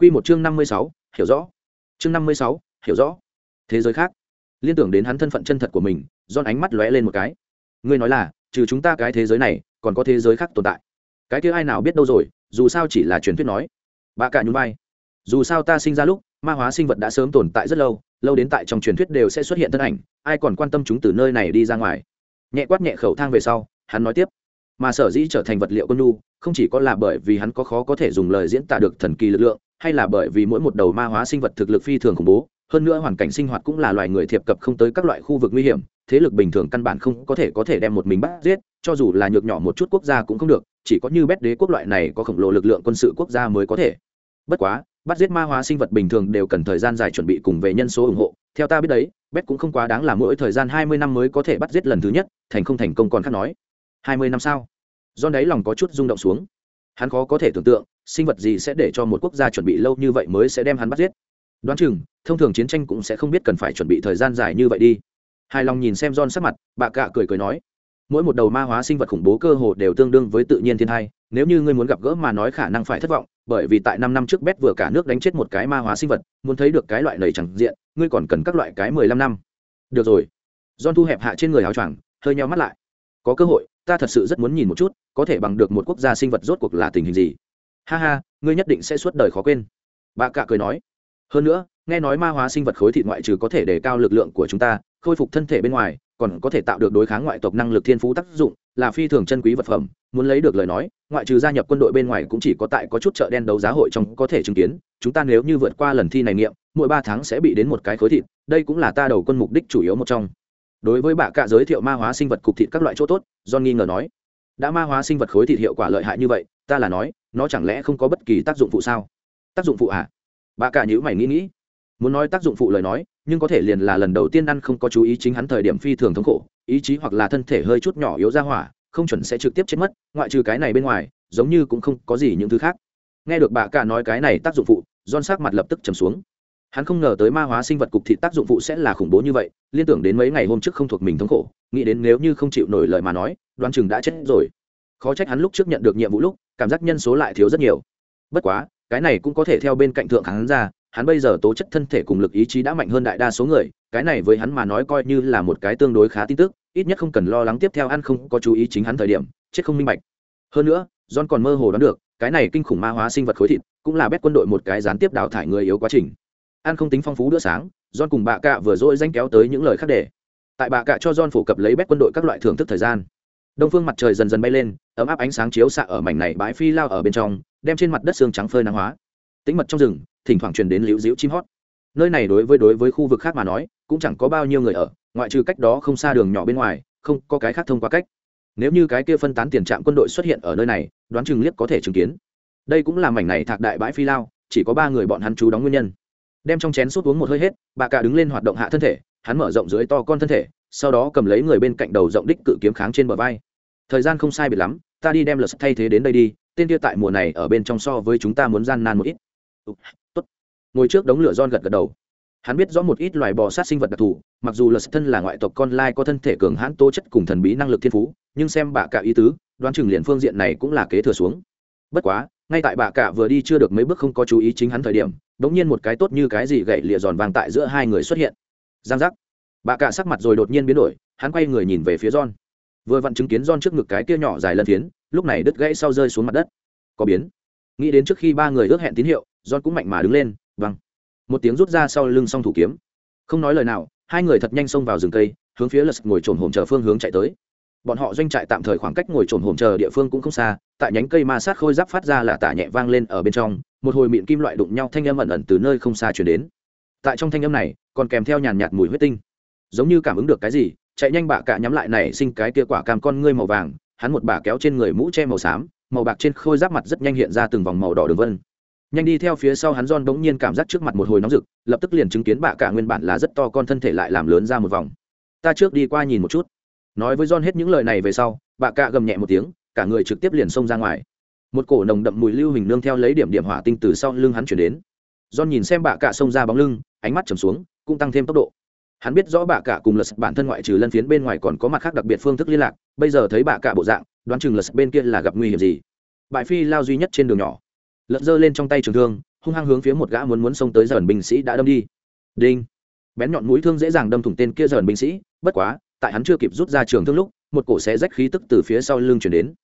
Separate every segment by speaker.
Speaker 1: Quy một chương năm mươi sáu, hiểu rõ. Chương năm mươi sáu, hiểu rõ. Thế giới khác. Liên tưởng đến hắn thân phận chân thật của mình, Jon ánh mắt lóe lên một cái. Ngươi nói là, trừ chúng ta cái thế giới này, còn có thế giới khác tồn tại. Cái kia ai nào biết đâu rồi, dù sao chỉ là truyền thuyết nói. Bà cả nhún vai. Dù sao ta sinh ra lúc, ma hóa sinh vật đã sớm tồn tại rất lâu, lâu đến tại trong truyền thuyết đều sẽ xuất hiện thân ảnh, ai còn quan tâm chúng từ nơi này đi ra ngoài. Nhẹ quát nhẹ khẩu thang về sau, hắn nói tiếp. Mà sở dĩ trở thành vật liệu quân nhu, không chỉ có là bởi vì hắn có khó có thể dùng lời diễn tả được thần kỳ lực lượng, hay là bởi vì mỗi một đầu ma hóa sinh vật thực lực phi thường khủng bố, hơn nữa hoàn cảnh sinh hoạt cũng là loài người thiệp cập không tới các loại khu vực nguy hiểm, thế lực bình thường căn bản không có thể có thể đem một mình bắt giết, cho dù là nhược nhỏ một chút quốc gia cũng không được, chỉ có như bét đế quốc loại này có khổng lồ lực lượng quân sự quốc gia mới có thể. Bất quá, bắt giết ma hóa sinh vật bình thường đều cần thời gian dài chuẩn bị cùng về nhân số ủng hộ, theo ta biết đấy, bét cũng không quá đáng là mỗi thời gian hai mươi năm mới có thể bắt giết lần thứ nhất, thành không thành công còn khác nói. Hai mươi năm sao? Do đấy lòng có chút rung động xuống. Hắn khó có thể tưởng tượng sinh vật gì sẽ để cho một quốc gia chuẩn bị lâu như vậy mới sẽ đem hắn bắt giết? Đoán chừng, thông thường chiến tranh cũng sẽ không biết cần phải chuẩn bị thời gian dài như vậy đi. Hài lòng nhìn xem john sắc mặt, bà cạ cười cười nói, mỗi một đầu ma hóa sinh vật khủng bố cơ hồ đều tương đương với tự nhiên thiên thai nếu như ngươi muốn gặp gỡ mà nói khả năng phải thất vọng, bởi vì tại năm năm trước bét vừa cả nước đánh chết một cái ma hóa sinh vật, muốn thấy được cái loại lầy chẳng diện, ngươi còn cần các loại cái mười lăm năm. Được rồi. John thu hẹp hạ trên người áo choàng, hơi nheo mắt lại. Có cơ hội, ta thật sự rất muốn nhìn một chút, có thể bằng được một quốc gia sinh vật rốt cuộc là tình hình gì? Ha ha, ngươi nhất định sẽ suốt đời khó quên. Bà cạ cười nói. Hơn nữa, nghe nói ma hóa sinh vật khối thịt ngoại trừ có thể đề cao lực lượng của chúng ta, khôi phục thân thể bên ngoài, còn có thể tạo được đối kháng ngoại tộc năng lực thiên phú tác dụng, là phi thường chân quý vật phẩm. Muốn lấy được lời nói, ngoại trừ gia nhập quân đội bên ngoài cũng chỉ có tại có chút chợ đen đấu giá hội trong có thể chứng kiến. Chúng ta nếu như vượt qua lần thi này nghiệm, mỗi ba tháng sẽ bị đến một cái khối thịt. Đây cũng là ta đầu quân mục đích chủ yếu một trong. Đối với bà cạ giới thiệu ma hóa sinh vật cục thịt các loại chỗ tốt do nghi ngờ nói. Đã ma hóa sinh vật khối thịt hiệu quả lợi hại như vậy, ta là nói nó chẳng lẽ không có bất kỳ tác dụng phụ sao? Tác dụng phụ à? Bà cả nhữ mày nghĩ nghĩ. Muốn nói tác dụng phụ lời nói, nhưng có thể liền là lần đầu tiên ăn không có chú ý chính hắn thời điểm phi thường thống khổ, ý chí hoặc là thân thể hơi chút nhỏ yếu ra hỏa, không chuẩn sẽ trực tiếp chết mất, ngoại trừ cái này bên ngoài, giống như cũng không có gì những thứ khác. Nghe được bà cả nói cái này tác dụng phụ don sắc mặt lập tức trầm xuống. Hắn không ngờ tới ma hóa sinh vật cục thị tác dụng phụ sẽ là khủng bố như vậy, liên tưởng đến mấy ngày hôm trước không thuộc mình thống khổ, nghĩ đến nếu như không chịu nổi lời mà nói đoan chừng đã chết rồi. Khó trách hắn lúc trước nhận được nhiệm vụ lúc cảm giác nhân số lại thiếu rất nhiều. Bất quá, cái này cũng có thể theo bên cạnh thượng hắn ra hắn bây giờ tố chất thân thể cùng lực ý chí đã mạnh hơn đại đa số người, cái này với hắn mà nói coi như là một cái tương đối khá tin tức, ít nhất không cần lo lắng tiếp theo ăn không có chú ý chính hắn thời điểm, chết không minh bạch. Hơn nữa, john còn mơ hồ đoán được, cái này kinh khủng ma hóa sinh vật khối thịt cũng là bét quân đội một cái gián tiếp đào thải người yếu quá trình. Ăn không tính phong phú bữa sáng, john cùng bà cạ vừa dỗi danh kéo tới những lời khác để. Tại bà cạ cho john phổ cập lấy bét quân đội các loại thưởng thức thời gian đông phương mặt trời dần dần bay lên, ấm áp ánh sáng chiếu xạ ở mảnh này bãi phi lao ở bên trong, đem trên mặt đất xương trắng phơi nắng hóa. Tĩnh mật trong rừng, thỉnh thoảng truyền đến liễu diễu chim hót. Nơi này đối với đối với khu vực khác mà nói, cũng chẳng có bao nhiêu người ở, ngoại trừ cách đó không xa đường nhỏ bên ngoài, không có cái khác thông qua cách. Nếu như cái kia phân tán tiền trạm quân đội xuất hiện ở nơi này, đoán chừng liếc có thể chứng kiến. Đây cũng là mảnh này thạc đại bãi phi lao, chỉ có ba người bọn hắn chú đóng nguyên nhân. Đem trong chén sút uống một hơi hết, bà cả đứng lên hoạt động hạ thân thể, hắn mở rộng dưới to con thân thể, sau đó cầm lấy người bên cạnh đầu rộng đích cự kiếm kháng trên bờ vai thời gian không sai biệt lắm, ta đi đem lật thay thế đến đây đi, tên kia tại mùa này ở bên trong so với chúng ta muốn gian nan một ít. Tốt. Ngồi trước đống lửa giòn gật gật đầu. Hắn biết rõ một ít loài bò sát sinh vật đặc thù, mặc dù lật thân là ngoại tộc con lai có thân thể cường hãn tố chất cùng thần bí năng lực thiên phú, nhưng xem bà cả ý tứ, đoán chừng liền phương diện này cũng là kế thừa xuống. Bất quá, ngay tại bà cả vừa đi chưa được mấy bước không có chú ý chính hắn thời điểm, đống nhiên một cái tốt như cái gì gậy lịa giòn vàng tại giữa hai người xuất hiện. Giang giác. Bà cả sắc mặt rồi đột nhiên biến đổi, hắn quay người nhìn về phía john vừa vặn chứng kiến John trước ngực cái kia nhỏ dài lân phiến, lúc này đứt gãy sau rơi xuống mặt đất. Có biến. Nghĩ đến trước khi ba người ước hẹn tín hiệu, John cũng mạnh mà đứng lên, văng. Một tiếng rút ra sau lưng song thủ kiếm. Không nói lời nào, hai người thật nhanh xông vào rừng cây, hướng phía lật ngồi trồn hồn chờ phương hướng chạy tới. Bọn họ doanh trại tạm thời khoảng cách ngồi trồn hồn chờ địa phương cũng không xa, tại nhánh cây ma sát khôi giáp phát ra là tả nhẹ vang lên ở bên trong, một hồi miệng kim loại đụng nhau thanh âm ẩn ẩn từ nơi không xa chuyển đến. Tại trong thanh âm này, còn kèm theo nhàn nhạt mùi huyết tinh. Giống như cảm ứng được cái gì chạy nhanh bạ cả nhắm lại này sinh cái kia quả cam con ngươi màu vàng, hắn một bà kéo trên người mũ che màu xám, màu bạc trên khôi giáp mặt rất nhanh hiện ra từng vòng màu đỏ đường vân. Nhanh đi theo phía sau hắn giòn bỗng nhiên cảm giác trước mặt một hồi nóng rực, lập tức liền chứng kiến bạ cả nguyên bản là rất to con thân thể lại làm lớn ra một vòng. Ta trước đi qua nhìn một chút. Nói với giòn hết những lời này về sau bạ cả gầm nhẹ một tiếng, cả người trực tiếp liền xông ra ngoài. Một cổ nồng đậm mùi lưu hình nương theo lấy điểm điểm hỏa tinh từ sau lưng hắn chuyển đến. Giòn nhìn xem bạ cả xông ra bóng lưng, ánh mắt trầm xuống, cũng tăng thêm tốc độ hắn biết rõ bà cả cùng lật bản thân ngoại trừ lân phiến bên ngoài còn có mặt khác đặc biệt phương thức liên lạc, bây giờ thấy bà cả bộ dạng, đoán chừng lật bên kia là gặp nguy hiểm gì. Bại phi lao duy nhất trên đường nhỏ. Lật giơ lên trong tay trường thương, hung hăng hướng phía một gã muốn muốn xông tới dần binh sĩ đã đâm đi. Đinh. Bén nhọn mũi thương dễ dàng đâm thủng tên kia dần binh sĩ, bất quá, tại hắn chưa kịp rút ra trường thương lúc, một cổ xé rách khí tức từ phía sau lưng chuyển đến.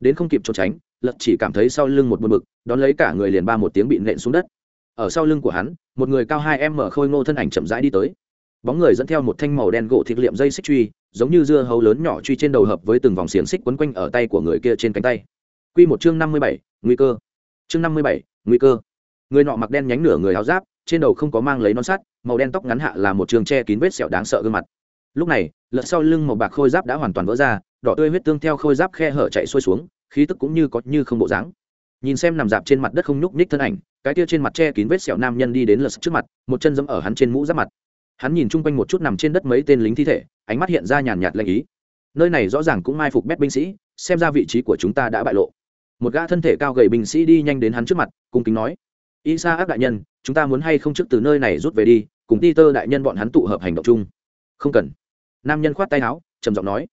Speaker 1: Đến không kịp trốn tránh, lật chỉ cảm thấy sau lưng một buồn bực, đón lấy cả người liền ba một tiếng bị nện xuống đất. Ở sau lưng của hắn, một người cao hai em mở khôi ngô thân ảnh chậm rãi đi tới bóng người dẫn theo một thanh màu đen gỗ thịt liệm dây xích truy, giống như dưa hấu lớn nhỏ truy trên đầu hợp với từng vòng xiềng xích quấn quanh ở tay của người kia trên cánh tay. Q một chương năm mươi bảy, nguy cơ. Chương năm mươi bảy, nguy cơ. Người nọ mặc đen nhánh nửa người áo giáp, trên đầu không có mang lấy nón sắt, màu đen tóc ngắn hạ là một trường che kín vết sẹo đáng sợ gương mặt. Lúc này lợn sau lưng màu bạc khôi giáp đã hoàn toàn vỡ ra, đỏ tươi huyết tương theo khôi giáp khe hở chạy xuôi xuống, khí tức cũng như có như không bộ dáng. Nhìn xem nằm dạp trên mặt đất không nhúc nhích thân ảnh, cái tia trên mặt che kín vết sẹo nam nhân đi đến lật trước mặt, một chân dẫm ở hắn trên mũ giáp mặt hắn nhìn chung quanh một chút nằm trên đất mấy tên lính thi thể, ánh mắt hiện ra nhàn nhạt lanh ý. Nơi này rõ ràng cũng mai phục bét binh sĩ, xem ra vị trí của chúng ta đã bại lộ. Một gã thân thể cao gầy binh sĩ đi nhanh đến hắn trước mặt, cung kính nói y sa ác đại nhân, chúng ta muốn hay không trước từ nơi này rút về đi, cùng ti tơ đại nhân bọn hắn tụ hợp hành động chung? Không cần. Nam nhân khoát tay áo, trầm giọng nói,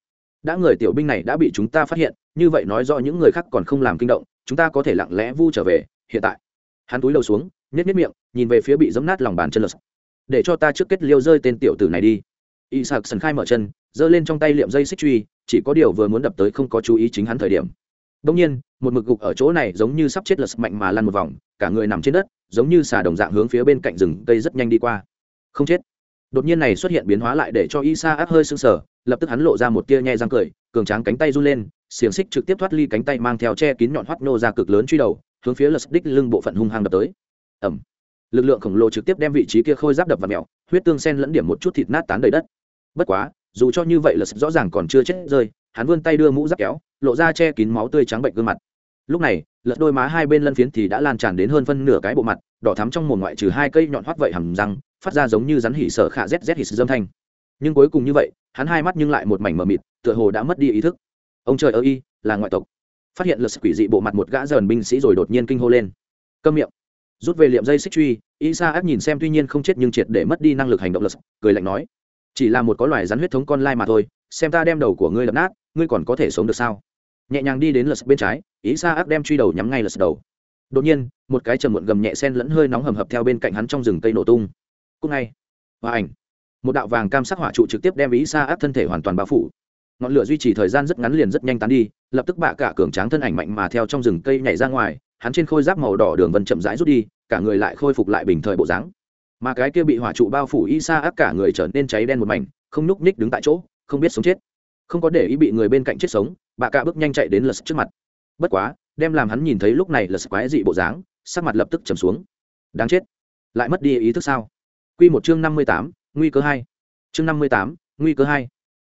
Speaker 1: đã người tiểu binh này đã bị chúng ta phát hiện, như vậy nói rõ những người khác còn không làm kinh động, chúng ta có thể lặng lẽ vu trở về, hiện tại. Hắn túi đầu xuống nhét nhét miệng, nhìn về phía bị giấm nát lòng bàn chân lật để cho ta trước kết liêu rơi tên tiểu tử này đi. Y sạc sần khai mở chân, giơ lên trong tay liệm dây xích truy, chỉ có điều vừa muốn đập tới không có chú ý chính hắn thời điểm. Đông nhiên, một mực gục ở chỗ này giống như sắp chết lật mạnh mà lăn một vòng, cả người nằm trên đất, giống như xà đồng dạng hướng phía bên cạnh rừng cây rất nhanh đi qua. Không chết. Đột nhiên này xuất hiện biến hóa lại để cho isa áp hơi sưng sờ, lập tức hắn lộ ra một tia nhẹ răng cười, cường tráng cánh tay run lên, xiềng xích trực tiếp thoát ly cánh tay mang theo che kín nhọn hoắt nô ra cực lớn truy đầu, hướng phía lật đích lưng bộ phận hung hăng đập tới. Ẩm lực lượng khổng lồ trực tiếp đem vị trí kia khôi giáp đập vào mèo huyết tương sen lẫn điểm một chút thịt nát tán đầy đất. Bất quá dù cho như vậy là rõ ràng còn chưa chết rơi hắn vươn tay đưa mũ giáp kéo lộ ra che kín máu tươi trắng bệnh gương mặt. Lúc này lật đôi má hai bên lân phiến thì đã lan tràn đến hơn phân nửa cái bộ mặt đỏ thắm trong mồm ngoại trừ hai cây nhọn hoắt vậy hầm răng phát ra giống như rắn hỉ sợ khạ zz hỉ dâm thanh. Nhưng cuối cùng như vậy hắn hai mắt nhưng lại một mảnh mờ mịt tựa hồ đã mất đi ý thức. Ông trời ơi, y là ngoại tộc. Phát hiện lật quỷ dị bộ mặt một gã dần binh sĩ rồi đột nhiên kinh hô lên. Câm miệng rút về liệm dây xích truy, isa ác nhìn xem tuy nhiên không chết nhưng triệt để mất đi năng lực hành động lật, cười lạnh nói, chỉ là một có loài rắn huyết thống con lai mà thôi, xem ta đem đầu của ngươi đập nát, ngươi còn có thể sống được sao? Nhẹ nhàng đi đến lật bên trái, isa ác đem truy đầu nhắm ngay lật đầu. Đột nhiên, một cái trầm muộn gầm nhẹ sen lẫn hơi nóng hầm hập theo bên cạnh hắn trong rừng cây nổ tung. Cúc ngay và ảnh. Một đạo vàng cam sắc hỏa trụ trực tiếp đem isa ác thân thể hoàn toàn bao phủ. Ngọn lửa duy trì thời gian rất ngắn liền rất nhanh tán đi, lập tức bạ cả cường tráng thân ảnh mạnh mà theo trong rừng cây nhảy ra ngoài hắn trên khôi giáp màu đỏ đường vân chậm rãi rút đi, cả người lại khôi phục lại bình thời bộ dáng. Mà cái kia bị hỏa trụ bao phủ y sa áp cả người trở nên cháy đen một mảnh, không nhúc nhích đứng tại chỗ, không biết sống chết. Không có để ý bị người bên cạnh chết sống, bà cạ bước nhanh chạy đến lật trước mặt. Bất quá, đem làm hắn nhìn thấy lúc này lật quái dị bộ dáng, sắc mặt lập tức trầm xuống. Đáng chết. Lại mất đi ý thức sao? Quy một chương năm mươi tám, nguy cơ hai. Chương năm mươi tám, nguy cơ hai.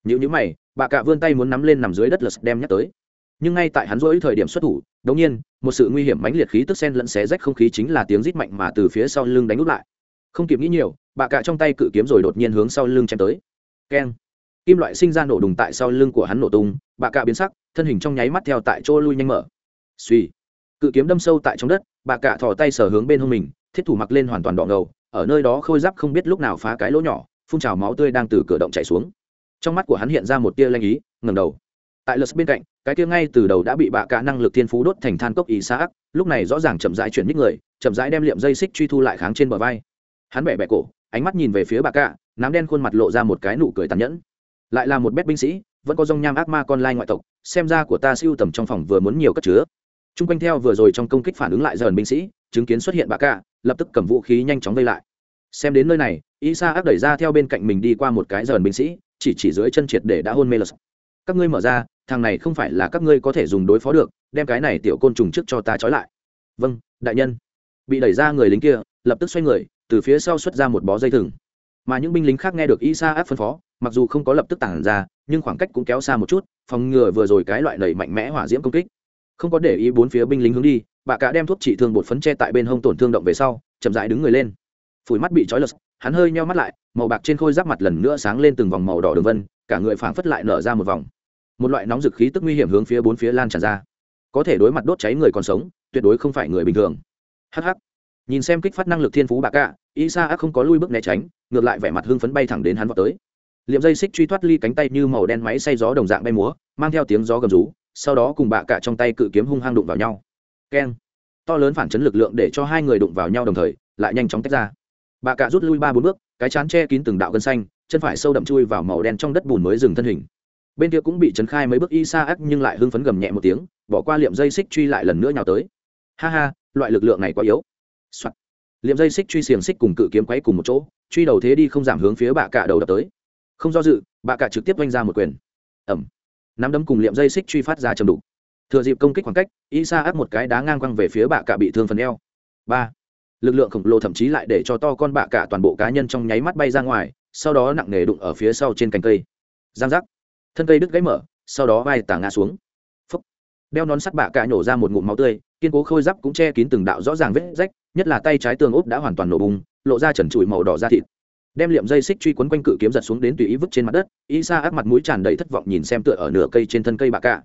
Speaker 1: Nhữ nhữ mày, bà cạ vươn tay muốn nắm lên nằm dưới đất lật đem nhắc tới nhưng ngay tại hắn rỗi thời điểm xuất thủ đống nhiên, một sự nguy hiểm mãnh liệt khí tức sen lẫn xé rách không khí chính là tiếng rít mạnh mà từ phía sau lưng đánh úp lại. Không kịp nghĩ nhiều, bà cạ trong tay cự kiếm rồi đột nhiên hướng sau lưng chém tới. Keng. Kim loại sinh ra nổ đùng tại sau lưng của hắn nổ tung, bà cạ biến sắc, thân hình trong nháy mắt theo tại chỗ lui nhanh mở. Suy cự kiếm đâm sâu tại trong đất, bà cạ thò tay sở hướng bên hông mình, thiết thủ mặc lên hoàn toàn đỏ ngầu, ở nơi đó khôi giáp không biết lúc nào phá cái lỗ nhỏ, phun trào máu tươi đang từ cửa động chảy xuống. Trong mắt của hắn hiện ra một tia lanh ý ngầm đầu tại lật bên cạnh, cái kia ngay từ đầu đã bị bạ cả năng lực thiên phú đốt thành than cốc ý xã ác lúc này rõ ràng chậm rãi chuyển nhích người, chậm rãi đem liệm dây xích truy thu lại kháng trên bờ vai. Hắn bẻ bẻ cổ, ánh mắt nhìn về phía bà cả, nám đen khuôn mặt lộ ra một cái nụ cười tàn nhẫn. Lại là một bét binh sĩ, vẫn có dòng nham ác ma con lai ngoại tộc, xem ra của ta siêu tầm trong phòng vừa muốn nhiều cất chứa. Chung quanh theo vừa rồi trong công kích phản ứng lại dần binh sĩ, chứng kiến xuất hiện bà cả, lập tức cầm vũ khí nhanh chóng vây lại. Xem đến nơi này isa ác đẩy ra theo bên cạnh mình đi qua một cái dần binh sĩ, chỉ chỉ dưới chân triệt để đã hôn mê lật các ngươi mở ra, thằng này không phải là các ngươi có thể dùng đối phó được, đem cái này tiểu côn trùng trước cho ta trói lại. Vâng đại nhân. Bị đẩy ra người lính kia, lập tức xoay người, từ phía sau xuất ra một bó dây thừng. Mà những binh lính khác nghe được isa áp phân phó, mặc dù không có lập tức tản ra, nhưng khoảng cách cũng kéo xa một chút, phòng ngừa vừa rồi cái loại nầy mạnh mẽ hỏa diễm công kích. Không có để ý bốn phía binh lính hướng đi, bà cả đem thuốc trị thương bột phấn che tại bên hông tổn thương động về sau, chậm rãi đứng người lên. Phủi mắt bị trói lật, hắn hơi nheo mắt lại, màu bạc trên khôi giáp mặt lần nữa sáng lên từng vòng màu đỏ đường vân, cả người phảng phất lại nở ra một vòng một loại nóng dực khí tức nguy hiểm hướng phía bốn phía lan tràn ra. Có thể đối mặt đốt cháy người còn sống, tuyệt đối không phải người bình thường. Hh nhìn xem kích phát năng lực thiên phú bạc cả isa ác không có lui bước né tránh, ngược lại vẻ mặt hưng phấn bay thẳng đến hắn vào tới. Liệm dây xích truy thoát ly cánh tay như màu đen máy xay gió đồng dạng bay múa, mang theo tiếng gió gầm rú, sau đó cùng bạ cạ trong tay cự kiếm hung hăng đụng vào nhau. Keng. To lớn phản chấn lực lượng để cho hai người đụng vào nhau đồng thời, lại nhanh chóng tách ra. Bà cạ rút lui ba bốn bước, cái chán che kín từng đạo gân xanh, chân phải sâu đậm chui vào màu đen trong đất bùn mới dừng thân hình bên kia cũng bị chấn khai mấy bước y sa ác nhưng lại hưng phấn gầm nhẹ một tiếng, bỏ qua liệm dây xích truy lại lần nữa nhào tới. Ha ha, loại lực lượng này quá yếu、Soạn. liệm dây xích truy xiềng xích cùng cự kiếm quấy cùng một chỗ, truy đầu thế đi không giảm hướng phía bạ cạ đầu đập tới. Không do dự, bạ cạ trực tiếp oanh ra một quyền. Ẩm. Nắm đấm cùng liệm dây xích truy phát ra chầm đục. Thừa dịp công kích khoảng cách y sa áp một cái đá ngang quăng về phía bạ cạ bị thương phần eo. Ba. Lực lượng khổng lồ thậm chí lại để cho to con bạ cạ toàn bộ cá nhân trong nháy mắt bay ra ngoài, sau đó nặng nề đụng ở phía sau trên cành cây. Giang giác thân cây đứt gãy mở, sau đó vai tả ngã xuống. Phúc. đeo nón sắt bạ cạ nhổ ra một ngụm máu tươi, kiên cố khôi giáp cũng che kín từng đạo rõ ràng vết rách, nhất là tay trái tường ốp đã hoàn toàn nổ bùng, lộ ra trần trụi màu đỏ da thịt. Đem liệm dây xích truy quấn quanh cự kiếm giật xuống đến tùy ý vứt trên mặt đất y sa áp mặt mũi tràn đầy thất vọng nhìn xem tựa ở nửa cây trên thân cây bạ cạ.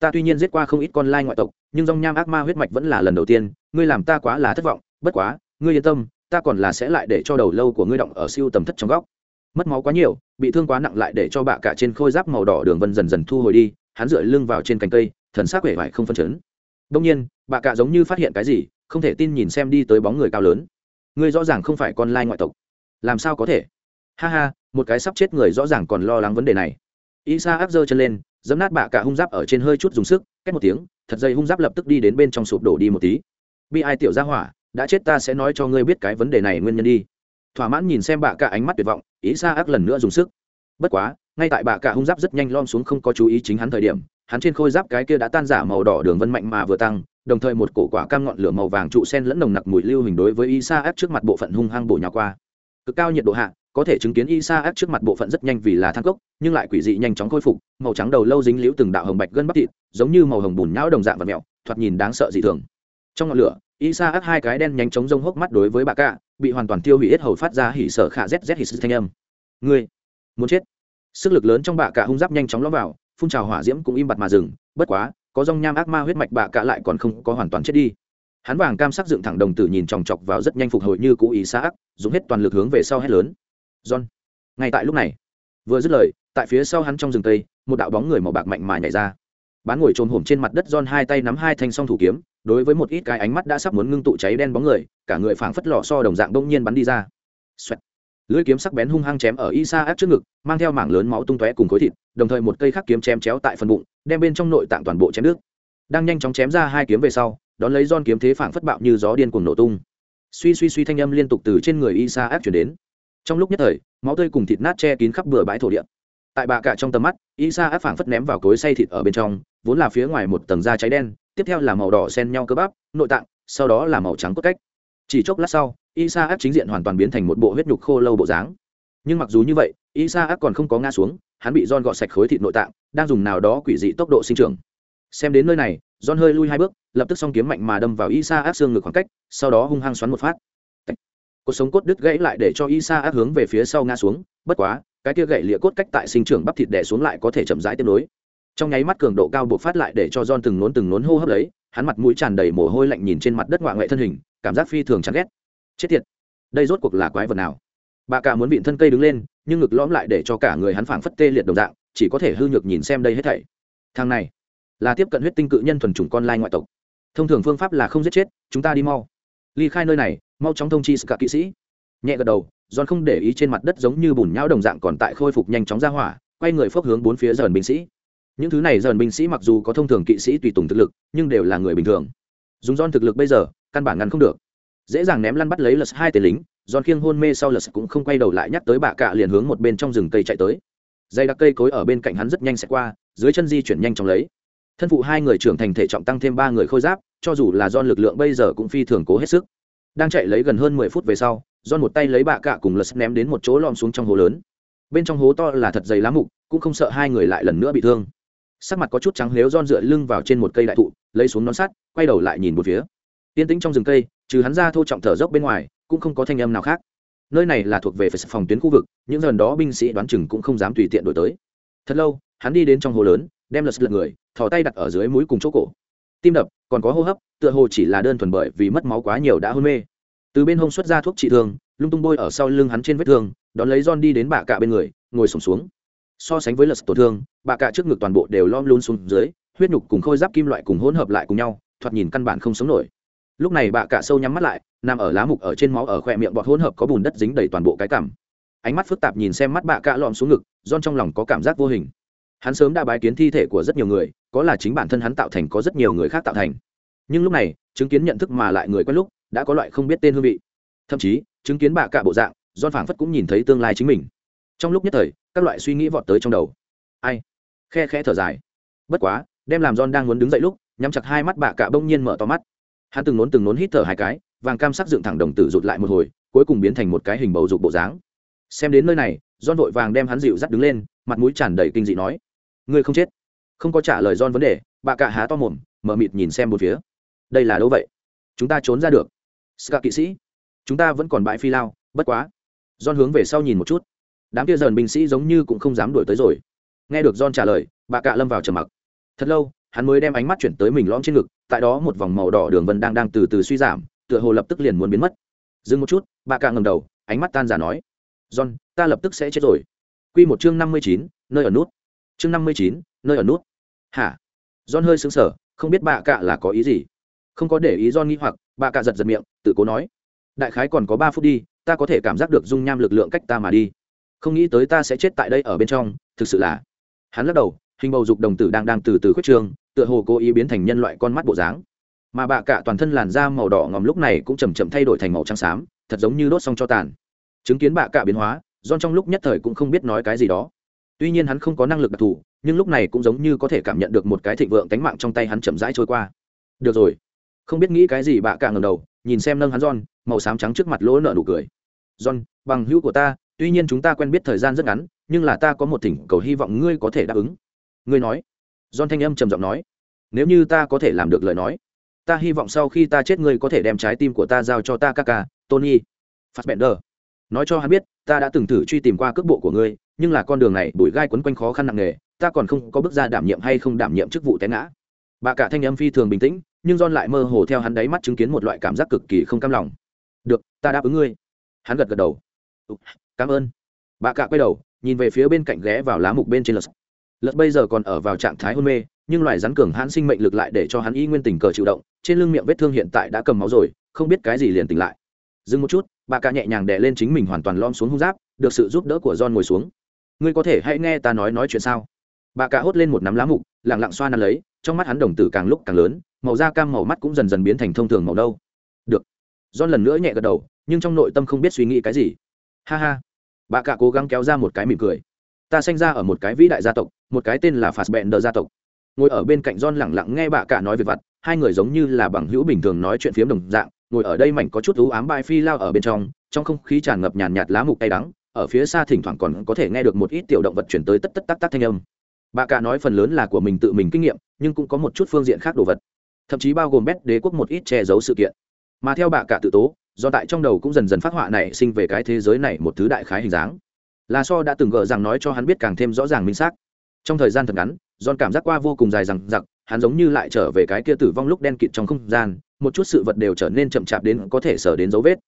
Speaker 1: Ta tuy nhiên giết qua không ít con lai ngoại tộc, nhưng dòng nham ác ma huyết mạch vẫn là lần đầu tiên, ngươi làm ta quá là thất vọng, bất quá, ngươi yên tâm, ta còn là sẽ lại để cho đầu lâu của ngươi động ở siêu tầm thất trong góc. Mất máu quá nhiều bị thương quá nặng lại để cho bạ cả trên khôi giáp màu đỏ đường vân dần dần thu hồi đi, hắn dựa lưng vào trên cành cây, thần sắc vẻ vải không phân chấn. Đông nhiên, bạ cả giống như phát hiện cái gì, không thể tin nhìn xem đi tới bóng người cao lớn. Ngươi rõ ràng không phải con lai ngoại tộc. Làm sao có thể? Ha ha, một cái sắp chết người rõ ràng còn lo lắng vấn đề này. Isa áp giơ chân lên dẫm nát bạ cả hung giáp ở trên hơi chút dùng sức cách một tiếng, thật dây hung giáp lập tức đi đến bên trong sụp đổ đi một tí. Bi ai tiểu ra hỏa, đã chết ta sẽ nói cho ngươi biết cái vấn đề này nguyên nhân đi. Thỏa mãn nhìn xem bạ cả ánh mắt tuyệt vọng ý xa ác lần nữa dùng sức. Bất quá, ngay tại bạ cả hung giáp rất nhanh lom xuống không có chú ý chính hắn thời điểm, hắn trên khôi giáp cái kia đã tan giả màu đỏ đường vân mạnh mà vừa tăng, đồng thời một cổ quả cam ngọn lửa màu vàng trụ sen lẫn nồng nặc mùi lưu hình đối với isa ác trước mặt bộ phận hung hăng bổ nhào qua. Cực cao nhiệt độ hạ, có thể chứng kiến isa ác trước mặt bộ phận rất nhanh vì là thang cốc, nhưng lại quỷ dị nhanh chóng khôi phục, màu trắng đầu lâu dính liễu từng đạo hồng bạch gân bắp thịt, giống như màu hồng bùn nhão đồng dạng và mẹo, thoạt nhìn đáng sợ dị thường. Trong ngọn lửa isa ác hai cái đen nhanh chóng rông hốc mắt đối với bà cạ bị hoàn toàn tiêu hủy hết hầu phát ra hỉ sở khả zz hỉ sư thanh âm. Ngươi, muốn chết. Sức lực lớn trong bạ cả hung giáp nhanh chóng lõm vào, phun trào hỏa diễm cũng im bặt mà dừng, bất quá, có dòng nham ác ma huyết mạch bạ cả lại còn không có hoàn toàn chết đi. Hắn vàng cam sắc dựng thẳng đồng tử nhìn chòng chọc vào rất nhanh phục hồi như cũ ý xã ác, dùng hết toàn lực hướng về sau hét lớn. John, ngay tại lúc này, vừa dứt lời, tại phía sau hắn trong rừng tây, một đạo bóng người màu bạc mạnh mà nhảy ra. Bán ngồi trồm hổm trên mặt đất John hai tay nắm hai thanh song thủ kiếm đối với một ít cái ánh mắt đã sắp muốn ngưng tụ cháy đen bóng người, cả người phảng phất lò so đồng dạng đông nhiên bắn đi ra. Xoẹt. lưỡi kiếm sắc bén hung hăng chém ở isa áp trước ngực, mang theo mảng lớn máu tung tóe cùng khối thịt, đồng thời một cây khắc kiếm chém chéo tại phần bụng, đem bên trong nội tạng toàn bộ chém nước đang nhanh chóng chém ra hai kiếm về sau, đón lấy giòn kiếm thế phảng phất bạo như gió điên cuồng nổ tung. Suy suy suy thanh âm liên tục từ trên người isa áp chuyển đến. Trong lúc nhất thời, máu tươi cùng thịt nát che kín khắp bừa bãi thổ địa. Tại bà cả trong tầm mắt, isa áp phảng phất ném vào cối xay thịt ở bên trong vốn là phía ngoài một tầng da cháy đen, tiếp theo là màu đỏ xen nhau cơ bắp, nội tạng, sau đó là màu trắng cốt cách. Chỉ chốc lát sau, isa áp chính diện hoàn toàn biến thành một bộ huyết nhục khô lâu bộ dáng. Nhưng mặc dù như vậy, isa áp còn không có ngã xuống, hắn bị don gọt sạch khối thịt nội tạng, đang dùng nào đó quỷ dị tốc độ sinh trưởng. Xem đến nơi này don hơi lui hai bước, lập tức s kiếm mạnh mà đâm vào isa áp xương ngực khoảng cách, sau đó hung hăng xoắn một phát. Cột sống cốt đứt gãy lại để cho isa áp hướng về phía sau ngã xuống, bất quá, cái kia gãy lịa cốt cách tại sinh trưởng bắp thịt đè xuống lại có thể chậm rãi tiếp nối trong nháy mắt cường độ cao buộc phát lại để cho John từng nốn từng nốn hô hấp lấy, hắn mặt mũi tràn đầy mồ hôi lạnh nhìn trên mặt đất ngoại ngoại thân hình, cảm giác phi thường chán ghét. Chết tiệt, đây rốt cuộc là quái vật nào? Bà cả muốn vịn thân cây đứng lên, nhưng ngực lõm lại để cho cả người hắn phảng phất tê liệt đồng dạng, chỉ có thể hư nhược nhìn xem đây hết thảy. Thằng này, là tiếp cận huyết tinh cự nhân thuần chủng con lai ngoại tộc. Thông thường phương pháp là không giết chết, chúng ta đi mau. Ly khai nơi này, mau chóng thông chi cả kỵ sĩ. Nhẹ gật đầu, John không để ý trên mặt đất giống như bùn nhão đồng dạng còn tại khôi phục nhanh chóng ra hỏa, quay người phốc hướng bốn phía dần binh sĩ những thứ này dần binh sĩ mặc dù có thông thường kỵ sĩ tùy tùng thực lực, nhưng đều là người bình thường. Dùng don thực lực bây giờ, căn bản ngăn không được. Dễ dàng ném lăn bắt lấy lật hai tên lính don khiêng hôn mê sau lật cũng không quay đầu lại nhắc tới bà cạ liền hướng một bên trong rừng cây chạy tới. Dây đặc cây cối ở bên cạnh hắn rất nhanh sẽ qua, dưới chân di chuyển nhanh chóng lấy. Thân phụ hai người trưởng thành thể trọng tăng thêm ba người khôi giáp, cho dù là don lực lượng bây giờ cũng phi thường cố hết sức. Đang chạy lấy gần hơn mười phút về sau don một tay lấy bà cạ cùng lật ném đến một chỗ lom xuống trong hố lớn. Bên trong hố to là thật dày lá mục, cũng không sợ hai người lại lần nữa bị thương sắc mặt có chút trắng nếu don dựa lưng vào trên một cây đại thụ, lấy xuống nón sắt, quay đầu lại nhìn một phía. Yên tĩnh trong rừng cây, trừ hắn ra thô trọng thở dốc bên ngoài, cũng không có thanh âm nào khác. Nơi này là thuộc về phải phòng tuyến khu vực, những lần đó binh sĩ đoán chừng cũng không dám tùy tiện đổi tới. Thật lâu, hắn đi đến trong hồ lớn, đem lật lật người, thò tay đặt ở dưới mũi cùng chỗ cổ. Tim đập, còn có hô hấp, tựa hồ chỉ là đơn thuần bởi vì mất máu quá nhiều đã hôn mê. Từ bên hông xuất ra thuốc trị thương, lung tung bôi ở sau lưng hắn trên vết thương, đón lấy John đi đến bạ cạ bên người, ngồi sổm xuống so sánh với lật tổn thương bạ cạ trước ngực toàn bộ đều lom luôn xuống dưới huyết nhục cùng khôi giáp kim loại cùng hỗn hợp lại cùng nhau thoạt nhìn căn bản không sống nổi. Lúc này bạ cạ sâu nhắm mắt lại nằm ở lá mục ở trên máu ở khoe miệng bọt hỗn hợp có bùn đất dính đầy toàn bộ cái cảm, ánh mắt phức tạp nhìn xem mắt bạ cạ lom xuống ngực don trong lòng có cảm giác vô hình. Hắn sớm đã bái kiến thi thể của rất nhiều người có là chính bản thân hắn tạo thành có rất nhiều người khác tạo thành. Nhưng lúc này chứng kiến nhận thức mà lại người quen lúc đã có loại không biết tên hương vị. Thậm chí chứng kiến bạ cạ bộ dạng don phảng phất cũng nhìn thấy tương lai chính mình. Trong lúc nhất thời các loại suy nghĩ vọt tới trong đầu. Ai? Khe khẽ thở dài. Bất quá, đem làm don đang muốn đứng dậy lúc, nhắm chặt hai mắt bạ cạ bỗng nhiên mở to mắt. Hắn từng nốn từng nốn hít thở hai cái, vàng cam sắc dựng thẳng đồng tử rụt lại một hồi, cuối cùng biến thành một cái hình bầu dục bộ dáng. Xem đến nơi này don vội vàng đem hắn dịu dắt đứng lên, mặt mũi tràn đầy kinh dị nói, ngươi không chết. Không có trả lời don vấn đề bà cạ há to mồm, mở mịt nhìn xem một phía. Đây là đâu vậy? Chúng ta trốn ra được. Ska kỵ sĩ, chúng ta vẫn còn bãi phi lao, bất quá. Don hướng về sau nhìn một chút đám kia dần binh sĩ giống như cũng không dám đuổi tới rồi. Nghe được John trả lời, bà cạ lâm vào trầm mặc. Thật lâu, hắn mới đem ánh mắt chuyển tới mình lõm trên ngực, tại đó một vòng màu đỏ đường vân đang đang từ từ suy giảm, tựa hồ lập tức liền muốn biến mất. Dừng một chút, bà cạ ngầm đầu, ánh mắt tan giả nói, john, ta lập tức sẽ chết rồi. Q một chương năm mươi chín, nơi ở nút. Chương năm mươi chín, nơi ở nút. Hả? John hơi sững sờ, không biết bà cạ là có ý gì. Không có để ý john nghĩ hoặc, bà cạ giật giật miệng, tự cố nói, đại khái còn có ba phút đi, ta có thể cảm giác được dung nham lực lượng cách ta mà đi không nghĩ tới ta sẽ chết tại đây ở bên trong thực sự là. Hắn lắc đầu hình bầu dục đồng tử đang đang từ từ khuyết trương tựa hồ cố ý biến thành nhân loại con mắt bộ dáng. Mà bạ cả toàn thân làn da màu đỏ ngòm lúc này cũng chầm chậm thay đổi thành màu trắng xám thật giống như đốt xong cho tàn. Chứng kiến bạ cả biến hóa don trong lúc nhất thời cũng không biết nói cái gì đó. Tuy nhiên hắn không có năng lực đặc thù nhưng lúc này cũng giống như có thể cảm nhận được một cái thịnh vượng cánh mạng trong tay hắn chậm rãi trôi qua. Được rồi. Không biết nghĩ cái gì bạ cả ngầm đầu nhìn xem nâng hắn John, màu xám trắng trước mặt lỗ nợ nụ cười. John, bằng hữu của ta tuy nhiên chúng ta quen biết thời gian rất ngắn, nhưng là ta có một thỉnh cầu hy vọng ngươi có thể đáp ứng. Ngươi nói. John thanh âm trầm giọng nói. Nếu như ta có thể làm được lời nói, ta hy vọng sau khi ta chết ngươi có thể đem trái tim của ta giao cho ta ca ca, tony fassbender. Nói cho hắn biết, ta đã từng thử truy tìm qua cước bộ của ngươi, nhưng là con đường này bụi gai quấn quanh khó khăn nặng nề, ta còn không có bước ra đảm nhiệm hay không đảm nhiệm chức vụ té ngã. Bà cả thanh âm phi thường bình tĩnh, nhưng John lại mơ hồ theo hắn đáy mắt chứng kiến một loại cảm giác cực kỳ không cam lòng. Được, ta đáp ứng ngươi. Hắn gật gật đầu cảm ơn. Bà cạ quay đầu, nhìn về phía bên cạnh ghé vào lá mục bên trên lật. Lật bây giờ còn ở vào trạng thái hôn mê, nhưng loài rắn cường hãn sinh mệnh lực lại để cho hắn y nguyên tình cờ chịu động, trên lưng miệng vết thương hiện tại đã cầm máu rồi, không biết cái gì liền tỉnh lại. Dừng một chút, bà cạ nhẹ nhàng đè lên chính mình hoàn toàn lom xuống hung giáp, được sự giúp đỡ của john ngồi xuống. Ngươi có thể hãy nghe ta nói nói chuyện sao? Bà cạ hốt lên một nắm lá mục lẳng lặng xoa nắn lấy, trong mắt hắn đồng tử càng lúc càng lớn, màu da cam màu mắt cũng dần dần biến thành thông thường màu đâu được. John lần nữa nhẹ gật đầu, nhưng trong nội tâm không biết suy nghĩ cái gì. Ha ha bà cả cố gắng kéo ra một cái mỉm cười. Ta sinh ra ở một cái vĩ đại gia tộc, một cái tên là phạt bẹn đờ gia tộc. Ngồi ở bên cạnh John lẳng lặng nghe bà cả nói về vặt, hai người giống như là bằng hữu bình thường nói chuyện phiếm đồng dạng, ngồi ở đây mảnh có chút ú ám bài phi lao ở bên trong trong không khí tràn ngập nhàn nhạt lá mục tay đắng, ở phía xa thỉnh thoảng còn có thể nghe được một ít tiểu động vật chuyển tới tất tất tắc tắc thanh âm. Bà cả nói phần lớn là của mình tự mình kinh nghiệm, nhưng cũng có một chút phương diện khác đồ vật. Thậm chí bao gồm bét đế quốc một ít che giấu sự kiện. Mà theo bà cả tự tố do tại trong đầu cũng dần dần phát họa này sinh về cái thế giới này một thứ đại khái hình dáng là so đã từng gờ rằng nói cho hắn biết càng thêm rõ ràng minh xác trong thời gian thật ngắn John cảm giác qua vô cùng dài rằng giặc, hắn giống như lại trở về cái kia tử vong lúc đen kịt trong không gian, một chút sự vật đều trở nên chậm chạp đến có thể sở đến dấu vết.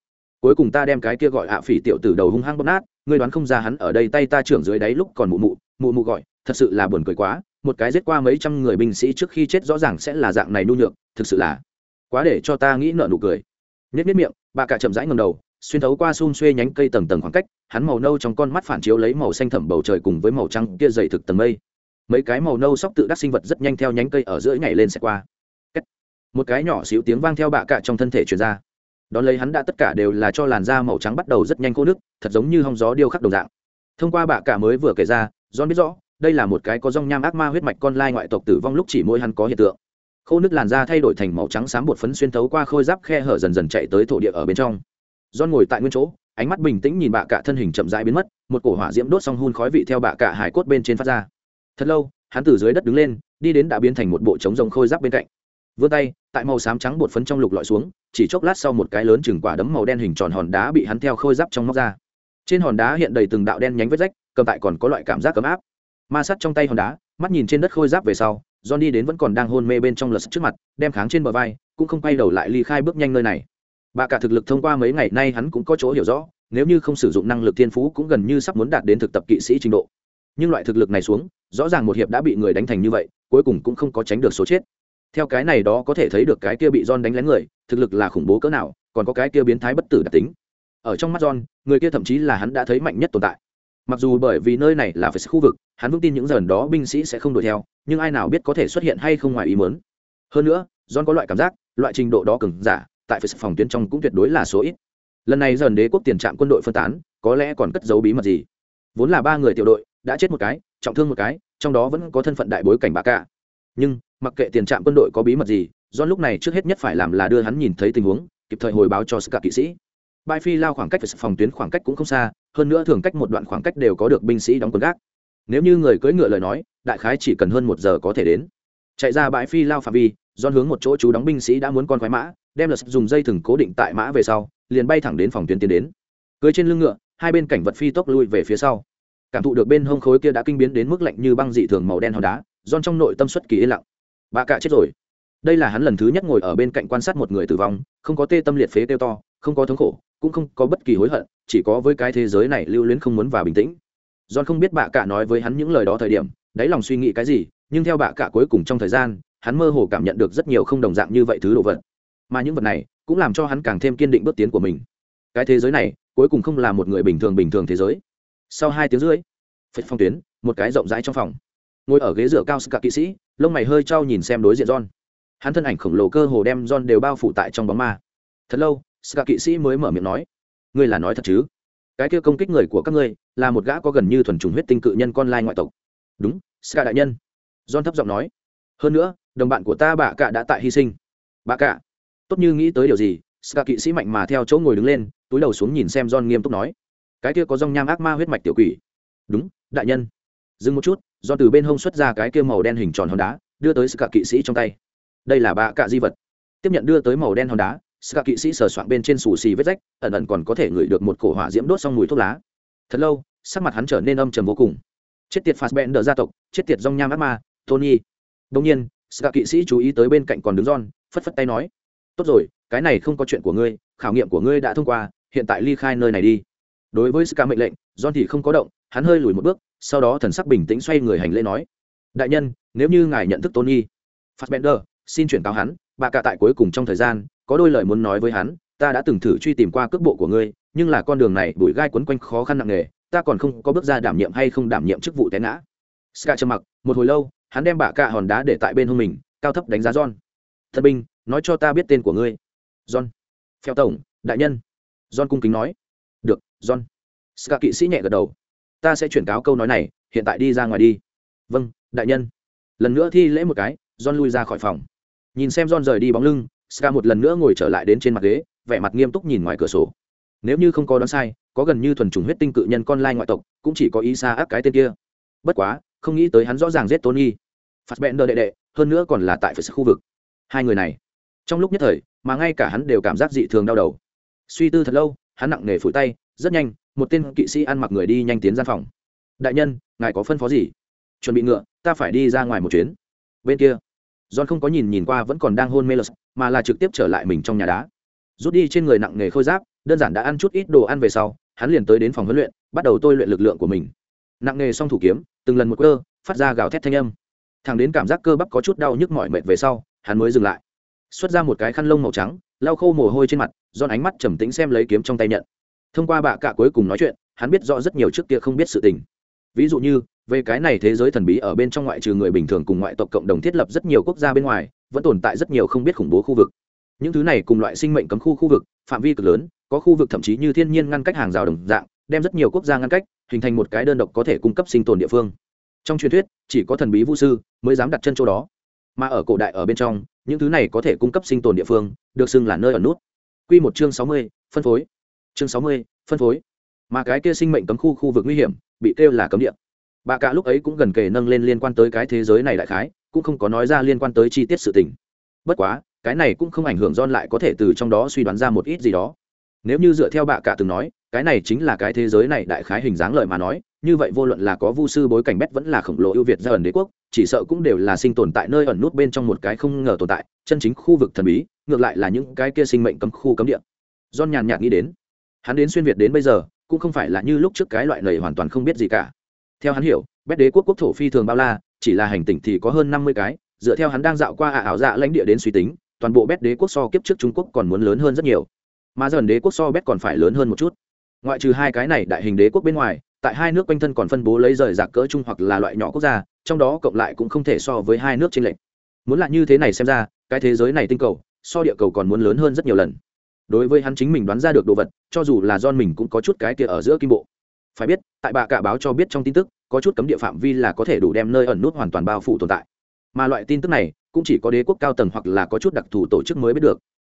Speaker 1: Cuối cùng ta đem cái kia gọi hạ phỉ tiểu tử đầu hung hăng bóp nát, ngươi đoán không ra hắn ở đây tay ta trưởng dưới đáy lúc còn mụ mụ, mụ mụ gọi, thật sự là buồn cười quá, một cái giết qua mấy trăm người binh sĩ trước khi chết rõ ràng sẽ là dạng này nhu nhược, thực sự là quá để cho ta nghĩ nợ nụ cười. Nhếch nhếch miệng, bà cả chậm rãi ngẩng đầu, xuyên thấu qua xung xuê nhánh cây tầng tầng khoảng cách, hắn màu nâu trong con mắt phản chiếu lấy màu xanh thẳm bầu trời cùng với màu trắng kia dày thực tầng mây. Mấy cái màu nâu sóc tự đắc sinh vật rất nhanh theo nhánh cây ở giữa nhảy lên xe qua. Một cái nhỏ xíu tiếng vang theo bạ cả trong thân thể truyền ra. Đón lấy hắn đã tất cả đều là cho làn da màu trắng bắt đầu rất nhanh khô nước thật giống như hong gió điêu khắc đồng dạng. Thông qua bạ cả mới vừa kể ra john biết rõ đây là một cái có rong nham ác ma huyết mạch con lai ngoại tộc tử vong lúc chỉ mỗi hắn có hiện tượng khô nước làn da thay đổi thành màu trắng xám bột phấn xuyên thấu qua khôi giáp khe hở dần dần chạy tới thổ địa ở bên trong. John ngồi tại nguyên chỗ, ánh mắt bình tĩnh nhìn bạ cạ thân hình chậm rãi biến mất, một cổ hỏa diễm đốt xong hun khói vị theo bạ cạ hải cốt bên trên phát ra. Thật lâu, hắn từ dưới đất đứng lên, đi đến đã biến thành một bộ trống rồng khôi giáp bên cạnh. Vươn tay, tại màu xám trắng bột phấn trong lục lọi xuống, chỉ chốc lát sau một cái lớn chừng quả đấm màu đen hình tròn hòn đá bị hắn theo khôi giáp trong móc ra. Trên hòn đá hiện đầy từng đạo đen nhánh vết rách, cầm tại còn có loại cảm giác ấm áp. Ma sắt trong tay hòn đá, mắt nhìn trên đất khôi giáp về sau john đi đến vẫn còn đang hôn mê bên trong lật trước mặt, đem kháng trên bờ vai, cũng không quay đầu lại ly khai bước nhanh nơi này. Bà cả thực lực thông qua mấy ngày nay hắn cũng có chỗ hiểu rõ, nếu như không sử dụng năng lực thiên phú cũng gần như sắp muốn đạt đến thực tập kỵ sĩ trình độ. Nhưng loại thực lực này xuống, rõ ràng một hiệp đã bị người đánh thành như vậy, cuối cùng cũng không có tránh được số chết. Theo cái này đó có thể thấy được cái kia bị John đánh lén người, thực lực là khủng bố cỡ nào, còn có cái kia biến thái bất tử đặc tính. Ở trong mắt john, người kia thậm chí là hắn đã thấy mạnh nhất tồn tại mặc dù bởi vì nơi này là phải khu vực, hắn vững tin những dần đó binh sĩ sẽ không đuổi theo, nhưng ai nào biết có thể xuất hiện hay không ngoài ý muốn. Hơn nữa, john có loại cảm giác, loại trình độ đó cứng giả, tại phải phòng tuyến trong cũng tuyệt đối là số ít. Lần này dần đế quốc tiền trạm quân đội phân tán, có lẽ còn cất giấu bí mật gì. Vốn là ba người tiểu đội, đã chết một cái, trọng thương một cái, trong đó vẫn có thân phận đại bối cảnh bà cả. Nhưng, mặc kệ tiền trạm quân đội có bí mật gì, john lúc này trước hết nhất phải làm là đưa hắn nhìn thấy tình huống, kịp thời hồi báo cho cả kỵ sĩ. Bãi phi lao khoảng cách về phòng tuyến khoảng cách cũng không xa hơn nữa thường cách một đoạn khoảng cách đều có được binh sĩ đóng quân gác. Nếu như người cưỡi ngựa lời nói, đại khái chỉ cần hơn một giờ có thể đến. Chạy ra bãi phi lao phạm vi don hướng một chỗ chú đóng binh sĩ đã muốn con khoái mã, đem lật dùng dây thừng cố định tại mã về sau, liền bay thẳng đến phòng tuyến tiến đến. Cưới trên lưng ngựa, hai bên cảnh vật phi tốc lui về phía sau. Cảm thụ được bên hông khối kia đã kinh biến đến mức lạnh như băng dị thường màu đen hòn đá don trong nội tâm xuất kỳ yên lặng. Bà cạ chết rồi. Đây là hắn lần thứ nhất ngồi ở bên cạnh quan sát một người tử vong, không có tê tâm liệt phế tiêu to, không có thống khổ cũng không có bất kỳ hối hận, chỉ có với cái thế giới này lưu luyến không muốn và bình tĩnh. John không biết bà cả nói với hắn những lời đó thời điểm, đáy lòng suy nghĩ cái gì, nhưng theo bà cả cuối cùng trong thời gian, hắn mơ hồ cảm nhận được rất nhiều không đồng dạng như vậy thứ đồ vật. Mà những vật này cũng làm cho hắn càng thêm kiên định bước tiến của mình. Cái thế giới này cuối cùng không là một người bình thường bình thường thế giới. Sau hai tiếng rưỡi phật phong tuyến, một cái rộng rãi trong phòng. Ngồi ở ghế dựa cao cả kỵ sĩ, lông mày hơi trao nhìn xem đối diện john. Hắn thân ảnh khổng lồ cơ hồ đem john đều bao phủ tại trong bóng ma. Thật lâu ska kỵ sĩ mới mở miệng nói, ngươi là nói thật chứ? Cái kia công kích người của các ngươi là một gã có gần như thuần trùng huyết tinh cự nhân con lai ngoại tộc. Đúng ska đại nhân. John thấp giọng nói, hơn nữa, đồng bạn của ta bà cạ đã tại hy sinh. Bà cạ? Tốt như nghĩ tới điều gì? Ska kỵ sĩ mạnh mà theo chỗ ngồi đứng lên, túi đầu xuống nhìn xem john nghiêm túc nói, cái kia có dòng nham ác ma huyết mạch tiểu quỷ. Đúng, đại nhân. Dừng một chút do từ bên hông xuất ra cái kia màu đen hình tròn hòn đá, đưa tới ska kỵ sĩ trong tay. Đây là bạ cạ di vật. Tiếp nhận đưa tới màu đen hòn đá ska kỵ sĩ sờ soạn bên trên xù xì vết rách ẩn ẩn còn có thể ngửi được một cổ hỏa diễm đốt xong mùi thuốc lá. Thật lâu sắc mặt hắn trở nên âm trầm vô cùng. Chết tiệt phạt bẹn đờ gia tộc chết tiệt rong nham ác ma tony. Đông nhiên ska kỵ sĩ chú ý tới bên cạnh còn đứng John, phất phất tay nói tốt rồi cái này không có chuyện của ngươi khảo nghiệm của ngươi đã thông qua hiện tại ly khai nơi này đi. Đối với ska mệnh lệnh john thì không có động hắn hơi lùi một bước sau đó thần sắc bình tĩnh xoay người hành lễ nói đại nhân nếu như ngài nhận thức tony fassbender xin chuyển cáo hắn bà cả tại cuối cùng trong thời gian có đôi lời muốn nói với hắn, ta đã từng thử truy tìm qua cước bộ của ngươi, nhưng là con đường này bụi gai quấn quanh khó khăn nặng nề, ta còn không có bước ra đảm nhiệm hay không đảm nhiệm chức vụ té ngã. Ska trầm mặc, một hồi lâu, hắn đem bả cạ hòn đá để tại bên hông mình, cao thấp đánh giá john. Thật binh, nói cho ta biết tên của ngươi. John. Phèo tổng, đại nhân. John cung kính nói. Được, john. Ska kỵ sĩ nhẹ gật đầu. Ta sẽ chuyển cáo câu nói này, hiện tại đi ra ngoài đi. Vâng đại nhân. Lần nữa thi lễ một cái, john lui ra khỏi phòng. Nhìn xem john rời đi bóng lưng ska một lần nữa ngồi trở lại đến trên mặt ghế, vẻ mặt nghiêm túc nhìn ngoài cửa sổ. Nếu như không có đoán sai, có gần như thuần chủng huyết tinh cự nhân con lai ngoại tộc, cũng chỉ có ý xa áp cái tên kia. Bất quá, không nghĩ tới hắn rõ ràng giết tony. Phạt bẹn đờ đệ đệ, hơn nữa còn là tại phải khu vực. Hai người này, trong lúc nhất thời, mà ngay cả hắn đều cảm giác dị thường đau đầu. Suy tư thật lâu, hắn nặng nề phủi tay, rất nhanh, một tên kỵ sĩ ăn mặc người đi nhanh tiến gian phòng. Đại nhân, ngài có phân phó gì? Chuẩn bị ngựa, ta phải đi ra ngoài một chuyến. Bên kia john không có nhìn nhìn qua vẫn còn đang hôn mê lợt, mà là trực tiếp trở lại mình trong nhà đá. Rút đi trên người nặng nghề khôi giáp đơn giản đã ăn chút ít đồ ăn về sau hắn liền tới đến phòng huấn luyện bắt đầu tôi luyện lực lượng của mình. Nặng nghề song thủ kiếm từng lần một cơ phát ra gào thét thanh âm. Thẳng đến cảm giác cơ bắp có chút đau nhức mỏi mệt về sau hắn mới dừng lại. Xuất ra một cái khăn lông màu trắng lau khô mồ hôi trên mặt John ánh mắt trầm tĩnh xem lấy kiếm trong tay nhận. Thông qua bạ cạ cuối cùng nói chuyện hắn biết rõ rất nhiều trước kia không biết sự tình. Ví dụ như về cái này thế giới thần bí ở bên trong ngoại trừ người bình thường cùng ngoại tộc cộng đồng thiết lập rất nhiều quốc gia bên ngoài, vẫn tồn tại rất nhiều không biết khủng bố khu vực. Những thứ này cùng loại sinh mệnh cấm khu khu vực, phạm vi cực lớn, có khu vực thậm chí như thiên nhiên ngăn cách hàng rào đồng dạng, đem rất nhiều quốc gia ngăn cách, hình thành một cái đơn độc có thể cung cấp sinh tồn địa phương. Trong truyền thuyết, chỉ có thần bí vũ sư mới dám đặt chân chỗ đó. Mà ở cổ đại ở bên trong, những thứ này có thể cung cấp sinh tồn địa phương, được xưng là nơi ở nút. Q một chương sáu mươi, phân phối. Chương sáu mươi, phân phối. Mà cái kia sinh mệnh cấm khu khu vực nguy hiểm, bị kêu là cấm địa bà cả lúc ấy cũng gần kề nâng lên liên quan tới cái thế giới này đại khái, cũng không có nói ra liên quan tới chi tiết sự tình. Bất quá, cái này cũng không ảnh hưởng don lại có thể từ trong đó suy đoán ra một ít gì đó. Nếu như dựa theo bà cả từng nói, cái này chính là cái thế giới này đại khái hình dáng lợi mà nói, như vậy vô luận là có vu sư bối cảnh bét vẫn là khổng lồ ưu việt ra ẩn đế quốc, chỉ sợ cũng đều là sinh tồn tại nơi ẩn nút bên trong một cái không ngờ tồn tại, chân chính khu vực thần bí, ngược lại là những cái kia sinh mệnh cấm khu cấm địa. Don nhàn nhạt nghĩ đến. Hắn đến xuyên việt đến bây giờ, cũng không phải là như lúc trước cái loại này hoàn toàn không biết gì cả theo hắn hiểu, bét đế quốc quốc thổ phi thường bao la, chỉ là hành tỉnh thì có hơn năm mươi cái, dựa theo hắn đang dạo qua ả ảo dạ lãnh địa đến suy tính, toàn bộ bét đế quốc so kiếp trước trung quốc còn muốn lớn hơn rất nhiều. Mà dần đế quốc so bét còn phải lớn hơn một chút. Ngoại trừ hai cái này đại hình đế quốc bên ngoài, tại hai nước quanh thân còn phân bố lấy rời rạc cỡ chung hoặc là loại nhỏ quốc gia, trong đó cộng lại cũng không thể so với hai nước trên lệnh muốn là như thế này xem ra, cái thế giới này tinh cầu, so địa cầu còn muốn lớn hơn rất nhiều lần. Đối với hắn chính mình đoán ra được đồ vật, cho dù là don mình cũng có chút cái kia ở giữa kim bộ phải biết, tại bà cả báo cho biết trong tin tức, có chút cấm địa phạm vi là có thể đủ đem nơi ẩn nút hoàn toàn bao phủ tồn tại. Mà loại tin tức này, cũng chỉ có đế quốc cao tầng hoặc là có chút đặc thù tổ chức mới biết được.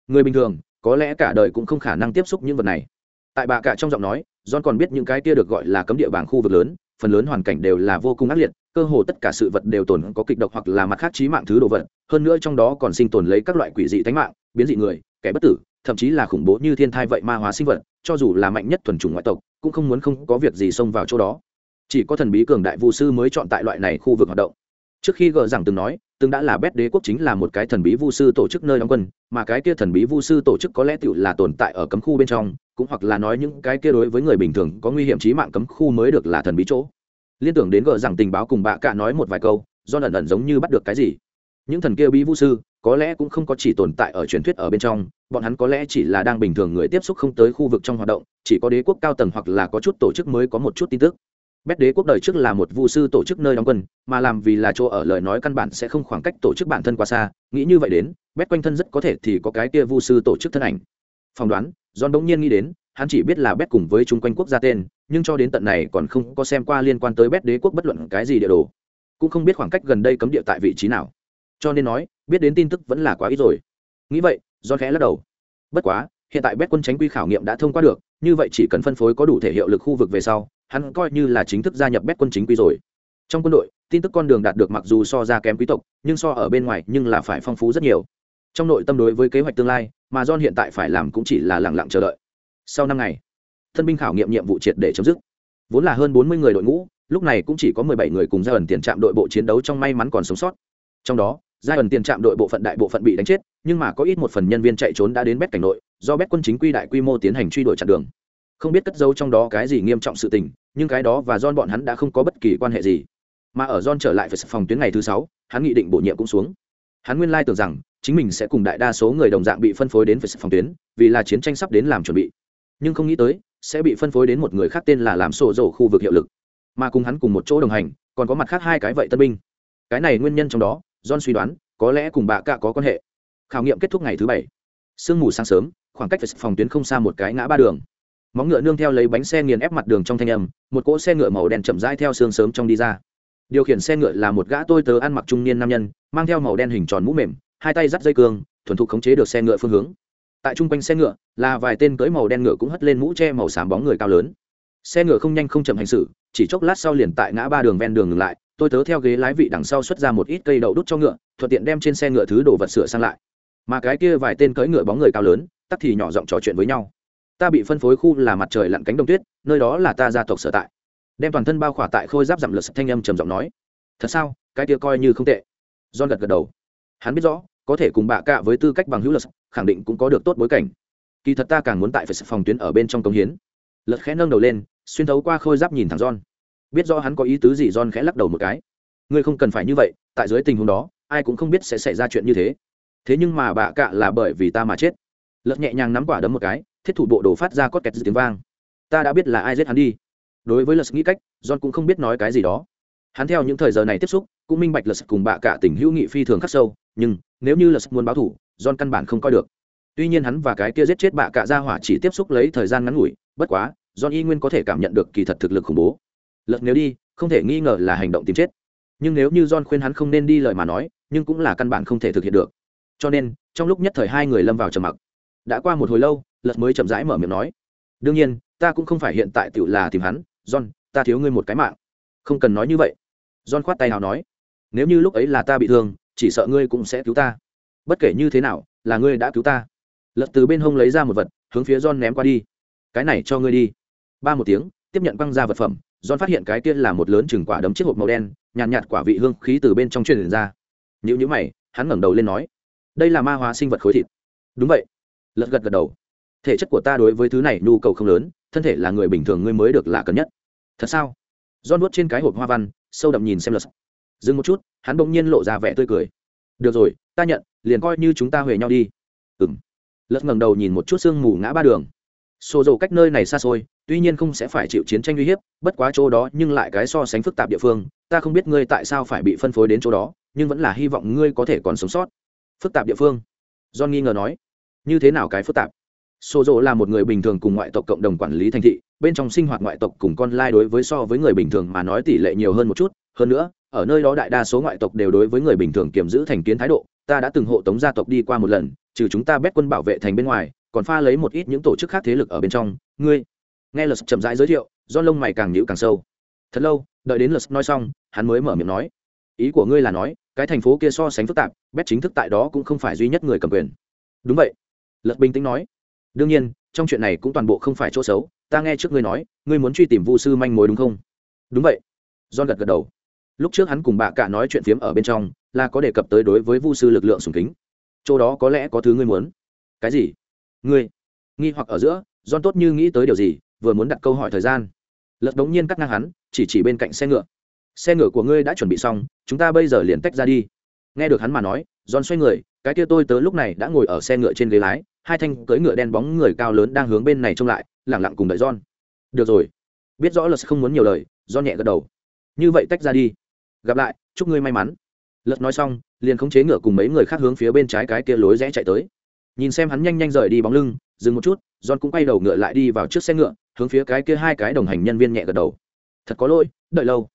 Speaker 1: Người bình thường, có lẽ cả đời cũng không khả năng tiếp xúc những vật này. Tại bà cả trong giọng nói, john còn biết những cái kia được gọi là cấm địa bảng khu vực lớn, phần lớn hoàn cảnh đều là vô cùng ác liệt, cơ hồ tất cả sự vật đều tồn có kịch độc hoặc là mặt khác trí mạng thứ đồ vật, hơn nữa trong đó còn sinh tồn lấy các loại quỷ dị tánh mạng, biến dị người, kẻ bất tử, thậm chí là khủng bố như thiên thai vậy ma hóa sinh vật cho dù là mạnh nhất thuần chủng ngoại tộc, cũng không muốn không có việc gì xông vào chỗ đó. Chỉ có thần bí cường đại vu sư mới chọn tại loại này khu vực hoạt động. Trước khi gờ rằng từng nói, từng đã là bét đế quốc chính là một cái thần bí vu sư tổ chức nơi đóng quân, mà cái kia thần bí vu sư tổ chức có lẽ tựu là tồn tại ở cấm khu bên trong, cũng hoặc là nói những cái kia đối với người bình thường có nguy hiểm trí mạng cấm khu mới được là thần bí chỗ. Liên tưởng đến gờ rằng tình báo cùng bạ cả nói một vài câu, do ẩn ẩn giống như bắt được cái gì. Những thần kia bí vu sư, có lẽ cũng không có chỉ tồn tại ở truyền thuyết ở bên trong bọn hắn có lẽ chỉ là đang bình thường người tiếp xúc không tới khu vực trong hoạt động, chỉ có đế quốc cao tầng hoặc là có chút tổ chức mới có một chút tin tức. Bét đế quốc đời trước là một vu sư tổ chức nơi đóng quân, mà làm vì là chỗ ở lời nói căn bản sẽ không khoảng cách tổ chức bản thân quá xa, nghĩ như vậy đến, bét quanh thân rất có thể thì có cái kia vu sư tổ chức thân ảnh. Phỏng đoán, john bỗng nhiên nghĩ đến, hắn chỉ biết là bét cùng với chung quanh quốc gia tên, nhưng cho đến tận này còn không có xem qua liên quan tới bét đế quốc bất luận cái gì địa đồ. Cũng không biết khoảng cách gần đây cấm địa tại vị trí nào. Cho nên nói, biết đến tin tức vẫn là quá ít rồi. Nghĩ vậy do khẽ lắc đầu. Bất quá, hiện tại bét quân tránh quy khảo nghiệm đã thông qua được, như vậy chỉ cần phân phối có đủ thể hiệu lực khu vực về sau, hắn coi như là chính thức gia nhập bét quân chính quy rồi. Trong quân đội, tin tức con đường đạt được mặc dù so ra kém quý tộc, nhưng so ở bên ngoài nhưng là phải phong phú rất nhiều. Trong nội tâm đối với kế hoạch tương lai, mà john hiện tại phải làm cũng chỉ là lẳng lặng chờ đợi. Sau năm ngày, thân binh khảo nghiệm nhiệm vụ triệt để chấm dứt. Vốn là hơn bốn mươi người đội ngũ, lúc này cũng chỉ có mười bảy người cùng gia ẩn tiền trạm đội bộ chiến đấu trong may mắn còn sống sót. Trong đó gia ẩn tiền trạm đội bộ phận đại bộ phận bị đánh chết nhưng mà có ít một phần nhân viên chạy trốn đã đến bét cảnh nội, do bét quân chính quy đại quy mô tiến hành truy đuổi chặn đường. Không biết cất giấu trong đó cái gì nghiêm trọng sự tình, nhưng cái đó và john bọn hắn đã không có bất kỳ quan hệ gì. Mà ở john trở lại về phòng tuyến ngày thứ sáu, hắn nghị định bổ nhiệm cũng xuống. Hắn nguyên lai tưởng rằng, chính mình sẽ cùng đại đa số người đồng dạng bị phân phối đến về phòng tuyến, vì là chiến tranh sắp đến làm chuẩn bị. Nhưng không nghĩ tới, sẽ bị phân phối đến một người khác tên là làm sổ rổ khu vực hiệu lực. Mà cùng hắn cùng một chỗ đồng hành, còn có mặt khác hai cái vậy tân binh. Cái này nguyên nhân trong đó, john suy đoán, có lẽ cùng bà cạ có quan hệ khảo nghiệm kết thúc ngày thứ bảy. Sương mù sáng sớm, khoảng cách về phòng tuyến không xa một cái ngã ba đường. Móng ngựa nương theo lấy bánh xe nghiền ép mặt đường trong thanh âm, một cỗ xe ngựa màu đen chậm rãi theo sương sớm trong đi ra. Điều khiển xe ngựa là một gã tôi tớ ăn mặc trung niên nam nhân, mang theo màu đen hình tròn mũ mềm, hai tay dắt dây cương, thuần thục khống chế được xe ngựa phương hướng. Tại chung quanh xe ngựa, là vài tên cưỡi màu đen ngựa cũng hất lên mũ che màu xám bóng người cao lớn. Xe ngựa không nhanh không chậm hành xử, chỉ chốc lát sau liền tại ngã ba đường ven đường ngừng lại, tôi tớ theo ghế lái vị đằng sau xuất ra một ít cây đậu đút cho ngựa, thuận tiện đem trên xe ngựa thứ đồ vật sửa sang lại mà cái kia vài tên cưỡi ngựa bóng người cao lớn, tắc thì nhỏ giọng trò chuyện với nhau. Ta bị phân phối khu là mặt trời lặn cánh đồng tuyết, nơi đó là ta gia tộc sở tại. Đem toàn thân bao khỏa tại khôi giáp giảm lượt thanh âm trầm giọng nói. Thật sao? Cái kia coi như không tệ. John gật gật đầu. Hắn biết rõ, có thể cùng bạ cạ với tư cách bằng hữu lật khẳng định cũng có được tốt bối cảnh. Kỳ thật ta càng muốn tại phải phòng tuyến ở bên trong công hiến. Lật khẽ nâng đầu lên, xuyên thấu qua khôi giáp nhìn thẳng john. Biết rõ hắn có ý tứ gì, john khẽ lắc đầu một cái. Ngươi không cần phải như vậy, tại dưới tình huống đó, ai cũng không biết sẽ xảy ra chuyện như thế thế nhưng mà bạ cạ là bởi vì ta mà chết. Lật nhẹ nhàng nắm quả đấm một cái, thiết thủ bộ đồ phát ra cót kẹt tiếng vang. Ta đã biết là ai giết hắn đi. Đối với lật nghĩ cách, john cũng không biết nói cái gì đó. Hắn theo những thời giờ này tiếp xúc, cũng minh bạch lật cùng bạ cả tình hữu nghị phi thường khắc sâu, nhưng nếu như lật muốn báo thủ, john căn bản không coi được. Tuy nhiên hắn và cái kia giết chết bạ cả ra hỏa chỉ tiếp xúc lấy thời gian ngắn ngủi, bất quá, john y nguyên có thể cảm nhận được kỳ thật thực lực khủng bố. Lật nếu đi, không thể nghi ngờ là hành động tìm chết. Nhưng nếu như john khuyên hắn không nên đi lời mà nói, nhưng cũng là căn bản không thể thực hiện được cho nên trong lúc nhất thời hai người lâm vào trầm mặc. Đã qua một hồi lâu lật mới chậm rãi mở miệng nói đương nhiên ta cũng không phải hiện tại tự là tìm hắn john ta thiếu ngươi một cái mạng. Không cần nói như vậy. John khoát tay nào nói nếu như lúc ấy là ta bị thương chỉ sợ ngươi cũng sẽ cứu ta. Bất kể như thế nào là ngươi đã cứu ta. Lật từ bên hông lấy ra một vật hướng phía john ném qua đi. Cái này cho ngươi đi. Ba một tiếng tiếp nhận quăng ra vật phẩm john phát hiện cái kia là một lớn chừng quả đấm chiếc hộp màu đen nhàn nhạt, nhạt quả vị hương khí từ bên trong truyền ra. Nhữ nhữ mày hắn ngẩng đầu lên nói đây là ma hóa sinh vật khối thịt. Đúng vậy. Lật gật gật đầu. Thể chất của ta đối với thứ này nhu cầu không lớn thân thể là người bình thường ngươi mới được là cần nhất. Thật sao? John nuốt trên cái hộp hoa văn, sâu đậm nhìn xem lật. Dừng một chút, hắn bỗng nhiên lộ ra vẻ tươi cười. Được rồi, ta nhận, liền coi như chúng ta huề nhau đi. Ừng lật ngẩng đầu nhìn một chút sương mù ngã ba đường. Xô dầu cách nơi này xa xôi tuy nhiên không sẽ phải chịu chiến tranh uy hiếp bất quá chỗ đó nhưng lại cái so sánh phức tạp địa phương ta không biết ngươi tại sao phải bị phân phối đến chỗ đó nhưng vẫn là hy vọng ngươi có thể còn sống sót phức tạp địa phương. John nghi ngờ nói, như thế nào cái phức tạp? Xô Dỗ là một người bình thường cùng ngoại tộc cộng đồng quản lý thành thị, bên trong sinh hoạt ngoại tộc cùng con lai đối với so với người bình thường mà nói tỷ lệ nhiều hơn một chút. Hơn nữa, ở nơi đó đại đa số ngoại tộc đều đối với người bình thường kiềm giữ thành kiến thái độ. Ta đã từng hộ tống gia tộc đi qua một lần, trừ chúng ta bét quân bảo vệ thành bên ngoài, còn pha lấy một ít những tổ chức khác thế lực ở bên trong. Ngươi? Nghe lật chậm rãi giới thiệu do lông mày càng nhữ càng sâu. Thật lâu, đợi đến lật nói xong, hắn mới mở miệng nói, ý của ngươi là nói cái thành phố kia so sánh phức tạp, bét chính thức tại đó cũng không phải duy nhất người cầm quyền. Đúng vậy, lật bình tĩnh nói. Đương nhiên, trong chuyện này cũng toàn bộ không phải chỗ xấu, ta nghe trước ngươi nói, ngươi muốn truy tìm vu sư manh mối đúng không? Đúng vậy, john gật gật đầu. Lúc trước hắn cùng bà cả nói chuyện phiếm ở bên trong, là có đề cập tới đối với vu sư lực lượng sùng kính. Chỗ đó có lẽ có thứ ngươi muốn. Cái gì? Ngươi? Nghi hoặc ở giữa, john tốt như nghĩ tới điều gì, vừa muốn đặt câu hỏi thời gian. Lật đống nhiên cắt ngang hắn, chỉ chỉ bên cạnh xe ngựa xe ngựa của ngươi đã chuẩn bị xong, chúng ta bây giờ liền tách ra đi. Nghe được hắn mà nói, giòn xoay người, cái kia tôi tớ lúc này đã ngồi ở xe ngựa trên ghế lái, hai thanh cưỡi ngựa đen bóng người cao lớn đang hướng bên này trông lại lẳng lặng cùng đợi giòn. Được rồi. Biết rõ là không muốn nhiều lời, giòn nhẹ gật đầu. Như vậy tách ra đi. Gặp lại, chúc ngươi may mắn. Lật nói xong, liền khống chế ngựa cùng mấy người khác hướng phía bên trái cái kia lối rẽ chạy tới. Nhìn xem hắn nhanh nhanh rời đi bóng lưng, dừng một chút john cũng quay đầu ngựa lại đi vào trước xe ngựa, hướng phía cái kia hai cái đồng hành nhân viên nhẹ gật đầu. Thật có lỗi, đợi lâu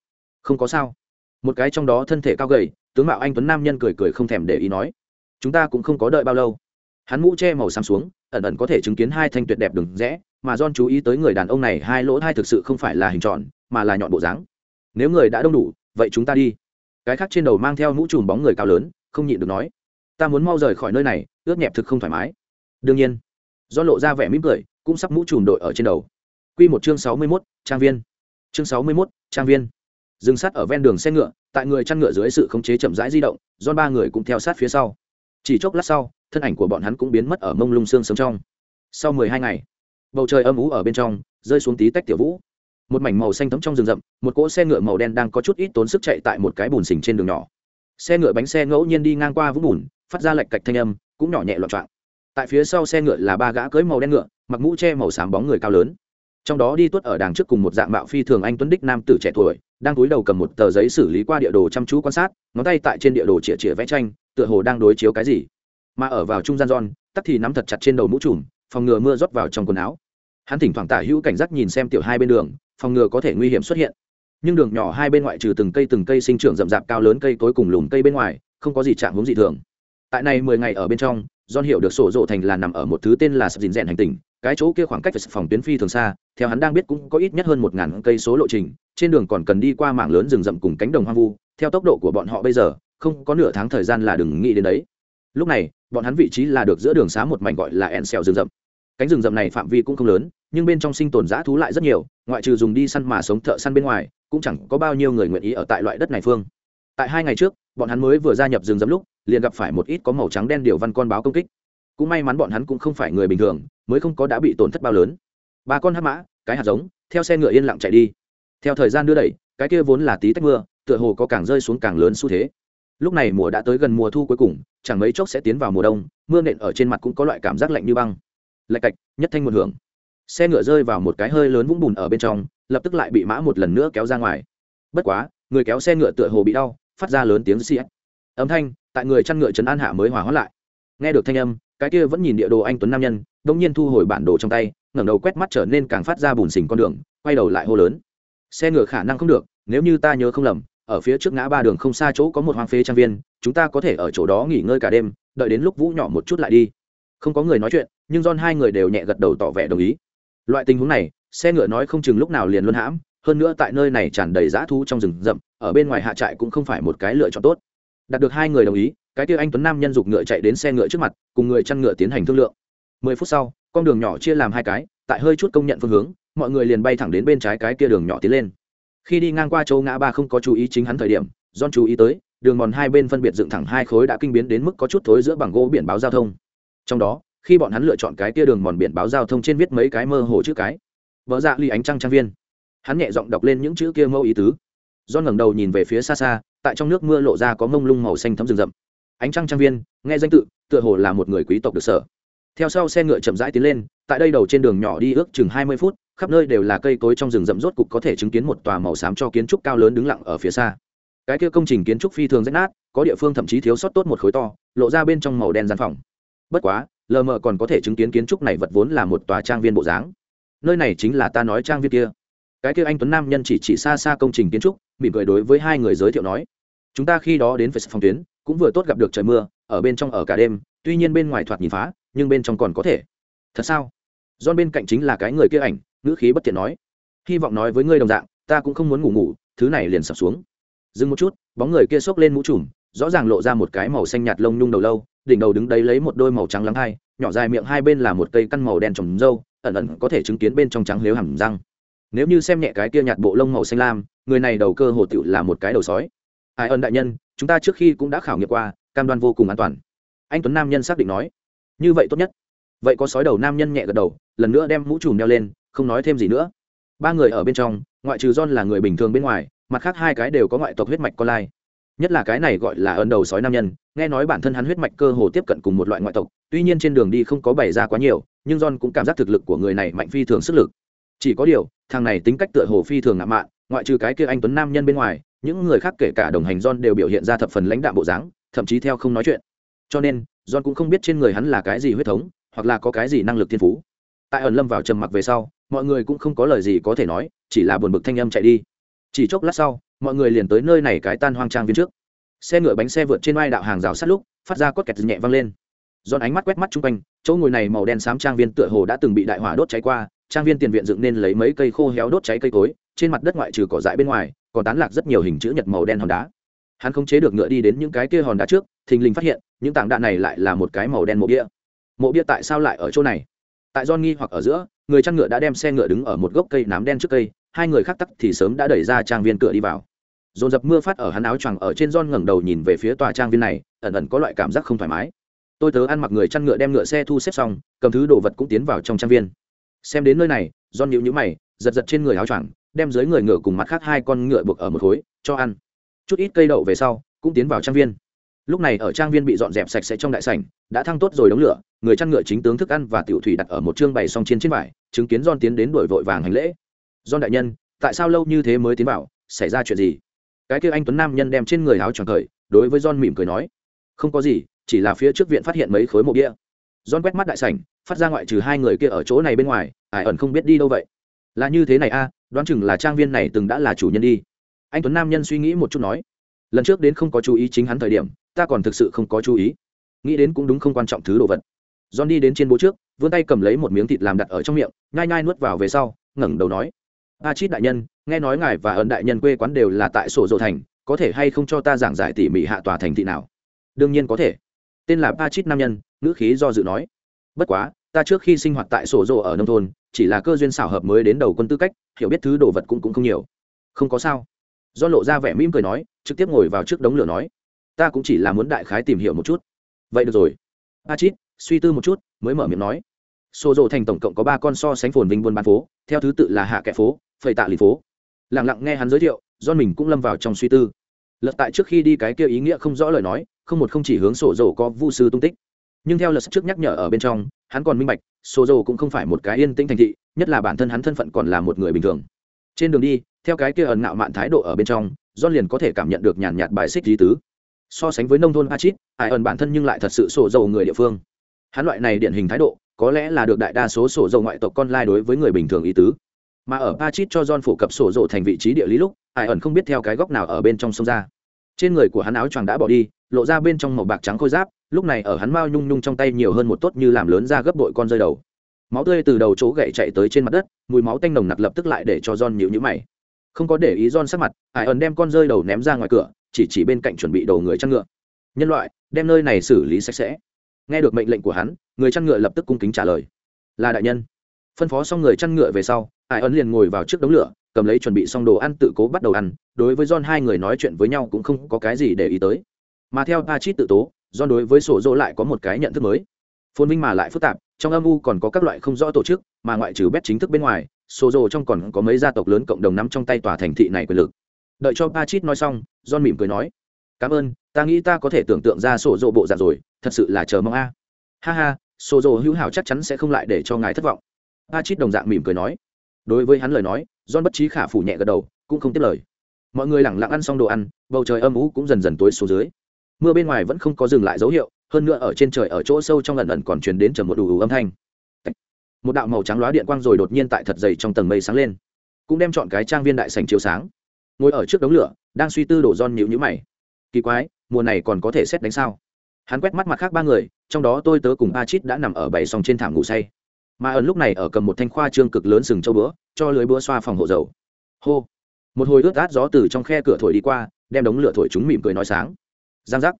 Speaker 1: không có sao. Một cái trong đó thân thể cao gầy, tướng mạo anh tuấn nam nhân cười cười không thèm để ý nói, chúng ta cũng không có đợi bao lâu. Hắn mũ che màu xám xuống, ẩn ẩn có thể chứng kiến hai thanh tuyệt đẹp đừng rẽ, mà don chú ý tới người đàn ông này, hai lỗ hai thực sự không phải là hình tròn, mà là nhọn bộ dáng. Nếu người đã đông đủ, vậy chúng ta đi. Cái khác trên đầu mang theo mũ trùm bóng người cao lớn, không nhịn được nói, ta muốn mau rời khỏi nơi này, ướt nhẹp thực không thoải mái. Đương nhiên do lộ ra vẻ mỉm cười, cũng sắp mũ trùm đội ở trên đầu. Q một chương sáu mươi mốt, trang viên. Chương sáu mươi mốt, trang viên dừng sát ở ven đường xe ngựa, tại người chăn ngựa dưới sự khống chế chậm rãi di động do ba người cũng theo sát phía sau. Chỉ chốc lát sau, thân ảnh của bọn hắn cũng biến mất ở mông lung sương sống trong. Sau mười hai ngày, bầu trời âm ú ở bên trong, rơi xuống tí tách tiểu vũ. Một mảnh màu xanh thấm trong rừng rậm, một cỗ xe ngựa màu đen đang có chút ít tốn sức chạy tại một cái bùn xình trên đường nhỏ. Xe ngựa bánh xe ngẫu nhiên đi ngang qua vũng bùn, phát ra lệch cạch thanh âm, cũng nhỏ nhẹ loạn trọng tại phía sau xe ngựa là ba gã cưới màu đen ngựa, mặc mũ che màu xám bóng người cao lớn trong đó đi tuất ở đàng trước cùng một dạng mạo phi thường anh tuấn đích nam tử trẻ tuổi, đang cúi đầu cầm một tờ giấy xử lý qua địa đồ chăm chú quan sát, ngón tay tại trên địa đồ chĩa chĩa vẽ tranh, tựa hồ đang đối chiếu cái gì. Mà ở vào trung gian giòn tắc thì nắm thật chặt trên đầu mũ trùm, phòng ngừa mưa rót vào trong quần áo. Hắn thỉnh thoảng tả hữu cảnh giác nhìn xem tiểu hai bên đường, phòng ngừa có thể nguy hiểm xuất hiện. Nhưng đường nhỏ hai bên ngoại trừ từng cây từng cây sinh trưởng rậm rạp cao lớn cây cối cùng lùm cây bên ngoài, không có gì chạm hướng dị thường. Tại này mười ngày ở bên trong John hiểu được sổ rộ thành là nằm ở một thứ tên là sập dìn rèn hành tinh, cái chỗ kia khoảng cách phòng tuyến phi thường xa, theo hắn đang biết cũng có ít nhất hơn một ngàn cây số lộ trình, trên đường còn cần đi qua mảng lớn rừng rậm cùng cánh đồng hoang vu, theo tốc độ của bọn họ bây giờ, không có nửa tháng thời gian là đừng nghĩ đến đấy. Lúc này, bọn hắn vị trí là được giữa đường xá một mảnh gọi là Ensel rừng rậm. Cánh rừng rậm này phạm vi cũng không lớn, nhưng bên trong sinh tồn giã thú lại rất nhiều, ngoại trừ dùng đi săn mà sống thợ săn bên ngoài, cũng chẳng có bao nhiêu người nguyện ý ở tại loại đất này phương. Tại hai ngày trước bọn hắn mới vừa gia nhập rừng rậm lúc, liền gặp phải một ít có màu trắng đen điều văn con báo công kích. Cũng may mắn bọn hắn cũng không phải người bình thường, mới không có đã bị tổn thất bao lớn. Ba con hắc mã, cái hạt giống, theo xe ngựa yên lặng chạy đi. Theo thời gian đưa đẩy, cái kia vốn là tí tách mưa, tựa hồ có càng rơi xuống càng lớn xu thế. Lúc này mùa đã tới gần mùa thu cuối cùng, chẳng mấy chốc sẽ tiến vào mùa đông, mưa nện ở trên mặt cũng có loại cảm giác lạnh như băng. Lạch cạch, nhất thanh một hưởng. Xe ngựa rơi vào một cái hơi lớn vũng bùn ở bên trong, lập tức lại bị mã một lần nữa kéo ra ngoài. Bất quá, người kéo xe ngựa tựa hồ bị đau phát ra lớn tiếng xì âm thanh, tại người chăn ngựa trấn an hạ mới hòa hóa lại. Nghe được thanh âm, cái kia vẫn nhìn địa đồ anh tuấn nam nhân đông nhiên thu hồi bản đồ trong tay, ngẩng đầu quét mắt trở nên càng phát ra bùn xình con đường, quay đầu lại hô lớn. Xe ngựa khả năng không được, nếu như ta nhớ không lầm, ở phía trước ngã ba đường không xa chỗ có một hoang phế trang viên, chúng ta có thể ở chỗ đó nghỉ ngơi cả đêm, đợi đến lúc vũ nhỏ một chút lại đi. Không có người nói chuyện, nhưng don hai người đều nhẹ gật đầu tỏ vẻ đồng ý. Loại tình huống này, xe ngựa nói không chừng lúc nào liền luân hãm hơn nữa tại nơi này tràn đầy dã thú trong rừng rậm, ở bên ngoài hạ trại cũng không phải một cái lựa chọn tốt. Đạt được hai người đồng ý, cái kia anh tuấn nam nhân dục ngựa chạy đến xe ngựa trước mặt, cùng người chăn ngựa tiến hành thương lượng. Mười phút sau, con đường nhỏ chia làm hai cái, tại hơi chút công nhận phương hướng, mọi người liền bay thẳng đến bên trái cái kia đường nhỏ tiến lên. Khi đi ngang qua châu ngã ba không có chú ý chính hắn thời điểm don chú ý tới, đường mòn hai bên phân biệt dựng thẳng hai khối đã kinh biến đến mức có chút thối giữa bằng gỗ biển báo giao thông. Trong đó, khi bọn hắn lựa chọn cái kia đường mòn biển báo giao thông trên viết mấy cái mơ hồ chữ cái. Vỡ dạ ly ánh trăng trang viên hắn nhẹ giọng đọc lên những chữ kia mâu ý tứ. Do ngẩng đầu nhìn về phía xa xa, tại trong nước mưa lộ ra có mông lung màu xanh thấm rừng rậm. Ánh trăng trang viên, nghe danh tự, tựa hồ là một người quý tộc được sở. Theo sau xe ngựa chậm rãi tiến lên, tại đây đầu trên đường nhỏ đi ước chừng hai mươi phút, khắp nơi đều là cây cối trong rừng rậm rốt cục có thể chứng kiến một tòa màu xám cho kiến trúc cao lớn đứng lặng ở phía xa. Cái kia công trình kiến trúc phi thường rách nát, có địa phương thậm chí thiếu sót tốt một khối to, lộ ra bên trong màu đen gian phòng. Bất quá, lờ mờ còn có thể chứng kiến kiến trúc này vật vốn là một tòa trang viên bộ dáng. Nơi này chính là ta nói trang viên kia cái kia anh tuấn nam nhân chỉ chỉ xa xa công trình kiến trúc, mỉm cười đối với hai người giới thiệu nói, chúng ta khi đó đến phải phòng tuyến, cũng vừa tốt gặp được trời mưa, ở bên trong ở cả đêm, tuy nhiên bên ngoài thoạt nhìn phá, nhưng bên trong còn có thể. Thật sao? Do bên cạnh chính là cái người kia ảnh, ngữ khí bất tiện nói, hy vọng nói với ngươi đồng dạng, ta cũng không muốn ngủ ngủ, thứ này liền sập xuống. Dừng một chút, bóng người kia xốc lên mũ trùm, rõ ràng lộ ra một cái màu xanh nhạt lông nhung đầu lâu, đỉnh đầu đứng đấy lấy một đôi màu trắng lắng hai, nhỏ dài miệng hai bên là một cây căn màu đen trồng râu, ẩn ẩn có thể chứng kiến bên trong trắng lếu hẳn răng nếu như xem nhẹ cái kia nhạt bộ lông màu xanh lam, người này đầu cơ hồ tựu là một cái đầu sói. Ai ơn đại nhân, chúng ta trước khi cũng đã khảo nghiệm qua, cam đoan vô cùng an toàn. Anh tuấn nam nhân xác định nói. Như vậy tốt nhất. Vậy có sói đầu nam nhân nhẹ gật đầu, lần nữa đem mũ trùm đeo lên, không nói thêm gì nữa. Ba người ở bên trong, ngoại trừ john là người bình thường bên ngoài, mặt khác hai cái đều có ngoại tộc huyết mạch con lai. Nhất là cái này gọi là ơn đầu sói nam nhân, nghe nói bản thân hắn huyết mạch cơ hồ tiếp cận cùng một loại ngoại tộc, tuy nhiên trên đường đi không có bày ra quá nhiều, nhưng john cũng cảm giác thực lực của người này mạnh phi thường sức lực chỉ có điều, thằng này tính cách tựa hồ phi thường ngạo mạn, ngoại trừ cái kia anh tuấn nam nhân bên ngoài, những người khác kể cả đồng hành john đều biểu hiện ra thập phần lãnh đạm bộ dáng, thậm chí theo không nói chuyện. Cho nên, john cũng không biết trên người hắn là cái gì huyết thống, hoặc là có cái gì năng lực thiên phú. Tại ẩn lâm vào trầm mặc về sau, mọi người cũng không có lời gì có thể nói, chỉ là buồn bực thanh âm chạy đi. Chỉ chốc lát sau, mọi người liền tới nơi này cái tan hoang trang viên trước. Xe ngựa bánh xe vượt trên oai đạo hàng rào sát lúc, phát ra cốt kẹt nhẹ văng lên. Giòn ánh mắt quét mắt chung quanh, chỗ ngồi này màu đen xám trang viên tựa hồ đã từng bị đại hỏa đốt cháy qua trang viên tiền viện dựng nên lấy mấy cây khô héo đốt cháy cây cối trên mặt đất ngoại trừ cỏ dại bên ngoài còn tán lạc rất nhiều hình chữ nhật màu đen hòn đá hắn không chế được ngựa đi đến những cái kia hòn đá trước thình lình phát hiện những tảng đạn này lại là một cái màu đen mộ bia mộ bia tại sao lại ở chỗ này tại don nghi hoặc ở giữa, người chăn ngựa đã đem xe ngựa đứng ở một gốc cây nám đen trước cây, hai người khác tắc thì sớm đã đẩy ra trang viên cửa đi vào. Dồn dập mưa phát ở hắn áo choàng ở trên don ngẩng đầu nhìn về phía tòa trang viên này, ẩn ẩn có loại cảm giác không thoải mái. Tôi tớ ăn mặc người chăn ngựa đem ngựa xe thu xếp xong, cầm thứ đồ vật cũng tiến vào trong trang viên. Xem đến nơi này, John nhịu nhíu mày, giật giật trên người áo choàng, đem dưới người ngựa cùng mặt khác hai con ngựa buộc ở một khối, cho ăn. Chút ít cây đậu về sau, cũng tiến vào trang viên. Lúc này ở trang viên bị dọn dẹp sạch sẽ trong đại sảnh đã thăng tốt rồi đống lửa người chăn ngựa chính tướng thức ăn và tiểu thủy đặt ở một chương bày song chiến trên vải chứng kiến don tiến đến đổi vội vàng hành lễ. Don đại nhân tại sao lâu như thế mới tiến vào? Xảy ra chuyện gì? Cái kia anh tuấn nam nhân đem trên người áo choàng cởi đối với don mỉm cười nói không có gì chỉ là phía trước viện phát hiện mấy khối mộ bia. Don quét mắt đại sảnh phát ra ngoại trừ hai người kia ở chỗ này bên ngoài, ải ẩn không biết đi đâu vậy. Là như thế này a, đoán chừng là trang viên này từng đã là chủ nhân đi. Anh tuấn nam nhân suy nghĩ một chút nói, lần trước đến không có chú ý chính hắn thời điểm, ta còn thực sự không có chú ý. Nghĩ đến cũng đúng không quan trọng thứ đồ vật. John đi đến trên bố trước, vươn tay cầm lấy một miếng thịt làm đặt ở trong miệng, nhai nhai nuốt vào về sau, ngẩng đầu nói a chít đại nhân, nghe nói ngài và ẩn đại nhân quê quán đều là tại sổ dỗ thành, có thể hay không cho ta giảng giải tỉ mỉ hạ tòa thành thị nào? Đương nhiên có thể. Tên là pa chít nam nhân, ngữ khí do dự nói bất quá, ta trước khi sinh hoạt tại sổ rộ ở nông thôn, chỉ là cơ duyên xảo hợp mới đến đầu quân tư cách, hiểu biết thứ đồ vật cũng cũng không nhiều. Không có sao. Do lộ ra vẻ mỉm cười nói, trực tiếp ngồi vào trước đống lửa nói, ta cũng chỉ là muốn đại khái tìm hiểu một chút. Vậy được rồi. A chít suy tư một chút, mới mở miệng nói. Sổ rộ thành tổng cộng có ba con so sánh phồn vinh buôn bán phố, theo thứ tự là hạ kẻ phố, phầy tạ lì phố. Lẳng lặng nghe hắn giới thiệu do mình cũng lâm vào trong suy tư. Lật tại trước khi đi cái kia ý nghĩa không rõ lời nói, không một không chỉ hướng sổ rộ có vu sư tung tích nhưng theo lật trước nhắc nhở ở bên trong hắn còn minh bạch sổ dầu cũng không phải một cái yên tĩnh thành thị nhất là bản thân hắn thân phận còn là một người bình thường. Trên đường đi theo cái kia ẩn ngạo mạn thái độ ở bên trong do liền có thể cảm nhận được nhàn nhạt bài xích lý tứ. So sánh với nông thôn Pachit, ai ẩn bản thân nhưng lại thật sự sổ dầu người địa phương. Hắn loại này điển hình thái độ có lẽ là được đại đa số sổ dầu ngoại tộc con lai đối với người bình thường ý tứ. Mà ở Pachit cho John phổ cập sổ dầu thành vị trí địa lý lúc ai ẩn không biết theo cái góc nào ở bên trong sông ra. Trên người của hắn áo choàng đã bỏ đi lộ ra bên trong màu bạc trắng khôi giáp lúc này ở hắn mao nhung nhung trong tay nhiều hơn một tốt như làm lớn ra gấp đội con rơi đầu. Máu tươi từ đầu chỗ gậy chạy tới trên mặt đất, mùi máu tanh nồng nặc lập tức lại để cho John nhịu nhữ mày. Không có để ý John sắc mặt ải ẩn đem con rơi đầu ném ra ngoài cửa, chỉ chỉ bên cạnh chuẩn bị đầu người chăn ngựa. Nhân loại, đem nơi này xử lý sạch sẽ. Nghe được mệnh lệnh của hắn, người chăn ngựa lập tức cung kính trả lời. Là đại nhân. Phân phó xong người chăn ngựa về sau ải ấn liền ngồi vào trước đống lửa, cầm lấy chuẩn bị xong đồ ăn tự cố bắt đầu ăn, đối với john hai người nói chuyện với nhau cũng không có cái gì để ý tới. Mà theo pa chít tự tố do đối với sổ dỗ lại có một cái nhận thức mới. Phồn vinh mà lại phức tạp, trong âm u còn có các loại không rõ tổ chức, mà ngoại trừ bét chính thức bên ngoài, sổ dỗ trong còn có mấy gia tộc lớn cộng đồng nắm trong tay tòa thành thị này quyền lực. Đợi cho pachit nói xong, john mỉm cười nói, cảm ơn, ta nghĩ ta có thể tưởng tượng ra sổ dỗ bộ dạng rồi, thật sự là chờ mong a. Ha ha, sổ dỗ hữu hảo chắc chắn sẽ không lại để cho ngài thất vọng. Pachit đồng dạng mỉm cười nói. Đối với hắn lời nói, john bất trí khả phủ nhẹ gật đầu, cũng không tiếp lời. Mọi người lẳng lặng ăn xong đồ ăn, bầu trời âm ú cũng dần dần tối xuống dưới mưa bên ngoài vẫn không có dừng lại dấu hiệu hơn nữa ở trên trời ở chỗ sâu trong lần ẩn còn truyền đến trầm một đủ, đủ âm thanh. Một đạo màu trắng lóa điện quang rồi đột nhiên tại thật dày trong tầng mây sáng lên cũng đem chọn cái trang viên đại sành chiếu sáng. Ngồi ở trước đống lửa đang suy tư đổ giòn nhịu nhữ mày. Kỳ quái mùa này còn có thể xét đánh sao? Hắn quét mắt mặt khác ba người trong đó tôi tớ cùng a chít đã nằm ở bảy sòng trên thảm ngủ say. Mà ẩn lúc này ở cầm một thanh khoa trương cực lớn sừng châu búa, cho lưới búa xoa phòng hộ dầu. Hô! Một hồi ướt át gió từ trong khe cửa thổi đi qua đem đống lửa thổi chúng mỉm cười nói sáng giang giác.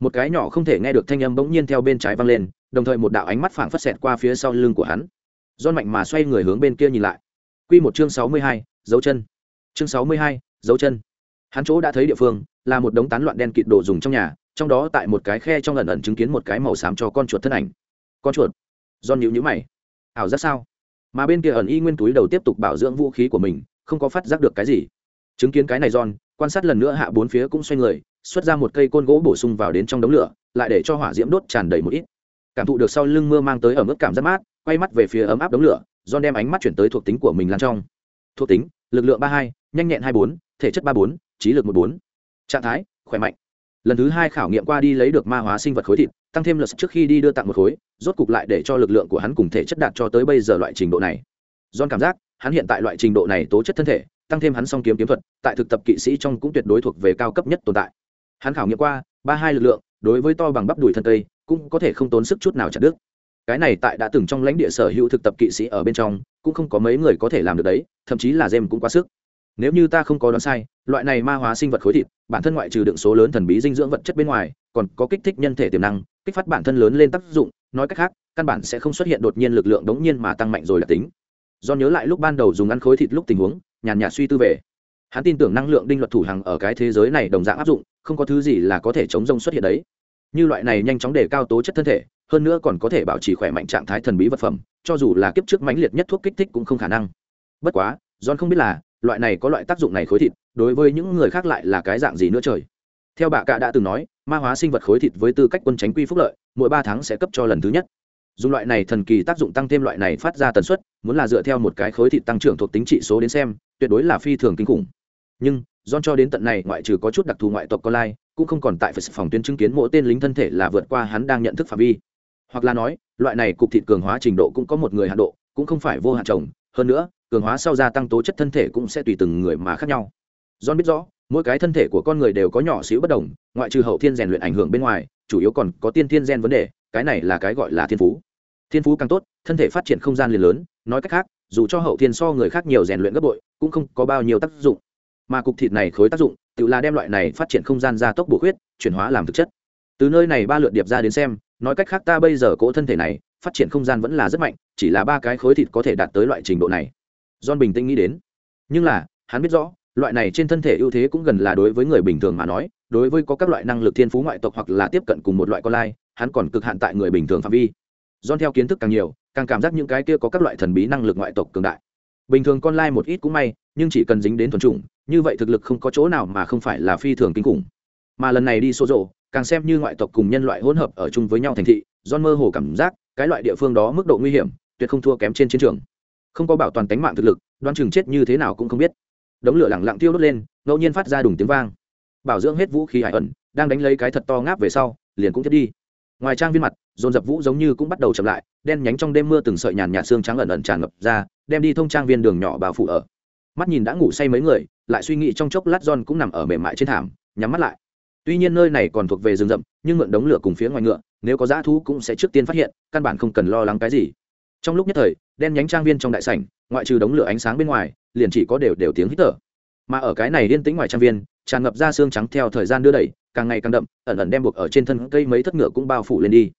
Speaker 1: Một cái nhỏ không thể nghe được thanh âm bỗng nhiên theo bên trái văng lên, đồng thời một đạo ánh mắt phảng phất xẹt qua phía sau lưng của hắn. Don mạnh mà xoay người hướng bên kia nhìn lại. Q một chương sáu mươi hai, dấu chân. Chương sáu mươi hai, dấu chân. Hắn chỗ đã thấy địa phương, là một đống tán loạn đen kịt đồ dùng trong nhà, trong đó tại một cái khe trong lần ẩn chứng kiến một cái màu xám cho con chuột thân ảnh. Con chuột? Don nhịu nhữ mày. Ảo giác sao? Mà bên kia ẩn y nguyên túi đầu tiếp tục bảo dưỡng vũ khí của mình, không có phát giác được cái gì. Chứng kiến cái này don quan sát lần nữa hạ bốn phía cũng xoay người xuất ra một cây côn gỗ bổ sung vào đến trong đống lửa, lại để cho hỏa diễm đốt tràn đầy một ít. Cảm thụ được sau lưng mưa mang tới ở mức cảm giác mát, quay mắt về phía ấm áp đống lửa, John đem ánh mắt chuyển tới thuộc tính của mình lan trong. Thuộc tính, lực lượng ba hai, nhanh nhẹn hai bốn, thể chất ba bốn, trí lực một bốn. Trạng thái, khỏe mạnh. Lần thứ hai khảo nghiệm qua đi lấy được ma hóa sinh vật khối thịt, tăng thêm lật trước khi đi đưa tặng một khối, rốt cục lại để cho lực lượng của hắn cùng thể chất đạt cho tới bây giờ loại trình độ này. John cảm giác, hắn hiện tại loại trình độ này tố chất thân thể, tăng thêm hắn song kiếm kiếm thuật, tại thực tập kỵ sĩ trong cũng tuyệt đối thuộc về cao cấp nhất tồn tại hắn khảo nghiệm qua, ba hai lực lượng, đối với to bằng bắp đùi thân tây cũng có thể không tốn sức chút nào chặt đứt. Cái này tại đã từng trong lãnh địa sở hữu thực tập kỵ sĩ ở bên trong, cũng không có mấy người có thể làm được đấy, thậm chí là dêm cũng quá sức. Nếu như ta không có đoán sai, loại này ma hóa sinh vật khối thịt, bản thân ngoại trừ đựng số lớn thần bí dinh dưỡng vật chất bên ngoài, còn có kích thích nhân thể tiềm năng, kích phát bản thân lớn lên tác dụng, nói cách khác, căn bản sẽ không xuất hiện đột nhiên lực lượng đống nhiên mà tăng mạnh rồi là tính. Do nhớ lại lúc ban đầu dùng ăn khối thịt lúc tình huống, nhàn nhạt suy tư về. Hắn tin tưởng năng lượng đinh luật thủ hàng ở cái thế giới này đồng dạng áp dụng không có thứ gì là có thể chống rông xuất hiện đấy. Như loại này nhanh chóng đề cao tố chất thân thể, hơn nữa còn có thể bảo trì khỏe mạnh trạng thái thần bí vật phẩm, cho dù là kiếp trước mãnh liệt nhất thuốc kích thích cũng không khả năng. Bất quá, john không biết là, loại này có loại tác dụng này khối thịt, đối với những người khác lại là cái dạng gì nữa trời. Theo bà cạ đã từng nói, ma hóa sinh vật khối thịt với tư cách quân tránh quy phúc lợi, mỗi ba tháng sẽ cấp cho lần thứ nhất. Dùng loại này thần kỳ tác dụng tăng thêm loại này phát ra tần suất, muốn là dựa theo một cái khối thịt tăng trưởng thuộc tính trị số đến xem, tuyệt đối là phi thường kinh khủng. Nhưng John cho đến tận này ngoại trừ có chút đặc thù ngoại tộc con lai, cũng không còn tại phải phòng tuyến chứng kiến mỗi tên lính thân thể là vượt qua hắn đang nhận thức phạm vi. Hoặc là nói, loại này cục thịt cường hóa trình độ cũng có một người hạn độ, cũng không phải vô hạn trồng. Hơn nữa, cường hóa sau gia tăng tố chất thân thể cũng sẽ tùy từng người mà khác nhau. John biết rõ, mỗi cái thân thể của con người đều có nhỏ xíu bất đồng, ngoại trừ hậu thiên rèn luyện ảnh hưởng bên ngoài, chủ yếu còn có tiên thiên gen vấn đề, cái này là cái gọi là thiên phú. Thiên phú càng tốt, thân thể phát triển không gian liền lớn, nói cách khác, dù cho hậu thiên so người khác nhiều rèn luyện gấp bội, cũng không có bao nhiêu tác dụng mà cục thịt này khối tác dụng, tự là đem loại này phát triển không gian gia tốc bổ khuyết, chuyển hóa làm thực chất. Từ nơi này ba lượt điệp ra đến xem, nói cách khác ta bây giờ cỗ thân thể này, phát triển không gian vẫn là rất mạnh, chỉ là ba cái khối thịt có thể đạt tới loại trình độ này. John bình tĩnh nghĩ đến. Nhưng là, hắn biết rõ, loại này trên thân thể ưu thế cũng gần là đối với người bình thường mà nói, đối với có các loại năng lực thiên phú ngoại tộc hoặc là tiếp cận cùng một loại con lai, hắn còn cực hạn tại người bình thường phạm vi. John theo kiến thức càng nhiều, càng cảm giác những cái kia có các loại thần bí năng lực ngoại tộc cường đại. Bình thường con lai một ít cũng may nhưng chỉ cần dính đến thuần chủng, như vậy thực lực không có chỗ nào mà không phải là phi thường kinh khủng. Mà lần này đi số rộ càng xem như ngoại tộc cùng nhân loại hỗn hợp ở chung với nhau thành thị, John mơ hồ cảm giác, cái loại địa phương đó mức độ nguy hiểm, tuyệt không thua kém trên chiến trường. Không có bảo toàn tính mạng thực lực đoan chừng chết như thế nào cũng không biết. Đống lửa lẳng lặng tiêu đốt lên, ngẫu nhiên phát ra đùng tiếng vang. Bảo dưỡng hết vũ khí hải ẩn, đang đánh lấy cái thật to ngáp về sau, liền cũng chết đi. Ngoài trang viên mặt, dồn dập vũ giống như cũng bắt đầu chậm lại, đen nhánh trong đêm mưa từng sợi nhàn nhạt xương trắng ẩn ẩn tràn ngập ra, đem đi thông trang viên đường nhỏ bao phủ ở mắt nhìn đã ngủ say mấy người, lại suy nghĩ trong chốc lát john cũng nằm ở mềm mại trên thảm, nhắm mắt lại. Tuy nhiên nơi này còn thuộc về rừng rậm, nhưng mượn đống lửa cùng phía ngoài ngựa, nếu có dã thú cũng sẽ trước tiên phát hiện, căn bản không cần lo lắng cái gì. Trong lúc nhất thời, đen nhánh trang viên trong đại sảnh, ngoại trừ đống lửa ánh sáng bên ngoài, liền chỉ có đều đều tiếng hít thở. Mà ở cái này yên tĩnh ngoài trang viên, tràn ngập ra xương trắng theo thời gian đưa đẩy, càng ngày càng đậm, ẩn ẩn đem buộc ở trên thân cây mấy thất ngựa cũng bao phủ lên đi.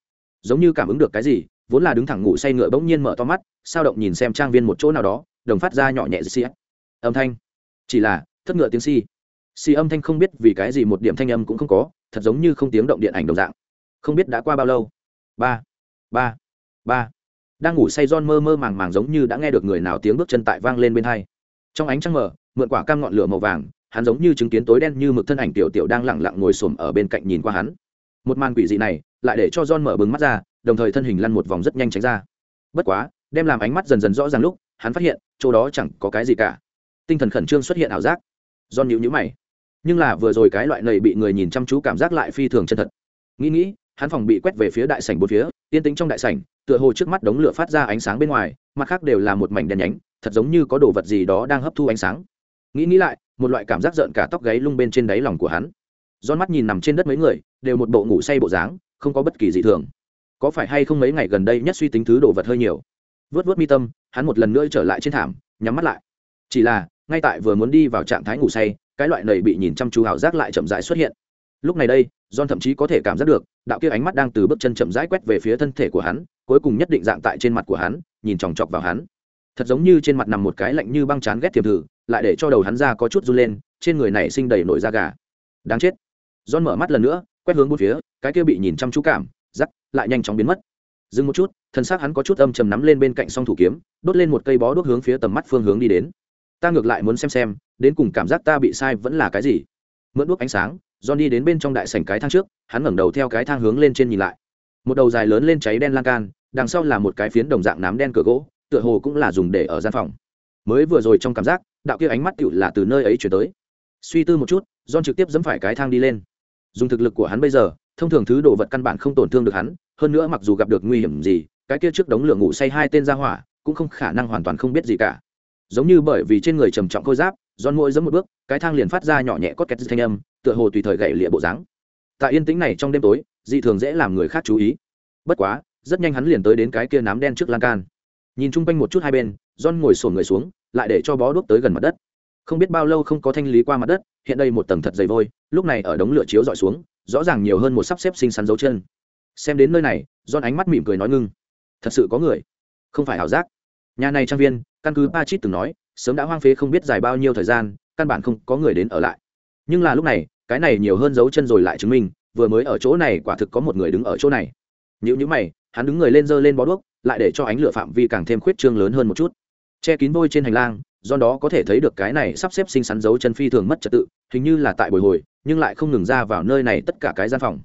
Speaker 1: Giống như cảm ứng được cái gì, vốn là đứng thẳng ngủ say ngựa bỗng nhiên mở to mắt, sao động nhìn xem trang viên một chỗ nào đó, đồng phát ra nhỏ nhẹ xì âm thanh. Chỉ là, thất ngựa tiếng xi. Xi âm thanh không biết vì cái gì một điểm thanh âm cũng không có, thật giống như không tiếng động điện ảnh đồng dạng. Không biết đã qua bao lâu. Ba ba ba. Đang ngủ say John mơ mơ màng màng giống như đã nghe được người nào tiếng bước chân tại vang lên bên hai. Trong ánh trăng mờ, mượn quả cam ngọn lửa màu vàng, hắn giống như chứng kiến tối đen như mực thân ảnh tiểu tiểu đang lẳng lặng ngồi xổm ở bên cạnh nhìn qua hắn. Một màn quỷ dị này, lại để cho john mở bừng mắt ra, đồng thời thân hình lăn một vòng rất nhanh tránh ra. Bất quá, đem làm ánh mắt dần dần rõ ràng lúc, hắn phát hiện, chỗ đó chẳng có cái gì cả tinh thần khẩn trương xuất hiện ảo giác. Do nhịu nhữ mày. Nhưng là vừa rồi cái loại này bị người nhìn chăm chú cảm giác lại phi thường chân thật. Nghĩ nghĩ, hắn phòng bị quét về phía đại sảnh bốn phía, yên tĩnh trong đại sảnh, tựa hồ trước mắt đống lửa phát ra ánh sáng bên ngoài, mặt khác đều là một mảnh đen nhánh, thật giống như có đồ vật gì đó đang hấp thu ánh sáng. Nghĩ nghĩ lại, một loại cảm giác rợn cả tóc gáy lung bên trên đáy lòng của hắn. Don mắt nhìn nằm trên đất mấy người, đều một bộ ngủ say bộ dáng, không có bất kỳ gì thường. Có phải hay không mấy ngày gần đây nhất suy tính thứ đồ vật hơi nhiều? Vớt vớt mi tâm, hắn một lần nữa trở lại trên thảm, nhắm mắt lại. Chỉ là ngay tại vừa muốn đi vào trạng thái ngủ say, cái loại này bị nhìn chăm chú hào giác lại chậm rãi xuất hiện. Lúc này đây, john thậm chí có thể cảm giác được, đạo kia ánh mắt đang từ bước chân chậm rãi quét về phía thân thể của hắn, cuối cùng nhất định dạng tại trên mặt của hắn, nhìn chòng chọc vào hắn. Thật giống như trên mặt nằm một cái lạnh như băng chán ghét thiềm thử, lại để cho đầu hắn ra có chút run lên, trên người này sinh đầy nổi da gà. Đáng chết. John mở mắt lần nữa, quét hướng bốn phía, cái kia bị nhìn chăm chú cảm, rắc, lại nhanh chóng biến mất. Dừng một chút, thân xác hắn có chút âm trầm nắm lên bên cạnh song thủ kiếm, đốt lên một cây bó đuốc hướng phía tầm mắt phương hướng đi đến ta ngược lại muốn xem xem đến cùng cảm giác ta bị sai vẫn là cái gì mượn đuốc ánh sáng John đi đến bên trong đại sảnh cái thang trước, hắn ngẩng đầu theo cái thang hướng lên trên nhìn lại. Một đầu dài lớn lên cháy đen lan can, đằng sau là một cái phiến đồng dạng nám đen cửa gỗ, tựa hồ cũng là dùng để ở gian phòng. Mới vừa rồi trong cảm giác, đạo kia ánh mắt tựu là từ nơi ấy chuyển tới. Suy tư một chút, John trực tiếp dẫm phải cái thang đi lên. Dùng thực lực của hắn bây giờ, thông thường thứ đồ vật căn bản không tổn thương được hắn, hơn nữa mặc dù gặp được nguy hiểm gì, cái kia trước đống lửa ngủ say hai tên ra hỏa, cũng không khả năng hoàn toàn không biết gì cả. Giống như bởi vì trên người trầm trọng khôi giáp, giòn mũi giẫm một bước, cái thang liền phát ra nhỏ nhẹ cốt két thanh âm, tựa hồ tùy thời gậy lịa bộ dáng. Tại yên tĩnh này trong đêm tối dị thường dễ làm người khác chú ý. Bất quá rất nhanh hắn liền tới đến cái kia nám đen trước lan can. Nhìn chung quanh một chút hai bên john ngồi sổn người xuống lại để cho bó đuốc tới gần mặt đất. Không biết bao lâu không có thanh lý qua mặt đất hiện đây một tầng thật dày vôi lúc này ở đống lửa chiếu dọi xuống rõ ràng nhiều hơn một sắp xếp xinh xắn dấu chân. Xem đến nơi này john ánh mắt mỉm cười nói ngưng. Thật sự có người. Không phải ảo giác. Nhà này trang viên căn cứ ba chít từng nói, sớm đã hoang phế không biết dài bao nhiêu thời gian, căn bản không có người đến ở lại. Nhưng là lúc này, cái này nhiều hơn dấu chân rồi lại chứng minh, vừa mới ở chỗ này quả thực có một người đứng ở chỗ này. Nhữ nhữ mày, hắn đứng người lên giơ lên bó đuốc, lại để cho ánh lửa phạm vi càng thêm khuyết trương lớn hơn một chút. Che kín vôi trên hành lang, do đó có thể thấy được cái này sắp xếp xinh xắn dấu chân phi thường mất trật tự, hình như là tại bồi hồi, nhưng lại không ngừng ra vào nơi này tất cả cái gian phòng.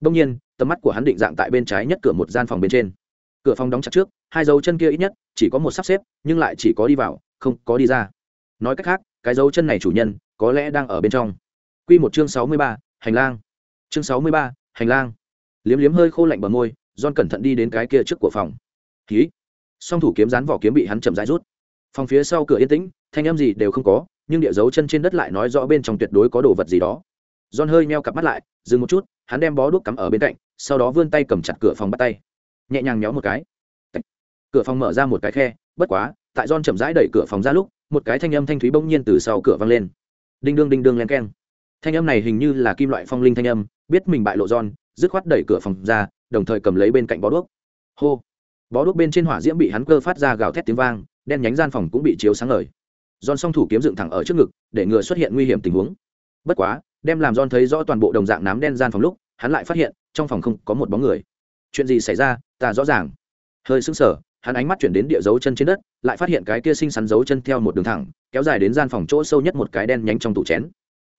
Speaker 1: Đông nhiên, tầm mắt của hắn định dạng tại bên trái nhất cửa một gian phòng bên trên cửa phòng đóng chặt trước hai dấu chân kia ít nhất chỉ có một sắp xếp nhưng lại chỉ có đi vào không có đi ra nói cách khác cái dấu chân này chủ nhân có lẽ đang ở bên trong Quy một chương sáu mươi ba, hành lang. Chương sáu mươi ba, hành lang. Liếm liếm hơi khô lạnh bờ môi, John cẩn thận đi đến cái kia trước của phòng. Khí. Song thủ kiếm rán vỏ kiếm bị hắn chậm rãi rút. Phòng phía sau cửa yên tĩnh, thanh âm gì đều không có, nhưng địa dấu chân trên đất lại nói rõ bên trong tuyệt đối có đồ vật gì đó. John hơi meo cặp mắt lại, dừng một chút, hắn đem bó đuốc cắm ở bên cạnh, sau đó vươn tay cầm chặt cửa phòng bắt tay. Nhẹ nhàng nhéo một cái. Cửa phòng mở ra một cái khe, bất quá, tại John chậm rãi đẩy cửa phòng ra lúc, một cái thanh âm thanh thúy bỗng nhiên từ sau cửa vang lên. Đinh đương đinh đương len keng. Thanh âm này hình như là kim loại phong linh thanh âm biết mình bại lộ don dứt khoát đẩy cửa phòng ra đồng thời cầm lấy bên cạnh bó đuốc. Hô. Bó đuốc bên trên hỏa diễm bị hắn cơ phát ra gào thét tiếng vang đen nhánh gian phòng cũng bị chiếu sáng ngời. Don song thủ kiếm dựng thẳng ở trước ngực để ngừa xuất hiện nguy hiểm tình huống. Bất quá đem làm don thấy rõ toàn bộ đồng dạng nám đen gian phòng lúc hắn lại phát hiện trong phòng không có một bóng người chuyện gì xảy ra ta rõ ràng hơi sững sờ hắn ánh mắt chuyển đến địa dấu chân trên đất lại phát hiện cái kia xinh xắn dấu chân theo một đường thẳng kéo dài đến gian phòng chỗ sâu nhất một cái đen nhánh trong tủ chén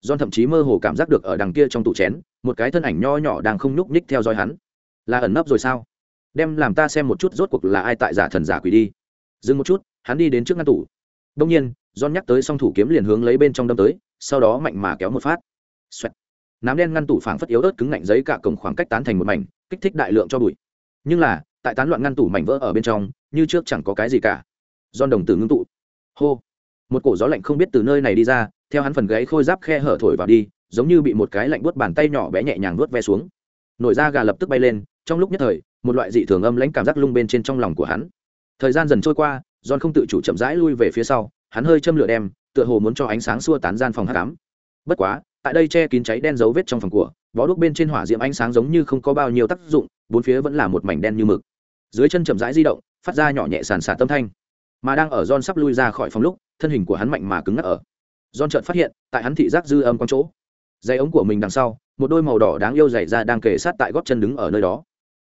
Speaker 1: John thậm chí mơ hồ cảm giác được ở đằng kia trong tủ chén, một cái thân ảnh nho nhỏ đang không nhúc nhích theo dõi hắn. Là ẩn nấp rồi sao? Đem làm ta xem một chút rốt cuộc là ai tại giả thần giả quỷ đi. Dừng một chút, hắn đi đến trước ngăn tủ. Đương nhiên, John nhắc tới song thủ kiếm liền hướng lấy bên trong đâm tới, sau đó mạnh mà kéo một phát. Xoẹt. Nám đen ngăn tủ phảng phất yếu ớt cứng ngạnh giấy cả cổng khoảng cách tán thành một mảnh, kích thích đại lượng cho bụi. Nhưng là, tại tán loạn ngăn tủ mảnh vỡ ở bên trong, như trước chẳng có cái gì cả. John đồng tử ngưng tụ. Hô. Một cổ gió lạnh không biết từ nơi này đi ra, theo hắn phần gáy khôi giáp khe hở thổi vào đi giống như bị một cái lạnh buốt bàn tay nhỏ bé nhẹ nhàng vuốt ve xuống nổi da gà lập tức bay lên trong lúc nhất thời một loại dị thường âm lãnh cảm giác lung bên trên trong lòng của hắn thời gian dần trôi qua john không tự chủ chậm rãi lui về phía sau hắn hơi châm lửa đem tựa hồ muốn cho ánh sáng xua tán gian phòng hát cám bất quá tại đây che kín cháy đen dấu vết trong phòng của bó đuốc bên trên hỏa diễm ánh sáng giống như không có bao nhiêu tác dụng bốn phía vẫn là một mảnh đen như mực dưới chân chậm rãi di động phát ra nhỏ nhẹ sàn sạt tâm thanh mà đang ở john sắp lui ra khỏi phòng lúc thân hình của hắn mạnh mà cứng ngắc ở John chợt phát hiện, tại hắn thị giác dư âm quanh chỗ, dây ống của mình đằng sau, một đôi màu đỏ đáng yêu giày ra đang kề sát tại gót chân đứng ở nơi đó.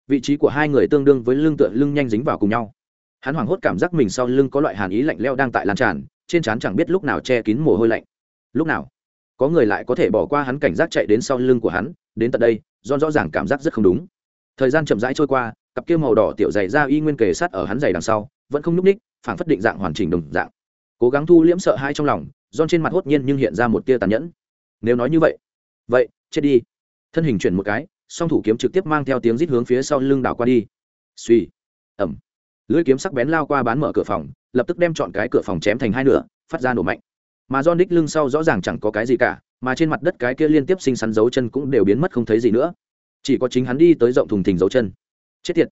Speaker 1: Vị trí của hai người tương đương với lưng tựa lưng nhanh dính vào cùng nhau. Hắn hoảng hốt cảm giác mình sau lưng có loại hàn ý lạnh lẽo đang tại lan tràn, trên trán chẳng biết lúc nào che kín mồ hôi lạnh. Lúc nào? Có người lại có thể bỏ qua hắn cảnh giác chạy đến sau lưng của hắn, đến tận đây don rõ ràng cảm giác rất không đúng. Thời gian chậm rãi trôi qua, cặp kia màu đỏ tiểu dày ra y nguyên kề sát ở hắn giày đằng sau, vẫn không nhúc ních phản phất định dạng hoàn chỉnh đồng dạng. Cố gắng thu liễm sợ hãi trong lòng don trên mặt hốt nhiên nhưng hiện ra một tia tàn nhẫn. Nếu nói như vậy vậy, chết đi. Thân hình chuyển một cái, song thủ kiếm trực tiếp mang theo tiếng rít hướng phía sau lưng đảo qua đi. Suy ẩm lưỡi kiếm sắc bén lao qua bán mở cửa phòng, lập tức đem chọn cái cửa phòng chém thành hai nửa, phát ra nổ mạnh mà John đích lưng sau rõ ràng chẳng có cái gì cả, mà trên mặt đất cái kia liên tiếp sinh sắn dấu chân cũng đều biến mất không thấy gì nữa. Chỉ có chính hắn đi tới rộng thùng thình dấu chân. Chết tiệt.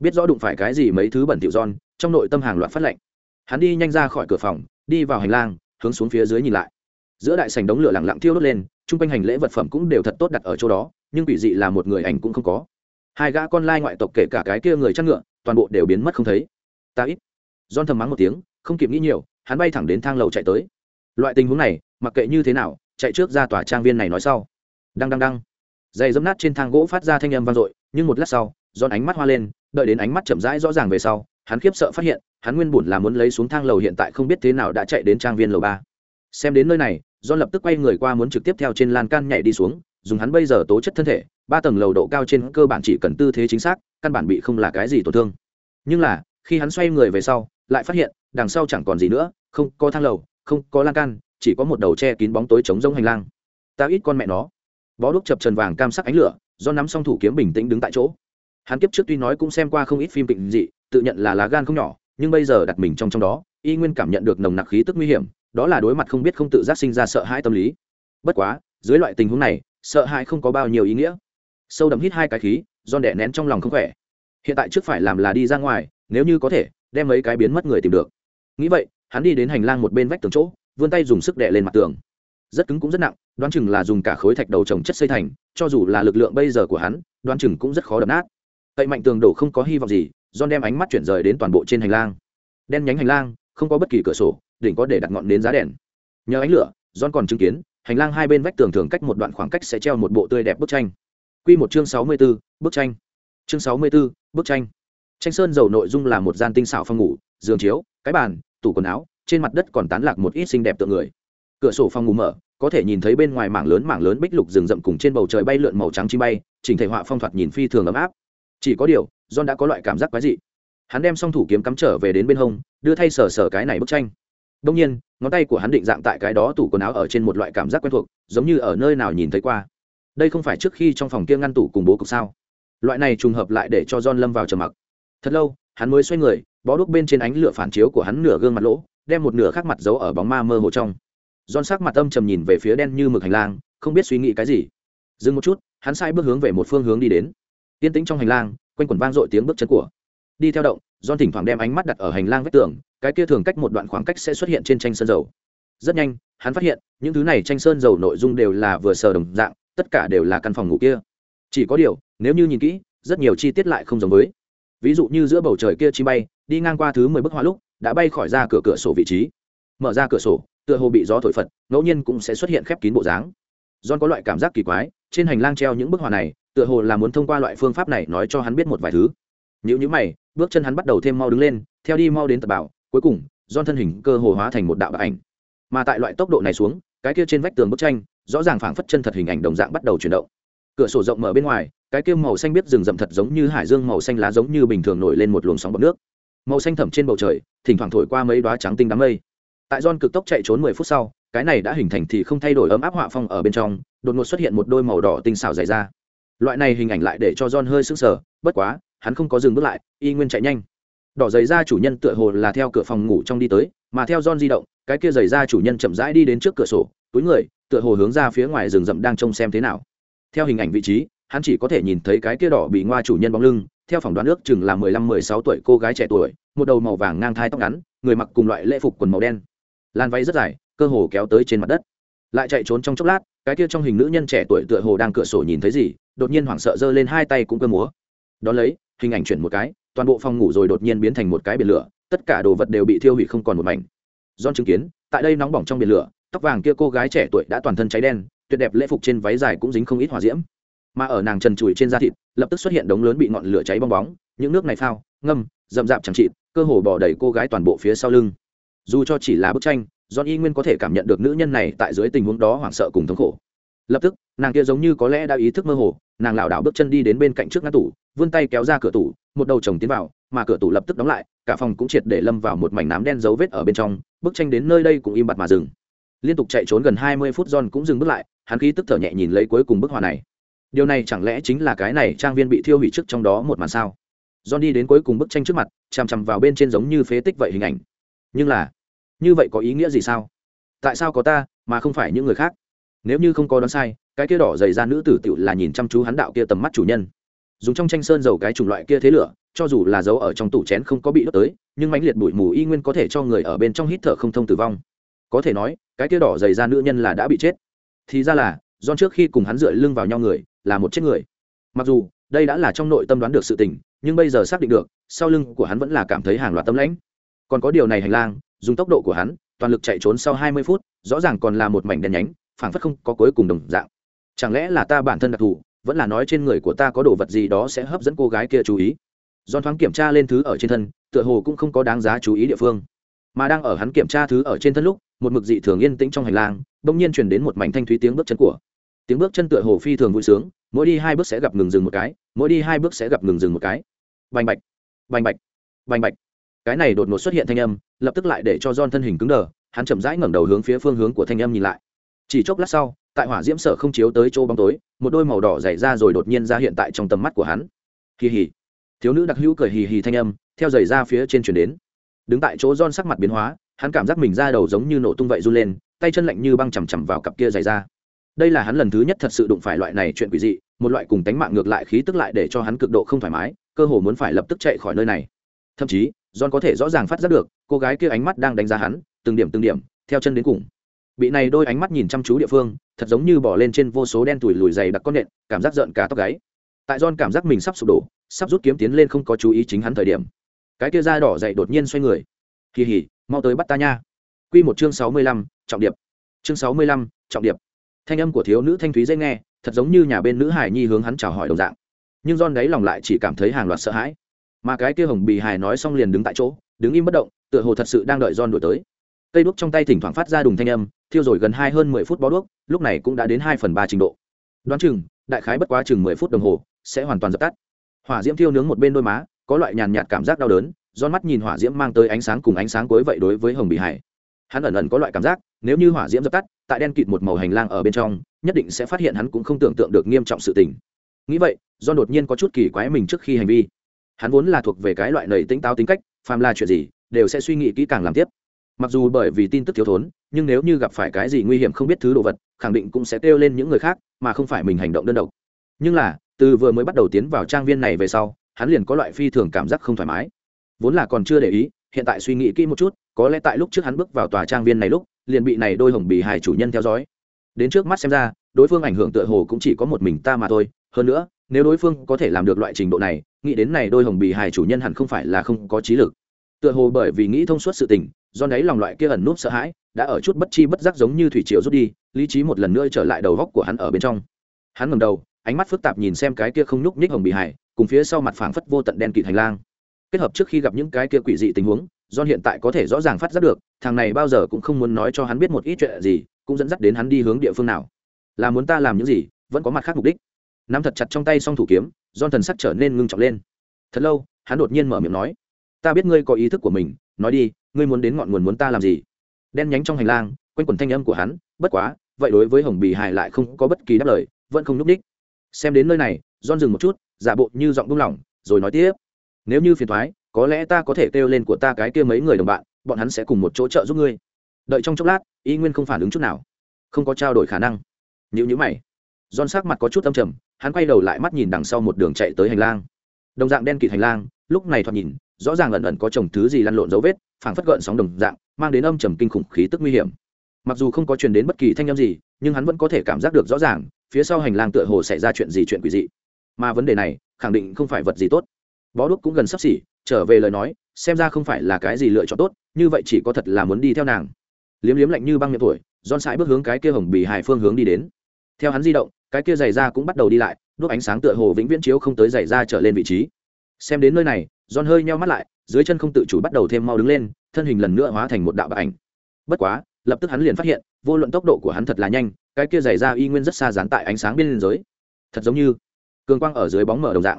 Speaker 1: Biết rõ đụng phải cái gì mấy thứ bẩn thỉu John, trong nội tâm hàng loạt phát lạnh. Hắn đi nhanh ra khỏi cửa phòng, đi vào hành lang, hướng xuống phía dưới nhìn lại. Giữa đại sảnh đống lửa lặng lặng thiêu đốt lên, trung quanh hành lễ vật phẩm cũng đều thật tốt đặt ở chỗ đó, nhưng bị dị là một người ảnh cũng không có. Hai gã con lai ngoại tộc kể cả cái kia người chăn ngựa, toàn bộ đều biến mất không thấy. Ta ít. John thầm mắng một tiếng, không kịp nghĩ nhiều, hắn bay thẳng đến thang lầu chạy tới loại tình huống này, mặc kệ như thế nào, chạy trước ra tòa trang viên này nói sau. Đăng đăng đăng. Giày dấm nát trên thang gỗ phát ra thanh âm vang dội, nhưng một lát sau giòn ánh mắt hoa lên, đợi đến ánh mắt chậm rãi rõ ràng về sau, hắn khiếp sợ phát hiện, hắn nguyên bùn là muốn lấy xuống thang lầu hiện tại không biết thế nào đã chạy đến trang viên lầu ba. Xem đến nơi này do lập tức quay người qua muốn trực tiếp theo trên lan can nhảy đi xuống, dùng hắn bây giờ tố chất thân thể, ba tầng lầu độ cao trên cơ bản chỉ cần tư thế chính xác, căn bản bị không là cái gì tổn thương. Nhưng là, khi hắn xoay người về sau, lại phát hiện, đằng sau chẳng còn gì nữa, không có thang lầu không có lan can, chỉ có một đầu che kín bóng tối chống rông hành lang. Ta ít con mẹ nó. Bó đúc chập trần vàng cam sắc ánh lửa, do nắm song thủ kiếm bình tĩnh đứng tại chỗ. Hắn kiếp trước tuy nói cũng xem qua không ít phim kịch dị, tự nhận là lá gan không nhỏ, nhưng bây giờ đặt mình trong trong đó, y nguyên cảm nhận được nồng nặc khí tức nguy hiểm, đó là đối mặt không biết không tự giác sinh ra sợ hãi tâm lý. Bất quá, dưới loại tình huống này, sợ hãi không có bao nhiêu ý nghĩa. Sâu đậm hít hai cái khí, do đẻ nén trong lòng không khỏe. Hiện tại trước phải làm là đi ra ngoài, nếu như có thể, đem mấy cái biến mất người tìm được. Nghĩ vậy hắn đi đến hành lang một bên vách tường chỗ vươn tay dùng sức đè lên mặt tường. Rất cứng cũng rất nặng đoán chừng là dùng cả khối thạch đầu trồng chất xây thành cho dù là lực lượng bây giờ của hắn đoán chừng cũng rất khó đập nát. Cậy mạnh tường đổ không có hy vọng gì john đem ánh mắt chuyển rời đến toàn bộ trên hành lang. Đen nhánh hành lang không có bất kỳ cửa sổ đỉnh có để đặt ngọn nến giá đèn. Nhờ ánh lửa john còn chứng kiến hành lang hai bên vách tường thường cách một đoạn khoảng cách sẽ treo một bộ tươi đẹp bức tranh. Quy một chương sáu mươi 64, bức tranh. Chương sáu mươi 64, bức tranh. Tranh sơn dầu nội dung là một gian tinh xảo phòng ngủ, giường chiếu, cái bàn, tủ quần áo, trên mặt đất còn tán lạc một ít xinh đẹp tượng người. Cửa sổ phòng ngủ mở có thể nhìn thấy bên ngoài mảng lớn mảng lớn bích lục rừng rậm cùng trên bầu trời bay lượn màu trắng chi bay chỉnh thể họa phong thoạt nhìn phi thường ấm áp. Chỉ có điều john đã có loại cảm giác quái dị. Hắn đem song thủ kiếm cắm trở về đến bên hông đưa thay sờ sờ cái này bức tranh. Đông nhiên ngón tay của hắn định dạng tại cái đó tủ quần áo ở trên một loại cảm giác quen thuộc giống như ở nơi nào nhìn thấy qua. Đây không phải trước khi trong phòng kia ngăn tủ cùng bố cục sao? Loại này trùng hợp lại để cho john lâm vào trầm mặc. Thật lâu hắn mới xoay người bó đúc bên trên ánh lửa phản chiếu của hắn nửa gương mặt lỗ, đem một nửa khác mặt giấu ở bóng ma mơ hồ trong. Giòn sắc mặt âm trầm nhìn về phía đen như mực hành lang, không biết suy nghĩ cái gì. Dừng một chút, hắn sai bước hướng về một phương hướng đi đến. Yên tĩnh trong hành lang, quanh quẩn vang dội tiếng bước chân của. Đi theo động giòn thỉnh thoảng đem ánh mắt đặt ở hành lang vách tường, cái kia thường cách một đoạn khoảng cách sẽ xuất hiện trên tranh sơn dầu. Rất nhanh, hắn phát hiện, những thứ này tranh sơn dầu nội dung đều là vừa sờ đồng dạng, tất cả đều là căn phòng ngủ kia. Chỉ có điều, nếu như nhìn kỹ, rất nhiều chi tiết lại không giống với. Ví dụ như giữa bầu trời kia chi bay đi ngang qua thứ mười bức hoa lúc, đã bay khỏi ra cửa cửa sổ vị trí. Mở ra cửa sổ, tựa hồ bị gió thổi phật, ngẫu nhiên cũng sẽ xuất hiện khép kín bộ dáng. John có loại cảm giác kỳ quái, trên hành lang treo những bức họa này, tựa hồ là muốn thông qua loại phương pháp này nói cho hắn biết một vài thứ. Nếu như mày, bước chân hắn bắt đầu thêm mau đứng lên, theo đi mau đến tập bảo, cuối cùng, John thân hình cơ hồ hóa thành một đạo bạc ảnh. Mà tại loại tốc độ này xuống, cái kia trên vách tường bức tranh, rõ ràng phảng phất chân thật hình ảnh đồng dạng bắt đầu chuyển động. Cửa sổ rộng mở bên ngoài, cái kia màu xanh biết rừng rậm thật giống như hải dương màu xanh lá giống như bình thường nổi lên một luồng sóng bọt nước màu xanh thẳm trên bầu trời, thỉnh thoảng thổi qua mấy đoá trắng tinh đám mây. Tại don cực tốc chạy trốn mười phút sau, cái này đã hình thành thì không thay đổi ấm áp họa phong ở bên trong, đột ngột xuất hiện một đôi màu đỏ tinh xảo dày ra loại này hình ảnh lại để cho don hơi sững sờ, bất quá, hắn không có dừng bước lại, y nguyên chạy nhanh. Đỏ giày ra chủ nhân tựa hồ là theo cửa phòng ngủ trong đi tới, mà theo don di động, cái kia giày ra chủ nhân chậm rãi đi đến trước cửa sổ, túi người, tựa hồ hướng ra phía ngoài rừng rậm đang trông xem thế nào. Theo hình ảnh vị trí, hắn chỉ có thể nhìn thấy cái kia đỏ bị ngoa chủ nhân bóng lưng theo phỏng đoán ước chừng là mười lăm, mười sáu tuổi cô gái trẻ tuổi, một đầu màu vàng ngang thai tóc ngắn, người mặc cùng loại lễ phục quần màu đen. Lan váy rất dài, cơ hồ kéo tới trên mặt đất. Lại chạy trốn trong chốc lát, cái kia trong hình nữ nhân trẻ tuổi tựa hồ đang cửa sổ nhìn thấy gì, đột nhiên hoảng sợ giơ lên hai tay cũng cơ múa. Đón lấy, hình ảnh chuyển một cái, toàn bộ phòng ngủ rồi đột nhiên biến thành một cái biển lửa, tất cả đồ vật đều bị thiêu hủy không còn một mảnh. Do chứng kiến, tại đây nóng bỏng trong biển lửa, tóc vàng kia cô gái trẻ tuổi đã toàn thân cháy đen, tuyệt đẹp lễ phục trên váy dài cũng dính không ít hỏa diễm mà ở nàng trần trụi trên da thịt, lập tức xuất hiện đống lớn bị ngọn lửa cháy bong bóng, những nước này phao, ngâm, rậm rạp chẳng trị cơ hồ bỏ đầy cô gái toàn bộ phía sau lưng. Dù cho chỉ là bức tranh, john y nguyên có thể cảm nhận được nữ nhân này tại dưới tình huống đó hoảng sợ cùng thống khổ. Lập tức, nàng kia giống như có lẽ đã ý thức mơ hồ, nàng lảo đảo bước chân đi đến bên cạnh trước ngăn tủ, vươn tay kéo ra cửa tủ, một đầu chồng tiến vào, mà cửa tủ lập tức đóng lại, cả phòng cũng triệt để lâm vào một mảnh nám đen dấu vết ở bên trong bức tranh đến nơi đây cũng im bặt mà dừng. Liên tục chạy trốn gần hai mươi phút, john cũng dừng bước lại, hắn khí tức thở nhẹ nhìn lấy cuối cùng bức họa này điều này chẳng lẽ chính là cái này trang viên bị thiêu hủy trước trong đó một màn sao? John đi đến cuối cùng bức tranh trước mặt, chằm chằm vào bên trên giống như phế tích vậy hình ảnh. Nhưng là, như vậy có ý nghĩa gì sao? Tại sao có ta, mà không phải những người khác? Nếu như không có đoán sai, cái kia đỏ dày ra nữ tử tựu là nhìn chăm chú hắn đạo kia tầm mắt chủ nhân. Dùng trong tranh sơn dầu cái chủng loại kia thế lửa, cho dù là dấu ở trong tủ chén không có bị đốt tới, nhưng mãnh liệt bụi mù y nguyên có thể cho người ở bên trong hít thở không thông tử vong. Có thể nói, cái kia đỏ dày ra nữ nhân là đã bị chết. Thì ra là John trước khi cùng hắn dựa lưng vào nhau người, là một chết người. Mặc dù, đây đã là trong nội tâm đoán được sự tình, nhưng bây giờ xác định được, sau lưng của hắn vẫn là cảm thấy hàng loạt tâm lãnh. Còn có điều này hành lang, dùng tốc độ của hắn, toàn lực chạy trốn sau hai mươi phút, rõ ràng còn là một mảnh đen nhánh, phảng phất không có cuối cùng đồng dạng. Chẳng lẽ là ta bản thân đặc thù, vẫn là nói trên người của ta có đồ vật gì đó sẽ hấp dẫn cô gái kia chú ý? Do thoáng kiểm tra lên thứ ở trên thân, tựa hồ cũng không có đáng giá chú ý địa phương. Mà đang ở hắn kiểm tra thứ ở trên thân lúc, một mực dị thường yên tĩnh trong hành lang, bỗng nhiên truyền đến một mảnh thanh thúy tiếng bước chân của tiếng bước chân tựa hồ phi thường vui sướng, mỗi đi hai bước sẽ gặp ngừng dừng một cái, mỗi đi hai bước sẽ gặp ngừng dừng một cái. Bành bạch bành bạch bành bạch. Cái này đột ngột xuất hiện thanh âm, lập tức lại để cho don thân hình cứng đờ, hắn chậm rãi ngẩng đầu hướng phía phương hướng của thanh âm nhìn lại. Chỉ chốc lát sau, tại hỏa diễm sở không chiếu tới chỗ bóng tối, một đôi màu đỏ dày ra rồi đột nhiên ra hiện tại trong tầm mắt của hắn. Kỳ hì. Thiếu nữ đặc hữu cười hì hì thanh âm, theo giày ra phía trên chuyển đến. Đứng tại chỗ don sắc mặt biến hóa, hắn cảm giác mình ra đầu giống như nổ tung vậy run lên, tay chân lạnh như băng chằm chằm vào cặp kia giày ra đây là hắn lần thứ nhất thật sự đụng phải loại này chuyện quỷ dị, một loại cùng tánh mạng ngược lại khí tức lại để cho hắn cực độ không thoải mái, cơ hồ muốn phải lập tức chạy khỏi nơi này. Thậm chí, john có thể rõ ràng phát giác được, cô gái kia ánh mắt đang đánh giá hắn, từng điểm từng điểm, theo chân đến cùng. Bị này đôi ánh mắt nhìn chăm chú địa phương, thật giống như bỏ lên trên vô số đen tủi lùi dày đặc con nện, cảm giác giận cả tóc gáy. Tại john cảm giác mình sắp sụp đổ, sắp rút kiếm tiến lên không có chú ý chính hắn thời điểm. Cái kia da đỏ dậy đột nhiên xoay người. Kỳ hỉ, mau tới bắt ta nha. Quy một chương sáu mươi lăm, trọng điệp. Chương sáu mươi lăm, trọng điệp thanh âm của thiếu nữ thanh thúy dễ nghe, thật giống như nhà bên nữ hải nhi hướng hắn chào hỏi đồng dạng. Nhưng don đáy lòng lại chỉ cảm thấy hàng loạt sợ hãi. Mà cái kia hồng bì hải nói xong liền đứng tại chỗ, đứng im bất động, tựa hồ thật sự đang đợi don đổi tới. Cây đuốc trong tay thỉnh thoảng phát ra đùng thanh âm, thiêu rồi gần hai hơn mười phút bó đuốc, lúc này cũng đã đến hai phần ba trình độ. Đoán chừng, đại khái bất quá chừng mười phút đồng hồ, sẽ hoàn toàn dập tắt. Hỏa diễm thiêu nướng một bên đôi má, có loại nhàn nhạt cảm giác đau đớn don mắt nhìn hỏa diễm mang tới ánh sáng cùng ánh sáng cuối vậy đối với hồng bì hải. Hắn ẩn ẩn có loại cảm giác nếu như hỏa diễm dập tắt, tại đen kịt một màu hành lang ở bên trong, nhất định sẽ phát hiện hắn cũng không tưởng tượng được nghiêm trọng sự tình. Nghĩ vậy do đột nhiên có chút kỳ quái mình trước khi hành vi. Hắn vốn là thuộc về cái loại nầy tính táo tính cách, phàm là chuyện gì, đều sẽ suy nghĩ kỹ càng làm tiếp. Mặc dù bởi vì tin tức thiếu thốn, nhưng nếu như gặp phải cái gì nguy hiểm không biết thứ đồ vật, khẳng định cũng sẽ kêu lên những người khác, mà không phải mình hành động đơn độc. Nhưng là, từ vừa mới bắt đầu tiến vào trang viên này về sau, hắn liền có loại phi thường cảm giác không thoải mái. Vốn là còn chưa để ý, hiện tại suy nghĩ kỹ một chút, có lẽ tại lúc trước hắn bước vào tòa trang viên này lúc liền bị này đôi hồng bì hài chủ nhân theo dõi. Đến trước mắt xem ra, đối phương ảnh hưởng tựa hồ cũng chỉ có một mình ta mà thôi. Hơn nữa, nếu đối phương có thể làm được loại trình độ này, nghĩ đến này đôi hồng bì hài chủ nhân hẳn không phải là không có trí lực. Tựa hồ bởi vì nghĩ thông suốt sự tình, do đấy lòng loại kia ẩn núp sợ hãi, đã ở chút bất chi bất giác giống như thủy triều rút đi, lý trí một lần nữa trở lại đầu góc của hắn ở bên trong. Hắn ngầm đầu, ánh mắt phức tạp nhìn xem cái kia không nhúc nhích hồng bì hài, cùng phía sau mặt phảng phất vô tận đen kịt hành lang. Kết hợp trước khi gặp những cái kia quỷ dị tình huống John hiện tại có thể rõ ràng phát giác được, thằng này bao giờ cũng không muốn nói cho hắn biết một ít chuyện gì, cũng dẫn dắt đến hắn đi hướng địa phương nào. Là muốn ta làm những gì, vẫn có mặt khác mục đích. Nắm thật chặt trong tay song thủ kiếm, John thần sắc trở nên ngưng trọng lên. Thật lâu, hắn đột nhiên mở miệng nói: "Ta biết ngươi có ý thức của mình, nói đi, ngươi muốn đến ngọn nguồn muốn ta làm gì?" Đen nhánh trong hành lang, quanh quần thanh âm của hắn, bất quá, vậy đối với Hồng Bì Hải lại không có bất kỳ đáp lời, vẫn không lúc đích. Xem đến nơi này, John dừng một chút, giả bộ như giọng buông lỏng, rồi nói tiếp: "Nếu như phiền toái, có lẽ ta có thể kêu lên của ta cái kia mấy người đồng bạn, bọn hắn sẽ cùng một chỗ trợ giúp ngươi. Đợi trong chốc lát, y nguyên không phản ứng chút nào. Không có trao đổi khả năng. Nhữ nhữ mày. Don sắc mặt có chút âm trầm, hắn quay đầu lại mắt nhìn đằng sau một đường chạy tới hành lang. Đồng dạng đen kịt hành lang, lúc này thoạt nhìn, rõ ràng ẩn ẩn có trồng thứ gì lăn lộn dấu vết, phảng phất gợn sóng đồng dạng, mang đến âm trầm kinh khủng khí tức nguy hiểm. Mặc dù không có truyền đến bất kỳ thanh âm gì, nhưng hắn vẫn có thể cảm giác được rõ ràng, phía sau hành lang tựa hồ xảy ra chuyện gì chuyện quỷ dị. Mà vấn đề này, khẳng định không phải vật gì tốt. Bó đúc cũng gần sắp xỉ trở về lời nói, xem ra không phải là cái gì lựa chọn tốt, như vậy chỉ có thật là muốn đi theo nàng. Liếm liếm lạnh như băng miệng tuổi don sải bước hướng cái kia hồng bì hải phương hướng đi đến. Theo hắn di động, cái kia giày ra cũng bắt đầu đi lại, đốt ánh sáng tựa hồ vĩnh viễn chiếu không tới giày ra trở lên vị trí. Xem đến nơi này don hơi nheo mắt lại, dưới chân không tự chủ bắt đầu thêm mau đứng lên, thân hình lần nữa hóa thành một đạo bạc ảnh. Bất quá, lập tức hắn liền phát hiện, vô luận tốc độ của hắn thật là nhanh, cái kia giày ra y nguyên rất xa dán tại ánh sáng bên liên giới thật giống như, cường quang ở dưới bóng mở đồng dạng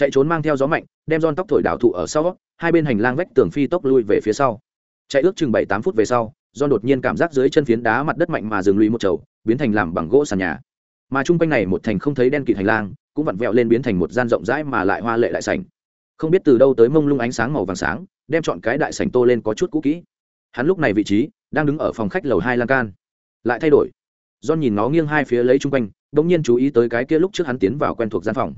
Speaker 1: chạy trốn mang theo gió mạnh, đem giòn tóc thổi đảo thụ ở sau, hai bên hành lang vách tường phi tốc lui về phía sau. Chạy ước chừng bảy tám phút về sau do đột nhiên cảm giác dưới chân phiến đá mặt đất mạnh mà dừng lùi một chầu, biến thành làm bằng gỗ sàn nhà. Mà chung quanh này một thành không thấy đen kịt hành lang, cũng vặn vẹo lên biến thành một gian rộng rãi mà lại hoa lệ đại sảnh. Không biết từ đâu tới mông lung ánh sáng màu vàng sáng, đem chọn cái đại sảnh tô lên có chút cũ kỹ. Hắn lúc này vị trí, đang đứng ở phòng khách lầu hai lan can. Lại thay đổi. Do nhìn nó nghiêng hai phía lấy chung quanh bỗng nhiên chú ý tới cái kia lúc trước hắn tiến vào quen thuộc gian phòng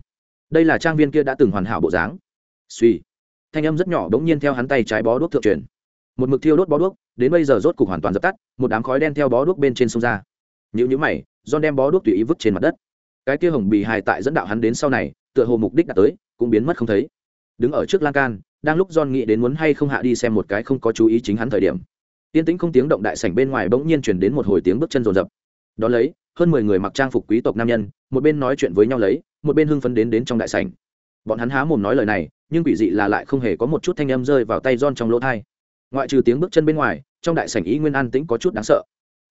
Speaker 1: đây là trang viên kia đã từng hoàn hảo bộ dáng. Suy thanh âm rất nhỏ bỗng nhiên theo hắn tay trái bó đuốc thượng truyền. Một mực thiêu đốt bó đuốc, đến bây giờ rốt cục hoàn toàn dập tắt, một đám khói đen theo bó đuốc bên trên sông ra. Những nhữ mày, John đem bó đuốc tùy ý vứt trên mặt đất. Cái kia hồng bì hài tại dẫn đạo hắn đến sau này, tựa hồ mục đích đã tới, cũng biến mất không thấy. Đứng ở trước lan can, đang lúc John nghĩ đến muốn hay không hạ đi xem một cái không có chú ý chính hắn thời điểm. Tiên tĩnh không tiếng động đại sảnh bên ngoài bỗng nhiên chuyển đến một hồi tiếng bước chân rồn rập. Đó lấy, hơn mười người mặc trang phục quý tộc nam nhân, một bên nói chuyện với nhau lấy một bên hưng phấn đến đến trong đại sảnh. Bọn hắn há mồm nói lời này, nhưng quỷ dị là lại không hề có một chút thanh âm rơi vào tay John trong lỗ thai ngoại trừ tiếng bước chân bên ngoài, trong đại sảnh ý nguyên an tĩnh có chút đáng sợ.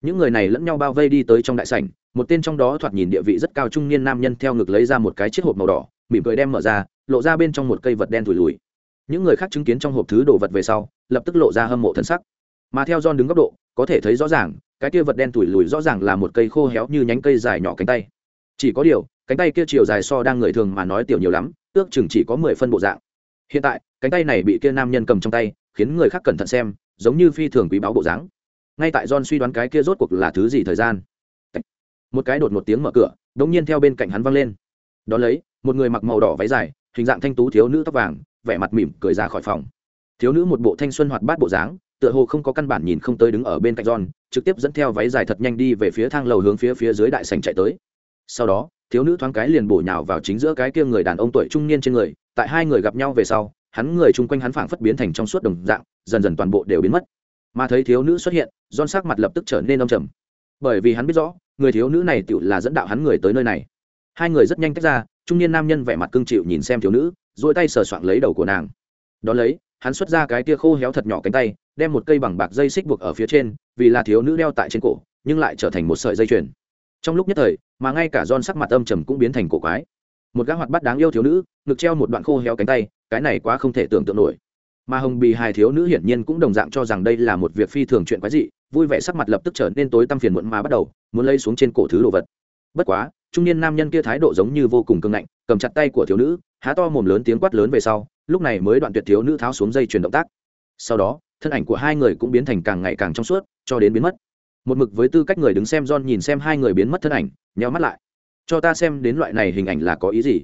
Speaker 1: Những người này lẫn nhau bao vây đi tới trong đại sảnh, một tên trong đó thoạt nhìn địa vị rất cao trung niên nam nhân theo ngực lấy ra một cái chiếc hộp màu đỏ, mỉm cười đem mở ra, lộ ra bên trong một cây vật đen thủi lùi. Những người khác chứng kiến trong hộp thứ đồ vật về sau, lập tức lộ ra hâm mộ thân sắc. Mà theo John đứng góc độ, có thể thấy rõ ràng, cái kia vật đen thủi lùi rõ ràng là một cây khô héo như nhánh cây dài nhỏ cánh tay. Chỉ có điều cánh tay kia chiều dài so đang người thường mà nói tiểu nhiều lắm, ước chừng chỉ có mười phân bộ dạng. Hiện tại, cánh tay này bị kia nam nhân cầm trong tay, khiến người khác cẩn thận xem, giống như phi thường quý báu bộ dáng. Ngay tại john suy đoán cái kia rốt cuộc là thứ gì thời gian. Một cái đột một tiếng mở cửa đ ỗ n g nhiên theo bên cạnh hắn văng lên. Đ ó lấy, một người mặc màu đỏ váy dài, hình dạng thanh tú thiếu nữ tóc vàng, vẻ mặt mỉm cười ra khỏi phòng. Thiếu nữ một bộ thanh xuân hoạt bát bộ dáng, tựa hồ không có căn bản nhìn không tới đứng ở bên cạnh john, trực tiếp dẫn theo váy dài thật nhanh đi về phía thang lầu hướng phía phía dưới đại sành chạy tới. Sau đó thiếu nữ thoáng cái liền bổ nhào vào chính giữa cái kia người đàn ông tuổi trung niên trên người, tại hai người gặp nhau về sau, hắn người chung quanh hắn phảng phất biến thành trong suốt đồng dạng, dần dần toàn bộ đều biến mất. Mà thấy thiếu nữ xuất hiện don sắc mặt lập tức trở nên âm trầm. Bởi vì hắn biết rõ, người thiếu nữ này tự là dẫn đạo hắn người tới nơi này. Hai người rất nhanh tách ra, trung niên nam nhân vẻ mặt cương chịu nhìn xem thiếu nữ dỗi tay sờ soạng lấy đầu của nàng. Đón lấy, hắn xuất ra cái tia khô héo thật nhỏ cánh tay, đem một cây bằng bạc dây xích buộc ở phía trên, vì là thiếu nữ đeo tại trên cổ, nhưng lại trở thành một sợi dây chuyền trong lúc nhất thời, mà ngay cả don sắc mặt âm trầm cũng biến thành cổ quái. Một gã hoạt bát đáng yêu thiếu nữ, ngực treo một đoạn khô héo cánh tay, cái này quá không thể tưởng tượng nổi. Mà hồng bì hài thiếu nữ hiển nhiên cũng đồng dạng cho rằng đây là một việc phi thường chuyện quái dị, vui vẻ sắc mặt lập tức trở nên tối tăm phiền muộn mà bắt đầu, muốn lấy xuống trên cổ thứ đồ vật. Bất quá, trung niên nam nhân kia thái độ giống như vô cùng cưng ngạnh, cầm chặt tay của thiếu nữ, há to mồm lớn tiếng quát lớn về sau, lúc này mới đoạn tuyệt thiếu nữ tháo xuống dây chuyển động tác. Sau đó, thân ảnh của hai người cũng biến thành càng ngày càng trong suốt, cho đến biến mất một mực với tư cách người đứng xem John nhìn xem hai người biến mất thân ảnh, nheo mắt lại. Cho ta xem đến loại này hình ảnh là có ý gì?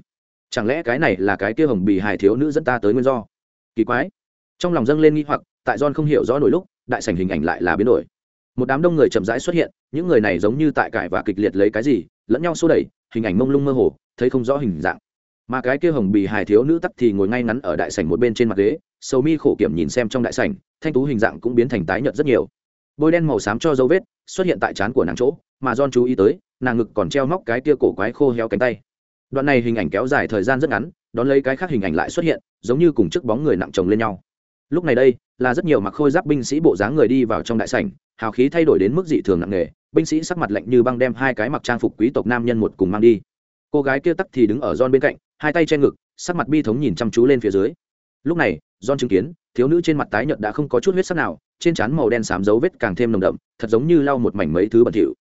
Speaker 1: Chẳng lẽ cái này là cái kia hồng bì hài thiếu nữ dẫn ta tới nguyên do? Kỳ quái. Trong lòng dâng lên nghi hoặc, tại john không hiểu rõ nổi lúc, đại sảnh hình ảnh lại là biến đổi. Một đám đông người chậm rãi xuất hiện, những người này giống như tại cải và kịch liệt lấy cái gì, lẫn nhau xô đẩy, hình ảnh mông lung mơ hồ, thấy không rõ hình dạng. Mà cái kia hồng bì hài thiếu nữ tắc thì ngồi ngay ngắn ở đại sảnh một bên trên mặt ghế, sầu mi khổ kiểm nhìn xem trong đại sảnh, thanh tú hình dạng cũng biến thành tái nhợt rất nhiều bôi đen màu xám cho dấu vết, xuất hiện tại trán của nàng chỗ, mà don chú ý tới, nàng ngực còn treo móc cái tia cổ quái khô héo cánh tay. Đoạn này hình ảnh kéo dài thời gian rất ngắn, đón lấy cái khác hình ảnh lại xuất hiện, giống như cùng chiếc bóng người nặng chồng lên nhau. Lúc này đây, là rất nhiều mặc khôi giáp binh sĩ bộ dáng người đi vào trong đại sảnh, hào khí thay đổi đến mức dị thường nặng nề, binh sĩ sắc mặt lạnh như băng đem hai cái mặc trang phục quý tộc nam nhân một cùng mang đi. Cô gái kia tắc thì đứng ở John bên cạnh, hai tay che ngực, sắc mặt bi thống nhìn chăm chú lên phía dưới. Lúc này, John chứng kiến, thiếu nữ trên mặt tái nhợt đã không có chút huyết sắc nào trên trán màu đen xám dấu vết càng thêm nồng đậm, thật giống như lau một mảnh mấy thứ bẩn thỉu.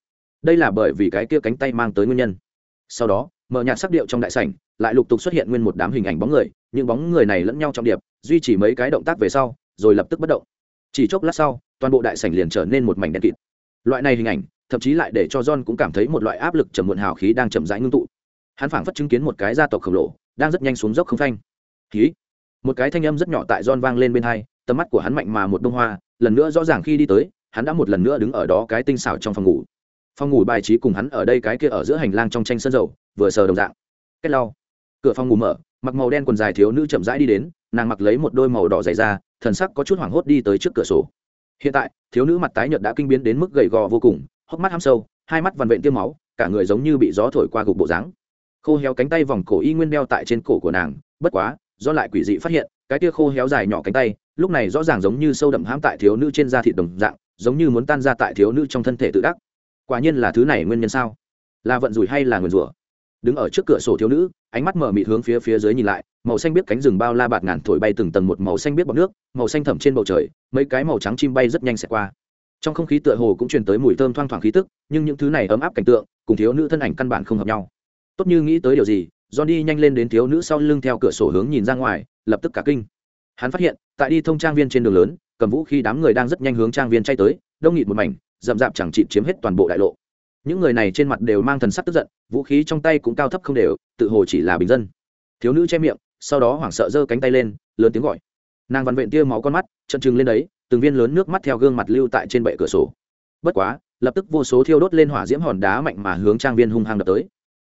Speaker 1: Đây là bởi vì cái kia cánh tay mang tới nguyên nhân. Sau đó, mở nhạt sắc điệu trong đại sảnh, lại lục tục xuất hiện nguyên một đám hình ảnh bóng người, những bóng người này lẫn nhau trong điệp, duy trì mấy cái động tác về sau, rồi lập tức bất động. Chỉ chốc lát sau, toàn bộ đại sảnh liền trở nên một mảnh đen kịt. Loại này hình ảnh, thậm chí lại để cho john cũng cảm thấy một loại áp lực trầm muộn hào khí đang chậm rãi ngưng tụ. Hắn phảng phất chứng kiến một cái gia tộc khổng lồ, đang rất nhanh xuống dốc không phanh. Khí một cái thanh âm rất nhỏ tại john vang lên bên hai, tầm mắt của hắn mạnh mà một đông hoa lần nữa rõ ràng khi đi tới, hắn đã một lần nữa đứng ở đó cái tinh xảo trong phòng ngủ. Phòng ngủ bài trí cùng hắn ở đây cái kia ở giữa hành lang trong tranh sân dầu, vừa sờ đồng dạng. Cách lau. Cửa phòng ngủ mở, mặc màu đen quần dài thiếu nữ chậm rãi đi đến, nàng mặc lấy một đôi màu đỏ dày da, thần sắc có chút hoảng hốt đi tới trước cửa sổ. Hiện tại, thiếu nữ mặt tái nhợt đã kinh biến đến mức gầy gò vô cùng, hốc mắt ham sâu, hai mắt vằn vện tiêm máu, cả người giống như bị gió thổi qua gục bộ dáng. Khô héo cánh tay vòng cổ y nguyên đeo tại trên cổ của nàng, bất quá, do lại quỷ dị phát hiện, cái tia khô héo dài nhỏ cánh tay lúc này rõ ràng giống như sâu đậm hãm tại thiếu nữ trên da thịt đồng dạng, giống như muốn tan ra tại thiếu nữ trong thân thể tự đắc. Quả nhiên là thứ này nguyên nhân sao? Là vận rủi hay là nguyền rủa? Đứng ở trước cửa sổ thiếu nữ, ánh mắt mở mịt hướng phía phía dưới nhìn lại, màu xanh biết cánh rừng bao la bạt ngàn thổi bay từng tầng một màu xanh biết bọc nước, màu xanh thẳm trên bầu trời, mấy cái màu trắng chim bay rất nhanh xẹt qua. Trong không khí tựa hồ cũng truyền tới mùi thơm thoang thoảng khí tức, nhưng những thứ này ấm áp cảnh tượng, cùng thiếu nữ thân ảnh căn bản không hợp nhau. Tốt như nghĩ tới điều gì john đi nhanh lên đến thiếu nữ sau lưng theo cửa sổ hướng nhìn ra ngoài, lập tức cả kinh hắn phát hiện, tại đi thông trang viên trên đường lớn, cầm vũ khi đám người đang rất nhanh hướng trang viên chay tới, đông nghịt một mảnh, rậm rạp chẳng chịt chiếm hết toàn bộ đại lộ. Những người này trên mặt đều mang thần sắc tức giận, vũ khí trong tay cũng cao thấp không đều, tự hồ chỉ là bình dân. Thiếu nữ che miệng, sau đó hoảng sợ giơ cánh tay lên, lớn tiếng gọi. Nàng vằn vện tia máu con mắt, trận chừng lên đấy, từng viên lớn nước mắt theo gương mặt lưu tại trên bệ cửa sổ. Bất quá, lập tức vô số thiêu đốt lên hỏa diễm hòn đá mạnh mà hướng trang viên hung hăng đập tới.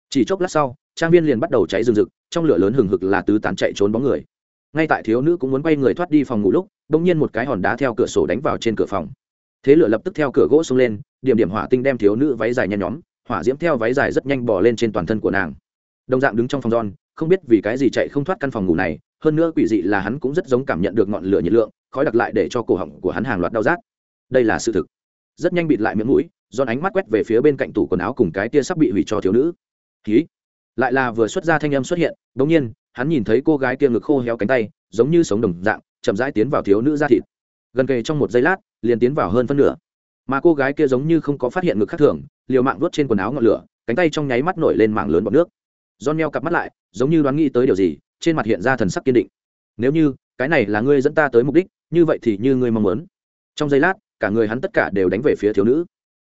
Speaker 1: Chỉ chốc lát sau, trang viên liền bắt đầu cháy rừng rực, trong lửa lớn hừng hực là tứ tán chạy trốn bóng người ngay tại thiếu nữ cũng muốn quay người thoát đi phòng ngủ lúc bỗng nhiên một cái hòn đá theo cửa sổ đánh vào trên cửa phòng. Thế lửa lập tức theo cửa gỗ xông lên, điểm điểm hỏa tinh đem thiếu nữ váy dài nhen nhóm, hỏa diễm theo váy dài rất nhanh bỏ lên trên toàn thân của nàng. Đồng dạng đứng trong phòng giòn không biết vì cái gì chạy không thoát căn phòng ngủ này, hơn nữa quỷ dị là hắn cũng rất giống cảm nhận được ngọn lửa nhiệt lượng, khói đặc lại để cho cổ họng của hắn hàng loạt đau rát. Đây là sự thực. Rất nhanh bịt lại miệng mũi giòn ánh mắt quét về phía bên cạnh tủ quần áo cùng cái tia sắp bị hủy cho thiếu nữ. Ký lại là vừa xuất ra thanh âm xuất hiện đ ỗ n g nhiên, hắn nhìn thấy cô gái kia ngực khô héo cánh tay, giống như sống đồng dạng, chậm rãi tiến vào thiếu nữ da thịt. Gần kề trong một giây lát, liền tiến vào hơn phân nửa. Mà cô gái kia giống như không có phát hiện ngực khác thường, liều mạng vuốt trên quần áo ngọn lửa, cánh tay trong nháy mắt nổi lên mạng lớn bọt nước. Don neo cặp mắt lại, giống như đoán nghĩ tới điều gì, trên mặt hiện ra thần sắc kiên định. Nếu như, cái này là ngươi dẫn ta tới mục đích, như vậy thì như ngươi mong muốn. Trong giây lát, cả người hắn tất cả đều đánh về phía thiếu nữ.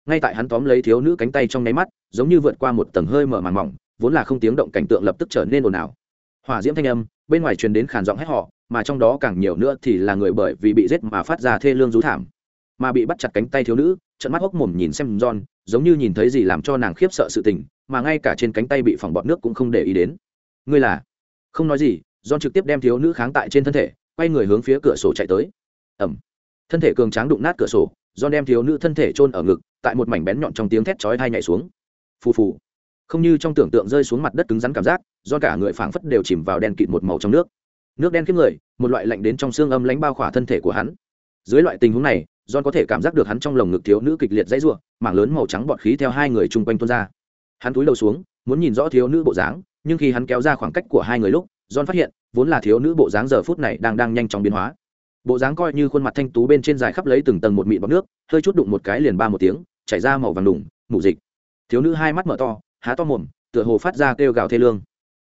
Speaker 1: Ngay tại hắn tóm lấy thiếu nữ cánh tay trong nháy mắt, giống như vượt qua một tầng hơi mở màn mỏng vốn là không tiếng động cảnh tượng lập tức trở nên ồn ào hỏa diễm thanh âm bên ngoài truyền đến khàn giọng hét họ mà trong đó càng nhiều nữa thì là người bởi vì bị giết mà phát ra thê lương rú thảm mà bị bắt chặt cánh tay thiếu nữ trận mắt hốc mồm nhìn xem John, giống như nhìn thấy gì làm cho nàng khiếp sợ sự tình, mà ngay cả trên cánh tay bị phỏng bọt nước cũng không để ý đến. Ngươi là? Không nói gì, John trực tiếp đem thiếu nữ kháng tại trên thân thể, quay người hướng phía cửa sổ chạy tới. Ầm. Thân thể cường tráng đụng nát cửa sổ, John đem thiếu nữ thân thể chôn ở ngực, tại một mảnh bén nhọn trong tiếng thét chói tai nhảy xuống. Phù phù không như trong tưởng tượng rơi xuống mặt đất cứng rắn cảm giác, do cả người phảng phất đều chìm vào đen kịt một màu trong nước. Nước đen khiếp người, một loại lạnh đến trong xương âm lánh bao khỏa thân thể của hắn. Dưới loại tình huống này, john có thể cảm giác được hắn trong lồng ngực thiếu nữ kịch liệt dãy ruộng mảng lớn màu trắng bọt khí theo hai người chung quanh tuôn ra. Hắn túi đầu xuống, muốn nhìn rõ thiếu nữ bộ dáng, nhưng khi hắn kéo ra khoảng cách của hai người lúc, john phát hiện, vốn là thiếu nữ bộ dáng giờ phút này đang đang nhanh chóng biến hóa. Bộ dáng coi như khuôn mặt thanh tú bên trên dài khắp lấy từng tầng một mịn bọt nước, hơi chút đụng một cái liền ba một tiếng, chảy ra màu vàng đủng mụ dịch. Thiếu nữ hai mắt mở to há to mồm, tựa hồ phát ra kêu gào thê lương.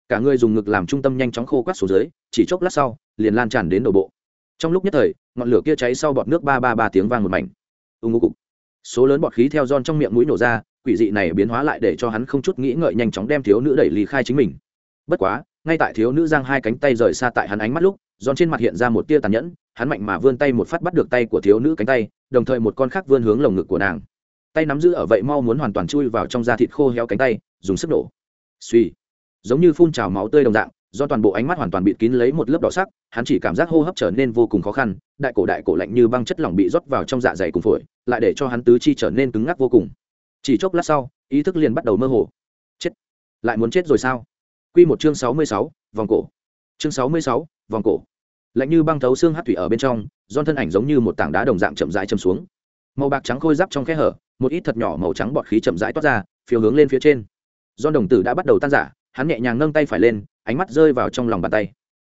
Speaker 1: Cả người dùng ngực làm trung tâm nhanh chóng khô quát xuống dưới, chỉ chốc lát sau, liền lan tràn đến đầu bộ. Trong lúc nhất thời, ngọn lửa kia cháy sau bọt nước ba ba ba tiếng vang một mảnh. Ưng ngô cục. Số lớn bọt khí theo giòn trong miệng mũi nổ ra, quỷ dị này biến hóa lại để cho hắn không chút nghĩ ngợi nhanh chóng đem thiếu nữ đẩy lì khai chính mình. Bất quá, ngay tại thiếu nữ giang hai cánh tay rời xa tại hắn ánh mắt lúc, giòn trên mặt hiện ra một tia tàn nhẫn, hắn mạnh mà vươn tay một phát bắt được tay của thiếu nữ cánh tay, đồng thời một con khác vươn hướng lồng ngực của nàng tay nắm giữ ở vậy mau muốn hoàn toàn chui vào trong da thịt khô héo cánh tay, dùng sức nổ. Suy giống như phun trào máu tươi đồng dạng, do toàn bộ ánh mắt hoàn toàn bịt kín lấy một lớp đỏ sắc, hắn chỉ cảm giác hô hấp trở nên vô cùng khó khăn, đại cổ đại cổ lạnh như băng chất lỏng bị rót vào trong dạ dày cùng phổi, lại để cho hắn tứ chi trở nên cứng ngắc vô cùng. Chỉ chốc lát sau, ý thức liền bắt đầu mơ hồ. Chết. Lại muốn chết rồi sao? Q một chương sáu mươi sáu, vòng cổ. Chương sáu mươi sáu, vòng cổ. Lạnh như băng thấu xương hát thủy ở bên trong don thân ảnh giống như một tảng đá đồng dạng chậm rãi châm xuống màu bạc trắng khôi giáp trong khe hở, một ít thật nhỏ màu trắng bọt khí chậm rãi toát ra, phiêu hướng lên phía trên. Do đồng tử đã bắt đầu tan giả hắn nhẹ nhàng nâng tay phải lên, ánh mắt rơi vào trong lòng bàn tay.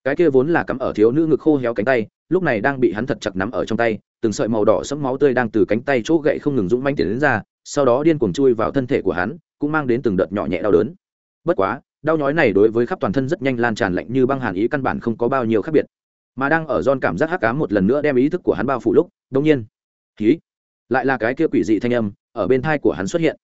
Speaker 1: Cái kia vốn là cắm ở thiếu nữ ngực khô héo cánh tay, lúc này đang bị hắn thật chặt nắm ở trong tay, từng sợi màu đỏ sẫm máu tươi đang từ cánh tay chỗ gậy không ngừng dũng manh tiến đến ra, sau đó điên cuồng chui vào thân thể của hắn, cũng mang đến từng đợt nhỏ nhẹ đau đớn. Bất quá, đau nhói này đối với khắp toàn thân rất nhanh lan tràn lạnh như băng hàn ý căn bản không có bao nhiêu khác biệt. Mà đang ở don cảm giác hắc cám một lần nữa đem ý thức của hắn bao phủ lúc đông nhiên khí lại là cái kia quỷ dị thanh âm ở bên thai của hắn xuất hiện.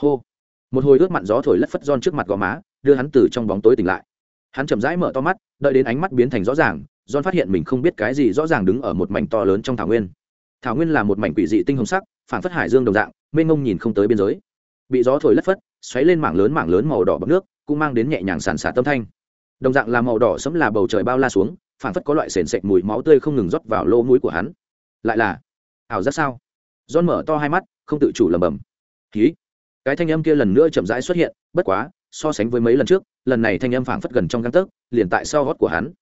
Speaker 1: Hô. Một hồi ướt mặn gió thổi lất phất giòn trước mặt gò má, đưa hắn từ trong bóng tối tỉnh lại. Hắn chậm rãi mở to mắt, đợi đến ánh mắt biến thành rõ ràng, giòn phát hiện mình không biết cái gì rõ ràng đứng ở một mảnh to lớn trong thảo nguyên. Thảo nguyên là một mảnh quỷ dị tinh hồng sắc phản phất hải dương đồng dạng, mênh ngông nhìn không tới biên giới. Bị gió thổi lất phất, xoáy lên mảng lớn mảng lớn màu đỏ bọc nước, cũng mang đến nhẹ nhàng sàn xả tâm thanh. Đồng dạng là màu đỏ sẫm là bầu trời bao la xuống phản phất có loại sền sệt mùi máu tươi không ngừng rót vào lỗ mũi của hắn. Lại là, ảo giác sao? John mở to hai mắt, không tự chủ lẩm bẩm. Khí. Cái thanh âm kia lần nữa chậm rãi xuất hiện, bất quá, so sánh với mấy lần trước, lần này thanh âm phảng phất gần trong gang tấc, liền tại sau gót của hắn.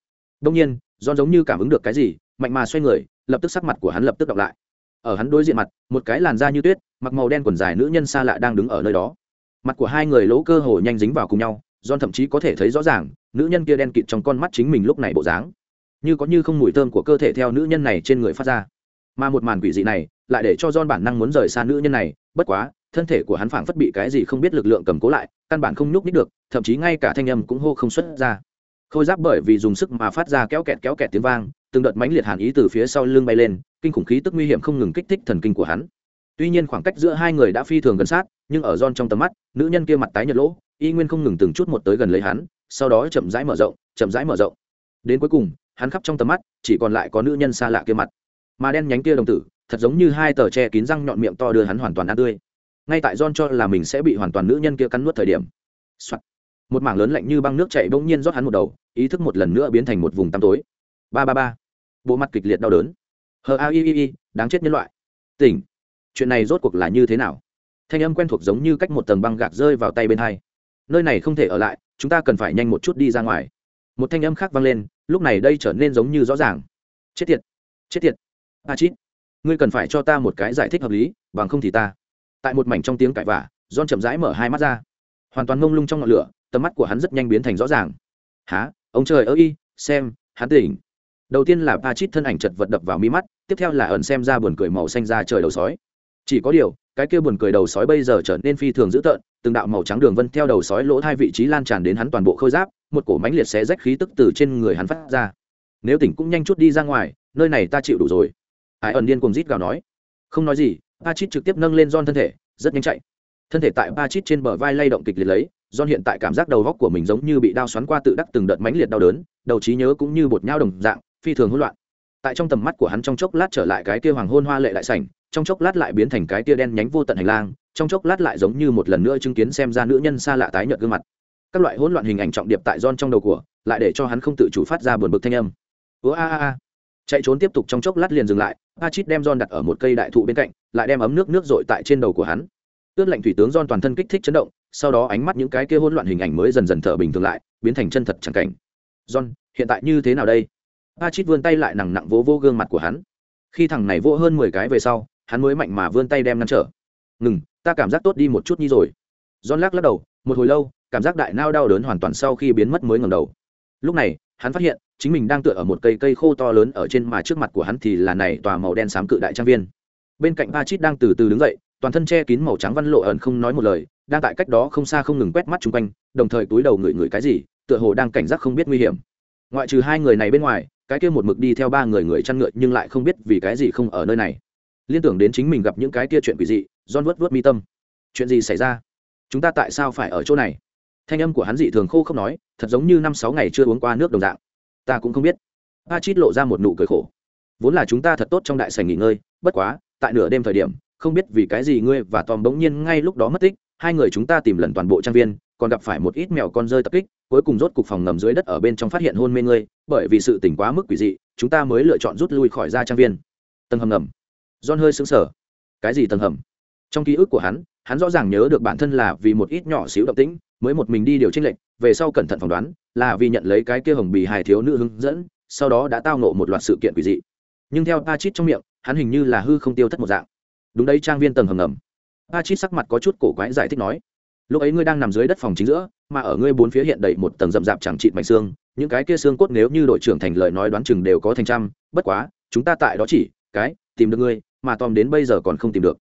Speaker 1: Đương nhiên, John giống như cảm ứng được cái gì, mạnh mà xoay người, lập tức sắc mặt của hắn lập tức đọc lại. ở hắn đối diện mặt một cái làn da như tuyết mặc màu đen quần dài nữ nhân xa lạ đang đứng ở nơi đó mặt của hai người lỗ cơ hồ nhanh dính vào cùng nhau John thậm chí có thể thấy rõ ràng nữ nhân kia đen kịt trong con mắt chính mình lúc này bộ dáng như có như không mùi thơm của cơ thể theo nữ nhân này trên người phát ra mà một màn quỷ dị này lại để cho John bản năng muốn rời xa nữ nhân này, bất quá, thân thể của hắn phảng phất bị cái gì không biết lực lượng cầm cố lại, căn bản không nhúc nít được, thậm chí ngay cả thanh âm cũng hô không xuất ra. Khôi giáp bởi vì dùng sức mà phát ra kéo kẹt kéo kẹt tiếng vang, từng đợt mãnh liệt hàn ý từ phía sau lưng bay lên, kinh khủng khí tức nguy hiểm không ngừng kích thích thần kinh của hắn. Tuy nhiên khoảng cách giữa hai người đã phi thường gần sát, nhưng ở John trong tầm mắt, nữ nhân kia mặt tái nhợt lỗ, y nguyên không ngừng từng chút một tới gần lấy hắn, sau đó chậm rãi mở rộng, chậm rãi mở rộng. Đến cuối cùng, hắn khắp trong tầm mắt, chỉ còn lại có nữ nhân xa lạ kia mặt. Mà đen nhánh kia đồng tử thật giống như hai tờ che kín răng nhọn miệng to đưa hắn hoàn toàn ăn tươi. Ngay tại John cho là mình sẽ bị hoàn toàn nữ nhân kia cắn nuốt thời điểm、Soạn. một mảng lớn lạnh như băng nước chảy bỗng nhiên rót hắn một đầu, ý thức một lần nữa biến thành một vùng tăm tối. Ba ba ba, bộ mặt kịch liệt đau đớn. Hờ a i i i, đáng chết nhân loại. Tỉnh, chuyện này rốt cuộc là như thế nào? Thanh âm quen thuộc giống như cách một tầng băng gạc rơi vào tay bên hai. Nơi này không thể ở lại, chúng ta cần phải nhanh một chút đi ra ngoài. Một thanh âm khác vang lên, lúc này đây trở nên giống như rõ ràng. Chết tiệt chết tiệt. A chít ngươi cần phải cho ta một cái giải thích hợp lý, bằng không thì ta. Tại một mảnh trong tiếng cãi vả John chậm rãi mở hai mắt ra. Hoàn toàn mông lung trong ngọn lửa, tầm mắt của hắn rất nhanh biến thành rõ ràng. Há ông trời ơ y xem, hắn tỉnh. Đầu tiên là pa chít thân ảnh chật vật đập vào mi mắt, tiếp theo là ẩn xem ra buồn cười màu xanh ra trời đầu sói. Chỉ có điều, cái kia buồn cười đầu sói bây giờ trở nên phi thường dữ tợn, từng đạo màu trắng đường vân theo đầu sói lỗ hai vị trí lan tràn đến hắn toàn bộ khôi giáp, một cổ mánh liệt xé rách khí tức từ trên người hắn phát ra. Nếu tỉnh cũng nhanh chút đi ra ngoài, nơi này ta chịu đủ rồi. Hải ẩn điên cùng rít gào nói. Không nói gì pa chít trực tiếp nâng lên don thân thể, rất nhanh chạy. Thân thể tại pa chít trên bờ vai lay động kịch liệt lấy don hiện tại cảm giác đầu góc của mình giống như bị đao xoắn qua tự đắc từng đợt mãnh liệt đau đớn, đầu trí nhớ cũng như bột nhau đồng dạng, phi thường hỗn loạn. Tại trong tầm mắt của hắn trong chốc lát trở lại cái kia hoàng hôn hoa lệ lại sảnh, trong chốc lát lại biến thành cái tia đen nhánh vô tận hành lang, trong chốc lát lại giống như một lần nữa chứng kiến xem ra nữ nhân xa lạ tái nhợt gương mặt. Các loại hỗn loạn hình ảnh trọng điệp tại don trong đầu của, lại để cho hắn không tự chủ phát ra buồn bực thanh âm. Ua a a a chạy trốn tiếp tục trong chốc lát liền dừng lại a chít đem John đặt ở một cây đại thụ bên cạnh, lại đem ấm nước nước dội tại trên đầu của hắn. Ướt lạnh thủy tướng John toàn thân kích thích chấn động, sau đó ánh mắt những cái kia hỗn loạn hình ảnh mới dần dần thở bình thường lại, biến thành chân thật chẳng cảnh. John, hiện tại như thế nào đây? A chít vươn tay lại nặng nặng vỗ vô gương mặt của hắn. Khi thằng này vỗ hơn mười cái về sau, hắn mới mạnh mà vươn tay đem ngăn trở. Ngừng, ta cảm giác tốt đi một chút nhi rồi. John lắc lắc đầu, một hồi lâu, cảm giác đại nao đau đớn hoàn toàn sau khi biến mất mới ngầm đầu. Lúc này, hắn phát hiện chính mình đang tựa ở một cây cây khô to lớn ở trên mà trước mặt của hắn thì là này tòa màu đen xám cự đại trang viên. Bên cạnh ba chít đang từ từ đứng dậy, toàn thân che kín màu trắng văn lộ ẩn không nói một lời, đang tại cách đó không xa không ngừng quét mắt chung quanh, đồng thời túi đầu ngửi ngửi cái gì, tựa hồ đang cảnh giác không biết nguy hiểm. Ngoại trừ hai người này bên ngoài, cái kia một mực đi theo ba người người chăn ngựa nhưng lại không biết vì cái gì không ở nơi này. Liên tưởng đến chính mình gặp những cái kia chuyện quỷ dị don vớt vớt mi tâm. Chuyện gì xảy ra? Chúng ta tại sao phải ở chỗ này? Thanh âm của hắn dị thường khô không nói, thật giống như năm sáu ngày chưa uống qua nước đồng dạng ta cũng không biết a chít lộ ra một nụ cười khổ vốn là chúng ta thật tốt trong đại sảnh nghỉ ngơi bất quá tại nửa đêm thời điểm không biết vì cái gì ngươi và tom bỗng nhiên ngay lúc đó mất tích hai người chúng ta tìm lần toàn bộ trang viên còn gặp phải một ít mèo con rơi tập kích cuối cùng rốt cục phòng ngầm dưới đất ở bên trong phát hiện hôn mê ngươi bởi vì sự tỉnh quá mức quỷ dị chúng ta mới lựa chọn rút lui khỏi ra trang viên tầng hầm ngầm John hơi sững sờ. Cái gì tầng hầm? Trong ký ức của hắn, hắn rõ ràng nhớ được bản thân là vì một ít nhỏ xíu động tĩnh, mới một mình đi điều trinh lệnh, về sau cẩn thận phỏng đoán, là vì nhận lấy cái kia hồng bì hài thiếu nữ hướng dẫn, sau đó đã tao ngộ một loạt sự kiện quỷ dị. Nhưng theo Pachit trong miệng, hắn hình như là hư không tiêu thất một dạng. Đúng đấy, trang viên tầng hầm ngầm. Pachit sắc mặt có chút cổ quái giải thích nói, lúc ấy ngươi đang nằm dưới đất phòng chính giữa, mà ở ngươi bốn phía hiện đầy một tầng rậm rạp chẳng trịt mảnh xương, những cái kia xương cốt nếu như đội trưởng thành lời nói đoán chừng đều có thành trăm, bất quá, chúng ta tại đó chỉ cái tìm được ngươi, mà tòm đến bây giờ còn không tìm được.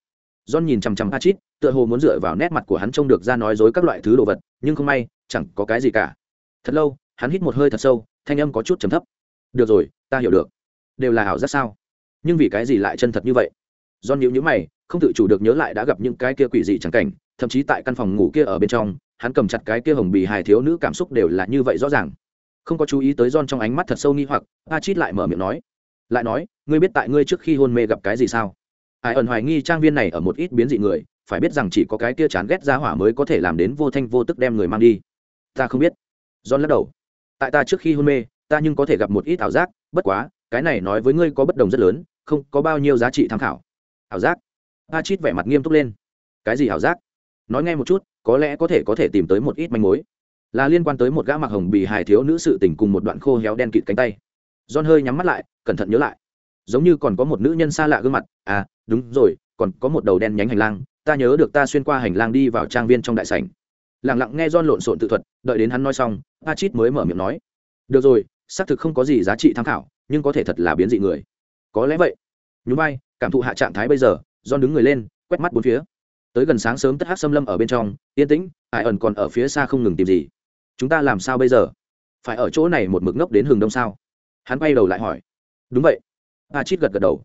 Speaker 1: John nhìn chằm chằm Patchit, tựa hồ muốn dựa vào nét mặt của hắn trông được ra nói dối các loại thứ đồ vật, nhưng không may, chẳng có cái gì cả. Thật lâu, hắn hít một hơi thật sâu, thanh âm có chút trầm thấp. "Được rồi, ta hiểu được. Đều là ảo giác sao? Nhưng vì cái gì lại chân thật như vậy?" John nhíu nhíu mày, không tự chủ được nhớ lại đã gặp những cái kia quỷ dị chẳng cảnh, thậm chí tại căn phòng ngủ kia ở bên trong, hắn cầm chặt cái kia hồng bì hài thiếu nữ cảm xúc đều là như vậy rõ ràng. Không có chú ý tới John trong ánh mắt thật sâu nghi hoặc, Patchit lại mở miệng nói, lại nói ngươi biết tại ngươi trước khi hôn mê gặp cái gì sao Hải ẩn hoài nghi trang viên này ở một ít biến dị người phải biết rằng chỉ có cái kia chán ghét ra hỏa mới có thể làm đến vô thanh vô tức đem người mang đi. Ta không biết. John lắc đầu. Tại ta trước khi hôn mê ta nhưng có thể gặp một ít ảo giác bất quá cái này nói với ngươi có bất đồng rất lớn không có bao nhiêu giá trị tham khảo. Ảo giác? A chít vẻ mặt nghiêm túc lên. Cái gì ảo giác? Nói nghe một chút có lẽ có thể có thể tìm tới một ít manh mối. Là liên quan tới một gã mặc hồng bị hài thiếu nữ sự tình cùng một đoạn khô héo đen kịt cánh tay. John hơi nhắm mắt lại, cẩn thận nhớ lại. Giống như còn có một nữ nhân xa lạ gương mặt, à, đúng rồi, còn có một đầu đen nhánh hành lang, ta nhớ được ta xuyên qua hành lang đi vào trang viên trong đại sảnh. Lẳng lặng nghe don lộn xộn tự thuật, đợi đến hắn nói xong a chít mới mở miệng nói. Được rồi, xác thực không có gì giá trị tham khảo, nhưng có thể thật là biến dị người. Có lẽ vậy. Nhún vai, cảm thụ hạ trạng thái bây giờ don đứng người lên, quét mắt bốn phía. Tới gần sáng sớm tất hát xâm lâm ở bên trong, yên tĩnh ai ẩn còn ở phía xa không ngừng tìm gì. Chúng ta làm sao bây giờ? Phải ở chỗ này một mực ngốc đến hừng đông sao? Hắn bay đầu lại hỏi. Đúng vậy. A chít gật gật đầu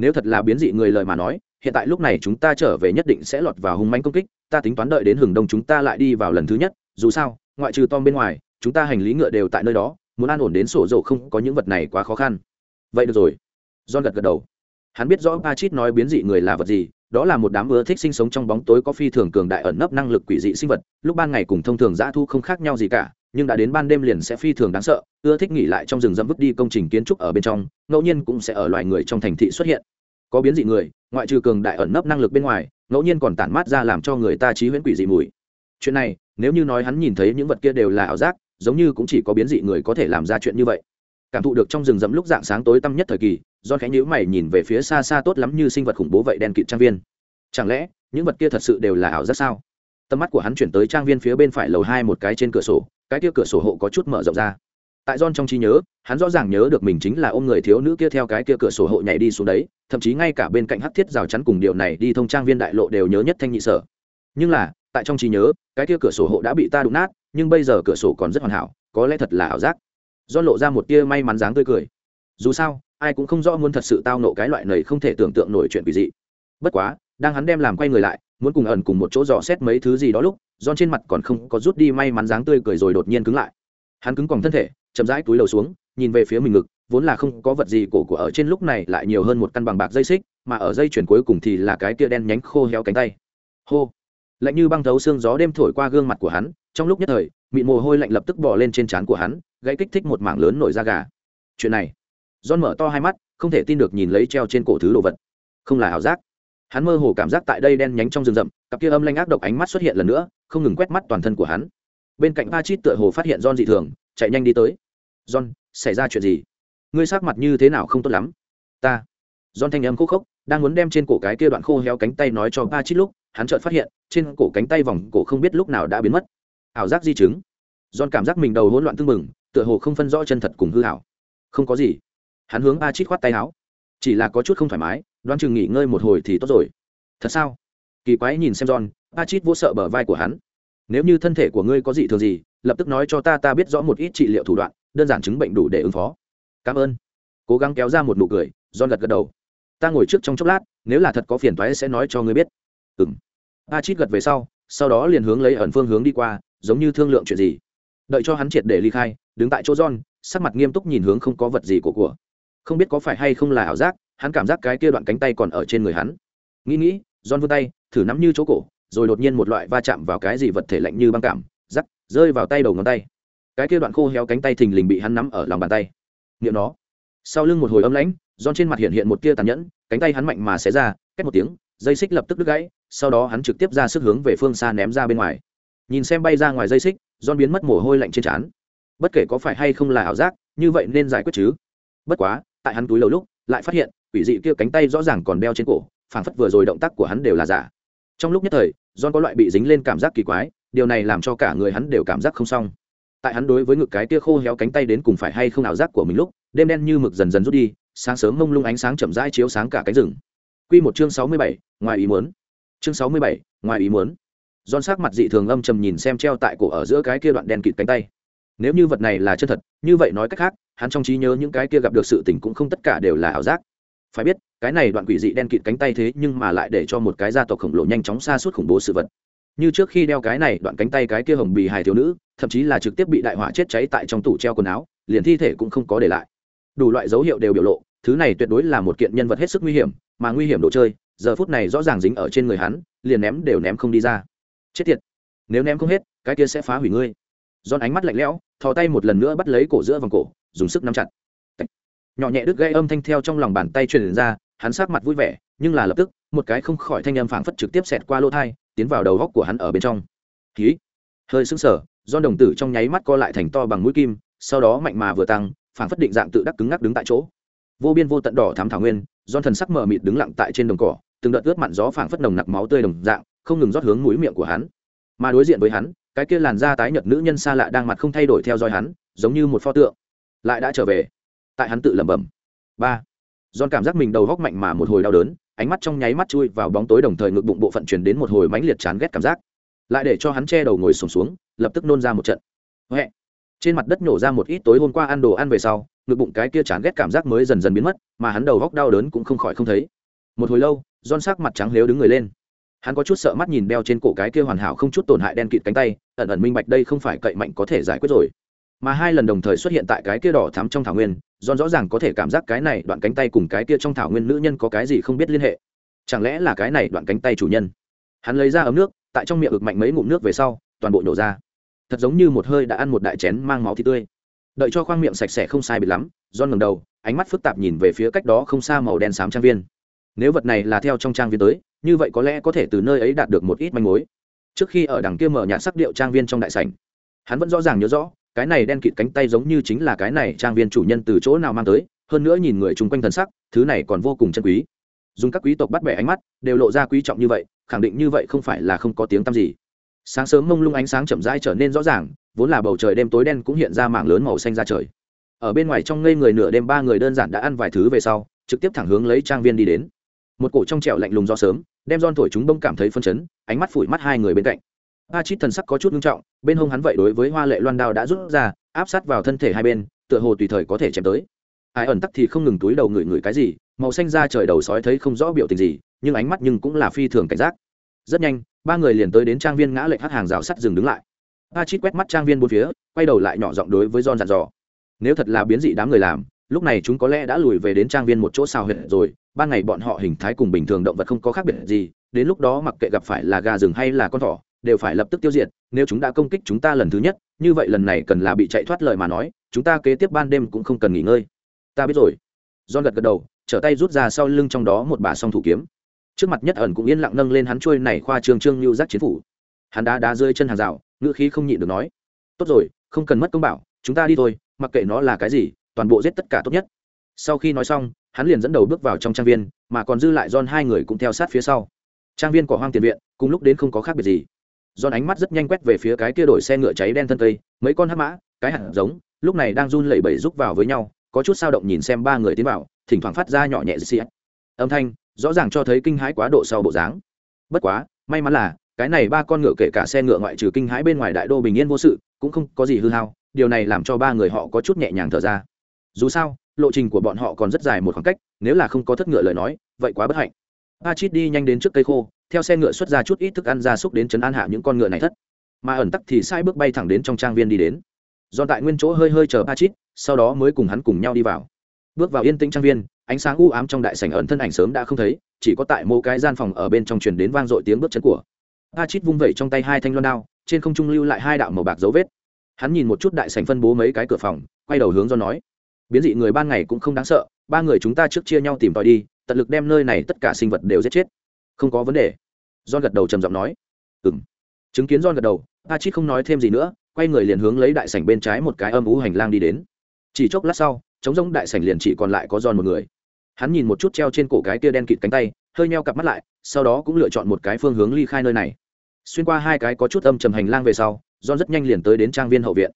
Speaker 1: nếu thật là biến dị người lời mà nói, hiện tại lúc này chúng ta trở về nhất định sẽ lọt vào hung manh công kích, ta tính toán đợi đến hừng đông chúng ta lại đi vào lần thứ nhất, dù sao, ngoại trừ tom bên ngoài, chúng ta hành lý ngựa đều tại nơi đó, muốn an ổn đến sổ dầu không có những vật này quá khó khăn. Vậy được rồi. John gật gật đầu. Hắn biết rõ pachit nói biến dị người là vật gì, đó là một đám ưa thích sinh sống trong bóng tối có phi thường cường đại ẩn nấp năng lực quỷ dị sinh vật, lúc ban ngày cùng thông thường dã thu không khác nhau gì cả nhưng đã đến ban đêm liền sẽ phi thường đáng sợ, ưa thích nghỉ lại trong rừng dẫm vứt đi công trình kiến trúc ở bên trong, ngẫu nhiên cũng sẽ ở loài người trong thành thị xuất hiện. Có biến dị người, ngoại trừ cường đại ẩn nấp năng lực bên ngoài, ngẫu nhiên còn tản mát ra làm cho người ta trí huyễn quỷ dị mùi. Chuyện này, nếu như nói hắn nhìn thấy những vật kia đều là ảo giác, giống như cũng chỉ có biến dị người có thể làm ra chuyện như vậy. Cảm thụ được trong rừng rậm lúc dạng sáng tối tăm nhất thời kỳ do khẽ nhữ mày nhìn về phía xa xa tốt lắm như sinh vật khủng bố vậy đen kịt trang viên. Chẳng lẽ, những vật kia thật sự đều là ảo giác sao? Tầm mắt của hắn chuyển tới trang viên phía bên phải lầu hai một cái trên cửa sổ cái kia cửa sổ hộ có chút mở rộng ra tại John trong trí nhớ, hắn rõ ràng nhớ được mình chính là ôm người thiếu nữ kia theo cái kia cửa sổ hộ nhảy đi xuống đấy, thậm chí ngay cả bên cạnh hắc thiết rào chắn cùng điều này đi thông trang viên đại lộ đều nhớ nhất thanh nhị sở. Nhưng là, tại trong trí nhớ, cái kia cửa sổ hộ đã bị ta đụng nát, nhưng bây giờ cửa sổ còn rất hoàn hảo, có lẽ thật là ảo giác. John lộ ra một tia may mắn dáng tươi cười. Dù sao, ai cũng không rõ muốn thật sự tao nộ cái loại này không thể tưởng tượng nổi chuyện quỷ dị. Bất quá, đang hắn đem làm quay người lại, muốn cùng ẩn cùng một chỗ dò xét mấy thứ gì đó lúc, don trên mặt còn không có rút đi may mắn dáng tươi cười rồi đột nhiên cứng lại. Hắn cứng còng thân thể, chậm rãi túi đầu xuống nhìn về phía mình ngực vốn là không có vật gì cổ của ở trên lúc này lại nhiều hơn một căn bằng bạc dây xích mà ở dây chuyển cuối cùng thì là cái tia đen nhánh khô héo cánh tay. Hô! Lạnh như băng thấu xương gió đêm thổi qua gương mặt của hắn trong lúc nhất thời mịn mồ hôi lạnh lập tức bỏ lên trên trán của hắn gây kích thích một mảng lớn nổi da gà. Chuyện này. Don mở to hai mắt không thể tin được nhìn lấy treo trên cổ thứ đồ vật. Không là ảo giác hắn mơ hồ cảm giác tại đây đen nhánh trong rừng rậm, cặp kia âm lanh ác độc ánh mắt xuất hiện lần nữa, không ngừng quét mắt toàn thân của hắn. Bên cạnh pa chít tựa hồ phát hiện don dị thường, chạy nhanh đi tới. John, xảy ra chuyện gì? Ngươi sắc mặt như thế nào không tốt lắm? Ta. John thanh âm khúc khốc, đang muốn đem trên cổ cái kia đoạn khô héo cánh tay nói cho pa chít lúc, hắn chợt phát hiện, trên cổ cánh tay vòng cổ không biết lúc nào đã biến mất. Ảo giác di chứng. John cảm giác mình đầu hỗn loạn tưng bừng, tựa hồ không phân rõ chân thật cùng hư hảo không có gì. Hắn hướng ba chít khoát tay áo. Chỉ là có chút không thoải mái đoán chừng nghỉ ngơi một hồi thì tốt rồi. Thật sao? Kỳ quái nhìn xem john ba chít vô sợ bờ vai của hắn. Nếu như thân thể của ngươi có gì thường gì, lập tức nói cho ta ta biết rõ một ít trị liệu thủ đoạn, đơn giản chứng bệnh đủ để ứng phó. Cảm ơn. Cố gắng kéo ra một nụ cười, John gật gật đầu. Ta ngồi trước trong chốc lát, nếu là thật có phiền toái sẽ nói cho ngươi biết. Ừng a chít gật về sau sau đó liền hướng lấy ẩn phương hướng đi qua, giống như thương lượng chuyện gì. Đợi cho hắn triệt để ly khai, đứng tại chỗ john, sắc mặt nghiêm túc nhìn hướng không có vật gì của của. Không biết có phải hay không là ảo giác hắn cảm giác cái kia đoạn cánh tay còn ở trên người hắn. Nghĩ nghĩ, john vươn tay, thử nắm như chỗ cổ, rồi đột nhiên một loại va chạm vào cái gì vật thể lạnh như băng cảm, rắc, rơi vào tay đầu ngón tay. Cái kia đoạn khô héo cánh tay thình lình bị hắn nắm ở lòng bàn tay. Nghiệm nó. Sau lưng một hồi âm lãnh giòn trên mặt hiện hiện một tia tàn nhẫn, cánh tay hắn mạnh mà xé ra cách một tiếng, dây xích lập tức đứt gãy, sau đó hắn trực tiếp ra sức hướng về phương xa ném ra bên ngoài. Nhìn xem bay ra ngoài dây xích giòn biến mất mồ hôi lạnh trên trán. Bất kể có phải hay không là ảo giác, như vậy nên giải quyết chứ. Bất quá, tại hắn túi lâu lúc lại phát hiện, quỷ dị kia cánh tay rõ ràng còn đeo trên cổ, phảng phất vừa rồi động tác của hắn đều là giả. Trong lúc nhất thời, john có loại bị dính lên cảm giác kỳ quái, điều này làm cho cả người hắn đều cảm giác không xong. Tại hắn đối với ngực cái kia khô héo cánh tay đến cùng phải hay không ảo giác của mình lúc, đêm đen như mực dần dần rút đi, sáng sớm mông lung ánh sáng chậm rãi chiếu sáng cả cánh rừng. Quy một chương sáu mươi bảy, ngoài ý muốn. Chương sáu mươi bảy, ngoài ý muốn. John sắc mặt dị thường âm trầm nhìn xem treo tại cổ ở giữa cái kia đoạn đen kịt cánh tay nếu như vật này là chân thật, như vậy nói cách khác, hắn trong trí nhớ những cái kia gặp được sự tình cũng không tất cả đều là ảo giác. Phải biết, cái này đoạn quỷ dị đen kịt cánh tay thế nhưng mà lại để cho một cái gia tộc khổng lồ nhanh chóng xa suốt khủng bố sự vật. Như trước khi đeo cái này đoạn cánh tay cái kia hồng bì hài thiếu nữ, thậm chí là trực tiếp bị đại hỏa chết cháy tại trong tủ treo quần áo, liền thi thể cũng không có để lại. Đủ loại dấu hiệu đều biểu lộ, thứ này tuyệt đối là một kiện nhân vật hết sức nguy hiểm, mà nguy hiểm đồ chơi, giờ phút này rõ ràng dính ở trên người hắn, liền ném đều ném không đi ra. Chết tiệt. Nếu ném không hết, cái kia sẽ phá hủy ngươi. Giòn ánh mắt lạnh lẽo thò tay một lần nữa bắt lấy cổ giữa vòng cổ, dùng sức nắm chặt. Nhỏ nhẹ đứt gây âm thanh theo trong lòng bàn tay truyền ra, hắn sát mặt vui vẻ, nhưng là lập tức, một cái không khỏi thanh âm phảng phất trực tiếp xẹt qua lỗ thai, tiến vào đầu góc của hắn ở bên trong. Khí hơi sững sờ do đồng tử trong nháy mắt co lại thành to bằng mũi kim, sau đó mạnh mà vừa tăng, phảng phất định dạng tự đắc cứng ngắc đứng tại chỗ. Vô biên vô tận đỏ thám thảo nguyên do thần sắc mờ mịt đứng lặng tại trên đồng cỏ, từng đợt ướt mặn gió phảng phất nồng nặc máu tươi đồng dạng, không ngừng rót hướng mũi miệng của hắn. Mà đối diện với hắn cái kia làn da tái nhợt nữ nhân xa lạ đang mặt không thay đổi theo dõi hắn giống như một pho tượng. Lại đã trở về. Tại hắn tự lẩm bẩm. Ba. John cảm giác mình đầu góc mạnh mà một hồi đau đớn ánh mắt trong nháy mắt chui vào bóng tối đồng thời ngực bụng bộ phận truyền đến một hồi mãnh liệt chán ghét cảm giác. Lại để cho hắn che đầu ngồi sùng xuống, xuống lập tức nôn ra một trận. Huệ. trên mặt đất nhổ ra một ít tối hôm qua ăn đồ ăn về sau ngực bụng cái kia chán ghét cảm giác mới dần dần biến mất mà hắn đầu góc đau đớn cũng không khỏi không thấy. Một hồi lâu John sắc mặt trắng lếu đứng người lên hắn có chút sợ mắt nhìn đeo trên cổ cái kia hoàn hảo không chút tổn hại đen kịt cánh tay, ẩn ẩn minh bạch đây không phải cậy mạnh có thể giải quyết rồi. Mà hai lần đồng thời xuất hiện tại cái kia đỏ thắm trong thảo nguyên don rõ ràng có thể cảm giác cái này đoạn cánh tay cùng cái kia trong thảo nguyên nữ nhân có cái gì không biết liên hệ. Chẳng lẽ là cái này đoạn cánh tay chủ nhân? Hắn lấy ra ấm nước, tại trong miệng ực mạnh mấy ngụm nước về sau, toàn bộ nổ ra. Thật giống như một hơi đã ăn một đại chén mang máu thịt tươi. Đợi cho khoang miệng sạch sẽ không sai bị lắm don ngẩng đầu, ánh mắt phức tạp nhìn về phía cách đó không xa màu đen xám trang viên nếu vật này là theo trong trang viên tới, như vậy có lẽ có thể từ nơi ấy đạt được một ít manh mối. Trước khi ở đằng kia mở nhạt sắc điệu trang viên trong đại sảnh, hắn vẫn rõ ràng nhớ rõ, cái này đen kịt cánh tay giống như chính là cái này trang viên chủ nhân từ chỗ nào mang tới, hơn nữa nhìn người chung quanh thần sắc, thứ này còn vô cùng chân quý. Dùng các quý tộc bắt bẻ ánh mắt, đều lộ ra quý trọng như vậy, khẳng định như vậy không phải là không có tiếng tăm gì. Sáng sớm mông lung ánh sáng chậm rãi trở nên rõ ràng, vốn là bầu trời đêm tối đen cũng hiện ra mảng lớn màu xanh ra trời. Ở bên ngoài trong ngây người nửa đêm ba người đơn giản đã ăn vài thứ về sau, trực tiếp thẳng hướng lấy trang viên đi đến một cổ trong trẻo lạnh lùng do sớm, đem don thổi chúng bông cảm thấy phân chấn, ánh mắt phủi mắt hai người bên cạnh. A chít thần sắc có chút nghiêm trọng, bên hông hắn vậy đối với hoa lệ loan đao đã rút ra, áp sát vào thân thể hai bên, tựa hồ tùy thời có thể chém tới. Ai ẩn tắc thì không ngừng túi đầu ngửi ngửi cái gì, màu xanh ra trời đầu sói thấy không rõ biểu tình gì, nhưng ánh mắt nhưng cũng là phi thường cảnh giác. Rất nhanh, ba người liền tới đến trang viên ngã lệnh hắt hàng rào sắt dừng đứng lại. A chít quét mắt trang viên bốn phía, quay đầu lại nhỏ giọng đối với don dặn dò. Nếu thật là biến dị đám người làm lúc này chúng có lẽ đã lùi về đến trang viên một chỗ xào huyệt rồi, ban ngày bọn họ hình thái cùng bình thường động vật không có khác biệt gì, đến lúc đó mặc kệ gặp phải là gà rừng hay là con thỏ, đều phải lập tức tiêu diệt, nếu chúng đã công kích chúng ta lần thứ nhất, như vậy lần này cần là bị chạy thoát lời mà nói, chúng ta kế tiếp ban đêm cũng không cần nghỉ ngơi. Ta biết rồi. Don gật gật đầu, trở tay rút ra sau lưng trong đó một bà song thủ kiếm. Trước mặt nhất ẩn cũng yên lặng nâng lên hắn trôi này khoa trương trương như giác chiến phủ. Hắn đá đá rơi chân hàng rào, ngữ khí không nhịn được nói, tốt rồi, không cần mất công bảo, chúng ta đi thôi, mặc kệ nó là cái gì toàn bộ giết tất cả tốt nhất. Sau khi nói xong, hắn liền dẫn đầu bước vào trong trang viên, mà còn dư lại don hai người cũng theo sát phía sau. Trang viên của hoang tiền viện, cùng lúc đến không có khác biệt gì. Don ánh mắt rất nhanh quét về phía cái kia đổi xe ngựa cháy đen thân cây, mấy con hắc mã, cái hạt giống, lúc này đang run lẩy bẩy rúc vào với nhau, có chút sao động nhìn xem ba người tiến vào, thỉnh thoảng phát ra nhỏ nhẹ xị âm thanh, rõ ràng cho thấy kinh hãi quá độ sau bộ dáng. Bất quá, may mắn là, cái này ba con ngựa kể cả xe ngựa ngoại trừ kinh hãi bên ngoài đại đô bình yên vô sự, cũng không có gì hư hao, điều này làm cho ba người họ có chút nhẹ nhàng thở ra dù sao, lộ trình của bọn họ còn rất dài một khoảng cách, nếu là không có thất ngựa lời nói, vậy quá bất hạnh. A chít đi nhanh đến trước cây khô, theo xe ngựa xuất ra chút ít thức ăn gia súc đến chấn an hạ những con ngựa này thất. Mà ẩn tắc thì sai bước bay thẳng đến trong trang viên đi đến. Do tại nguyên chỗ hơi hơi chờ a chít sau đó mới cùng hắn cùng nhau đi vào. Bước vào yên tĩnh trang viên, ánh sáng u ám trong đại sảnh ẩn thân ảnh sớm đã không thấy, chỉ có tại một cái gian phòng ở bên trong truyền đến vang dội tiếng bước chân của. A chít vung vẩy trong tay hai thanh loan đao, trên không trung lưu lại hai đạo màu bạc dấu vết. Hắn nhìn một chút đại sảnh phân bố mấy cái cửa phòng, quay đầu hướng do nói biến dị người ban ngày cũng không đáng sợ, ba người chúng ta trước chia nhau tìm tòi đi, tận lực đem nơi này tất cả sinh vật đều giết chết. Không có vấn đề. Don gật đầu trầm giọng nói. Ừ m chứng kiến don gật đầu a chít không nói thêm gì nữa, quay người liền hướng lấy đại sảnh bên trái một cái âm ú hành lang đi đến. Chỉ chốc lát sau chống rông đại sảnh liền chỉ còn lại có don một người. Hắn nhìn một chút treo trên cổ cái kia đen kịt cánh tay, hơi neo cặp mắt lại, sau đó cũng lựa chọn một cái phương hướng ly khai nơi này. Xuyên qua hai cái có chút âm trầm hành lang về sau don rất nhanh liền tới đến trang viên hậu viện.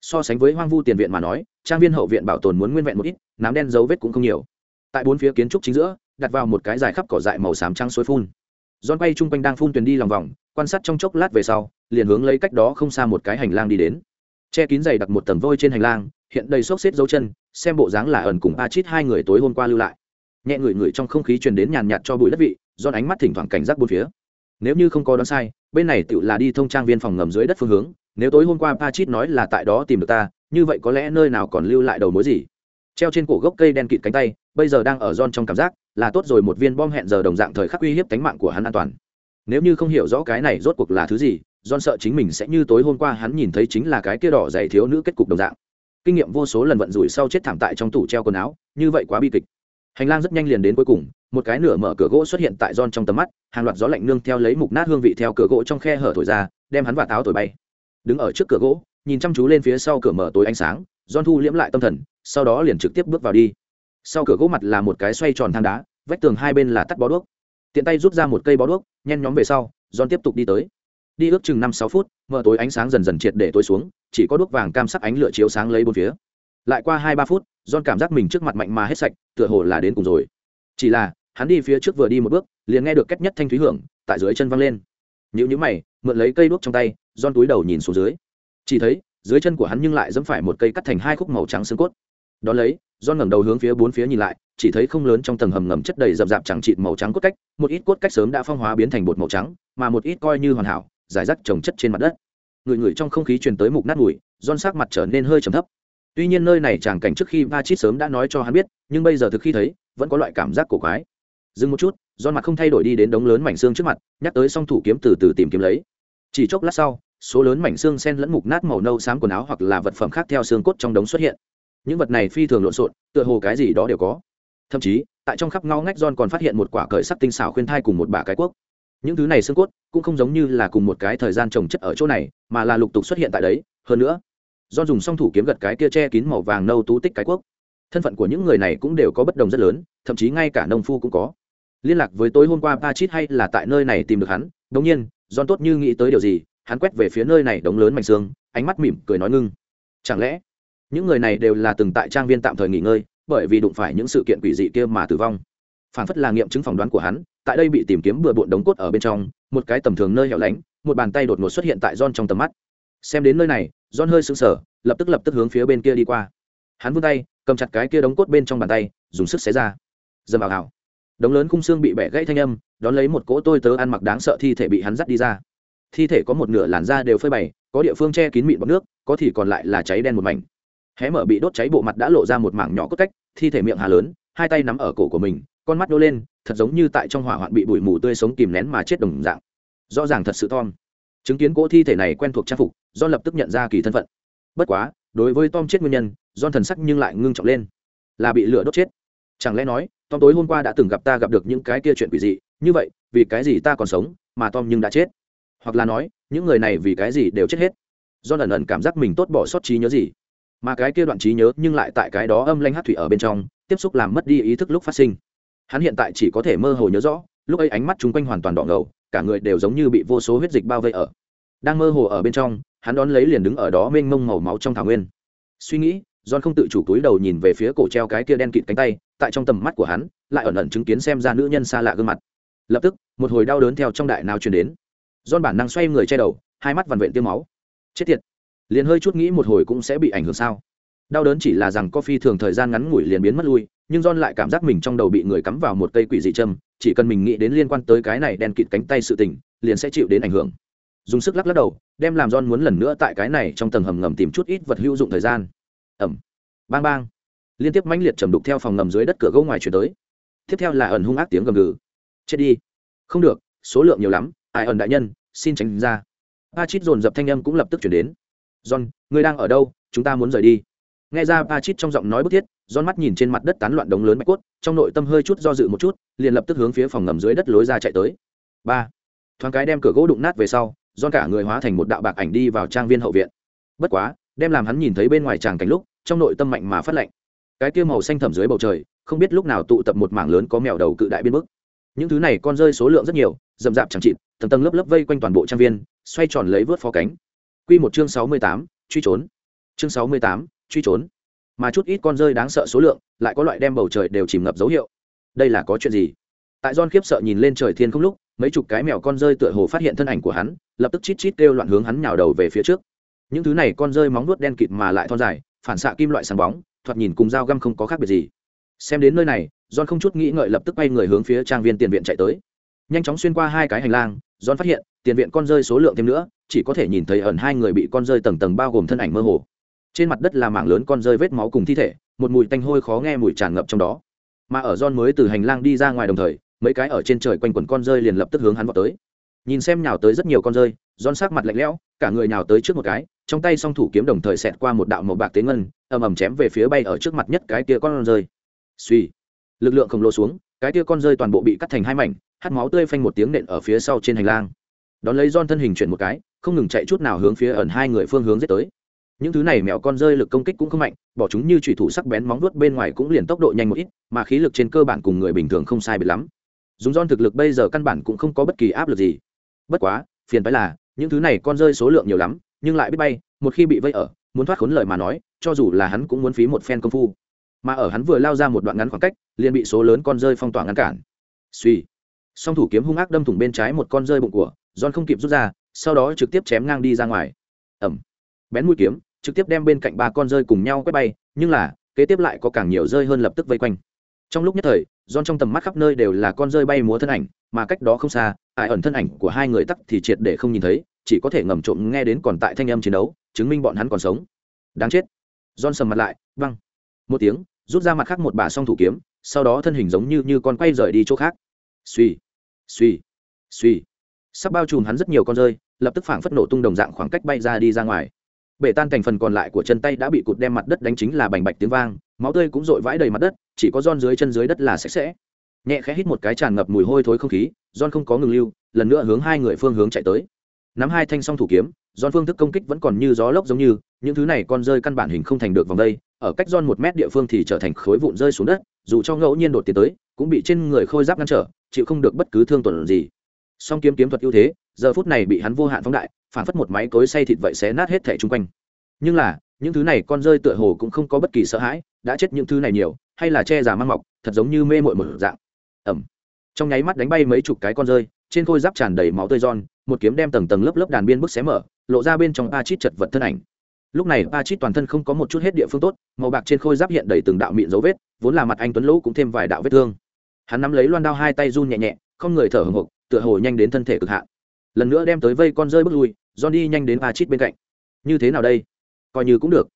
Speaker 1: So sánh với hoang vu tiền viện mà nói trang viên hậu viện bảo tồn muốn nguyên vẹn một ít, nám đen dấu vết cũng không nhiều. Tại bốn phía kiến trúc chính giữa, đặt vào một cái dài khắp cỏ dại màu xám trắng suối phun. Giòn bay chung quanh đang phun tuyền đi lòng vòng, quan sát trong chốc lát về sau, liền hướng lấy cách đó không xa một cái hành lang đi đến. Che kín dày đặt một tầng vôi trên hành lang, hiện đầy xốc xếp dấu chân, xem bộ dáng là ẩn cùng a chít hai người tối hôm qua lưu lại. Nhẹ ngửi ngửi trong không khí truyền đến nhàn nhạt cho bụi đất vị Giòn ánh mắt thỉnh thoảng cảnh giác bốn phía. Nếu như không có đoán sai, bên này tự là đi thông trang viên phòng ngầm dưới đất phương hướng nếu tối hôm qua Pachit nói là tại đó tìm được ta, như vậy có lẽ nơi nào còn lưu lại đầu mối gì? Treo trên cổ gốc cây đen kịt cánh tay, bây giờ đang ở John trong cảm giác, là tốt rồi một viên bom hẹn giờ đồng dạng thời khắc uy hiếp tính mạng của hắn an toàn. Nếu như không hiểu rõ cái này rốt cuộc là thứ gì, John sợ chính mình sẽ như tối hôm qua hắn nhìn thấy chính là cái kia đỏ dày thiếu nữ kết cục đồng dạng. Kinh nghiệm vô số lần vận rủi sau chết thảm tại trong tủ treo quần áo, như vậy quá bi kịch. Hành lang rất nhanh liền đến cuối cùng, một cái nửa mở cửa gỗ xuất hiện tại John trong tầm mắt, hàng loạt gió lạnh nương theo lấy mục nát hương vị theo cửa gỗ trong khe hở thổi ra, đem hắn và táo thổi bay đứng ở trước cửa gỗ, nhìn chăm chú lên phía sau cửa mở tối ánh sáng don thu liễm lại tâm thần, sau đó liền trực tiếp bước vào đi. Sau cửa gỗ mặt là một cái xoay tròn thang đá, vách tường hai bên là tắt bó đuốc. Tiện tay rút ra một cây bó đuốc, nhen nhóm về sau, john tiếp tục đi tới. Đi ước chừng năm sáu phút, mở tối ánh sáng dần dần triệt để tối xuống, chỉ có đuốc vàng cam sắc ánh lửa chiếu sáng lấy bốn phía. Lại qua hai ba phút, john cảm giác mình trước mặt mạnh mà hết sạch, tựa hồ là đến cùng rồi. Chỉ là, hắn đi phía trước vừa đi một bước, liền nghe được cách nhất thanh thúy hưởng tại dưới chân văng lên. Nhữ nhữ mày, mượn lấy cây đuốc trong tay john túi đầu nhìn xuống dưới. Chỉ thấy, dưới chân của hắn nhưng lại dẫm phải một cây cắt thành hai khúc màu trắng xương cốt. Đón lấy, john ngẩng đầu hướng phía bốn phía nhìn lại, chỉ thấy không lớn trong tầng hầm ngầm chất đầy rậm rạp chẳng chịt màu trắng cốt cách, một ít cốt cách sớm đã phong hóa biến thành bột màu trắng, mà một ít coi như hoàn hảo giải rác trồng chất trên mặt đất. Người người trong không khí truyền tới mục nát mùi, John sắc mặt trở nên hơi trầm thấp. Tuy nhiên nơi này chẳng cảnh trước khi va chít sớm đã nói cho hắn biết, nhưng bây giờ thực khi thấy, vẫn có loại cảm giác cổ quái. Dừng một chút, John mặt không thay đổi đi đến đống lớn mảnh xương trước mặt, nhắc tới song thủ kiếm từ từ tìm kiếm lấy chỉ chốc lát sau, số lớn mảnh xương sen lẫn mục nát màu nâu xám quần áo hoặc là vật phẩm khác theo xương cốt trong đống xuất hiện. Những vật này phi thường lộn xộn, tựa hồ cái gì đó đều có. Thậm chí, tại trong khắp ngao ngách John còn phát hiện một quả cởi sắc tinh xảo khuyên thai cùng một bả cái quốc. những thứ này xương cốt cũng không giống như là cùng một cái thời gian trồng chất ở chỗ này, mà là lục tục xuất hiện tại đấy. Hơn nữa, john dùng song thủ kiếm gật cái kia che kín màu vàng nâu tú tích cái quốc thân phận của những người này cũng đều có bất đồng rất lớn, thậm chí ngay cả nông phu cũng có. Liên lạc với tối hôm qua pa chít hay là tại nơi này tìm được hắn đống nhiên don tốt như nghĩ tới điều gì, hắn quét về phía nơi này đống lớn mảnh xương, ánh mắt mỉm cười nói ngưng. Chẳng lẽ, những người này đều là từng tại trang viên tạm thời nghỉ ngơi, bởi vì đụng phải những sự kiện quỷ dị kia mà tử vong? Phản phất là nghiệm chứng phỏng đoán của hắn, tại đây bị tìm kiếm bừa bộn đống cốt ở bên trong, một cái tầm thường nơi hẻo lánh, một bàn tay đột ngột xuất hiện tại John trong tầm mắt. Xem đến nơi này, John hơi sững sờ, lập tức lập tức hướng phía bên kia đi qua. Hắn vươn tay, cầm chặt cái kia đống cốt bên trong bàn tay, dùng sức xé ra. Dầm vào hào đống lớn khung xương bị bẻ gãy thanh âm, đón lấy một cỗ tôi tớ ăn mặc đáng sợ thi thể bị hắn dắt đi ra. Thi thể có một nửa làn da đều phơi bày, có địa phương che kín mịn bọt nước, có thì còn lại là cháy đen một mảnh. Hé mở bị đốt cháy bộ mặt đã lộ ra một mảng nhỏ cốt cách, thi thể miệng hà lớn, hai tay nắm ở cổ của mình, con mắt nô lên, thật giống như tại trong hỏa hoạn bị bụi mù tươi sống kìm nén mà chết đồng dạng. Rõ ràng thật sự tom. Chứng kiến cỗ thi thể này quen thuộc trang phục do lập tức nhận ra kỳ thân phận. Bất quá, đối với tom chết nguyên nhân do thần sắc nhưng lại ngưng trọng lên. Là bị lửa đốt chết. Chẳng lẽ nói tom tối hôm qua đã từng gặp ta gặp được những cái kia chuyện quỷ dị, như vậy, vì cái gì ta còn sống mà tom nhưng đã chết? Hoặc là nói, những người này vì cái gì đều chết hết? Do ẩn ẩn cảm giác mình tốt bỏ sót trí nhớ gì? Mà cái kia đoạn trí nhớ nhưng lại tại cái đó âm lanh hát thủy ở bên trong, tiếp xúc làm mất đi ý thức lúc phát sinh. Hắn hiện tại chỉ có thể mơ hồ nhớ rõ, lúc ấy ánh mắt chung quanh hoàn toàn đỏ ngầu, cả người đều giống như bị vô số huyết dịch bao vây ở. Đang mơ hồ ở bên trong, hắn đón lấy liền đứng ở đó mênh mông màu máu trong thảo nguyên. Suy nghĩ john không tự chủ túi đầu nhìn về phía cổ treo cái kia đen kịt cánh tay, tại trong tầm mắt của hắn, lại ẩn ẩn chứng kiến xem ra nữ nhân xa lạ gương mặt. Lập tức, một hồi đau đớn theo trong đại não truyền đến. John bản năng xoay người che đầu, hai mắt vằn vện tiêu máu. Chết tiệt! Liền hơi chút nghĩ một hồi cũng sẽ bị ảnh hưởng sao? Đau đớn chỉ là rằng coffee thường thời gian ngắn ngủi liền biến mất lui, nhưng john lại cảm giác mình trong đầu bị người cắm vào một cây quỷ dị châm, chỉ cần mình nghĩ đến liên quan tới cái này đen kịt cánh tay sự tình, liền sẽ chịu đến ảnh hưởng. Dùng sức lắc lắc đầu, đem làm john muốn lần nữa tại cái này trong tầng hầm ngầm tìm chút ít vật hữu dụng thời gian ẩm. Bang bang. Liên tiếp mãnh liệt trầm đục theo phòng ngầm dưới đất cửa gỗ ngoài chuyển tới. Tiếp theo là ẩn hung ác tiếng gầm gừ. Chết đi. Không được số lượng nhiều lắm ai ẩn đại nhân xin tránh ra. Ba chít dồn dập thanh âm cũng lập tức chuyển đến. John người đang ở đâu? Chúng ta muốn rời đi. Nghe ra ba chít trong giọng nói bức thiết John mắt nhìn trên mặt đất tán loạn đống lớn bạch cốt, trong nội tâm hơi chút do dự một chút, liền lập tức hướng phía phòng ngầm dưới đất lối ra chạy tới. Ba, Thoáng cái đem cửa gỗ đụng nát về sau, John cả người hóa thành một đạo bạc ảnh đi vào trang viên hậu viện. Bất quá, đem làm hắn nhìn thấy bên ngoài tràng cảnh lúc, trong nội tâm mạnh mà phát lạnh. Cái kia màu xanh thẳm dưới bầu trời, không biết lúc nào tụ tập một mảng lớn có mèo đầu cự đại biên bức. Những thứ này con rơi số lượng rất nhiều, rậm rạp chẳng chịt, tầng tầng lớp lớp vây quanh toàn bộ trang viên, xoay tròn lấy vớt phó cánh. Quy một chương sáu mươi tám, truy trốn. Chương sáu mươi tám, truy trốn mà chút ít con rơi đáng sợ số lượng lại có loại đem bầu trời đều chìm ngập dấu hiệu đây là có chuyện gì tại don khiếp sợ nhìn lên trời thiên không lúc mấy chục cái mèo con rơi tựa hồ phát hiện thân ảnh của hắn lập tức chít chít kêu loạn hướng hắn nhào đầu về phía trước những thứ này con rơi móng nuốt đen kịt mà lại thon dài phản xạ kim loại sáng bóng, thoạt nhìn cùng dao găm không có khác biệt gì. Xem đến nơi này, john không chút nghĩ ngợi lập tức bay người hướng phía trang viên tiền viện chạy tới. Nhanh chóng xuyên qua hai cái hành lang, john phát hiện, tiền viện con rơi số lượng thêm nữa, chỉ có thể nhìn thấy ẩn hai người bị con rơi tầng tầng bao gồm thân ảnh mơ hồ. Trên mặt đất là mảng lớn con rơi vết máu cùng thi thể, một mùi tanh hôi khó nghe mùi tràn ngập trong đó. Mà ở John mới từ hành lang đi ra ngoài đồng thời, mấy cái ở trên trời quanh quần con rơi liền lập tức hướng hắn vào tới nhìn xem nhào tới rất nhiều con rơi giòn sắc mặt lạnh lẽo, cả người nhào tới trước một cái, trong tay song thủ kiếm đồng thời xẹt qua một đạo màu bạc tế ngân, ầm ầm chém về phía bay ở trước mặt nhất cái kia con rơi. Suy, lực lượng khổng lồ xuống, cái kia con rơi toàn bộ bị cắt thành hai mảnh, hắt máu tươi phanh một tiếng nện ở phía sau trên hành lang. Đón lấy giòn thân hình chuyển một cái, không ngừng chạy chút nào hướng phía ẩn hai người phương hướng giết tới. Những thứ này mèo con rơi lực công kích cũng không mạnh, bỏ chúng như thủy thủ sắc bén móng vuốt bên ngoài cũng liền tốc độ nhanh một ít, mà khí lực trên cơ bản cùng người bình thường không sai biệt lắm. Dùng don thực lực bây giờ căn bản cũng không có bất kỳ áp lực gì bất quá, phiền phải là, những thứ này con rơi số lượng nhiều lắm, nhưng lại biết bay, một khi bị vây ở, muốn thoát khốn lời mà nói, cho dù là hắn cũng muốn phí một phen công phu. Mà ở hắn vừa lao ra một đoạn ngắn khoảng cách, liền bị số lớn con rơi phong tỏa ngăn cản. Suy song thủ kiếm hung ác đâm thủng bên trái một con rơi bụng của, john không kịp rút ra, sau đó trực tiếp chém ngang đi ra ngoài. Ẩm bén mũi kiếm, trực tiếp đem bên cạnh ba con rơi cùng nhau quét bay, nhưng là, kế tiếp lại có càng nhiều rơi hơn lập tức vây quanh trong lúc nhất thời don trong tầm mắt khắp nơi đều là con rơi bay múa thân ảnh, mà cách đó không xa, ải ẩn thân ảnh của hai người tắc thì triệt để không nhìn thấy, chỉ có thể ngầm trộm nghe đến còn tại thanh âm chiến đấu, chứng minh bọn hắn còn sống. Đáng chết. Don sầm mặt lại, văng. Một tiếng, rút ra mặt khác một bà song thủ kiếm, sau đó thân hình giống như như con quay rời đi chỗ khác. Suy suy suy sắp bao trùm hắn rất nhiều con rơi, lập tức phảng phất nổ tung đồng dạng khoảng cách bay ra đi ra ngoài bể tan thành phần còn lại của chân tay đã bị cụt đem mặt đất đánh chính là bành bạch tiếng vang, máu tươi cũng rội vãi đầy mặt đất, chỉ có giòn dưới chân dưới đất là sạch sẽ. Nhẹ khẽ hít một cái tràn ngập mùi hôi thối không khí, giòn không có ngừng lưu, lần nữa hướng hai người phương hướng chạy tới. Nắm hai thanh song thủ kiếm, giòn phương thức công kích vẫn còn như gió lốc giống như, những thứ này con rơi căn bản hình không thành được vòng đây, ở cách giòn một mét địa phương thì trở thành khối vụn rơi xuống đất, dù cho ngẫu nhiên đột tiến tới, cũng bị trên người khôi giáp ngăn trở, chịu không được bất cứ thương tổn gì. Song kiếm kiếm thuật ưu thế, giờ phút này bị hắn vô hạn phóng đại phản phất một máy cối say thịt vậy xé nát hết thẻ chung quanh. Nhưng là, những thứ này con rơi tựa hồ cũng không có bất kỳ sợ hãi, đã chết những thứ này nhiều, hay là che giả mang mọc, thật giống như mê mội một dạng. Ẩm trong nháy mắt đánh bay mấy chục cái con rơi, trên khôi giáp tràn đầy máu tươi giòn, một kiếm đem tầng tầng lớp lớp đàn biên bức xé mở, lộ ra bên trong a chít chật vật thân ảnh. Lúc này a chít toàn thân không có một chút hết địa phương tốt, màu bạc trên khôi giáp hiện đầy từng đạo mịn dấu vết, vốn là mặt anh tuấn lỗ cũng thêm vài đạo vết thương. Hắn nắm lấy loan đao hai tay run nhẹ nhẹ, không người thở hồng hộc, tựa hồ nhanh đến thân thể cực hạn lần nữa đem tới vây con rơi bước lui john đi nhanh đến a chít bên cạnh. Như thế nào đây? Coi như cũng được.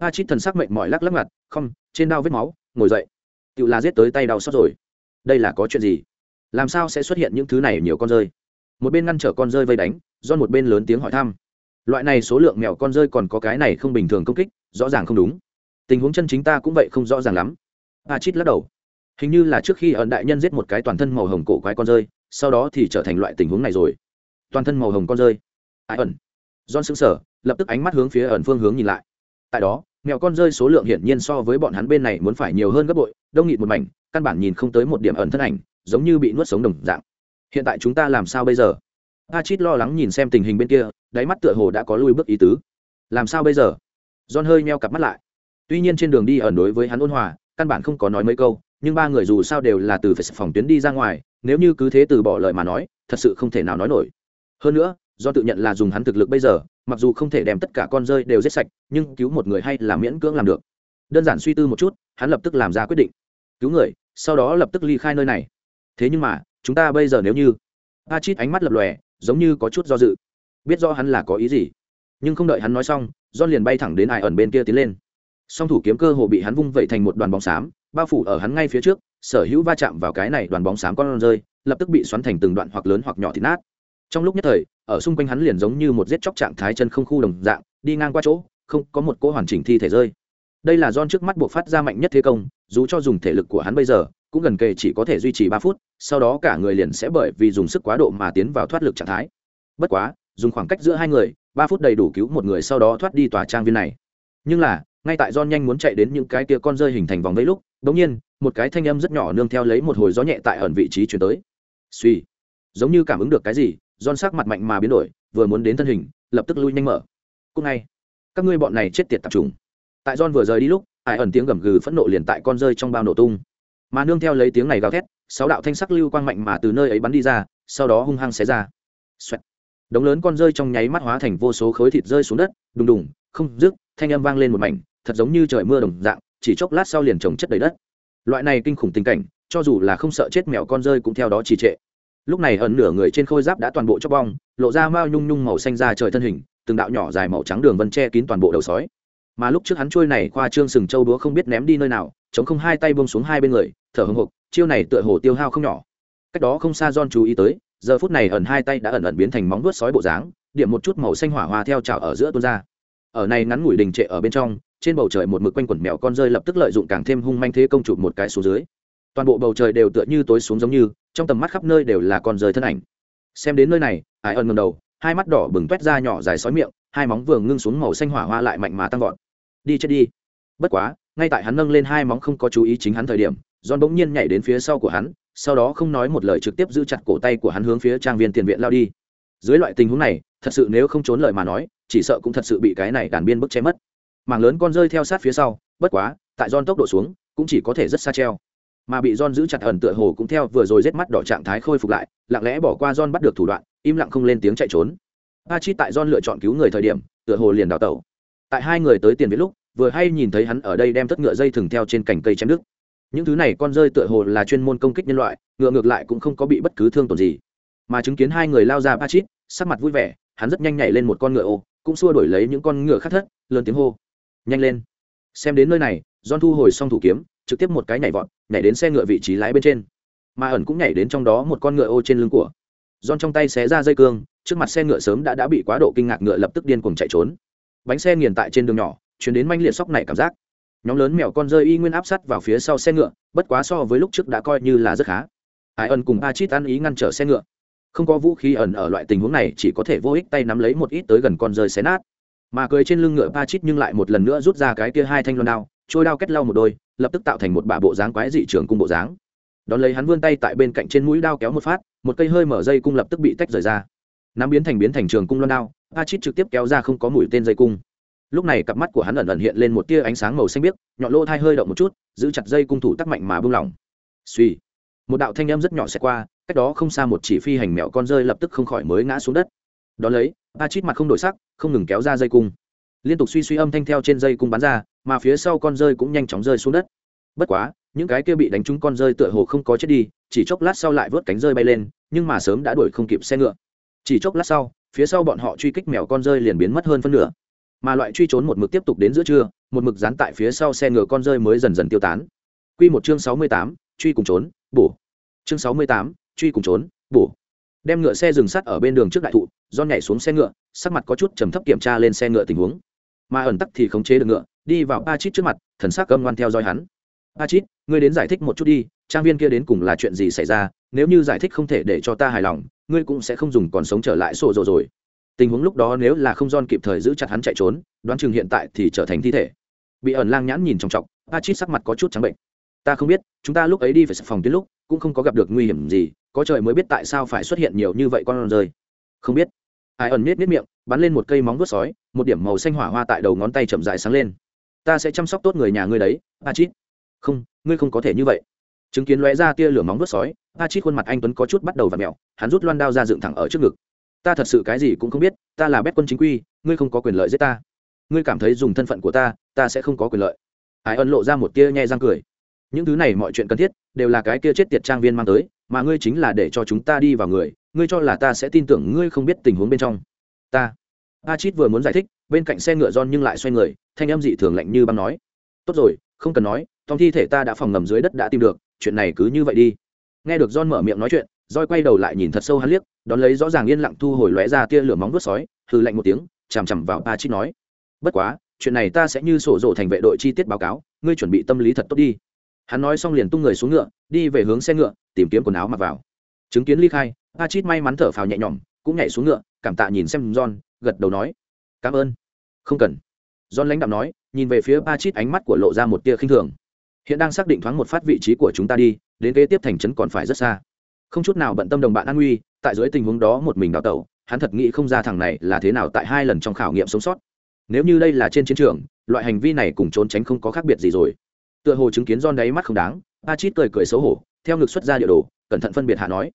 Speaker 1: A chít thần sắc mệnh mỏi lắc lắc ngặt, không trên đao vết máu ngồi dậy. Tự là giết tới tay đau xót rồi. Đây là có chuyện gì? Làm sao sẽ xuất hiện những thứ này nhiều con rơi? Một bên ngăn trở con rơi vây đánh john một bên lớn tiếng hỏi thăm. Loại này số lượng mèo con rơi còn có cái này không bình thường công kích rõ ràng không đúng. Tình huống chân chính ta cũng vậy không rõ ràng lắm. A chít lắc đầu. Hình như là trước khi ẩn đại nhân giết một cái toàn thân màu hồng cổ quái con rơi sau đó thì trở thành loại tình huống này rồi toàn thân màu hồng con rơi. Ai ẩn. John xứng sở lập tức ánh mắt hướng phía ẩn phương hướng nhìn lại. Tại đó, mèo con rơi số lượng hiển nhiên so với bọn hắn bên này muốn phải nhiều hơn gấp bội, đông nghịt một mảnh, căn bản nhìn không tới một điểm ẩn thân ảnh, giống như bị nuốt sống đồng dạng. Hiện tại chúng ta làm sao bây giờ? A chít lo lắng nhìn xem tình hình bên kia, đáy mắt tựa hồ đã có lui bước ý tứ. Làm sao bây giờ? John hơi meo cặp mắt lại. Tuy nhiên trên đường đi ẩn đối với hắn ôn hòa, căn bản không có nói mấy câu, nhưng ba người dù sao đều là từ phải phòng tuyến đi ra ngoài, nếu như cứ thế từ bỏ lời mà nói, thật sự không thể nào nói nổi hơn nữa, do tự nhận là dùng hắn thực lực bây giờ, mặc dù không thể đem tất cả con rơi đều giết sạch, nhưng cứu một người hay là miễn cưỡng làm được. Đơn giản suy tư một chút, hắn lập tức làm ra quyết định. Cứu người, sau đó lập tức ly khai nơi này. Thế nhưng mà, chúng ta bây giờ nếu như a chít ánh mắt lập lòe, giống như có chút do dự. Biết rõ hắn là có ý gì. Nhưng không đợi hắn nói xong do liền bay thẳng đến ai ẩn bên kia tiến lên. Song thủ kiếm cơ hồ bị hắn vung vẩy thành một đoàn bóng xám, bao phủ ở hắn ngay phía trước, sở hữu va chạm vào cái này đoàn bóng xám con rơi, lập tức bị xoắn thành từng đoạn hoặc lớn hoặc nhỏ thịt nát trong lúc nhất thời, ở xung quanh hắn liền giống như một giết chóc trạng thái chân không khu đồng dạng, đi ngang qua chỗ, không có một cỗ hoàn chỉnh thi thể rơi. Đây là don trước mắt buộc phát ra mạnh nhất thế công, dù cho dùng thể lực của hắn bây giờ, cũng gần kề chỉ có thể duy trì ba phút, sau đó cả người liền sẽ bởi vì dùng sức quá độ mà tiến vào thoát lực trạng thái. Bất quá, dùng khoảng cách giữa hai người, ba phút đầy đủ cứu một người sau đó thoát đi tòa trang viên này. Nhưng là, ngay tại don nhanh muốn chạy đến những cái kia con rơi hình thành vòng vây lúc đ ỗ n g nhiên, một cái thanh âm rất nhỏ nương theo lấy một hồi gió nhẹ tại ẩn vị trí chuyển tới. Suy giống như cảm ứng được cái gì don sắc mặt mạnh mà biến đổi, vừa muốn đến thân hình, lập tức lui nhanh mở. Cúc ngay, các ngươi bọn này chết tiệt tập trung tại don vừa rời đi lúc, ai ẩn tiếng gầm gừ phẫn nộ liền tại con rơi trong bao nổ tung. Mà nương theo lấy tiếng này gào thét, sáu đạo thanh sắc lưu quang mạnh mà từ nơi ấy bắn đi ra, sau đó hung hăng xé ra. Xoẹt. đống lớn con rơi trong nháy mắt hóa thành vô số khối thịt rơi xuống đất, đùng đùng, không dứt, thanh âm vang lên một mảnh, thật giống như trời mưa đồng dạng, chỉ chốc lát sau liền trồng chất đầy đất. Loại này kinh khủng tình cảnh, cho dù là không sợ chết mèo con rơi cũng theo đó trì trệ lúc này ẩn nửa người trên khôi giáp đã toàn bộ chóc bong, lộ ra mao nhung nhung màu xanh ra trời thân hình, từng đạo nhỏ dài màu trắng đường vân che kín toàn bộ đầu sói. Mà lúc trước hắn trôi này khoa trương sừng châu đúa không biết ném đi nơi nào, chống không hai tay buông xuống hai bên người, thở hồng hộc, chiêu này tựa hồ tiêu hao không nhỏ. Cách đó không xa don chú ý tới, giờ phút này ẩn hai tay đã ẩn ẩn biến thành móng vuốt sói bộ dáng, điểm một chút màu xanh hỏa hoa theo trào ở giữa tuôn ra. Ở này ngắn ngủi đình trệ ở bên trong, trên bầu trời một mực quanh quẩn mèo con rơi lập tức lợi dụng càng thêm hung manh thế công chụp một cái xuống dưới toàn bộ bầu trời đều tựa như tối xuống giống như, trong tầm mắt khắp nơi đều là con rơi thân ảnh. Xem đến nơi này ải ẩn ngầm đầu, hai mắt đỏ bừng toét ra nhỏ dài sói miệng, hai móng vừa ngưng xuống màu xanh hỏa hoa lại mạnh mà tăng vọt. Đi chết đi. Bất quá, ngay tại hắn nâng lên hai móng không có chú ý chính hắn thời điểm, john bỗng nhiên nhảy đến phía sau của hắn, sau đó không nói một lời trực tiếp giữ chặt cổ tay của hắn hướng phía trang viên tiền viện lao đi. Dưới loại tình huống này, thật sự nếu không trốn lời mà nói, chỉ sợ cũng thật sự bị cái này đàn biên bức che mất. Mảng lớn con rơi theo sát phía sau, bất quá, tại John tốc độ xuống, cũng chỉ có thể rất xa treo mà bị John giữ chặt ẩn tựa hồ cũng theo vừa rồi rết mắt đỏ trạng thái khôi phục lại lặng lẽ bỏ qua John bắt được thủ đoạn im lặng không lên tiếng chạy trốn. Pachi tại John lựa chọn cứu người thời điểm tựa hồ liền đào tẩu. Tại hai người tới tiền viện lúc vừa hay nhìn thấy hắn ở đây đem tất ngựa dây thừng theo trên cành cây chém đứt. Những thứ này con rơi tựa hồ là chuyên môn công kích nhân loại ngựa ngược lại cũng không có bị bất cứ thương tổn gì. Mà chứng kiến hai người lao ra Pachi, sắc mặt vui vẻ hắn rất nhanh nhảy lên một con ngựa ô cũng xua đuổi lấy những con ngựa khác thất lớn tiếng hô. Nhanh lên! Xem đến nơi này John thu hồi xong thủ kiếm trực tiếp một cái nhảy vọt, nhảy đến xe ngựa vị trí lái bên trên. Mà ẩn cũng nhảy đến trong đó một con ngựa ô trên lưng của. Giòn trong tay xé ra dây cương, trước mặt xe ngựa sớm đã đã bị quá độ kinh ngạc ngựa lập tức điên cuồng chạy trốn. Bánh xe nghiền tại trên đường nhỏ, chuyển đến manh liệt sóc này cảm giác. Nhóm lớn mèo con rơi y nguyên áp sát vào phía sau xe ngựa, bất quá so với lúc trước đã coi như là rất khá. Ai ẩn cùng a chít ăn ý ngăn trở xe ngựa. Không có vũ khí ẩn ở loại tình huống này, chỉ có thể vô ích tay nắm lấy một ít tới gần con rơi xé nát. Mà cười trên lưng ngựa ba chít nhưng lại một lần nữa rút ra cái kia hai thanh loan đao, trôi đao kết lau một đôi lập tức tạo thành một bả bộ dáng quái dị trường cung bộ dáng. Đón lấy hắn vươn tay tại bên cạnh trên mũi đao kéo một phát, một cây hơi mở dây cung lập tức bị tách rời ra. Nắm biến thành biến thành trường cung loan đao A chít trực tiếp kéo ra không có mũi tên dây cung. Lúc này cặp mắt của hắn ẩn ẩn hiện lên một tia ánh sáng màu xanh biếc, nhọn lỗ thai hơi động một chút, giữ chặt dây cung thủ tắc mạnh mà bung lỏng. Suy một đạo thanh âm rất nhỏ xẹt qua, cách đó không xa một chỉ phi hành mẹo con rơi lập tức không khỏi mới ngã xuống đất. Đón lấy a chít mặt không đổi sắc, không ngừng kéo ra dây cung. Liên tục suy suy âm thanh theo trên dây cung bắn ra mà phía sau con rơi cũng nhanh chóng rơi xuống đất. Bất quá, những cái kia bị đánh trúng con rơi tựa hồ không có chết đi, chỉ chốc lát sau lại vớt cánh rơi bay lên, nhưng mà sớm đã đuổi không kịp xe ngựa. Chỉ chốc lát sau, phía sau bọn họ truy kích mèo con rơi liền biến mất hơn phân nửa. Mà loại truy trốn một mực tiếp tục đến giữa trưa, một mực dán tại phía sau xe ngựa con rơi mới dần dần tiêu tán. Q một chương sáu mươi tám, truy cùng trốn, bổ. Chương sáu mươi tám, truy cùng trốn, bổ. Đem ngựa xe dừng sắt ở bên đường trước đại thụ, do nhảy xuống xe ngựa, sắc mặt có chút trầm thấp kiểm tra lên xe ngựa tình huống mà ẩn tắc thì khống chế được ngựa, đi vào ba chít trước mặt, thần sắc cơm ngoan theo dõi hắn. Ba chít ngươi đến giải thích một chút đi, trang viên kia đến cùng là chuyện gì xảy ra, nếu như giải thích không thể để cho ta hài lòng, ngươi cũng sẽ không dùng còn sống trở lại sổ rồi rồi. Tình huống lúc đó nếu là không don kịp thời giữ chặt hắn chạy trốn, đoán chừng hiện tại thì trở thành thi thể. Bị ẩn lang nhãn nhìn trọng trọng pa chít sắc mặt có chút trắng bệnh. Ta không biết, chúng ta lúc ấy đi phải phòng tuyến lúc, cũng không có gặp được nguy hiểm gì, có trời mới biết tại sao phải xuất hiện nhiều như vậy con rơi. Không biết ai ẩn miết miết miệng, bắn lên một cây móng vuốt sói, một điểm màu xanh hỏa hoa tại đầu ngón tay chậm dài sáng lên. Ta sẽ chăm sóc tốt người nhà ngươi đấy a chít không, ngươi không có thể như vậy. Chứng kiến lóe ra tia lửa móng vuốt sói a chít khuôn mặt anh tuấn có chút bắt đầu và mẹo hắn rút loan đao ra dựng thẳng ở trước ngực. Ta thật sự cái gì cũng không biết, ta là bét quân chính quy, ngươi không có quyền lợi giết ta. Ngươi cảm thấy dùng thân phận của ta ta sẽ không có quyền lợi. Ai ân lộ ra một tia nhai răng cười. Những thứ này mọi chuyện cần thiết, đều là cái kia chết tiệt trang viên mang tới, mà ngươi chính là để cho chúng ta đi vào người ngươi cho là ta sẽ tin tưởng ngươi không biết tình huống bên trong. Ta. A chít vừa muốn giải thích, bên cạnh xe ngựa giòn nhưng lại xoay người, thanh âm dị thường lạnh như băng nói. Tốt rồi, không cần nói trong thi thể ta đã phòng ngầm dưới đất đã tìm được, chuyện này cứ như vậy đi. Nghe được John mở miệng nói chuyện roi quay đầu lại nhìn thật sâu hắn liếc, đón lấy rõ ràng yên lặng thu hồi lóe ra tia lửa móng vuốt sói hư lạnh một tiếng, chằm chằm vào A chít nói. Bất quá, chuyện này ta sẽ như sổ rộ thành vệ đội chi tiết báo cáo, ngươi chuẩn bị tâm lý thật tốt đi. Hắn nói xong liền tung người xuống ngựa, đi về hướng xe ngựa, tìm kiếm quần áo mặc vào chứng kiến ly khai a chít may mắn thở phào nhẹ nhõm, cũng nhảy xuống ngựa, cảm tạ nhìn xem john, gật đầu nói, cảm ơn. Không cần. John lãnh đạm nói, nhìn về phía a chít ánh mắt của lộ ra một tia khinh thường. Hiện đang xác định thoáng một phát vị trí của chúng ta đi, đến kế tiếp thành trấn còn phải rất xa. Không chút nào bận tâm đồng bạn an nguy, tại dưới tình huống đó một mình đào tẩu, hắn thật nghĩ không ra thằng này là thế nào tại hai lần trong khảo nghiệm sống sót. Nếu như đây là trên chiến trường, loại hành vi này cùng trốn tránh không có khác biệt gì rồi. Tựa hồ chứng kiến don đáy mắt không đáng a chít cười cười xấu hổ, theo ngực xuất ra địa đồ, cẩn thận phân biệt hạ nói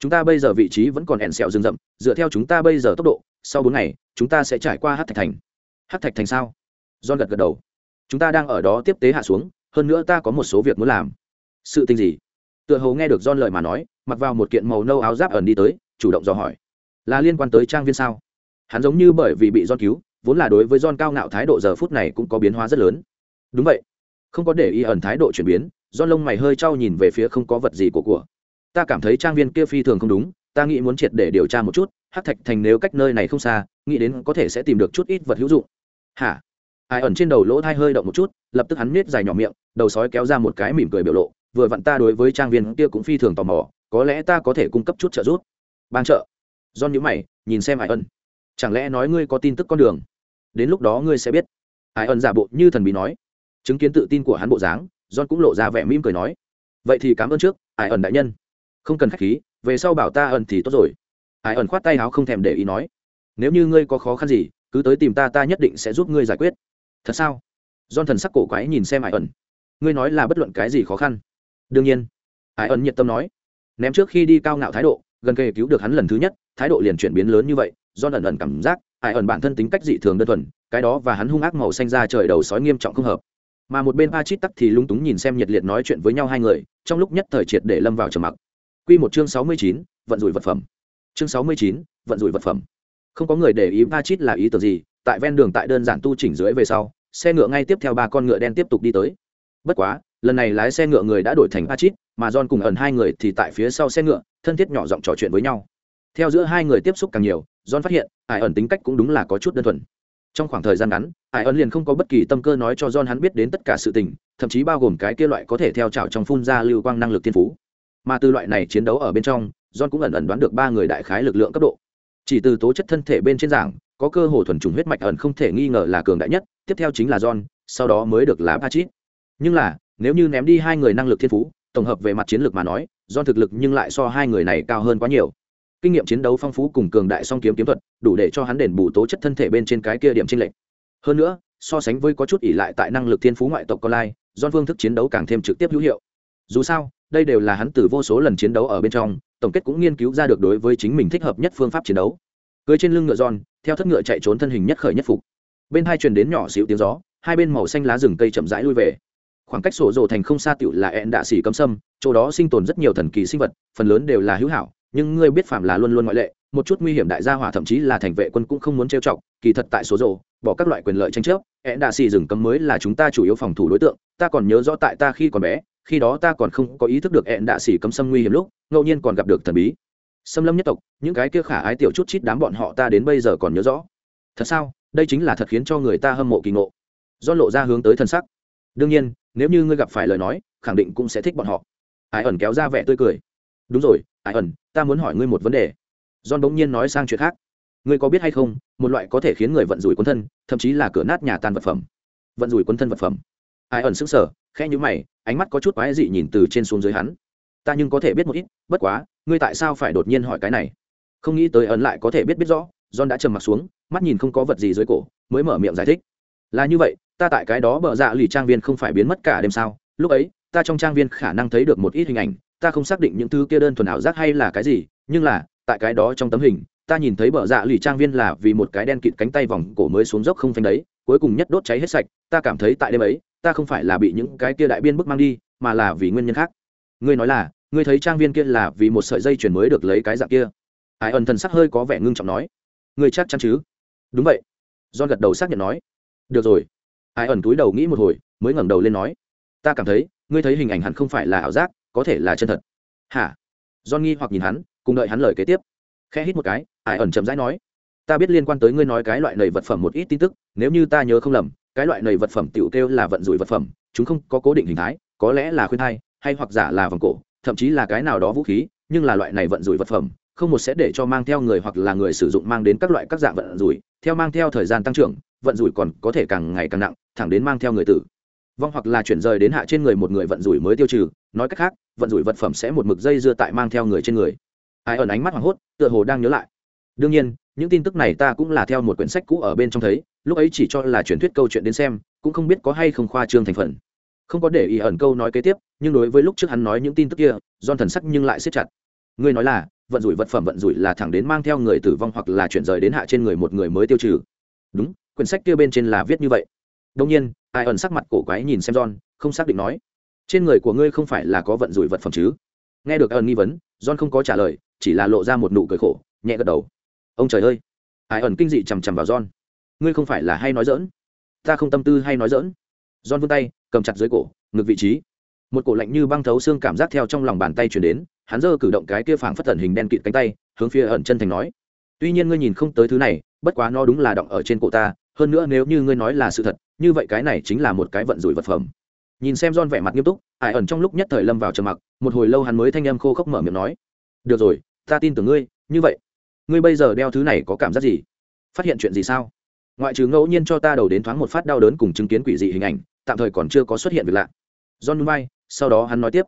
Speaker 1: chúng ta bây giờ vị trí vẫn còn ẹn sẹo rừng rậm, dựa theo chúng ta bây giờ tốc độ, sau bốn ngày, chúng ta sẽ trải qua hát thạch thành. Hát thạch thành sao? Don gật gật đầu. Chúng ta đang ở đó tiếp tế hạ xuống, hơn nữa ta có một số việc muốn làm. Sự tình gì? Tựa hồ nghe được don lời mà nói, mặc vào một kiện màu nâu áo giáp ẩn đi tới, chủ động dò hỏi. Là liên quan tới trang viên sao? Hắn giống như bởi vì bị don cứu, vốn là đối với don cao ngạo thái độ giờ phút này cũng có biến hóa rất lớn. Đúng vậy. Không có để ý ẩn thái độ chuyển biến don lông mày hơi trao nhìn về phía không có vật gì của của ta cảm thấy trang viên kia phi thường không đúng ta nghĩ muốn triệt để điều tra một chút hắc thạch thành nếu cách nơi này không xa nghĩ đến có thể sẽ tìm được chút ít vật hữu dụng. Hả? Ai ẩn trên đầu lỗ thai hơi động một chút lập tức hắn nết dài nhỏ miệng đầu sói kéo ra một cái mỉm cười biểu lộ vừa vặn ta đối với trang viên kia cũng phi thường tò mò có lẽ ta có thể cung cấp chút trợ giúp. Ban trợ. Do nhữ mày, nhìn xem Ai Ân. chẳng lẽ nói ngươi có tin tức con đường? Đến lúc đó ngươi sẽ biết. Ai ẩn giả bộ như thần bí nói. Chứng kiến tự tin của hắn bộ dáng john cũng lộ ra vẻ mỉm cười nói. Vậy thì cảm ơn trước ai ẩn đại nhân không cần khách khí, về sau bảo ta ẩn thì tốt rồi. Ai ẩn khoát tay áo không thèm để ý nói. Nếu như ngươi có khó khăn gì, cứ tới tìm ta ta nhất định sẽ giúp ngươi giải quyết. Thật sao? Don thần sắc cổ quái nhìn xem ai ẩn. Ngươi nói là bất luận cái gì khó khăn? Đương nhiên. Ai ẩn nhiệt tâm nói. Ném trước khi đi cao ngạo thái độ, gần kề cứu được hắn lần thứ nhất, thái độ liền chuyển biến lớn như vậy do ẩn ẩn cảm giác ai ẩn bản thân tính cách dị thường đơn thuần, cái đó và hắn hung ác màu xanh ra trời đầu sói nghiêm trọng không hợp. Mà một bên a chít tắc thì lung túng nhìn xem nhiệt liệt nói chuyện với nhau hai người, trong lúc nhất thời triệt để lâm vào trầm mặc. Quy một chương sáu mươi chín, vận rủi vật phẩm. Chương sáu mươi chín, vận rủi vật phẩm. Không có người để ý Pachit là ý tưởng gì, tại ven đường tại đơn giản tu chỉnh dưới về sau, xe ngựa ngay tiếp theo ba con ngựa đen tiếp tục đi tới. Bất quá, lần này lái xe ngựa người đã đổi thành Pachit, mà John cùng ẩn hai người thì tại phía sau xe ngựa, thân thiết nhỏ giọng trò chuyện với nhau. Theo giữa hai người tiếp xúc càng nhiều, John phát hiện, Ai ẩn tính cách cũng đúng là có chút đơn thuần. Trong khoảng thời gian ngắn, Ai ẩn liền không có bất kỳ tâm cơ nói cho John hắn biết đến tất cả sự tình, thậm chí bao gồm cái kia loại có thể theo chảo trong phun ra lưu quang năng lực tiên phú mà từ loại này chiến đấu ở bên trong, john cũng ẩn ẩn đoán được ba người đại khái lực lượng cấp độ. Chỉ từ tố chất thân thể bên trên giảng, có cơ hồ thuần trùng huyết mạch ẩn không thể nghi ngờ là cường đại nhất, tiếp theo chính là john, sau đó mới được là Patrick. nhưng là, nếu như ném đi hai người năng lực thiên phú, tổng hợp về mặt chiến lược mà nói, John thực lực nhưng lại so hai người này cao hơn quá nhiều. Kinh nghiệm chiến đấu phong phú cùng cường đại song kiếm kiếm thuật, đủ để cho hắn đền bù tố chất thân thể bên trên cái kia điểm tranh lệch. Hơn nữa, so sánh với có chút ỉ lại tại năng lực thiên phú ngoại tộc con lai, John phương thức chiến đấu càng thêm trực tiếp hữu hiệu. Dù sao đây đều là hắn từ vô số lần chiến đấu ở bên trong, tổng kết cũng nghiên cứu ra được đối với chính mình thích hợp nhất phương pháp chiến đấu. Cưới trên lưng ngựa giòn, theo thất ngựa chạy trốn thân hình nhất khởi nhất phục. Bên hai truyền đến nhỏ xịu tiếng gió, hai bên màu xanh lá rừng cây chậm rãi lui về. Khoảng cách sổ rồ thành không xa tựu là ẹn đạ xỉ cấm sâm, chỗ đó sinh tồn rất nhiều thần kỳ sinh vật, phần lớn đều là hữu hảo, nhưng ngươi biết phạm là luôn luôn ngoại lệ, một chút nguy hiểm đại gia hỏa thậm chí là thành vệ quân cũng không muốn trêu chọc, kỳ thật tại số rồ, bỏ các loại quyền lợi tranh chấp, ẹn đạ xỉ rừng cấm mới là chúng ta chủ yếu phòng thủ đối tượng, ta còn nhớ rõ tại ta khi còn bé khi đó ta còn không có ý thức được ẹn đạ xỉ cấm xâm nguy hiểm lúc, ngẫu nhiên còn gặp được thần bí. Xâm lâm nhất tộc, những cái kia khả ái tiểu chút chít đám bọn họ ta đến bây giờ còn nhớ rõ. Thật sao? Đây chính là thật khiến cho người ta hâm mộ kỳ ngộ. Do lộ ra hướng tới thân sắc. Đương nhiên, nếu như ngươi gặp phải lời nói, khẳng định cũng sẽ thích bọn họ. Ải ẩn kéo ra vẻ tươi cười. Đúng rồi ải ẩn, ta muốn hỏi ngươi một vấn đề. John bỗng nhiên nói sang chuyện khác. Ngươi có biết hay không, một loại có thể khiến người vận rủi quân thân, thậm chí là cửa nát nhà tan vật phẩm. Vận rủi quân thân vật phẩm. Ai ẩn sững sờ khẽ nhíu mày, ánh mắt có chút quái dị nhìn từ trên xuống dưới hắn. Ta nhưng có thể biết một ít, bất quá, ngươi tại sao phải đột nhiên hỏi cái này? Không nghĩ tới ẩn lại có thể biết biết rõ, john đã trầm mặt xuống, mắt nhìn không có vật gì dưới cổ, mới mở miệng giải thích. Là như vậy, ta tại cái đó bờ dạ lì trang viên không phải biến mất cả đêm sao? Lúc ấy, ta trong trang viên khả năng thấy được một ít hình ảnh, ta không xác định những thứ kia đơn thuần ảo giác hay là cái gì, nhưng là, tại cái đó trong tấm hình, ta nhìn thấy bờ dạ lì trang viên là vì một cái đen kịt cánh tay vòng cổ mới xuống dốc không phanh đấy, cuối cùng nhất đốt cháy hết sạch, ta cảm thấy tại đêm ấy ta không phải là bị những cái kia đại biên bức mang đi, mà là vì nguyên nhân khác. Ngươi nói là, ngươi thấy trang viên kia là vì một sợi dây chuyền mới được lấy cái dạng kia. Ai ẩn thần sắc hơi có vẻ ngưng trọng nói. Ngươi chắc chắn chứ? Đúng vậy. John gật đầu xác nhận nói. Được rồi. Ai ẩn túi đầu nghĩ một hồi, mới ngẩng đầu lên nói. Ta cảm thấy, ngươi thấy hình ảnh hẳn không phải là ảo giác, có thể là chân thật. Hả? John nghi hoặc nhìn hắn, cùng đợi hắn lời kế tiếp. Khẽ hít một cái, ai ẩn chậm rãi nói ta biết liên quan tới ngươi nói cái loại nầy vật phẩm một ít tin tức, nếu như ta nhớ không lầm, cái loại nầy vật phẩm tiểu kêu là vận rủi vật phẩm, chúng không có cố định hình thái, có lẽ là khuyên thai, hay hoặc giả là vòng cổ, thậm chí là cái nào đó vũ khí, nhưng là loại này vận rủi vật phẩm, không một sẽ để cho mang theo người hoặc là người sử dụng mang đến các loại các dạng vận rủi, theo mang theo thời gian tăng trưởng, vận rủi còn có thể càng ngày càng nặng, thẳng đến mang theo người tử. Vong hoặc là chuyển rời đến hạ trên người một người vận rủi mới tiêu trừ, nói cách khác, vận rủi vật phẩm sẽ một mực dây dưa tại mang theo người trên người. Ai ẩn ánh mắt hoảng hốt, tựa hồ đang nhớ lại. Đương nhiên những tin tức này ta cũng là theo một quyển sách cũ ở bên trong thấy, lúc ấy chỉ cho là truyền thuyết câu chuyện đến xem, cũng không biết có hay không khoa trương thành phần. Không có để ý ẩn câu nói kế tiếp, nhưng đối với lúc trước hắn nói những tin tức kia don thần sắc nhưng lại siết chặt. Ngươi nói là, vận rủi vật phẩm vận rủi là thẳng đến mang theo người tử vong hoặc là chuyển rời đến hạ trên người một người mới tiêu trừ. Đúng, quyển sách kia bên trên là viết như vậy. Đông nhiên, ai ẩn sắc mặt cổ quái nhìn xem john, không xác định nói, trên người của ngươi không phải là có vận rủi vật phẩm chứ? Nghe được ẩn nghi vấn, john không có trả lời, chỉ là lộ ra một nụ cười khổ, nhẹ gật đầu ông trời ơi! Ai ẩn kinh dị chằm chằm vào john. Ngươi không phải là hay nói dỡn ta không tâm tư hay nói dỡn john vươn tay, cầm chặt dưới cổ, ngực vị trí. Một cổ lạnh như băng thấu xương cảm giác theo trong lòng bàn tay chuyển đến, hắn giơ cử động cái kia phảng phất tẩn hình đen kịt cánh tay, hướng phía ẩn chân thành nói. Tuy nhiên ngươi nhìn không tới thứ này, bất quá nó đúng là động ở trên cổ ta, hơn nữa nếu như ngươi nói là sự thật, như vậy cái này chính là một cái vận rủi vật phẩm. Nhìn xem John vẻ mặt nghiêm túc ải ẩn trong lúc nhất thời lâm vào trầm mặc, một hồi lâu hắn mới thanh âm khô khốc mở miệng nói. Được rồi, ta tin tưởng ngươi, như vậy ngươi bây giờ đeo thứ này có cảm giác gì? Phát hiện chuyện gì sao? Ngoại trừ ngẫu nhiên cho ta đầu đến thoáng một phát đau đớn cùng chứng kiến quỷ dị hình ảnh, tạm thời còn chưa có xuất hiện việc lạ. John núi bay, sau đó hắn nói tiếp.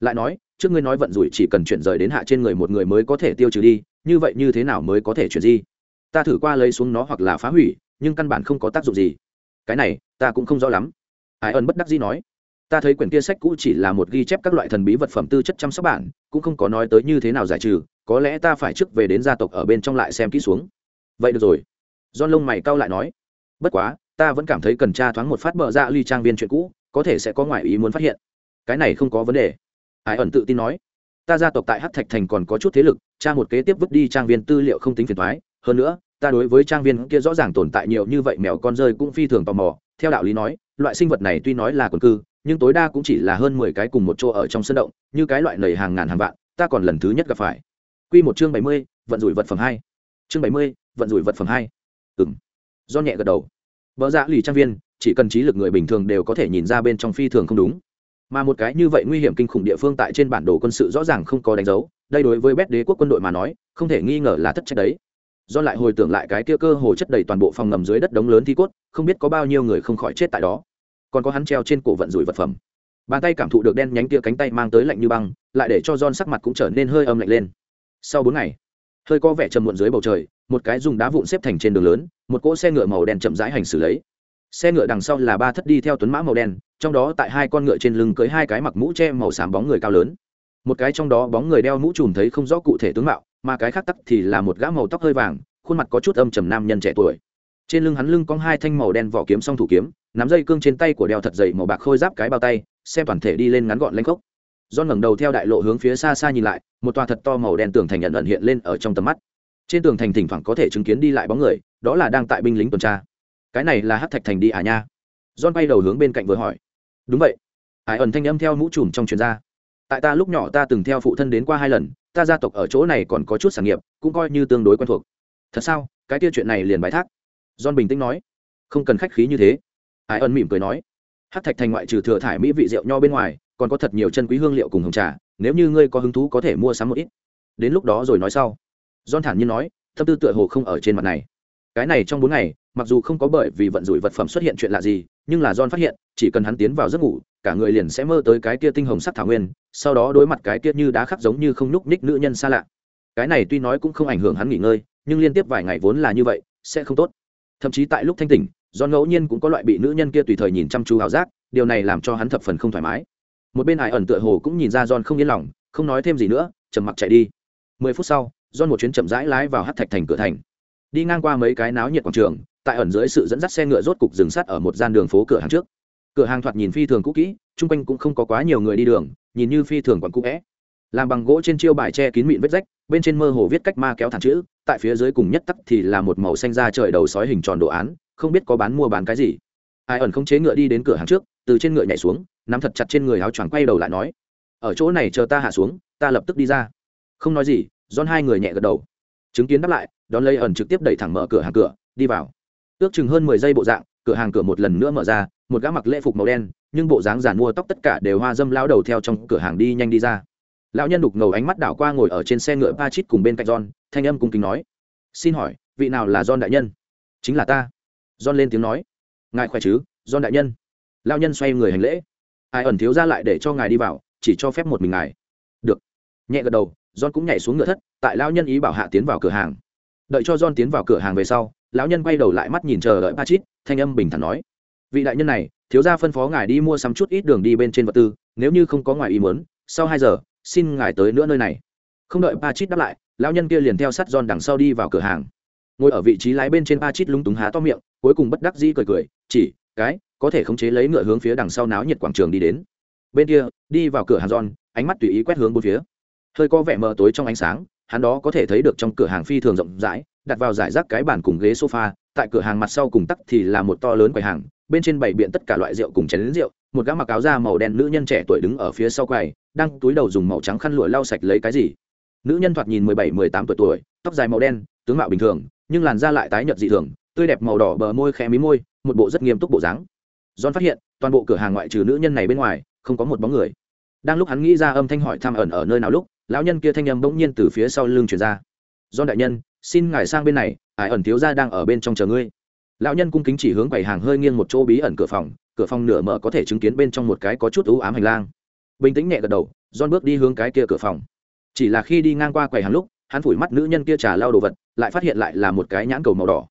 Speaker 1: Lại nói, trước ngươi nói vận rủi chỉ cần chuyển rời đến hạ trên người một người mới có thể tiêu trừ đi, như vậy như thế nào mới có thể chuyển di? Ta thử qua lấy xuống nó hoặc là phá hủy, nhưng căn bản không có tác dụng gì. Cái này, ta cũng không rõ lắm. Ai Ân bất đắc dĩ nói. Ta thấy quyển kia sách cũ chỉ là một ghi chép các loại thần bí vật phẩm tư chất chăm sóc bản, cũng không có nói tới như thế nào giải trừ có lẽ ta phải trước về đến gia tộc ở bên trong lại xem kỹ xuống. Vậy được rồi. Don lông mày cau lại nói. Bất quá, ta vẫn cảm thấy cần tra thoáng một phát bờ ra ly trang viên chuyện cũ, có thể sẽ có ngoại ý muốn phát hiện. Cái này không có vấn đề. Ai ẩn tự tin nói. Ta gia tộc tại hát thạch thành còn có chút thế lực cha một kế tiếp vứt đi trang viên tư liệu không tính phiền thoái hơn nữa, ta đối với trang viên kia rõ ràng tồn tại nhiều như vậy mèo con rơi cũng phi thường tò mò. Theo đạo lý nói, loại sinh vật này tuy nói là quần cư, nhưng tối đa cũng chỉ là hơn mười cái cùng một chỗ ở trong sân động, như cái loại nầy hàng ngàn hàng vạn, ta còn lần thứ nhất gặp phải. Quy một chương bảy mươi, vận rủi vật phẩm hai. Chương bảy mươi, vận rủi vật phẩm hai. Ừm. Do nhẹ gật đầu. Bỡ dạ lì trang viên, chỉ cần trí lực người bình thường đều có thể nhìn ra bên trong phi thường không đúng. Mà một cái như vậy nguy hiểm kinh khủng địa phương tại trên bản đồ quân sự rõ ràng không có đánh dấu, đây đối với bét đế quốc quân đội mà nói, không thể nghi ngờ là thất trách đấy. Do lại hồi tưởng lại cái kia cơ hồ chất đầy toàn bộ phòng ngầm dưới đất đống lớn thi cốt, không biết có bao nhiêu người không khỏi chết tại đó. Còn có hắn treo trên cổ vận rủi vật phẩm. Bàn tay cảm thụ được đen nhánh kia cánh tay mang tới lạnh như băng, lại để cho John sắc mặt cũng trở nên hơi âm lạnh lên sau bốn ngày, hơi có vẻ trầm muộn dưới bầu trời, một cái dùng đá vụn xếp thành trên đường lớn, một cỗ xe ngựa màu đen chậm rãi hành xử lấy. Xe ngựa đằng sau là ba thất đi theo tuấn mã màu đen, trong đó tại hai con ngựa trên lưng cưới hai cái mặc mũ che màu xám bóng người cao lớn. Một cái trong đó bóng người đeo mũ trùm thấy không rõ cụ thể tướng mạo, mà cái khác tắc thì là một gã màu tóc hơi vàng, khuôn mặt có chút âm trầm nam nhân trẻ tuổi. Trên lưng hắn lưng có hai thanh màu đen vỏ kiếm song thủ kiếm, nắm dây cương trên tay của đeo thật dày màu bạc khôi giáp cái bao tay, xem toàn thể đi lên ngắn gọn lanh khốc do ngẩng đầu theo đại lộ hướng phía xa xa nhìn lại, một tòa thật to màu đen tường thành nhận ẩn hiện lên ở trong tầm mắt. Trên tường thành thỉnh thoảng có thể chứng kiến đi lại bóng người, đó là đang tại binh lính tuần tra. Cái này là hát thạch thành đi à nha? John bay đầu hướng bên cạnh vừa hỏi. Đúng vậy. Hải ẩn thanh âm theo mũ trùm trong truyền ra. tại ta lúc nhỏ ta từng theo phụ thân đến qua hai lần, ta gia tộc ở chỗ này còn có chút sản nghiệp, cũng coi như tương đối quen thuộc. Thật sao? Cái kia chuyện này liền bài thác. John bình tĩnh nói. Không cần khách khí như thế. Hải ẩn mỉm cười nói. Hát thạch thành ngoại trừ thừa thải mỹ vị rượu nho bên ngoài còn có thật nhiều chân quý hương liệu cùng hồng trà, nếu như ngươi có hứng thú có thể mua sắm một ít. Đến lúc đó rồi nói sau. Don thản nhiên nói tâm tư tựa hồ không ở trên mặt này. Cái này trong bốn ngày, mặc dù không có bởi vì vận rủi vật phẩm xuất hiện chuyện lạ gì, nhưng là don phát hiện, chỉ cần hắn tiến vào giấc ngủ, cả người liền sẽ mơ tới cái kia tinh hồng sắc thảo nguyên, sau đó đối mặt cái kia như đá khắc giống như không nhúc ních nữ nhân xa lạ. Cái này tuy nói cũng không ảnh hưởng hắn nghỉ ngơi, nhưng liên tiếp vài ngày vốn là như vậy, sẽ không tốt. Thậm chí tại lúc thanh tỉnh do ngẫu nhiên cũng có loại bị nữ nhân kia tùy thời nhìn chăm chú ảo giác, điều này làm cho hắn thập phần không thoải mái một bên hải ẩn tựa hồ cũng nhìn ra john không yên lòng, không nói thêm gì nữa, trầm mặc chạy đi. Mười phút sau, john một chuyến chậm rãi lái vào hát thạch thành cửa thành. Đi ngang qua mấy cái náo nhiệt quảng trường, tại ẩn dưới sự dẫn dắt xe ngựa rốt cục dừng sát ở một gian đường phố cửa hàng trước. Cửa hàng thoạt nhìn phi thường cũ kỹ, chung quanh cũng không có quá nhiều người đi đường, nhìn như phi thường còn cũ vẽ. Làm bằng gỗ trên chiêu bài che kín mịn vết rách, bên trên mơ hồ viết cách ma kéo thẳng chữ, tại phía dưới cùng nhất tắc thì là một màu xanh da trời đầu sói hình tròn đồ án, không biết có bán mua bán cái gì. Ai ẩn không chế ngựa đi đến cửa hàng trước, từ trên ngựa nhảy xuống nắm thật chặt trên người áo choàng quay đầu lại nói, ở chỗ này chờ ta hạ xuống, ta lập tức đi ra. Không nói gì don hai người nhẹ gật đầu. Chứng kiến đáp lại, đón lấy ẩn trực tiếp đẩy thẳng mở cửa hàng cửa, đi vào. Ước chừng hơn mười giây bộ dạng, cửa hàng cửa một lần nữa mở ra, một gã mặc lễ phục màu đen, nhưng bộ dáng giản mua tóc tất cả đều hoa dâm lao đầu theo trong cửa hàng đi nhanh đi ra. Lão nhân đục ngầu ánh mắt đảo qua ngồi ở trên xe ngựa ba chít cùng bên cạnh john, thanh âm cung kính nói, xin hỏi, vị nào là john đại nhân? Chính là ta. John lên tiếng nói, ngài khỏe chứ, john đại nhân? Lão nhân xoay người hành lễ ai ẩn thiếu ra lại để cho ngài đi vào, chỉ cho phép một mình ngài. Được. Nhẹ gật đầu, john cũng nhảy xuống ngựa thất, tại lão nhân ý bảo hạ tiến vào cửa hàng. Đợi cho john tiến vào cửa hàng về sau, lão nhân quay đầu lại mắt nhìn chờ đợi patrick, thanh âm bình thản nói. Vị đại nhân này, thiếu gia phân phó ngài đi mua sắm chút ít đường đi bên trên vật tư, nếu như không có ngoài ý muốn, sau hai giờ, xin ngài tới nữa nơi này. Không đợi patrick đáp lại, lão nhân kia liền theo sát John đằng sau đi vào cửa hàng. Ngồi ở vị trí lái bên trên patrick lúng túng há to miệng, cuối cùng bất đắc dĩ cười cười, chỉ cái, có thể khống chế lấy ngựa hướng phía đằng sau náo nhiệt quảng trường đi đến. Bên kia, đi vào cửa hàng giòn ánh mắt tùy ý quét hướng bốn phía. Hơi có vẻ mờ tối trong ánh sáng, hắn đó có thể thấy được trong cửa hàng phi thường rộng rãi, đặt vào giải rác cái bàn cùng ghế sofa, tại cửa hàng mặt sau cùng tắc thì là một to lớn quầy hàng, bên trên bày biện tất cả loại rượu cùng chén lính rượu, một gã mặc áo da màu đen nữ nhân trẻ tuổi đứng ở phía sau quầy, đang túi đầu dùng màu trắng khăn lụa lau sạch lấy cái gì. Nữ nhân thoạt nhìn mười bảy, mười tám tuổi tuổi, tóc dài màu đen, tướng mạo bình thường, nhưng làn da lại tái nhợt dị thường tươi đẹp màu đỏ bờ môi khẽ mí môi, một bộ rất nghiêm túc bộ dáng. John phát hiện, toàn bộ cửa hàng ngoại trừ nữ nhân này bên ngoài, không có một bóng người. Đang lúc hắn nghĩ ra âm thanh hỏi thăm ẩn ở nơi nào lúc, lão nhân kia thanh âm bỗng nhiên từ phía sau lưng truyền ra. John đại nhân, xin ngài sang bên này, ải ẩn thiếu gia đang ở bên trong chờ ngươi. Lão nhân cung kính chỉ hướng quầy hàng hơi nghiêng một chỗ bí ẩn cửa phòng cửa phòng nửa mở có thể chứng kiến bên trong một cái có chút ưu ám hành lang. Bình tĩnh nhẹ gật đầu don bước đi hướng cái kia cửa phòng. Chỉ là khi đi ngang qua quầy hàng lúc, hắn phủi mắt nữ nhân kia trà lau đồ vật, lại phát hiện lại là một cái nhãn cầu màu đỏ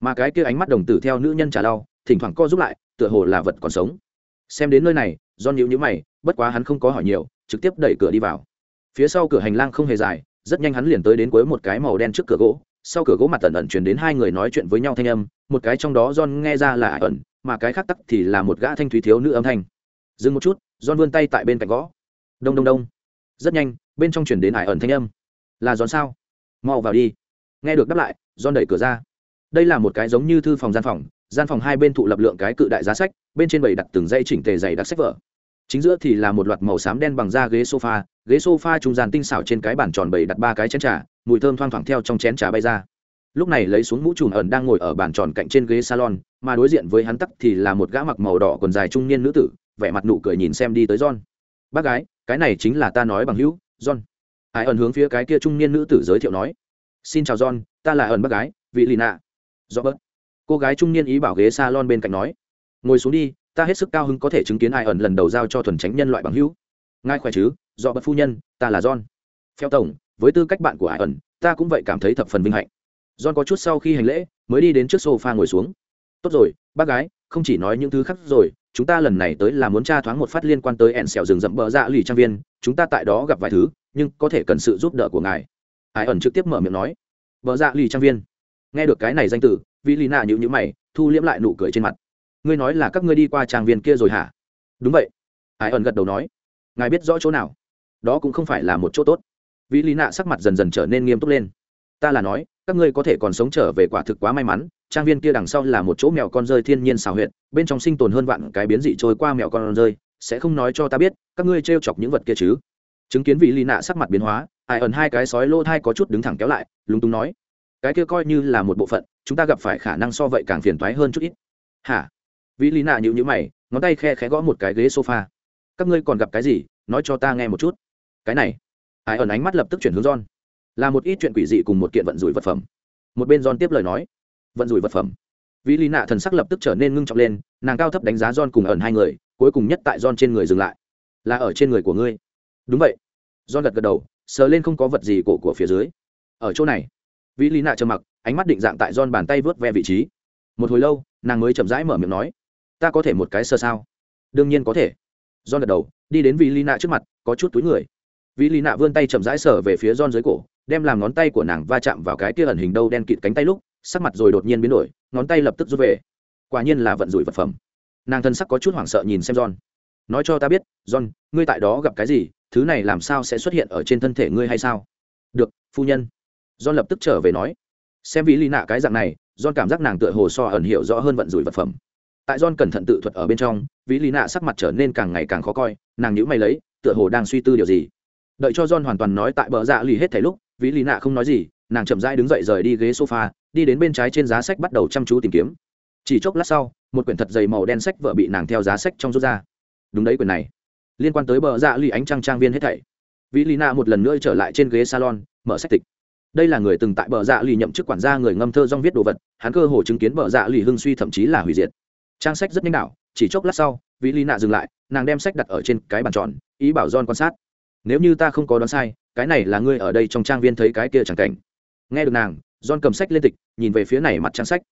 Speaker 1: mà cái kia ánh mắt đồng tử theo nữ nhân trà lau thỉnh thoảng co giúp lại, tựa hồ là vật còn sống. Xem đến nơi này don nhịu nhữ mày, bất quá hắn không có hỏi nhiều, trực tiếp đẩy cửa đi vào. Phía sau cửa hành lang không hề dài, rất nhanh hắn liền tới đến cuối một cái màu đen trước cửa gỗ. Sau cửa gỗ mặt tần ẩn chuyển đến hai người nói chuyện với nhau thanh âm, một cái trong đó john nghe ra là ẩn, mà cái khác tắc thì là một gã thanh thúy thiếu nữ âm thanh. Dừng một chút, john vươn tay tại bên cạnh gõ. Đông đông đông. Rất nhanh, bên trong chuyển đến ải ẩn thanh âm. Là john sao? Mau vào đi. Nghe được đáp lại, john đẩy cửa ra đây là một cái giống như thư phòng gian phòng gian phòng hai bên thụ lập lượng cái cự đại giá sách, bên trên bầy đặt từng dây chỉnh tề dày đặc sách vở. Chính giữa thì là một loạt màu xám đen bằng da ghế sofa ghế sofa trung gian tinh xảo trên cái bàn tròn bầy đặt ba cái chén trà, mùi thơm thoang thoảng theo trong chén trà bay ra. Lúc này lấy xuống mũ trùm ẩn đang ngồi ở bàn tròn cạnh trên ghế salon, mà đối diện với hắn tắc thì là một gã mặc màu đỏ quần dài trung niên nữ tử, vẻ mặt nụ cười nhìn xem đi tới john. Bác gái, cái này chính là ta nói bằng hữu, john. Ai ẩn hướng phía cái kia trung niên nữ tử giới thiệu nói. Xin chào john, ta là ẩn bác gái, vị lì nạ do bớt. Cô gái trung niên ý bảo ghế salon bên cạnh nói, ngồi xuống đi, ta hết sức cao hứng có thể chứng kiến ai ẩn lần đầu giao cho thuần tránh nhân loại bằng hữu. Ngài khỏe chứ do bật phu nhân, ta là john. Theo tổng, với tư cách bạn của ai ẩn, ta cũng vậy cảm thấy thập phần vinh hạnh. John có chút sau khi hành lễ, mới đi đến trước sofa ngồi xuống. Tốt rồi, bác gái, không chỉ nói những thứ khác rồi, chúng ta lần này tới là muốn tra thoáng một phát liên quan tới ẹn xẻo rừng rậm bờ dạ lì trang viên, chúng ta tại đó gặp vài thứ, nhưng có thể cần sự giúp đỡ của ngài. Ai ẩn trực tiếp mở miệng nói, bờ dạ lì trang viên nghe được cái này danh từ vì lì nạ nhịu nhữ mày thu liễm lại nụ cười trên mặt. Ngươi nói là các ngươi đi qua trang viên kia rồi hả? Đúng vậy. Ai ẩn gật đầu nói. Ngài biết rõ chỗ nào? Đó cũng không phải là một chỗ tốt. Vì lý nạ sắc mặt dần dần trở nên nghiêm túc lên. Ta là nói các ngươi có thể còn sống trở về quả thực quá may mắn trang viên kia đằng sau là một chỗ mèo con rơi thiên nhiên xào huyện, bên trong sinh tồn hơn vạn cái biến dị trôi qua mèo con rơi sẽ không nói cho ta biết các ngươi t chọc những vật kia chứ? Chứng kiến vị lý nạ sắc mặt biến hóa ai ẩn hai cái sói lô thai có chút đứng thẳng kéo lại lúng túng nói cái kia coi như là một bộ phận chúng ta gặp phải khả năng so vậy càng phiền toái hơn chút ít hả vị lý nạ nhịu nhữ mày ngón tay khe khẽ gõ một cái ghế sofa các ngươi còn gặp cái gì nói cho ta nghe một chút cái này ai ẩn ánh mắt lập tức chuyển hướng John là một ít chuyện quỷ dị cùng một kiện vận rủi vật phẩm một bên John tiếp lời nói vận rủi vật phẩm Vĩ Lý Nạ thần sắc lập tức trở nên ngưng trọng lên, nàng cao thấp đánh giá John cùng ẩn hai người, cuối cùng nhất tại John trên người dừng lại. Là ở trên người của ngươi. Đúng vậy. John gật gật đầu, sờ lên không có vật gì cổ của phía dưới. Ở chỗ này. Vĩ Lý Nạ trầm mặc, ánh mắt định dạng tại John bàn tay vớt ve vị trí. Một hồi lâu, nàng mới chậm rãi mở miệng nói, "Ta có thể một cái sơ sao?" "Đương nhiên có thể." John gật đầu, đi đến Vĩ Lý Nạ trước mặt, có chút túi người Vĩ Lý Nạ vươn tay chậm rãi sờ về phía John dưới cổ, đem làm ngón tay của nàng va chạm vào cái kia ẩn hình đâu đen kịt cánh tay lúc, sắc mặt rồi đột nhiên biến đổi, ngón tay lập tức rút về. Quả nhiên là vận rủi vật phẩm. Nàng thân sắc có chút hoảng sợ nhìn xem John. Nói cho ta biết, John, ngươi tại đó gặp cái gì, thứ này làm sao sẽ xuất hiện ở trên thân thể ngươi hay sao? Được, phu nhân. John lập tức trở về nói. Xem Vĩ Lý Nạ cái dạng này, John cảm giác nàng tựa hồ so ẩn hiểu rõ hơn vận rủi vật phẩm. Tại John cẩn thận tự thuật ở bên trong, Vĩ Lý Nạ sắc mặt trở nên càng ngày càng khó coi, nàng nhíu mày lấy, tựa hồ đang suy tư điều gì. Đợi cho john hoàn toàn nói tại bờ dạ lì hết thảy lúc vĩ lì nạ không nói gì nàng chậm rãi đứng dậy rời đi ghế sofa đi đến bên trái trên giá sách bắt đầu chăm chú tìm kiếm. Chỉ chốc lát sau một quyển thật dày màu đen sách vợ bị nàng theo giá sách trong rút ra. Đúng đấy quyển này. Liên quan tới bờ dạ lì ánh trăng trang viên hết thảy. Vĩ lì nạ một lần nữa trở lại trên ghế salon mở sách tịch đây là người từng tại bờ dạ lì nhậm chức quản gia người ngâm thơ rong viết đồ vật, hắn cơ hồ chứng kiến bờ dạ lì hưng suy thậm chí là hủy diệt. Trang sách rất nhanh đạo chỉ chốc lát sau vĩ lì nạ dừng lại, nàng đem sách đặt ở trên cái bàn tròn, ý bảo john quan sát. Nếu như ta không có đoán sai, cái này là ngươi ở đây trong trang viên thấy cái kia chẳng cảnh. Nghe được nàng, john cầm sách lên tịch, nhìn về phía này mặt trang sách.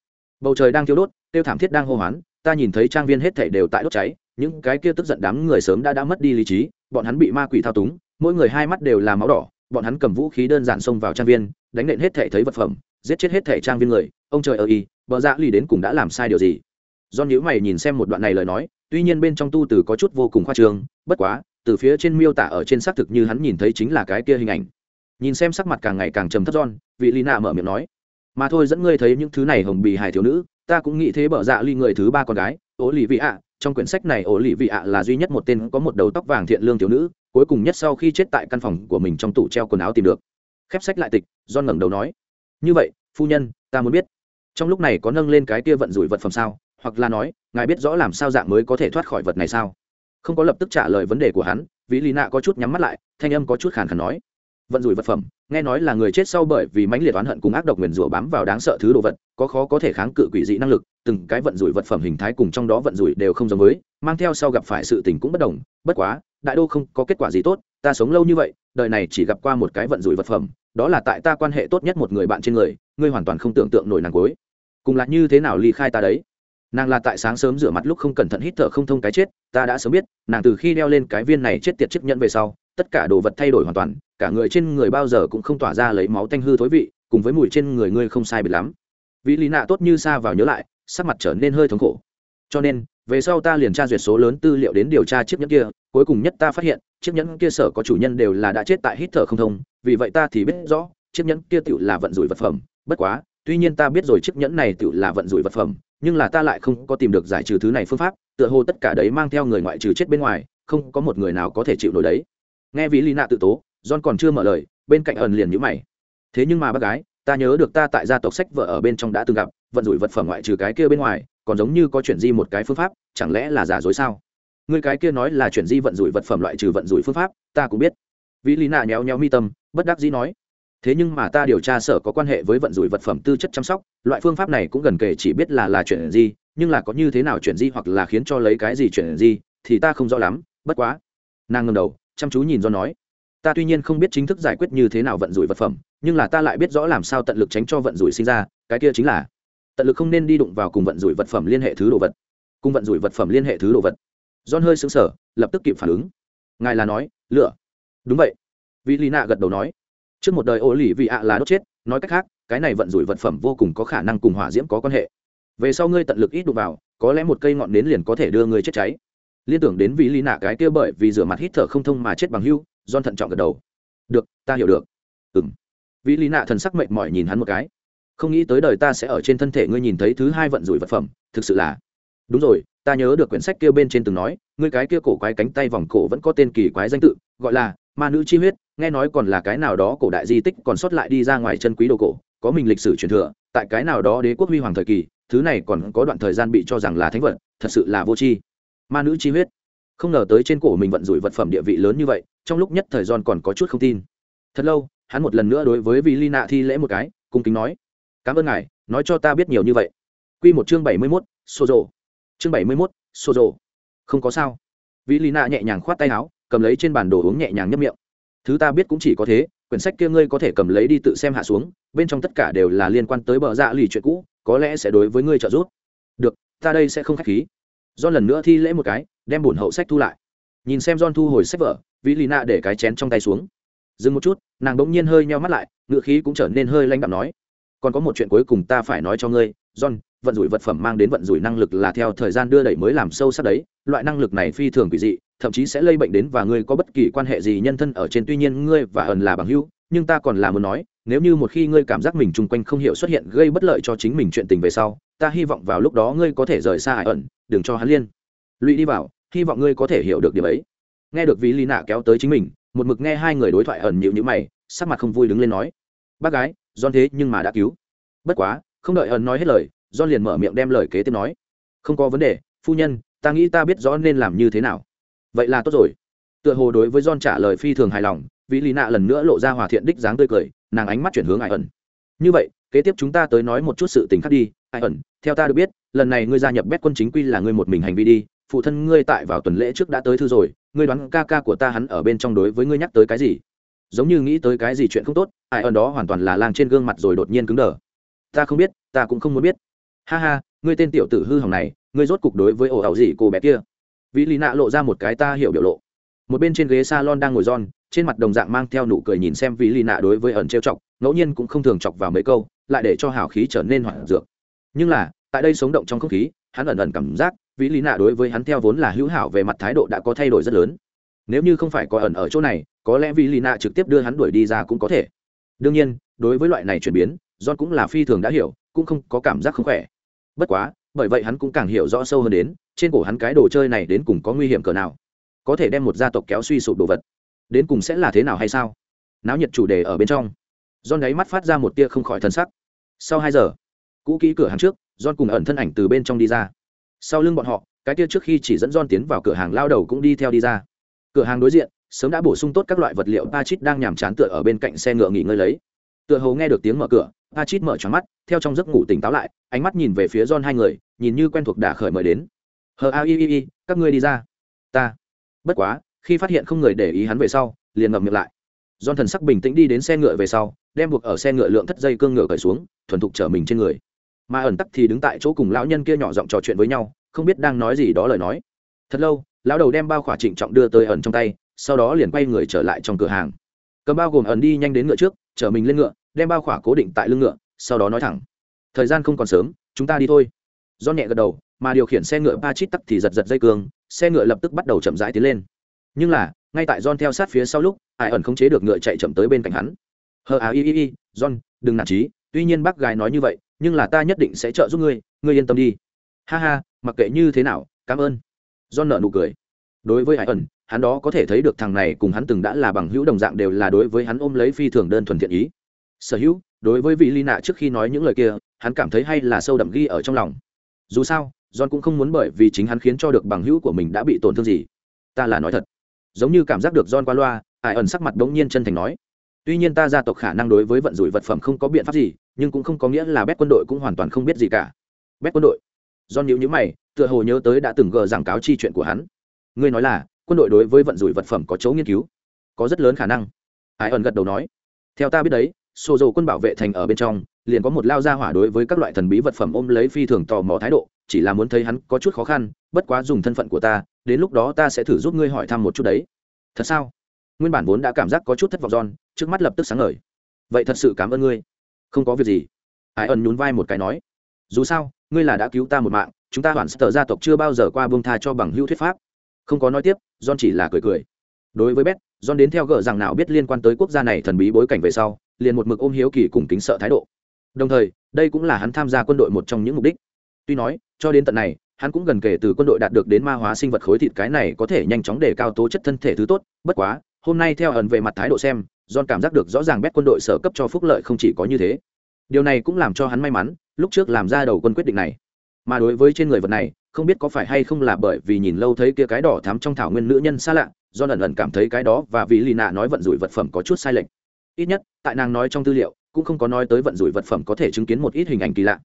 Speaker 1: Bầu trời đang thiêu đốt, tiêu thảm thiết đang hô hoán, ta nhìn thấy trang viên hết thảy đều tại đốt cháy, những cái kia tức giận đám người sớm đã đã mất đi lý trí, bọn hắn bị ma quỷ thao túng, mỗi người hai mắt đều là máu đỏ bọn hắn cầm vũ khí đơn giản xông vào trang viên, đánh nện hết thảy thấy vật phẩm, giết chết hết thảy trang viên người, ông trời ơi y bờ dạ lì đến cùng đã làm sai điều gì? Do nhữ mày nhìn xem một đoạn này lời nói, tuy nhiên bên trong tu từ có chút vô cùng khoa trương, bất quá, từ phía trên miêu tả ở trên xác thực như hắn nhìn thấy chính là cái kia hình ảnh. Nhìn xem sắc mặt càng ngày càng trầm thấp giòn vị lì nạ mở miệng nói, mà thôi dẫn ngươi thấy những thứ này, hồng bì hài thiếu nữ, ta cũng nghĩ thế bở dạ ly người thứ ba con gái ố lì vị ạ trong quyển sách này ố lì vị ạ là duy nhất một tên có một đầu tóc vàng thiện lương thiếu nữ cuối cùng nhất sau khi chết tại căn phòng của mình trong tủ treo quần áo tìm được. Khép sách lại tịch, john ngẩng đầu nói, như vậy, phu nhân, ta muốn biết, trong lúc này có nâng lên cái kia vận rủi vật phẩm sao? Hoặc là nói, ngài biết rõ làm sao dạng mới có thể thoát khỏi vật này sao? Không có lập tức trả lời vấn đề của hắn vĩ lý nạ có chút nhắm mắt lại, thanh âm có chút khàn khàn nói, vận rủi vật phẩm nghe nói là người chết sau bởi vì mãnh liệt oán hận cùng ác độc nguyền rủa bám vào đáng sợ thứ đồ vật, có khó có thể kháng cự quỷ dị năng lực, từng cái vận rủi vật phẩm hình thái cùng trong đó vận rủi đều không giống với, mang theo sau gặp phải sự tình cũng bất đồng, bất quá, đại đô không có kết quả gì tốt, ta sống lâu như vậy, đời này chỉ gặp qua một cái vận rủi vật phẩm, đó là tại ta quan hệ tốt nhất một người bạn trên người, ngươi hoàn toàn không tưởng tượng nổi nàng cối cùng là như thế nào ly khai ta đấy? Nàng là tại sáng sớm rửa mặt lúc không cẩn thận hít thở không thông cái chết, ta đã sớm biết, nàng từ khi đeo lên cái viên này chết tiệt chiếc nhẫn về sau, tất cả đồ vật thay đổi hoàn toàn cả người trên người bao giờ cũng không tỏa ra lấy máu tanh hư thối vị, cùng với mùi trên người ngươi không sai biệt lắm. Vị lý nạ tốt như xa vào nhớ lại, sắc mặt trở nên hơi thống khổ. Cho nên, về sau ta liền tra duyệt số lớn tư liệu đến điều tra chiếc nhẫn kia, cuối cùng nhất ta phát hiện, chiếc nhẫn kia sở có chủ nhân đều là đã chết tại hít thở không thông, vì vậy ta thì biết rõ, chiếc nhẫn kia tựu là vận rủi vật phẩm. Bất quá, tuy nhiên ta biết rồi chiếc nhẫn này tựu là vận rủi vật phẩm, nhưng là ta lại không có tìm được giải trừ thứ này phương pháp, tựa hồ tất cả đấy mang theo người ngoại trừ chết bên ngoài, không có một người nào có thể chịu nổi đấy. Nghe ví lý nạ tự tố john còn chưa mở lời, bên cạnh ẩn liền nhữ mày. Thế nhưng mà bác gái, ta nhớ được ta tại gia tộc sách vợ ở bên trong đã từng gặp, vận rủi vật phẩm ngoại trừ cái kia bên ngoài, còn giống như có chuyện di một cái phương pháp, chẳng lẽ là giả dối sao? Người cái kia nói là chuyện di vận rủi vật phẩm loại trừ vận rủi phương pháp, ta cũng biết. Vĩ lý nạ nhéo nhéo mi tâm, bất đắc dĩ nói. Thế nhưng mà ta điều tra sở có quan hệ với vận rủi vật phẩm tư chất chăm sóc, loại phương pháp này cũng gần kể chỉ biết là là chuyện gì nhưng là có như thế nào chuyện gì hoặc là khiến cho lấy cái gì chuyện gì thì ta không rõ lắm, bất quá. Nàng ngầm đầu, chăm chú nhìn do nói ta tuy nhiên không biết chính thức giải quyết như thế nào vận rủi vật phẩm, nhưng là ta lại biết rõ làm sao tận lực tránh cho vận rủi sinh ra, cái kia chính là tận lực không nên đi đụng vào cùng vận rủi vật phẩm liên hệ thứ đồ vật. Cùng vận rủi vật phẩm liên hệ thứ đồ vật. John hơi sững sờ, lập tức kịp phản ứng. Ngài là nói lửa đúng vậy. Vị lì nạ gật đầu nói. Trước một đời ô lì vị ạ là đốt chết, nói cách khác, cái này vận rủi vật phẩm vô cùng có khả năng cùng hỏa diễm có quan hệ. Về sau ngươi tận lực ít đụng vào, có lẽ một cây ngọn nến liền có thể đưa ngươi chết cháy. Liên tưởng đến vị lì nạ cái kia bởi vì rửa mặt hít thở không thông mà chết bằng hưu don thận trọng gật đầu. Được, ta hiểu được. Ừng vĩ lý nạ thần sắc mệnh mỏi nhìn hắn một cái. Không nghĩ tới đời ta sẽ ở trên thân thể ngươi nhìn thấy thứ hai vận rủi vật phẩm, thực sự là. Đúng rồi, ta nhớ được quyển sách kia bên trên từng nói, ngươi cái kia cổ quái cánh tay vòng cổ vẫn có tên kỳ quái danh tự, gọi là ma nữ chi huyết, nghe nói còn là cái nào đó cổ đại di tích còn sót lại đi ra ngoài chân quý đồ cổ, có mình lịch sử truyền thừa, tại cái nào đó đế quốc huy hoàng thời kỳ, thứ này còn có đoạn thời gian bị cho rằng là thánh vật, thật sự là vô tri. Ma nữ chi huyết không ngờ tới trên cổ mình vận rủi vật phẩm địa vị lớn như vậy, trong lúc nhất thời gian còn có chút không tin. Thật lâu, hắn một lần nữa đối với vị ly nạ thi lễ một cái, cung kính nói, cảm ơn ngài, nói cho ta biết nhiều như vậy. Q một chương bảy mươi mốt xô rộ chương bảy mươi mốt xô rộ không có sao. Vị ly nạ nhẹ nhàng khoát tay áo, cầm lấy trên bản đồ uống nhẹ nhàng nhấp miệng. Thứ ta biết cũng chỉ có thế, quyển sách kia ngươi có thể cầm lấy đi tự xem hạ xuống, bên trong tất cả đều là liên quan tới bờ dạ lì chuyện cũ, có lẽ sẽ đối với ngươi trợ giúp. Được, ta đây sẽ không k h á c h khí. Do lần nữa thi lễ một cái đem bổn hậu sách thu lại. Nhìn xem John thu hồi sách vở, vĩ lì nạ để cái chén trong tay xuống. Dừng một chút, nàng bỗng nhiên hơi nheo mắt lại, ngựa khí cũng trở nên hơi lanh đạm nói, còn có một chuyện cuối cùng ta phải nói cho ngươi, john, vận rủi vật phẩm mang đến vận rủi năng lực là theo thời gian đưa đẩy mới làm sâu sắc đấy, loại năng lực này phi thường quỷ dị, thậm chí sẽ lây bệnh đến và ngươi có bất kỳ quan hệ gì nhân thân ở trên tuy nhiên ngươi và ẩn là bằng hữu, nhưng ta còn là muốn nói, nếu như một khi ngươi cảm giác mình chung quanh không hiểu xuất hiện gây bất lợi cho chính mình chuyện tình về sau, ta hy vọng vào lúc đó ngươi có thể rời xa ải ẩn, đừng cho hắn liên lụy đi vào hy vọng ngươi có thể hiểu được điều ấy. Nghe được vì lì nạ kéo tới chính mình, một mực nghe hai người đối thoại ẩn nhịu nhữ mày, sắc mặt không vui đứng lên nói, bác gái don thế nhưng mà đã cứu. Bất quá, không đợi ẩn nói hết lời don liền mở miệng đem lời kế tiếp nói, không có vấn đề, phu nhân, ta nghĩ ta biết rõ nên làm như thế nào. Vậy là tốt rồi. Tựa hồ đối với don trả lời phi thường hài lòng vì lì nạ lần nữa lộ ra hòa thiện đích dáng tươi cười, nàng ánh mắt chuyển hướng ai ẩn. Như vậy, kế tiếp chúng ta tới nói một chút sự tình khác đi, ai ẩn, theo ta được biết, lần này ngươi gia nhập bét quân chính quy là ngươi một mình hành vi đi phụ thân ngươi tại vào tuần lễ trước đã tới thư rồi, ngươi đoán ca ca của ta hắn ở bên trong đối với ngươi nhắc tới cái gì? Giống như nghĩ tới cái gì chuyện không tốt, ai ẩn đó hoàn toàn là lang trên gương mặt rồi đột nhiên cứng đờ. Ta không biết, ta cũng không muốn biết. Ha ha, ngươi tên tiểu tử hư hỏng này, ngươi rốt cục đối với ổ ảo gì cô bé kia? Vĩ lì nạ lộ ra một cái ta hiểu biểu lộ. Một bên trên ghế salon đang ngồi giòn trên mặt đồng dạng mang theo nụ cười nhìn xem vĩ lì nạ đối với ẩn trêu chọc, ngẫu nhiên cũng không thường chọc vào mấy câu, lại để cho hào khí trở nên hoảng dược. Nhưng là, tại đây sống động trong không khí, hắn ẩn ẩn cảm giác vĩ lý nạ đối với hắn theo vốn là hữu hảo về mặt thái độ đã có thay đổi rất lớn. Nếu như không phải có ẩn ở chỗ này có lẽ vĩ lý nạ trực tiếp đưa hắn đuổi đi ra cũng có thể. Đương nhiên đối với loại này chuyển biến john cũng là phi thường đã hiểu cũng không có cảm giác không khỏe. Bất quá bởi vậy hắn cũng càng hiểu rõ sâu hơn đến trên cổ hắn cái đồ chơi này đến cùng có nguy hiểm cỡ nào. Có thể đem một gia tộc kéo suy sụp đồ vật. Đến cùng sẽ là thế nào hay sao? Náo nhiệt chủ đề ở bên trong. John đáy mắt phát ra một tia không khỏi thân sắc. Sau hai giờ, cũ kỹ cửa hàng trước, John cùng ẩn thân ảnh từ bên trong đi ra. Sau lưng bọn họ, cái kia trước khi chỉ dẫn John tiến vào cửa hàng lao đầu cũng đi theo đi ra. Cửa hàng đối diện, sớm đã bổ sung tốt các loại vật liệu Pachit đang nhàm chán tựa ở bên cạnh xe ngựa nghỉ ngơi lấy. Tựa hồ nghe được tiếng mở cửa, Pachit mở tròn mắt, theo trong giấc ngủ tỉnh táo lại, ánh mắt nhìn về phía John hai người, nhìn như quen thuộc đã khởi mời đến. "Hờ a i i các ngươi đi ra." "Ta." Bất quá, khi phát hiện không người để ý hắn về sau, liền ngậm miệng lại. John thần sắc bình tĩnh đi đến xe ngựa về sau, đem buộc ở xe ngựa lượng thất dây cương ngựa cởi xuống, thuần thục trở mình trên người. Mà ẩn tắc thì đứng tại chỗ cùng lão nhân kia nhỏ giọng trò chuyện với nhau, không biết đang nói gì đó lời nói. Thật lâu, lão đầu đem bao khỏa trịnh trọng đưa tới ẩn trong tay, sau đó liền quay người trở lại trong cửa hàng. Cầm bao gồm ẩn đi nhanh đến ngựa trước chở mình lên ngựa đem bao khỏa cố định tại lưng ngựa sau đó nói thẳng thời gian không còn sớm chúng ta đi thôi. Do nhẹ gật đầu mà điều khiển xe ngựa ba chít tắc thì giật giật dây cương xe ngựa lập tức bắt đầu chậm rãi tiến lên. Nhưng là ngay tại john theo sát phía sau lúc ai ẩn không chế được ngựa chạy chậm tới bên cạnh hắn. Hờ à y y y john đừng nản trí tuy nhiên bác gái nói như vậy nhưng là ta nhất định sẽ trợ giúp ngươi ngươi yên tâm đi. Ha ha, mặc kệ như thế nào, cảm ơn. John nợ nụ cười. Đối với Hải ẩn, hắn đó có thể thấy được thằng này cùng hắn từng đã là bằng hữu đồng dạng đều là đối với hắn ôm lấy phi thường đơn thuần thiện ý. Sở hữu, đối với vị ly nạ trước khi nói những lời kia, hắn cảm thấy hay là sâu đậm ghi ở trong lòng. Dù sao, john cũng không muốn bởi vì chính hắn khiến cho được bằng hữu của mình đã bị tổn thương gì. Ta là nói thật. Giống như cảm giác được john qua loa, Hải ẩn sắc mặt đống nhiên chân thành nói. Tuy nhiên ta gia tộc khả năng đối với vận rủi vật phẩm không có biện pháp gì nhưng cũng không có nghĩa là bét quân đội cũng hoàn toàn không biết gì cả. Bét quân đội? Do nhíu nhíu mày, tựa hồ nhớ tới đã từng gờ giảng cáo chi chuyện của hắn. Ngươi nói là, quân đội đối với vận rủi vật phẩm có chỗ nghiên cứu? Có rất lớn khả năng. Ai ẩn gật đầu nói. Theo ta biết đấy, xô dầu quân bảo vệ thành ở bên trong, liền có một lao ra hỏa đối với các loại thần bí vật phẩm ôm lấy phi thường tò mò thái độ, chỉ là muốn thấy hắn có chút khó khăn, bất quá dùng thân phận của ta, đến lúc đó ta sẽ thử giúp ngươi hỏi thăm một chút đấy. Thật sao? Nguyên bản vốn đã cảm giác có chút thất vọng giòn trước mắt lập tức sáng ngời. Vậy thật sự cảm ơn ngươi không có việc gì. Ải ẩn nhún vai một cái nói, dù sao, ngươi là đã cứu ta một mạng, chúng ta hoàn sở gia tộc chưa bao giờ qua buông tha cho bằng hữu thuyết pháp. Không có nói tiếp, john chỉ là cười cười. Đối với bét john đến theo gỡ rằng nào biết liên quan tới quốc gia này thần bí bối cảnh về sau, liền một mực ôm hiếu kỳ cùng kính sợ thái độ. Đồng thời, đây cũng là hắn tham gia quân đội một trong những mục đích. Tuy nói, cho đến tận này, hắn cũng gần kể từ quân đội đạt được đến ma hóa sinh vật khối thịt cái này có thể nhanh chóng đề cao tố chất thân thể thứ tốt, bất quá, hôm nay theo ẩn về mặt thái độ xem john cảm giác được rõ ràng bét quân đội sở cấp cho phúc lợi không chỉ có như thế. Điều này cũng làm cho hắn may mắn, lúc trước làm ra đầu quân quyết định này. Mà đối với trên người vật này, không biết có phải hay không là bởi vì nhìn lâu thấy kia cái đỏ thắm trong thảo nguyên nữ nhân xa lạ, John ẩn ẩn cảm thấy cái đó và vì Lina nói vận rủi vật phẩm có chút sai lệch. Ít nhất, tại nàng nói trong tư liệu, cũng không có nói tới vận rủi vật phẩm có thể chứng kiến một ít hình ảnh kỳ lạ.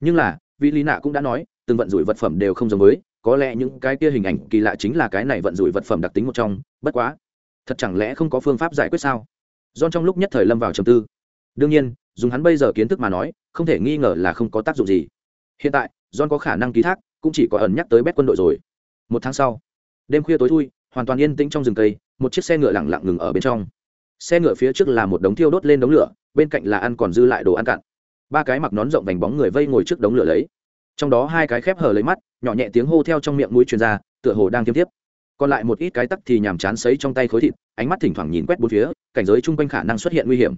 Speaker 1: Nhưng là, vì lý nạ cũng đã nói, từng vận rủi vật phẩm đều không giống với, có lẽ những cái kia hình ảnh kỳ lạ chính là cái này vận rủi vật phẩm đặc tính một trong, bất quá, thật chẳng lẽ không có phương pháp giải quyết sao? John trong lúc nhất thời lâm vào trầm tư. Đương nhiên, dùng hắn bây giờ kiến thức mà nói, không thể nghi ngờ là không có tác dụng gì. Hiện tại, john có khả năng ký thác, cũng chỉ có ẩn nhắc tới bét quân đội rồi. Một tháng sau, đêm khuya tối thui, hoàn toàn yên tĩnh trong rừng cây, một chiếc xe ngựa lặng lặng ngừng ở bên trong. Xe ngựa phía trước là một đống thiêu đốt lên đống lửa, bên cạnh là ăn còn dư lại đồ ăn cặn ba cái mặc nón rộng vành bóng người vây ngồi trước đống lửa lấy. Trong đó hai cái khép hờ lấy mắt, nhỏ nhẹ tiếng hô theo trong miệng mũi truyền ra, tựa hồ đang tiếp tiếp còn lại một ít cái tắc thì nhàm chán sấy trong tay khối thịt ánh mắt thỉnh thoảng nhìn quét bốn phía cảnh giới chung quanh khả năng xuất hiện nguy hiểm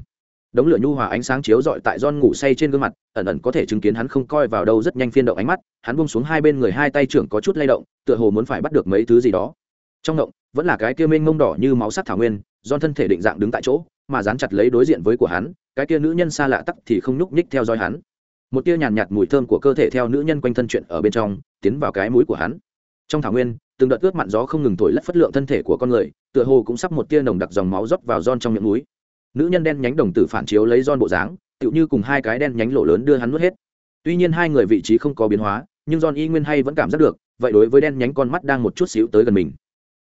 Speaker 1: đống lửa nhu hòa ánh sáng chiếu rọi tại don ngủ say trên gương mặt, ẩn ẩn có thể chứng kiến hắn không coi vào đâu rất nhanh phiên động ánh mắt, hắn buông xuống hai bên người hai tay trưởng có chút lay động, tựa hồ muốn phải bắt được mấy thứ gì đó. Trong động, vẫn là cái kia mênh mông đỏ như máu sắc thảo nguyên, don thân thể định dạng đứng tại chỗ, mà dán chặt lấy đối diện với của hắn, cái kia nữ nhân xa lạ tắc thì không nhúc nhích theo dõi hắn. Một tia nhàn nhạt, nhạt mùi thơm của cơ thể theo nữ nhân quanh thân chuyện ở bên trong, tiến vào cái mũi của hắn. Trong thảo nguyên, từng đợt ướt mặn gió không ngừng thổi lất phất lượng thân thể của con người, tựa hồ cũng sắp một tia nồng đặc dòng máu rót vào giòn trong miệng mũi nữ nhân đen nhánh đồng tử phản chiếu lấy giòn bộ dáng, tựu như cùng hai cái đen nhánh lỗ lớn đưa hắn nuốt hết. Tuy nhiên hai người vị trí không có biến hóa, nhưng giòn y nguyên hay vẫn cảm giác được, vậy đối với đen nhánh con mắt đang một chút xíu tới gần mình.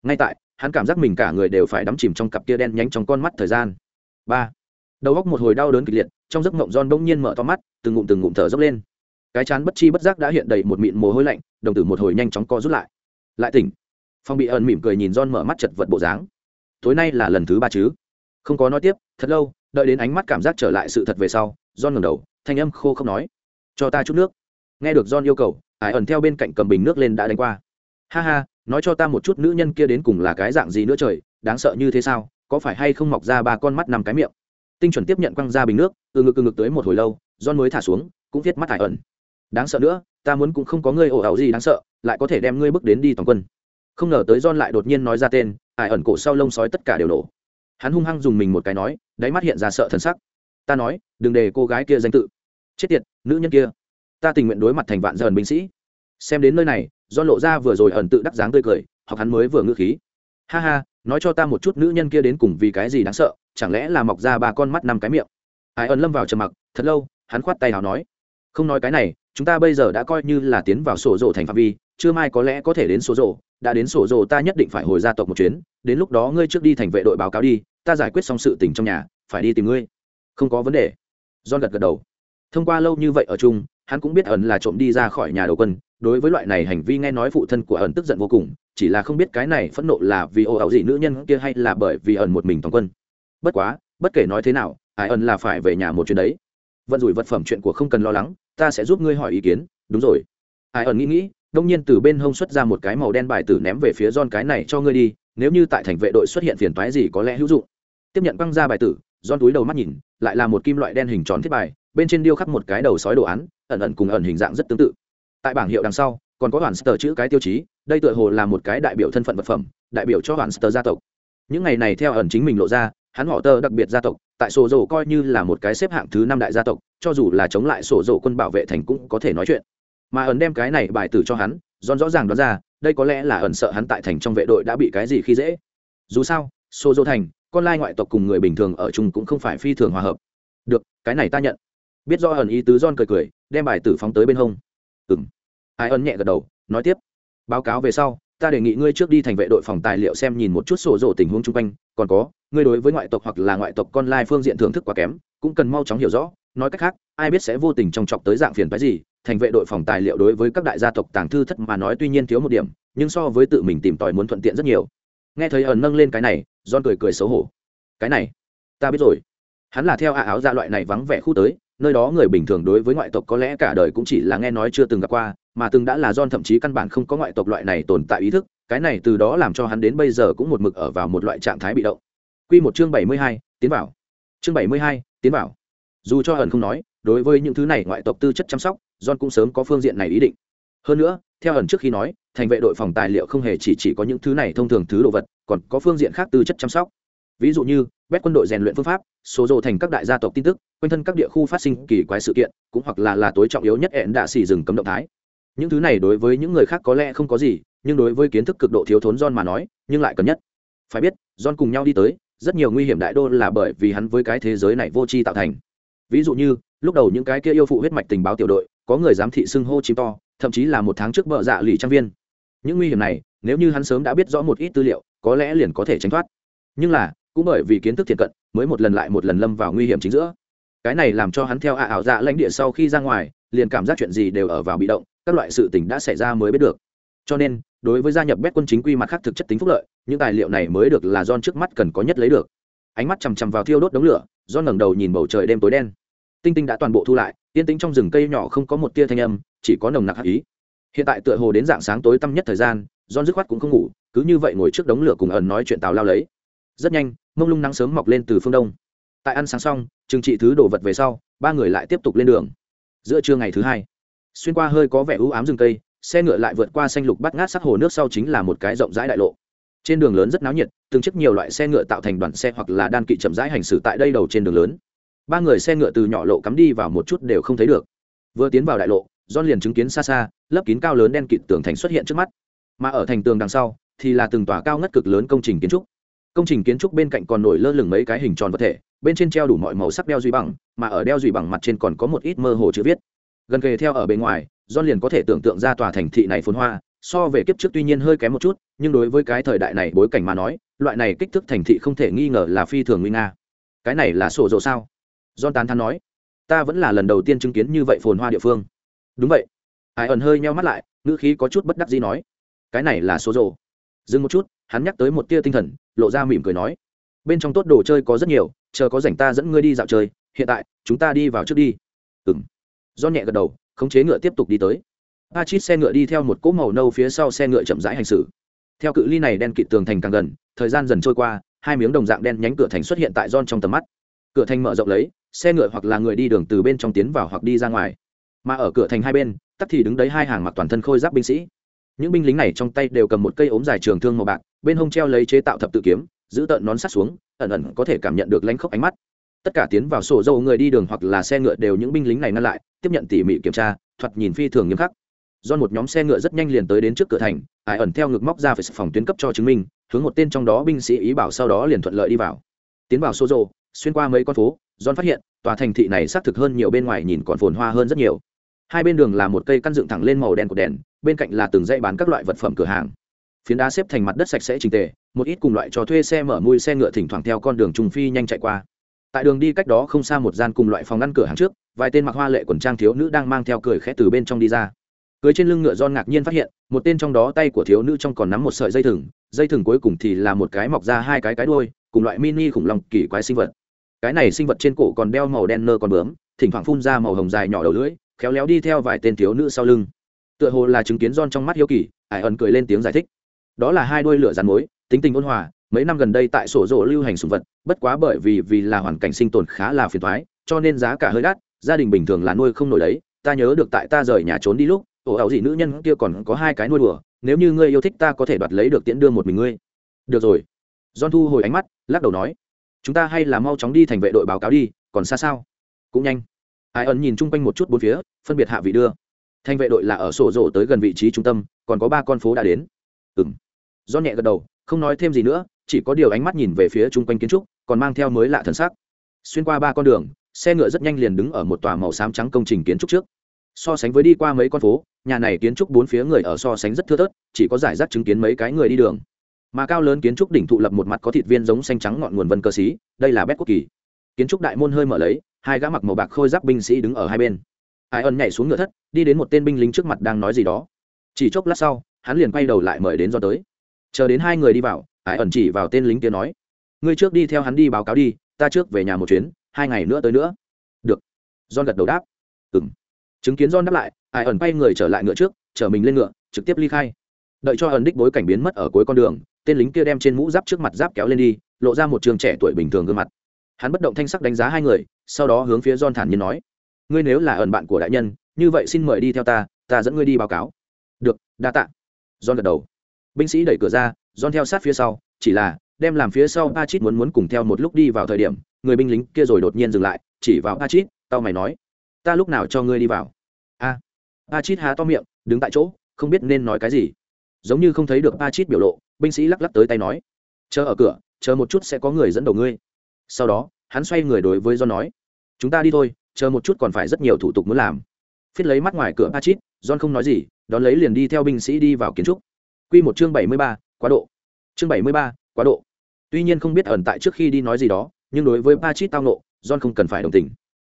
Speaker 1: Ngay tại, hắn cảm giác mình cả người đều phải đắm chìm trong cặp kia đen nhánh trong con mắt thời gian. ba Đầu góc một hồi đau đớn kịch liệt, trong giấc mộng giòn bỗng nhiên mở to mắt, từng ngụm từng ngụm thở dốc lên. Cái chán bất chi bất giác đã hiện đầy một mịn mồ hôi lạnh, đồng tử một hồi nhanh chóng co rút lại. Lại tỉnh. Phong bị ẩn mỉm cười nhìn John mở mắt chật vật bộ dáng. Tối nay là lần thứ ba chứ? không có nói tiếp, thật lâu, đợi đến ánh mắt cảm giác trở lại sự thật về sau, john ngẩng đầu, thanh âm khô không nói, cho ta chút nước nghe được john yêu cầu, ải ẩn theo bên cạnh cầm bình nước lên đã đánh qua ha ha, nói cho ta một chút nữ nhân kia đến cùng là cái dạng gì nữa trời, đáng sợ như thế sao, có phải hay không mọc ra ba con mắt nằm cái miệng tinh chuẩn tiếp nhận quăng ra bình nước, từ ngực từ ngực tới một hồi lâu, john mới thả xuống, cũng viết mắt ải ẩn đáng sợ nữa ta muốn cũng không có ngươi ồ ảo gì đáng sợ, lại có thể đem ngươi bước đến đi toàn quân. Không ngờ tới john lại đột nhiên nói ra tên, ải ẩn cổ sau lông sói tất cả đều nổ. Hắn hung hăng dùng mình một cái nói, đáy mắt hiện ra sợ thần sắc. Ta nói, đừng để cô gái kia danh tự. Chết tiệt, nữ nhân kia. Ta tình nguyện đối mặt thành vạn dần binh sĩ. Xem đến nơi này do lộ ra vừa rồi ẩn tự đắc dáng tươi cười hoặc hắn mới vừa ngữ khí. Ha ha, nói cho ta một chút nữ nhân kia đến cùng vì cái gì đáng sợ, chẳng lẽ là mọc ra ba con mắt năm cái miệng? Ai ẩn lâm vào trầm mặc, thật lâu, hắn khoát tay nào nói không nói cái này, chúng ta bây giờ đã coi như là tiến vào sổ rộ thành phạm vi, chưa mai có lẽ có thể đến sổ rộ đã đến sổ rộ ta nhất định phải hồi gia tộc một chuyến, đến lúc đó ngươi trước đi thành vệ đội báo cáo đi, ta giải quyết xong sự tình trong nhà, phải đi tìm ngươi. Không có vấn đề. John gật gật đầu. Thông qua lâu như vậy ở chung, hắn cũng biết ẩn là trộm đi ra khỏi nhà đầu quân. Đối với loại này hành vi nghe nói phụ thân của ẩn tức giận vô cùng, chỉ là không biết cái này phẫn nộ là vì ô ảo gì nữ nhân kia hay là bởi vì ẩn một mình toàn quân. Bất quá, bất kể nói thế nào, ai ẩn là phải về nhà một chuyến đấy vận rủi vật phẩm chuyện của không cần lo lắng, ta sẽ giúp ngươi hỏi ý kiến. Đúng rồi. Ai ẩn nghĩ nghĩ, đông nhiên từ bên hông xuất ra một cái màu đen bài tử ném về phía John cái này cho ngươi đi, nếu như tại thành vệ đội xuất hiện phiền toái gì có lẽ hữu dụng. Tiếp nhận băng ra bài tử, John túi đầu mắt nhìn, lại là một kim loại đen hình tròn thiết bài, bên trên điêu khắc một cái đầu sói đồ án, ẩn ẩn cùng ẩn hình dạng rất tương tự. Tại bảng hiệu đằng sau, còn có hoàn sơ chữ cái tiêu chí, đây tựa hồ là một cái đại biểu thân phận vật phẩm, đại biểu cho hoàn sơ gia tộc. Những ngày này theo ẩn chính mình lộ ra hắn họ tơ đặc biệt gia tộc, tại sổ dầu coi như là một cái xếp hạng thứ năm đại gia tộc, cho dù là chống lại sổ dầu quân bảo vệ thành cũng có thể nói chuyện. Mà ẩn đem cái này bài tử cho hắn, John rõ ràng đoán ra, đây có lẽ là ẩn sợ hắn tại thành trong vệ đội đã bị cái gì khi dễ. Dù sao, sổ dầu thành, con lai ngoại tộc cùng người bình thường ở chung cũng không phải phi thường hòa hợp. Được, cái này ta nhận. Biết do ẩn ý tứ John cười cười, đem bài tử phóng tới bên hông. Ừng ai ẩn nhẹ gật đầu, nói tiếp. Báo cáo về sau ta đề nghị ngươi trước đi thành vệ đội phòng tài liệu xem nhìn một chút sổ rổ tình huống chung quanh, còn có, ngươi đối với ngoại tộc hoặc là ngoại tộc con lai phương diện thưởng thức quá kém, cũng cần mau chóng hiểu rõ, nói cách khác, ai biết sẽ vô tình trong chọc tới dạng phiền phái gì, thành vệ đội phòng tài liệu đối với các đại gia tộc tàng thư thất mà nói tuy nhiên thiếu một điểm, nhưng so với tự mình tìm tòi muốn thuận tiện rất nhiều. Nghe thấy ẩn nâng lên cái này don cười cười xấu hổ. Cái này, ta biết rồi. Hắn là theo ạ áo ra loại này vắng vẻ khu tới nơi đó người bình thường đối với ngoại tộc có lẽ cả đời cũng chỉ là nghe nói chưa từng gặp qua mà từng đã là don thậm chí căn bản không có ngoại tộc loại này tồn tại ý thức cái này từ đó làm cho hắn đến bây giờ cũng một mực ở vào một loại trạng thái bị động Quy một chương bảy mươi hai, tiến vào. Chương bảy mươi hai, tiến vào. Dù cho ẩn không nói, đối với những thứ này ngoại tộc tư chất chăm sóc, John cũng sớm có phương diện này ý định. Hơn nữa, theo ẩn trước khi nói, thành vệ đội phòng tài liệu không hề chỉ chỉ có những thứ này thông thường thứ đồ vật, còn có phương diện khác tư chất chăm sóc. Ví dụ như, bét quân đội rèn luyện phương pháp, số rồ thành các đại gia tộc tin tức, quanh thân các địa khu phát sinh kỳ quái sự kiện, cũng hoặc là là tối trọng yếu nhất ẻn đạ xỉ rừng cấm động thái. Những thứ này đối với những người khác có lẽ không có gì, nhưng đối với kiến thức cực độ thiếu thốn John mà nói, nhưng lại cần nhất. Phải biết, John cùng nhau đi tới, rất nhiều nguy hiểm đại đô là bởi vì hắn với cái thế giới này vô tri tạo thành ví dụ như lúc đầu những cái kia yêu phụ huyết mạch tình báo tiểu đội có người giám thị xưng hô chim to thậm chí là một tháng trước bợ dạ lì trang viên những nguy hiểm này nếu như hắn sớm đã biết rõ một ít tư liệu có lẽ liền có thể tránh thoát nhưng là cũng bởi vì kiến thức thiện cận mới một lần lại một lần lâm vào nguy hiểm chính giữa cái này làm cho hắn theo ảo dạ lãnh địa sau khi ra ngoài, liền cảm giác chuyện gì đều ở vào bị động, các loại sự tình đã xảy ra mới biết được. Cho nên, đối với gia nhập bét quân chính quy mặt khác thực chất tính phúc lợi, những tài liệu này mới được là don trước mắt cần có nhất lấy được. Ánh mắt chằm chằm vào thiêu đốt đống lửa don ngẩng đầu nhìn bầu trời đêm tối đen. Tinh tinh đã toàn bộ thu lại, yên tĩnh trong rừng cây nhỏ không có một tia thanh âm, chỉ có nồng nặc hạ ý. Hiện tại tựa hồ đến dạng sáng tối tăm nhất thời gian don dứt khoát cũng không ngủ, cứ như vậy ngồi trước đống lửa cùng ẩn nói chuyện tào lao lấy. Rất nhanh, mông lung nắng sớm mọc lên từ phương đông tại ăn sáng xong, trừng trị thứ đồ vật về sau, ba người lại tiếp tục lên đường. Giữa trưa ngày thứ hai, xuyên qua hơi có vẻ ưu ám rừng cây, xe ngựa lại vượt qua xanh lục bắt ngát sắc hồ nước sau chính là một cái rộng rãi đại lộ. Trên đường lớn rất náo nhiệt, từng chiếc nhiều loại xe ngựa tạo thành đoàn xe hoặc là đan kỵ chậm rãi hành xử tại đây đầu trên đường lớn. Ba người xe ngựa từ nhỏ lộ cắm đi vào một chút đều không thấy được. Vừa tiến vào đại lộ don liền chứng kiến xa xa, lớp kín cao lớn đen kịt tường thành xuất hiện trước mắt. Mà ở thành tường đằng sau, thì là từng tòa cao ngất cực lớn công trình kiến trúc công trình kiến trúc bên cạnh còn nổi lơ lửng mấy cái hình tròn vật thể bên trên treo đủ mọi màu sắc đeo duy bằng mà ở đeo duy bằng mặt trên còn có một ít mơ hồ chữ viết gần kề theo ở bên ngoài John liền có thể tưởng tượng ra tòa thành thị này phồn hoa, so về kiếp trước tuy nhiên hơi kém một chút, nhưng đối với cái thời đại này bối cảnh mà nói, loại này kích thước thành thị không thể nghi ngờ là phi thường nguy nga. Cái này là sổ rộ sao? John tán thán nói, ta vẫn là lần đầu tiên chứng kiến như vậy phồn hoa địa phương. Đúng vậy. Ai ẩn hơi nheo mắt lại, ngữ khí có chút bất đắc dĩ nói, cái này là sổ rộ Dừng một chút, hắn nhắc tới một tia tinh thần, lộ ra mỉm cười nói, bên trong tốt đồ chơi có rất nhiều, chờ có rảnh ta dẫn ngươi đi dạo chơi, hiện tại, chúng ta đi vào trước đi. Ừm. John nhẹ gật đầu, khống chế ngựa tiếp tục đi tới. A chít xe ngựa đi theo một cỗ màu nâu phía sau xe ngựa chậm rãi hành xử. Theo cự ly này đen kịt tường thành càng gần thời gian dần trôi qua hai miếng đồng dạng đen nhánh cửa thành xuất hiện tại John trong tầm mắt. Cửa thành mở rộng lấy xe ngựa hoặc là người đi đường từ bên trong tiến vào hoặc đi ra ngoài. Mà ở cửa thành hai bên tắt thì đứng đấy hai hàng mặc toàn thân khôi giáp binh sĩ. Những binh lính này trong tay đều cầm một cây ốm dài trường thương màu bạc bên hông treo lấy chế tạo thập tự kiếm, giữ tợn nón sắt xuống, ẩn ẩn có thể cảm nhận được lanh khốc ánh mắt. Tất cả tiến vào sổ dâu người đi đường hoặc là xe ngựa đều những binh lính này ngăn lại, tiếp nhận tỉ mỉ kiểm tra, thoạt nhìn phi thường nghiêm khắc. Do một nhóm xe ngựa rất nhanh liền tới đến trước cửa thành, ải ẩn theo ngực móc ra phải phòng tuyến cấp cho chứng minh, hướng một tên trong đó binh sĩ ý bảo sau đó liền thuận lợi đi vào. Tiến vào sổ dầu, xuyên qua mấy con phố, john phát hiện, tòa thành thị này xác thực hơn nhiều bên ngoài nhìn còn phồn hoa hơn rất nhiều. Hai bên đường là một cây căn dựng thẳng lên màu đen của đèn, bên cạnh là từng dãy bán các loại vật phẩm cửa hàng phiến đá xếp thành mặt đất sạch sẽ trình tề, một ít cùng loại cho thuê xe mở mui xe ngựa thỉnh thoảng theo con đường trung phi nhanh chạy qua. Tại đường đi cách đó không xa một gian cùng loại phòng ngăn cửa hàng trước, vài tên mặc hoa lệ quần trang thiếu nữ đang mang theo cười khẽ từ bên trong đi ra. Cưới trên lưng ngựa don ngạc nhiên phát hiện, một tên trong đó tay của thiếu nữ trong còn nắm một sợi dây thừng dây thừng cuối cùng thì là một cái mọc ra hai cái cái đuôi, cùng loại mini khủng long kỳ quái sinh vật. Cái này sinh vật trên cổ còn đeo màu đen nơ còn bướm, thỉnh thoảng phun ra màu hồng dài nhỏ đầu lưỡi, khéo léo đi theo vài tên thiếu nữ sau lưng. Tựa hồ là chứng kiến don trong mắt hiếu kỳ ải ẩn cười lên tiếng giải thích đó là hai đôi lửa rắn mối tính tình ôn hòa, mấy năm gần đây tại sổ rộ lưu hành sùng vật, bất quá bởi vì vì là hoàn cảnh sinh tồn khá là phiền thoái cho nên giá cả hơi đắt, gia đình bình thường là nuôi không nổi đấy. Ta nhớ được tại ta rời nhà trốn đi lúc, ổ ảo dị nữ nhân kia còn có hai cái nuôi đùa, nếu như ngươi yêu thích ta có thể đoạt lấy được tiễn đưa một mình ngươi. Được rồi. John thu hồi ánh mắt, lắc đầu nói, chúng ta hay là mau chóng đi thành vệ đội báo cáo đi, còn xa sao? Cũng nhanh. Ai ẩn nhìn chung quanh một chút bốn phía, phân biệt hạ vị đưa. Thành vệ đội là ở sổ rổ tới gần vị trí trung tâm, còn có ba con phố đã đến. Ừng do nhẹ gật đầu, không nói thêm gì nữa, chỉ có điều ánh mắt nhìn về phía chung quanh kiến trúc, còn mang theo mới lạ thần sắc. Xuyên qua ba con đường, xe ngựa rất nhanh liền đứng ở một tòa màu xám trắng công trình kiến trúc trước. So sánh với đi qua mấy con phố, nhà này kiến trúc bốn phía người ở so sánh rất thưa thớt, chỉ có giải rác chứng kiến mấy cái người đi đường. Mà cao lớn kiến trúc đỉnh thụ lập một mặt có thịt viên giống xanh trắng ngọn nguồn vân cơ xí, đây là bét quốc kỳ. Kiến trúc đại môn hơi mở lấy, hai gã mặc màu bạc khôi giáp binh sĩ đứng ở hai bên. Ai ân nhảy xuống ngựa thất, đi đến một tên binh lính trước mặt đang nói gì đó. Chỉ chốc lát sau, hắn liền quay đầu lại mời đến do tới chờ đến hai người đi vào ải ẩn chỉ vào tên lính kia nói, ngươi trước đi theo hắn đi báo cáo đi, ta trước về nhà một chuyến, hai ngày nữa tới nữa. Được. John gật đầu đáp. Ừng chứng kiến john đáp lại ải ẩn bay người trở lại ngựa trước, chở mình lên ngựa, trực tiếp ly khai. Đợi cho ẩn đích bối cảnh biến mất ở cuối con đường, tên lính kia đem trên mũ giáp trước mặt giáp kéo lên đi, lộ ra một trường trẻ tuổi bình thường gương mặt. Hắn bất động thanh sắc đánh giá hai người, sau đó hướng phía john thản nhiên nói, ngươi nếu là ẩn bạn của đại nhân, như vậy xin mời đi theo ta ta dẫn ngươi đi báo cáo. Được, đa tạ. John gật đầu binh sĩ đẩy cửa ra john theo sát phía sau chỉ là đem làm phía sau Pachit muốn muốn cùng theo một lúc đi vào thời điểm người binh lính kia rồi đột nhiên dừng lại chỉ vào Pachit tao mày nói ta lúc nào cho ngươi đi vào? A. À, Pachit há to miệng đứng tại chỗ không biết nên nói cái gì. Giống như không thấy được Pachit biểu lộ binh sĩ lắc lắc tới tay nói chờ ở cửa chờ một chút sẽ có người dẫn đầu ngươi. Sau đó hắn xoay người đối với John nói chúng ta đi thôi chờ một chút còn phải rất nhiều thủ tục muốn làm. Phiết lấy mắt ngoài cửa Pachit John không nói gì đón lấy liền đi theo binh sĩ đi vào kiến trúc. Quy một chương bảy mươi ba, quá độ. Chương bảy mươi ba, quá độ. Tuy nhiên không biết ẩn tại trước khi đi nói gì đó, nhưng đối với Pachit tao nộ, John không cần phải đồng tình.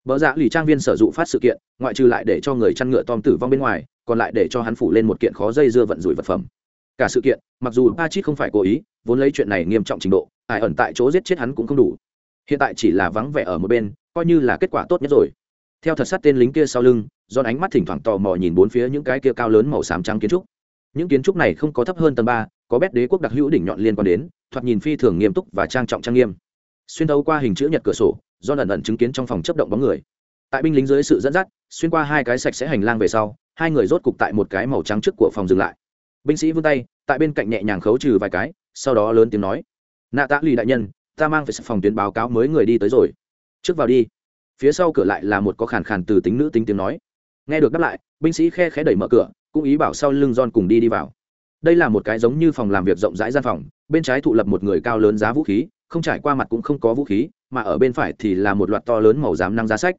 Speaker 1: Bỡ dạ lì trang viên sở dụ phát sự kiện, ngoại trừ lại để cho người chăn ngựa Tom tử vong bên ngoài, còn lại để cho hắn phủ lên một kiện khó dây dưa vận rủi vật phẩm. Cả sự kiện, mặc dù Pachit không phải cố ý, vốn lấy chuyện này nghiêm trọng trình độ, ai ẩn tại chỗ giết chết hắn cũng không đủ. Hiện tại chỉ là vắng vẻ ở một bên, coi như là kết quả tốt nhất rồi. Theo thật sát tên lính kia sau lưng, John ánh mắt thỉnh thoảng tò mò nhìn bốn phía những cái kia cao lớn màu xám trắng kiến trúc những kiến trúc này không có thấp hơn tầng ba, có bét đế quốc đặc hữu đỉnh nhọn liên quan đến, thoạt nhìn phi thường nghiêm túc và trang trọng trang nghiêm. Xuyên thấu qua hình chữ nhật cửa sổ do lần ẩn chứng kiến trong phòng chấp động bóng người. Tại binh lính dưới sự dẫn dắt, xuyên qua hai cái sạch sẽ hành lang về sau, hai người rốt cục tại một cái màu trắng trước của phòng dừng lại. Binh sĩ vươn tay, tại bên cạnh nhẹ nhàng khấu trừ vài cái, sau đó lớn tiếng nói, nạ tạ lì đại nhân, ta mang về phòng tuyến báo cáo mới người đi tới rồi. Trước vào đi. Phía sau cửa lại là một có khàn khàn từ tính nữ tính tiếng nói. Nghe được đáp lại, binh sĩ khe khẽ đẩy mở cửa cũng ý bảo sau lưng John cùng đi đi vào. Đây là một cái giống như phòng làm việc rộng rãi gian phòng, bên trái thụ lập một người cao lớn giá vũ khí, không trải qua mặt cũng không có vũ khí, mà ở bên phải thì là một loạt to lớn màu giám năng giá sách.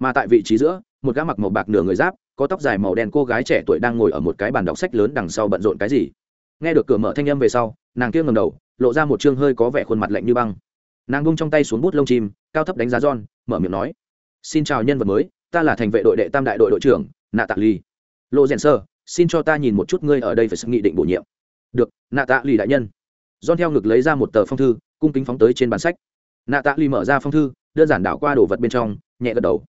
Speaker 1: Mà tại vị trí giữa, một gã mặc màu bạc nửa người giáp, có tóc dài màu đen cô gái trẻ tuổi đang ngồi ở một cái bàn đọc sách lớn đằng sau bận rộn cái gì. Nghe được cửa mở thanh âm về sau, nàng kia ngẩng đầu, lộ ra một trương hơi có vẻ khuôn mặt lạnh như băng. Nàng buông trong tay xuống bút lông chim, cao thấp đánh giá John, mở miệng nói: "Xin chào nhân vật mới, ta là thành vệ đội đệ tam đại đội đội trưởng, Nạ Tạc Ly." Lộ Rèn Sơ, xin cho ta nhìn một chút ngươi ở đây phải sự nghị định bổ nhiệm. Được, nạ tạ lì đại nhân. Don theo ngực lấy ra một tờ phong thư, cung kính phóng tới trên bản sách. Nạ tạ lì mở ra phong thư, đơn giản đảo qua đồ vật bên trong, nhẹ gật đầu.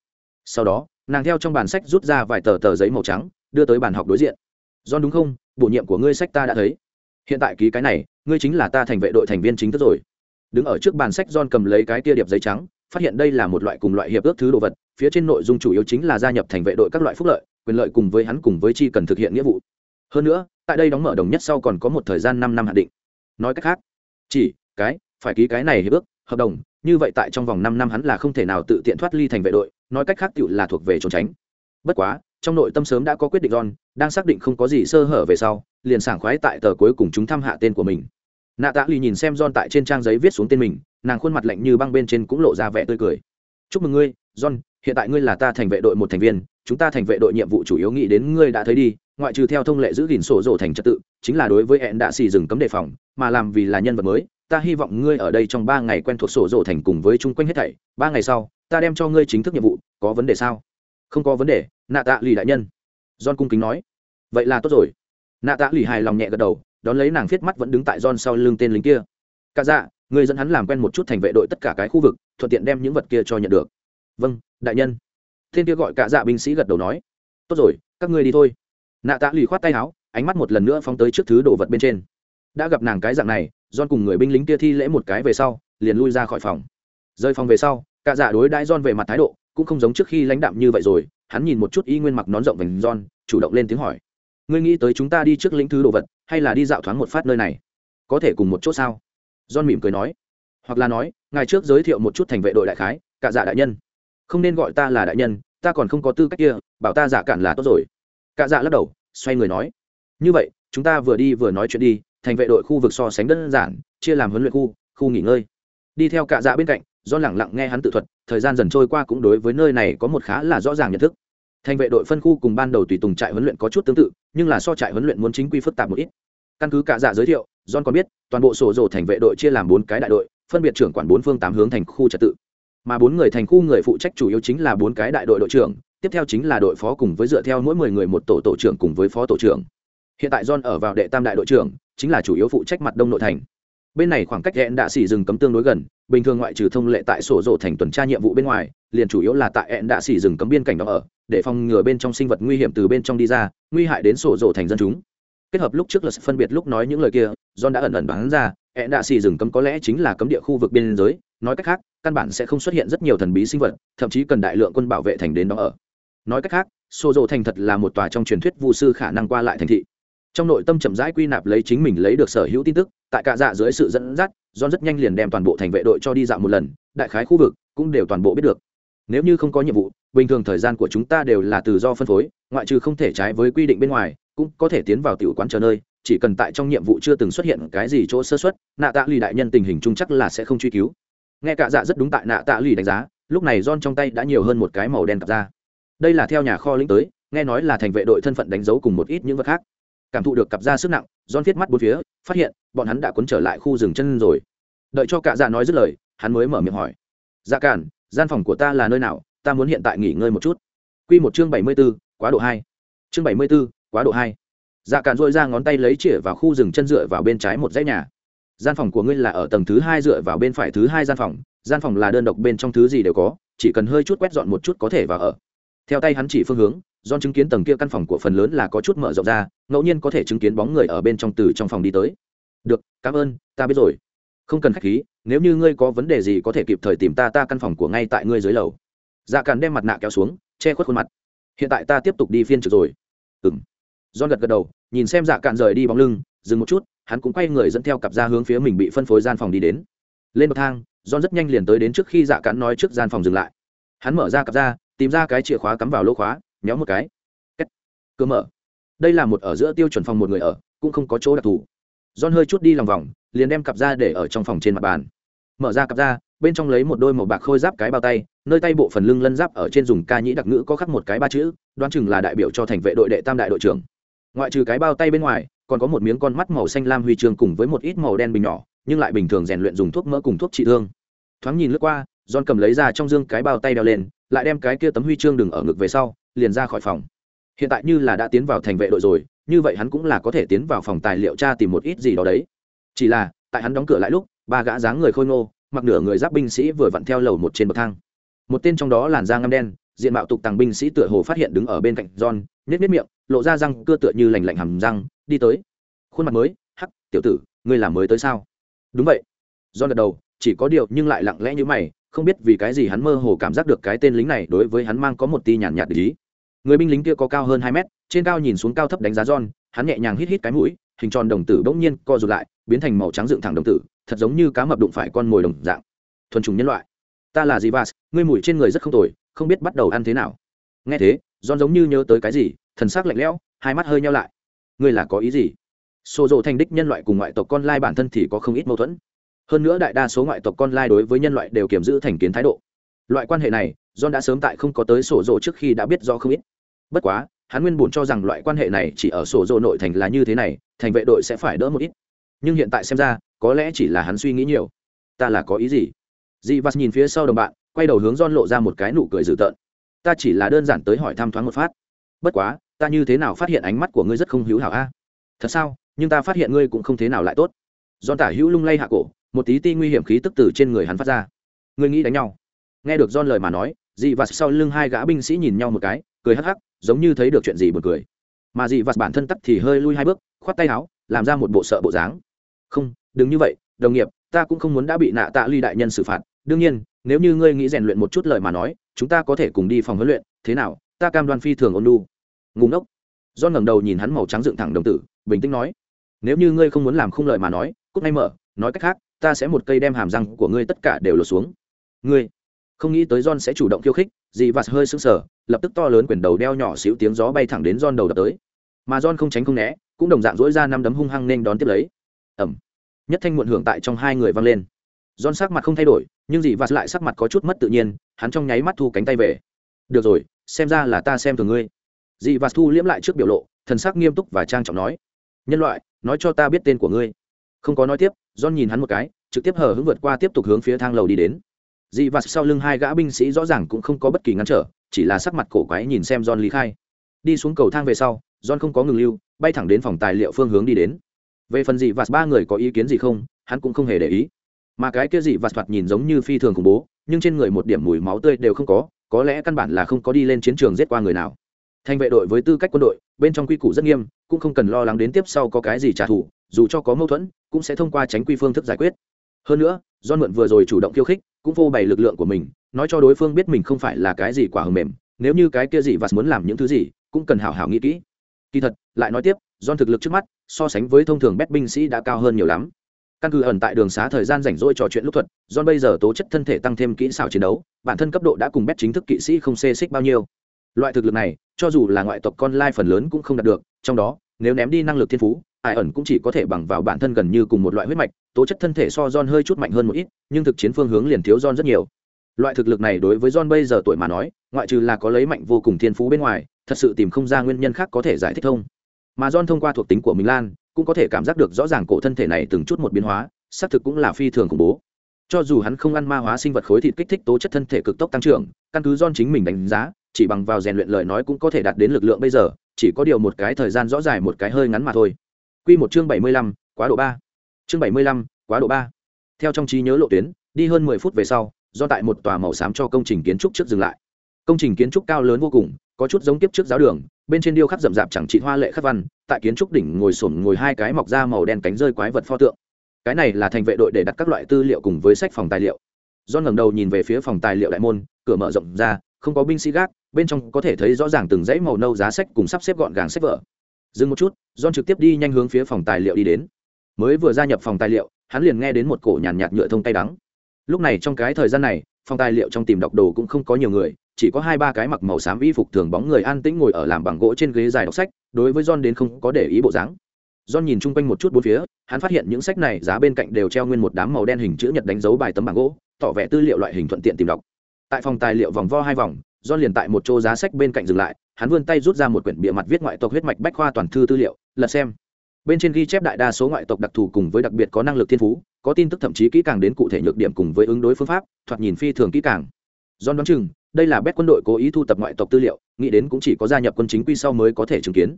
Speaker 1: Sau đó, nàng theo trong bản sách rút ra vài tờ tờ giấy màu trắng, đưa tới bàn học đối diện. Don đúng không? Bổ nhiệm của ngươi sách ta đã thấy. Hiện tại ký cái này, ngươi chính là ta thành vệ đội thành viên chính thức rồi. Đứng ở trước bàn sách, John cầm lấy cái tia điệp giấy trắng, phát hiện đây là một loại cùng loại hiệp ước thứ đồ vật, phía trên nội dung chủ yếu chính là gia nhập thành vệ đội các loại phúc lợi quyền lợi cùng với hắn cùng với chi cần thực hiện nghĩa vụ. Hơn nữa, tại đây đóng mở đồng nhất sau còn có một thời gian năm năm hạn định. Nói cách khác, chỉ, cái, phải ký cái này hiệp ước, hợp đồng, như vậy tại trong vòng năm năm hắn là không thể nào tự tiện thoát ly thành vệ đội, nói cách khác tiểu là thuộc về trốn tránh. Bất quá, trong nội tâm sớm đã có quyết định ron đang xác định không có gì sơ hở về sau, liền sảng khoái tại tờ cuối cùng chúng thăm hạ tên của mình. Nạ tạ lì nhìn xem ron tại trên trang giấy viết xuống tên mình, nàng khuôn mặt lạnh như băng bên trên cũng lộ ra vẻ tươi cười. Chúc mừng ngươi, john hiện tại ngươi là ta thành vệ đội một thành viên, chúng ta thành vệ đội nhiệm vụ chủ yếu nghĩ đến ngươi đã thấy đi, ngoại trừ theo thông lệ giữ gìn sổ rổ thành trật tự, chính là đối với hẹn đạ xì dừng cấm đề phòng, mà làm vì là nhân vật mới, ta hy vọng ngươi ở đây trong ba ngày quen thuộc sổ rổ thành cùng với chung quanh hết thảy, ba ngày sau, ta đem cho ngươi chính thức nhiệm vụ, có vấn đề sao? Không có vấn đề, nạ tạ lì đại nhân. John cung kính nói. Vậy là tốt rồi. Nạ tạ lì hài lòng nhẹ gật đầu, đón lấy nàng viết mắt vẫn đứng tại john sau lưng tên lính kia. Cả dạ người dẫn hắn làm quen một chút thành vệ đội tất cả cái khu vực, thuận tiện đem những vật kia cho nhận được. Vâng đại nhân. Thiên kia gọi cả dạ binh sĩ gật đầu nói tốt rồi các ngươi đi thôi. Nạ tạ lì khoát tay áo ánh mắt một lần nữa phóng tới trước thứ đồ vật bên trên. Đã gặp nàng cái dạng này don cùng người binh lính kia thi lễ một cái về sau liền lui ra khỏi phòng. Rơi phòng về sau cả dạ đối đãi don về mặt thái độ cũng không giống trước khi lãnh đạm như vậy rồi hắn nhìn một chút y nguyên mặc nón rộng vành don, chủ động lên tiếng hỏi ngươi nghĩ tới chúng ta đi trước lĩnh thứ đồ vật hay là đi dạo thoáng một phát nơi này? Có thể cùng một chỗ sao? Don mỉm cười nói hoặc là nói ngài trước giới thiệu một chút thành vệ đội đại khái cả dạ đại nhân không nên gọi ta là đại nhân, ta còn không có tư cách kia, bảo ta giả cản là tốt rồi. Cả dạ lắc đầu, xoay người nói. Như vậy, chúng ta vừa đi vừa nói chuyện đi, thành vệ đội khu vực so sánh đơn giản, chia làm huấn luyện khu khu nghỉ ngơi. Đi theo cả dạ bên cạnh do lẳng lặng nghe hắn tự thuật, thời gian dần trôi qua cũng đối với nơi này có một khá là rõ ràng nhận thức. Thành vệ đội phân khu cùng ban đầu tùy tùng trại huấn luyện có chút tương tự, nhưng là so trại huấn luyện muốn chính quy phức tạp một ít. Căn cứ cả dạ giới thiệu, john còn biết, toàn bộ sổ rổ thành vệ đội chia làm bốn cái đại đội, phân biệt trưởng quản bốn phương tám hướng thành khu trật tự mà bốn người thành khu người phụ trách chủ yếu chính là bốn cái đại đội đội trưởng, tiếp theo chính là đội phó cùng với dựa theo mỗi mười người một tổ tổ trưởng cùng với phó tổ trưởng. Hiện tại john ở vào đệ tam đại đội trưởng, chính là chủ yếu phụ trách mặt đông nội thành. Bên này khoảng cách hẹn đạ xỉ rừng cấm tương đối gần, bình thường ngoại trừ thông lệ tại sổ rộ thành tuần tra nhiệm vụ bên ngoài, liền chủ yếu là tại hẹn đạ xỉ rừng cấm biên cảnh đó ở, để phòng ngừa bên trong sinh vật nguy hiểm từ bên trong đi ra, nguy hại đến sổ rộ thành dân chúng. Kết hợp lúc trước là phân biệt lúc nói những lời kia, john đã ẩn ẩn đoán ra, hẹn đạ xỉ rừng cấm có lẽ chính là cấm địa khu vực biên giới, nói cách khác căn bản sẽ không xuất hiện rất nhiều thần bí sinh vật, thậm chí cần đại lượng quân bảo vệ thành đến đó ở. Nói cách khác xô rộ thành thật là một tòa trong truyền thuyết vu sư khả năng qua lại thành thị. Trong nội tâm chậm rãi quy nạp lấy chính mình lấy được sở hữu tin tức, tại cả dạ dưới sự dẫn dắt, john rất nhanh liền đem toàn bộ thành vệ đội cho đi dạo một lần, đại khái khu vực cũng đều toàn bộ biết được. Nếu như không có nhiệm vụ, bình thường thời gian của chúng ta đều là tự do phân phối, ngoại trừ không thể trái với quy định bên ngoài, cũng có thể tiến vào tiểu quán chờ nơi, chỉ cần tại trong nhiệm vụ chưa từng xuất hiện cái gì chỗ sơ xuất nạ tạ lì đại nhân tình hình chung chắc là sẽ không truy cứu nghe cả dạ rất đúng tại nạ tạ lì đánh giá, lúc này john trong tay đã nhiều hơn một cái màu đen cặp ra đây là theo nhà kho lĩnh tới, nghe nói là thành vệ đội thân phận đánh dấu cùng một ít những vật khác. Cảm thụ được cặp da sức nặng don viết mắt bốn phía, phát hiện, bọn hắn đã cuốn trở lại khu rừng chân rồi. Đợi cho cả dạ nói dứt lời, hắn mới mở miệng hỏi. Dạ cản, gian phòng của ta là nơi nào? Ta muốn hiện tại nghỉ ngơi một chút. Q một chương bảy mươi b ố quá độ hai. Chương bảy mươi b ố quá độ hai. Dạ cản dội ra ngón tay lấy chĩa vào khu rừng chân dựa vào bên trái một dãy nhà gian phòng của ngươi là ở tầng thứ hai dựa vào bên phải thứ hai gian phòng gian phòng là đơn độc bên trong thứ gì đều có, chỉ cần hơi chút quét dọn một chút có thể vào ở. Theo tay hắn chỉ phương hướng do chứng kiến tầng kia căn phòng của phần lớn là có chút mở rộng ra, ngẫu nhiên có thể chứng kiến bóng người ở bên trong từ trong phòng đi tới. Được, cảm ơn, ta biết rồi. Không cần khách khí, nếu như ngươi có vấn đề gì có thể kịp thời tìm ta ta căn phòng của ngay tại ngươi dưới lầu. Dạ càn đem mặt nạ kéo xuống, che khuất khuôn mặt. Hiện tại ta tiếp tục đi phiên trực rồi. Ừ m don gật gật đầu, nhìn xem dạ cạn rời đi bóng lưng, dừng một chút hắn cũng quay người dẫn theo cặp ra hướng phía mình bị phân phối gian phòng đi đến. Lên bậc thang don rất nhanh liền tới đến trước khi dạ cắn nói trước gian phòng dừng lại. Hắn mở ra cặp ra, tìm ra cái chìa khóa cắm vào lỗ khóa nhéo một cái. Kết. cơ mở. Đây là một ở giữa tiêu chuẩn phòng một người ở, cũng không có chỗ đặc thù. John hơi chút đi lòng vòng, liền đem cặp ra để ở trong phòng trên mặt bàn. Mở ra cặp ra, bên trong lấy một đôi màu bạc khôi giáp cái bao tay, nơi tay bộ phần lưng lân giáp ở trên dùng ca nhĩ đặc ngữ có khắc một cái ba chữ, đoán chừng là đại biểu cho thành vệ đội đệ tam đại đội trưởng. Ngoại trừ cái bao tay bên ngoài còn có một miếng con mắt màu xanh lam huy chương cùng với một ít màu đen bình nhỏ, nhưng lại bình thường rèn luyện dùng thuốc mỡ cùng thuốc trị thương. Thoáng nhìn lướt qua, john cầm lấy ra trong dương cái bao tay đeo lên, lại đem cái kia tấm huy chương đừng ở ngực về sau, liền ra khỏi phòng. Hiện tại như là đã tiến vào thành vệ đội rồi, như vậy hắn cũng là có thể tiến vào phòng tài liệu tra tìm một ít gì đó đấy. Chỉ là, tại hắn đóng cửa lại lúc, ba gã dáng người khôi ngô, mặc nửa người giáp binh sĩ vừa vặn theo lầu một trên bậc thang. Một tên trong đó làn da ngăm đen, diện mạo tục tàng binh sĩ tựa hồ phát hiện đứng ở bên cạnh john, nhếch nhếch miệng, lộ ra răng, cưa tựa như lành lạnh hầm răng đi tới. Khuôn mặt mới, hắc, tiểu tử, ngươi làm mới tới sao? Đúng vậy. Do gật đầu, chỉ có điều nhưng lại lặng lẽ như mày, không biết vì cái gì hắn mơ hồ cảm giác được cái tên lính này đối với hắn mang có một ti nhàn nhạt để người binh lính kia có cao hơn hai mét, trên cao nhìn xuống cao thấp đánh giá john, hắn nhẹ nhàng hít hít cái mũi, hình tròn đồng tử bỗng nhiên co rụt lại, biến thành màu trắng dựng thẳng đồng tử, thật giống như cá mập đụng phải con mồi đồng dạng. Thuần trùng nhân loại. Ta là gì vas ngươi mùi trên người rất không tồi, không biết bắt đầu ăn thế nào. Nghe thế, john giống như nhớ tới cái gì, thần sắc lạnh lẽo, hai mắt hơi nhau lại ngươi là có ý gì? Xô rộ thành đích nhân loại cùng ngoại tộc con lai bản thân thì có không ít mâu thuẫn. Hơn nữa đại đa số ngoại tộc con lai đối với nhân loại đều kiểm giữ thành kiến thái độ. Loại quan hệ này, john đã sớm tại không có tới sổ rộ trước khi đã biết do không ít. Bất quá, hắn nguyên bùn cho rằng loại quan hệ này chỉ ở sổ rộ nội thành là như thế này, thành vệ đội sẽ phải đỡ một ít. Nhưng hiện tại xem ra, có lẽ chỉ là hắn suy nghĩ nhiều. Ta là có ý gì? Dị vắt nhìn phía sau đồng bạn, quay đầu hướng John lộ ra một cái nụ cười dữ tợn. Ta chỉ là đơn giản tới hỏi thăm thoáng một phát. Bất quá ta như thế nào phát hiện ánh mắt của ngươi rất không hữu hảo a? Thật sao? Nhưng ta phát hiện ngươi cũng không thế nào lại tốt. John tả hữu lung lay hạ cổ, một tí ti nguy hiểm khí tức từ trên người hắn phát ra. Ngươi nghĩ đánh nhau. Nghe được John lời mà nói, dị và sau lưng hai gã binh sĩ nhìn nhau một cái, cười hắc hắc, giống như thấy được chuyện gì buồn cười. Mà dị và bản thân tắt thì hơi lui hai bước, khoát tay áo, làm ra một bộ sợ bộ dáng. Không, đừng như vậy, đồng nghiệp, ta cũng không muốn đã bị nạ tạ ly đại nhân xử phạt. Đương nhiên, nếu như ngươi nghĩ rèn luyện một chút lời mà nói, chúng ta có thể cùng đi phòng huấn luyện. Thế nào, ta cam đoan phi thường ôn lu ngu ngốc. Do ngẩng đầu nhìn hắn màu trắng dựng thẳng đồng tử bình tĩnh nói nếu như ngươi không muốn làm không lời mà nói cúc ngay mở nói cách khác ta sẽ một cây đem hàm răng của ngươi tất cả đều lột xuống. Ngươi? Không nghĩ tới john sẽ chủ động khiêu khích dì vạt hơi sững sờ lập tức to lớn quyển đầu đeo nhỏ xíu tiếng gió bay thẳng đến john đầu đập tới. Mà john không tránh không né cũng đồng dạng dỗi ra năm đấm hung hăng nên đón tiếp lấy. Ẩm nhất thanh muộn hưởng tại trong hai người vang lên. John sắc mặt không thay đổi, nhưng dì vạt lại sắc mặt có chút mất tự nhiên, hắn trong nháy mắt thu cánh tay về. Được rồi, xem ra là ta xem thường ngươi. Dị vạt thu liễm lại trước biểu lộ, thần sắc nghiêm túc và trang trọng nói: "Nhân loại, nói cho ta biết tên của ngươi." Không có nói tiếp, John nhìn hắn một cái, trực tiếp hờ hững vượt qua tiếp tục hướng phía thang lầu đi đến. Dị vạt sau lưng hai gã binh sĩ rõ ràng cũng không có bất kỳ ngăn trở, chỉ là sắc mặt cổ quái nhìn xem John lý khai. Đi xuống cầu thang về sau, John không có ngừng lưu, bay thẳng đến phòng tài liệu phương hướng đi đến. Về phần dị vạt ba người có ý kiến gì không, hắn cũng không hề để ý mà cái kia dị và thoạt nhìn giống như phi thường khủng bố nhưng trên người một điểm mùi máu tươi đều không có có lẽ căn bản là không có đi lên chiến trường giết qua người nào thành vệ đội với tư cách quân đội, bên trong quy củ rất nghiêm, cũng không cần lo lắng đến tiếp sau có cái gì trả thù, dù cho có mâu thuẫn, cũng sẽ thông qua tránh quy phương thức giải quyết. Hơn nữa do mượn vừa rồi chủ động khiêu khích, cũng vô bày lực lượng của mình, nói cho đối phương biết mình không phải là cái gì quả hầm mềm, nếu như cái kia gì và muốn làm những thứ gì, cũng cần hảo hảo nghĩ kỹ. Kỳ thật, lại nói tiếp do thực lực trước mắt, so sánh với thông thường bét binh sĩ đã cao hơn nhiều lắm. Căn cứ ẩn tại đường xá thời gian rảnh rỗi trò chuyện lúc thuật do bây giờ tố chất thân thể tăng thêm kỹ xảo chiến đấu, bản thân cấp độ đã cùng bét chính thức kỵ sĩ không xê xích bao nhiêu loại thực lực này, cho dù là ngoại tộc con lai phần lớn cũng không đạt được, trong đó, nếu ném đi năng lực thiên phú, ai ẩn cũng chỉ có thể bằng vào bản thân gần như cùng một loại huyết mạch, tố chất thân thể so John hơi chút mạnh hơn một ít, nhưng thực chiến phương hướng liền thiếu John rất nhiều. Loại thực lực này đối với John bây giờ tuổi mà nói, ngoại trừ là có lấy mạnh vô cùng thiên phú bên ngoài, thật sự tìm không ra nguyên nhân khác có thể giải thích thông mà John thông qua thuộc tính của mình lan, cũng có thể cảm giác được rõ ràng cổ thân thể này từng chút một biến hóa, xác thực cũng là phi thường khủng bố. Cho dù hắn không ăn ma hóa sinh vật khối thịt kích thích tố chất thân thể cực tốc tăng trưởng, căn cứ don chính mình đánh giá chỉ bằng vào rèn luyện lời nói cũng có thể đạt đến lực lượng bây giờ chỉ có điều một cái thời gian rõ dài một cái hơi ngắn mà thôi Quy một chương bảy mươi lăm, quá độ ba. Chương bảy mươi lăm, quá độ ba. Theo trong trí nhớ lộ tuyến, đi hơn mười phút về sau, do tại một tòa màu xám cho công trình kiến trúc trước dừng lại. Công trình kiến trúc cao lớn vô cùng, có chút giống tiếp trước giáo đường, bên trên điêu khắc rậm rạp chẳng trị hoa lệ khắc văn tại kiến trúc đỉnh ngồi xổm ngồi hai cái mọc ra màu đen cánh rơi quái vật pho tượng cái này là thành vệ đội để đặt các loại tư liệu cùng với sách phòng tài liệu do ngẩng đầu nhìn về phía phòng tài liệu đại môn cửa mở rộng ra không có binh sĩ gác, bên trong có thể thấy rõ ràng từng dãy màu nâu giá sách cùng sắp xếp gọn gàng sách vở. Dừng một chút, john trực tiếp đi nhanh hướng phía phòng tài liệu đi đến. Mới vừa gia nhập phòng tài liệu, hắn liền nghe đến một cổ nhàn nhạt nhựa thông tay đắng. Lúc này trong cái thời gian này, phòng tài liệu trong tìm đọc đồ cũng không có nhiều người, chỉ có hai ba cái mặc màu xám y phục thường bóng người an tĩnh ngồi ở làm bằng gỗ trên ghế dài đọc sách, đối với john đến không có để ý bộ dáng. John nhìn chung quanh một chút bốn phía, hắn phát hiện những sách này giá bên cạnh đều treo nguyên một đám màu đen hình chữ nhật đánh dấu bài tấm bảng gỗ, tỏ vẻ tư liệu loại hình thuận tiện tìm đọc tại phòng tài liệu vòng vo hai vòng, john liền tại một chỗ giá sách bên cạnh dừng lại, hắn vươn tay rút ra một quyển bìa mặt viết ngoại tộc huyết mạch bách khoa toàn thư tư liệu, lật xem. Bên trên ghi chép đại đa số ngoại tộc đặc thù cùng với đặc biệt có năng lực thiên phú, có tin tức thậm chí kỹ càng đến cụ thể nhược điểm cùng với ứng đối phương pháp, thoạt nhìn phi thường kỹ càng. John đoán chừng, đây là bét quân đội cố ý thu tập ngoại tộc tư liệu, nghĩ đến cũng chỉ có gia nhập quân chính quy sau mới có thể chứng kiến.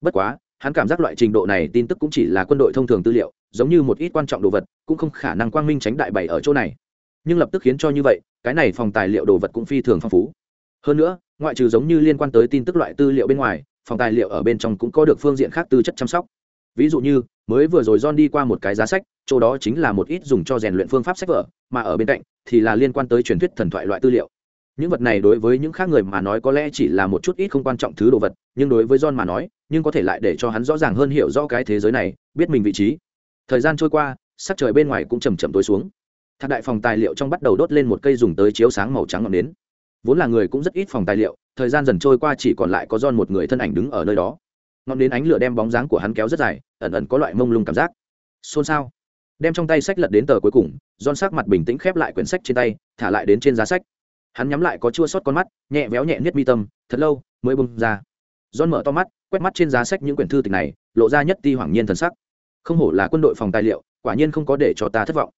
Speaker 1: Bất quá, hắn cảm giác loại trình độ này tin tức cũng chỉ là quân đội thông thường tư liệu, giống như một ít quan trọng đồ vật, cũng không khả năng quang minh tránh đại bày ở chỗ này nhưng lập tức khiến cho như vậy, cái này phòng tài liệu đồ vật cũng phi thường phong phú. Hơn nữa, ngoại trừ giống như liên quan tới tin tức loại tư liệu bên ngoài, phòng tài liệu ở bên trong cũng có được phương diện khác tư chất chăm sóc. Ví dụ như, mới vừa rồi John đi qua một cái giá sách, chỗ đó chính là một ít dùng cho rèn luyện phương pháp sách vở, mà ở bên cạnh thì là liên quan tới truyền thuyết thần thoại loại tư liệu. Những vật này đối với những khác người mà nói có lẽ chỉ là một chút ít không quan trọng thứ đồ vật, nhưng đối với john mà nói, nhưng có thể lại để cho hắn rõ ràng hơn hiểu rõ cái thế giới này, biết mình vị trí. Thời gian trôi qua, sắc trời bên ngoài cũng chầm chậm tối xuống thạc đại phòng tài liệu trong bắt đầu đốt lên một cây dùng tới chiếu sáng màu trắng ngọn nến. Vốn là người cũng rất ít phòng tài liệu, thời gian dần trôi qua chỉ còn lại có don một người thân ảnh đứng ở nơi đó. Ngọn đến ánh lửa đem bóng dáng của hắn kéo rất dài, ẩn ẩn có loại mông lung cảm giác. Xôn xao. Đem trong tay sách lật đến tờ cuối cùng don sắc mặt bình tĩnh khép lại quyển sách trên tay, thả lại đến trên giá sách. Hắn nhắm lại có chua sót con mắt, nhẹ véo nhẹ niết mi tâm, thật lâu mới bung ra. Don mở to mắt, quét mắt trên giá sách những quyển thư tịch này, lộ ra nhất ti hoảng nhiên thần sắc. Không hổ là quân đội phòng tài liệu, quả nhiên không có để cho ta thất vọng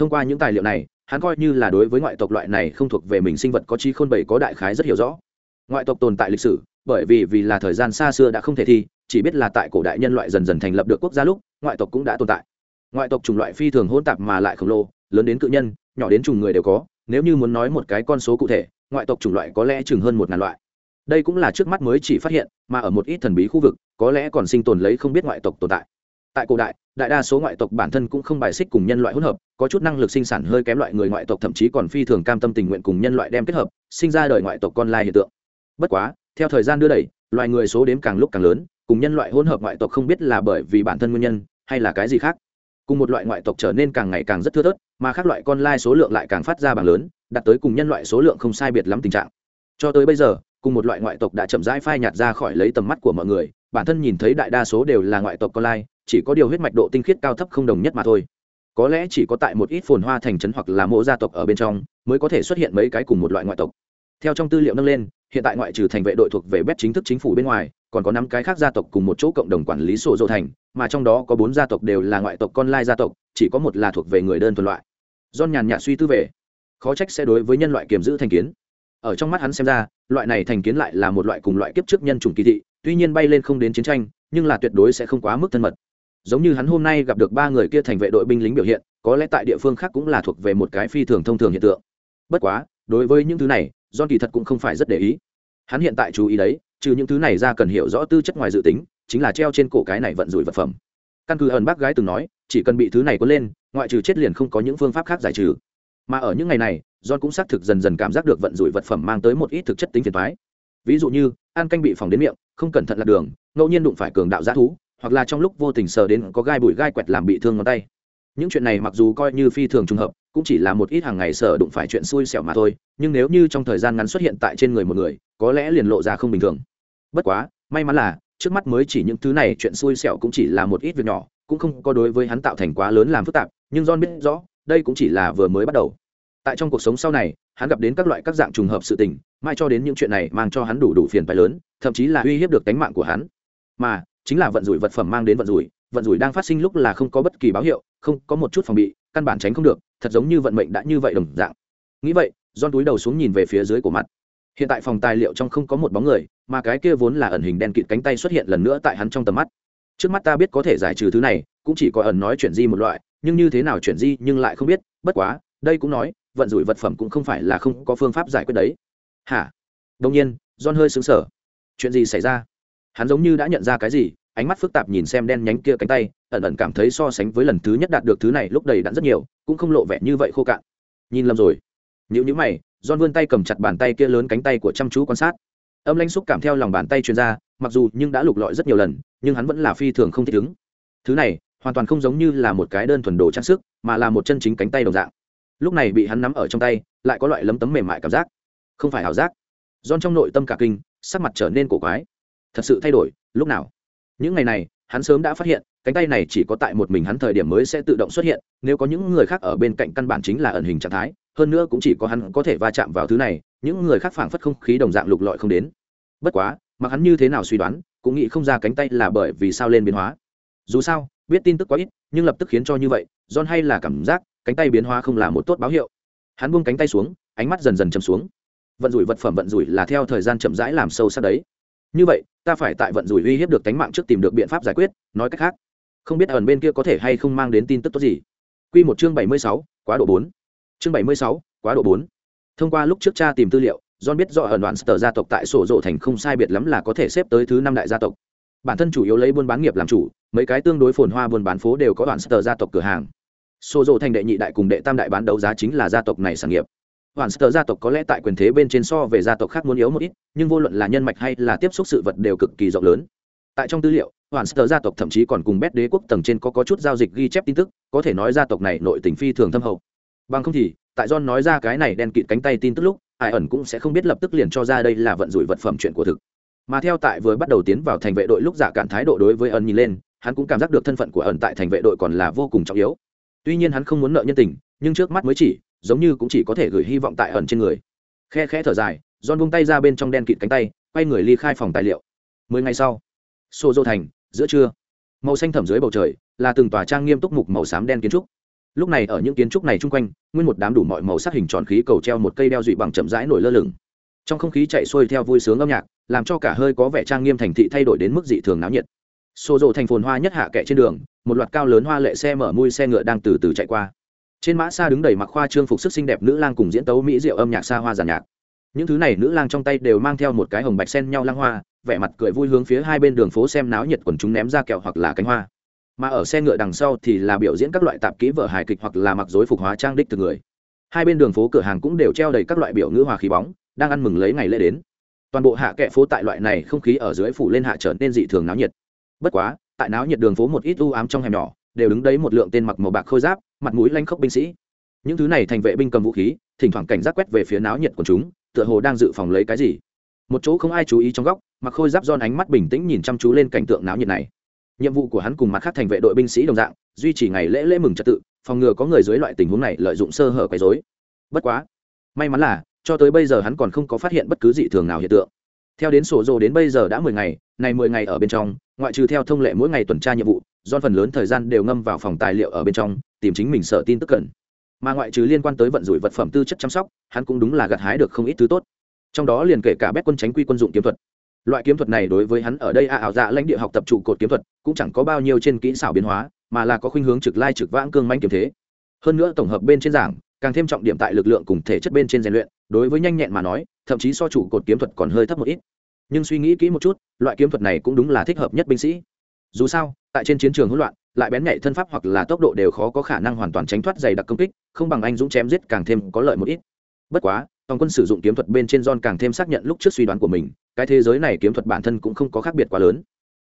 Speaker 1: thông qua những tài liệu này, hắn coi như là đối với ngoại tộc loại này không thuộc về mình sinh vật có trí khôn bảy có đại khái rất hiểu rõ. Ngoại tộc tồn tại lịch sử, bởi vì vì là thời gian xa xưa đã không thể thi, chỉ biết là tại cổ đại nhân loại dần dần thành lập được quốc gia lúc, ngoại tộc cũng đã tồn tại. Ngoại tộc chủng loại phi thường hỗn tạp mà lại khổng lồ, lớn đến cự nhân, nhỏ đến chủng người đều có, nếu như muốn nói một cái con số cụ thể, ngoại tộc chủng loại có lẽ chừng hơn một ngàn loại. Đây cũng là trước mắt mới chỉ phát hiện, mà ở một ít thần bí khu vực, có lẽ còn sinh tồn lấy không biết ngoại tộc tồn tại. Tại cổ đại đại đa số ngoại tộc bản thân cũng không bài xích cùng nhân loại hỗn hợp, có chút năng lực sinh sản hơi kém loại người ngoại tộc thậm chí còn phi thường cam tâm tình nguyện cùng nhân loại đem kết hợp, sinh ra đời ngoại tộc con lai hiện tượng. Bất quá, theo thời gian đưa đẩy, loài người số đếm càng lúc càng lớn, cùng nhân loại hỗn hợp ngoại tộc không biết là bởi vì bản thân nguyên nhân, hay là cái gì khác. Cùng một loại ngoại tộc trở nên càng ngày càng rất thưa thớt, mà khác loại con lai số lượng lại càng phát ra bằng lớn, đạt tới cùng nhân loại số lượng không sai biệt lắm tình trạng. Cho tới bây giờ, cùng một loại ngoại tộc đã chậm rãi phai nhạt ra khỏi lấy tầm mắt của mọi người, bản thân nhìn thấy đại đa số đều là ngoại tộc con lai chỉ có điều huyết mạch độ tinh khiết cao thấp không đồng nhất mà thôi. Có lẽ chỉ có tại một ít phồn hoa thành trấn hoặc là mộ gia tộc ở bên trong mới có thể xuất hiện mấy cái cùng một loại ngoại tộc. Theo trong tư liệu nâng lên, hiện tại ngoại trừ thành vệ đội thuộc về bếp chính thức chính phủ bên ngoài, còn có năm cái khác gia tộc cùng một chỗ cộng đồng quản lý sổ dỗ thành, mà trong đó có bốn gia tộc đều là ngoại tộc con lai gia tộc, chỉ có một là thuộc về người đơn thuần loại. Don nhàn nhạt suy tư về, khó trách sẽ đối với nhân loại kiềm giữ thành kiến. Ở trong mắt hắn xem ra, loại này thành kiến lại là một loại cùng loại kiếp trước nhân chủng kỳ thị, tuy nhiên bay lên không đến chiến tranh, nhưng là tuyệt đối sẽ không quá mức thân mật giống như hắn hôm nay gặp được ba người kia thành vệ đội binh lính biểu hiện, có lẽ tại địa phương khác cũng là thuộc về một cái phi thường thông thường hiện tượng. Bất quá, đối với những thứ này, john kỳ thật cũng không phải rất để ý. Hắn hiện tại chú ý đấy, trừ những thứ này ra cần hiểu rõ tư chất ngoài dự tính, chính là treo trên cổ cái này vận rủi vật phẩm. Căn cứ ẩn bác gái từng nói, chỉ cần bị thứ này có lên, ngoại trừ chết liền không có những phương pháp khác giải trừ. Mà ở những ngày này, john cũng xác thực dần dần cảm giác được vận rủi vật phẩm mang tới một ít thực chất tính phiền thoái ví dụ như, ăn canh bị phòng đến miệng, không cẩn thận lạc đường, ngẫu nhiên đụng phải cường đạo g thú hoặc là trong lúc vô tình sờ đến có gai bụi gai quẹt làm bị thương ngón tay. Những chuyện này mặc dù coi như phi thường trùng hợp, cũng chỉ là một ít hàng ngày sở đụng phải chuyện xui xẻo mà thôi, nhưng nếu như trong thời gian ngắn xuất hiện tại trên người một người, có lẽ liền lộ ra không bình thường. Bất quá, may mắn là, trước mắt mới chỉ những thứ này chuyện xui xẻo cũng chỉ là một ít việc nhỏ, cũng không có đối với hắn tạo thành quá lớn làm phức tạp, nhưng john biết rõ, đây cũng chỉ là vừa mới bắt đầu. Tại trong cuộc sống sau này, hắn gặp đến các loại các dạng trùng hợp sự tình mai cho đến những chuyện này mang cho hắn đủ đủ phiền phái lớn, thậm chí là uy hiếp được tính mạng của hắn. Mà chính là vận rủi vật phẩm mang đến vận rủi vận rủi đang phát sinh lúc là không có bất kỳ báo hiệu, không có một chút phòng bị, căn bản tránh không được, thật giống như vận mệnh đã như vậy đồng dạng. Nghĩ vậy don túi đầu xuống nhìn về phía dưới của mặt. Hiện tại phòng tài liệu trong không có một bóng người, mà cái kia vốn là ẩn hình đen kịt cánh tay xuất hiện lần nữa tại hắn trong tầm mắt. Trước mắt ta biết có thể giải trừ thứ này, cũng chỉ có ẩn nói chuyện di một loại, nhưng như thế nào chuyện di nhưng lại không biết, bất quá, đây cũng nói, vận rủi vật phẩm cũng không phải là không có phương pháp giải quyết đấy. Hả? Đông nhiên don hơi xứng sở chuyện gì xảy ra? Hắn giống như đã nhận ra cái gì, ánh mắt phức tạp nhìn xem đen nhánh kia cánh tay, ẩn ẩn cảm thấy so sánh với lần thứ nhất đạt được thứ này lúc đầy đặn rất nhiều, cũng không lộ vẻ như vậy khô cạn. Nhìn lầm rồi. Nếu như mày don vươn tay cầm chặt bàn tay kia lớn cánh tay của chăm chú quan sát. Âm lãnh xúc cảm theo lòng bàn tay truyền ra, mặc dù nhưng đã lục lọi rất nhiều lần, nhưng hắn vẫn là phi thường không thích ứng thứ này, hoàn toàn không giống như là một cái đơn thuần đồ trang sức, mà là một chân chính cánh tay đồng dạng. Lúc này bị hắn nắm ở trong tay, lại có loại lấm tấm mềm mại cảm giác. Không phải ảo giác. Don trong nội tâm cả kinh, sắc mặt trở nên cổ quái thật sự thay đổi, lúc nào? Những ngày này, hắn sớm đã phát hiện, cánh tay này chỉ có tại một mình hắn thời điểm mới sẽ tự động xuất hiện, nếu có những người khác ở bên cạnh căn bản chính là ẩn hình trạng thái, hơn nữa cũng chỉ có hắn có thể va chạm vào thứ này, những người khác phảng phất không khí đồng dạng lục lọi không đến. Bất quá, mặc hắn như thế nào suy đoán, cũng nghĩ không ra cánh tay là bởi vì sao lên biến hóa. Dù sao, biết tin tức quá ít, nhưng lập tức khiến cho như vậy, john hay là cảm giác cánh tay biến hóa không là một tốt báo hiệu. Hắn buông cánh tay xuống, ánh mắt dần dần chầm xuống. Vận rủi vật phẩm vận rủi là theo thời gian chậm rãi làm sâu sắc đấy như vậy, ta phải tại vận rủi uy hiếp được tánh mạng trước tìm được biện pháp giải quyết, nói cách khác, không biết ẩn bên kia có thể hay không mang đến tin tức tốt gì. Q một chương bảy mươi sáu, quá độ bốn. Chương bảy mươi sáu, quá độ bốn. Thông qua lúc trước cha tìm tư liệu, john biết do ẩn đoạn sở gia tộc tại sổ rộ thành không sai biệt lắm là có thể xếp tới thứ năm đại gia tộc. Bản thân chủ yếu lấy buôn bán nghiệp làm chủ, mấy cái tương đối phồn hoa buôn bán phố đều có đoạn sở gia tộc cửa hàng. Sổ rộ thành đệ nhị đại cùng đệ tam đại bán đấu giá chính là gia tộc này sản nghiệp hoàn sơ gia tộc có lẽ tại quyền thế bên trên so về gia tộc khác muốn yếu một ít nhưng vô luận là nhân mạch hay là tiếp xúc sự vật đều cực kỳ rộng lớn. Tại trong tư liệu hoàn sơ gia tộc thậm chí còn cùng bét đế quốc tầng trên có, có chút giao dịch ghi chép tin tức có thể nói gia tộc này nội tình phi thường thâm hậu. Bằng không thì tại john nói ra cái này đen kịt cánh tay tin tức lúc ai ẩn cũng sẽ không biết lập tức liền cho ra đây là vận rủi vật phẩm chuyện của thực. Mà theo tại vừa bắt đầu tiến vào thành vệ đội lúc giả cản thái độ đối với ẩn nhìn lên hắn cũng cảm giác được thân phận của ẩn tại thành vệ đội còn là vô cùng trọng yếu. Tuy nhiên hắn không muốn nợ nhân tình nhưng trước mắt mới chỉ giống như cũng chỉ có thể gửi hy vọng tại ẩn trên người. Khe khẽ thở dài, John buông tay ra bên trong đen kịt cánh tay, quay người ly khai phòng tài liệu. Mười ngày sau xô dô thành, giữa trưa. Màu xanh thẳm dưới bầu trời, là từng tòa trang nghiêm túc mục màu xám đen kiến trúc. Lúc này ở những kiến trúc này chung quanh, nguyên một đám đủ mọi màu sắc hình tròn khí cầu treo một cây đeo dụy bằng chậm rãi nổi lơ lửng. Trong không khí chạy xuôi theo vui sướng âm nhạc, làm cho cả hơi có vẻ trang nghiêm thành thị thay đổi đến mức dị thường náo nhiệt. Xô rộ thành phồn hoa nhất hạ kệ trên đường, một loạt cao lớn hoa lệ xe mở mui xe ngựa đang từ từ chạy qua trên mã xa đứng đầy mặc khoa trương phục sức xinh đẹp nữ lang cùng diễn tấu mỹ diệu âm nhạc xa hoa giàn nhạc. Những thứ này nữ lang trong tay đều mang theo một cái hồng bạch sen nhau lang hoa, vẻ mặt cười vui hướng phía hai bên đường phố xem náo nhiệt quần chúng ném ra kẹo hoặc là cánh hoa. Mà ở xe ngựa đằng sau thì là biểu diễn các loại tạp kỹ vở hài kịch hoặc là mặc dối phục hóa trang đích từ người. Hai bên đường phố cửa hàng cũng đều treo đầy các loại biểu ngữ hòa khí bóng, đang ăn mừng lấy ngày lễ đến. Toàn bộ hạ kệ phố tại loại này không khí ở dưới phủ lên hạ trở nên dị thường náo nhiệt. Bất quá, tại náo nhiệt đường phố một ít u ám trong hẻm nhỏ, đều đứng đấy một lượng tên mặc màu bạc khôi giáp mặt mũi lanh khốc binh sĩ. Những thứ này thành vệ binh cầm vũ khí, thỉnh thoảng cảnh giác quét về phía náo nhiệt của chúng, tựa hồ đang dự phòng lấy cái gì. Một chỗ không ai chú ý trong góc, mặc khôi giáp don ánh mắt bình tĩnh nhìn chăm chú lên cảnh tượng náo nhiệt này. Nhiệm vụ của hắn cùng mặt khác thành vệ đội binh sĩ đồng dạng, duy trì ngày lễ lễ mừng trật tự, phòng ngừa có người dưới loại tình huống này lợi dụng sơ hở quấy rối. bất quá, may mắn là, cho tới bây giờ hắn còn không có phát hiện bất cứ dị thường nào hiện tượng. Theo đến sổ rồ đến bây giờ đã mười ngày, này mười ngày ở bên trong, ngoại trừ theo thông lệ mỗi ngày tuần tra nhiệm vụ do phần lớn thời gian đều ngâm vào phòng tài liệu ở bên trong, tìm chính mình sợ tin tức cần. Mà ngoại trừ liên quan tới vận rủi vật phẩm tư chất chăm sóc, hắn cũng đúng là gặt hái được không ít thứ tốt. Trong đó liền kể cả bét quân tránh quy quân dụng kiếm thuật. Loại kiếm thuật này đối với hắn ở đây a ảo dạ lãnh địa học tập trụ cột kiếm thuật, cũng chẳng có bao nhiêu trên kỹ xảo biến hóa, mà là có khuynh hướng trực lai trực vãng cương manh kiếm thế. Hơn nữa tổng hợp bên trên giảng, càng thêm trọng điểm tại lực lượng cùng thể chất bên trên rèn luyện, đối với nhanh nhẹn mà nói, thậm chí so trụ cột kiếm thuật còn hơi thấp một ít. Nhưng suy nghĩ kỹ một chút, loại kiếm thuật này cũng đúng là thích hợp nhất binh sĩ dù sao, tại trên chiến trường hỗn loạn, lại bén nhạy thân pháp hoặc là tốc độ đều khó có khả năng hoàn toàn tránh thoát dày đặc công kích, không bằng anh dũng chém giết càng thêm có lợi một ít. Bất quá toàn quân sử dụng kiếm thuật bên trên John càng thêm xác nhận lúc trước suy đoán của mình, cái thế giới này kiếm thuật bản thân cũng không có khác biệt quá lớn.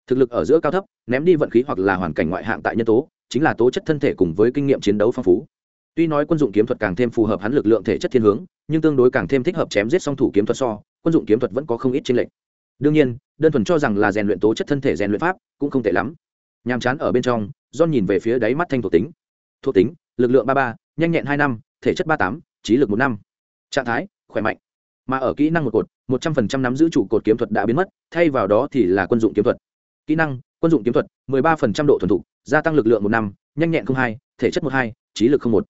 Speaker 1: Thực lực ở giữa cao thấp, ném đi vận khí hoặc là hoàn cảnh ngoại hạng tại nhân tố, chính là tố chất thân thể cùng với kinh nghiệm chiến đấu phong phú. Tuy nói quân dụng kiếm thuật càng thêm phù hợp hắn lực lượng thể chất thiên hướng, nhưng tương đối càng thêm thích hợp chém giết song thủ kiếm thuật so, quân dụng kiếm thuật vẫn có không ít trên lệch đương nhiên, đơn thuần cho rằng là rèn luyện tố chất thân thể rèn luyện pháp cũng không tệ lắm. Nhàm chán ở bên trong, John nhìn về phía đáy mắt thanh thuộc tính. Thuộc tính, lực lượng ba ba, nhanh nhẹn hai năm, thể chất ba tám, trí lực một năm. Trạng thái, khỏe mạnh. Mà ở kỹ năng một cột, một trăm phần trăm nắm giữ trụ cột kiếm thuật đã biến mất, thay vào đó thì là quân dụng kiếm thuật. Kỹ năng, quân dụng kiếm thuật, mười ba phần trăm độ thuần thục, gia tăng lực lượng một năm, nhanh nhẹn không hai, thể chất một hai, trí lực không một.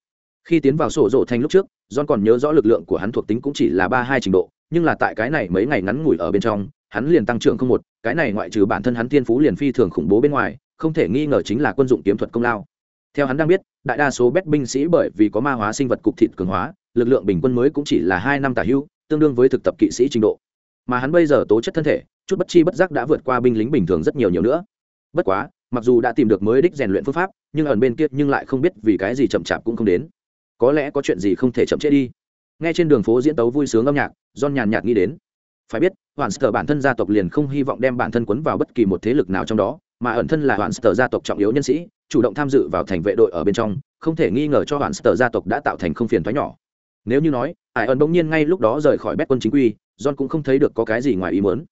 Speaker 1: Khi tiến vào sổ rộ thành lúc trước, john còn nhớ rõ lực lượng của hắn thuộc tính cũng chỉ là ba hai trình độ, nhưng là tại cái này mấy ngày ngắn ngủi ở bên trong hắn liền tăng trưởng không một, cái này ngoại trừ bản thân hắn thiên phú liền phi thường khủng bố bên ngoài, không thể nghi ngờ chính là quân dụng kiếm thuật công lao. Theo hắn đang biết, đại đa số bét binh sĩ bởi vì có ma hóa sinh vật cục thịt cường hóa, lực lượng bình quân mới cũng chỉ là hai năm tả hưu, tương đương với thực tập kỵ sĩ trình độ. Mà hắn bây giờ tố chất thân thể, chút bất chi bất giác đã vượt qua binh lính bình thường rất nhiều nhiều nữa. Bất quá, mặc dù đã tìm được mới đích rèn luyện phương pháp, nhưng ẩn bên kia nhưng lại không biết vì cái gì chậm chạp cũng không đến. Có lẽ có chuyện gì không thể chậm trễ đi. Nghe trên đường phố diễn tấu vui sướng âm nhạc, john nhàn nhạt nghĩ đến phải biết hoàn sở bản thân gia tộc liền không hy vọng đem bản thân quấn vào bất kỳ một thế lực nào trong đó, mà ẩn thân là hoàn sở gia tộc trọng yếu nhân sĩ, chủ động tham dự vào thành vệ đội ở bên trong, không thể nghi ngờ cho hoàn sở gia tộc đã tạo thành không phiền thoái nhỏ. Nếu như nói ải ẩn bỗng nhiên ngay lúc đó rời khỏi bét quân chính quy, john cũng không thấy được có cái gì ngoài ý muốn.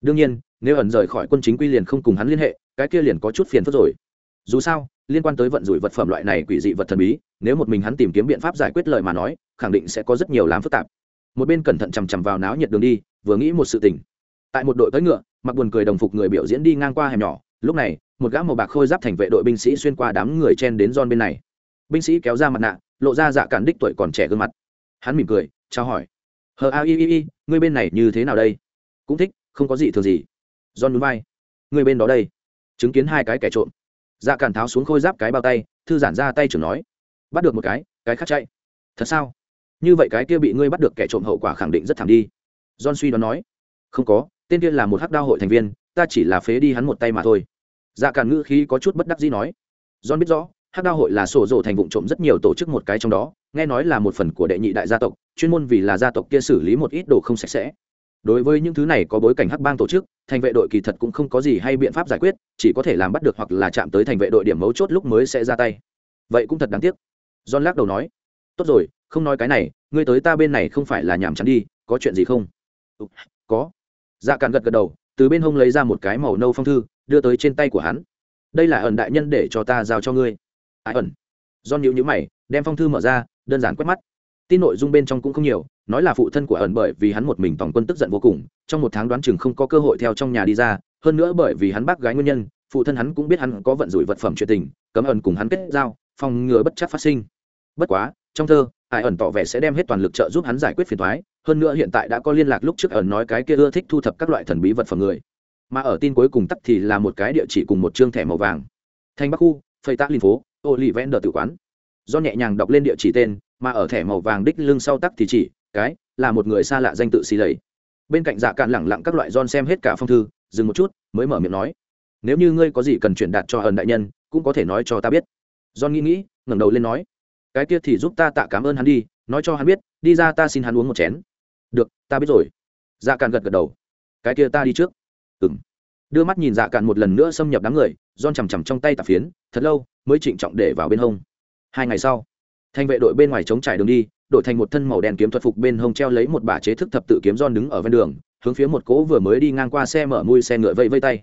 Speaker 1: Đương nhiên, nếu ẩn rời khỏi quân chính quy liền không cùng hắn liên hệ, cái kia liền có chút phiền phức rồi. Dù sao, liên quan tới vận rủi vật phẩm loại này quỷ dị vật thần bí, nếu một mình hắn tìm kiếm biện pháp giải quyết lời mà nói, khẳng định sẽ có rất nhiều lám phức tạp một bên cẩn thận chằm chằm vào náo nhiệt đường đi, vừa nghĩ một sự tình. Tại một đội cưỡi ngựa, mặc buồn cười đồng phục người biểu diễn đi ngang qua hẻm nhỏ. Lúc này, một gã màu bạc khôi giáp thành vệ đội binh sĩ xuyên qua đám người chen đến giòn bên này. Binh sĩ kéo ra mặt nạ, lộ ra dạ cản đích tuổi còn trẻ gương mặt. Hắn mỉm cười, chào hỏi. Hờ a i i i ngươi bên này như thế nào đây? Cũng thích, không có gì thường gì. Giòn núi vai. Ngươi bên đó đây. Chứng kiến hai cái kẻ trộm. Dạ cản tháo xuống khôi giáp cái bao tay, thư giản ra tay trưởng nói. Bắt được một cái cái khác chạy. Thật sao? Như vậy cái kia bị ngươi bắt được kẻ trộm hậu quả khẳng định rất thảm đi. John suy đoán nói, không có, tên kia là một hắc đao hội thành viên, ta chỉ là phế đi hắn một tay mà thôi. Dạ cản ngữ khí có chút bất đắc dĩ nói, john biết rõ, hắc đao hội là sổ rổ thành vụ trộm rất nhiều tổ chức một cái trong đó, nghe nói là một phần của đệ nhị đại gia tộc, chuyên môn vì là gia tộc kia xử lý một ít đồ không sạch sẽ. Đối với những thứ này có bối cảnh hắc bang tổ chức, thành vệ đội kỳ thật cũng không có gì hay biện pháp giải quyết, chỉ có thể làm bắt được hoặc là chạm tới thành vệ đội điểm mấu chốt lúc mới sẽ ra tay. Vậy cũng thật đáng tiếc. John lắc đầu nói tốt rồi không nói cái này ngươi tới ta bên này không phải là nhàm chán đi có chuyện gì không? Ừ, có. Dạ càn gật gật đầu từ bên hông lấy ra một cái màu nâu phong thư đưa tới trên tay của hắn. Đây là ẩn đại nhân để cho ta giao cho ngươi. Ai ẩn? Do nhữ nhữ mày đem phong thư mở ra đơn giản quét mắt. Tin nội dung bên trong cũng không nhiều nói là phụ thân của ẩn bởi vì hắn một mình tổng quân tức giận vô cùng trong một tháng đoán chừng không có cơ hội theo trong nhà đi ra hơn nữa bởi vì hắn bác gái nguyên nhân phụ thân hắn cũng biết hắn có vận rủi vật phẩm chuyện tình cấm ẩn cùng hắn kết giao phòng ngừa bất chắc phát sinh. Bất quá trong thơ ai ẩn tỏ vẻ sẽ đem hết toàn lực trợ giúp hắn giải quyết phiền thoái, hơn nữa hiện tại đã có liên lạc lúc trước ẩn nói cái kia ưa thích thu thập các loại thần bí vật phẩm người. Mà ở tin cuối cùng tắt thì là một cái địa chỉ cùng một chương thẻ màu vàng. Thanh bắc khu, phây tác Linh phố ô lì vẽn đờ tự quán. Do nhẹ nhàng đọc lên địa chỉ tên, mà ở thẻ màu vàng đích lưng sau tắc thì chỉ, cái, là một người xa lạ danh tự xì lầy. Bên cạnh dạ cạn lẳng lặng các loại don xem hết cả phong thư, dừng một chút, mới mở miệng nói. Nếu như ngươi có gì cần truyền đạt cho ẩn đại nhân, cũng có thể nói cho ta biết. John nghĩ nghĩ, ngẩng đầu lên nói cái kia thì giúp ta tạ cảm ơn hắn đi, nói cho hắn biết, đi ra ta xin hắn uống một chén. Được, ta biết rồi. Dạ càn gật gật đầu. Cái kia ta đi trước. Ừng đưa mắt nhìn dạ càn một lần nữa xâm nhập đám người don chằm chằm trong tay tạp phiến, thật lâu mới trịnh trọng để vào bên hông. Hai ngày sau, thành vệ đội bên ngoài chống trải đường đi đội thành một thân màu đen kiếm thuật phục bên hông treo lấy một bả chế thức thập tự kiếm don đứng ở ven đường, hướng phía một cỗ vừa mới đi ngang qua xe mở mui xe ngựa vây vây tay.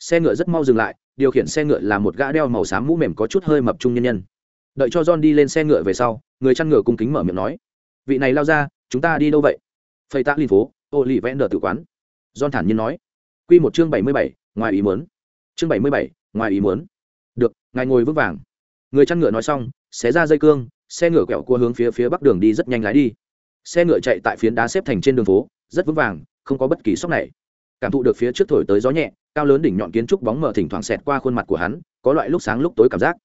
Speaker 1: Xe ngựa rất mau dừng lại, điều khiển xe ngựa là một gã đeo màu xám mũ mềm có chút hơi mập trung nhân nhân đợi cho john đi lên xe ngựa về sau, người chăn ngựa cung kính mở miệng nói, vị này lao ra, chúng ta đi đâu vậy? Phầy tạ liên phố ô lì vẽ nở tự quán. John thản nhiên nói q một chương bảy mươi bảy, ngoài ý muốn. Chương bảy mươi bảy, ngoài ý muốn. Được, ngài ngồi vững vàng. Người chăn ngựa nói xong, xé ra dây cương, xe ngựa quẹo cua hướng phía phía bắc đường đi rất nhanh lái đi. Xe ngựa chạy tại phiến đá xếp thành trên đường phố, rất vững vàng, không có bất kỳ sốc này. Cảm thụ được phía trước thổi tới gió nhẹ, cao lớn đỉnh nhọn kiến trúc bóng mờ thỉnh thoảng xẹt qua khuôn mặt của hắn, có loại lúc sáng lúc tối cảm giác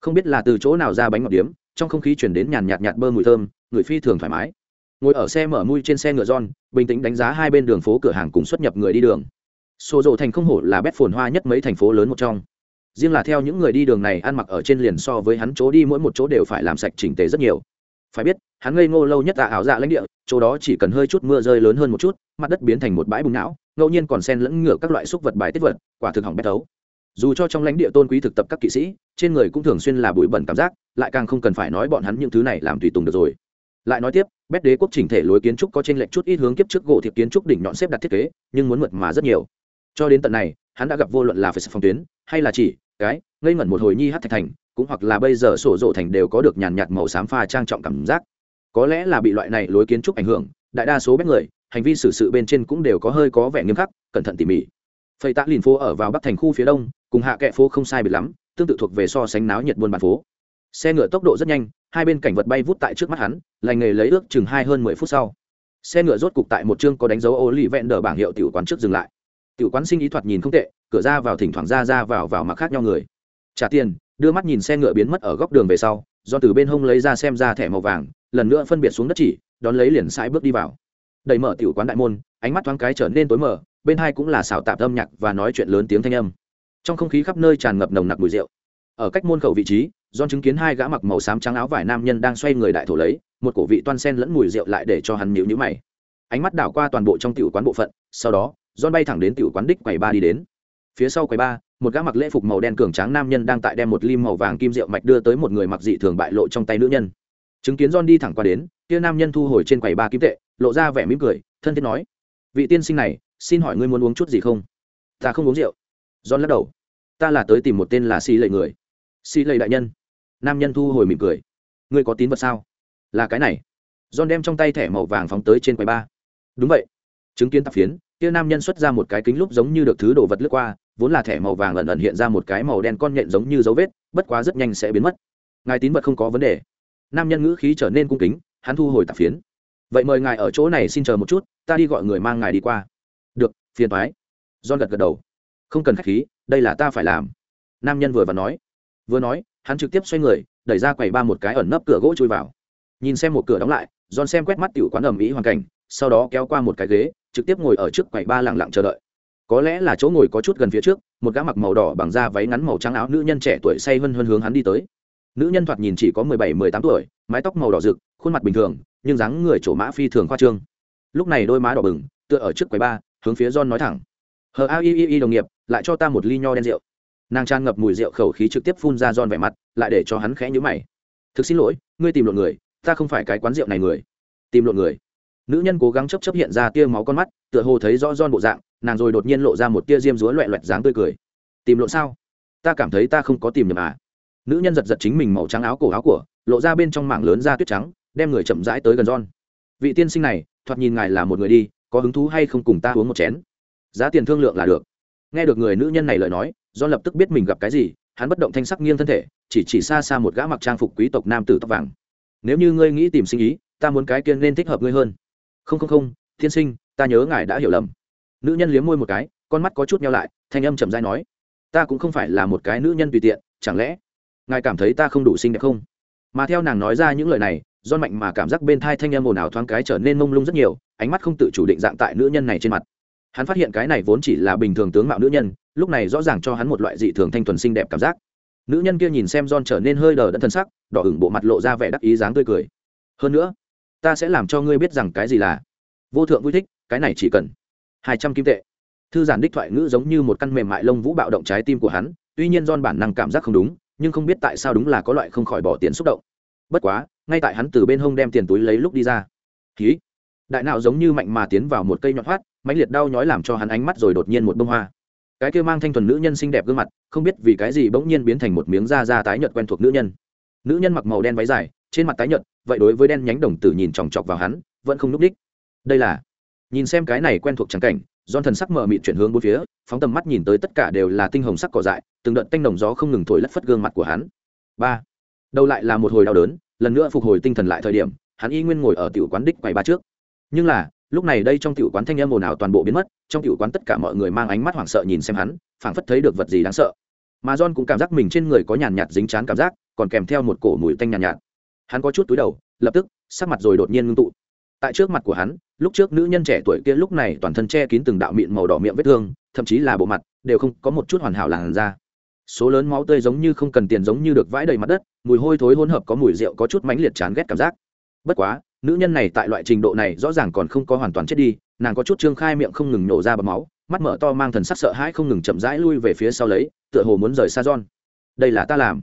Speaker 1: không biết là từ chỗ nào ra bánh ngọt điếm, trong không khí chuyển đến nhàn nhạt nhạt bơ mùi thơm, người phi thường thoải mái. Ngồi ở xe mở mui trên xe ngựa giòn bình tĩnh đánh giá hai bên đường phố cửa hàng cùng xuất nhập người đi đường. Xô rộ thành không hổ là bét phồn hoa nhất mấy thành phố lớn một trong. Riêng là theo những người đi đường này, ăn mặc ở trên liền so với hắn chỗ đi mỗi một chỗ đều phải làm sạch chỉnh tề rất nhiều. Phải biết, hắn ngây ngô lâu nhất tạ ảo dạ lãnh địa, chỗ đó chỉ cần hơi chút mưa rơi lớn hơn một chút, mặt đất biến thành một bãi bùng não, ngẫu nhiên còn sen lẫn ngựa các loại xúc vật bài tiết vật, quả thực hỏng bét tấu dù cho trong lãnh địa tôn quý thực tập các kỵ sĩ, trên người cũng thường xuyên là bụi bẩn cảm giác, lại càng không cần phải nói bọn hắn những thứ này làm tùy tùng được rồi. Lại nói tiếp, bét đế quốc chỉnh thể lối kiến trúc có trên lệnh chút ít hướng kiếp trước gỗ thiệp kiến trúc đỉnh nhọn xếp đặt thiết kế, nhưng muốn mượt mà rất nhiều. Cho đến tận này, hắn đã gặp vô luận là phải phòng tuyến, hay là chỉ, cái, ngây ngẩn một hồi nhi hát thạch thành, cũng hoặc là bây giờ sổ rộ thành đều có được nhàn nhạt màu xám pha trang trọng cảm giác. Có lẽ là bị loại này lối kiến trúc ảnh hưởng, đại đa số bét người, hành vi xử sự bên trên cũng đều có hơi có vẻ nghiêm khắc, cẩn thận tỉ mỉ phầy tạ lìn phố ở vào bắc thành khu phía đông, cùng hạ kệ phố không sai biệt lắm, tương tự thuộc về so sánh náo nhiệt buôn bán phố. Xe ngựa tốc độ rất nhanh, hai bên cảnh vật bay vút tại trước mắt hắn, lành nghề lấy ước chừng hai hơn mười phút sau. Xe ngựa rốt cục tại một chương có đánh dấu ô lì vẹn đờ bảng hiệu tiểu quán trước dừng lại. Tiểu quán sinh ý thoạt nhìn không tệ, cửa ra vào thỉnh thoảng ra ra vào vào mặc khác nhau người. Trả tiền, đưa mắt nhìn xe ngựa biến mất ở góc đường về sau, do từ bên hông lấy ra xem ra thẻ màu vàng, lần nữa phân biệt xuống đất chỉ, đón lấy liền sải bước đi vào. Đẩy mở tiểu quán đại môn ánh mắt thoáng cái trở nên tối mờ, bên hai cũng là xào tạp âm nhạc và nói chuyện lớn tiếng thanh âm trong không khí khắp nơi tràn ngập nồng nặc mùi rượu ở cách môn khẩu vị trí do chứng kiến hai gã mặc màu xám trắng áo vải nam nhân đang xoay người đại thổ lấy một cổ vị toan sen lẫn mùi rượu lại để cho hắn nhịu nhữ mày ánh mắt đảo qua toàn bộ trong tiểu quán bộ phận sau đó John bay thẳng đến tiểu quán đích quầy ba đi đến. Phía sau quầy ba, một gã mặc lễ phục màu đen cường tráng nam nhân đang tại đem một ly màu vàng kim rượu mạch đưa tới một người mặc dị thường bại lộ trong tay nữ nhân. Chứng kiến John đi thẳng qua đến, kia nam nhân thu hồi trên quầy ba kim tệ, lộ ra vẻ mỉm cười, thân thiết nói: "Vị tiên sinh này, xin hỏi ngươi muốn uống chút gì không?" "Ta không uống rượu." John lắc đầu. "Ta là tới tìm một tên là xì Lệ người." Xì Lệ đại nhân." Nam nhân thu hồi mỉm cười. "Ngươi có tín vật sao?" "Là cái này." John đem trong tay thẻ màu vàng phóng tới trên quầy ba. "Đúng vậy." Chứng kiến tạp phiến, kia nam nhân xuất ra một cái kính lúc giống như được thứ đồ vật lướt qua vốn là thẻ màu vàng lần lần hiện ra một cái màu đen con nhện giống như dấu vết bất quá rất nhanh sẽ biến mất ngài tín vật không có vấn đề nam nhân ngữ khí trở nên cung kính hắn thu hồi tạp phiến vậy mời ngài ở chỗ này xin chờ một chút, ta đi gọi người mang ngài đi qua. Được, phiền thoái john gật gật đầu. Không cần k h á c h khí, đây là ta phải làm. Nam nhân vừa và nói. Vừa nói, hắn trực tiếp xoay người, đẩy ra quầy ba một cái ẩn nấp cửa gỗ chui vào. Nhìn xem một cửa đóng lại, john xem quét mắt tiểu quán ẩm ý hoàn cảnh, sau đó kéo qua một cái ghế, trực tiếp ngồi ở trước quầy ba lặng lặng chờ đợi. Có lẽ là chỗ ngồi có chút gần phía trước, một gã mặc màu đỏ bằng da váy ngắn màu trắng áo nữ nhân trẻ tuổi say hơn hơn hướng hắn đi tới. Nữ nhân thoạt nhìn chỉ có mười bảy, mười tám tuổi, mái tóc màu đỏ rực, khuôn mặt bình thường nhưng dáng người chỗ mã phi thường khoa trương. Lúc này đôi má đỏ bừng, tựa ở trước quầy ba, hướng phía john nói thẳng. Hờ, a, i i đồng nghiệp, lại cho ta một ly nho đen rượu. Nàng tràn ngập mùi rượu khẩu khí trực tiếp phun ra john vẻ mặt, lại để cho hắn khẽ nhữ mày. Thực xin lỗi, ngươi tìm lộn người, ta không phải cái quán rượu này người. Tìm lộn người. Nữ nhân cố gắng chấp chấp hiện ra tia máu con mắt, tựa hồ thấy rõ John bộ dạng, nàng rồi đột nhiên lộ ra một tia diêm rúa loẹ loẹt dáng tươi cười. Tìm lộn sao? Ta cảm thấy ta không có tìm nhầm à. Nữ nhân giật giật chính mình màu trắng áo cổ áo của, lộ ra bên trong mảng lớn da tuyết trắng đem người chậm rãi tới gần giòn vị tiên sinh này, thoạt nhìn ngài là một người đi, có hứng thú hay không cùng ta uống một chén? Giá tiền thương lượng là được. Nghe được người nữ nhân này lời nói do lập tức biết mình gặp cái gì, hắn bất động thanh sắc nghiêng thân thể, chỉ chỉ xa xa một gã mặc trang phục quý tộc nam tử tóc vàng. Nếu như ngươi nghĩ tìm sinh ý, ta muốn cái kia nên thích hợp ngươi hơn. Không không không, tiên sinh, ta nhớ ngài đã hiểu lầm. Nữ nhân liếm môi một cái, con mắt có chút nhau lại, thanh âm chậm dai nói, ta cũng không phải là một cái nữ nhân tùy tiện, chẳng lẽ ngài cảm thấy ta không đủ xinh đẹp không? Mà theo nàng nói ra những lời này do mạnh mà cảm giác bên thai thanh em ồn ào thoáng cái trở nên mông lung rất nhiều, ánh mắt không tự chủ định dạng tại nữ nhân này trên mặt. Hắn phát hiện cái này vốn chỉ là bình thường tướng mạo nữ nhân, lúc này rõ ràng cho hắn một loại dị thường thanh thuần xinh đẹp cảm giác. Nữ nhân kia nhìn xem John trở nên hơi đờ đẫn thân sắc, đỏ ửng bộ mặt lộ ra vẻ đắc ý dáng tươi cười. Hơn nữa, ta sẽ làm cho ngươi biết rằng cái gì là vô thượng vui thích, cái này chỉ cần hai trăm kim tệ. Thư giản đích thoại ngữ giống như một căn mềm mại lông vũ bạo động trái tim của hắn, tuy nhiên John bản năng cảm giác không đúng, nhưng không biết tại sao đúng là có loại không khỏi bỏ tiền xúc động. Bất quá ngay tại hắn từ bên hông đem tiền túi lấy lúc đi ra. Ký đại não giống như mạnh mà tiến vào một cây nhọn hoắt mãnh liệt đau nhói làm cho hắn ánh mắt rồi đột nhiên một bông hoa. Cái kia mang thanh thuần nữ nhân xinh đẹp gương mặt, không biết vì cái gì bỗng nhiên biến thành một miếng da da tái nhợt quen thuộc nữ nhân. Nữ nhân mặc màu đen váy dài, trên mặt tái nhợt, vậy đối với đen nhánh đồng tử nhìn chòng chọc vào hắn, vẫn không núp đích. Đây là, nhìn xem cái này quen thuộc trắng cảnh don thần sắc mờ mịt chuyển hướng bốn phía, phóng tầm mắt nhìn tới tất cả đều là tinh hồng sắc cỏ dại, từng đợt tanh đồng gió không ngừng thổi lất phất gương mặt của hắn. Ba. Đầu lại là một hồi đau đớn lần nữa phục hồi tinh thần lại thời điểm hắn y nguyên ngồi ở tiểu quán đích quầy ba trước. Nhưng là lúc này đây trong tiểu quán thanh âm ồn ào toàn bộ biến mất trong tiểu quán tất cả mọi người mang ánh mắt hoảng sợ nhìn xem hắn phảng phất thấy được vật gì đáng sợ. Mà john cũng cảm giác mình trên người có nhàn nhạt dính chán cảm giác còn kèm theo một cổ mùi tanh nhàn nhạt, nhạt hắn có chút túi đầu lập tức sắc mặt rồi đột nhiên ngưng tụ. Tại trước mặt của hắn lúc trước nữ nhân trẻ tuổi kia lúc này toàn thân che kín từng đạo mịn màu đỏ miệng vết thương thậm chí là bộ mặt đều không có một chút hoàn hảo làn da số lớn máu tươi giống như không cần tiền, giống như được vãi đầy mặt đất, mùi hôi thối hỗn hợp có mùi rượu có chút mãnh liệt chán ghét cảm giác. Bất quá, nữ nhân này tại loại trình độ này rõ ràng còn không có hoàn toàn chết đi, nàng có chút trương khai miệng không ngừng nổ ra bằng máu, mắt mở to mang thần sắc sợ hãi không ngừng chậm rãi lui về phía sau lấy, tựa hồ muốn rời xa john. Đây là ta làm.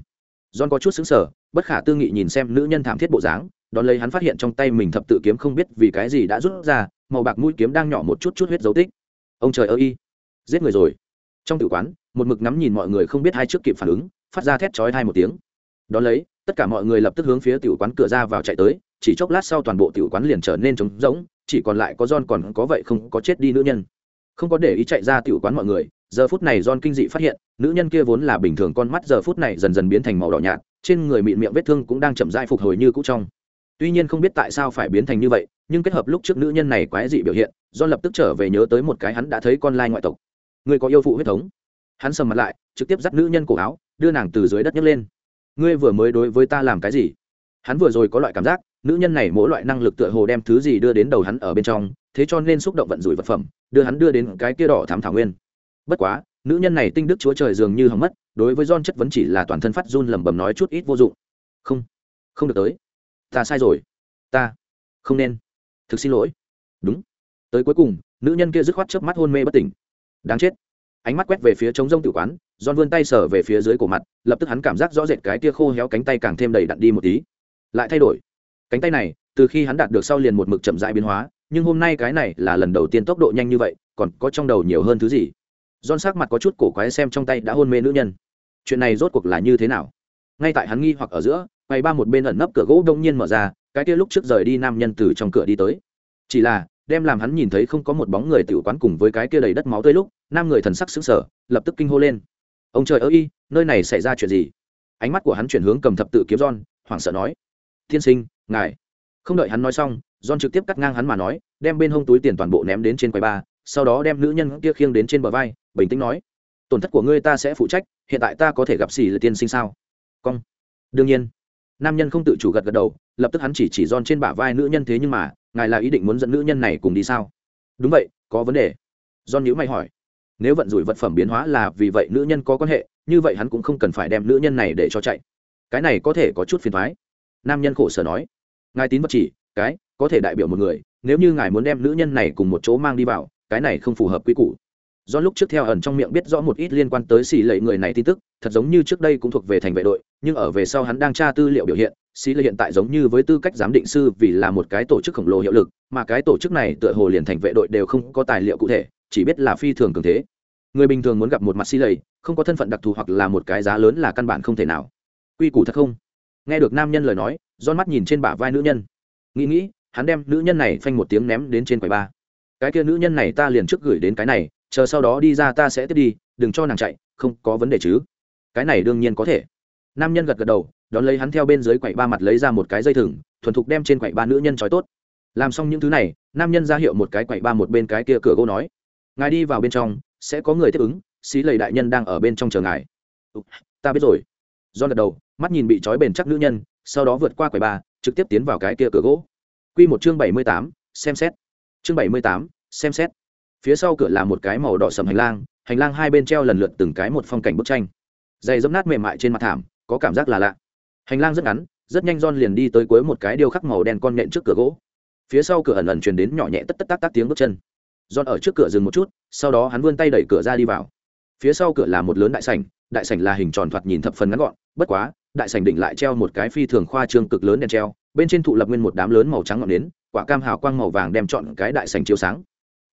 Speaker 1: John có chút xứng sở bất khả tư nghị nhìn xem nữ nhân thảm thiết bộ dáng, đón lấy hắn phát hiện trong tay mình thập tự kiếm không biết vì cái gì đã rút ra, màu bạc mũi kiếm đang nhỏ một chút chút huyết dấu tích. Ông trời ơi y, giết người rồi trong tử quán, một mực ngắm nhìn mọi người không biết hai trước kịp phản ứng, phát ra thét chói hai một tiếng. Đón lấy, tất cả mọi người lập tức hướng phía tiểu quán cửa ra vào chạy tới, chỉ chốc lát sau toàn bộ tiểu quán liền trở nên trống rỗng, chỉ còn lại có John còn có vậy không có chết đi nữ nhân. Không có để ý chạy ra tiểu quán mọi người, giờ phút này John kinh dị phát hiện, nữ nhân kia vốn là bình thường con mắt giờ phút này dần dần biến thành màu đỏ nhạt, trên người mịn miệng vết thương cũng đang chậm rãi phục hồi như cũ trong. Tuy nhiên không biết tại sao phải biến thành như vậy, nhưng kết hợp lúc trước nữ nhân này quái dị biểu hiện, John lập tức trở về nhớ tới một cái hắn đã thấy con lai ngoại tộc. Ngươi có yêu phụ huyết thống. Hắn sầm mặt lại, trực tiếp dắt nữ nhân cổ áo, đưa nàng từ dưới đất nhấc lên. Ngươi vừa mới đối với ta làm cái gì? Hắn vừa rồi có loại cảm giác, nữ nhân này mỗi loại năng lực tựa hồ đem thứ gì đưa đến đầu hắn ở bên trong, thế cho nên xúc động vận rủi vật phẩm, đưa hắn đưa đến cái kia đỏ thám thảo nguyên. Bất quá, nữ nhân này tinh đức chúa trời dường như hỏng mất, đối với don chất vấn chỉ là toàn thân phát run lẩm bẩm nói chút ít vô dụng. Không không được tới. Ta sai rồi. Ta, không nên. Thực xin lỗi. Đúng. Tới cuối cùng, nữ nhân kia dứt khoát chớp mắt hôn mê bất tỉnh đáng chết. Ánh mắt quét về phía trống rông tử quán don vươn tay sở về phía dưới cổ mặt, lập tức hắn cảm giác rõ rệt cái tia khô héo cánh tay càng thêm đầy đặn đi một tí. Lại thay đổi. Cánh tay này, từ khi hắn đạt được sau liền một mực chậm rãi biến hóa, nhưng hôm nay cái này là lần đầu tiên tốc độ nhanh như vậy, còn có trong đầu nhiều hơn thứ gì? Don sắc mặt có chút cổ quái xem trong tay đã hôn mê nữ nhân. Chuyện này rốt cuộc là như thế nào? Ngay tại hắn nghi hoặc ở giữa bay ba một bên ẩn nấp cửa gỗ đông nhiên mở ra, cái kia lúc trước rời đi nam nhân từ trong cửa đi tới. Chỉ là đem làm hắn nhìn thấy không có một bóng người tiểu quán cùng với cái kia đầy đất máu tươi lúc nam người thần sắc sững sờ lập tức kinh hô lên. Ông trời ơi nơi này xảy ra chuyện gì? Ánh mắt của hắn chuyển hướng cầm thập tự kiếm John, hoảng sợ nói. Tiên sinh ngài. Không đợi hắn nói xong John trực tiếp cắt ngang hắn mà nói đem bên hông túi tiền toàn bộ ném đến trên quầy ba sau đó đem nữ nhân kia khiêng đến trên bờ vai bình tĩnh nói. Tổn thất của ngươi ta sẽ phụ trách hiện tại ta có thể gặp xì là tiên sinh sao? Cong. Đương nhiên. Nam nhân không tự chủ gật gật đầu lập tức hắn chỉ chỉ John trên bả vai nữ nhân thế nhưng mà ngài là ý định muốn dẫn nữ nhân này cùng đi sao? Đúng vậy, có vấn đề. Do nhữ mày hỏi. Nếu vận rủi vật phẩm biến hóa là vì vậy nữ nhân có quan hệ, như vậy hắn cũng không cần phải đem nữ nhân này để cho chạy. Cái này có thể có chút phiền thoái nam nhân khổ sở nói. Ngài tín vật chỉ, cái, có thể đại biểu một người, nếu như ngài muốn đem nữ nhân này cùng một chỗ mang đi vào, cái này không phù hợp quy củ do lúc trước theo ẩn trong miệng biết rõ một ít liên quan tới xì lệ người này tin tức, thật giống như trước đây cũng thuộc về thành vệ đội, nhưng ở về sau hắn đang tra tư liệu biểu hiện, xì lệ hiện tại giống như với tư cách giám định sư vì là một cái tổ chức khổng lồ hiệu lực, mà cái tổ chức này tựa hồ liền thành vệ đội đều không có tài liệu cụ thể, chỉ biết là phi thường cường thế. Người bình thường muốn gặp một mặt xì lệ, không có thân phận đặc thù hoặc là một cái giá lớn là căn bản không thể nào. Quy củ thật không? Nghe được nam nhân lời nói don mắt nhìn trên bả vai nữ nhân. Nghĩ nghĩ, hắn đem nữ nhân này phanh một tiếng ném đến trên quầy ba cái kia nữ nhân này ta liền trước gửi đến cái này chờ sau đó đi ra ta sẽ tiếp đi, đừng cho nàng chạy, không có vấn đề chứ. Cái này đương nhiên có thể. Nam nhân gật gật đầu, đón lấy hắn theo bên dưới quậy ba mặt lấy ra một cái dây thừng, thuần thục đem trên quậy ba nữ nhân trói tốt. Làm xong những thứ này, nam nhân ra hiệu một cái quậy ba một bên cái kia cửa gỗ nói, ngài đi vào bên trong, sẽ có người tiếp ứng, xí lầy đại nhân đang ở bên trong chờ ngài. Ta biết rồi. Do gật đầu, mắt nhìn bị trói bền chắc nữ nhân, sau đó vượt qua quầy ba, trực tiếp tiến vào cái kia cửa gỗ. Q một chương bảy mươi tám, xem xét. Chương bảy mươi tám, xem xét phía sau cửa là một cái màu đỏ sầm hành lang hành lang hai bên treo lần lượt từng cái một phong cảnh bức tranh. Dày dẫm nát mềm mại trên mặt thảm, có cảm giác là lạ. Hành lang rất ngắn, rất nhanh John liền đi tới cuối một cái điêu khắc màu đen con nhện trước cửa gỗ. Phía sau cửa ẩn ẩn truyền đến nhỏ nhẹ tất tất tác tác tiếng bước chân. John ở trước cửa dừng một chút, sau đó hắn vươn tay đẩy cửa ra đi vào. Phía sau cửa là một lớn đại sảnh đại sảnh là hình tròn thoạt nhìn thập phần ngắn gọn, bất quá, đại sảnh đỉnh lại treo một cái phi thường khoa trương cực lớn đèn treo, bên trên thụ lập nguyên một đám lớn màu trắng ngọn nến, quả cam hào quang màu vàng đem chọn cái đại sảnh chiếu sáng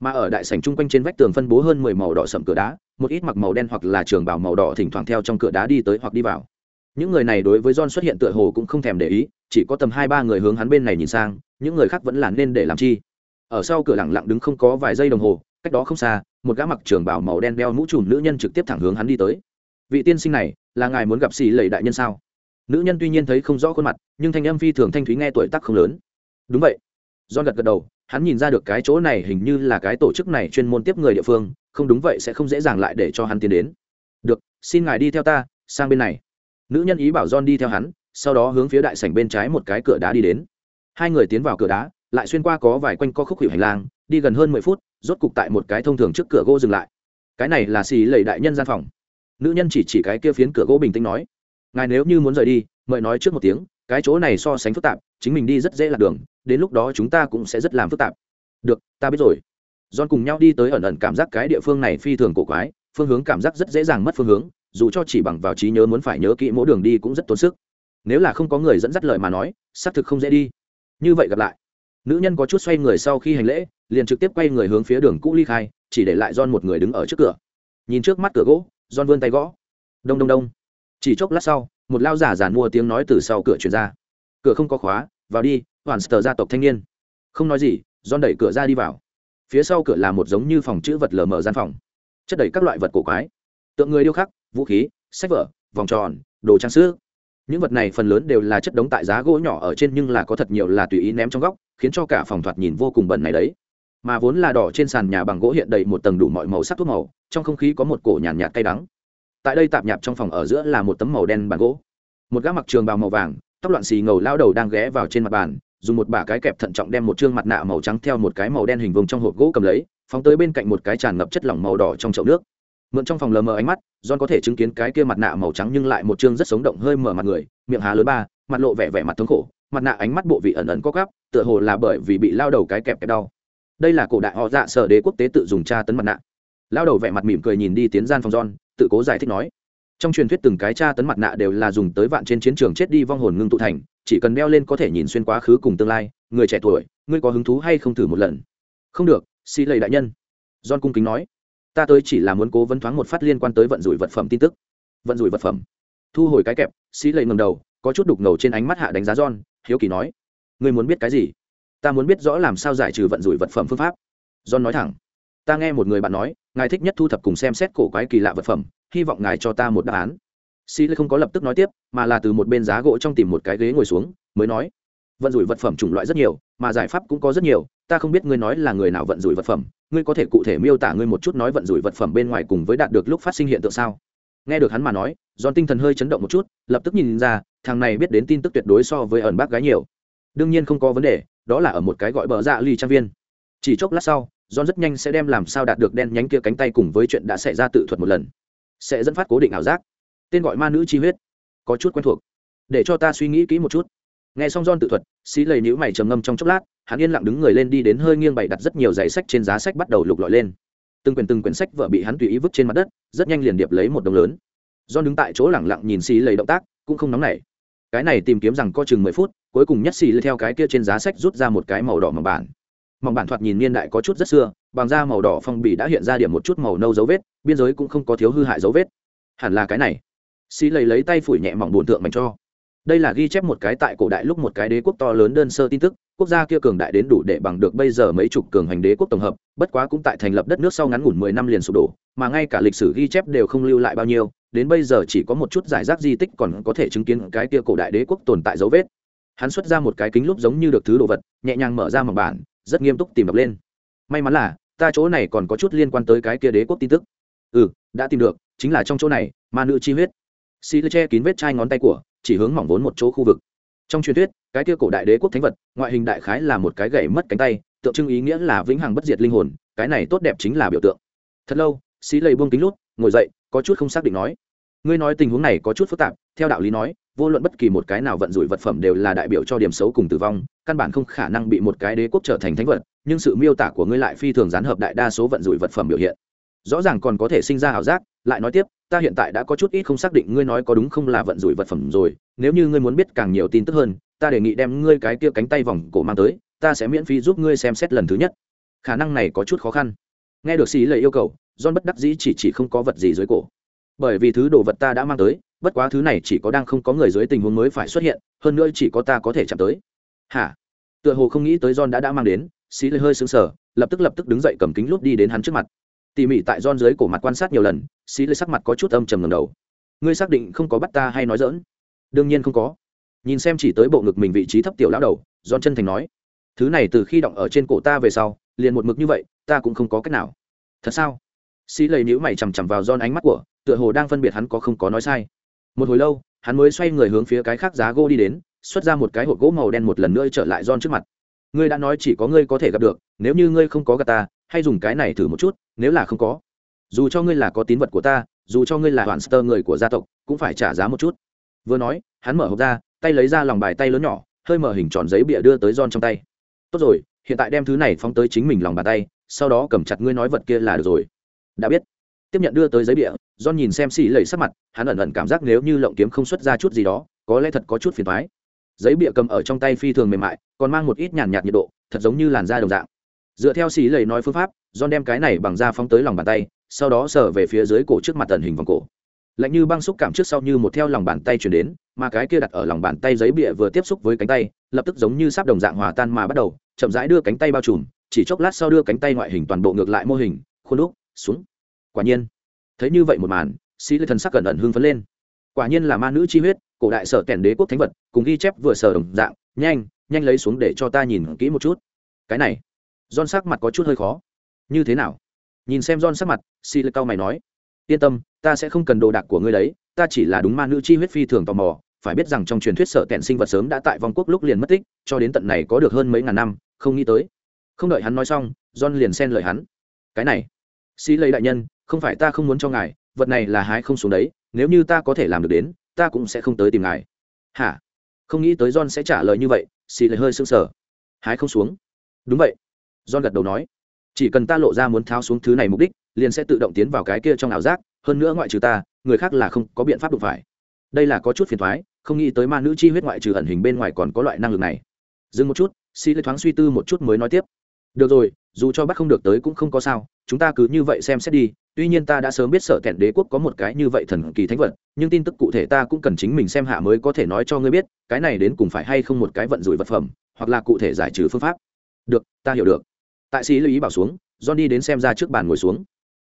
Speaker 1: mà ở đại sảnh chung quanh trên vách tường phân bố hơn mười màu đỏ sậm cửa đá, một ít mặc màu đen hoặc là trường bào màu đỏ thỉnh thoảng theo trong cửa đá đi tới hoặc đi vào. Những người này đối với john xuất hiện tựa hồ cũng không thèm để ý, chỉ có tầm hai ba người hướng hắn bên này nhìn sang, những người khác vẫn là nên để làm chi. Ở sau cửa lặng lặng đứng không có vài giây đồng hồ, cách đó không xa, một gã mặc trường bào màu đen đeo mũ trùm nữ nhân trực tiếp thẳng hướng hắn đi tới. Vị tiên sinh này, là ngài muốn gặp xì lầy đại nhân sao? Nữ nhân tuy nhiên thấy không rõ khuôn mặt, nhưng thanh âm phi thường thanh thúy nghe tuổi tác không lớn. Đúng vậy. John gật gật đầu, hắn nhìn ra được cái chỗ này hình như là cái tổ chức này chuyên môn tiếp người địa phương, không đúng vậy sẽ không dễ dàng lại để cho hắn tiến đến. Được, xin ngài đi theo ta, sang bên này. Nữ nhân ý bảo john đi theo hắn, sau đó hướng phía đại sảnh bên trái một cái cửa đá đi đến. Hai người tiến vào cửa đá, lại xuyên qua có vài quanh co khúc hiệu hành lang, đi gần hơn mười phút, rốt cục tại một cái thông thường trước cửa gỗ dừng lại. Cái này là xì lầy đại nhân gian phòng. Nữ nhân chỉ chỉ cái kia phiến cửa gỗ bình tĩnh nói, ngài nếu như muốn rời đi, mời nói trước một tiếng, cái chỗ này so sánh phức tạp, chính mình đi rất dễ lạc đường đến lúc đó chúng ta cũng sẽ rất làm phức tạp. Được, ta biết rồi. John cùng nhau đi tới ẩn ẩn cảm giác cái địa phương này phi thường cổ quái, phương hướng cảm giác rất dễ dàng mất phương hướng, dù cho chỉ bằng vào trí nhớ muốn phải nhớ kỹ mỗi đường đi cũng rất tốn sức. Nếu là không có người dẫn dắt lời mà nói, xác thực không dễ đi. Như vậy gặp lại. Nữ nhân có chút xoay người sau khi hành lễ, liền trực tiếp quay người hướng phía đường cũ ly khai, chỉ để lại John một người đứng ở trước cửa. Nhìn trước mắt cửa gỗ, John vươn tay gõ. Đông đông đông. Chỉ chốc lát sau, một lao giả giàn mua tiếng nói từ sau cửa truyền ra. Cửa không có khóa, vào đi hoàn sờ gia tộc thanh niên. Không nói gì don đẩy cửa ra đi vào. Phía sau cửa là một giống như phòng chữ vật lờ mờ gian phòng. Chất đầy các loại vật cổ quái. Tượng người điêu khắc vũ khí sách vở vòng tròn đồ trang sức. Những vật này phần lớn đều là chất đống tại giá gỗ nhỏ ở trên nhưng là có thật nhiều là tùy ý ném trong góc khiến cho cả phòng thoạt nhìn vô cùng bẩn này đấy. Mà vốn là đỏ trên sàn nhà bằng gỗ hiện đầy một tầng đủ mọi màu sắc thuốc màu trong không khí có một cổ nhàn nhạt, nhạt cay đắng. Tại đây tạp nhạp trong phòng ở giữa là một tấm màu đen bàn gỗ. Một gã mặc trường bào màu vàng tóc loạn xì ngầu lao đầu đang ghé vào trên mặt bàn dùng một bả cái kẹp thận trọng đem một chương mặt nạ màu trắng theo một cái màu đen hình vùng trong hộp gỗ cầm lấy, phóng tới bên cạnh một cái tràn ngập chất lỏng màu đỏ trong chậu nước. Mượn trong phòng lờ mờ ánh mắt, john có thể chứng kiến cái kia mặt nạ màu trắng nhưng lại một chương rất sống động hơi mở mặt người, miệng há lớn ba, mặt lộ vẻ vẻ mặt thống khổ, mặt nạ ánh mắt bộ vị ẩn ẩn có gắp tựa hồ là bởi vì bị lao đầu cái kẹp kẹp đau. Đây là cổ đại họ dạ sở đế quốc tế tự dùng tra tấn mặt nạ. Lao đầu vẻ mặt mỉm cười nhìn đi tiến gian phòng john, tự cố giải thích nói. Trong truyền thuyết từng cái tra tấn mặt nạ đều là dùng tới vạn trên chiến trường chết đi vong hồn ngưng tụ thành chỉ cần đeo lên có thể nhìn xuyên quá khứ cùng tương lai, người trẻ tuổi, ngươi có hứng thú hay không thử một lần? Không được xì lầy đại nhân. John cung kính nói. Ta tới chỉ là muốn cố vấn thoáng một phát liên quan tới vận rủi vật phẩm tin tức. Vận rủi vật phẩm. Thu hồi cái kẹp xì lầy ngầm đầu, có chút đục ngầu trên ánh mắt hạ đánh giá john, hiếu kỳ nói. Ngươi muốn biết cái gì? Ta muốn biết rõ làm sao giải trừ vận rủi vật phẩm phương pháp. John nói thẳng. Ta nghe một người bạn nói, ngài thích nhất thu thập cùng xem xét cổ quái kỳ lạ vật phẩm, hy vọng ngài cho ta một đáp án xì lê không có lập tức nói tiếp, mà là từ một bên giá gỗ trong tìm một cái ghế ngồi xuống, mới nói, vận rủi vật phẩm chủng loại rất nhiều, mà giải pháp cũng có rất nhiều, ta không biết ngươi nói là người nào vận rủi vật phẩm, ngươi có thể cụ thể miêu tả ngươi một chút nói vận rủi vật phẩm bên ngoài cùng với đạt được lúc phát sinh hiện tượng sao nghe được hắn mà nói, giòn tinh thần hơi chấn động một chút, lập tức nhìn ra, thằng này biết đến tin tức tuyệt đối so với ẩn bác gái nhiều đương nhiên không có vấn đề, đó là ở một cái gọi bờ dạ ly trang viên chỉ chốc lát sau John rất nhanh sẽ đem làm sao đạt được đen nhánh kia cánh tay cùng với chuyện đã xảy ra tự thuật một lần. Sẽ dẫn phát cố định ảo giác. Tên gọi ma nữ chi huyết, có chút quen thuộc. Để cho ta suy nghĩ kỹ một chút. Nghe xong don tự thuật, xí lầy nhữ mày trầm ngâm trong chốc lát, hắn yên lặng đứng người lên đi đến hơi nghiêng bày đặt rất nhiều giày sách trên giá sách bắt đầu lục lọi lên. Từng quyển từng quyển sách vợ bị hắn tùy ý vứt trên mặt đất, rất nhanh liền điệp lấy một đồng lớn. don đứng tại chỗ lặng lặng nhìn xí lầy động tác, cũng không nóng nảy. Cái này tìm kiếm rằng có chừng mười phút, cuối cùng nhất xì theo cái kia trên giá sách rút ra một cái màu đỏ mỏng bản mỏng bản thoạt nhìn niên đại có chút rất xưa bằng da màu đỏ phong bì đã hiện ra điểm một chút màu nâu dấu vết biên giới cũng không có thiếu hư hại dấu vết hẳn là cái này xì lầy lấy tay phủi nhẹ mỏng bùn tượng mảnh cho. Đây là ghi chép một cái tại cổ đại lúc một cái đế quốc to lớn đơn sơ tin tức, quốc gia kia cường đại đến đủ để bằng được bây giờ mấy chục cường hành đế quốc tổng hợp, bất quá cũng tại thành lập đất nước sau ngắn ngủn mười năm liền sụp đổ, mà ngay cả lịch sử ghi chép đều không lưu lại bao nhiêu, đến bây giờ chỉ có một chút giải rác di tích còn có thể chứng kiến cái kia cổ đại đế quốc tồn tại dấu vết. Hắn xuất ra một cái kính lúc giống như được thứ đồ vật, nhẹ nhàng mở ra một bản, rất nghiêm túc tìm đọc lên. May mắn là, ta chỗ này còn có chút liên quan tới cái kia đế quốc tin tức. Ừ đã tìm được, chính là trong chỗ này, ma nữ chi huyết xì lê che kín vết chai ngón tay của, chỉ hướng mỏng vốn một chỗ khu vực. Trong truyền thuyết, cái kia cổ đại đế quốc thánh vật, ngoại hình đại khái là một cái gậy mất cánh tay, tượng trưng ý nghĩa là vĩnh hằng bất diệt linh hồn, cái này tốt đẹp chính là biểu tượng. Thật lâu, xí lầy buông kính lút, ngồi dậy, có chút không xác định nói. Ngươi nói tình huống này có chút phức tạp, theo đạo lý nói, vô luận bất kỳ một cái nào vận rủi vật phẩm đều là đại biểu cho điểm xấu cùng tử vong, căn bản không khả năng bị một cái đế quốc trở thành thánh vật, nhưng sự miêu tả của ngươi lại phi thường gián hợp đại đa số vận rủi vật phẩm biểu hiện. Rõ ràng còn có thể sinh ra ảo giác, lại nói tiếp ta hiện tại đã có chút ít không xác định ngươi nói có đúng không là vận rủi vật phẩm rồi, nếu như ngươi muốn biết càng nhiều tin tức hơn, ta đề nghị đem ngươi cái kia cánh tay vòng cổ mang tới, ta sẽ miễn phí giúp ngươi xem xét lần thứ nhất. Khả năng này có chút khó khăn. Nghe được xì lời yêu cầu, john bất đắc dĩ chỉ chỉ không có vật gì dưới cổ. Bởi vì thứ đồ vật ta đã mang tới, bất quá thứ này chỉ có đang không có người dưới tình huống mới phải xuất hiện, hơn nữa chỉ có ta có thể chạm tới. Hả? Tựa hồ không nghĩ tới john đã đã mang đến xí lời hơi sững sờ, lập tức lập tức đứng dậy cầm kính lúp đi đến hắn trước mặt tỉ mỉ tại giòn dưới cổ mặt quan sát nhiều lần, xí lấy sắc mặt có chút âm trầm ngầm đầu. Ngươi xác định không có bắt ta hay nói dỡn đương nhiên không có. Nhìn xem chỉ tới bộ ngực mình vị trí thấp tiểu lão đầu giòn chân thành nói. Thứ này từ khi động ở trên cổ ta về sau, liền một mực như vậy, ta cũng không có cách nào. Thật sao? Xí lầy nhữ mày chằm chằm vào giòn ánh mắt của, tựa hồ đang phân biệt hắn có không có nói sai. Một hồi lâu, hắn mới xoay người hướng phía cái khác giá gỗ đi đến, xuất ra một cái hộp gỗ màu đen một lần nữa trở lại giòn trước mặt. Ngươi đã nói chỉ có ngươi có thể gặp được, nếu như ngươi không có gặp ta hay dùng cái này thử một chút, nếu là không có. Dù cho ngươi là có tín vật của ta, dù cho ngươi là hoàn sơ người của gia tộc, cũng phải trả giá một chút. Vừa nói, hắn mở hộp ra, tay lấy ra lòng bài tay lớn nhỏ, hơi mở hình tròn giấy bịa đưa tới John trong tay. Tốt rồi, hiện tại đem thứ này phóng tới chính mình lòng bàn tay, sau đó cầm chặt ngươi nói vật kia là được rồi. Đã biết. Tiếp nhận đưa tới giấy bịa, John nhìn xem xì lầy sắc mặt, hắn ẩn ẩn cảm giác nếu như lộng kiếm không xuất ra chút gì đó, có lẽ thật có chút phiền thoái giấy bịa cầm ở trong tay phi thường mềm mại, còn mang một ít nhàn nhạt nhiệt độ, thật giống như làn da đồng dạng dựa theo xì lầy nói phương pháp, john đem cái này bằng da phóng tới lòng bàn tay, sau đó sờ về phía dưới cổ trước mặt tần hình vòng cổ. Lạnh như băng xúc cảm trước sau như một theo lòng bàn tay chuyển đến, mà cái kia đặt ở lòng bàn tay giấy bịa vừa tiếp xúc với cánh tay, lập tức giống như sắp đồng dạng hòa tan mà bắt đầu, chậm rãi đưa cánh tay bao trùm, chỉ chốc lát sau đưa cánh tay ngoại hình toàn bộ ngược lại mô hình, khuôn đúc, xuống. Quả nhiên, thấy như vậy một màn sĩ lê thần sắc cẩn ẩn hưng phấn lên. Quả nhiên là ma nữ chi huyết, cổ đại sở kèn đế quốc thánh vật, cùng ghi chép vừa sở đồng dạng, nhanh nhanh lấy xuống để cho ta nhìn kỹ một chút. Cái này John sắc mặt có chút hơi khó. Như thế nào? Nhìn xem John sắc mặt, Sile cao mày nói: "Yên tâm, ta sẽ không cần đồ đạc của ngươi đấy, ta chỉ là đúng ma nữ chi huyết phi thường tò mò, phải biết rằng trong truyền thuyết sợ kẹn sinh vật sớm đã tại vong quốc lúc liền mất tích, cho đến tận này có được hơn mấy ngàn năm, không nghĩ tới." Không đợi hắn nói xong, John liền xen lời hắn: "Cái này, Sile đại nhân, không phải ta không muốn cho ngài, vật này là hái không xuống đấy, nếu như ta có thể làm được đến, ta cũng sẽ không tới tìm ngài." "Hả?" Không nghĩ tới John sẽ trả lời như vậy, Sile hơi sững sờ. "Hái không xuống?" "Đúng vậy." John gật đầu nói, chỉ cần ta lộ ra muốn tháo xuống thứ này mục đích, liền sẽ tự động tiến vào cái kia trong ảo giác, hơn nữa ngoại trừ ta, người khác là không có biện pháp đụng phải. Đây là có chút phiền toái, không nghĩ tới ma nữ chi huyết ngoại trừ ẩn hình bên ngoài còn có loại năng lực này. Dừng một chút, Si Lê thoáng suy tư một chút mới nói tiếp. Được rồi, dù cho bắt không được tới cũng không có sao, chúng ta cứ như vậy xem xét đi. Tuy nhiên ta đã sớm biết sở kẹn đế quốc có một cái như vậy thần kỳ thánh vật, nhưng tin tức cụ thể ta cũng cần chính mình xem hạ mới có thể nói cho ngươi biết, cái này đến cùng phải hay không một cái vận rủi vật phẩm, hoặc là cụ thể giải trừ phương pháp. Được, ta hiểu được tại sĩ lưu ý bảo xuống, john đi đến xem ra trước bàn ngồi xuống.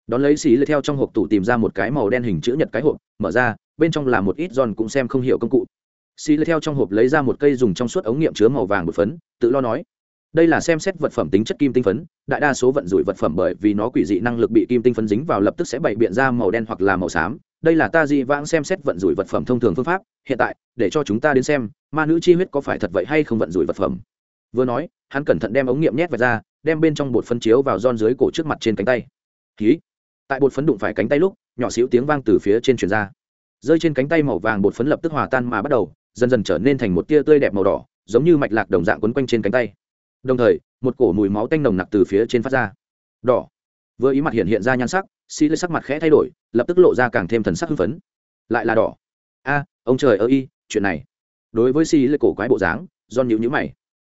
Speaker 1: Đón lấy sĩ lưu theo trong hộp tủ tìm ra một cái màu đen hình chữ nhật cái hộp, mở ra, bên trong là một ít john cũng xem không hiểu công cụ. Sĩ lưu theo trong hộp lấy ra một cây dùng trong suốt ống nghiệm chứa màu vàng một phấn, tự lo nói, đây là xem xét vật phẩm tính chất kim tinh phấn, đại đa số vận rủi vật phẩm bởi vì nó quỷ dị năng lực bị kim tinh phấn dính vào lập tức sẽ bày biện ra màu đen hoặc là màu xám. Đây là ta dị vãng xem xét vận rủi vật phẩm thông thường phương pháp, hiện tại, để cho chúng ta đến xem, ma nữ chi huyết có phải thật vậy hay không vận rủi vật phẩm. Vừa nói, hắn cẩn thận đem ống nghiệm nhét vào ra đem bên trong bột phấn chiếu vào giòn dưới cổ trước mặt trên cánh tay. Ký tại bột phấn đụng phải cánh tay lúc, nhỏ xíu tiếng vang từ phía trên truyền ra. Rơi trên cánh tay màu vàng bột phấn lập tức hòa tan mà bắt đầu, dần dần trở nên thành một tia tươi đẹp màu đỏ, giống như mạch lạc đồng dạng quấn quanh trên cánh tay. Đồng thời, một cổ mùi máu tanh nồng nặc từ phía trên phát ra. Đỏ. Vừa ý mặt hiện hiện ra nhan sắc xi lê sắc mặt khẽ thay đổi, lập tức lộ ra càng thêm thần sắc hưng phấn. Lại là đỏ. A, ông trời ơi y chuyện này. Đối với xi lê cổ quái bộ dáng giòn nhíu nhữ mày.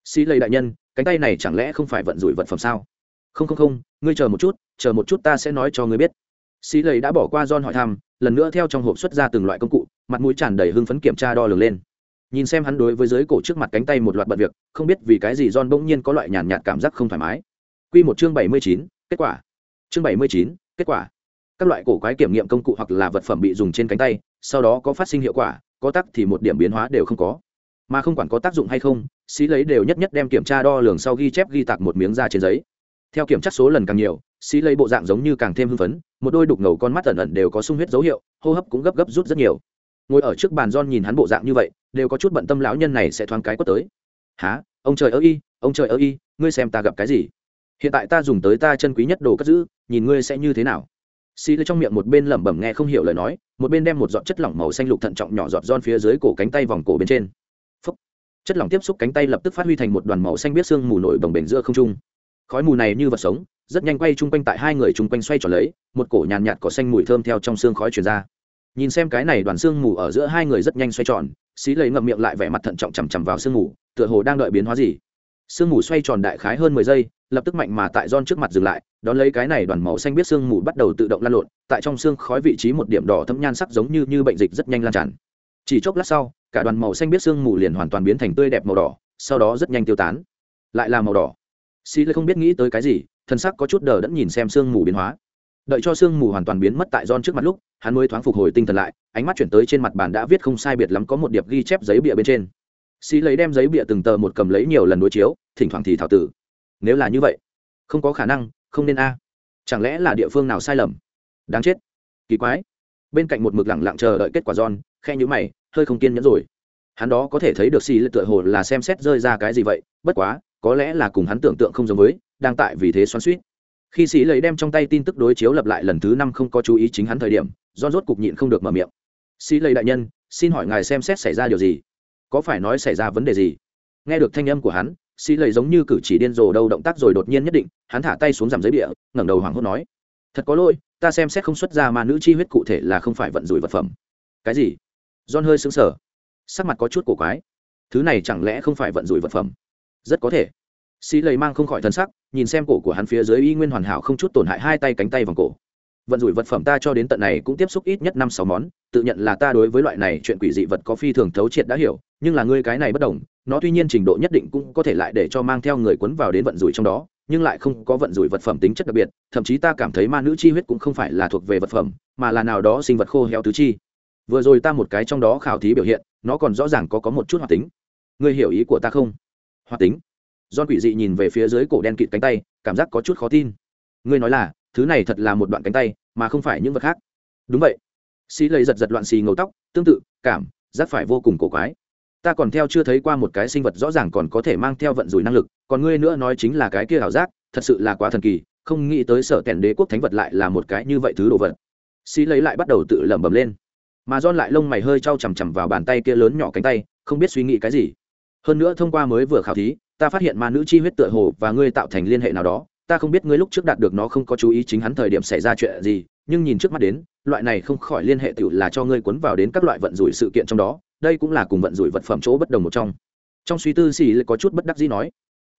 Speaker 1: Xi lê đại nhân cánh tay này chẳng lẽ không phải vận rủi vật phẩm sao? Không không không ngươi chờ một chút chờ một chút ta sẽ nói cho ngươi biết. Xí lầy đã bỏ qua John hỏi thăm lần nữa theo trong hộp xuất ra từng loại công cụ mặt mũi tràn đầy hưng phấn kiểm tra đo lường lên. Nhìn xem hắn đối với dưới cổ trước mặt cánh tay một loạt bận việc không biết vì cái gì John bỗng nhiên có loại nhàn nhạt cảm giác không thoải mái. Quy một chương bảy mươi chín, kết quả. Chương bảy mươi chín, kết quả. Các loại cổ quái kiểm nghiệm công cụ hoặc là vật phẩm bị dùng trên cánh tay sau đó có phát sinh hiệu quả có tắc thì một điểm biến hóa đều không có mà không quản có tác dụng hay không, xí lấy đều nhất nhất đem kiểm tra đo lường sau ghi chép ghi tạc một miếng ra trên giấy. Theo kiểm tra số lần càng nhiều, xí lấy bộ dạng giống như càng thêm hưng phấn, một đôi đục ngầu con mắt ẩn ẩn đều có sung huyết dấu hiệu, hô hấp cũng gấp gấp rút rất nhiều. Ngồi ở trước bàn don nhìn hắn bộ dạng như vậy, đều có chút bận tâm lão nhân này sẽ thoáng cái quất tới. Há ông trời ơ y ông trời ơ y ngươi xem ta gặp cái gì? Hiện tại ta dùng tới ta chân quý nhất đồ cất giữ, nhìn ngươi sẽ như thế nào? Xì lấy trong miệng một bên lẩm bẩm nghe không hiểu lời nói, một bên đem một giọt chất lỏng màu xanh lục thận trọng nhỏ giọt don phía dưới cổ cánh tay vòng cổ bên trên chất lỏng tiếp xúc cánh tay lập tức phát huy thành một đoàn màu xanh biết xương mù nổi bồng bềnh giữa không trung. Khói mù này như vật sống rất nhanh quay chung quanh tại hai người chung quanh xoay tròn lấy một cổ nhàn nhạt, nhạt cỏ xanh mùi thơm theo trong xương khói truyền ra. Nhìn xem cái này đoàn xương mù ở giữa hai người rất nhanh xoay tròn xí lấy ngậm miệng lại vẻ mặt thận trọng chằm chằm vào xương mù tựa hồ đang đợi biến hóa gì. Sương mù xoay tròn đại khái hơn mười giây lập tức mạnh mà tại don trước mặt dừng lại, đón lấy cái này đoàn màu xanh biết sương mù bắt đầu tự động lan lộn, tại trong xương khói vị trí một điểm đỏ thấm nhan sắc giống như như bệnh dịch rất nhanh lan tràn. Chỉ chốc lát sau, cả đoàn màu xanh biết sương mù liền hoàn toàn biến thành tươi đẹp màu đỏ, sau đó rất nhanh tiêu tán. Lại là màu đỏ. xì Lệ không biết nghĩ tới cái gì, thân sắc có chút đờ đẫn nhìn xem sương mù biến hóa. Đợi cho sương mù hoàn toàn biến mất tại don trước mặt lúc, hắn mới thoáng phục hồi tinh thần lại, ánh mắt chuyển tới trên mặt bàn đã viết không sai biệt lắm có một điệp ghi chép giấy bịa bên trên. xì lấy đem giấy bịa từng tờ một cầm lấy nhiều lần đối chiếu, thỉnh thoảng thì thảo tử. Nếu là như vậy, không có khả năng không nên a chẳng lẽ là địa phương nào sai lầm đáng chết kỳ quái bên cạnh một mực lẳng lặng chờ đợi kết quả giòn khe nhữ mày hơi không kiên nhẫn rồi. Hắn đó có thể thấy được xì lệ tựa hồ là xem xét rơi ra cái gì vậy, bất quá, có lẽ là cùng hắn tưởng tượng không giống với, đang tại vì thế xoắn suýt khi xì lệ đem trong tay tin tức đối chiếu lập lại lần thứ năm không có chú ý chính hắn thời điểm do rốt cục nhịn không được mở miệng. Xì lệ đại nhân, xin hỏi ngài xem xét xảy ra điều gì? Có phải nói xảy ra vấn đề gì? Nghe được thanh âm của hắn, xì lầy giống như cử chỉ điên rồ đâu động tác rồi đột nhiên nhất định, hắn thả tay xuống giảm giấy địa ngẩng đầu hoảng hốt nói, thật có lỗi, ta xem xét không xuất ra mà nữ chi huyết cụ thể là không phải vận rủi vật phẩm. Cái gì? John hơi sững sờ. Sắc mặt có chút cổ quái. Thứ này chẳng lẽ không phải vận rủi vật phẩm? Rất có thể. Xí lầy mang không khỏi thần sắc, nhìn xem cổ của hắn phía dưới y nguyên hoàn hảo không chút tổn hại hai tay cánh tay vòng cổ. Vận rủi vật phẩm ta cho đến tận này cũng tiếp xúc ít nhất năm sáu món, tự nhận là ta đối với loại này chuyện quỷ dị vật có phi thường thấu triệt đã hiểu, nhưng là ngươi cái này bất đồng, nó tuy nhiên trình độ nhất định cũng có thể lại để cho mang theo người quấn vào đến vận rủi trong đó, nhưng lại không có vận rủi vật phẩm tính chất đặc biệt, thậm chí ta cảm thấy ma nữ chi huyết cũng không phải là thuộc về vật phẩm, mà là nào đó sinh vật khô héo tứ chi vừa rồi ta một cái trong đó khảo thí biểu hiện, nó còn rõ ràng có có một chút hoạt tính. Ngươi hiểu ý của ta không? Hoạt tính? Don quỷ dị nhìn về phía dưới cổ đen kịt cánh tay, cảm giác có chút khó tin. Ngươi nói là, thứ này thật là một đoạn cánh tay, mà không phải những vật khác. Đúng vậy. Xì lầy giật giật loạn xì ngầu tóc, tương tự, cảm, giác phải vô cùng cổ quái. Ta còn theo chưa thấy qua một cái sinh vật rõ ràng còn có thể mang theo vận rủi năng lực, còn ngươi nữa nói chính là cái kia ảo giác, thật sự là quá thần kỳ, không nghĩ tới sở kèn đế quốc thánh vật lại là một cái như vậy thứ đồ vật. Xí lấy lại bắt đầu tự lẩm bẩm lên mà don lại lông mày hơi trao chằm chằm vào bàn tay kia lớn nhỏ cánh tay, không biết suy nghĩ cái gì. Hơn nữa thông qua mới vừa khảo thí, ta phát hiện ma nữ chi huyết tựa hồ và ngươi tạo thành liên hệ nào đó. Ta không biết ngươi lúc trước đạt được nó không có chú ý chính hắn thời điểm xảy ra chuyện gì, nhưng nhìn trước mắt đến, loại này không khỏi liên hệ tự là cho ngươi cuốn vào đến các loại vận rủi sự kiện trong đó. Đây cũng là cùng vận rủi vật phẩm chỗ bất đồng một trong. Trong suy tư xì lại có chút bất đắc dĩ nói,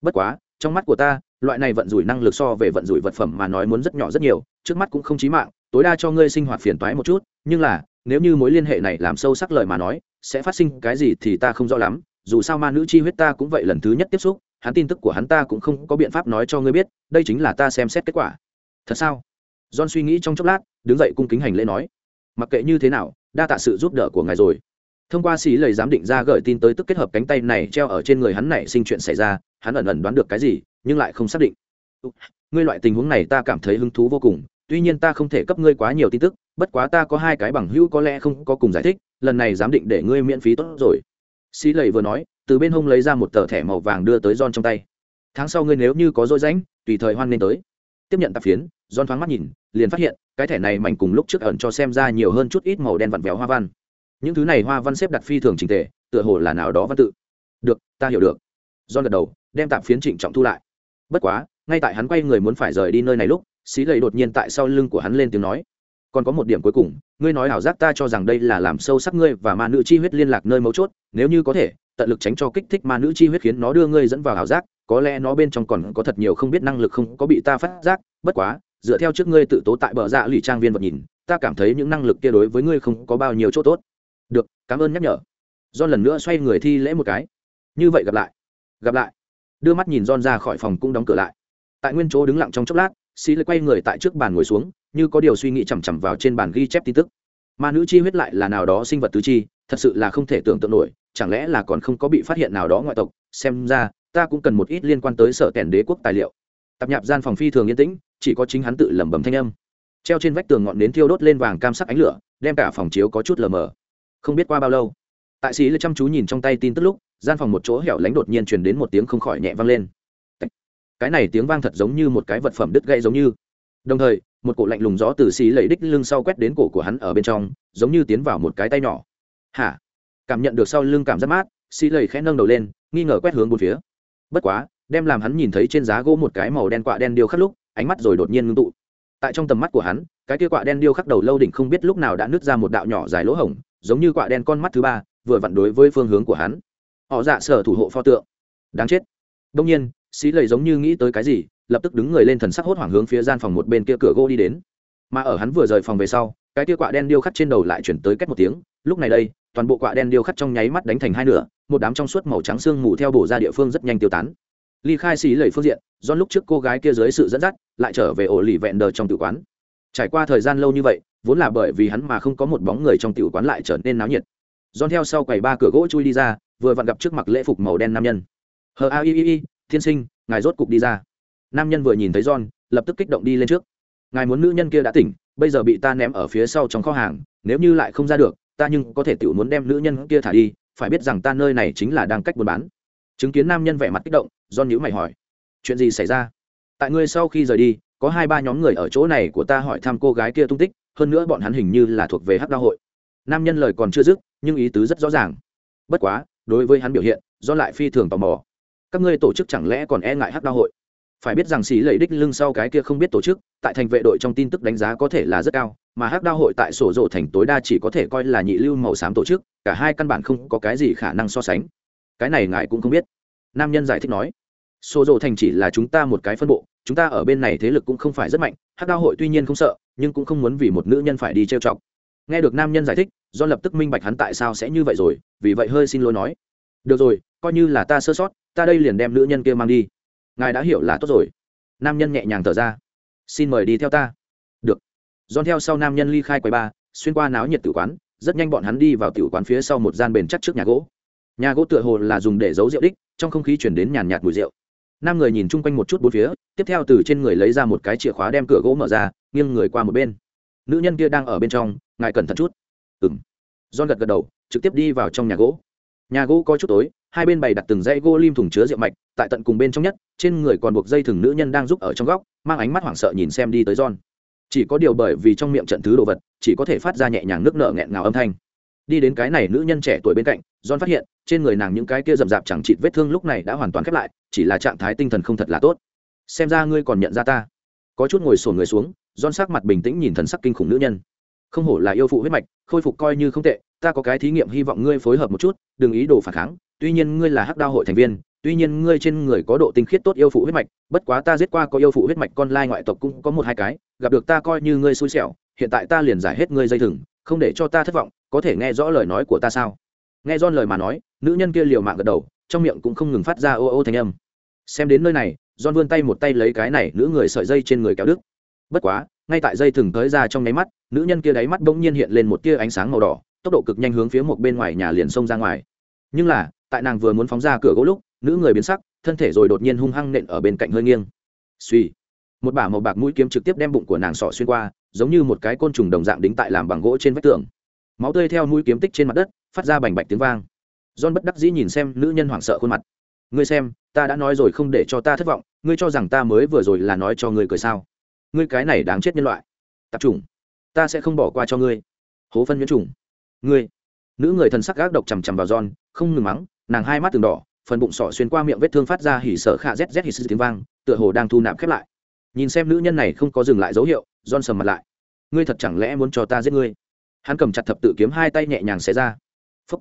Speaker 1: bất quá, trong mắt của ta, loại này vận rủi năng lực so về vận rủi vật phẩm mà nói muốn rất nhỏ rất nhiều, trước mắt cũng không chí mạng, tối đa cho ngươi sinh hoạt phiền toái một chút, nhưng là nếu như mối liên hệ này làm sâu sắc lời mà nói, sẽ phát sinh cái gì thì ta không rõ lắm, dù sao ma nữ chi huyết ta cũng vậy lần thứ nhất tiếp xúc, hắn tin tức của hắn ta cũng không có biện pháp nói cho ngươi biết, đây chính là ta xem xét kết quả. Thật sao? John suy nghĩ trong chốc lát, đứng dậy cung kính hành lễ nói. Mặc kệ như thế nào, đa tạ sự giúp đỡ của ngài rồi. Thông qua xí lời giám định ra gửi tin tới tức kết hợp cánh tay này treo ở trên người hắn này sinh chuyện xảy ra, hắn ẩn ẩn đoán được cái gì, nhưng lại không xác định. Ngươi loại tình huống này ta cảm thấy hứng thú vô cùng tuy nhiên ta không thể cấp ngươi quá nhiều tin tức, bất quá ta có hai cái bằng hữu có lẽ không có cùng giải thích, lần này giám định để ngươi miễn phí tốt rồi. Xí lầy vừa nói, từ bên hông lấy ra một tờ thẻ màu vàng đưa tới John trong tay. Tháng sau ngươi nếu như có dối rãnh, tùy thời hoan nên tới. Tiếp nhận tạp phiến, John thoáng mắt nhìn, liền phát hiện, cái thẻ này mảnh cùng lúc trước ẩn cho xem ra nhiều hơn chút ít màu đen vặn vẹo hoa văn. Những thứ này hoa văn xếp đặt phi thường trình tề, tựa hồ là nào đó văn tự. Được, ta hiểu được. John gật đầu, đem tạp phiến trịnh trọng thu lại. Bất quá, ngay tại hắn quay người muốn phải rời đi nơi này lúc xí lầy đột nhiên tại sau lưng của hắn lên tiếng nói, còn có một điểm cuối cùng, ngươi nói ảo giác ta cho rằng đây là làm sâu sắc ngươi và ma nữ chi huyết liên lạc nơi mấu chốt, nếu như có thể, tận lực tránh cho kích thích ma nữ chi huyết khiến nó đưa ngươi dẫn vào ảo giác, có lẽ nó bên trong còn có thật nhiều không biết năng lực không có bị ta phát giác, bất quá, dựa theo trước ngươi tự tố tại bờ dạ lụy trang viên vật nhìn, ta cảm thấy những năng lực kia đối với ngươi không có bao nhiêu chỗ tốt. Được, cảm ơn nhắc nhở. Do lần nữa xoay người thi lễ một cái. Như vậy gặp lại gặp lại. Đưa mắt nhìn don ra khỏi phòng cũng đóng cửa lại. Tại nguyên chỗ đứng lặng trong chốc lát xí lại quay người tại trước bàn ngồi xuống, như có điều suy nghĩ chằm chằm vào trên bàn ghi chép tin tức. Ma nữ chi huyết lại là nào đó sinh vật tứ chi, thật sự là không thể tưởng tượng nổi, chẳng lẽ là còn không có bị phát hiện nào đó ngoại tộc? Xem ra, ta cũng cần một ít liên quan tới sở kèn đế quốc tài liệu. Tạp nhạp gian phòng phi thường yên tĩnh, chỉ có chính hắn tự lẩm bẩm thanh âm. Treo trên vách tường ngọn nến thiêu đốt lên vàng cam sắc ánh lửa, đem cả phòng chiếu có chút lờ mờ. Không biết qua bao lâu, tại sĩ lê chăm chú nhìn trong tay tin tức lúc, gian phòng một chỗ hẻo lánh đột nhiên truyền đến một tiếng không khỏi nhẹ vang lên cái này tiếng vang thật giống như một cái vật phẩm đứt gãy giống như. Đồng thời, một cổ lạnh lùng gió từ xì lấy đích lưng sau quét đến cổ của hắn ở bên trong, giống như tiến vào một cái tay nhỏ. Hả? Cảm nhận được sau lưng cảm giác mát, xì lầy khẽ nâng đầu lên, nghi ngờ quét hướng một phía. Bất quá, đem làm hắn nhìn thấy trên giá gỗ một cái màu đen quạ đen điêu khắc lúc, ánh mắt rồi đột nhiên ngưng tụ. Tại trong tầm mắt của hắn, cái kia quạ đen điêu khắc đầu lâu đỉnh không biết lúc nào đã nứt ra một đạo nhỏ dài lỗ hổng, giống như quạ đen con mắt thứ ba, vừa vặn đối với phương hướng của hắn. Họ dạ sở thủ hộ pho tượng. Đáng chết. Đông nhiên xí lầy giống như nghĩ tới cái gì lập tức đứng người lên thần sắc hốt hoảng hướng phía gian phòng một bên kia cửa gỗ đi đến. Mà ở hắn vừa rời phòng về sau cái kia quạ đen điêu khắc trên đầu lại chuyển tới cách một tiếng. Lúc này đây toàn bộ quạ đen điêu khắc trong nháy mắt đánh thành hai nửa một đám trong suốt màu trắng xương mù theo bổ ra địa phương rất nhanh tiêu tán. Ly khai xí lầy phương diện do lúc trước cô gái kia dưới sự dẫn dắt lại trở về ổ lì vẹn đờ trong tự quán. Trải qua thời gian lâu như vậy vốn là bởi vì hắn mà không có một bóng người trong tiểu quán lại trở nên náo nhiệt. Don theo sau quầy ba cửa gỗ chui đi ra, vừa vặn gặp trước mặt lễ phục màu đen nam nhân. "Hờ a i i thiên sinh, ngài rốt cục đi ra." Nam nhân vừa nhìn thấy John, lập tức kích động đi lên trước. "Ngài muốn nữ nhân kia đã tỉnh, bây giờ bị ta ném ở phía sau trong kho hàng, nếu như lại không ra được, ta nhưng có thể tự muốn đem nữ nhân kia thả đi, phải biết rằng ta nơi này chính là đang cách buôn bán." Chứng kiến nam nhân vẻ mặt kích động, John nhữ mày hỏi: "Chuyện gì xảy ra?" "Tại ngươi sau khi rời đi, có hai ba nhóm người ở chỗ này của ta hỏi thăm cô gái kia tung tích, hơn nữa bọn hắn hình như là thuộc về Hắc Đao hội." Nam nhân lời còn chưa dứt, nhưng ý tứ rất rõ ràng bất quá đối với hắn biểu hiện do lại phi thường tò mò các ngươi tổ chức chẳng lẽ còn e ngại hắc đao hội? Phải biết rằng xì lầy đích lưng sau cái kia không biết tổ chức, tại thành vệ đội trong tin tức đánh giá có thể là rất cao, mà hắc đao hội tại sổ rộ thành tối đa chỉ có thể coi là nhị lưu màu xám tổ chức, cả hai căn bản không có cái gì khả năng so sánh. Cái này ngài cũng không biết. Nam nhân giải thích nói, sổ rộ thành chỉ là chúng ta một cái phân bộ, chúng ta ở bên này thế lực cũng không phải rất mạnh, hắc đao hội tuy nhiên không sợ, nhưng cũng không muốn vì một nữ nhân phải đi trêu chọc. Nghe được nam nhân giải thích, do lập tức minh bạch hắn tại sao sẽ như vậy rồi, vì vậy hơi xin lỗi nói, được rồi, coi như là ta sơ sót ta đây liền đem nữ nhân kia mang đi. Ngài đã hiểu là tốt rồi. Nam nhân nhẹ nhàng thở ra. Xin mời đi theo ta. Được. Dọn theo sau nam nhân ly khai quầy ba xuyên qua náo nhiệt tử quán rất nhanh bọn hắn đi vào tử quán phía sau một gian bền chắc trước nhà gỗ. Nhà gỗ tựa hồ là dùng để giấu rượu đích trong không khí chuyển đến nhàn nhạt mùi rượu. Năm người nhìn chung quanh một chút bốn phía tiếp theo từ trên người lấy ra một cái chìa khóa đem cửa gỗ mở ra nghiêng người qua một bên. Nữ nhân kia đang ở bên trong ngài cẩn thận chút. Ừng don gật gật đầu, trực tiếp đi vào trong nhà gỗ. Nhà gỗ có chút tối, hai bên bày đặt từng dãy gỗ lim thùng chứa rượu mạch, tại tận cùng bên trong nhất, trên người còn buộc dây thừng nữ nhân đang giúp ở trong góc, mang ánh mắt hoảng sợ nhìn xem đi tới John. Chỉ có điều bởi vì trong miệng trận thứ đồ vật, chỉ có thể phát ra nhẹ nhàng nước nở nghẹn ngào âm thanh. Đi đến cái này nữ nhân trẻ tuổi bên cạnh, John phát hiện, trên người nàng những cái kia rậm rạp chẳng chịt vết thương lúc này đã hoàn toàn khép lại, chỉ là trạng thái tinh thần không thật là tốt. Xem ra ngươi còn nhận ra ta. Có chút ngồi sổn người xuống, John sắc mặt bình tĩnh nhìn thần sắc kinh khủng nữ nhân không hổ là yêu phụ huyết mạch khôi phục coi như không tệ ta có cái thí nghiệm hy vọng ngươi phối hợp một chút đừng ý đồ phản kháng tuy nhiên ngươi là hắc đao hội thành viên, tuy nhiên ngươi trên người có độ tinh khiết tốt yêu phụ huyết mạch, bất quá ta giết qua có yêu phụ huyết mạch con lai ngoại tộc cũng có một hai cái, gặp được ta coi như ngươi xui xẻo, hiện tại ta liền giải hết ngươi dây thừng, không để cho ta thất vọng, có thể nghe rõ lời nói của ta sao? Nghe don lời mà nói, nữ nhân kia liều mạng gật đầu, trong miệng cũng không ngừng phát ra ô ô thanh âm. Xem đến nơi này don vươn tay một tay lấy cái này nữ người sợi dây trên người kéo đức bất quá, ngay tại dây thừng tới ra trong nháy mắt, nữ nhân kia đáy mắt bỗng nhiên hiện lên một tia ánh sáng màu đỏ, tốc độ cực nhanh hướng phía một bên ngoài nhà liền xông ra ngoài. Nhưng là tại nàng vừa muốn phóng ra cửa gỗ lúc, nữ người biến sắc, thân thể rồi đột nhiên hung hăng nện ở bên cạnh hơi nghiêng. Suy một bả màu bạc mũi kiếm trực tiếp đem bụng của nàng sọ xuyên qua, giống như một cái côn trùng đồng dạng đính tại làm bằng gỗ trên vách tường. Máu tươi theo mũi kiếm tích trên mặt đất, phát ra bành bạch tiếng vang. John bất đắc dĩ nhìn xem nữ nhân hoảng sợ khuôn mặt. Ngươi xem, ta đã nói rồi không để cho ta thất vọng, ngươi cho rằng ta mới vừa rồi là nói cho ngươi cười sao? Ngươi cái này đáng chết nhân loại. Tập trung ta sẽ không bỏ qua cho ngươi. Hố phân nhiễm trùng. Ngươi. Nữ người thần sắc gác độc chằm chằm vào giòn không ngừng mắng nàng hai mắt từng đỏ, phần bụng sọ xuyên qua miệng vết thương phát ra hỉ sợ khạ rét rét hỉ sư tiếng vang, tựa hồ đang thu nạp khép lại. Nhìn xem nữ nhân này không có dừng lại dấu hiệu, John sầm mặt lại. Ngươi thật chẳng lẽ muốn cho ta giết ngươi? Hắn cầm chặt thập tự kiếm hai tay nhẹ nhàng xé ra. Phúc.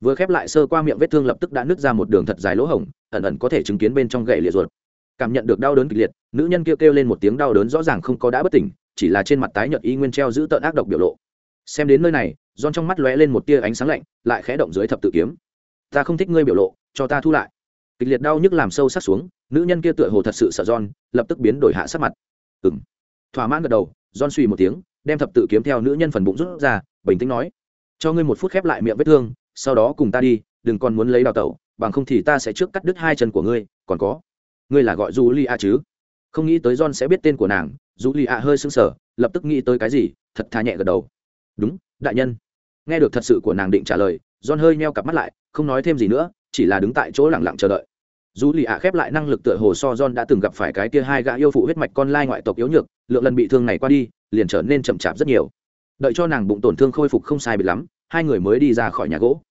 Speaker 1: vừa khép lại sơ qua miệng vết thương lập tức đã nứt ra một đường thật dài lỗ hổng, ẩn ẩn có thể chứng kiến bên trong gậy liệt ruột. Cảm nhận được đau đớn kịch liệt, nữ nhân kêu kêu lên một tiếng đau đớn rõ ràng không có đã bất tỉnh, chỉ là trên mặt tái nhợt y nguyên treo giữ tợn ác độc biểu lộ. Xem đến nơi này, John trong mắt lóe lên một tia ánh sáng lạnh, lại khẽ động dưới thập tự kiếm ta không thích ngươi biểu lộ cho ta thu lại. Kịch liệt đau nhức làm sâu sắc xuống nữ nhân kia tựa hồ thật sự sợ John, lập tức biến đổi hạ sắc mặt. Ừng thỏa mãn gật đầu John suy một tiếng đem thập tự kiếm theo nữ nhân phần bụng rút ra bình tĩnh nói cho ngươi một phút khép lại miệng vết thương sau đó cùng ta đi đừng còn muốn lấy đào tẩu bằng không thì ta sẽ trước cắt đứt hai chân của ngươi còn có ngươi là gọi du li a chứ? Không nghĩ tới john sẽ biết tên của nàng du li a hơi sưng sờ lập tức nghĩ tới cái gì thật thà nhẹ gật đầu. Đúng đại nhân nghe được thật sự của nàng định trả lời, john hơi meo cặp mắt lại, không nói thêm gì nữa, chỉ là đứng tại chỗ lẳng lặng chờ đợi. Dù lì ạ khép lại năng lực tựa hồ so john đã từng gặp phải cái kia hai gã yêu phụ huyết mạch con lai ngoại tộc yếu nhược, lượng lần bị thương này qua đi, liền trở nên chậm chạp rất nhiều. Đợi cho nàng bụng tổn thương khôi phục không sai bị lắm, hai người mới đi ra khỏi nhà gỗ.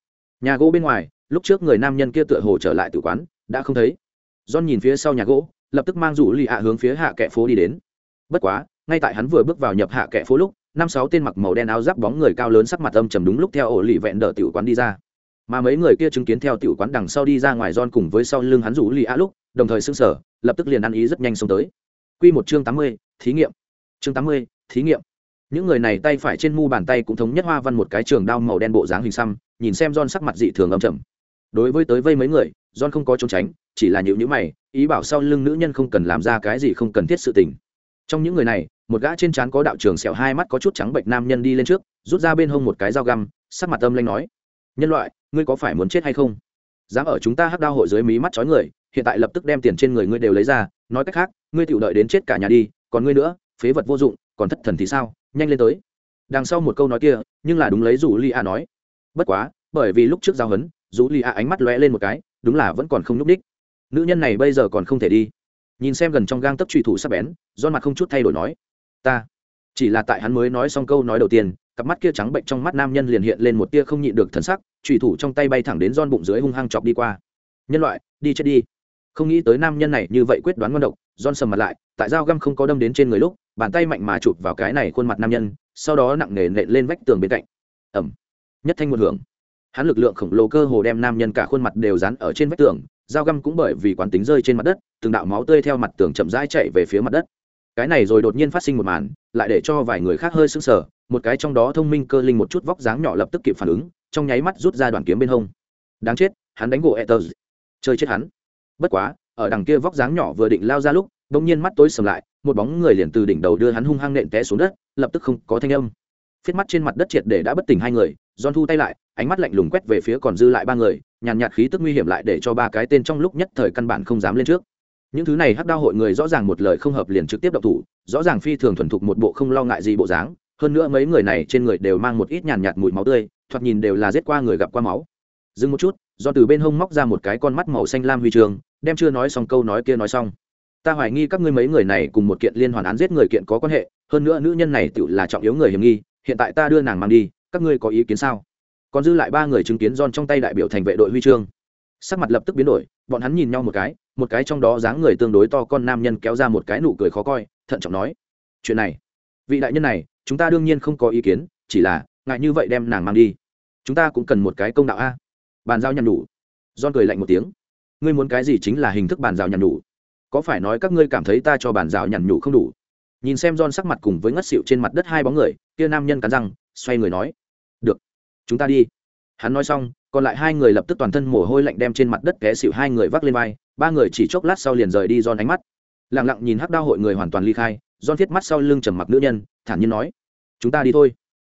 Speaker 1: Nhà gỗ bên ngoài, lúc trước người nam nhân kia tựa hồ trở lại từ quán, đã không thấy. John nhìn phía sau nhà gỗ, lập tức mang rủ lì ạ hướng phía hạ kệ phố đi đến. Bất quá, ngay tại hắn vừa bước vào nhập hạ kệ phố lúc năm sáu tên mặc màu đen áo giáp bóng người cao lớn sắc mặt âm trầm đúng lúc theo ổ lì vẹn đỡ tiểu quán đi ra mà mấy người kia chứng kiến theo tiểu quán đằng sau đi ra ngoài don cùng với sau lưng hắn rủ lì a lúc đồng thời sưng sở lập tức liền ăn ý rất nhanh xông tới Quy một chương tám mươi, thí nghiệm. Chương tám mươi, thí nghiệm. Những người này tay phải trên mu bàn tay cũng thống nhất hoa văn một cái trường đao màu đen bộ dáng hình xăm, nhìn xem don sắc mặt dị thường âm trầm. Đối với tới vây mấy người, don không có trốn tránh, chỉ là nhịu nhữ mày, ý bảo sau lưng nữ nhân không cần làm ra cái gì không cần thiết sự tình. Trong những người này, một gã trên trán có đạo trường sẹo hai mắt có chút trắng bệnh nam nhân đi lên trước, rút ra bên hông một cái dao găm, sắc mặt âm lanh nói: "Nhân loại, ngươi có phải muốn chết hay không? Dám ở chúng ta hắc đao hội dưới mí mắt chói người hiện tại lập tức đem tiền trên người ngươi đều lấy ra nói cách khác ngươi tự đợi đến chết cả nhà đi còn ngươi nữa phế vật vô dụng còn thất thần thì sao? Nhanh lên tới. Đằng sau một câu nói kia nhưng là đúng lấy dù li a nói bất quá bởi vì lúc trước giao hấn dù li a ánh mắt lóe lên một cái đúng là vẫn còn không nhúc đích nữ nhân này bây giờ còn không thể đi. Nhìn xem gần trong gang tấc trùy thủ sắp bén do mặt không chút thay đổi nói ta. Chỉ là tại hắn mới nói xong câu nói đầu tiên, cặp mắt kia trắng bệnh trong mắt nam nhân liền hiện lên một tia không nhịn được thần sắc trùy thủ trong tay bay thẳng đến giòn bụng dưới hung hăng chọc đi qua. Nhân loại, đi chết đi. Không nghĩ tới nam nhân này như vậy quyết đoán ngon độc, giòn sầm mặt lại, tại dao găm không có đâm đến trên người lúc, bàn tay mạnh mà chụp vào cái này khuôn mặt nam nhân, sau đó nặng nề nện lên vách tường bên cạnh. Ẩm nhất thanh một hưởng. Hắn lực lượng khổng lồ cơ hồ đem nam nhân cả khuôn mặt đều dán ở trên vách tường, dao găm cũng bởi vì quán tính rơi trên mặt đất, từng đạo máu tươi theo mặt tường chậm rãi chạy về phía mặt đất cái này rồi đột nhiên phát sinh một màn, lại để cho vài người khác hơi sững sờ, một cái trong đó thông minh cơ linh một chút vóc dáng nhỏ lập tức kịp phản ứng, trong nháy mắt rút ra đoàn kiếm bên hông. Đáng chết, hắn đánh gỗ ether chơi chết hắn. Bất quá, ở đằng kia vóc dáng nhỏ vừa định lao ra lúc, bỗng nhiên mắt tối sầm lại, một bóng người liền từ đỉnh đầu đưa hắn hung hăng nện té xuống đất, lập tức không có thanh âm. Phiết mắt trên mặt đất triệt để đã bất tỉnh hai người don thu tay lại, ánh mắt lạnh lùng quét về phía còn dư lại ba người, nhàn nhạt khí tức nguy hiểm lại để cho ba cái tên trong lúc nhất thời căn bản không dám lên trước những thứ này hắc đao hội người rõ ràng một lời không hợp liền trực tiếp độc thủ, rõ ràng phi thường thuần thục một bộ không lo ngại gì bộ dáng, hơn nữa mấy người này trên người đều mang một ít nhàn nhạt mùi máu tươi, thoạt nhìn đều là giết qua người gặp qua máu. Dừng một chút, do từ bên hông móc ra một cái con mắt màu xanh lam huy trường, đem chưa nói xong câu nói kia nói xong. Ta hoài nghi các ngươi mấy người này cùng một kiện liên hoàn án giết người kiện có quan hệ, hơn nữa nữ nhân này tự là trọng yếu người hiểm nghi, hiện tại ta đưa nàng mang đi, các ngươi có ý kiến sao? Còn dư lại ba người chứng kiến don trong tay đại biểu thành vệ đội huy chương. Sắc mặt lập tức biến đổi, bọn hắn nhìn nhau một cái một cái trong đó dáng người tương đối to con nam nhân kéo ra một cái nụ cười khó coi, thận trọng nói, chuyện này, vị đại nhân này, chúng ta đương nhiên không có ý kiến, chỉ là, ngại như vậy đem nàng mang đi. Chúng ta cũng cần một cái công đạo a. Bàn giao nhằn đủ don cười lạnh một tiếng. Ngươi muốn cái gì chính là hình thức bàn giao nhằn đủ có phải nói các ngươi cảm thấy ta cho bàn giao nhằn nhủ không đủ? Nhìn xem don sắc mặt cùng với ngất xịu trên mặt đất hai bóng người, kia nam nhân cắn răng, xoay người nói, được, chúng ta đi. Hắn nói xong, còn lại hai người lập tức toàn thân mồ hôi lạnh đem trên mặt đất té xịu hai người vác lên vai ba người chỉ chốc lát sau liền rời đi don ánh mắt. Lẳng lặng nhìn hắc đao hội người hoàn toàn ly khai don thiết mắt sau lưng trầm mặc nữ nhân, thản nhiên nói, chúng ta đi thôi.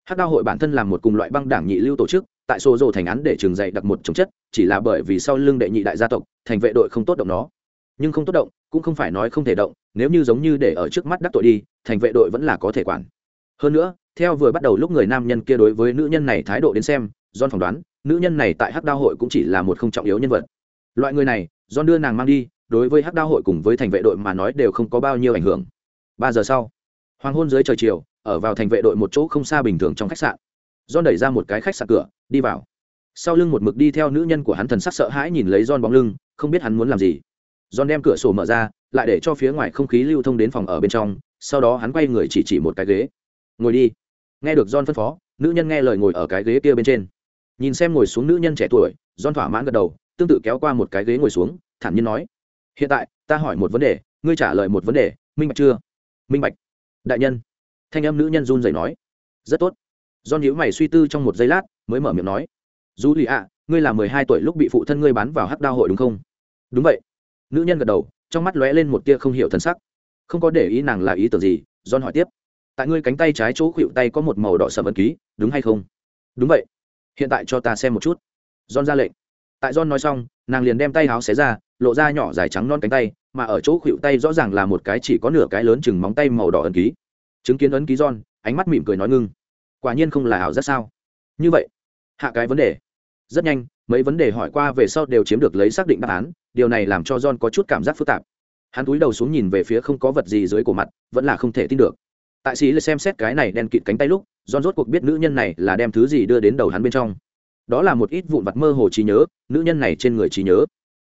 Speaker 1: Hắc đao hội bản thân làm một cùng loại băng đảng nhị lưu tổ chức, tại số rồ thành án để trường dạy đặt một chống chất, chỉ là bởi vì sau lưng đệ nhị đại gia tộc, thành vệ đội không tốt động nó. Nhưng không tốt động, cũng không phải nói không thể động, nếu như giống như để ở trước mắt đắc tội đi, thành vệ đội vẫn là có thể quản. Hơn nữa, theo vừa bắt đầu lúc người nam nhân kia đối với nữ nhân này thái độ đến xem don phỏng đoán, nữ nhân này tại hắc đao hội cũng chỉ là một không trọng yếu nhân vật. Loại người này John đưa nàng mang đi, đối với hắc đao hội cùng với thành vệ đội mà nói đều không có bao nhiêu ảnh hưởng. Ba giờ sau, hoàng hôn dưới trời chiều, ở vào thành vệ đội một chỗ không xa bình thường trong khách sạn. John đẩy ra một cái khách sạn cửa, đi vào. Sau lưng một mực đi theo nữ nhân của hắn thần sắc sợ hãi nhìn lấy John bóng lưng, không biết hắn muốn làm gì. John đem cửa sổ mở ra, lại để cho phía ngoài không khí lưu thông đến phòng ở bên trong, sau đó hắn quay người chỉ chỉ một cái ghế. Ngồi đi. Nghe được John phân phó, nữ nhân nghe lời ngồi ở cái ghế kia bên trên. Nhìn xem ngồi xuống nữ nhân trẻ tuổi, John thỏa mãn gật đầu tương tự kéo qua một cái ghế ngồi xuống, thản nhiên nói, hiện tại, ta hỏi một vấn đề, ngươi trả lời một vấn đề, minh bạch chưa? Minh bạch. Đại nhân. Thanh âm nữ nhân run rẩy nói, rất tốt. Do nhữ mày suy tư trong một giây lát, mới mở miệng nói, dù lì ạ, ngươi là mười hai tuổi lúc bị phụ thân ngươi bán vào hắc đao hội đúng không? Đúng vậy. Nữ nhân gật đầu, trong mắt lóe lên một tia không hiểu thân sắc. Không có để ý nàng là ý tưởng gì, john hỏi tiếp, tại ngươi cánh tay trái chỗ khuỵu tay có một màu đỏ sầm ấn ký, đúng hay không? Đúng vậy. Hiện tại cho ta xem một chút. John ra lệnh tại john nói xong, nàng liền đem tay áo xé ra, lộ ra nhỏ dài trắng non cánh tay, mà ở chỗ khuỵu tay rõ ràng là một cái chỉ có nửa cái lớn chừng móng tay màu đỏ ấn ký. Chứng kiến ấn ký john, ánh mắt mỉm cười nói ngưng. Quả nhiên không là ảo rất sao? Như vậy, hạ cái vấn đề. Rất nhanh, mấy vấn đề hỏi qua về sau đều chiếm được lấy xác định đáp án, điều này làm cho john có chút cảm giác phức tạp. Hắn túi đầu xuống nhìn về phía không có vật gì dưới cổ mặt, vẫn là không thể tin được. Tại sĩ lại xem xét cái này đen kịt cánh tay lúc, john rốt cuộc biết nữ nhân này là đem thứ gì đưa đến đầu hắn bên trong đó là một ít vụn vặt mơ hồ trí nhớ, nữ nhân này trên người trí nhớ.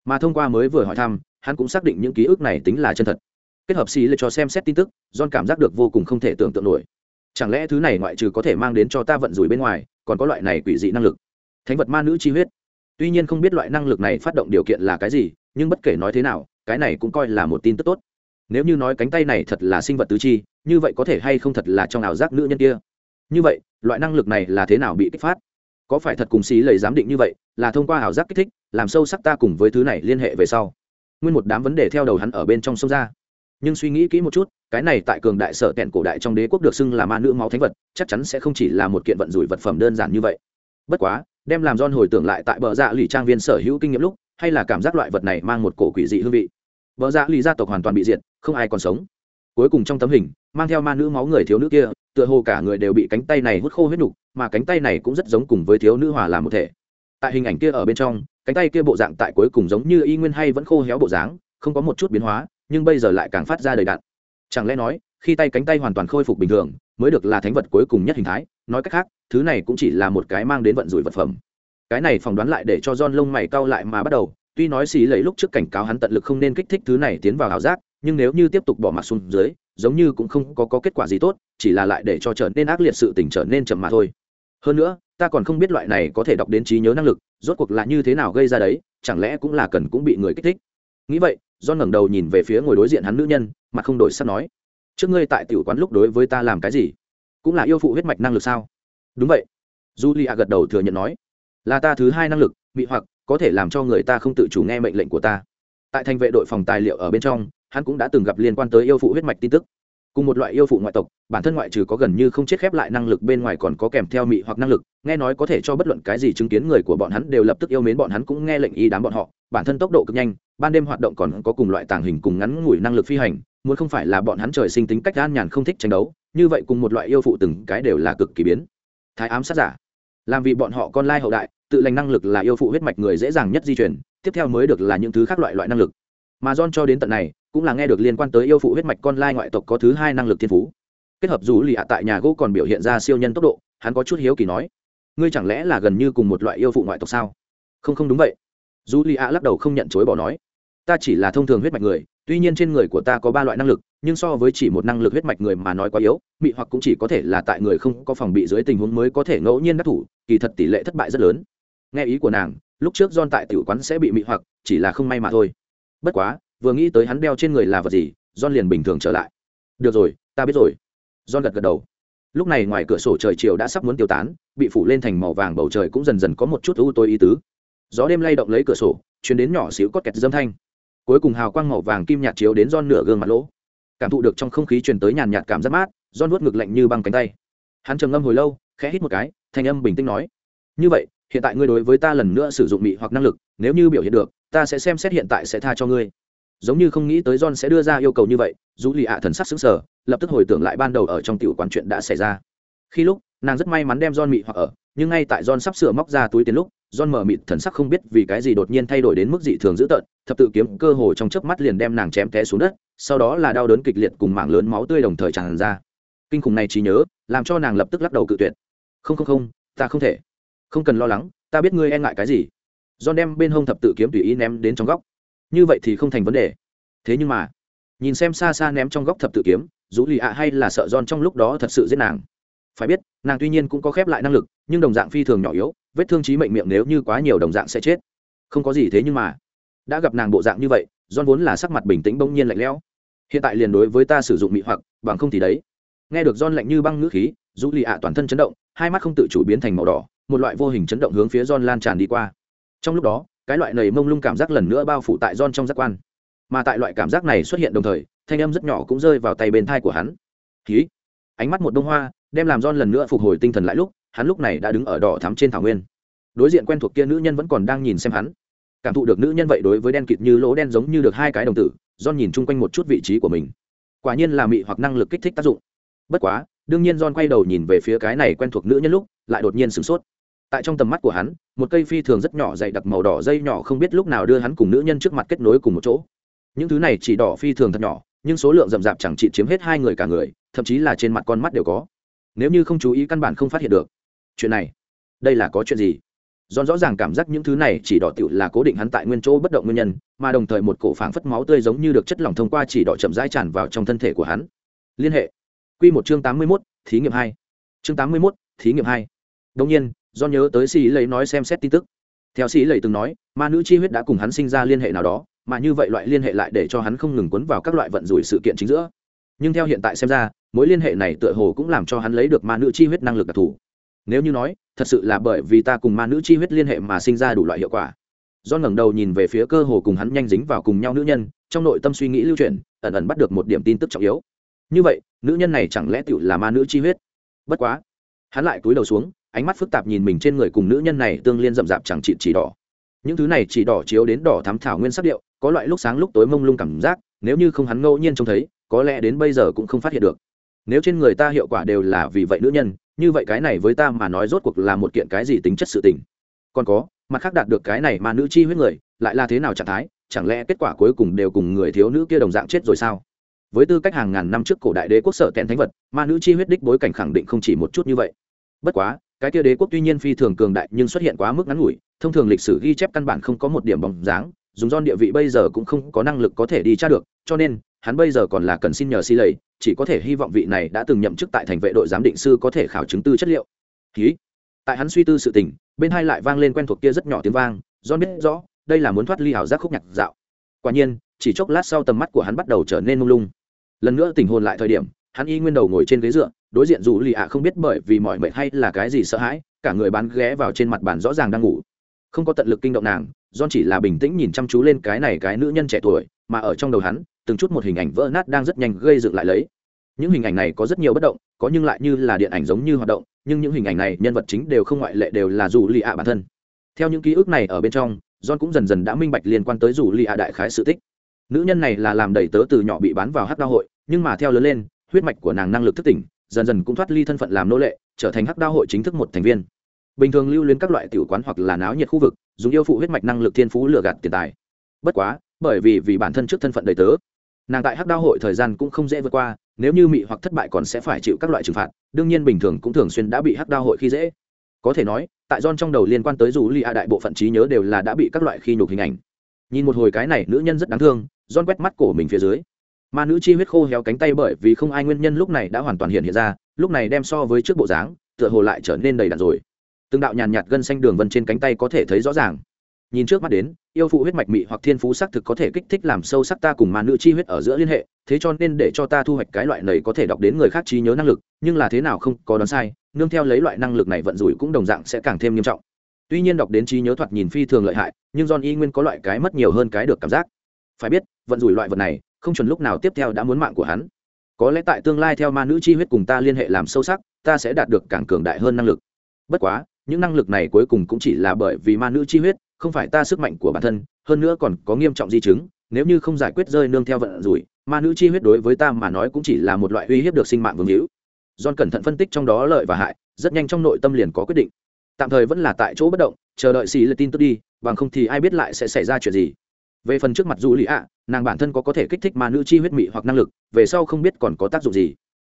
Speaker 1: Mà thông qua mới vừa hỏi thăm, hắn cũng xác định những ký ức này tính là chân thật. Kết hợp xì lệ cho xem xét tin tức, john cảm giác được vô cùng không thể tưởng tượng nổi. Chẳng lẽ thứ này ngoại trừ có thể mang đến cho ta vận rủi bên ngoài, còn có loại này quỷ dị năng lực? Thánh vật ma nữ chi huyết. Tuy nhiên không biết loại năng lực này phát động điều kiện là cái gì, nhưng bất kể nói thế nào, cái này cũng coi là một tin tức tốt. Nếu như nói cánh tay này thật là sinh vật tứ chi, như vậy có thể hay không thật là trong ảo giác nữ nhân kia? Như vậy, loại năng lực này là thế nào bị kích phát? Có phải thật cùng xí lầy giám định như vậy, là thông qua ảo giác kích thích, làm sâu sắc ta cùng với thứ này liên hệ về sau. Nguyên một đám vấn đề theo đầu hắn ở bên trong sông ra. Nhưng suy nghĩ kỹ một chút, cái này tại cường đại sở kẹn cổ đại trong đế quốc được xưng là ma nữ máu thánh vật, chắc chắn sẽ không chỉ là một kiện vận rủi vật phẩm đơn giản như vậy. Bất quá, đem làm don hồi tưởng lại tại bờ dạ lì trang viên sở hữu kinh nghiệm lúc, hay là cảm giác loại vật này mang một cổ quỷ dị hương vị. Bờ dạ lì gia tộc hoàn toàn bị diệt, không ai còn sống. Cuối cùng trong tấm hình, mang theo ma nữ máu người thiếu nữ kia tựa hồ cả người đều bị cánh tay này hút khô huyết nục, mà cánh tay này cũng rất giống cùng với thiếu nữ hòa làm một thể. Tại hình ảnh kia ở bên trong, cánh tay kia bộ dạng tại cuối cùng giống như y nguyên hay vẫn khô héo bộ dáng, không có một chút biến hóa, nhưng bây giờ lại càng phát ra đầy đạn chẳng lẽ nói, khi tay cánh tay hoàn toàn khôi phục bình thường, mới được là thánh vật cuối cùng nhất hình thái? Nói cách khác, thứ này cũng chỉ là một cái mang đến vận rủi vật phẩm. Cái này phỏng đoán lại để cho John lông mày cau lại mà bắt đầu. Tuy nói xì lấy lúc trước cảnh cáo hắn tận lực không nên kích thích thứ này tiến vào ảo giác, nhưng nếu như tiếp tục bỏ mặt xuống dưới giống như cũng không có, có kết quả gì tốt chỉ là lại để cho trở nên ác liệt sự tình trở nên chậm mà thôi. Hơn nữa ta còn không biết loại này có thể đọc đến trí nhớ năng lực rốt cuộc là như thế nào gây ra đấy chẳng lẽ cũng là cần cũng bị người kích thích? Nghĩ vậy do ngẩng đầu nhìn về phía ngồi đối diện hắn nữ nhân mà không đổi sắc nói trước ngươi tại tiểu quán lúc đối với ta làm cái gì? Cũng là yêu phụ huyết mạch năng lực sao? Đúng vậy. Julia gật đầu thừa nhận nói là ta thứ hai năng lực bị hoặc có thể làm cho người ta không tự chủ nghe mệnh lệnh của ta. Tại thành vệ đội phòng tài liệu ở bên trong hắn cũng đã từng gặp liên quan tới yêu phụ huyết mạch tin tức. Cùng một loại yêu phụ ngoại tộc, bản thân ngoại trừ có gần như không chết khép lại năng lực bên ngoài còn có kèm theo mị hoặc năng lực, nghe nói có thể cho bất luận cái gì chứng kiến người của bọn hắn đều lập tức yêu mến bọn hắn cũng nghe lệnh y đám bọn họ. Bản thân tốc độ cực nhanh, ban đêm hoạt động còn có cùng loại tàng hình cùng ngắn ngủi năng lực phi hành, muốn không phải là bọn hắn trời sinh tính cách gan nhàn không thích tranh đấu, như vậy cùng một loại yêu phụ từng cái đều là cực kỳ biến. Thái ám sát giả. Làm vì bọn họ con lai hậu đại, tự lành năng lực là yêu phụ huyết mạch người dễ dàng nhất di chuyển tiếp theo mới được là những thứ khác loại loại năng lực. Mà John cho đến tận này cũng là nghe được liên quan tới yêu phụ huyết mạch con lai ngoại tộc có thứ hai năng lực thiên phú. Kết hợp dù lì ạ tại nhà gỗ còn biểu hiện ra siêu nhân tốc độ, hắn có chút hiếu kỳ nói, ngươi chẳng lẽ là gần như cùng một loại yêu phụ ngoại tộc sao? Không không đúng vậy. Dù lì ạ lắc đầu không nhận chối bỏ nói, ta chỉ là thông thường huyết mạch người, tuy nhiên trên người của ta có ba loại năng lực, nhưng so với chỉ một năng lực huyết mạch người mà nói quá yếu, mị hoặc cũng chỉ có thể là tại người không có phòng bị dưới tình huống mới có thể ngẫu nhiên đắc thủ, kỳ thật tỷ lệ thất bại rất lớn. Nghe ý của nàng, lúc trước don tại tiểu quán sẽ bị mị hoặc, chỉ là không may mà thôi. Bất quá vừa nghĩ tới hắn đeo trên người là vật gì don liền bình thường trở lại. Được rồi, ta biết rồi. Don gật gật đầu. Lúc này ngoài cửa sổ trời chiều đã sắp muốn tiêu tán, bị phủ lên thành màu vàng bầu trời cũng dần dần có một chút u tối ý tứ. Gió đêm lay động lấy cửa sổ chuyến đến nhỏ xíu cót kẹt dâm thanh. Cuối cùng hào quang màu vàng kim nhạt chiếu đến don nửa gương mặt lỗ. Cảm thụ được trong không khí truyền tới nhàn nhạt cảm giác mát don nuốt ngực lạnh như băng cánh tay. Hắn trầm ngâm hồi lâu, khẽ hít một cái, thanh âm bình tĩnh nói, như vậy, hiện tại ngươi đối với ta lần nữa sử dụng mị hoặc năng lực, nếu như biểu hiện được, ta sẽ xem xét hiện tại sẽ tha cho ngươi giống như không nghĩ tới john sẽ đưa ra yêu cầu như vậy, dù lì ạ thần sắc xứng sở lập tức hồi tưởng lại ban đầu ở trong tiểu quán chuyện đã xảy ra. Khi lúc, nàng rất may mắn đem john mị hoặc ở, nhưng ngay tại john sắp sửa móc ra túi tiền lúc, john mở mịt thần sắc không biết vì cái gì đột nhiên thay đổi đến mức dị thường dữ tợn, thập tự kiếm cơ hồ trong chớp mắt liền đem nàng chém té xuống đất, sau đó là đau đớn kịch liệt cùng mảng lớn máu tươi đồng thời tràn ra. Kinh khủng này trí nhớ, làm cho nàng lập tức lắc đầu cự tuyệt. Không không không, ta không thể. Không cần lo lắng, ta biết ngươi e ngại cái gì. John đem bên hông thập tự kiếm tùy ý ném đến trong góc như vậy thì không thành vấn đề. Thế nhưng mà, nhìn xem xa xa ném trong góc thập tự kiếm dù lì ạ hay là sợ giòn trong lúc đó thật sự giết nàng. Phải biết, nàng tuy nhiên cũng có khép lại năng lực, nhưng đồng dạng phi thường nhỏ yếu, vết thương trí mệnh miệng nếu như quá nhiều đồng dạng sẽ chết. Không có gì thế nhưng mà, đã gặp nàng bộ dạng như vậy giòn vốn là sắc mặt bình tĩnh bỗng nhiên lạnh lẽo. Hiện tại liền đối với ta sử dụng mị hoặc, bằng không thì đấy. Nghe được giòn lạnh như băng ngữ khí dù lì ạ toàn thân chấn động, hai mắt không tự chủ biến thành màu đỏ, một loại vô hình chấn động hướng phía giòn lan tràn đi qua. Trong lúc đó cái loại nầy mông lung cảm giác lần nữa bao phủ tại don trong giác quan. Mà tại loại cảm giác này xuất hiện đồng thời, thanh âm rất nhỏ cũng rơi vào tay bên thai của hắn. Ký ánh mắt một bông hoa, đem làm don lần nữa phục hồi tinh thần lại lúc, hắn lúc này đã đứng ở đỏ thắm trên thảo nguyên. Đối diện quen thuộc kia nữ nhân vẫn còn đang nhìn xem hắn. Cảm thụ được nữ nhân vậy đối với đen kịt như lỗ đen giống như được hai cái đồng tử don nhìn chung quanh một chút vị trí của mình. Quả nhiên là mị hoặc năng lực kích thích tác dụng. Bất quá, đương nhiên don quay đầu nhìn về phía cái này quen thuộc nữ nhân lúc, lại đột nhiên sửng sốt tại trong tầm mắt của hắn một cây phi thường rất nhỏ dày đặc màu đỏ dây nhỏ không biết lúc nào đưa hắn cùng nữ nhân trước mặt kết nối cùng một chỗ những thứ này chỉ đỏ phi thường thật nhỏ nhưng số lượng rậm rạp chẳng chỉ chiếm hết hai người cả người thậm chí là trên mặt con mắt đều có nếu như không chú ý căn bản không phát hiện được chuyện này đây là có chuyện gì John rõ ràng cảm giác những thứ này chỉ đỏ tiểu là cố định hắn tại nguyên chỗ bất động nguyên nhân, mà đồng thời một cổ phảng phất máu tươi giống như được chất lỏng thông qua chỉ đỏ chậm rãi tràn vào trong thân thể của hắn. Liên hệ. Quy một chương 81, thí nghiệm 2. Chương 81, thí nghiệm 2. Đương nhiên, do nhớ tới sĩ lấy nói xem xét tin tức. Theo sĩ lấy từng nói, ma nữ chi huyết đã cùng hắn sinh ra liên hệ nào đó, mà như vậy loại liên hệ lại để cho hắn không ngừng cuốn vào các loại vận rủi sự kiện chính giữa. Nhưng theo hiện tại xem ra, mối liên hệ này tựa hồ cũng làm cho hắn lấy được ma nữ chi huyết năng lực đặc thù. Nếu như nói, thật sự là bởi vì ta cùng ma nữ chi huyết liên hệ mà sinh ra đủ loại hiệu quả do ngẩng đầu nhìn về phía cơ hồ cùng hắn nhanh dính vào cùng nhau nữ nhân trong nội tâm suy nghĩ lưu truyền ẩn ẩn bắt được một điểm tin tức trọng yếu như vậy nữ nhân này chẳng lẽ tựu là ma nữ chi huyết bất quá hắn lại cúi đầu xuống ánh mắt phức tạp nhìn mình trên người cùng nữ nhân này tương liên rậm rạp chẳng trị chỉ đỏ. Những thứ này chỉ đỏ chiếu đến đỏ thắm thảo nguyên sắc điệu, có loại lúc sáng lúc tối mông lung cảm giác, nếu như không hắn ngẫu nhiên trông thấy, có lẽ đến bây giờ cũng không phát hiện được. Nếu trên người ta hiệu quả đều là vì vậy nữ nhân, như vậy cái này với ta mà nói rốt cuộc là một kiện cái gì tính chất sự tình? Còn có, mặt khác đạt được cái này mà nữ chi huyết người, lại là thế nào trạng thái, chẳng lẽ kết quả cuối cùng đều cùng người thiếu nữ kia đồng dạng chết rồi sao? Với tư cách hàng ngàn năm trước cổ đại đế quốc sở kèn thánh vật ma nữ chi huyết đích bối cảnh khẳng định không chỉ một chút như vậy. Bất quá cái kia đế quốc tuy nhiên phi thường cường đại nhưng xuất hiện quá mức ngắn ngủi, thông thường lịch sử ghi chép căn bản không có một điểm bóng dáng, dùng don địa vị bây giờ cũng không có năng lực có thể đi tra được, cho nên, hắn bây giờ còn là cần xin nhờ si lầy, chỉ có thể hy vọng vị này đã từng nhậm chức tại thành vệ đội giám định sư có thể khảo chứng tư chất liệu. Ký. Tại hắn suy tư sự tình, bên hai lại vang lên quen thuộc kia rất nhỏ tiếng vang don biết rõ, đây là muốn thoát ly hảo giác khúc nhạc dạo. Quả nhiên, chỉ chốc lát sau tầm mắt của hắn bắt đầu trở nên mông lung. Lần nữa tình hồn lại thời điểm hắn y nguyên đầu ngồi trên ghế dựa đối diện dù lì ạ không biết bởi vì mọi mệnh hay là cái gì sợ hãi cả người bán ghé vào trên mặt bàn rõ ràng đang ngủ không có tận lực kinh động nàng John chỉ là bình tĩnh nhìn chăm chú lên cái này cái nữ nhân trẻ tuổi, mà ở trong đầu hắn, từng chút một hình ảnh vỡ nát đang rất nhanh gây dựng lại lấy. Những hình ảnh này có rất nhiều bất động, có nhưng lại như là điện ảnh giống như hoạt động, nhưng những hình ảnh này nhân vật chính đều không ngoại lệ đều là dù lì ạ bản thân. Theo những ký ức này ở bên trong, John cũng dần dần đã minh bạch liên quan tới dù lì ạ đại khái sự tích. Nữ nhân này là làm đầy tớ từ nhỏ bị bán vào hắc đa hội, nhưng mà theo lớn lên, huyết mạch của nàng năng lực thức tỉnh, dần dần cũng thoát ly thân phận làm nô lệ, trở thành hắc đao hội chính thức một thành viên. Bình thường lưu luyến các loại tiểu quán hoặc là náo nhiệt khu vực dùng yêu phụ huyết mạch năng lực thiên phú lừa gạt tiền tài. Bất quá bởi vì vì bản thân trước thân phận đầy tớ nàng tại hắc đao hội thời gian cũng không dễ vượt qua nếu như mị hoặc thất bại còn sẽ phải chịu các loại trừng phạt đương nhiên bình thường cũng thường xuyên đã bị hắc đao hội khi dễ. Có thể nói tại don trong đầu liên quan tới dù li a đại bộ phận trí nhớ đều là đã bị các loại khi nhục hình ảnh. Nhìn một hồi cái này nữ nhân rất đáng thương don quét mắt cổ mình phía dưới ma nữ chi huyết khô héo cánh tay bởi vì không ai nguyên nhân lúc này đã hoàn toàn hiện hiện ra, lúc này đem so với trước bộ dáng, tựa hồ lại trở nên đầy đặn rồi. Từng đạo nhàn nhạt gân xanh đường vân trên cánh tay có thể thấy rõ ràng. Nhìn trước mắt đến, yêu phụ huyết mạch mị hoặc thiên phú xác thực có thể kích thích làm sâu sắc ta cùng ma nữ chi huyết ở giữa liên hệ, thế cho nên để cho ta thu hoạch cái loại này có thể đọc đến người khác trí nhớ năng lực, nhưng là thế nào không có đoán sai, nương theo lấy loại năng lực này vận rủi cũng đồng dạng sẽ càng thêm nghiêm trọng. Tuy nhiên đọc đến trí nhớ thoạt nhìn phi thường lợi hại, nhưng john y nguyên có loại cái mất nhiều hơn cái được cảm giác. Phải biết, vận rủi loại vật này không chuẩn lúc nào tiếp theo đã muốn mạng của hắn. Có lẽ tại tương lai theo ma nữ chi huyết cùng ta liên hệ làm sâu sắc, ta sẽ đạt được càng cường đại hơn năng lực. Bất quá, những năng lực này cuối cùng cũng chỉ là bởi vì ma nữ chi huyết, không phải ta sức mạnh của bản thân, hơn nữa còn có nghiêm trọng di chứng, nếu như không giải quyết rơi nương theo vận rủi, ma nữ chi huyết đối với ta mà nói cũng chỉ là một loại uy hiếp được sinh mạng vương hữu. John cẩn thận phân tích trong đó lợi và hại, rất nhanh trong nội tâm liền có quyết định. Tạm thời vẫn là tại chỗ bất động, chờ đợi xì lệ tin tức đi, bằng không thì ai biết lại sẽ xảy ra chuyện gì. Về phần trước mặt dù lì ạ nàng bản thân có có thể kích thích ma nữ chi huyết mị hoặc năng lực, về sau không biết còn có tác dụng gì.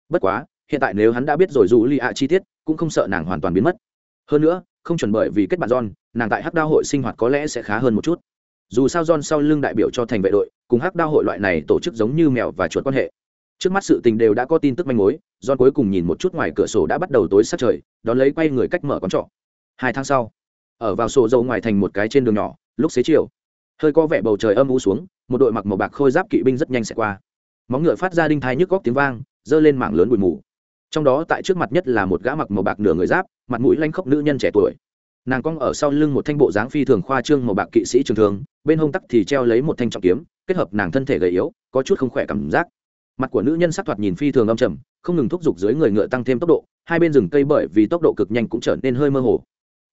Speaker 1: Bất quá, hiện tại nếu hắn đã biết rồi dù lì ạ chi tiết, cũng không sợ nàng hoàn toàn biến mất. Hơn nữa, không chuẩn bởi vì kết bạn john, nàng tại hắc đao hội sinh hoạt có lẽ sẽ khá hơn một chút. Dù sao john sau lưng đại biểu cho thành vệ đội, cùng hắc đao hội loại này tổ chức giống như mèo và chuột quan hệ. Trước mắt sự tình đều đã có tin tức manh mối, john cuối cùng nhìn một chút ngoài cửa sổ đã bắt đầu tối sát trời, đón lấy quay người cách mở quán trọ. Hai tháng sau, ở vào sổ dầu ngoài thành một cái trên đường nhỏ, lúc xế chiều, hơi có vẻ bầu trời âm u xuống một đội mặc màu bạc khôi giáp kỵ binh rất nhanh sẽ qua. Móng ngựa phát ra đinh thai nhức góc tiếng vang giơ lên mảng lớn bụi mù. Trong đó tại trước mặt nhất là một gã mặc màu bạc nửa người giáp, mặt mũi lanh khốc nữ nhân trẻ tuổi. Nàng cong ở sau lưng một thanh bộ dáng phi thường khoa trương màu bạc kỵ sĩ trường thường, bên hông tắc thì treo lấy một thanh trọng kiếm, kết hợp nàng thân thể gầy yếu, có chút không khỏe cảm giác. Mặt của nữ nhân sắc thoạt nhìn phi thường âm trầm, không ngừng thúc giục dưới người ngựa tăng thêm tốc độ, hai bên rừng cây bởi vì tốc độ cực nhanh cũng trở nên hơi mơ hồ.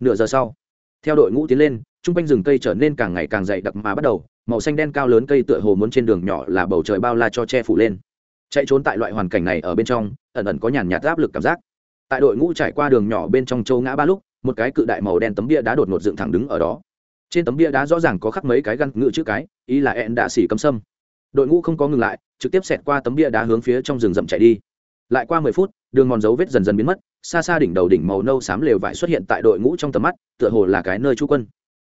Speaker 1: Nửa giờ sau, theo đội ngũ tiến lên chung quanh rừng cây trở nên càng ngày càng dày đặc mà bắt đầu, màu xanh đen cao lớn cây tựa hồ muốn trên đường nhỏ là bầu trời bao la cho che phủ lên. Chạy trốn tại loại hoàn cảnh này ở bên trong, ẩn ẩn có nhàn nhạt áp lực cảm giác. Tại đội ngũ trải qua đường nhỏ bên trong châu ngã ba lúc, một cái cự đại màu đen tấm bia đá đột ngột dựng thẳng đứng ở đó. Trên tấm bia đá rõ ràng có khắc mấy cái găng ngự chữ cái, ý là ẹn đạ xỉ cấm sâm. Đội ngũ không có ngừng lại, trực tiếp xẹt qua tấm bia đá hướng phía trong rừng rậm chạy đi. Lại qua mười phút, đường mòn dấu vết dần dần biến mất, xa xa đỉnh đầu đỉnh màu nâu xám lều vải xuất hiện tại đội ngũ trong tầm mắt, tựa hồ là cái nơi trú quân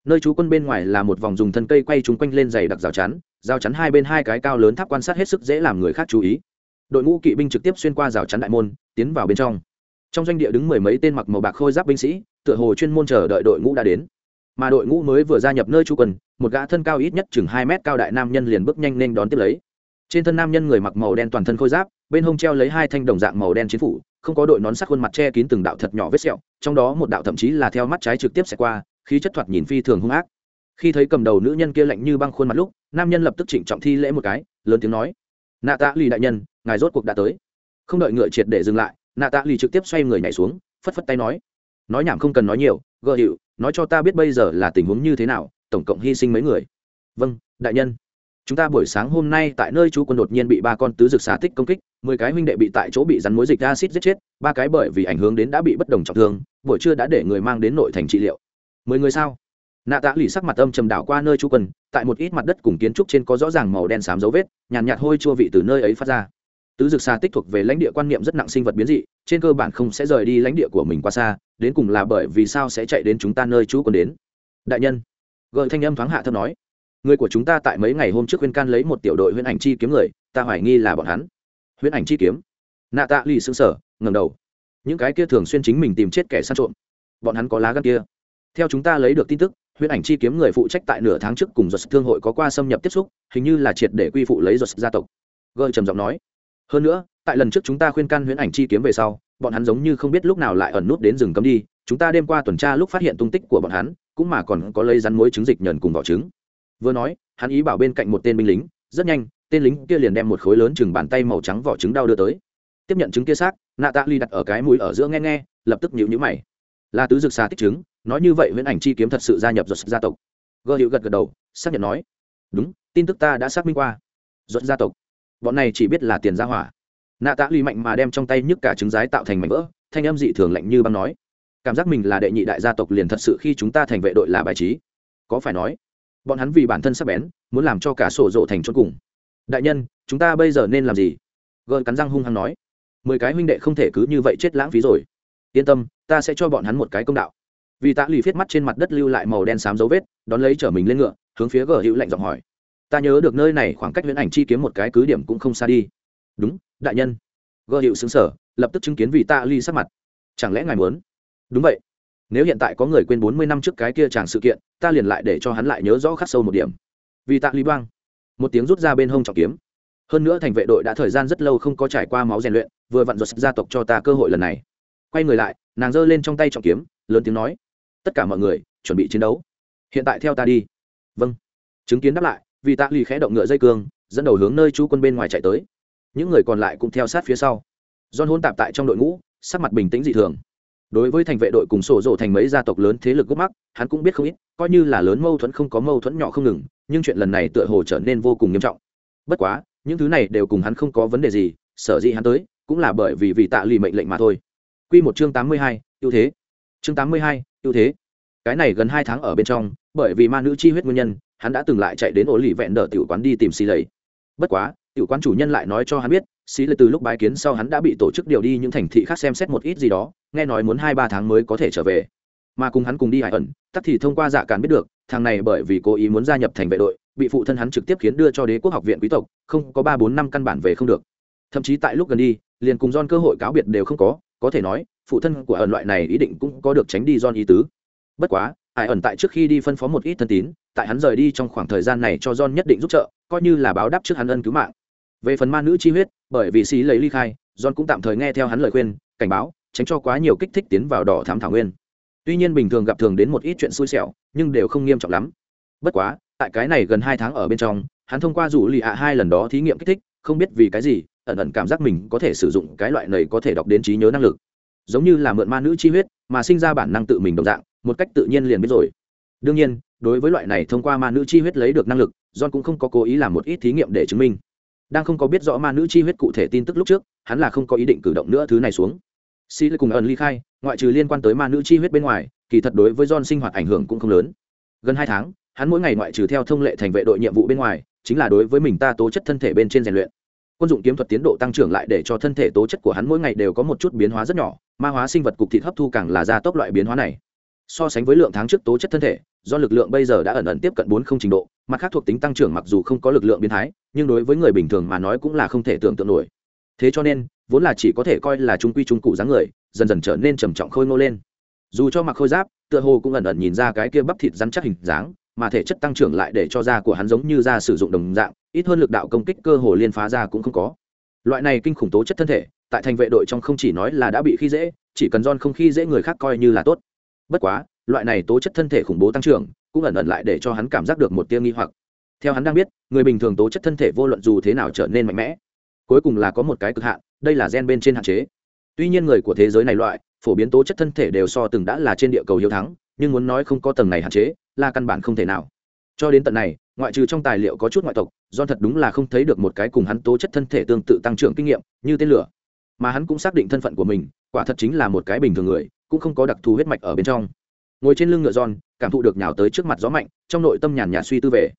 Speaker 1: nơi chú quân bên ngoài là một vòng dùng thân cây quay trúng quanh lên dày đặc rào chắn rào chắn hai bên hai cái cao lớn tháp quan sát hết sức dễ làm người khác chú ý. Đội ngũ kỵ binh trực tiếp xuyên qua rào chắn đại môn, tiến vào bên trong. Trong doanh địa đứng mười mấy tên mặc màu bạc khôi giáp binh sĩ, tựa hồ chuyên môn chờ đợi đội ngũ đã đến. Mà đội ngũ mới vừa gia nhập nơi trú quân, một gã thân cao ít nhất chừng hai mét cao đại nam nhân liền bước nhanh nên đón tiếp lấy. Trên thân nam nhân người mặc màu đen toàn thân khôi giáp, bên hông treo lấy hai thanh đồng dạng màu đen chiến phủ, không có đội nón sắc khuôn mặt che kín từng đạo thật nhỏ vết sẹo, trong đó một đạo thậm chí là theo mắt trái trực tiếp xẹt qua khi chất thoạt nhìn phi thường hung ác. Khi thấy cầm đầu nữ nhân kia lạnh như băng khuôn mặt lúc, nam nhân lập tức trịnh trọng thi lễ một cái, lớn tiếng nói, nạ tạ lì đại nhân, ngài rốt cuộc đã tới. Không đợi ngựa triệt để dừng lại, nạ tạ lì trực tiếp xoay người nhảy xuống, phất phất tay nói nói nhảm không cần nói nhiều gợ hiệu, nói cho ta biết bây giờ là tình huống như thế nào, tổng cộng hy sinh mấy người. Vâng đại nhân. Chúng ta buổi sáng hôm nay tại nơi chú quân đột nhiên bị ba con tứ dực xá tích công kích, mười cái huynh đệ bị tại chỗ bị rắn mối dịch acid giết chết, ba cái bởi vì ảnh hưởng đến đã bị bất đồng trọng thương, buổi trưa đã để người mang đến nội thành trị liệu mười người sao? Nạ tạ lì sắc mặt âm trầm đảo qua nơi chu quân tại một ít mặt đất cùng kiến trúc trên có rõ ràng màu đen xám dấu vết nhàn nhạt, nhạt hôi chua vị từ nơi ấy phát ra. Tứ dực xa tích thuộc về lãnh địa quan niệm rất nặng sinh vật biến dị trên cơ bản không sẽ rời đi lãnh địa của mình qua xa đến cùng là bởi vì sao sẽ chạy đến chúng ta nơi chú quân đến? Đại nhân gợi thanh âm thoáng hạ thấp nói người của chúng ta tại mấy ngày hôm trước khuyên can lấy một tiểu đội huyễn ảnh chi kiếm người ta hoài nghi là bọn hắn. Huyễn ảnh chi kiếm? Nạ tạ lì xương sở ngầm đầu. Những cái kia thường xuyên chính mình tìm chết kẻ săn trộm. Bọn hắn có lá gan kia theo chúng ta lấy được tin tức, huyễn ảnh chi kiếm người phụ trách tại nửa tháng trước cùng giật thương hội có qua xâm nhập tiếp xúc, hình như là triệt để quy phụ lấy giật gia tộc. Gơ trầm giọng nói. Hơn nữa, tại lần trước chúng ta khuyên can huyễn ảnh chi kiếm về sau, bọn hắn giống như không biết lúc nào lại ẩn nút đến rừng cấm đi, chúng ta đêm qua tuần tra lúc phát hiện tung tích của bọn hắn, cũng mà còn có lấy rắn mối trứng dịch nhờn cùng vỏ trứng. Vừa nói, hắn ý bảo bên cạnh một tên binh lính, rất nhanh, tên lính kia liền đem một khối lớn chừng bàn tay màu trắng vỏ trứng đau đưa tới. Tiếp nhận trứng kia xác, nạ tạ ly đặt ở cái mũi ở giữa nghe nghe, lập tức nhịu nhữ mày. Là tứ dược xà tích trứng nói như vậy viễn ảnh chi kiếm thật sự gia nhập giật gia tộc. Gờ hiệu gật gật đầu, xác nhận nói, đúng, tin tức ta đã xác minh qua. Giật gia tộc. Bọn này chỉ biết là tiền gia hỏa. Nạ tạ ly mạnh mà đem trong tay nhức cả trứng rái tạo thành mảnh vỡ, thanh âm dị thường lạnh như băng nói, cảm giác mình là đệ nhị đại gia tộc liền thật sự khi chúng ta thành vệ đội là bài trí. Có phải nói, bọn hắn vì bản thân sắp bén, muốn làm cho cả sổ rộ thành chốt cùng. Đại nhân, chúng ta bây giờ nên làm gì? Gợn cắn răng hung hăng nói, mười cái huynh đệ không thể cứ như vậy chết lãng phí rồi. Yên tâm, ta sẽ cho bọn hắn một cái công đạo vì tạ lì viết mắt trên mặt đất lưu lại màu đen xám dấu vết, đón lấy chở mình lên ngựa, hướng phía gờ hữu lạnh giọng hỏi. Ta nhớ được nơi này khoảng cách huyễn ảnh chi kiếm một cái cứ điểm cũng không xa đi. Đúng, đại nhân. Gờ Hữu xứng sở lập tức chứng kiến vì tạ ly sắc mặt. Chẳng lẽ ngài muốn? Đúng vậy. Nếu hiện tại có người quên bốn mươi năm trước cái kia chàng sự kiện, ta liền lại để cho hắn lại nhớ rõ khắc sâu một điểm. Vì tạ ly bang. Một tiếng rút ra bên hông trọng kiếm. Hơn nữa thành vệ đội đã thời gian rất lâu không có trải qua máu rèn luyện, vừa vặn ruột gia tộc cho ta cơ hội lần này. Quay người lại, nàng giơ lên trong tay trọng kiếm, lớn tiếng nói tất cả mọi người chuẩn bị chiến đấu. Hiện tại theo ta đi. Vâng. Chứng kiến đáp lại, vì tạ Lì khẽ động ngựa dây cương, dẫn đầu hướng nơi chú quân bên ngoài chạy tới. Những người còn lại cũng theo sát phía sau. John hôn tạp tại trong đội ngũ, sắc mặt bình tĩnh dị thường. Đối với thành vệ đội cùng sổ rộ thành mấy gia tộc lớn thế lực gốc mắc hắn cũng biết không ít, coi như là lớn mâu thuẫn không có mâu thuẫn nhỏ không ngừng, nhưng chuyện lần này tựa hồ trở nên vô cùng nghiêm trọng. Bất quá, những thứ này đều cùng hắn không có vấn đề gì, sở dĩ hắn tới, cũng là bởi vì vì tạ lì mệnh lệnh mà thôi. Q một chương tám mươi hai, ưu thế. Chương tám mươi hai ưu thế. Cái này gần hai tháng ở bên trong, bởi vì ma nữ chi huyết nguyên nhân, hắn đã từng lại chạy đến ổ lì vẹn đờ tiểu quán đi tìm xì lầy bất quá, tiểu quan chủ nhân lại nói cho hắn biết, xí lệ từ lúc bái kiến sau hắn đã bị tổ chức điều đi những thành thị khác xem xét một ít gì đó, nghe nói muốn hai ba tháng mới có thể trở về. Mà cùng hắn cùng đi hải ẩn, tắc thì thông qua dạ càn biết được, thằng này bởi vì cố ý muốn gia nhập thành vệ đội, bị phụ thân hắn trực tiếp khiến đưa cho đế quốc học viện quý tộc, không có ba bốn năm căn bản về không được. Thậm chí tại lúc gần đi, liền cùng don cơ hội cáo biệt đều không có có thể nói phụ thân của ẩn loại này ý định cũng có được tránh đi John ý tứ. Bất quá, ai ẩn tại trước khi đi phân phó một ít thân tín, tại hắn rời đi trong khoảng thời gian này cho John nhất định giúp trợ, coi như là báo đáp trước hắn ân cứu mạng. Về phần ma nữ chi huyết, bởi vì xí lấy ly khai, John cũng tạm thời nghe theo hắn lời khuyên, cảnh báo, tránh cho quá nhiều kích thích tiến vào đỏ thám thảo nguyên. Tuy nhiên bình thường gặp thường đến một ít chuyện xui xẻo, nhưng đều không nghiêm trọng lắm. Bất quá, tại cái này gần hai tháng ở bên trong, hắn thông qua rủ lì ạ hai lần đó thí nghiệm kích thích, không biết vì cái gì, ẩn ẩn cảm giác mình có thể sử dụng cái loại này có thể đọc đến trí nhớ năng lực giống như là mượn ma nữ chi huyết, mà sinh ra bản năng tự mình đồng dạng, một cách tự nhiên liền biết rồi. Đương nhiên, đối với loại này thông qua ma nữ chi huyết lấy được năng lực, john cũng không có cố ý làm một ít thí nghiệm để chứng minh. Đang không có biết rõ ma nữ chi huyết cụ thể tin tức lúc trước, hắn là không có ý định cử động nữa thứ này xuống. Sĩ cùng ẩn ly khai, ngoại trừ liên quan tới ma nữ chi huyết bên ngoài, kỳ thật đối với john sinh hoạt ảnh hưởng cũng không lớn. Gần hai tháng, hắn mỗi ngày ngoại trừ theo thông lệ thành vệ đội nhiệm vụ bên ngoài, chính là đối với mình ta tố chất thân thể bên trên rèn luyện quân dụng kiếm thuật tiến độ tăng trưởng lại để cho thân thể tố chất của hắn mỗi ngày đều có một chút biến hóa rất nhỏ, ma hóa sinh vật cục thịt hấp thu càng là gia tốc loại biến hóa này. So sánh với lượng tháng trước tố chất thân thể, do lực lượng bây giờ đã ẩn ẩn tiếp cận bốn không trình độ, mặt khác thuộc tính tăng trưởng mặc dù không có lực lượng biến thái, nhưng đối với người bình thường mà nói cũng là không thể tưởng tượng nổi. Thế cho nên, vốn là chỉ có thể coi là trung quy trung cụ dáng người, dần dần trở nên trầm trọng khôi ngô lên. Dù cho mặc khôi giáp, tựa hồ cũng ẩn ẩn nhìn ra cái kia bắp thịt rắn chắc hình dáng mà thể chất tăng trưởng lại để cho da của hắn giống như da sử dụng đồng dạng, ít hơn lực đạo công kích cơ hồ liên phá ra cũng không có. Loại này kinh khủng tố chất thân thể, tại thành vệ đội trong không chỉ nói là đã bị khi dễ, chỉ cần don không khi dễ người khác coi như là tốt. Bất quá, loại này tố chất thân thể khủng bố tăng trưởng cũng ẩn ẩn lại để cho hắn cảm giác được một tia nghi hoặc. Theo hắn đang biết, người bình thường tố chất thân thể vô luận dù thế nào trở nên mạnh mẽ, cuối cùng là có một cái cực hạn, đây là gen bên trên hạn chế. Tuy nhiên người của thế giới này loại, phổ biến tố chất thân thể đều so từng đã là trên địa cầu hiếu thắng, nhưng muốn nói không có tầng này hạn chế là căn bản không thể nào. Cho đến tận này, ngoại trừ trong tài liệu có chút ngoại tộc do thật đúng là không thấy được một cái cùng hắn tố chất thân thể tương tự tăng trưởng kinh nghiệm như tên lửa. Mà hắn cũng xác định thân phận của mình, quả thật chính là một cái bình thường người, cũng không có đặc thù huyết mạch ở bên trong. Ngồi trên lưng ngựa giòn cảm thụ được nhào tới trước mặt gió mạnh, trong nội tâm nhàn nhạt suy tư về.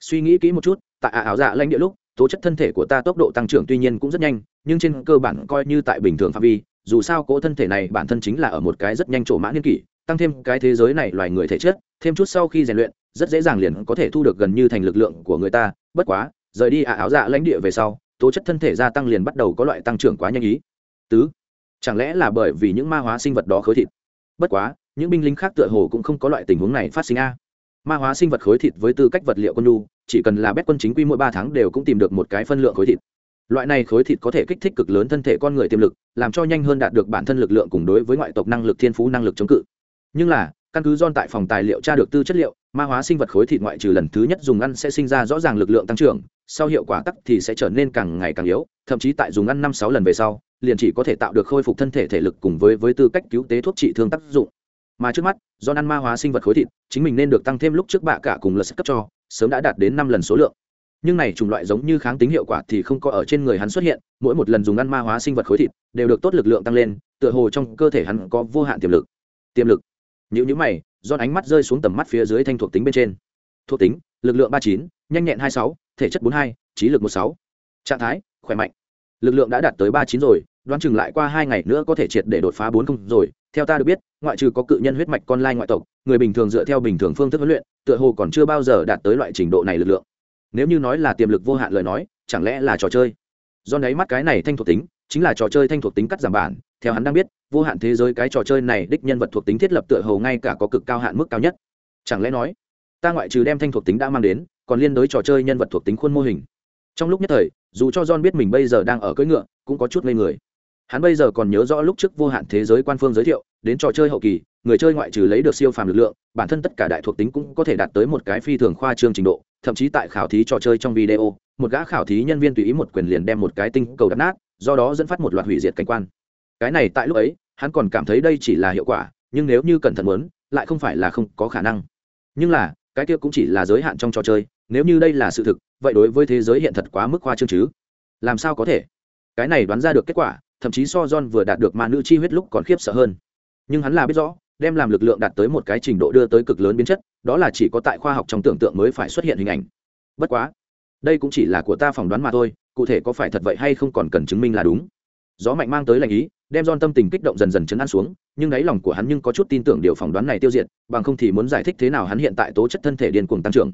Speaker 1: Suy nghĩ kỹ một chút, tại ả ảo dạ lãnh địa lúc, tố chất thân thể của ta tốc độ tăng trưởng tuy nhiên cũng rất nhanh, nhưng trên cơ bản coi như tại bình thường phạm vi, dù sao cỗ thân thể này bản thân chính là ở một cái rất nhanh trổ mã niên kỷ tăng thêm cái thế giới này loài người thể chất, thêm chút sau khi rèn luyện, rất dễ dàng liền có thể thu được gần như thành lực lượng của người ta. Bất quá, rời đi ả áo dạ lãnh địa về sau, tố chất thân thể gia tăng liền bắt đầu có loại tăng trưởng quá nhanh ý. Tứ, chẳng lẽ là bởi vì những ma hóa sinh vật đó khối thịt? Bất quá, những binh lính khác tựa hồ cũng không có loại tình huống này phát sinh a. Ma hóa sinh vật khối thịt với tư cách vật liệu quân nhu, chỉ cần là bét quân chính quy mỗi ba tháng đều cũng tìm được một cái phân lượng khối thịt. Loại này khối thịt có thể kích thích cực lớn thân thể con người tiềm lực, làm cho nhanh hơn đạt được bản thân lực lượng cùng đối với ngoại tộc năng lực thiên phú năng lực chống cự nhưng là, căn cứ don tại phòng tài liệu tra được tư chất liệu, ma hóa sinh vật khối thịt ngoại trừ lần thứ nhất dùng ăn sẽ sinh ra rõ ràng lực lượng tăng trưởng, sau hiệu quả tắc thì sẽ trở nên càng ngày càng yếu, thậm chí tại dùng ăn năm sáu lần về sau, liền chỉ có thể tạo được khôi phục thân thể thể lực cùng với với tư cách cứu tế thuốc trị thương tác dụng. Mà trước mắt do ăn ma hóa sinh vật khối thịt, chính mình nên được tăng thêm lúc trước bạ cả cùng lật cấp cho, sớm đã đạt đến năm lần số lượng. Nhưng này chủng loại giống như kháng tính hiệu quả thì không có ở trên người hắn xuất hiện, mỗi một lần dùng ăn ma hóa sinh vật khối thịt đều được tốt lực lượng tăng lên, tựa hồ trong cơ thể hắn có vô hạn tiềm lực. Tiềm lực những nhíu mày, giòn ánh mắt rơi xuống tầm mắt phía dưới thanh thuộc tính bên trên. Thuộc tính, lực lượng ba chín, nhanh nhẹn hai sáu, thể chất bốn hai, trí lực một sáu. Trạng thái, khỏe mạnh. Lực lượng đã đạt tới ba chín rồi, đoán chừng lại qua hai ngày nữa có thể triệt để đột phá bốn không rồi. Theo ta được biết, ngoại trừ có cự nhân huyết mạch con lai ngoại tộc, người bình thường dựa theo bình thường phương thức huấn luyện, tựa hồ còn chưa bao giờ đạt tới loại trình độ này lực lượng. Nếu như nói là tiềm lực vô hạn lời nói, chẳng lẽ là trò chơi? Do đấy mắt cái này thanh thuộc tính chính là trò chơi thanh thuộc tính cắt giảm bản, theo hắn đang biết, vô hạn thế giới cái trò chơi này đích nhân vật thuộc tính thiết lập tựa hầu ngay cả có cực cao hạn mức cao nhất. Chẳng lẽ nói, ta ngoại trừ đem thanh thuộc tính đã mang đến, còn liên đối trò chơi nhân vật thuộc tính khuôn mô hình? Trong lúc nhất thời, dù cho john biết mình bây giờ đang ở cưỡi ngựa, cũng có chút ngây người. Hắn bây giờ còn nhớ rõ lúc trước vô hạn thế giới quan phương giới thiệu đến trò chơi hậu kỳ, người chơi ngoại trừ lấy được siêu phàm lực lượng, bản thân tất cả đại thuộc tính cũng có thể đạt tới một cái phi thường khoa trương trình độ, thậm chí tại khảo thí trò chơi trong video, một gã khảo thí nhân viên tùy ý một quyền liền đem một cái tinh cầu đắt nát, do đó dẫn phát một loạt hủy diệt cảnh quan. Cái này tại lúc ấy, hắn còn cảm thấy đây chỉ là hiệu quả, nhưng nếu như cẩn thận muốn, lại không phải là không có khả năng. Nhưng là, cái kia cũng chỉ là giới hạn trong trò chơi, nếu như đây là sự thực, vậy đối với thế giới hiện thật quá mức khoa trương chứ? Làm sao có thể? Cái này đoán ra được kết quả, thậm chí so john vừa đạt được ma nữ chi huyết lúc còn khiếp sợ hơn nhưng hắn là biết rõ, đem làm lực lượng đạt tới một cái trình độ đưa tới cực lớn biến chất, đó là chỉ có tại khoa học trong tưởng tượng mới phải xuất hiện hình ảnh. Bất quá, đây cũng chỉ là của ta phỏng đoán mà thôi, cụ thể có phải thật vậy hay không còn cần chứng minh là đúng. Gió mạnh mang tới lành ý, đem don tâm tình kích động dần dần chấn an xuống, nhưng đáy lòng của hắn nhưng có chút tin tưởng điều phỏng đoán này tiêu diệt, bằng không thì muốn giải thích thế nào hắn hiện tại tố chất thân thể điên cuồng tăng trưởng.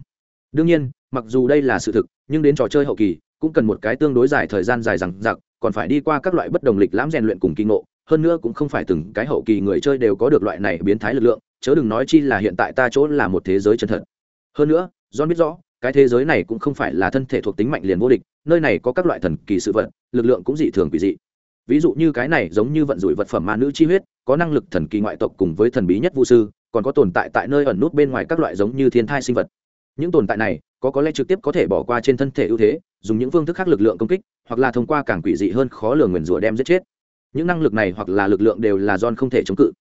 Speaker 1: Đương nhiên, mặc dù đây là sự thực, nhưng đến trò chơi hậu kỳ, cũng cần một cái tương đối dài thời gian dài rằng giặc còn phải đi qua các loại bất đồng lịch lãm rèn luyện cùng kinh ngộ hơn nữa cũng không phải từng cái hậu kỳ người chơi đều có được loại này biến thái lực lượng, chớ đừng nói chi là hiện tại ta chỗ là một thế giới chân thật. Hơn nữa, john biết rõ, cái thế giới này cũng không phải là thân thể thuộc tính mạnh liền vô địch, nơi này có các loại thần kỳ sự vật, lực lượng cũng dị thường quỷ dị. Ví dụ như cái này giống như vận rủi vật phẩm ma nữ chi huyết, có năng lực thần kỳ ngoại tộc cùng với thần bí nhất vũ sư, còn có tồn tại tại nơi ẩn nút bên ngoài các loại giống như thiên thai sinh vật. Những tồn tại này, có có lẽ trực tiếp có thể bỏ qua trên thân thể ưu thế, dùng những phương thức khác lực lượng công kích, hoặc là thông qua càng quỷ dị hơn khó lường nguyền rủa đem giết chết những năng lực này hoặc là lực lượng đều là don không thể chống cự.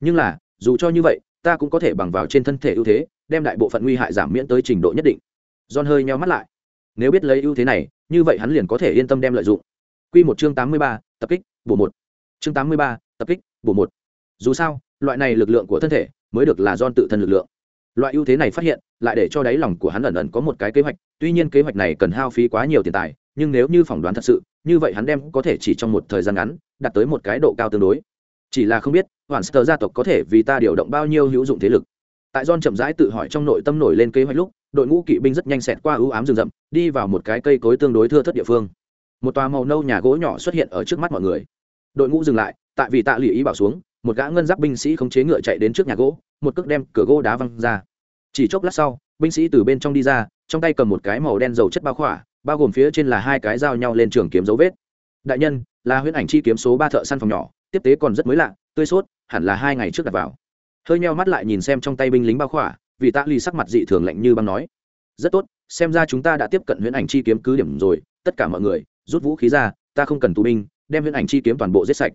Speaker 1: Nhưng là, dù cho như vậy, ta cũng có thể bằng vào trên thân thể ưu thế, đem đại bộ phận nguy hại giảm miễn tới trình độ nhất định. Don hơi meo mắt lại. Nếu biết lấy ưu thế này, như vậy hắn liền có thể yên tâm đem lợi dụng. Q một chương tám mươi ba, tập kích, bổ một. Chương tám mươi ba, tập kích, bổ một. Dù sao, loại này lực lượng của thân thể mới được là don tự thân lực lượng. Loại ưu thế này phát hiện, lại để cho đáy lòng của hắn ẩn ẩn có một cái kế hoạch. Tuy nhiên kế hoạch này cần hao phí quá nhiều tiền tài, nhưng nếu như phỏng đoán thật sự như vậy hắn đem có thể chỉ trong một thời gian ngắn đạt tới một cái độ cao tương đối. Chỉ là không biết hoàn sơ gia tộc có thể vì ta điều động bao nhiêu hữu dụng thế lực. Tại Don chậm rãi tự hỏi trong nội tâm nổi lên kế hoạch lúc, đội ngũ kỵ binh rất nhanh xẹt qua ưu ám rừng rậm, đi vào một cái cây cối tương đối thưa thất địa phương. Một tòa màu nâu nhà gỗ nhỏ xuất hiện ở trước mắt mọi người. Đội ngũ dừng lại, tại vì tạ lụy ý bảo xuống, một gã ngân giáp binh sĩ khống chế ngựa chạy đến trước nhà gỗ, một cước đem cửa gỗ đá văng ra. Chỉ chốc lát sau, binh sĩ từ bên trong đi ra, trong tay cầm một cái màu đen dầu chất bao khỏa bao gồm phía trên là hai cái dao nhau lên trường kiếm dấu vết. Đại nhân, là huyễn ảnh chi kiếm số ba thợ săn phòng nhỏ, tiếp tế còn rất mới lạ, tươi sốt, hẳn là hai ngày trước đặt vào. Hơi nheo mắt lại nhìn xem trong tay binh lính bao khỏa, vì tạ ly sắc mặt dị thường lạnh như băng nói. Rất tốt, xem ra chúng ta đã tiếp cận huyễn ảnh chi kiếm cứ điểm rồi, tất cả mọi người, rút vũ khí ra, ta không cần tù binh, đem huyễn ảnh chi kiếm toàn bộ giết sạch.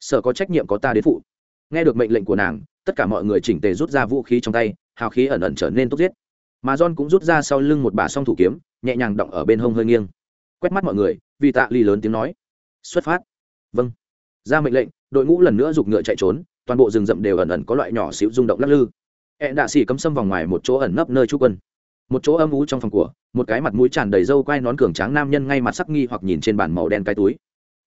Speaker 1: Sở có trách nhiệm có ta đến phụ. Nghe được mệnh lệnh của nàng, tất cả mọi người chỉnh tề rút ra vũ khí trong tay, hào khí ẩn ẩn trở nên tốt giết mà john cũng rút ra sau lưng một bả song thủ kiếm, nhẹ nhàng động ở bên hông hơi nghiêng. Quét mắt mọi người, vì tạ ly lớn tiếng nói. Xuất phát. Vâng. Ra mệnh lệnh, đội ngũ lần nữa giục ngựa chạy trốn, toàn bộ rừng rậm đều ẩn ẩn có loại nhỏ xíu rung động lắc lư. Ẹ đạ xỉ cấm xâm vòng ngoài một chỗ ẩn nấp nơi trú quân. Một chỗ âm ú trong phòng của, một cái mặt mũi tràn đầy râu quai nón cường tráng nam nhân ngay mặt sắc nghi hoặc nhìn trên bàn màu đen cái túi.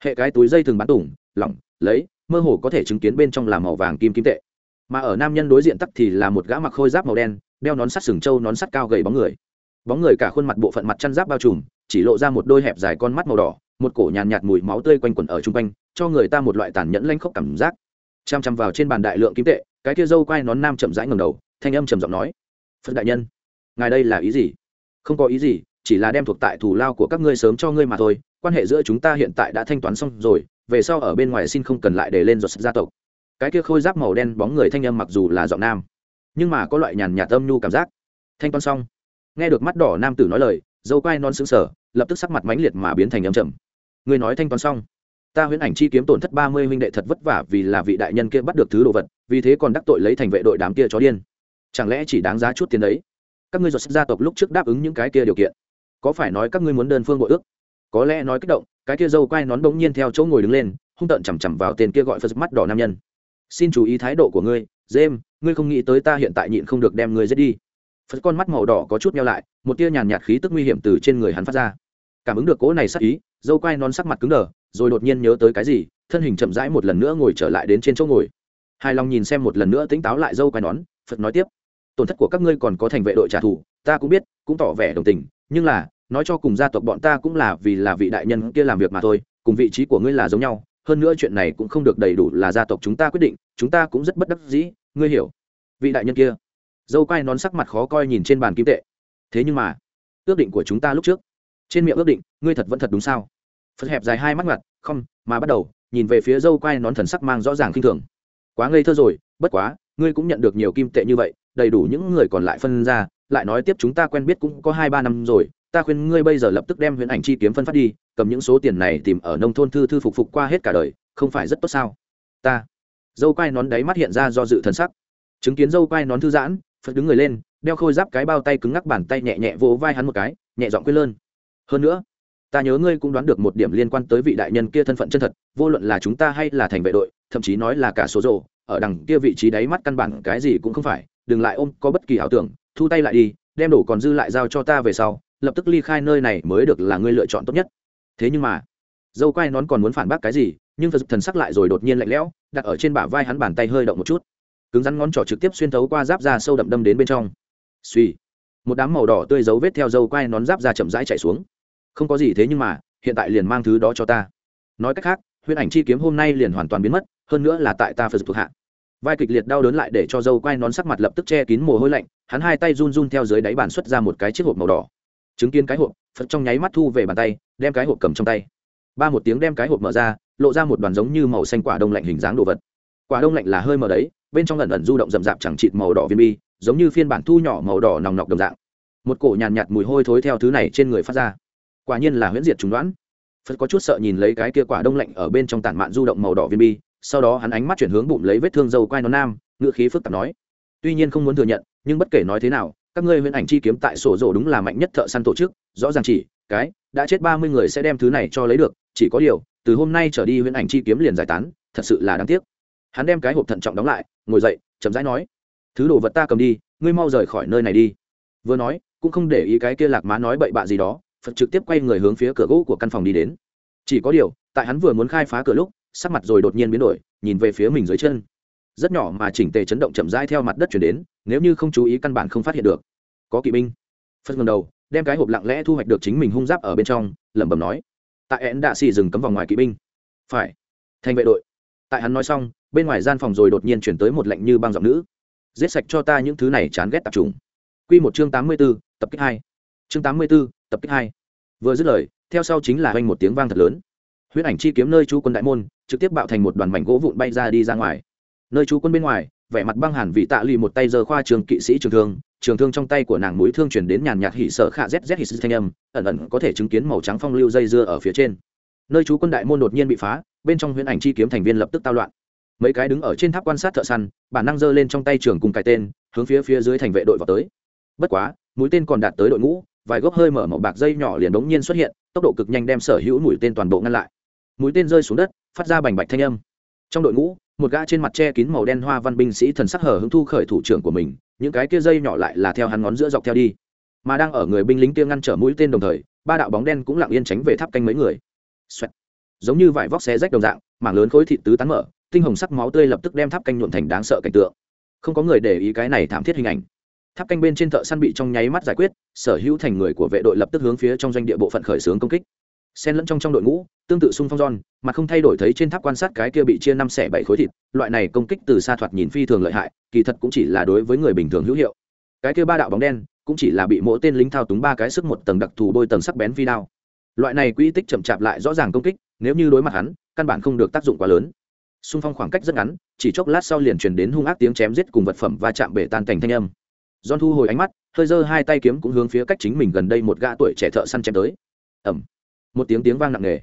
Speaker 1: Hệ cái túi dây thường bắn tủng, lỏng, lấy, mơ hồ có thể chứng kiến bên trong là màu vàng kim kim tệ. Mà ở nam nhân đối diện tắc thì là một gã mặc khôi giáp màu đen đeo nón sắt sừng trâu nón sắt cao gầy bóng người. Bóng người cả khuôn mặt bộ phận mặt chăn giáp bao trùm chỉ lộ ra một đôi hẹp dài con mắt màu đỏ một cổ nhàn nhạt, mùi máu tươi quanh quẩn ở chung quanh cho người ta một loại tàn nhẫn lanh khốc cảm giác. Chăm chăm vào trên bàn đại lượng kim tệ cái kia dâu quai nón nam chậm rãi ngầm đầu thanh âm trầm giọng nói phật đại nhân ngài đây là ý gì? Không có ý gì chỉ là đem thuộc tại thủ lao của các ngươi sớm cho ngươi mà thôi quan hệ giữa chúng ta hiện tại đã thanh toán xong rồi về sau ở bên ngoài xin không cần lại để lên giọt gia tộc. Cái kia khôi giáp màu đen bóng người thanh âm mặc dù là giọng nam nhưng mà có loại nhàn nhạt âm nhu cảm giác. Thanh toán xong, nghe được mắt đỏ nam tử nói lời, dâu quai non xứng sở lập tức sắc mặt mãnh liệt mà biến thành âm trầm. Người nói thanh toán xong, ta huyễn ảnh chi kiếm tổn thất ba mươi huynh đệ thật vất vả vì là vị đại nhân kia bắt được thứ đồ vật, vì thế còn đắc tội lấy thành vệ đội đám kia chó điên. Chẳng lẽ chỉ đáng giá chút tiền đấy? Các ngươi giọt gia tộc lúc trước đáp ứng những cái kia điều kiện. Có phải nói các ngươi muốn đơn phương bội ước? Có lẽ nói kích động, cái kia dâu quai nón bỗng nhiên theo chỗ ngồi đứng lên, hung tợn chằm chằm vào tên kia gọi phật mắt đỏ nam nhân. Xin chú ý thái độ của ngươi, james ngươi không nghĩ tới ta hiện tại nhịn không được đem ngươi giết đi. Phật con mắt màu đỏ có chút meo lại, một tia nhàn nhạt khí tức nguy hiểm từ trên người hắn phát ra. Cảm ứng được cỗ này sắc ý, dâu quai nón sắc mặt cứng đờ, rồi đột nhiên nhớ tới cái gì, thân hình chậm rãi một lần nữa ngồi trở lại đến trên chỗ ngồi. Hài lòng nhìn xem một lần nữa tỉnh táo lại dâu quai nón phật nói tiếp, tổn thất của các ngươi còn có thành vệ đội trả thù, ta cũng biết, cũng tỏ vẻ đồng tình, nhưng là, nói cho cùng gia tộc bọn ta cũng là vì là vị đại nhân kia làm việc mà thôi, cùng vị trí của ngươi là giống nhau, hơn nữa chuyện này cũng không được đầy đủ là gia tộc chúng ta quyết định, chúng ta cũng rất bất đắc dĩ ngươi hiểu. Vị đại nhân kia. Dâu quai nón sắc mặt khó coi nhìn trên bàn kim tệ. Thế nhưng mà, ước định của chúng ta lúc trước. Trên miệng ước định, ngươi thật vẫn thật đúng sao? Phật hẹp dài hai mắt ngặt, không, mà bắt đầu, nhìn về phía dâu quai nón thần sắc mang rõ ràng khinh thường. Quá ngây thơ rồi, bất quá, ngươi cũng nhận được nhiều kim tệ như vậy, đầy đủ những người còn lại phân ra, lại nói tiếp chúng ta quen biết cũng có hai ba năm rồi, ta khuyên ngươi bây giờ lập tức đem huyễn ảnh chi kiếm phân phát đi, cầm những số tiền này tìm ở nông thôn thư thư phục phục qua hết cả đời, không phải rất tốt sao? Ta dâu quai nón đáy mắt hiện ra do dự thần sắc. Chứng kiến dâu quai nón thư giãn, phật đứng người lên, đeo khôi giáp cái bao tay cứng ngắc bàn tay nhẹ nhẹ vỗ vai hắn một cái, nhẹ giọng quên lơn. Hơn nữa, ta nhớ ngươi cũng đoán được một điểm liên quan tới vị đại nhân kia thân phận chân thật, vô luận là chúng ta hay là thành vệ đội, thậm chí nói là cả số rộ ở đằng kia vị trí đáy mắt căn bản cái gì cũng không phải, đừng lại ôm có bất kỳ ảo tưởng, thu tay lại đi, đem đổ còn dư lại giao cho ta về sau, lập tức ly khai nơi này mới được là ngươi lựa chọn tốt nhất. Thế nhưng mà, dâu quai nón còn muốn phản bác cái gì nhưng phật thần sắc lại rồi đột nhiên lạnh lẽo, đặt ở trên bả vai hắn bàn tay hơi động một chút. Cứng rắn ngón trỏ trực tiếp xuyên thấu qua giáp da sâu đậm đâm đến bên trong. Suy một đám màu đỏ tươi dấu vết theo dâu quai nón giáp da chậm rãi chạy xuống. Không có gì thế nhưng mà, hiện tại liền mang thứ đó cho ta. Nói cách khác, huyễn ảnh chi kiếm hôm nay liền hoàn toàn biến mất, hơn nữa là tại ta phật thuộc hạ. Vai kịch liệt đau đớn lại để cho dâu quai nón sắc mặt lập tức che kín mồ hôi lạnh, hắn hai tay run run theo dưới đáy bàn xuất ra một cái chiếc hộp màu đỏ. Chứng kiến cái hộp, phật trong nháy mắt thu về bàn tay, đem cái hộp cầm trong tay ba một tiếng đem cái hộp mở ra lộ ra một đoàn giống như màu xanh quả đông lạnh hình dáng đồ vật. Quả đông lạnh là hơi mờ đấy bên trong lần ẩn du động rậm rạp chẳng chịt màu đỏ viên bi giống như phiên bản thu nhỏ màu đỏ nòng nọc đồng dạng. Một cổ nhàn nhạt, nhạt mùi hôi thối theo thứ này trên người phát ra. Quả nhiên là huyễn diệt trùng đoán. Phật có chút sợ nhìn lấy cái kia quả đông lạnh ở bên trong tản mạn du động màu đỏ viên bi sau đó hắn ánh mắt chuyển hướng bụng lấy vết thương dâu quai nó nam ngựa khí phức tạp nói. Tuy nhiên không muốn thừa nhận nhưng bất kể nói thế nào các ngươi huyễn ảnh chi kiếm tại sổ rổ đúng là mạnh nhất thợ săn tổ chức rõ ràng chỉ cái đã chết ba mươi người sẽ đem thứ này cho lấy được chỉ có điều, từ hôm nay trở đi huyễn ảnh chi kiếm liền giải tán, thật sự là đáng tiếc. Hắn đem cái hộp thận trọng đóng lại, ngồi dậy, chậm rãi nói, thứ đồ vật ta cầm đi, ngươi mau rời khỏi nơi này đi. Vừa nói, cũng không để ý cái kia lạc má nói bậy bạ gì đó, phật trực tiếp quay người hướng phía cửa gỗ của căn phòng đi đến. Chỉ có điều, tại hắn vừa muốn khai phá cửa lúc, sắc mặt rồi đột nhiên biến đổi, nhìn về phía mình dưới chân. Rất nhỏ mà chỉnh tề chấn động chậm rãi theo mặt đất chuyển đến, nếu như không chú ý căn bản không phát hiện được. Có kỵ binh. Phật ngầm đầu, đem cái hộp lặng lẽ thu hoạch được chính mình hung giáp ở bên trong, lẩm bẩm nói tại én đạ xì dừng cấm vòng ngoài kỵ binh. Phải. Thành vệ đội. Tại hắn nói xong, bên ngoài gian phòng rồi đột nhiên chuyển tới một lệnh như băng giọng nữ. Giết sạch cho ta những thứ này chán ghét tập trung q một chương tám mươi b ố tập kích hai. Chương tám mươi b ố tập kích hai. Vừa dứt lời, theo sau chính là oanh một tiếng vang thật lớn. Huyết ảnh chi kiếm nơi chú quân đại môn, trực tiếp bạo thành một đoàn mảnh gỗ vụn bay ra đi ra ngoài. Nơi chú quân bên ngoài, vẻ mặt băng hàn vị tạ lì một tay giơ khoa trường kỵ sĩ trường thương trường thương trong tay của nàng mũi thương chuyển đến nhàn nhạt hỉ sợ khạ zz hỉ sư thanh âm, ẩn ẩn có thể chứng kiến màu trắng phong lưu dây dưa ở phía trên. Nơi chú quân đại môn đột nhiên bị phá, bên trong huyễn ảnh chi kiếm thành viên lập tức tao loạn. Mấy cái đứng ở trên tháp quan sát thợ săn, bản năng giơ lên trong tay trường cùng cái tên, hướng phía phía dưới thành vệ đội vào tới. Bất quá, mũi tên còn đạt tới đội ngũ, vài gốc hơi mở màu bạc dây nhỏ liền đống nhiên xuất hiện, tốc độ cực nhanh đem sở hữu mũi tên toàn bộ ngăn lại. Mũi tên rơi xuống đất, phát ra bành bạch thanh âm. Trong đội ngũ một gã trên mặt che kín màu đen hoa văn binh sĩ thần sắc hở hứng thu khởi thủ trưởng của mình, những cái kia dây nhỏ lại là theo hắn ngón giữa dọc theo đi. Mà đang ở người binh lính kia ngăn trở mũi tên đồng thời, ba đạo bóng đen cũng lặng yên tránh về tháp canh mấy người. Xoẹt. giống như vải vóc xé rách đồng dạng, mảng lớn khối thịt tứ tán mở, tinh hồng sắc máu tươi lập tức đem tháp canh nhuộn thành đáng sợ cảnh tượng. Không có người để ý cái này thảm thiết hình ảnh. Tháp canh bên trên thợ săn bị trong nháy mắt giải quyết, sở hữu thành người của vệ đội lập tức hướng phía trong doanh địa bộ phận khởi xướng công kích xen lẫn trong trong đội ngũ, tương tự sung phong giòn mà không thay đổi thấy trên tháp quan sát cái kia bị chia năm xẻ bảy khối thịt, loại này công kích từ xa thoạt nhìn phi thường lợi hại, kỳ thật cũng chỉ là đối với người bình thường hữu hiệu. Cái kia ba đạo bóng đen, cũng chỉ là bị mỗi tên lính thao túng ba cái sức một tầng đặc thù bôi tầng sắc bén phi đao. Loại này quỹ tích chậm chạp lại rõ ràng công kích, nếu như đối mặt hắn, căn bản không được tác dụng quá lớn. Xung phong khoảng cách rất ngắn, chỉ chốc lát sau liền truyền đến hung ác tiếng chém giết cùng vật phẩm và chạm bể tan thành thanh âm. John thu hồi ánh mắt, hơi giơ hai tay kiếm cũng hướng phía cách chính mình gần đây một gã tuổi trẻ thợ săn chém tới. Ẩm một tiếng tiếng vang nặng nề.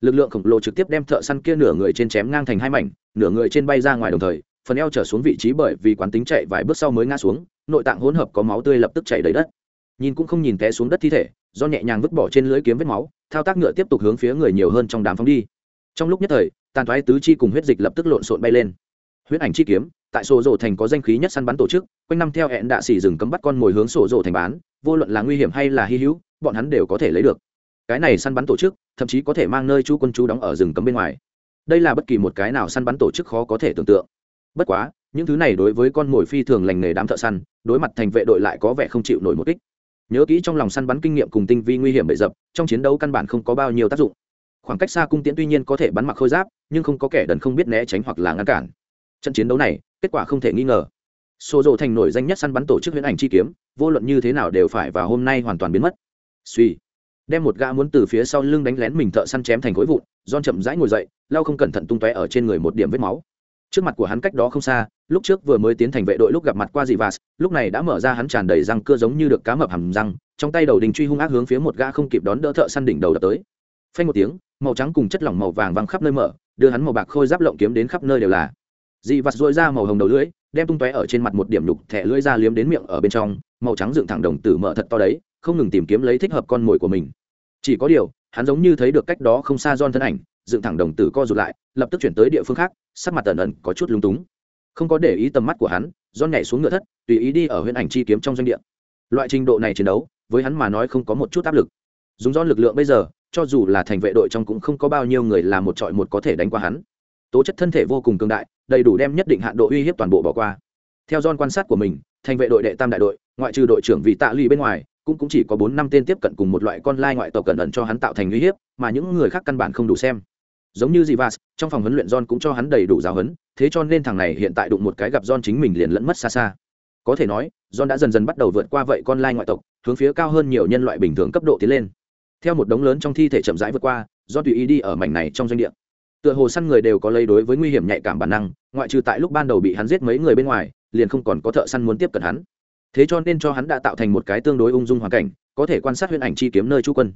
Speaker 1: Lực lượng khổng lồ trực tiếp đem thợ săn kia nửa người trên chém ngang thành hai mảnh, nửa người trên bay ra ngoài đồng thời, phần eo trở xuống vị trí bởi vì quán tính chạy vài bước sau mới ngã xuống, nội tạng hỗn hợp có máu tươi lập tức chảy đầy đất. Nhìn cũng không nhìn té xuống đất thi thể, do nhẹ nhàng vứt bỏ trên lưới kiếm vết máu, thao tác ngựa tiếp tục hướng phía người nhiều hơn trong đám phóng đi. Trong lúc nhất thời, tàn thoái tứ chi cùng huyết dịch lập tức lộn xộn bay lên. Huyết ảnh chi kiếm, tại sổ rổ thành có danh khí nhất săn bắn tổ chức, quanh năm theo hẹn đạ xỉ rừng cấm bắt con mồi hướng sổ rổ thành bán, vô luận là nguy hiểm hay là hy hữu, bọn hắn đều có thể lấy được cái này săn bắn tổ chức, thậm chí có thể mang nơi chú quân chú đóng ở rừng cấm bên ngoài. Đây là bất kỳ một cái nào săn bắn tổ chức khó có thể tưởng tượng. Bất quá, những thứ này đối với con mồi phi thường lành nghề đám thợ săn, đối mặt thành vệ đội lại có vẻ không chịu nổi một kích. Nhớ kỹ trong lòng săn bắn kinh nghiệm cùng tinh vi nguy hiểm bậy dập, trong chiến đấu căn bản không có bao nhiêu tác dụng. Khoảng cách xa cung tiễn tuy nhiên có thể bắn mặc khôi giáp, nhưng không có kẻ đần không biết né tránh hoặc là ngăn cản. Trận chiến đấu này, kết quả không thể nghi ngờ. Xô rộ thành nổi danh nhất săn bắn tổ chức huyễn ảnh chi kiếm, vô luận như thế nào đều phải và hôm nay hoàn toàn biến mất. Suy đem một gã muốn từ phía sau lưng đánh lén mình thợ săn chém thành khối vụn don chậm rãi ngồi dậy, lau không cẩn thận tung tóe ở trên người một điểm vết máu. Trước mặt của hắn cách đó không xa, lúc trước vừa mới tiến thành vệ đội lúc gặp mặt qua dị vas lúc này đã mở ra hắn tràn đầy răng cưa giống như được cá mập hầm răng, trong tay đầu đình truy hung ác hướng phía một gã không kịp đón đỡ thợ săn đỉnh đầu đập tới. Phanh một tiếng, màu trắng cùng chất lỏng màu vàng văng khắp nơi mở, đưa hắn màu bạc khôi giáp lộng kiếm đến khắp nơi đều là. Dị vặt dội ra màu hồng đầu lưỡi, đem tung tóe ở trên mặt một điểm nhục thẻ lưỡi ra liếm đến miệng ở bên trong, màu trắng dựng thẳng đồng tử mở thật to đấy không ngừng tìm kiếm lấy thích hợp con mồi của mình. Chỉ có điều, hắn giống như thấy được cách đó không xa don thân ảnh, dựng thẳng đồng tử co rụt lại, lập tức chuyển tới địa phương khác, sắc mặt ẩn ẩn có chút lung túng. Không có để ý tầm mắt của hắn don nhảy xuống ngựa thất, tùy ý đi ở huyện ảnh chi kiếm trong doanh địa. Loại trình độ này chiến đấu, với hắn mà nói không có một chút áp lực. Dùng do lực lượng bây giờ, cho dù là thành vệ đội trong cũng không có bao nhiêu người làm một trọi một có thể đánh qua hắn. Tố chất thân thể vô cùng cường đại, đầy đủ đem nhất định hạn độ uy hiếp toàn bộ bỏ qua. Theo don quan sát của mình, thành vệ đội đệ tam đại đội, ngoại trừ đội trưởng vị tạ ly bên ngoài cũng cũng chỉ có bốn năm tên tiếp cận cùng một loại con lai ngoại tộc cẩn ẩn cho hắn tạo thành uy hiếp mà những người khác căn bản không đủ xem giống như Jivas, trong phòng huấn luyện John cũng cho hắn đầy đủ giáo huấn, thế cho nên thằng này hiện tại đụng một cái gặp John chính mình liền lẫn mất xa xa. Có thể nói, John đã dần dần bắt đầu vượt qua vậy con lai ngoại tộc, hướng phía cao hơn nhiều nhân loại bình thường cấp độ tiến lên. Theo một đống lớn trong thi thể chậm rãi vượt qua, John tùy ý đi ở mảnh này trong doanh địa. Tựa hồ săn người đều có lấy đối với nguy hiểm nhạy cảm bản năng, ngoại trừ tại lúc ban đầu bị hắn giết mấy người bên ngoài, liền không còn có thợ săn muốn tiếp cận hắn. Thế cho nên cho hắn đã tạo thành một cái tương đối ung dung hoàn cảnh, có thể quan sát huyền ảnh chi kiếm nơi trú quân.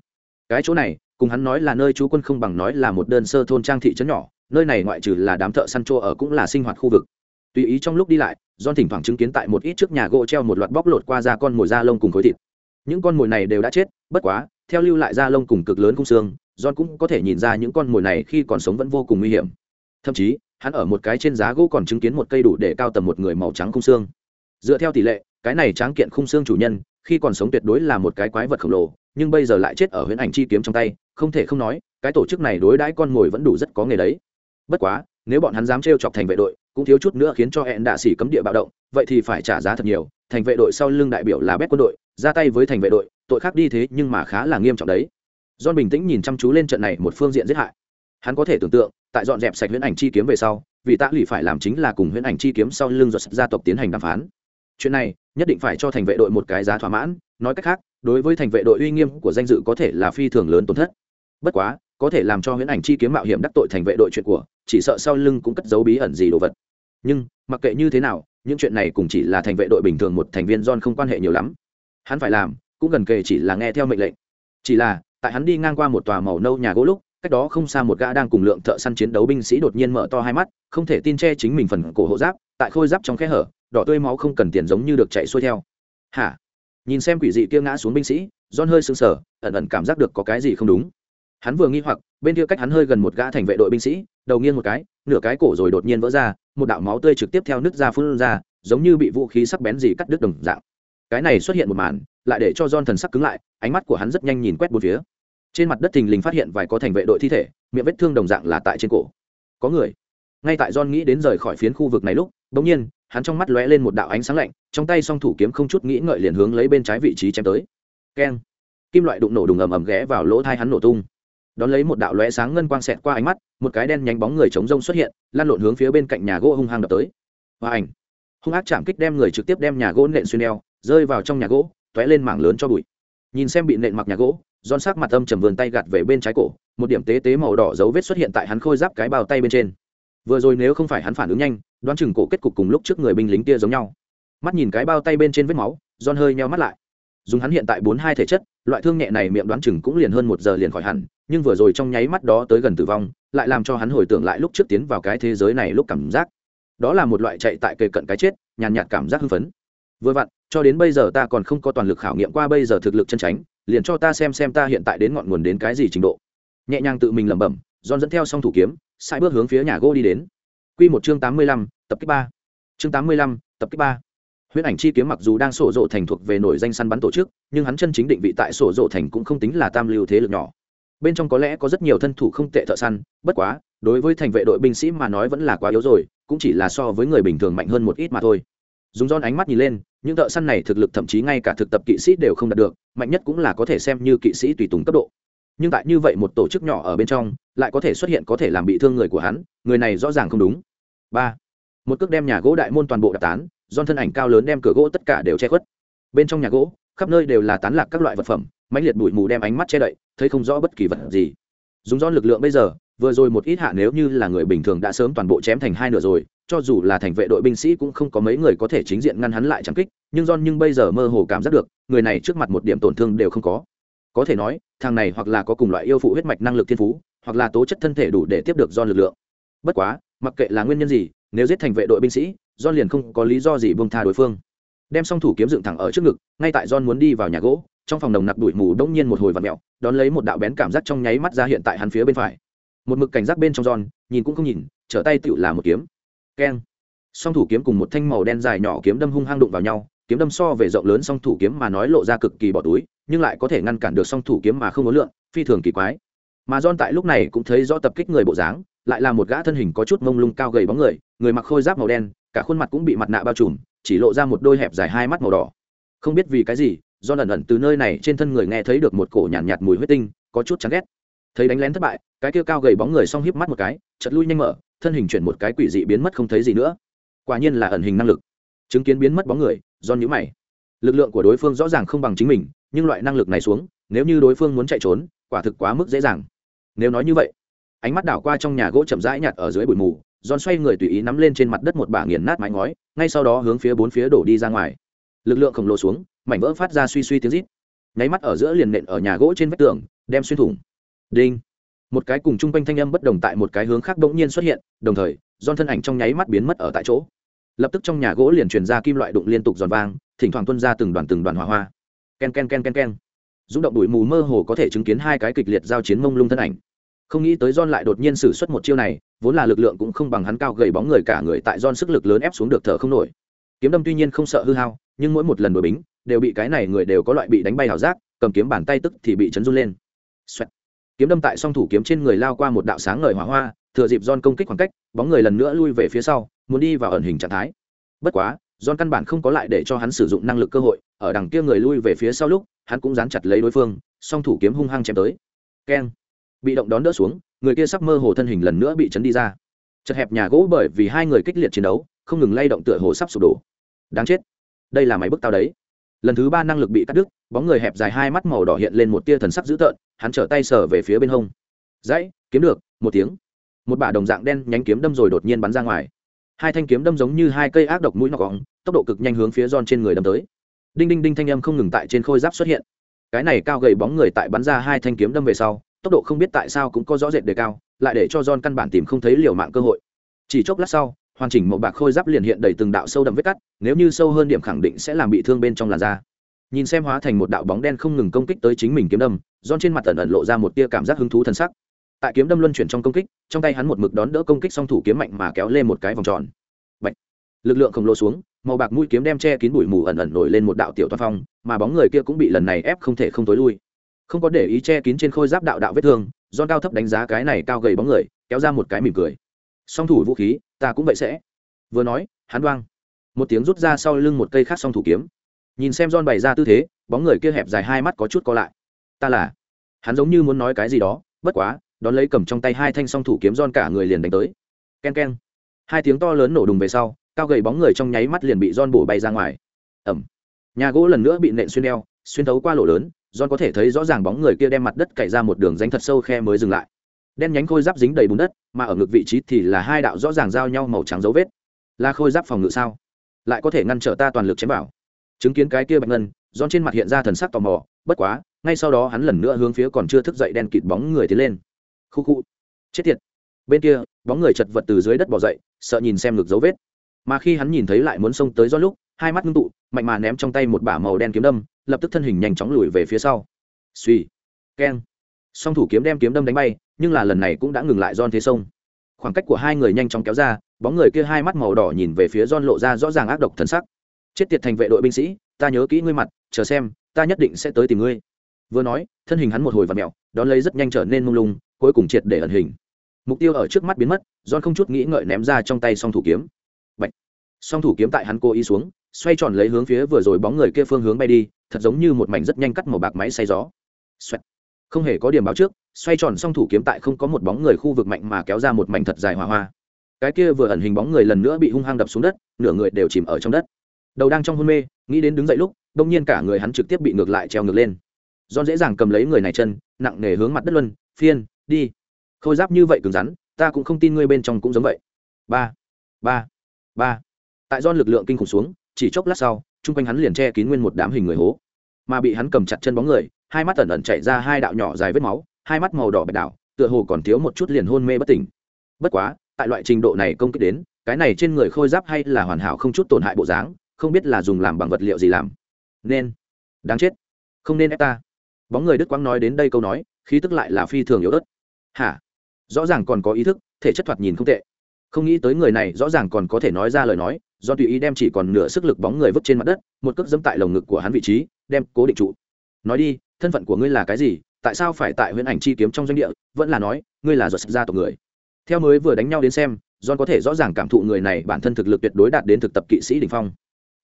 Speaker 1: Cái chỗ này, cùng hắn nói là nơi trú quân không bằng nói là một đơn sơ thôn trang thị trấn nhỏ, nơi này ngoại trừ là đám thợ săn chỗ ở cũng là sinh hoạt khu vực. Tùy ý trong lúc đi lại don thỉnh thoảng chứng kiến tại một ít trước nhà gỗ treo một loạt bóc lột qua da con mồi da lông cùng khối thịt. Những con mồi này đều đã chết bất quá theo lưu lại da lông cùng cực lớn cung xương don cũng có thể nhìn ra những con mồi này khi còn sống vẫn vô cùng nguy hiểm. Thậm chí hắn ở một cái trên giá gỗ còn chứng kiến một cây đủ để cao tầm một người màu trắng cung xương. Dựa theo tỷ lệ cái này tráng kiện khung xương chủ nhân, khi còn sống tuyệt đối là một cái quái vật khổng lồ, nhưng bây giờ lại chết ở huyễn ảnh chi kiếm trong tay, không thể không nói, cái tổ chức này đối đãi con mồi vẫn đủ rất có nghề đấy. Bất quá, nếu bọn hắn dám trêu chọc thành vệ đội, cũng thiếu chút nữa khiến cho hẹn đạ xỉ cấm địa bạo động, vậy thì phải trả giá thật nhiều, thành vệ đội sau lưng đại biểu là bét quân đội, ra tay với thành vệ đội, tội khác đi thế nhưng mà khá là nghiêm trọng đấy. John bình tĩnh nhìn chăm chú lên trận này một phương diện giết hại. Hắn có thể tưởng tượng, tại dọn dẹp sạch huyễn ảnh chi kiếm về sau, vì tạ lụy phải làm chính là cùng huyễn ảnh chi kiếm sau lưng giật gia tộc tiến hành đàm phán chuyện này nhất định phải cho thành vệ đội một cái giá thỏa mãn, nói cách khác, đối với thành vệ đội uy nghiêm của danh dự có thể là phi thường lớn tổn thất. Bất quá, có thể làm cho huyễn ảnh chi kiếm mạo hiểm đắc tội thành vệ đội chuyện của, chỉ sợ sau lưng cũng cất giấu bí ẩn gì đồ vật. Nhưng, mặc kệ như thế nào, những chuyện này cũng chỉ là thành vệ đội bình thường một thành viên john không quan hệ nhiều lắm. Hắn phải làm, cũng gần kề chỉ là nghe theo mệnh lệnh. Chỉ là, tại hắn đi ngang qua một tòa màu nâu nhà gỗ lúc, cách đó không xa một gã đang cùng lượng thợ săn chiến đấu binh sĩ đột nhiên mở to hai mắt, không thể tin che chính mình phần cổ hộ giáp, tại khôi giáp trong khe hở đỏ tươi máu không cần tiền giống như được chạy xuôi theo. Hả? Nhìn xem quỷ dị kia ngã xuống binh sĩ, john hơi sưng sờ, ẩn ẩn cảm giác được có cái gì không đúng. Hắn vừa nghi hoặc, bên kia cách hắn hơi gần một gã thành vệ đội binh sĩ, đầu nghiêng một cái, nửa cái cổ rồi đột nhiên vỡ ra, một đạo máu tươi trực tiếp theo nứt ra phun ra, giống như bị vũ khí sắc bén gì cắt đứt đồng dạng. Cái này xuất hiện một màn, lại để cho John thần sắc cứng lại, ánh mắt của hắn rất nhanh nhìn quét bốn phía. Trên mặt đất thình lình phát hiện vài có thành vệ đội thi thể, miệng vết thương đồng dạng là tại trên cổ. Có người. Ngay tại John nghĩ đến rời khỏi phiến khu vực này lúc bỗng nhiên hắn trong mắt lóe lên một đạo ánh sáng lạnh, trong tay song thủ kiếm không chút nghĩ ngợi liền hướng lấy bên trái vị trí chém tới. Keng. Kim loại đụng nổ đùng ầm ầm ghé vào lỗ thai hắn nổ tung. Đón lấy một đạo lóe sáng ngân quang xẹt qua ánh mắt, một cái đen nhánh bóng người chống rông xuất hiện lan lộn hướng phía bên cạnh nhà gỗ hung hăng đập tới. Và ảnh. Hung ác chạm kích đem người trực tiếp đem nhà gỗ nện xuyên đeo rơi vào trong nhà gỗ, tóe lên mảng lớn cho bụi. Nhìn xem bị nện mặc nhà gỗ don sắc mặt âm trầm vườn tay gạt về bên trái cổ, một điểm tế tế màu đỏ dấu vết xuất hiện tại hắn khôi giáp cái bao tay bên trên vừa rồi nếu không phải hắn phản ứng nhanh, đoán chừng cổ kết cục cùng lúc trước người binh lính kia giống nhau. Mắt nhìn cái bao tay bên trên vết máu don hơi nheo mắt lại. Dùng hắn hiện tại bốn hai thể chất, loại thương nhẹ này miệng đoán chừng cũng liền hơn một giờ liền khỏi hẳn, nhưng vừa rồi trong nháy mắt đó tới gần tử vong, lại làm cho hắn hồi tưởng lại lúc trước tiến vào cái thế giới này lúc cảm giác. Đó là một loại chạy tại kề cận cái chết, nhàn nhạt cảm giác hưng phấn. Vừa vặn, cho đến bây giờ ta còn không có toàn lực khảo nghiệm qua bây giờ thực lực chân tránh liền cho ta xem xem ta hiện tại đến ngọn nguồn đến cái gì trình độ. Nhẹ nhàng tự mình lẩm bẩm don dẫn theo song thủ kiếm sai bước hướng phía nhà gỗ đi đến. Quy một chương tám mươi lăm, tập kích ba. Chương tám mươi lăm, tập kích ba. Huyễn ảnh chi kiếm mặc dù đang sổ rộ thành thuộc về nổi danh săn bắn tổ chức, nhưng hắn chân chính định vị tại sổ rộ thành cũng không tính là tam lưu thế lực nhỏ. Bên trong có lẽ có rất nhiều thân thủ không tệ thợ săn, bất quá, đối với thành vệ đội binh sĩ mà nói vẫn là quá yếu rồi, cũng chỉ là so với người bình thường mạnh hơn một ít mà thôi. Dùng don ánh mắt nhìn lên, những thợ săn này thực lực thậm chí ngay cả thực tập kỵ sĩ đều không đạt được, mạnh nhất cũng là có thể xem như kỵ sĩ tùy tùng cấp độ nhưng tại như vậy một tổ chức nhỏ ở bên trong, lại có thể xuất hiện có thể làm bị thương người của hắn, người này rõ ràng không đúng. Ba, một cước đem nhà gỗ đại môn toàn bộ đạp tán don thân ảnh cao lớn đem cửa gỗ tất cả đều che khuất. Bên trong nhà gỗ, khắp nơi đều là tán lạc các loại vật phẩm, mãnh liệt bụi mù đem ánh mắt che đậy, thấy không rõ bất kỳ vật gì. Dùng do lực lượng bây giờ, vừa rồi một ít hạ nếu như là người bình thường đã sớm toàn bộ chém thành hai nửa rồi, cho dù là thành vệ đội binh sĩ cũng không có mấy người có thể chính diện ngăn hắn lại chẳng kích, nhưng don nhưng bây giờ mơ hồ cảm giác được, người này trước mặt một điểm tổn thương đều không có có thể nói, thằng này hoặc là có cùng loại yêu phụ huyết mạch năng lực thiên phú, hoặc là tố chất thân thể đủ để tiếp được do lực lượng. Bất quá, mặc kệ là nguyên nhân gì, nếu giết thành vệ đội binh sĩ, John liền không có lý do gì buông tha đối phương. Đem song thủ kiếm dựng thẳng ở trước ngực, ngay tại John muốn đi vào nhà gỗ, trong phòng nồng nặc bụi mù đông nhiên một hồi vặn mẹo đón lấy một đạo bén cảm giác trong nháy mắt ra hiện tại hắn phía bên phải. Một mực cảnh giác bên trong giòn nhìn cũng không nhìn, trở tay tựu là một kiếm. Keng. Song thủ kiếm cùng một thanh màu đen dài nhỏ kiếm đâm hung hăng đụng vào nhau, kiếm đâm so về rộng lớn song thủ kiếm mà nói lộ ra cực kỳ bỏ túi nhưng lại có thể ngăn cản được song thủ kiếm mà không có lượng phi thường kỳ quái. Mà John tại lúc này cũng thấy rõ tập kích người bộ dáng lại là một gã thân hình có chút mông lung cao gầy bóng người người mặc khôi giáp màu đen cả khuôn mặt cũng bị mặt nạ bao trùm chỉ lộ ra một đôi hẹp dài hai mắt màu đỏ. Không biết vì cái gì do lần ẩn từ nơi này trên thân người nghe thấy được một cổ nhàn nhạt, nhạt mùi huyết tinh có chút chán ghét. Thấy đánh lén thất bại cái kia cao gầy bóng người xong híp mắt một cái chật lui nhanh mở thân hình chuyển một cái quỷ dị biến mất không thấy gì nữa. Quả nhiên là ẩn hình năng lực. Chứng kiến biến mất bóng người do nhữ mày. Lực lượng của đối phương rõ ràng không bằng chính mình nhưng loại năng lực này xuống, nếu như đối phương muốn chạy trốn, quả thực quá mức dễ dàng. Nếu nói như vậy, ánh mắt đảo qua trong nhà gỗ chậm rãi nhặt ở dưới bụi mù, giòn xoay người tùy ý nắm lên trên mặt đất một bả nghiền nát mái ngói, ngay sau đó hướng phía bốn phía đổ đi ra ngoài. Lực lượng khổng lồ xuống, mảnh vỡ phát ra suy suy tiếng rít. Nháy mắt ở giữa liền nện ở nhà gỗ trên vách tường, đem xuyên thủng. Đinh! Một cái cùng chung quanh thanh âm bất đồng tại một cái hướng khác bỗng nhiên xuất hiện, đồng thời, giòn thân ảnh trong nháy mắt biến mất ở tại chỗ. Lập tức trong nhà gỗ liền truyền ra kim loại đụng liên tục giòn vang, thỉnh thoảng tuân ra từng đoàn từng đoàn hỏa hoa ken ken ken ken ken rung động đuổi mù mơ hồ có thể chứng kiến hai cái kịch liệt giao chiến mông lung thân ảnh không nghĩ tới John lại đột nhiên sử xuất một chiêu này, vốn là lực lượng cũng không bằng hắn cao gầy bóng người cả người tại John sức lực lớn ép xuống được thở không nổi. Kiếm đâm tuy nhiên không sợ hư hao, nhưng mỗi một lần đổi bính, đều bị cái này người đều có loại bị đánh bay hảo giác, cầm kiếm bàn tay tức thì bị chấn run lên. Xoẹt. Kiếm đâm tại song thủ kiếm trên người lao qua một đạo sáng ngời hỏa hoa, thừa dịp John công kích khoảng cách, bóng người lần nữa lui về phía sau, muốn đi vào ẩn hình trạng thái. Bất quá, John căn bản không có lại để cho hắn sử dụng năng lực cơ hội, ở đằng kia người lui về phía sau lúc, hắn cũng dán chặt lấy đối phương, song thủ kiếm hung hăng chém tới. Keng. Bị động đón đỡ xuống, người kia sắp mơ hồ thân hình lần nữa bị chấn đi ra. Chật hẹp nhà gỗ bởi vì hai người kích liệt chiến đấu, không ngừng lay động tựa hồ sắp sụp đổ. Đáng chết. Đây là máy bức tao đấy. Lần thứ ba năng lực bị cắt đứt, bóng người hẹp dài hai mắt màu đỏ hiện lên một tia thần sắc dữ tợn, hắn trở tay sờ về phía bên hông. Dãy, kiếm được, một tiếng. Một bả đồng dạng đen nhánh kiếm đâm rồi đột nhiên bắn ra ngoài hai thanh kiếm đâm giống như hai cây ác độc mũi nọc gọng tốc độ cực nhanh hướng phía giòn trên người đâm tới đinh đinh đinh thanh âm không ngừng tại trên khôi giáp xuất hiện. Cái này cao gầy bóng người tại bắn ra hai thanh kiếm đâm về sau, tốc độ không biết tại sao cũng có rõ rệt đề cao, lại để cho John căn bản tìm không thấy liều mạng cơ hội. Chỉ chốc lát sau, hoàn chỉnh một bạc khôi giáp liền hiện đầy từng đạo sâu đậm vết cắt, nếu như sâu hơn điểm khẳng định sẽ làm bị thương bên trong làn da. Nhìn xem hóa thành một đạo bóng đen không ngừng công kích tới chính mình kiếm đâm, John trên mặt tần ẩn lộ ra một tia cảm giác hứng thú thân sắc. Tại kiếm đâm luân chuyển trong công kích, trong tay hắn một mực đón đỡ công kích song thủ kiếm mạnh mà kéo lên một cái vòng tròn. Bạch. lực lượng khổng lồ xuống màu bạc mũi kiếm đem che kín bụi mù ẩn ẩn nổi lên một đạo tiểu toàn phong, mà bóng người kia cũng bị lần này ép không thể không tối lui. Không có để ý che kín trên khôi giáp đạo đạo vết thương do cao thấp đánh giá cái này cao gầy bóng người, kéo ra một cái mỉm cười. Song thủ vũ khí, ta cũng vậy sẽ. Vừa nói, hắn đoang một tiếng rút ra sau lưng một cây khác song thủ kiếm. Nhìn xem don bày ra tư thế, bóng người kia hẹp dài hai mắt có chút co lại. Ta là. Hắn giống như muốn nói cái gì đó, bất quá, đón lấy cầm trong tay hai thanh song thủ kiếm don cả người liền đánh tới. K e n k e n hai tiếng to lớn nổ đùng về sau cao gầy bóng người trong nháy mắt liền bị don bổ bay ra ngoài. Ẩm nhà gỗ lần nữa bị nện xuyên đeo xuyên thấu qua lỗ lớn don có thể thấy rõ ràng bóng người kia đem mặt đất cày ra một đường danh thật sâu khe mới dừng lại. Đen nhánh khôi giáp dính đầy bùn đất, mà ở ngực vị trí thì là hai đạo rõ ràng giao nhau màu trắng dấu vết. Là khôi giáp phòng ngự sao? Lại có thể ngăn trở ta toàn lực chém vào. Chứng kiến cái kia bạch ngân don trên mặt hiện ra thần sắc tò mò, bất quá, ngay sau đó hắn lần nữa hướng phía còn chưa thức dậy đen kịt bóng người tiến lên. Khu khu. Chết tiệt. Bên kia, bóng người chật vật từ dưới đất bỏ dậy, sợ nhìn xem ngực dấu vết mà khi hắn nhìn thấy lại muốn xông tới do lúc, hai mắt ngưng tụ, mạnh mà ném trong tay một bả màu đen kiếm đâm, lập tức thân hình nhanh chóng lùi về phía sau. Suy keng. Song thủ kiếm đem kiếm đâm đánh bay, nhưng là lần này cũng đã ngừng lại don thế sông. Khoảng cách của hai người nhanh chóng kéo ra, bóng người kia hai mắt màu đỏ nhìn về phía don lộ ra rõ ràng ác độc thân sắc. Chết tiệt thành vệ đội binh sĩ, ta nhớ kỹ ngươi mặt, chờ xem, ta nhất định sẽ tới tìm ngươi. Vừa nói, thân hình hắn một hồi và mẹo, đón lấy rất nhanh trở nên mông lung, cuối cùng triệt để ẩn hình. Mục tiêu ở trước mắt biến mất don không chút nghĩ ngợi ném ra trong tay song thủ kiếm. Bạch. song thủ kiếm tại hắn cô ý xuống, xoay tròn lấy hướng phía vừa rồi bóng người kia phương hướng bay đi, thật giống như một mảnh rất nhanh cắt màu bạc máy xay gió. Xoẹt. không hề có điểm báo trước, xoay tròn song thủ kiếm tại không có một bóng người khu vực mạnh mà kéo ra một mảnh thật dài hỏa hoa. Cái kia vừa ẩn hình bóng người lần nữa bị hung hăng đập xuống đất, nửa người đều chìm ở trong đất. Đầu đang trong hôn mê, nghĩ đến đứng dậy lúc, đông nhiên cả người hắn trực tiếp bị ngược lại treo ngược lên. Giòn dễ dàng cầm lấy người này chân, nặng nề hướng mặt đất luân, phiên, đi. Khôi giáp như vậy cứng rắn, ta cũng không tin ngươi bên trong cũng giống vậy. Ba ba ba tại do lực lượng kinh khủng xuống chỉ chốc lát sau chung quanh hắn liền che kín nguyên một đám hình người hố mà bị hắn cầm chặt chân bóng người hai mắt ẩn ẩn chạy ra hai đạo nhỏ dài vết máu hai mắt màu đỏ bạch đảo tựa hồ còn thiếu một chút liền hôn mê bất tỉnh bất quá tại loại trình độ này công kích đến cái này trên người khôi giáp hay là hoàn hảo không chút tổn hại bộ dáng không biết là dùng làm bằng vật liệu gì làm nên đáng chết không nên ép ta bóng người đức quang nói đến đây câu nói khí tức lại là phi thường yếu ớt hả rõ ràng còn có ý thức thể chất thoạt nhìn không tệ không nghĩ tới người này rõ ràng còn có thể nói ra lời nói, do tùy ý đem chỉ còn nửa sức lực bóng người vứt trên mặt đất, một cước dẫm tại lồng ngực của hắn vị trí, đem cố định trụ. Nói đi, thân phận của ngươi là cái gì, tại sao phải tại Huyền ảnh chi kiếm trong doanh địa, vẫn là nói, ngươi là giật gia tộc người. Theo mới vừa đánh nhau đến xem, john có thể rõ ràng cảm thụ người này bản thân thực lực tuyệt đối đạt đến thực tập kỵ sĩ đỉnh phong.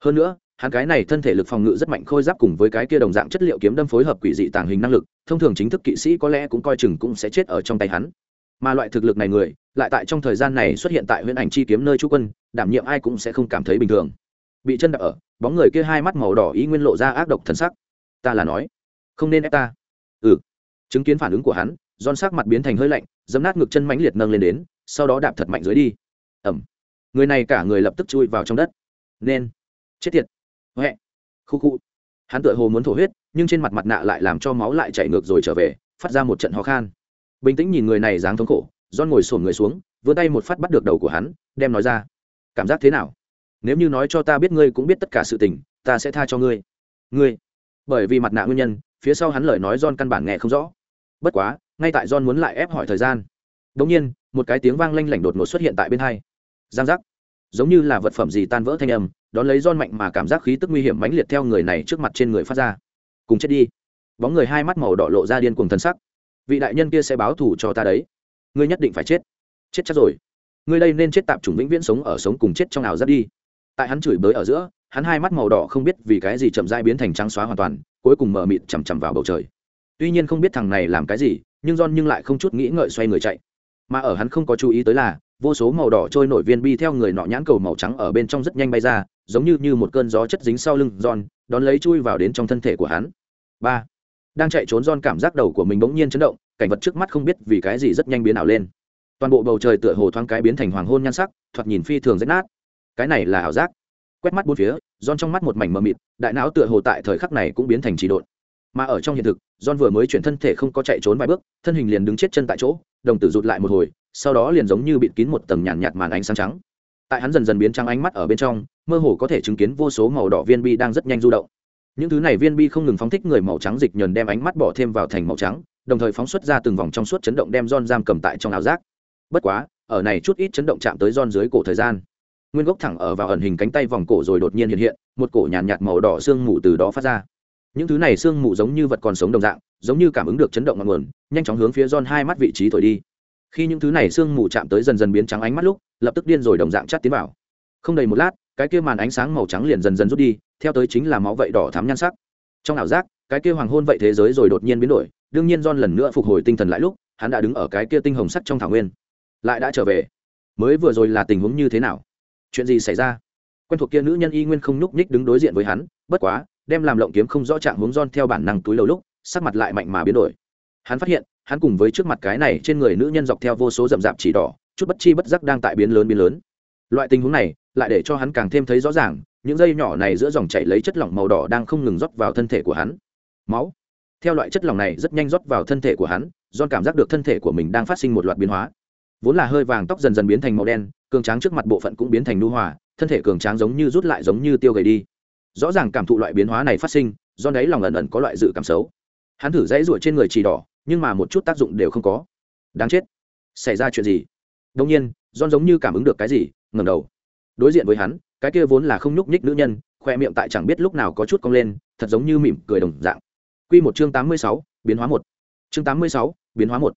Speaker 1: Hơn nữa, hắn cái này thân thể lực phòng ngự rất mạnh khôi giáp cùng với cái kia đồng dạng chất liệu kiếm đâm phối hợp quỷ dị tàng hình năng lực, thông thường chính thức kỵ sĩ có lẽ cũng coi chừng cũng sẽ chết ở trong tay hắn mà loại thực lực này người, lại tại trong thời gian này xuất hiện tại huyện ảnh chi kiếm nơi chú quân, đảm nhiệm ai cũng sẽ không cảm thấy bình thường. Bị chân đập ở, bóng người kia hai mắt màu đỏ ý nguyên lộ ra ác độc thần sắc. Ta là nói, không nên ép ta. Ừ. Chứng kiến phản ứng của hắn giòn sắc mặt biến thành hơi lạnh dấm nát ngực chân mãnh liệt nâng lên đến, sau đó đạp thật mạnh dưới đi. Ẩm người này cả người lập tức chui vào trong đất. Nên. Chết tiệt. Huệ khu khu. Hắn tựa hồ muốn thổ huyết, nhưng trên mặt mặt nạ lại làm cho máu lại chảy ngược rồi trở về, phát ra một trận ho khan bình tĩnh nhìn người này dáng thống khổ don ngồi sổn người xuống, vươn tay một phát bắt được đầu của hắn, đem nói ra, cảm giác thế nào? Nếu như nói cho ta biết ngươi cũng biết tất cả sự tình, ta sẽ tha cho ngươi. Ngươi? Bởi vì mặt nạ nguyên nhân, phía sau hắn lời nói don căn bản nghe không rõ. Bất quá, ngay tại don muốn lại ép hỏi thời gian đống nhiên, một cái tiếng vang lanh lảnh đột ngột xuất hiện tại bên hai. Giang giác. Giống như là vật phẩm gì tan vỡ thanh âm, đón lấy don mạnh mà cảm giác khí tức nguy hiểm mãnh liệt theo người này trước mặt trên người phát ra. Cùng chết đi. Bóng người hai mắt màu đỏ lộ ra điên cuồng thân sắc vị đại nhân kia sẽ báo thù cho ta đấy. Ngươi nhất định phải chết. Chết chắc rồi. Ngươi đây nên chết tạp chủng vĩnh viễn sống ở sống cùng chết trong ảo giáp đi. Tại hắn chửi bới ở giữa, hắn hai mắt màu đỏ không biết vì cái gì chậm dai biến thành trắng xóa hoàn toàn, cuối cùng mở mịt chằm chằm vào bầu trời. Tuy nhiên không biết thằng này làm cái gì, nhưng john nhưng lại không chút nghĩ ngợi xoay người chạy. Mà ở hắn không có chú ý tới là, vô số màu đỏ trôi nổi viên bi theo người nọ nhãn cầu màu trắng ở bên trong rất nhanh bay ra, giống như như một cơn gió chất dính sau lưng john, đón lấy chui vào đến trong thân thể của hắn. Ba đang chạy trốn john cảm giác đầu của mình bỗng nhiên chấn động cảnh vật trước mắt không biết vì cái gì rất nhanh biến ảo lên toàn bộ bầu trời tựa hồ thoáng cái biến thành hoàng hôn nhan sắc thoạt nhìn phi thường rách nát cái này là ảo giác quét mắt bốn phía John trong mắt một mảnh mờ mịt, đại não tựa hồ tại thời khắc này cũng biến thành trì độn. Mà ở trong hiện thực, John vừa mới chuyển thân thể không có chạy trốn vài bước, thân hình liền đứng chết chân tại chỗ, đồng tử rụt lại một hồi, sau đó liền giống như bịt kín một tầng nhàn nhạt, nhạt màn ánh sáng trắng. Tại hắn dần dần biến trắng ánh mắt ở bên trong, mơ hồ có thể chứng kiến vô số màu đỏ viên bi đang rất nhanh du động. Những thứ này viên bi không ngừng phóng thích người màu trắng dịch nhờn đem ánh mắt bỏ thêm vào thành màu trắng, đồng thời phóng xuất ra từng vòng trong suốt chấn động đem John giam cầm tại trong ảo giác. Bất quá, ở này chút ít chấn động chạm tới John dưới cổ thời gian nguyên gốc thẳng ở vào ẩn hình cánh tay vòng cổ rồi đột nhiên hiện hiện một cổ nhàn nhạt, nhạt màu đỏ xương mù từ đó phát ra. Những thứ này xương mù giống như vật còn sống đồng dạng giống như cảm ứng được chấn động ngọn nguồn nhanh chóng hướng phía John hai mắt vị trí thổi đi. Khi những thứ này xương mù chạm tới dần dần biến trắng ánh mắt lúc lập tức điên rồi đồng dạng chát tiến vào. Không đầy một lát cái kia màn ánh sáng màu trắng liền dần dần rút đi theo tới chính là máu vậy đỏ thắm nhan sắc. Trong ảo giác, cái kia hoàng hôn vậy thế giới rồi đột nhiên biến đổi, đương nhiên don lần nữa phục hồi tinh thần lại lúc, hắn đã đứng ở cái kia tinh hồng sắc trong thảo nguyên. Lại đã trở về. Mới vừa rồi là tình huống như thế nào? Chuyện gì xảy ra? Quen thuộc kia nữ nhân y nguyên không nhúc nhích đứng đối diện với hắn, bất quá, đem làm lộng kiếm không rõ trạng hướng don theo bản năng túi lâu lúc, sắc mặt lại mạnh mà biến đổi. Hắn phát hiện, hắn cùng với trước mặt cái này trên người nữ nhân dọc theo vô số rậm rạp chỉ đỏ, chút bất chi bất giác đang tại biến lớn biến lớn. Loại tình huống này, lại để cho hắn càng thêm thấy rõ ràng những dây nhỏ này giữa dòng chảy lấy chất lỏng màu đỏ đang không ngừng rót vào thân thể của hắn. Máu. Theo loại chất lỏng này rất nhanh rót vào thân thể của hắn, john cảm giác được thân thể của mình đang phát sinh một loạt biến hóa. Vốn là hơi vàng tóc dần dần biến thành màu đen, cường tráng trước mặt bộ phận cũng biến thành nu hòa, thân thể cường tráng giống như rút lại giống như tiêu gầy đi. Rõ ràng cảm thụ loại biến hóa này phát sinh do đấy lòng ẩn ẩn có loại dự cảm xấu. Hắn thử dãy ruột trên người chỉ đỏ, nhưng mà một chút tác dụng đều không có. Đáng chết. Xảy ra chuyện gì? Đông nhiên don giống như cảm ứng được cái gì, ngẩng đầu đối diện với hắn, cái kia vốn là không nhúc nhích nữ nhân, khoe miệng tại chẳng biết lúc nào có chút cong lên, thật giống như mỉm cười đồng dạng. Q một chương tám mươi sáu, biến hóa một. Chương tám mươi sáu, biến hóa một.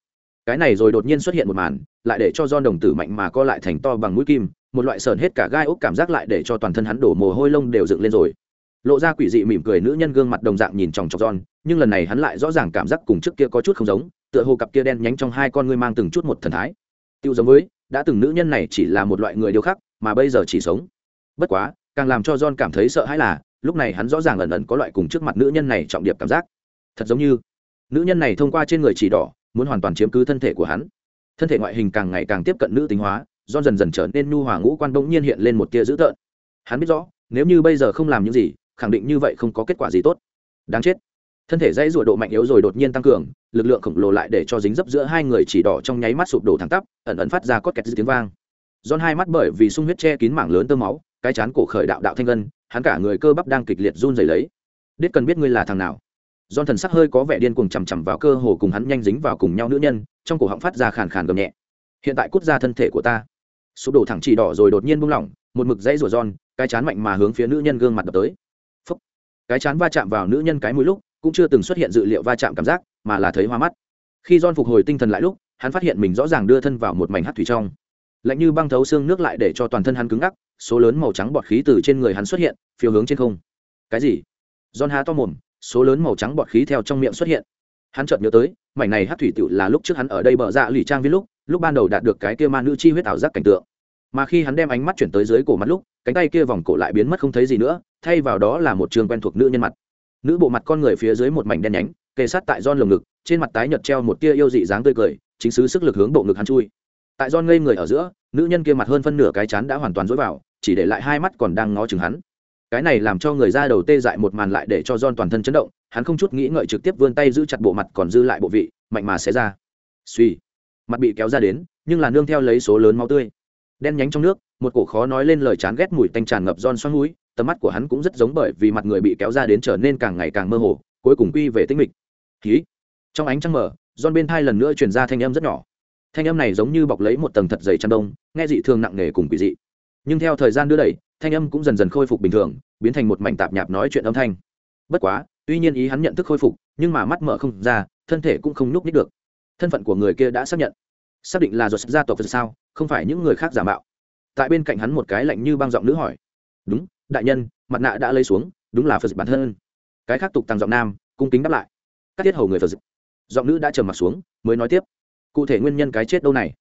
Speaker 1: Cái này rồi đột nhiên xuất hiện một màn, lại để cho don đồng tử mạnh mà co lại thành to bằng mũi kim, một loại sờn hết cả gai ốc cảm giác lại để cho toàn thân hắn đổ mồ hôi lông đều dựng lên rồi. Lộ ra quỷ dị mỉm cười nữ nhân gương mặt đồng dạng nhìn chòng chọc don nhưng lần này hắn lại rõ ràng cảm giác cùng trước kia có chút không giống, tựa hồ cặp kia đen nhánh trong hai con ngươi mang từng chút một thần thái. Tiêu giống với, đã từng nữ nhân này chỉ là một loại người điêu khắc mà bây giờ chỉ sống. Bất quá, càng làm cho john cảm thấy sợ hãi là, lúc này hắn rõ ràng ẩn ẩn có loại cùng trước mặt nữ nhân này trọng điệp cảm giác. Thật giống như, nữ nhân này thông qua trên người chỉ đỏ, muốn hoàn toàn chiếm cứ thân thể của hắn. Thân thể ngoại hình càng ngày càng tiếp cận nữ tính hóa, John dần dần trở nên nhu hòa ngũ quan bỗng nhiên hiện lên một tia dữ tợn. Hắn biết rõ, nếu như bây giờ không làm những gì, khẳng định như vậy không có kết quả gì tốt. Đáng chết. Thân thể dãy rụa độ mạnh yếu rồi đột nhiên tăng cường, lực lượng khổng lồ lại để cho dính dấp giữa hai người chỉ đỏ trong nháy mắt sụp đổ thẳng tắp, ẩn ẩn phát ra cốt kẹt tiếng vang. Giòn hai mắt bởi vì sung huyết che kín mảng lớn tơ máu cái chán cổ khởi đạo đạo thanh ngân hắn cả người cơ bắp đang kịch liệt run rẩy lấy Đết cần biết ngươi là thằng nào John thần sắc hơi có vẻ điên cuồng chằm chằm vào cơ hồ cùng hắn nhanh dính vào cùng nhau nữ nhân, trong cổ họng phát ra khàn khàn gầm nhẹ. Hiện tại cút ra thân thể của ta. Sụp đổ thẳng chỉ đỏ rồi đột nhiên buông lỏng, một mực dãy rủa John, cái chán mạnh mà hướng phía nữ nhân gương mặt đập tới. Phúc. Cái chán va chạm vào nữ nhân cái mũi lúc, cũng chưa từng xuất hiện dự liệu va chạm cảm giác, mà là thấy hoa mắt. Khi John phục hồi tinh thần lại lúc, hắn phát hiện mình rõ ràng đưa thân vào một mảnh hắc thủy trong. Lạnh như băng thấu xương nước lại để cho toàn thân hắn cứng ngắc, số lớn màu trắng bọt khí từ trên người hắn xuất hiện, phiêu hướng trên không. cái gì? John há to mồm số lớn màu trắng bọt khí theo trong miệng xuất hiện. Hắn chợt nhớ tới mảnh này hát thủy tựu là lúc trước hắn ở đây bờ dạ lì trang viết lúc lúc ban đầu đạt được cái kia ma nữ chi huyết ảo giác cảnh tượng. Mà khi hắn đem ánh mắt chuyển tới dưới cổ mặt lúc cánh tay kia vòng cổ lại biến mất không thấy gì nữa thay vào đó là một trường quen thuộc nữ nhân mặt. Nữ bộ mặt con người phía dưới một mảnh đen nhánh kề sát tại don lồng ngực trên mặt tái nhợt treo một tia yêu dị dáng tươi cười chính xứ sức lực hướng bộ ngực hắn chui tại don ngây người ở giữa, nữ nhân kia mặt hơn phân nửa cái chán đã hoàn toàn dối vào, chỉ để lại hai mắt còn đang ngó chừng hắn. Cái này làm cho người ra đầu tê dại một màn lại để cho don toàn thân chấn động, hắn không chút nghĩ ngợi trực tiếp vươn tay giữ chặt bộ mặt còn dư lại bộ vị, mạnh mà sẽ ra. Suy mặt bị kéo ra đến, nhưng là nương theo lấy số lớn máu tươi. Đen nhánh trong nước, một cổ khó nói lên lời chán ghét mùi tanh tràn ngập don xoắn núi tầm mắt của hắn cũng rất giống bởi vì mặt người bị kéo ra đến trở nên càng ngày càng mơ hồ, cuối cùng quy về tinh mịch. Khí trong ánh trăng mở don bên thai lần nữa truyền ra thanh âm rất nhỏ thanh âm này giống như bọc lấy một tầng thật dày chăn đông, nghe dị thường nặng nề cùng quỷ dị. Nhưng theo thời gian đưa đẩy, thanh âm cũng dần dần khôi phục bình thường, biến thành một mảnh tạp nhạp nói chuyện âm thanh. Bất quá, tuy nhiên ý hắn nhận thức khôi phục, nhưng mà mắt mở không ra, thân thể cũng không nhúc nhích được. Thân phận của người kia đã xác nhận. Xác định là do gia tộc sao, không phải những người khác giả mạo. Tại bên cạnh hắn một cái lạnh như băng giọng nữ hỏi. Đúng, đại nhân, mặt nạ đã lấy xuống, đúng là phật bản thân. Cái khác tục tăng giọng nam, cung kính đáp lại. Các tiết hầu người phật. Giọng nữ đã trầm mặt xuống, mới nói tiếp cụ thể nguyên nhân cái chết đâu này?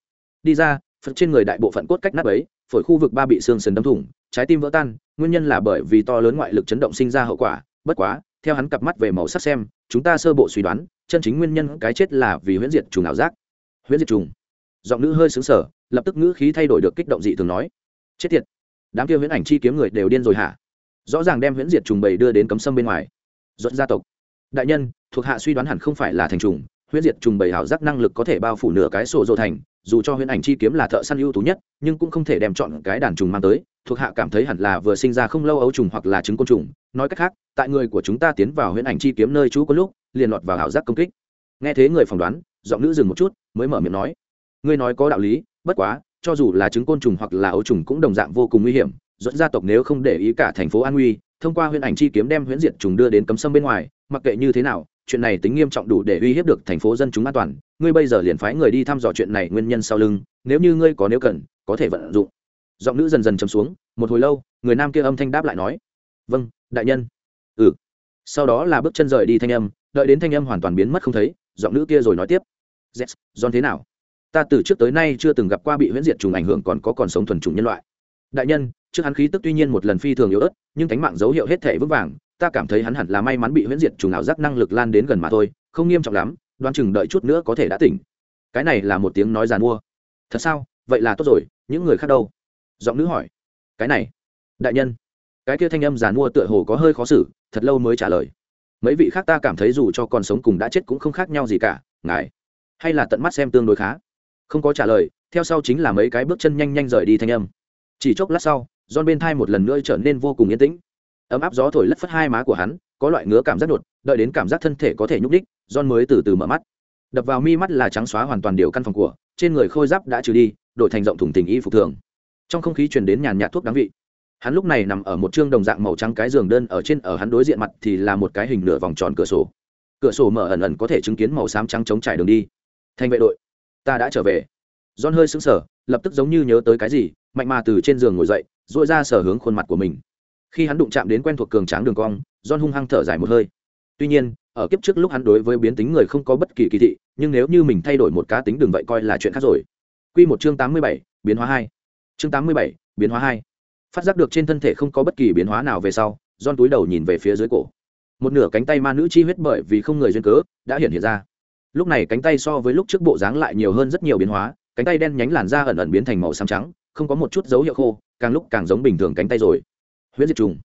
Speaker 1: Đi ra, phật trên người đại bộ phận cốt cách nắp ấy phổi khu vực ba bị xương sần đâm thủng, trái tim vỡ tan, nguyên nhân là bởi vì to lớn ngoại lực chấn động sinh ra hậu quả. Bất quá, theo hắn cặp mắt về màu sắc xem, chúng ta sơ bộ suy đoán, chân chính nguyên nhân cái chết là vì huyễn diệt trùng ảo giác. Huyễn diệt trùng. Giọng nữ hơi xứng sở lập tức ngữ khí thay đổi được kích động dị thường nói, chết tiệt! Đám kia huyễn ảnh chi kiếm người đều điên rồi hả? Rõ ràng đem huyễn diệt trùng bầy đưa đến cấm sâm bên ngoài. Dọn gia tộc. Đại nhân, thuộc hạ suy đoán hẳn không phải là thành trùng huyễn diệt trùng bầy hảo giác năng lực có thể bao phủ nửa cái sổ dồ thành, dù cho huyễn ảnh chi kiếm là thợ săn ưu tú nhất, nhưng cũng không thể đem chọn cái đàn trùng mang tới, thuộc hạ cảm thấy hẳn là vừa sinh ra không lâu ấu trùng hoặc là trứng côn trùng. Nói cách khác, tại người của chúng ta tiến vào huyễn ảnh chi kiếm nơi trú có lúc, liền lọt vào hảo giác công kích. Nghe thế người phỏng đoán, giọng nữ dừng một chút, mới mở miệng nói, ngươi nói có đạo lý, bất quá, cho dù là trứng côn trùng hoặc là ấu trùng cũng đồng dạng vô cùng nguy hiểm dẫn gia tộc nếu không để ý cả thành phố an nguy, thông qua huyễn ảnh chi kiếm đem huyễn diệt trùng đưa đến cấm sâm bên ngoài, mặc kệ như thế nào chuyện này tính nghiêm trọng đủ để uy hiếp được thành phố dân chúng an toàn. Ngươi bây giờ liền phái người đi thăm dò chuyện này nguyên nhân sau lưng, nếu như ngươi có nếu cần, có thể vận dụng. Giọng nữ dần dần chấm xuống, một hồi lâu, người nam kia âm thanh đáp lại nói vâng đại nhân. Ừ. Sau đó là bước chân rời đi thanh âm, đợi đến thanh âm hoàn toàn biến mất không thấy, giọng nữ kia rồi nói tiếp z john thế nào? Ta từ trước tới nay chưa từng gặp qua bị huyễn diệt trùng ảnh hưởng còn có còn sống thuần chủng nhân loại. Đại nhân, trước hắn khí tức tuy nhiên một lần phi thường yếu ớt, nhưng cánh mạng dấu hiệu hết thể vững vàng ta cảm thấy hắn hẳn là may mắn bị huyễn diệt trùng ảo giác năng lực lan đến gần mà thôi, không nghiêm trọng lắm, đoan chừng đợi chút nữa có thể đã tỉnh. Cái này là một tiếng nói giàn mua. Thật sao? Vậy là tốt rồi, những người khác đâu? Giọng nữ hỏi. Cái này, đại nhân. Cái kia thanh âm giàn mua tựa hồ có hơi khó xử, thật lâu mới trả lời. Mấy vị khác ta cảm thấy dù cho còn sống cùng đã chết cũng không khác nhau gì cả, ngài. Hay là tận mắt xem tương đối khá. Không có trả lời, theo sau chính là mấy cái bước chân nhanh nhanh rời đi thanh âm. Chỉ chốc lát sau don bên thai một lần nữa trở nên vô cùng yên tĩnh ấm áp gió thổi lất phất hai má của hắn, có loại ngứa cảm giác đột, đợi đến cảm giác thân thể có thể nhúc đích don mới từ từ mở mắt. Đập vào mi mắt là trắng xóa hoàn toàn điều căn phòng của, trên người khôi giáp đã trừ đi, đổi thành rộng thùng tình y phục thường. Trong không khí truyền đến nhàn nhạt thuốc đáng vị. Hắn lúc này nằm ở một chương đồng dạng màu trắng cái giường đơn ở trên, ở hắn đối diện mặt thì là một cái hình nửa vòng tròn cửa sổ. Cửa sổ mở ẩn ẩn có thể chứng kiến màu xám trắng chống trải đường đi. Thành vệ đội, ta đã trở về. John hơi sững sờ, lập tức giống như nhớ tới cái gì, mạnh mà từ trên giường ngồi dậy dội ra sở hướng khuôn mặt của mình khi hắn đụng chạm đến quen thuộc cường tráng đường cong john hung hăng thở dài một hơi tuy nhiên ở kiếp trước lúc hắn đối với biến tính người không có bất kỳ kỳ thị nhưng nếu như mình thay đổi một cá tính đường vậy coi là chuyện khác rồi Quy một chương tám mươi bảy, biến hóa hai. Chương tám mươi bảy, biến hóa hai. Phát giác được trên thân thể không có bất kỳ biến hóa nào về sau, John túi đầu nhìn về phía dưới cổ. Một nửa cánh tay ma nữ chi huyết bởi vì không người duyên cớ, đã hiện hiện ra. Lúc này cánh tay so với lúc trước bộ dáng lại nhiều hơn rất nhiều biến hóa, cánh tay đen nhánh làn da ẩn ẩn biến thành màu xám trắng, không có một chút dấu hiệu khô, càng lúc càng giống bình thường cánh tay rồi. Huyết diệt trùng.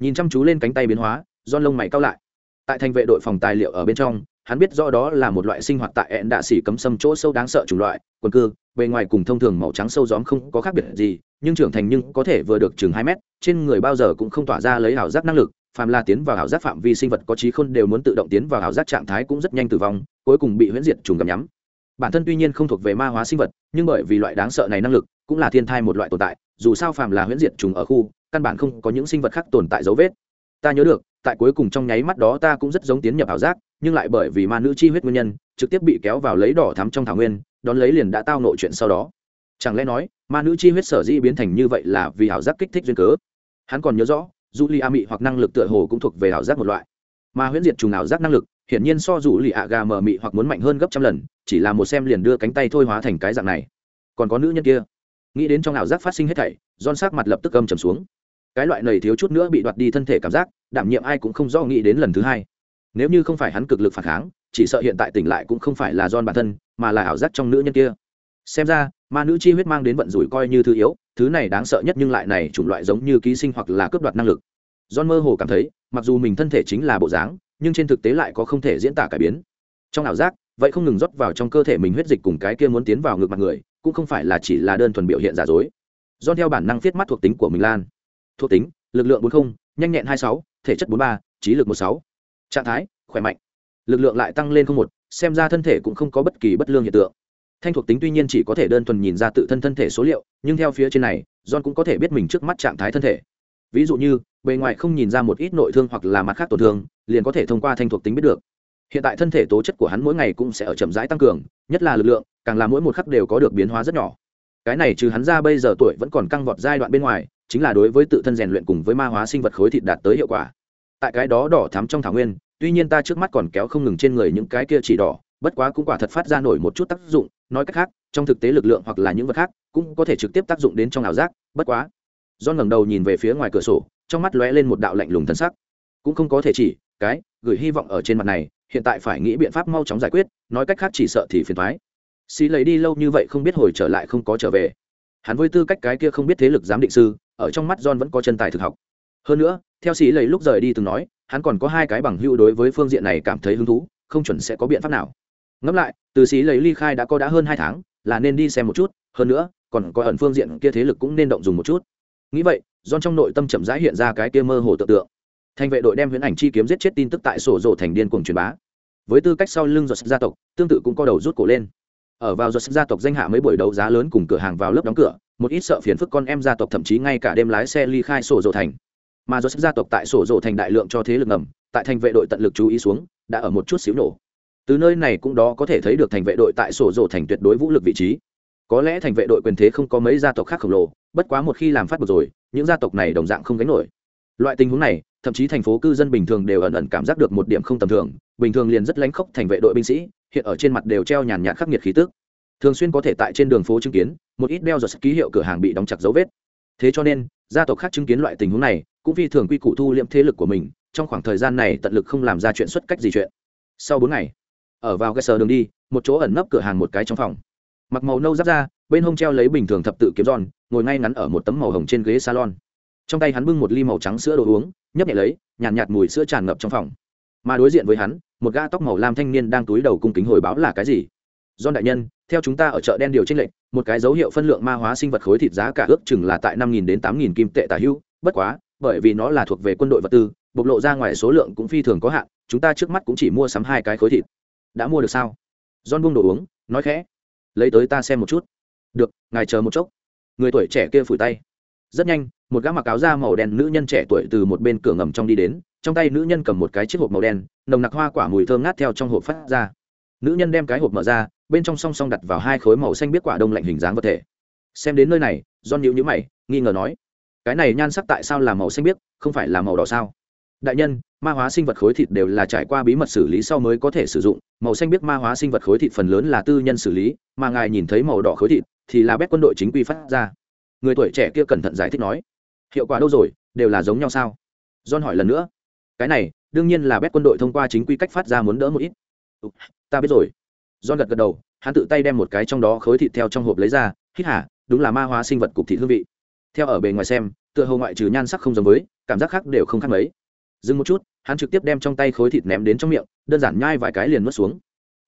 Speaker 1: Nhìn chăm chú lên cánh tay biến hóa, John lông mày cao lại. Tại thành vệ đội phòng tài liệu ở bên trong, hắn biết rõ đó là một loại sinh hoạt tại ẹn đạ xỉ cấm sâm chỗ sâu đáng sợ chủng loại quần cư bề ngoài cùng thông thường màu trắng sâu gióm không có khác biệt gì nhưng trưởng thành nhưng có thể vừa được chừng hai mét trên người bao giờ cũng không tỏa ra lấy ảo giác năng lực phàm là tiến vào ảo giác phạm vi sinh vật có trí khôn đều muốn tự động tiến vào ảo giác trạng thái cũng rất nhanh tử vong cuối cùng bị huyễn diệt trùng gặm nhắm bản thân tuy nhiên không thuộc về ma hóa sinh vật nhưng bởi vì loại đáng sợ này năng lực cũng là thiên thai một loại tồn tại dù sao phàm là huyễn diệt trùng ở khu căn bản không có những sinh vật khác tồn tại dấu vết. Ta nhớ được, tại cuối cùng trong nháy mắt đó ta cũng rất giống tiến nhập ảo giác, nhưng lại bởi vì ma nữ chi huyết nguyên nhân, trực tiếp bị kéo vào lấy đỏ thắm trong thảo nguyên, đón lấy liền đã tao nội chuyện sau đó. Chẳng lẽ nói, ma nữ chi huyết sở dĩ biến thành như vậy là vì ảo giác kích thích duyên cớ? Hắn còn nhớ rõ dù lì a mị hoặc năng lực tựa hồ cũng thuộc về ảo giác một loại. Mà huyễn diệt trùng ảo giác năng lực, hiển nhiên so dù lì a gà mờ mị hoặc muốn mạnh hơn gấp trăm lần, chỉ là một xem liền đưa cánh tay thôi hóa thành cái dạng này. Còn có nữ nhân kia. Nghĩ đến trong ảo giác phát sinh hết thảy don sắc mặt lập tức âm trầm xuống cái loại này thiếu chút nữa bị đoạt đi thân thể cảm giác, đảm nhiệm ai cũng không do nghĩ đến lần thứ hai. Nếu như không phải hắn cực lực phản kháng, chỉ sợ hiện tại tỉnh lại cũng không phải là don bản thân, mà là ảo giác trong nữ nhân kia. Xem ra, ma nữ chi huyết mang đến vận rủi coi như thứ yếu, thứ này đáng sợ nhất nhưng lại này chủng loại giống như ký sinh hoặc là cướp đoạt năng lực. Don mơ hồ cảm thấy, mặc dù mình thân thể chính là bộ dáng, nhưng trên thực tế lại có không thể diễn tả cải biến. Trong ảo giác, vậy không ngừng rót vào trong cơ thể mình huyết dịch cùng cái kia muốn tiến vào ngực mặt người, cũng không phải là chỉ là đơn thuần biểu hiện giả dối. Do theo bản năng viết mắt thuộc tính của mình lan thuộc tính, lực lượng bốn mươi nhanh nhẹn hai sáu, thể chất bốn ba, trí lực một sáu. Trạng thái, khỏe mạnh. Lực lượng lại tăng lên không một, xem ra thân thể cũng không có bất kỳ bất lương hiện tượng. Thanh thuộc tính tuy nhiên chỉ có thể đơn thuần nhìn ra tự thân thân thể số liệu, nhưng theo phía trên này, john cũng có thể biết mình trước mắt trạng thái thân thể. Ví dụ như, bề ngoài không nhìn ra một ít nội thương hoặc là mặt khác tổn thương, liền có thể thông qua thanh thuộc tính biết được. Hiện tại thân thể tố chất của hắn mỗi ngày cũng sẽ ở chậm rãi tăng cường, nhất là lực lượng, càng là mỗi một khắc đều có được biến hóa rất nhỏ. Cái này trừ hắn ra bây giờ tuổi vẫn còn căng vọt giai đoạn bên ngoài chính là đối với tự thân rèn luyện cùng với ma hóa sinh vật khối thịt đạt tới hiệu quả. Tại cái đó đỏ thắm trong thảo nguyên, tuy nhiên ta trước mắt còn kéo không ngừng trên người những cái kia chỉ đỏ, bất quá cũng quả thật phát ra nổi một chút tác dụng, nói cách khác, trong thực tế lực lượng hoặc là những vật khác cũng có thể trực tiếp tác dụng đến trong ảo giác, bất quá. Do ngẩng đầu nhìn về phía ngoài cửa sổ, trong mắt lóe lên một đạo lạnh lùng thân sắc. Cũng không có thể chỉ, cái, gửi hy vọng ở trên mặt này, hiện tại phải nghĩ biện pháp mau chóng giải quyết, nói cách khác chỉ sợ thì phiền thoái xí lấy đi lâu như vậy không biết hồi trở lại không có trở về hắn với tư cách cái kia không biết thế lực giám định sư, ở trong mắt john vẫn có chân tài thực học. Hơn nữa, theo sĩ lấy lúc rời đi từng nói, hắn còn có hai cái bằng hữu đối với phương diện này cảm thấy hứng thú, không chuẩn sẽ có biện pháp nào. Ngẫm lại, từ sĩ lấy ly khai đã có đã hơn hai tháng, là nên đi xem một chút, hơn nữa, còn có ẩn phương diện kia thế lực cũng nên động dùng một chút. Nghĩ vậy, john trong nội tâm chậm rãi hiện ra cái kia mơ hồ tưởng tượng. Thành vệ đội đem huyễn ảnh chi kiếm giết chết tin tức tại sổ rộ thành điên cuồng truyền bá. Với tư cách sau lưng giọt gia tộc, tương tự cũng có đầu rút cổ lên ở vào giật gia tộc danh hạ mấy buổi đấu giá lớn cùng cửa hàng vào lớp đóng cửa, một ít sợ phiền phức con em gia tộc thậm chí ngay cả đêm lái xe ly khai sổ rộ thành. Mà giật gia tộc tại sổ rộ thành đại lượng cho thế lực ngầm, tại thành vệ đội tận lực chú ý xuống, đã ở một chút xíu nổ. Từ nơi này cũng đó có thể thấy được thành vệ đội tại sổ rộ thành tuyệt đối vũ lực vị trí. Có lẽ thành vệ đội quyền thế không có mấy gia tộc khác khổng lồ, bất quá một khi làm phát bực rồi, những gia tộc này đồng dạng không gánh nổi. Loại tình huống này, thậm chí thành phố cư dân bình thường đều ẩn ẩn cảm giác được một điểm không tầm thường, bình thường liền rất lánh khóc thành vệ đội binh sĩ hiện ở trên mặt đều treo nhàn nhạt khắc nghiệt khí tức. Thường xuyên có thể tại trên đường phố chứng kiến một ít đeo giật ký hiệu cửa hàng bị đóng chặt dấu vết. Thế cho nên gia tộc khác chứng kiến loại tình huống này cũng vì thường quy củ thu liệm thế lực của mình trong khoảng thời gian này tận lực không làm ra chuyện xuất cách gì chuyện. Sau bốn ngày ở vào cái sờ đường đi một chỗ ẩn nấp cửa hàng một cái trong phòng. Mặc màu nâu giáp ra bên hông treo lấy bình thường thập tự kiếm giòn ngồi ngay ngắn ở một tấm màu hồng trên ghế salon. Trong tay hắn bưng một ly màu trắng sữa đồ uống nhấp nhẹ lấy nhàn nhạt, nhạt mùi sữa tràn ngập trong phòng. Mà đối diện với hắn một gã tóc màu lam thanh niên đang túi đầu cung kính hồi báo là cái gì? Do đại nhân, theo chúng ta ở chợ đen điều tranh lệnh một cái dấu hiệu phân lượng ma hóa sinh vật khối thịt giá cả ước chừng là tại năm nghìn đến tám nghìn kim tệ tả hữu bất quá, bởi vì nó là thuộc về quân đội vật tư, bộc lộ ra ngoài số lượng cũng phi thường có hạn, chúng ta trước mắt cũng chỉ mua sắm hai cái khối thịt. Đã mua được sao? John buông đồ uống, nói khẽ. Lấy tới ta xem một chút. Được, ngài chờ một chốc. Người tuổi trẻ kia phủi tay. Rất nhanh, một gã mặc áo da màu đen nữ nhân trẻ tuổi từ một bên cửa ngầm trong đi đến trong tay nữ nhân cầm một cái chiếc hộp màu đen, nồng nặc hoa quả mùi thơm ngát theo trong hộp phát ra. Nữ nhân đem cái hộp mở ra, bên trong song song đặt vào hai khối màu xanh biết quả đông lạnh hình dáng vật thể. Xem đến nơi này do nhịu nhữ mày, nghi ngờ nói, cái này nhan sắc tại sao là màu xanh biếc, không phải là màu đỏ sao? Đại nhân, ma hóa sinh vật khối thịt đều là trải qua bí mật xử lý sau mới có thể sử dụng, màu xanh biếc ma hóa sinh vật khối thịt phần lớn là tư nhân xử lý, mà ngài nhìn thấy màu đỏ khối thịt thì là bét quân đội chính quy phát ra. Người tuổi trẻ kia cẩn thận giải thích nói, hiệu quả đâu rồi, đều là giống nhau sao? John hỏi lần nữa cái này, đương nhiên là bét quân đội thông qua chính quy cách phát ra muốn đỡ một ít. Ta biết rồi. John gật gật đầu, hắn tự tay đem một cái trong đó khối thịt theo trong hộp lấy ra. Hít hả đúng là ma hóa sinh vật cục thịt hương vị. Theo ở bề ngoài xem, tựa hồ ngoại trừ nhan sắc không giống với, cảm giác khác đều không khác mấy. Dừng một chút, hắn trực tiếp đem trong tay khối thịt ném đến trong miệng, đơn giản nhai vài cái liền nuốt xuống.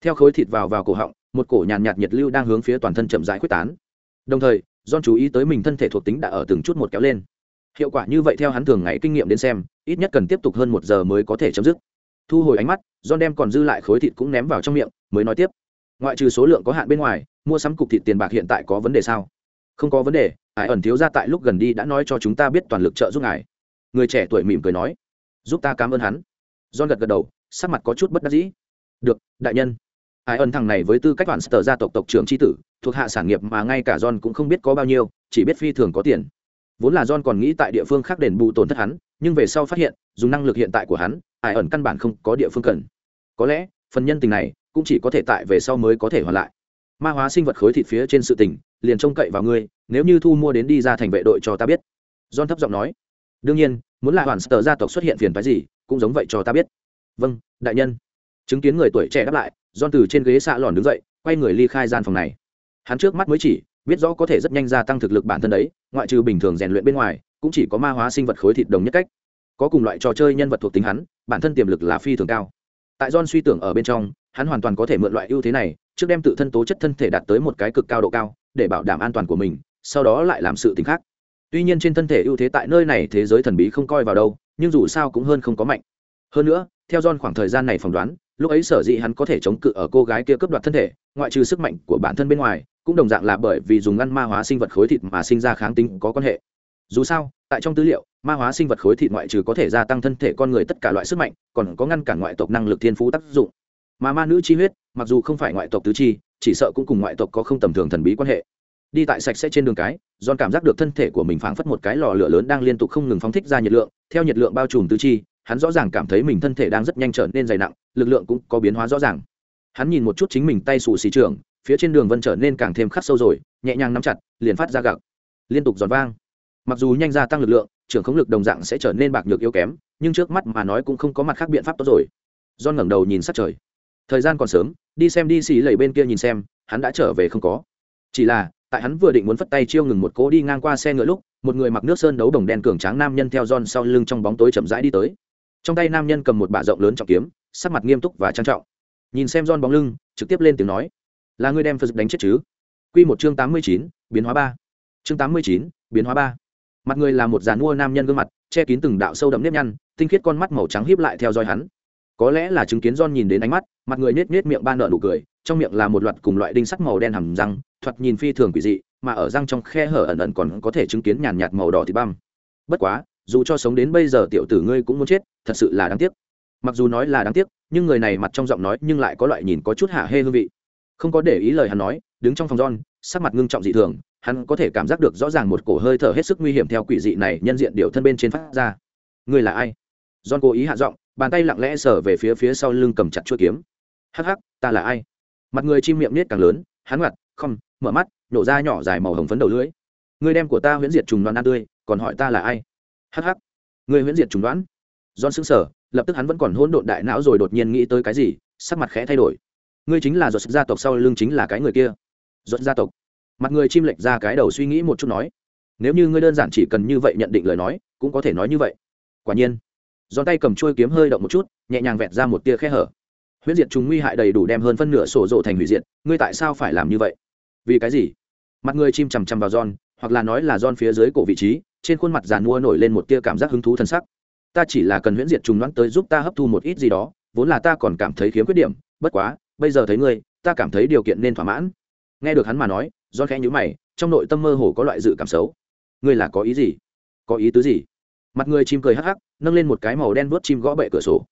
Speaker 1: Theo khối thịt vào vào cổ họng, một cổ nhàn nhạt nhiệt lưu đang hướng phía toàn thân chậm rãi quyết tán. Đồng thời don chú ý tới mình thân thể thuộc tính đã ở từng chút một kéo lên. Hiệu quả như vậy theo hắn thường ngày kinh nghiệm đến xem ít nhất cần tiếp tục hơn một giờ mới có thể chấm dứt. Thu hồi ánh mắt, John đem còn dư lại khối thịt cũng ném vào trong miệng, mới nói tiếp. Ngoại trừ số lượng có hạn bên ngoài, mua sắm cục thịt tiền bạc hiện tại có vấn đề sao? Không có vấn đề, ải ẩn thiếu ra tại lúc gần đi đã nói cho chúng ta biết toàn lực trợ giúp ngài. Người trẻ tuổi mỉm cười nói. Giúp ta cảm ơn hắn. John gật gật đầu, sắc mặt có chút bất đắc dĩ. Được, đại nhân. Ải ẩn thằng này với tư cách toàn sở gia tộc tộc trưởng tri tử, thuộc hạ sản nghiệp mà ngay cả john cũng không biết có bao nhiêu, chỉ biết phi thường có tiền. Vốn là john còn nghĩ tại địa phương khác đền bù tổn thất hắn nhưng về sau phát hiện, dùng năng lực hiện tại của hắn, ải ẩn căn bản không có địa phương cần. Có lẽ, phần nhân tình này cũng chỉ có thể tại về sau mới có thể hoàn lại. Ma hóa sinh vật khối thịt phía trên sự tình, liền trông cậy vào ngươi, nếu như thu mua đến đi ra thành vệ đội cho ta biết. John thấp giọng nói. Đương nhiên, muốn là hoàn sở gia tộc xuất hiện phiền phái gì, cũng giống vậy cho ta biết. Vâng đại nhân. Chứng kiến người tuổi trẻ đáp lại, john từ trên ghế xạ lòn đứng dậy, quay người ly khai gian phòng này. Hắn trước mắt mới chỉ biết rõ có thể rất nhanh gia tăng thực lực bản thân đấy, ngoại trừ bình thường rèn luyện bên ngoài cũng chỉ có ma hóa sinh vật khối thịt đồng nhất cách. Có cùng loại trò chơi nhân vật thuộc tính hắn, bản thân tiềm lực là phi thường cao. Tại john suy tưởng ở bên trong, hắn hoàn toàn có thể mượn loại ưu thế này, trước đem tự thân tố chất thân thể đạt tới một cái cực cao độ cao, để bảo đảm an toàn của mình, sau đó lại làm sự t khác. Tuy nhiên trên thân thể ưu thế tại nơi này thế giới thần bí không coi vào đâu, nhưng dù sao cũng hơn không có mạnh. Hơn nữa, theo john khoảng thời gian này phỏng đoán, lúc ấy sở dĩ hắn có thể chống cự ở cô gái kia cướp đoạt thân thể, ngoại trừ sức mạnh của bản thân bên ngoài, cũng đồng dạng là bởi vì dùng ngăn ma hóa sinh vật khối thịt mà sinh ra kháng tính có quan hệ dù sao, tại trong tư liệu, ma hóa sinh vật khối thịt ngoại trừ có thể gia tăng thân thể con người tất cả loại sức mạnh, còn có ngăn cản ngoại tộc năng lực thiên phú tác dụng. Mà ma nữ chi huyết, mặc dù không phải ngoại tộc tứ chi, chỉ sợ cũng cùng ngoại tộc có không tầm thường thần bí quan hệ. Đi tại sạch sẽ trên đường cái, john cảm giác được thân thể của mình phảng phất một cái lò lửa lớn đang liên tục không ngừng phóng thích ra nhiệt lượng, theo nhiệt lượng bao trùm tứ chi, hắn rõ ràng cảm thấy mình thân thể đang rất nhanh trở nên dày nặng, lực lượng cũng có biến hóa rõ ràng. Hắn nhìn một chút chính mình tay xù xì trường phía trên đường vân trở nên càng thêm khắc sâu rồi, nhẹ nhàng nắm chặt, liền phát ra gặc liên tục giòn vang mặc dù nhanh gia tăng lực lượng, trưởng khống lực đồng dạng sẽ trở nên bạc nhược yếu kém, nhưng trước mắt mà nói cũng không có mặt khác biện pháp tốt rồi. John ngẩng đầu nhìn sát trời. Thời gian còn sớm, đi xem đi xì lầy bên kia nhìn xem, hắn đã trở về không có. Chỉ là, tại hắn vừa định muốn phất tay chiêu ngừng một cố đi ngang qua xe ngựa lúc, một người mặc nước sơn đấu đồng đen cường tráng nam nhân theo John sau lưng trong bóng tối chậm rãi đi tới. Trong tay nam nhân cầm một bả rộng lớn trọng kiếm, sắc mặt nghiêm túc và trang trọng. Nhìn xem John bóng lưng, trực tiếp lên tiếng nói, là người đem phật đánh chết chứ? Quy một chương tám mươi chín, biến hóa ba. Chương tám mươi chín, biến hóa ba mặt người là một dàn mua nam nhân gương mặt, che kín từng đạo sâu đậm nếp nhăn, tinh khiết con mắt màu trắng hiếp lại theo dõi hắn. Có lẽ là chứng kiến John nhìn đến ánh mắt, mặt người nết nết miệng ba nợ nụ cười, trong miệng là một loạt cùng loại đinh sắt màu đen hầm răng, thoạt nhìn phi thường quỷ dị, mà ở răng trong khe hở ẩn ẩn còn có thể chứng kiến nhàn nhạt màu đỏ thì băm. Bất quá, dù cho sống đến bây giờ tiểu tử ngươi cũng muốn chết, thật sự là đáng tiếc. Mặc dù nói là đáng tiếc, nhưng người này mặt trong giọng nói nhưng lại có loại nhìn có chút hạ hê hương vị. Không có để ý lời hắn nói, đứng trong phòng John, sắc mặt ngưng trọng dị thường hắn có thể cảm giác được rõ ràng một cổ hơi thở hết sức nguy hiểm theo quỷ dị này nhân diện điều thân bên trên phát ra. Ngươi là ai? John cố ý hạ giọng, bàn tay lặng lẽ sờ về phía phía sau lưng cầm chặt chuôi kiếm. Hắc hắc, ta là ai? Mặt người chim miệng nết càng lớn, hắn ngặt không mở mắt, nổ ra nhỏ dài màu hồng phấn đầu lưỡi. Người đem của ta huyễn diệt trùng đoán ăn tươi, còn hỏi ta là ai? Hắc hắc người huyễn diệt trùng đoán. John sững sờ, lập tức hắn vẫn còn hỗn độn đại não rồi đột nhiên nghĩ tới cái gì, sắc mặt khẽ thay đổi. Ngươi chính là ruột gia tộc sau lưng chính là cái người kia. Ruột gia tộc mặt người chim lệch ra cái đầu suy nghĩ một chút nói, nếu như ngươi đơn giản chỉ cần như vậy nhận định lời nói, cũng có thể nói như vậy. Quả nhiên, giòn tay cầm chuôi kiếm hơi động một chút, nhẹ nhàng vẹt ra một tia khe hở. Huyễn diệt chúng nguy hại đầy đủ đem hơn phân nửa sổ rộ thành hủy diệt, ngươi tại sao phải làm như vậy? Vì cái gì? Mặt người chim chằm chằm vào giòn hoặc là nói là giòn phía dưới cổ vị trí, trên khuôn mặt giàn mua nổi lên một tia cảm giác hứng thú thân sắc. Ta chỉ là cần huyễn diệt trùng đoán tới giúp ta hấp thu một ít gì đó, vốn là ta còn cảm thấy khiếm khuyết điểm, bất quá, bây giờ thấy ngươi, ta cảm thấy điều kiện nên thỏa mãn. Nghe được hắn mà nói do khẽ nhữ mày, trong nội tâm mơ hồ có loại dự cảm xấu. Ngươi là có ý gì? Có ý tứ gì? Mặt người chim cười hắc hắc, nâng lên một cái màu đen vuốt chim gõ bệ cửa sổ.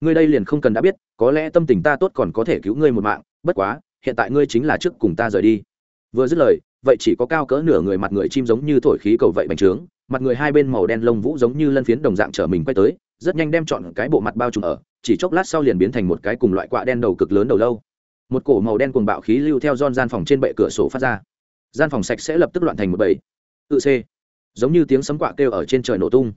Speaker 1: Ngươi đây liền không cần đã biết, có lẽ tâm tình ta tốt còn có thể cứu ngươi một mạng, bất quá, hiện tại ngươi chính là trước cùng ta rời đi. Vừa dứt lời, vậy chỉ có cao cỡ nửa người mặt người chim giống như thổi khí cầu vậy bành trướng, mặt người hai bên màu đen lông vũ giống như lân phiến đồng dạng trở mình quay tới, rất nhanh đem chọn cái bộ mặt bao trùm ở, chỉ chốc lát sau liền biến thành một cái cùng loại quạ đen đầu cực lớn đầu lâu một cổ màu đen cuồng bạo khí lưu theo don gian phòng trên bệ cửa sổ phát ra gian phòng sạch sẽ lập tức loạn thành một bầy tự c giống như tiếng sấm quạ kêu ở trên trời nổ tung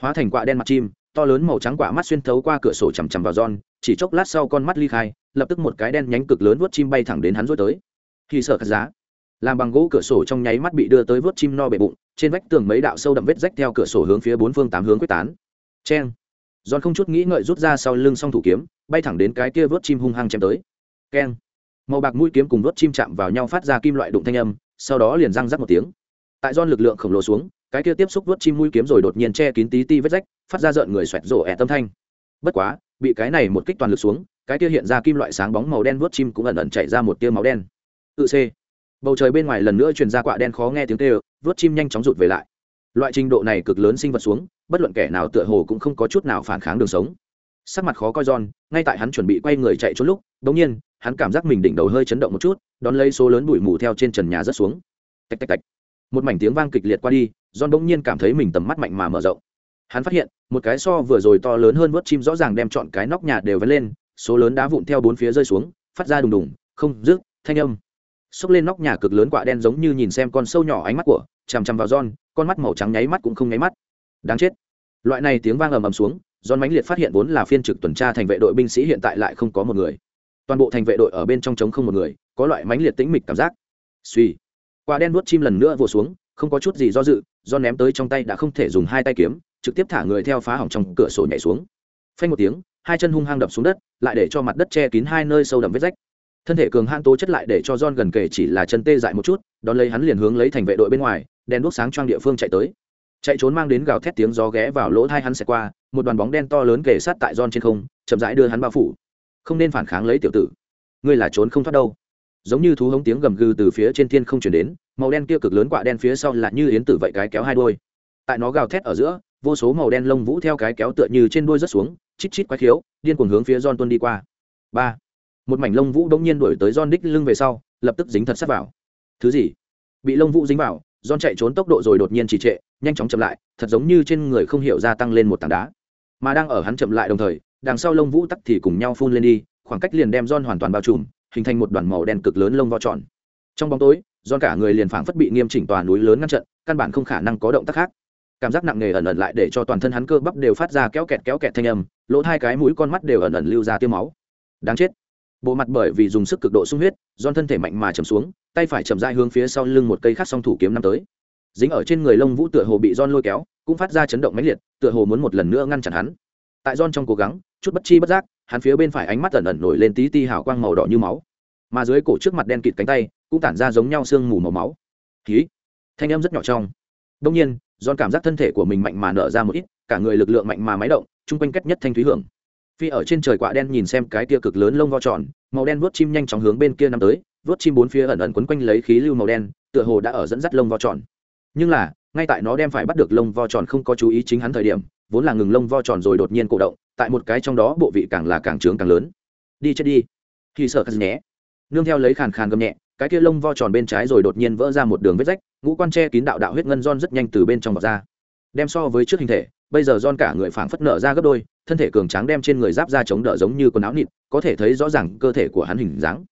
Speaker 1: hóa thành quạ đen mặt chim to lớn màu trắng quả mắt xuyên thấu qua cửa sổ chằm chằm vào giòn. chỉ chốc lát sau con mắt ly khai, lập tức một cái đen nhánh cực lớn vớt chim bay thẳng đến hắn rối tới. Khi sợ khát giá, làm bằng gỗ cửa sổ trong nháy mắt bị đưa tới vớt chim no bể bụng, trên vách tường mấy đạo sâu đậm vết rách theo cửa sổ hướng phía bốn phương tám hướng quyết tán. cheng giòn không chút nghĩ ngợi rút ra sau lưng song thủ kiếm, bay thẳng đến cái kia vớt chim hung hăng chém tới. Keng. Màu bạc mũi kiếm cùng đốt chim chạm vào nhau phát ra kim loại đụng thanh âm, sau đó liền răng rắc một tiếng. Tại do lực lượng khổng lồ xuống, cái kia tiếp xúc đốt chim mũi kiếm rồi đột nhiên che kín tí ti vết rách phát ra rợn người xoẹt rổ ẻ tâm thanh. Bất quá bị cái này một kích toàn lực xuống cái kia hiện ra kim loại sáng bóng màu đen vớt chim cũng ẩn ẩn chạy ra một tia máu đen. Tự c. Bầu trời bên ngoài lần nữa truyền ra quạ đen khó nghe tiếng tê vớt chim nhanh chóng rụt về lại. Loại trình độ này cực lớn sinh vật xuống bất luận kẻ nào tựa hồ cũng không có chút nào phản kháng đường sống. Sắc mặt khó coi giòn ngay tại hắn chuẩn bị quay người chạy trốn lúc đ ỗ n g nhiên hắn cảm giác mình đỉnh đầu hơi chấn động một chút đón lấy số lớn bụi mù theo trên trần nhà rớt xuống. Tạch tạch tạch. Một mảnh tiếng vang kịch liệt qua đi John bỗng nhiên cảm thấy mình tầm mắt mạnh mà mở rộng. hắn phát hiện một cái so vừa rồi to lớn hơn vớt chim rõ ràng đem chọn cái nóc nhà đều vén lên số lớn đá vụn theo bốn phía rơi xuống phát ra đùng đùng không rước thanh âm. Xốc lên nóc nhà cực lớn quạ đen giống như nhìn xem con sâu nhỏ ánh mắt của chằm chằm vào John, con mắt màu trắng nháy mắt cũng không nháy mắt. Đáng chết. Loại này tiếng vang ầm ầm xuống John mãnh liệt phát hiện vốn là phiên trực tuần tra thành vệ đội binh sĩ hiện tại lại không có một người toàn bộ thành vệ đội ở bên trong trống không một người, có loại mãnh liệt tĩnh mịch cảm giác. Suy. Quả đen nuốt chim lần nữa vồ xuống, không có chút gì do dự, do ném tới trong tay đã không thể dùng hai tay kiếm, trực tiếp thả người theo phá hỏng trong cửa sổ nhảy xuống. Phanh một tiếng, hai chân hung hăng đập xuống đất, lại để cho mặt đất che kín hai nơi sâu đậm vết rách. Thân thể cường hãn tố chất lại để cho John gần kề chỉ là chân tê dại một chút, đón lấy hắn liền hướng lấy thành vệ đội bên ngoài, đèn đuốc sáng choang địa phương chạy tới. Chạy trốn mang đến gào thét tiếng gió ghé vào lỗ thai hắn xẹt qua, một đoàn bóng đen to lớn kề sát tại John trên không, chậm rãi đưa hắn bao phủ không nên phản kháng lấy tiểu tử. Ngươi là trốn không thoát đâu. Giống như thú hống tiếng gầm gừ từ phía trên thiên không chuyển đến, màu đen kia cực lớn quạ đen phía sau là như yến tử vậy cái kéo hai đôi tại nó gào thét ở giữa, vô số màu đen lông vũ theo cái kéo tựa như trên đuôi rớt xuống, chít chít quái khiếu, điên cuồng hướng phía John tuân đi qua. Ba. Một mảnh lông vũ đông nhiên đuổi tới John đích lưng về sau, lập tức dính thật sát vào. Thứ gì? Bị lông vũ dính vào, John chạy trốn tốc độ rồi đột nhiên trì trệ, nhanh chóng chậm lại, thật giống như trên người không hiểu ra tăng lên một tảng đá. Mà đang ở hắn chậm lại đồng thời đằng sau lông vũ tắc thì cùng nhau phun lên đi, khoảng cách liền đem don hoàn toàn bao trùm, hình thành một đoàn màu đen cực lớn lông vo tròn. Trong bóng tối don cả người liền phảng phất bị nghiêm chỉnh tòa núi lớn ngăn trận căn bản không khả năng có động tác khác. Cảm giác nặng nề ẩn ẩn lại để cho toàn thân hắn cơ bắp đều phát ra kéo kẹt kéo kẹt thanh âm, lỗ hai cái mũi con mắt đều ẩn ẩn lưu ra tiêu máu. Đáng chết. Bộ mặt bởi vì dùng sức cực độ sung huyết don thân thể mạnh mà chầm xuống, tay phải chậm dai hướng phía sau lưng một cây khác song thủ kiếm năm tới. Dính ở trên người lông vũ tựa hồ bị don lôi kéo, cũng phát ra chấn động mãnh liệt, tựa hồ muốn một lần nữa ngăn chặn hắn tại don trong cố gắng, chút bất chi bất giác, hắn phía bên phải ánh mắt ẩn ẩn nổi lên tí ti hào quang màu đỏ như máu. Mà dưới cổ trước mặt đen kịt cánh tay, cũng tản ra giống nhau sương mù màu máu. Ký thanh âm rất nhỏ trong. Đông nhiên don cảm giác thân thể của mình mạnh mà nở ra một ít, cả người lực lượng mạnh mà máy động, chung quanh cách nhất thanh thúy hưởng. Phi ở trên trời quạ đen nhìn xem cái tia cực lớn lông vo tròn, màu đen vuốt chim nhanh chóng hướng bên kia năm tới, vuốt chim bốn phía ẩn ẩn quấn quanh lấy khí lưu màu đen, tựa hồ đã ở dẫn dắt lông vo tròn. Nhưng là, ngay tại nó đem phải bắt được lông vo tròn không có chú ý chính hắn thời điểm vốn là ngừng lông vo tròn rồi đột nhiên cổ động, tại một cái trong đó bộ vị càng là càng trướng càng lớn. Đi chết đi. Khi sợ khăn nhé. Nương theo lấy khàn khàn gầm nhẹ, cái kia lông vo tròn bên trái rồi đột nhiên vỡ ra một đường vết rách, ngũ quan che kín đạo đạo huyết ngân giòn rất nhanh từ bên trong vọt ra. Đem so với trước hình thể, bây giờ giòn cả người phảng phất nở ra gấp đôi, thân thể cường tráng đem trên người giáp ra chống đỡ giống như quần áo nịt, có thể thấy rõ ràng cơ thể của hắn hình dáng.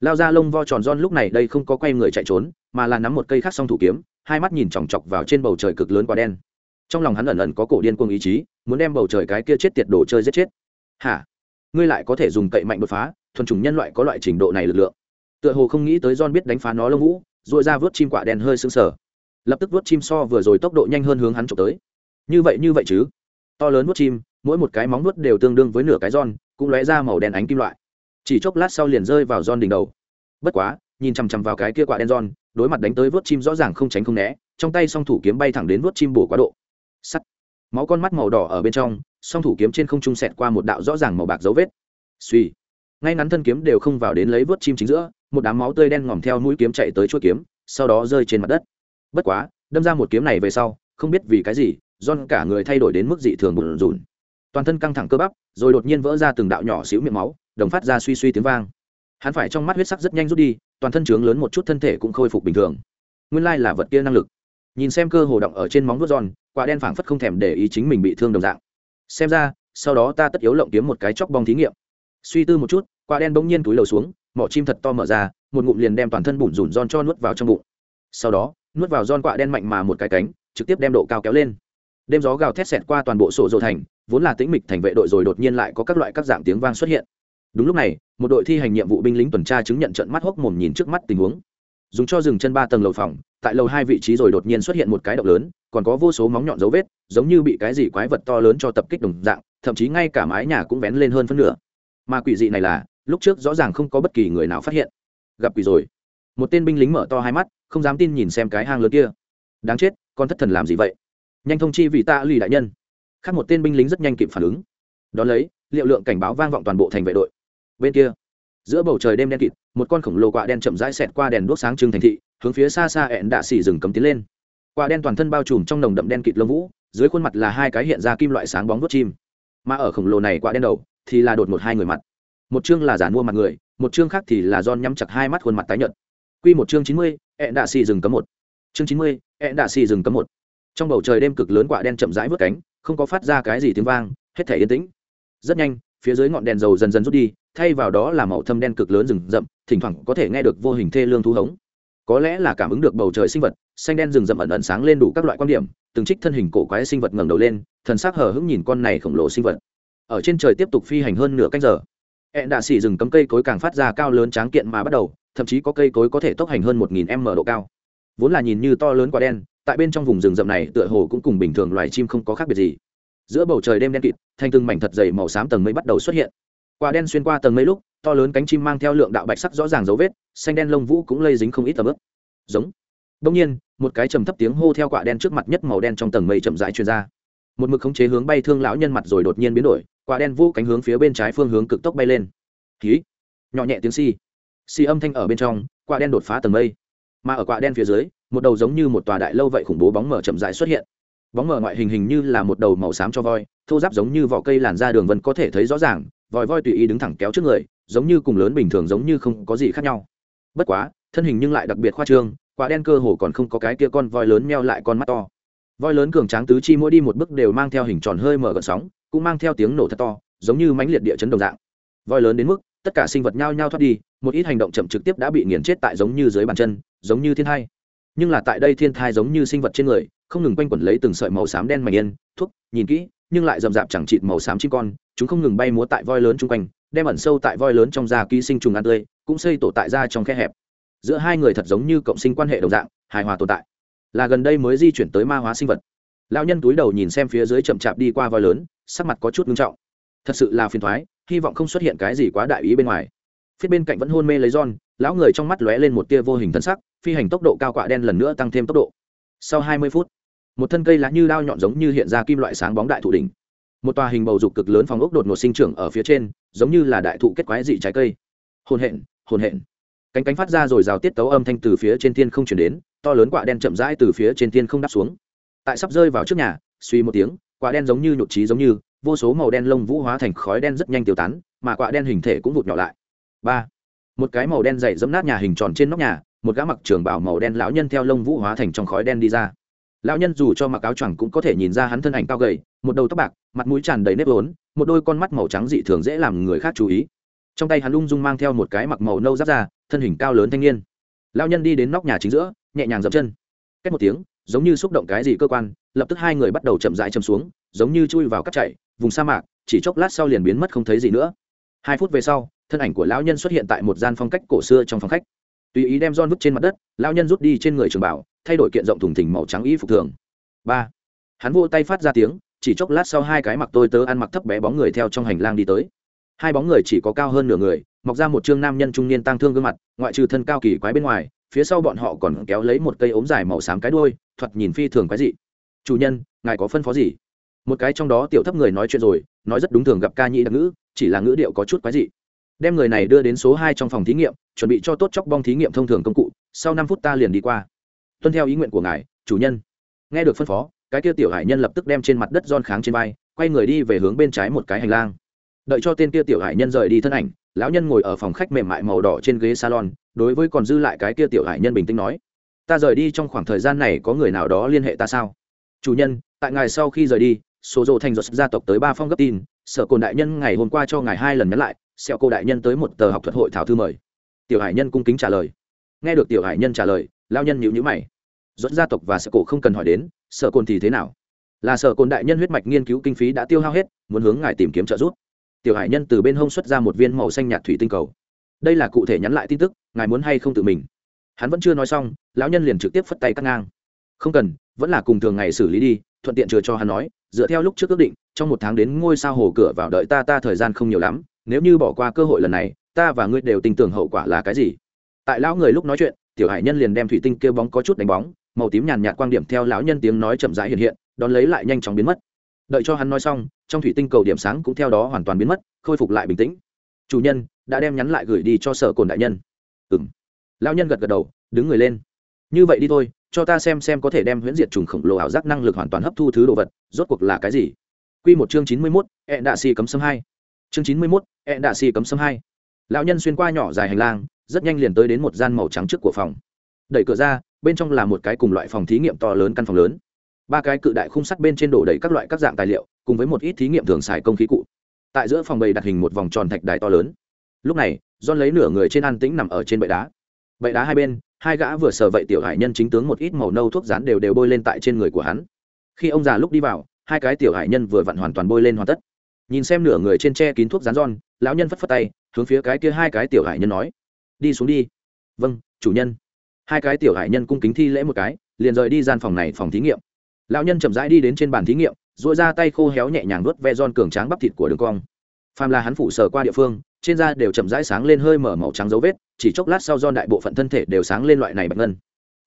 Speaker 1: Lao ra lông vo tròn giòn lúc này đây không có quay người chạy trốn, mà là nắm một cây khác song thủ kiếm, hai mắt nhìn chòng chọc vào trên bầu trời cực lớn quá đen trong lòng hắn ẩn ẩn có cổ điên cuồng ý chí, muốn đem bầu trời cái kia chết tiệt đồ chơi giết chết. Hả? Ngươi lại có thể dùng cậy mạnh đột phá, thuần chủng nhân loại có loại trình độ này lực lượng. Tựa hồ không nghĩ tới John biết đánh phá nó lông vũ dội ra vớt chim quả đen hơi sưng sờ. Lập tức vớt chim so vừa rồi tốc độ nhanh hơn hướng hắn trộm tới. Như vậy như vậy chứ? To lớn vớt chim, mỗi một cái móng vuốt đều tương đương với nửa cái giòn cũng lóe ra màu đen ánh kim loại. Chỉ chốc lát sau liền rơi vào giòn đỉnh đầu. Bất quá, nhìn chằm chằm vào cái kia quả đen giòn đối mặt đánh tới vớt chim rõ ràng không tránh không né, trong tay song thủ kiếm bay thẳng đến vớt chim bổ quá độ sắt. Máu con mắt màu đỏ ở bên trong, song thủ kiếm trên không trung sẹt qua một đạo rõ ràng màu bạc dấu vết. Suy. Ngay ngắn thân kiếm đều không vào đến lấy vớt chim chính giữa, một đám máu tươi đen ngòm theo mũi kiếm chạy tới chuỗi kiếm, sau đó rơi trên mặt đất. Bất quá, đâm ra một kiếm này về sau, không biết vì cái gì don cả người thay đổi đến mức dị thường bùn rùn. Toàn thân căng thẳng cơ bắp, rồi đột nhiên vỡ ra từng đạo nhỏ xíu miệng máu, đồng phát ra suy suy tiếng vang. Hắn phải trong mắt huyết sắc rất nhanh rút đi, toàn thân trướng lớn một chút thân thể cũng khôi phục bình thường. Nguyên lai là vật kia năng lực nhìn xem cơ hồ động ở trên móng vuốt giòn quả đen phảng phất không thèm để ý chính mình bị thương đồng dạng. Xem ra, sau đó ta tất yếu lộng kiếm một cái chóc bong thí nghiệm. Suy tư một chút, quả đen bỗng nhiên túi lầu xuống, mỏ chim thật to mở ra, một ngụm liền đem toàn thân bùn rủn giòn cho nuốt vào trong bụng. Sau đó, nuốt vào giòn quả đen mạnh mà một cái cánh, trực tiếp đem độ cao kéo lên. Đêm gió gào thét xẹt qua toàn bộ sổ dầu thành, vốn là tĩnh mịch thành vệ đội rồi đột nhiên lại có các loại các dạng tiếng vang xuất hiện. Đúng lúc này, một đội thi hành nhiệm vụ binh lính tuần tra chứng nhận trận mắt hốc mồm nhìn trước mắt tình huống dùng cho dừng chân ba tầng lầu phòng, tại lầu hai vị trí rồi đột nhiên xuất hiện một cái động lớn, còn có vô số móng nhọn dấu vết, giống như bị cái gì quái vật to lớn cho tập kích đồng dạng, thậm chí ngay cả mái nhà cũng vén lên hơn phân nửa. Mà quỷ dị này là, lúc trước rõ ràng không có bất kỳ người nào phát hiện. Gặp quỷ rồi. Một tên binh lính mở to hai mắt, không dám tin nhìn xem cái hang lớn kia. Đáng chết, con thất thần làm gì vậy? Nhanh thông chi vì ta lì đại nhân. Khác một tên binh lính rất nhanh kịp phản ứng. Đón lấy, liệu lượng cảnh báo vang vọng toàn bộ thành vệ đội. Bên kia giữa bầu trời đêm đen kịt, một con khổng lồ quạ đen chậm rãi xẹt qua đèn đuốc sáng trưng thành thị, hướng phía xa xa ẹn đạ xỉ rừng cấm tiến lên. Quạ đen toàn thân bao trùm trong nồng đậm đen kịt lông vũ, dưới khuôn mặt là hai cái hiện ra kim loại sáng bóng đốt chim. Mà ở khổng lồ này quạ đen đầu, thì là đột một hai người mặt. Một chương là giả mua mặt người, một chương khác thì là don nhắm chặt hai mắt khuôn mặt tái nhợt. Quy một chương chín mươi, ẹn đạ xỉ rừng cấm một. Chương chín mươi, ẹn đạ xỉ rừng cấm một. Trong bầu trời đêm cực lớn quạ đen chậm rãi vớt cánh, không có phát ra cái gì tiếng vang, hết thể yên tĩnh. Rất nhanh phía dưới ngọn đèn dầu dần dần rút đi, thay vào đó là màu thâm đen cực lớn rừng rậm, thỉnh thoảng có thể nghe được vô hình thê lương thu hống. Có lẽ là cảm ứng được bầu trời sinh vật, xanh đen rừng rậm ẩn ẩn sáng lên đủ các loại quan điểm, từng trích thân hình cổ quái sinh vật ngẩng đầu lên, thần sắc hờ hững nhìn con này khổng lồ sinh vật. Ở trên trời tiếp tục phi hành hơn nửa canh giờ, hẹn đạ xỉ rừng cấm cây cối càng phát ra cao lớn tráng kiện mà bắt đầu, thậm chí có cây cối có thể tốc hành hơn một nghìn m độ cao. Vốn là nhìn như to lớn quả đen, tại bên trong vùng rừng rậm này tựa hồ cũng cùng bình thường loài chim không có khác biệt gì giữa bầu trời đêm đen kịt, thành từng mảnh thật dày màu xám tầng mây bắt đầu xuất hiện. Quả đen xuyên qua tầng mây lúc, to lớn cánh chim mang theo lượng đạo bạch sắc rõ ràng dấu vết, xanh đen lông vũ cũng lây dính không ít tầm ướp giống. Đông nhiên, một cái trầm thấp tiếng hô theo quả đen trước mặt nhất màu đen trong tầng mây chậm rãi truyền ra. Một mực khống chế hướng bay thương lão nhân mặt rồi đột nhiên biến đổi, quả đen vũ cánh hướng phía bên trái phương hướng cực tốc bay lên. Ký nhỏ nhẹ tiếng si xi âm thanh ở bên trong, quả đen đột phá tầng mây. Mà ở quả đen phía dưới, một đầu giống như một tòa đại lâu vậy khủng bố bóng mở chậm rãi xuất hiện bóng mở ngoại hình hình như là một đầu màu xám cho voi, thô giáp giống như vỏ cây làn ra đường vân có thể thấy rõ ràng, vòi voi tùy ý đứng thẳng kéo trước người, giống như cùng lớn bình thường giống như không có gì khác nhau. Bất quá, thân hình nhưng lại đặc biệt khoa trương, quả đen cơ hồ còn không có cái kia con voi lớn meo lại con mắt to. Voi lớn cường tráng tứ chi mỗi đi một bước đều mang theo hình tròn hơi mở gợn sóng, cũng mang theo tiếng nổ thật to, giống như mãnh liệt địa chấn đồng dạng. Voi lớn đến mức, tất cả sinh vật nhao nhao thoát đi, một ít hành động chậm trực tiếp đã bị nghiền chết tại giống như dưới bàn chân, giống như thiên thai. Nhưng là tại đây thiên thai giống như sinh vật trên người không ngừng quanh quẩn lấy từng sợi màu xám đen mảnh yên, thuốc, nhìn kỹ, nhưng lại rậm rạp chẳng chịt màu xám chim con, chúng không ngừng bay múa tại voi lớn chung quanh, đem ẩn sâu tại voi lớn trong da ký sinh trùng ăn tươi, cũng xây tổ tại da trong khe hẹp. Giữa hai người thật giống như cộng sinh quan hệ đồng dạng, hài hòa tồn tại. Là gần đây mới di chuyển tới ma hóa sinh vật. Lão nhân túi đầu nhìn xem phía dưới chậm chạp đi qua voi lớn, sắc mặt có chút nghiêm trọng. Thật sự là phiền thoái, hy vọng không xuất hiện cái gì quá đại ý bên ngoài. Phía bên cạnh vẫn hôn mê lấy giòn lão người trong mắt lóe lên một tia vô hình thân sắc, phi hành tốc độ cao quạ đen lần nữa tăng thêm tốc độ. Sau hai mươi phút một thân cây lá như lao nhọn giống như hiện ra kim loại sáng bóng đại thụ đỉnh. Một tòa hình bầu dục cực lớn phòng ốc đột ngột sinh trưởng ở phía trên, giống như là đại thụ kết quái dị trái cây. Hồn hện hồn hện. Cánh cánh phát ra rồi rào tiết tấu âm thanh từ phía trên thiên không chuyển đến, to lớn quả đen chậm rãi từ phía trên thiên không đáp xuống. Tại sắp rơi vào trước nhà, suy một tiếng, quả đen giống như nhụt trí giống như, vô số màu đen lông vũ hóa thành khói đen rất nhanh tiêu tán, mà quả đen hình thể cũng vụt nhỏ lại. Ba. Một cái màu đen dày dẫm nát nhà hình tròn trên nóc nhà, một gã mặc trường bảo màu đen lão nhân theo lông vũ hóa thành trong khói đen đi ra lão nhân dù cho mặc áo choàng cũng có thể nhìn ra hắn thân ảnh cao gầy, một đầu tóc bạc, mặt mũi tràn đầy nếp vốn, một đôi con mắt màu trắng dị thường dễ làm người khác chú ý. Trong tay hắn ung dung mang theo một cái mặc màu nâu giáp ra thân hình cao lớn thanh niên. Lão nhân đi đến nóc nhà chính giữa, nhẹ nhàng dập chân. Cách một tiếng, giống như xúc động cái gì cơ quan, lập tức hai người bắt đầu chậm rãi chầm xuống, giống như chui vào cắt chạy, vùng sa mạc, chỉ chốc lát sau liền biến mất không thấy gì nữa. Hai phút về sau, thân ảnh của lão nhân xuất hiện tại một gian phong cách cổ xưa trong phòng khách tùy ý đem don vứt trên mặt đất, lão nhân rút đi trên người trường bảo, thay đổi kiện rộng thùng thình màu trắng y phục thường. Ba, hắn vô tay phát ra tiếng, chỉ chốc lát sau hai cái mặc tôi tớ ăn mặc thấp bé bóng người theo trong hành lang đi tới. Hai bóng người chỉ có cao hơn nửa người, mọc ra một trương nam nhân trung niên tăng thương gương mặt, ngoại trừ thân cao kỳ quái bên ngoài, phía sau bọn họ còn kéo lấy một cây ốm dài màu xám cái đuôi, thoạt nhìn phi thường quái dị. Chủ nhân, ngài có phân phó gì? Một cái trong đó tiểu thấp người nói chuyện rồi, nói rất đúng thường gặp ca nhĩ đặc ngữ, chỉ là ngữ điệu có chút quái dị đem người này đưa đến số hai trong phòng thí nghiệm, chuẩn bị cho tốt chóc bong thí nghiệm thông thường công cụ, sau năm phút ta liền đi qua. Tuân theo ý nguyện của ngài, chủ nhân. Nghe được phân phó, cái kia tiểu hải nhân lập tức đem trên mặt đất don kháng trên vai, quay người đi về hướng bên trái một cái hành lang. Đợi cho tên kia tiểu hải nhân rời đi thân ảnh, lão nhân ngồi ở phòng khách mềm mại màu đỏ trên ghế salon, đối với còn dư lại cái kia tiểu hải nhân bình tĩnh nói, ta rời đi trong khoảng thời gian này có người nào đó liên hệ ta sao? Chủ nhân, tại ngài sau khi rời đi, số dỗ thành giật gia tộc tới ba phong gấp tin, sở cồn đại nhân ngày hôm qua cho ngài hai lần nhắn lại xẹo cô đại nhân tới một tờ học thuật hội thảo thư mời. Tiểu hải nhân cung kính trả lời. Nghe được tiểu hải nhân trả lời lao nhân nhịu nhữ mày. Dẫn gia tộc và sở cổ không cần hỏi đến, sở cồn thì thế nào? Là sở cồn đại nhân huyết mạch nghiên cứu kinh phí đã tiêu hao hết, muốn hướng ngài tìm kiếm trợ giúp. Tiểu hải nhân từ bên hông xuất ra một viên màu xanh nhạt thủy tinh cầu. Đây là cụ thể nhắn lại tin tức, ngài muốn hay không tự mình? Hắn vẫn chưa nói xong, lão nhân liền trực tiếp phất tay cắt ngang. Không cần, vẫn là cùng thường ngày xử lý đi, thuận tiện chừa cho hắn nói, dựa theo lúc trước ước định, trong một tháng đến ngôi sao hồ cửa vào đợi ta ta thời gian không nhiều lắm nếu như bỏ qua cơ hội lần này, ta và ngươi đều tin tưởng hậu quả là cái gì? Tại lão người lúc nói chuyện, tiểu hải nhân liền đem thủy tinh kêu bóng có chút đánh bóng, màu tím nhàn nhạt quan điểm theo lão nhân tiếng nói chậm rãi hiện hiện, đón lấy lại nhanh chóng biến mất. Đợi cho hắn nói xong, trong thủy tinh cầu điểm sáng cũng theo đó hoàn toàn biến mất, khôi phục lại bình tĩnh. Chủ nhân đã đem nhắn lại gửi đi cho sở cồn đại nhân. Ừ m lão nhân gật gật đầu, đứng người lên. Như vậy đi thôi, cho ta xem xem có thể đem huyễn diệt trùng khổng lồ ảo giác năng lực hoàn toàn hấp thu thứ đồ vật, rốt cuộc là cái gì? Q một chương chín mươi mốt ẹ đạ xì cấm sâm hai. Chương chín mươi mốt e đạ xì cấm sâm hai. Lão nhân xuyên qua nhỏ dài hành lang, rất nhanh liền tới đến một gian màu trắng trước của phòng. Đẩy cửa ra, bên trong là một cái cùng loại phòng thí nghiệm to lớn căn phòng lớn. Ba cái cự đại khung sắt bên trên đổ đầy các loại các dạng tài liệu, cùng với một ít thí nghiệm thường xài công khí cụ. Tại giữa phòng bầy đặt hình một vòng tròn thạch đài to lớn. Lúc này, john lấy nửa người trên an tĩnh nằm ở trên bệ đá. Bệ đá hai bên, hai gã vừa sờ vậy tiểu hải nhân chính tướng một ít màu nâu thuốc rán đều đều bôi lên tại trên người của hắn. Khi ông già lúc đi vào, hai cái tiểu hải nhân vừa vặn hoàn toàn bôi lên hoàn tất nhìn xem nửa người trên tre kín thuốc rán ron, lão nhân phất phất tay hướng phía cái kia hai cái tiểu hải nhân nói đi xuống đi. Vâng chủ nhân. Hai cái tiểu hải nhân cung kính thi lễ một cái liền rời đi gian phòng này phòng thí nghiệm. Lão nhân chậm rãi đi đến trên bàn thí nghiệm dội ra tay khô héo nhẹ nhàng nuốt ve ron cường tráng bắp thịt của đường cong. Phàm là hắn phủ sờ qua địa phương trên da đều chậm rãi sáng lên hơi mở màu trắng dấu vết chỉ chốc lát sau ron đại bộ phận thân thể đều sáng lên loại này bạch ngân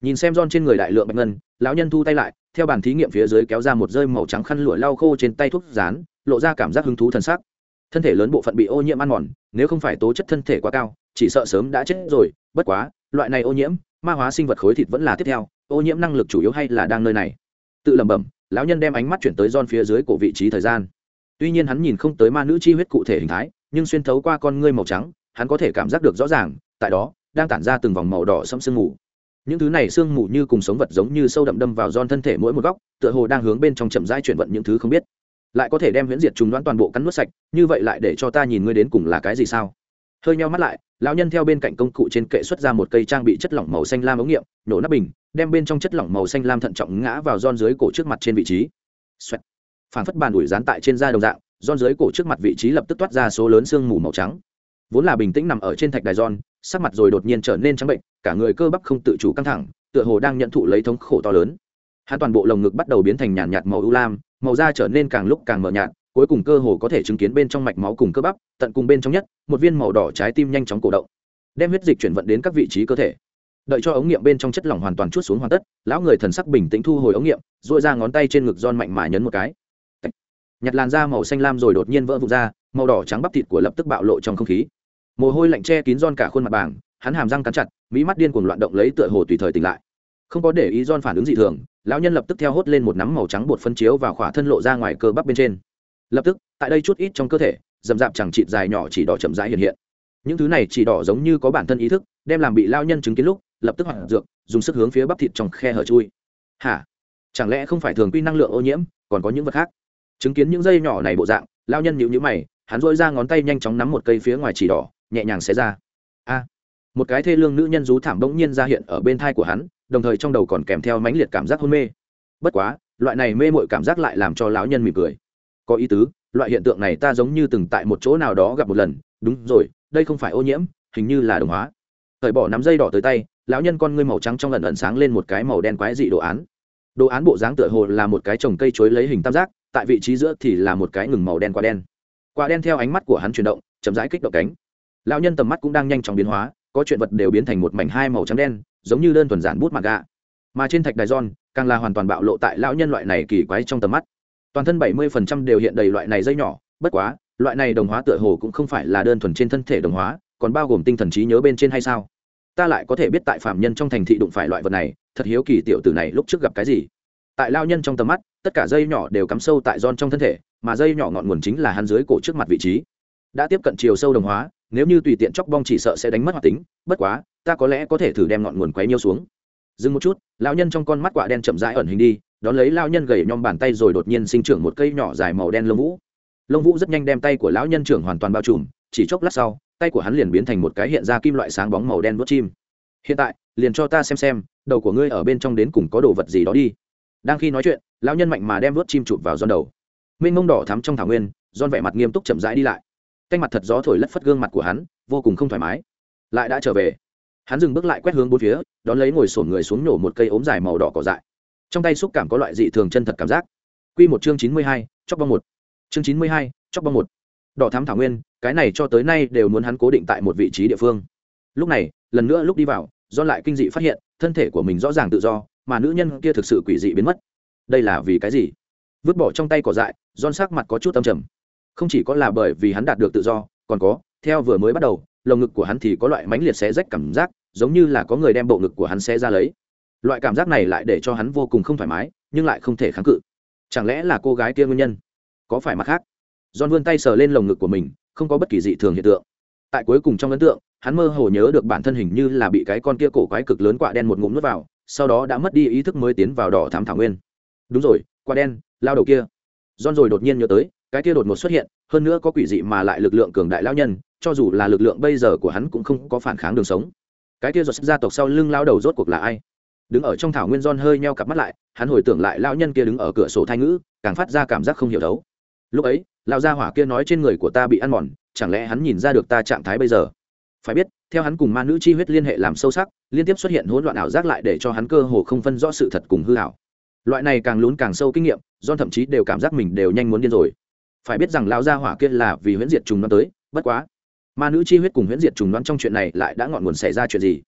Speaker 1: nhìn xem giòn trên người đại lượng bạch ngân, lão nhân thu tay lại, theo bàn thí nghiệm phía dưới kéo ra một rơi màu trắng khăn lụa lau khô trên tay thuốc rán, lộ ra cảm giác hứng thú thần sắc. Thân thể lớn bộ phận bị ô nhiễm ăn mòn, nếu không phải tố chất thân thể quá cao, chỉ sợ sớm đã chết rồi. Bất quá, loại này ô nhiễm, ma hóa sinh vật khối thịt vẫn là tiếp theo, ô nhiễm năng lực chủ yếu hay là đang nơi này? Tự lẩm bẩm, lão nhân đem ánh mắt chuyển tới giòn phía dưới của vị trí thời gian. Tuy nhiên hắn nhìn không tới ma nữ chi huyết cụ thể hình thái, nhưng xuyên thấu qua con ngươi màu trắng, hắn có thể cảm giác được rõ ràng, tại đó, đang tản ra từng vòng màu đỏ sẫm sương mù những thứ này sương mù như cùng sống vật giống như sâu đậm đâm vào giòn thân thể mỗi một góc, tựa hồ đang hướng bên trong chậm rãi chuyển vận những thứ không biết. Lại có thể đem huyễn diệt trùng đoán toàn bộ cắn nuốt sạch, như vậy lại để cho ta nhìn ngươi đến cùng là cái gì sao? Hơi nheo mắt lại, lão nhân theo bên cạnh công cụ trên kệ xuất ra một cây trang bị chất lỏng màu xanh lam ống nghiệm, nổ nắp bình, đem bên trong chất lỏng màu xanh lam thận trọng ngã vào giòn dưới cổ trước mặt trên vị trí. Xoẹt. phản phất bàn đuổi dán tại trên da đồng dạng, giòn dưới cổ trước mặt vị trí lập tức toát ra số lớn sương mù màu trắng. Vốn là bình tĩnh nằm ở trên thạch đài giòn sắc mặt rồi đột nhiên trở nên trắng bệnh, cả người cơ bắp không tự chủ căng thẳng, tựa hồ đang nhận thụ lấy thống khổ to lớn. Hắn toàn bộ lồng ngực bắt đầu biến thành nhàn nhạt màu u lam, màu da trở nên càng lúc càng mờ nhạt, cuối cùng cơ hồ có thể chứng kiến bên trong mạch máu cùng cơ bắp, tận cùng bên trong nhất, một viên màu đỏ trái tim nhanh chóng cổ động, đem huyết dịch chuyển vận đến các vị trí cơ thể. Đợi cho ống nghiệm bên trong chất lỏng hoàn toàn chút xuống hoàn tất, lão người thần sắc bình tĩnh thu hồi ống nghiệm dội ra ngón tay trên ngực giòn mạnh mà nhấn một cái. Nhặt làn da màu xanh lam rồi đột nhiên vỡ vụt ra, màu đỏ trắng bắp thịt của lập tức bạo lộ trong không khí mồ hôi lạnh che kín don cả khuôn mặt bảng, hắn hàm răng cắn chặt, mỹ mắt điên cuồng loạn động lấy tựa hồ tùy thời tỉnh lại. Không có để ý don phản ứng dị thường, lão nhân lập tức theo hốt lên một nắm màu trắng bột phân chiếu và khỏa thân lộ ra ngoài cơ bắp bên trên. Lập tức, tại đây chút ít trong cơ thể, dầm dạp chẳng chịt dài nhỏ chỉ đỏ chậm rãi hiện hiện. Những thứ này chỉ đỏ giống như có bản thân ý thức, đem làm bị lao nhân chứng kiến lúc, lập tức hoạt dược, dùng sức hướng phía bắp thịt trong khe hở chui. Hả? Chẳng lẽ không phải thường quy năng lượng ô nhiễm, còn có những vật khác? Chứng kiến những dây nhỏ này bộ dạng lao nhân nhịu nhữ mày, hắn dội ra ngón tay nhanh chóng nắm một cây phía ngoài chỉ đỏ nhẹ nhàng xé ra. A, một cái thê lương nữ nhân rú thảm bỗng nhiên ra hiện ở bên thai của hắn, đồng thời trong đầu còn kèm theo mãnh liệt cảm giác hôn mê. Bất quá, loại này mê mội cảm giác lại làm cho lão nhân mỉm cười. Có ý tứ, loại hiện tượng này ta giống như từng tại một chỗ nào đó gặp một lần. Đúng rồi, đây không phải ô nhiễm, hình như là đồng hóa. Thời bỏ nắm dây đỏ tới tay, lão nhân con ngươi màu trắng trong lần ẩn sáng lên một cái màu đen quái dị đồ án. Đồ án bộ dáng tựa hồ là một cái trồng cây chuối lấy hình tam giác, tại vị trí giữa thì là một cái ngừng màu đen quả đen. Quả đen theo ánh mắt của hắn chuyển động, chậm rãi kích động cánh lão nhân tầm mắt cũng đang nhanh chóng biến hóa, có chuyện vật đều biến thành một mảnh hai màu trắng đen, giống như đơn thuần giản bút mặt gạ. Mà trên thạch đài giòn càng là hoàn toàn bạo lộ tại lão nhân loại này kỳ quái trong tầm mắt. Toàn thân bảy mươi phần trăm đều hiện đầy loại này dây nhỏ, bất quá, loại này đồng hóa tựa hồ cũng không phải là đơn thuần trên thân thể đồng hóa, còn bao gồm tinh thần trí nhớ bên trên hay sao? Ta lại có thể biết tại phạm nhân trong thành thị đụng phải loại vật này, thật hiếu kỳ tiểu tử này lúc trước gặp cái gì. Tại lao nhân trong tầm mắt, tất cả dây nhỏ đều cắm sâu tại giòn trong thân thể, mà dây nhỏ ngọn nguồn chính là hắn dưới cổ trước mặt vị trí đã tiếp cận chiều sâu đồng hóa, nếu như tùy tiện chóc bong chỉ sợ sẽ đánh mất hoạt tính, bất quá, ta có lẽ có thể thử đem ngọn nguồn quấy nhiêu xuống. Dừng một chút lao nhân trong con mắt quả đen chậm rãi ẩn hình đi, đón lấy lao nhân gầy nhom bàn tay rồi đột nhiên sinh trưởng một cây nhỏ dài màu đen lông vũ. Lông vũ rất nhanh đem tay của lão nhân trưởng hoàn toàn bao trùm, chỉ chốc lát sau, tay của hắn liền biến thành một cái hiện ra kim loại sáng bóng màu đen vớt chim. Hiện tại, liền cho ta xem xem, đầu của ngươi ở bên trong đến cùng có đồ vật gì đó đi. Đang khi nói chuyện, lão nhân mạnh mà đem vớt chim chụp vào giòn đầu. Mênh mông đỏ thắm trong thảo nguyên, giòn vẻ mặt nghiêm túc chậm rãi đi lại canh mặt thật gió thổi lất phất gương mặt của hắn, vô cùng không thoải mái. Lại đã trở về. Hắn dừng bước lại quét hướng bốn phía, đón lấy ngồi sổn người xuống nổ một cây ốm dài màu đỏ cỏ dại. Trong tay xúc cảm có loại dị thường chân thật cảm giác. Q một chương chín mươi hai, chóc bong một. Chương chín mươi hai, chóc bong một. Đỏ thám thảo nguyên, cái này cho tới nay đều muốn hắn cố định tại một vị trí địa phương. Lúc này, lần nữa lúc đi vào, do lại kinh dị phát hiện, thân thể của mình rõ ràng tự do, mà nữ nhân kia thực sự quỷ dị biến mất. Đây là vì cái gì? Vứt bỏ trong tay cỏ dại don sắc mặt có chút tâm trầm không chỉ có là bởi vì hắn đạt được tự do còn có theo vừa mới bắt đầu lồng ngực của hắn thì có loại mãnh liệt xé rách cảm giác giống như là có người đem bộ ngực của hắn xé ra lấy. Loại cảm giác này lại để cho hắn vô cùng không thoải mái nhưng lại không thể kháng cự. Chẳng lẽ là cô gái kia nguyên nhân? Có phải mặt khác? John vươn tay sờ lên lồng ngực của mình, không có bất kỳ dị thường hiện tượng. Tại cuối cùng trong ấn tượng, hắn mơ hồ nhớ được bản thân hình như là bị cái con kia cổ quái cực lớn quạ đen một ngụm nuốt vào, sau đó đã mất đi ý thức mới tiến vào đỏ thám thảo nguyên. đúng rồi quạ đen lao đầu kia. John rồi đột nhiên nhớ tới, cái kia đột ngột xuất hiện, hơn nữa có quỷ dị mà lại lực lượng cường đại lão nhân, cho dù là lực lượng bây giờ của hắn cũng không có phản kháng đường sống. Cái kia giọt gia tộc sau lưng lao đầu rốt cuộc là ai? Đứng ở trong thảo nguyên don hơi nheo cặp mắt lại, hắn hồi tưởng lại lão nhân kia đứng ở cửa sổ thai ngữ, càng phát ra cảm giác không hiểu đấu. Lúc ấy, lão gia hỏa kia nói trên người của ta bị ăn mòn, chẳng lẽ hắn nhìn ra được ta trạng thái bây giờ? Phải biết, theo hắn cùng ma nữ chi huyết liên hệ làm sâu sắc, liên tiếp xuất hiện hỗn loạn ảo giác lại để cho hắn cơ hồ không phân rõ sự thật cùng hư ảo loại này càng lún càng sâu kinh nghiệm don thậm chí đều cảm giác mình đều nhanh muốn điên rồi phải biết rằng lão gia hỏa kia là vì huyễn diệt trùng đoán tới, bất quá, ma nữ chi huyết cùng huyễn diệt trùng đoán trong chuyện này lại đã ngọn nguồn xảy ra chuyện gì?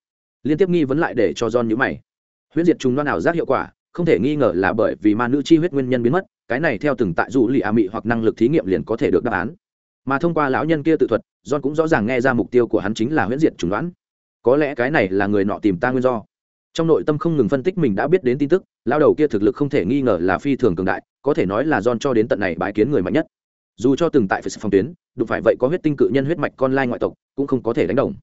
Speaker 1: Liên tiếp nghi vấn lại để cho don nhữ mày. Huyễn diệt trùng đoán nào giác hiệu quả, không thể nghi ngờ là bởi vì ma nữ chi huyết nguyên nhân biến mất, cái này theo từng tại dù lì a mị hoặc năng lực thí nghiệm liền có thể được đáp án. Mà thông qua lão nhân kia tự thuật don cũng rõ ràng nghe ra mục tiêu của hắn chính là huyễn diệt trùng đoán. Có lẽ cái này là người nọ tìm ta nguyên do. Trong nội tâm không ngừng phân tích mình đã biết đến tin tức lao đầu kia thực lực không thể nghi ngờ là phi thường cường đại, có thể nói là don cho đến tận này bái kiến người mạnh nhất dù cho từng tại phải phòng tuyến, đụng phải vậy có huyết tinh cự nhân huyết mạch con lai ngoại tộc, cũng không có thể đánh đồng.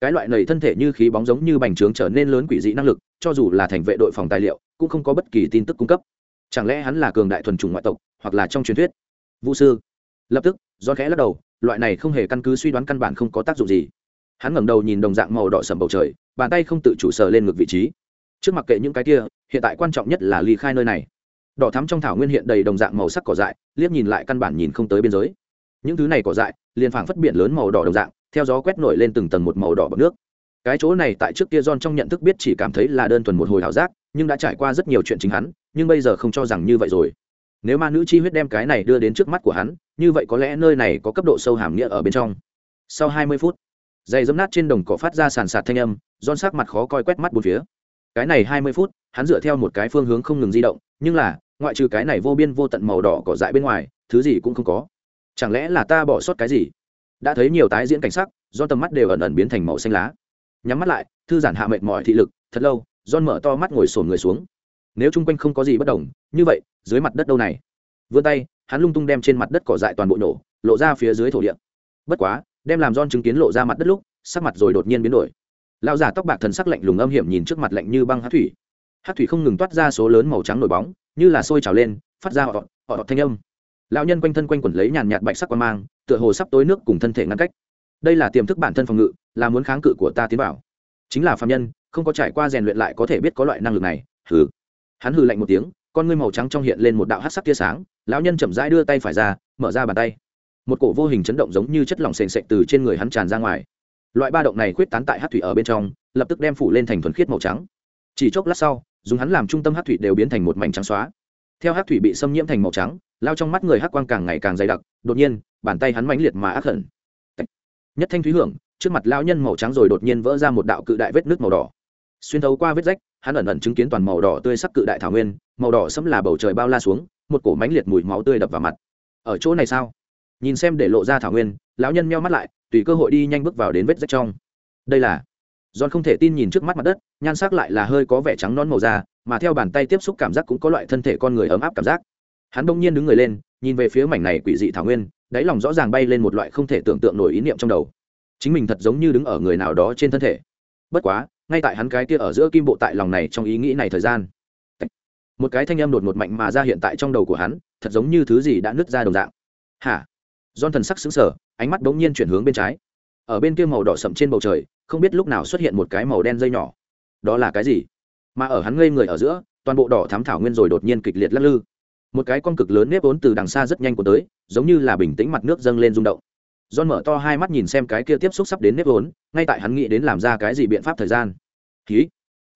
Speaker 1: Cái loại này thân thể như khí bóng giống như bành trướng trở nên lớn quỷ dị năng lực, cho dù là thành vệ đội phòng tài liệu, cũng không có bất kỳ tin tức cung cấp. Chẳng lẽ hắn là cường đại thuần chủng ngoại tộc, hoặc là trong truyền thuyết? Vũ sư. Lập tức do khẽ lắc đầu, loại này không hề căn cứ suy đoán căn bản không có tác dụng gì. Hắn ngẩng đầu nhìn đồng dạng màu đỏ sầm bầu trời, bàn tay không tự chủ sờ lên ngược vị trí. Trước mặc kệ những cái kia, hiện tại quan trọng nhất là ly khai nơi này đỏ thắm trong thảo nguyên hiện đầy đồng dạng màu sắc cỏ dại, liếc nhìn lại căn bản nhìn không tới biên giới. Những thứ này cỏ dại, liền phảng phất biển lớn màu đỏ đồng dạng, theo gió quét nổi lên từng tầng một màu đỏ bọc nước. Cái chỗ này tại trước kia John trong nhận thức biết chỉ cảm thấy là đơn thuần một hồi hảo giác, nhưng đã trải qua rất nhiều chuyện chính hắn, nhưng bây giờ không cho rằng như vậy rồi. Nếu ma nữ chi huyết đem cái này đưa đến trước mắt của hắn, như vậy có lẽ nơi này có cấp độ sâu hàm nghĩa ở bên trong. Sau hai mươi phút giày dấm nát trên đồng cỏ phát ra sàn sạt thanh âm, John sắc mặt khó coi quét mắt bốn phía. Cái này hai mươi phút, hắn dựa theo một cái phương hướng không ngừng di động, nhưng là ngoại trừ cái này vô biên vô tận màu đỏ cỏ dại bên ngoài, thứ gì cũng không có. Chẳng lẽ là ta bỏ sót cái gì? Đã thấy nhiều tái diễn cảnh sắc, do tầm mắt đều ẩn ẩn biến thành màu xanh lá. Nhắm mắt lại, thư giản hạ mệt mỏi thị lực, thật lâu don mở to mắt ngồi sổn người xuống. Nếu chung quanh không có gì bất đồng, như vậy, dưới mặt đất đâu này? Vươn tay, hắn lung tung đem trên mặt đất cỏ dại toàn bộ nổ, lộ ra phía dưới thổ địa. Bất quá, đem làm don chứng kiến lộ ra mặt đất lúc, sắc mặt rồi đột nhiên biến đổi. Lão giả tóc bạc thần sắc lạnh lùng âm hiểm nhìn trước mặt lạnh như băng hát thủy hát thủy không ngừng toát ra số lớn màu trắng nổi bóng, như là sôi trào lên, phát ra họ họ thanh âm. Lão nhân quanh thân quanh quẩn lấy nhàn nhạt bạch sắc quan mang, tựa hồ sắp tối nước cùng thân thể ngăn cách. Đây là tiềm thức bản thân phòng ngự, là muốn kháng cự của ta tiến bảo chính là phạm nhân, không có trải qua rèn luyện lại có thể biết có loại năng lực này, hừ. Hắn hừ lạnh một tiếng, con ngươi màu trắng trong hiện lên một đạo hát sắc tia sáng, lão nhân chậm rãi đưa tay phải ra, mở ra bàn tay. Một cổ vô hình chấn động giống như chất lỏng sền sệt từ trên người hắn tràn ra ngoài. Loại ba động này khuyết tán tại hát thủy ở bên trong, lập tức đem phủ lên thành thuần khiết màu trắng. Chỉ chốc lát sau dùng hắn làm trung tâm hát thủy đều biến thành một mảnh trắng xóa. Theo hát thủy bị xâm nhiễm thành màu trắng, lao trong mắt người hát quang càng ngày càng dày đặc, đột nhiên, bàn tay hắn mãnh liệt mà ác hận. Nhất thanh thúy hưởng, trước mặt lao nhân màu trắng rồi đột nhiên vỡ ra một đạo cự đại vết nước màu đỏ. Xuyên thấu qua vết rách, hắn ẩn ẩn chứng kiến toàn màu đỏ tươi sắc cự đại thảo nguyên, màu đỏ sẫm là bầu trời bao la xuống, một cổ mãnh liệt mùi máu tươi đập vào mặt. Ở chỗ này sao? Nhìn xem để lộ ra thảo nguyên, lão nhân meo mắt lại, tùy cơ hội đi nhanh bước vào đến vết rách trong. Đây là John không thể tin nhìn trước mắt mặt đất, nhan sắc lại là hơi có vẻ trắng non màu da, mà theo bàn tay tiếp xúc cảm giác cũng có loại thân thể con người ấm áp cảm giác. Hắn đông nhiên đứng người lên, nhìn về phía mảnh này quỷ dị thảo nguyên, đáy lòng rõ ràng bay lên một loại không thể tưởng tượng nổi ý niệm trong đầu. Chính mình thật giống như đứng ở người nào đó trên thân thể. Bất quá, ngay tại hắn cái kia ở giữa kim bộ tại lòng này trong ý nghĩ này thời gian, một cái thanh âm đột ngột mạnh mà ra hiện tại trong đầu của hắn, thật giống như thứ gì đã nứt ra đồng dạng. Hả? John thần sắc sững sờ, ánh mắt bỗng nhiên chuyển hướng bên trái ở bên kia màu đỏ sậm trên bầu trời không biết lúc nào xuất hiện một cái màu đen dây nhỏ đó là cái gì mà ở hắn ngây người ở giữa toàn bộ đỏ thám thảo nguyên rồi đột nhiên kịch liệt lắc lư một cái con cực lớn nếp ốn từ đằng xa rất nhanh của tới giống như là bình tĩnh mặt nước dâng lên rung động John mở to hai mắt nhìn xem cái kia tiếp xúc sắp đến nếp vốn, ngay tại hắn nghĩ đến làm ra cái gì biện pháp thời gian. Khí.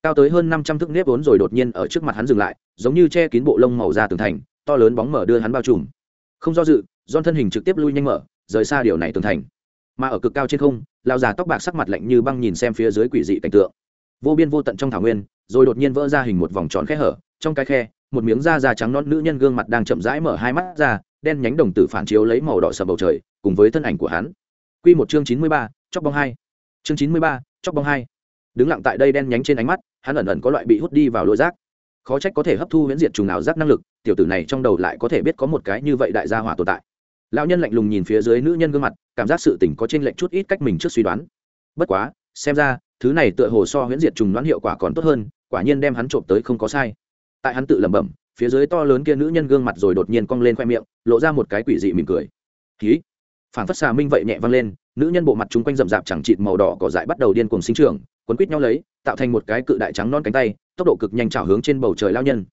Speaker 1: Cao tới hơn năm trăm thước nếp vốn rồi đột nhiên ở trước mặt hắn dừng lại, giống như che kín bộ lông màu da tường thành, to lớn bóng mở đưa hắn bao trùm. Không do dự, John thân hình trực tiếp lui nhanh mở, rời xa điều này tường thành mà ở cực cao trên không lao già tóc bạc sắc mặt lạnh như băng nhìn xem phía dưới quỷ dị cảnh tượng vô biên vô tận trong thảo nguyên rồi đột nhiên vỡ ra hình một vòng tròn khe hở trong cái khe một miếng da da trắng non nữ nhân gương mặt đang chậm rãi mở hai mắt ra đen nhánh đồng tử phản chiếu lấy màu đỏ sầm bầu trời cùng với thân ảnh của hắn Quy một chương chín mươi ba, chóc bóng hai. Chương chín mươi ba, chóc bóng hai. Đứng lặng tại đây đen nhánh trên ánh mắt, hắn ẩn ẩn có loại bị hút đi vào lỗ rác. Khó trách có thể hấp thu huyễn diệt trùng ảo giác năng lực, tiểu tử này trong đầu lại có thể biết có một cái như vậy đại gia hỏa tồn tại lão nhân lạnh lùng nhìn phía dưới nữ nhân gương mặt, cảm giác sự tỉnh có trên lệnh chút ít cách mình trước suy đoán. Bất quá, xem ra, thứ này tựa hồ so huyễn diệt trùng đoán hiệu quả còn tốt hơn, quả nhiên đem hắn trộm tới không có sai. Tại hắn tự lẩm bẩm, phía dưới to lớn kia nữ nhân gương mặt rồi đột nhiên cong lên khoe miệng, lộ ra một cái quỷ dị mỉm cười. Ký phản phất xà minh vậy nhẹ văng lên, nữ nhân bộ mặt chúng quanh rậm rạp chẳng chịt màu đỏ cỏ dại bắt đầu điên cuồng sinh trưởng, quấn quít nhau lấy, tạo thành một cái cự đại trắng non cánh tay, tốc độ cực nhanh trào hướng trên bầu trời lao nhân.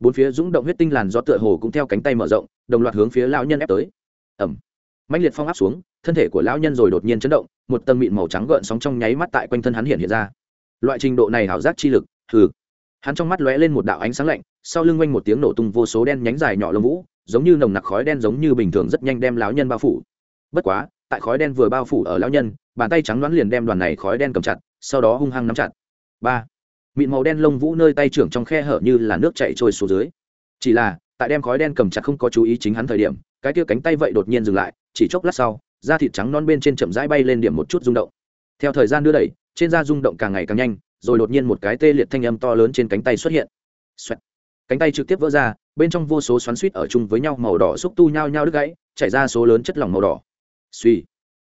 Speaker 1: Bốn phía rúng động huyết tinh làn gió tựa hồ cũng theo cánh tay mở rộng, đồng loạt hướng phía lao nhân ép tới ẩm. Mạnh liệt phong áp xuống, thân thể của lão nhân rồi đột nhiên chấn động, một tầng mịn màu trắng gợn sóng trong nháy mắt tại quanh thân hắn hiện hiện ra. Loại trình độ này hảo giác chi lực, hừ. Hắn trong mắt lóe lên một đạo ánh sáng lạnh, sau lưng quanh một tiếng nổ tung vô số đen nhánh dài nhỏ lông vũ, giống như nồng nặc khói đen giống như bình thường rất nhanh đem lão nhân bao phủ. Bất quá, tại khói đen vừa bao phủ ở lão nhân, bàn tay trắng đoán liền đem đoàn này khói đen cầm chặt, sau đó hung hăng nắm chặt. Ba. Mịn màu đen lông vũ nơi tay trưởng trong khe hở như là nước chạy trôi xuống dưới. Chỉ là tại đem khói đen cầm chặt không có chú ý chính hắn thời điểm, cái kia cánh tay vậy đột nhiên dừng lại, chỉ chốc lát sau, da thịt trắng non bên trên chậm rãi bay lên điểm một chút rung động. Theo thời gian đưa đẩy, trên da rung động càng ngày càng nhanh, rồi đột nhiên một cái tê liệt thanh âm to lớn trên cánh tay xuất hiện. Xoẹt. cánh tay trực tiếp vỡ ra, bên trong vô số xoắn suýt ở chung với nhau màu đỏ xúc tu nhau nhau đứt gãy, chảy ra số lớn chất lỏng màu đỏ. Suy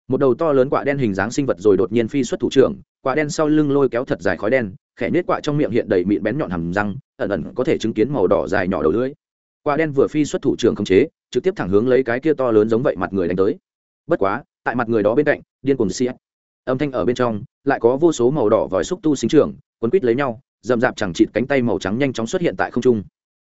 Speaker 1: một đầu to lớn quả đen hình dáng sinh vật rồi đột nhiên phi xuất thủ trưởng, quả đen sau lưng lôi kéo thật dài khói đen, khẽ nết quạ trong miệng hiện đầy mịn bén nhọn hầm răng, ẩn ẩn có thể chứng kiến màu đỏ dài nhỏ đầu lưỡi quả đen vừa phi xuất thủ trưởng khống chế, trực tiếp thẳng hướng lấy cái kia to lớn giống vậy mặt người đánh tới. Bất quá, tại mặt người đó bên cạnh, điên cuồng xiết âm thanh ở bên trong, lại có vô số màu đỏ vòi xúc tu sinh trưởng, quấn quít lấy nhau, rậm rạp chẳng chịt cánh tay màu trắng nhanh chóng xuất hiện tại không trung.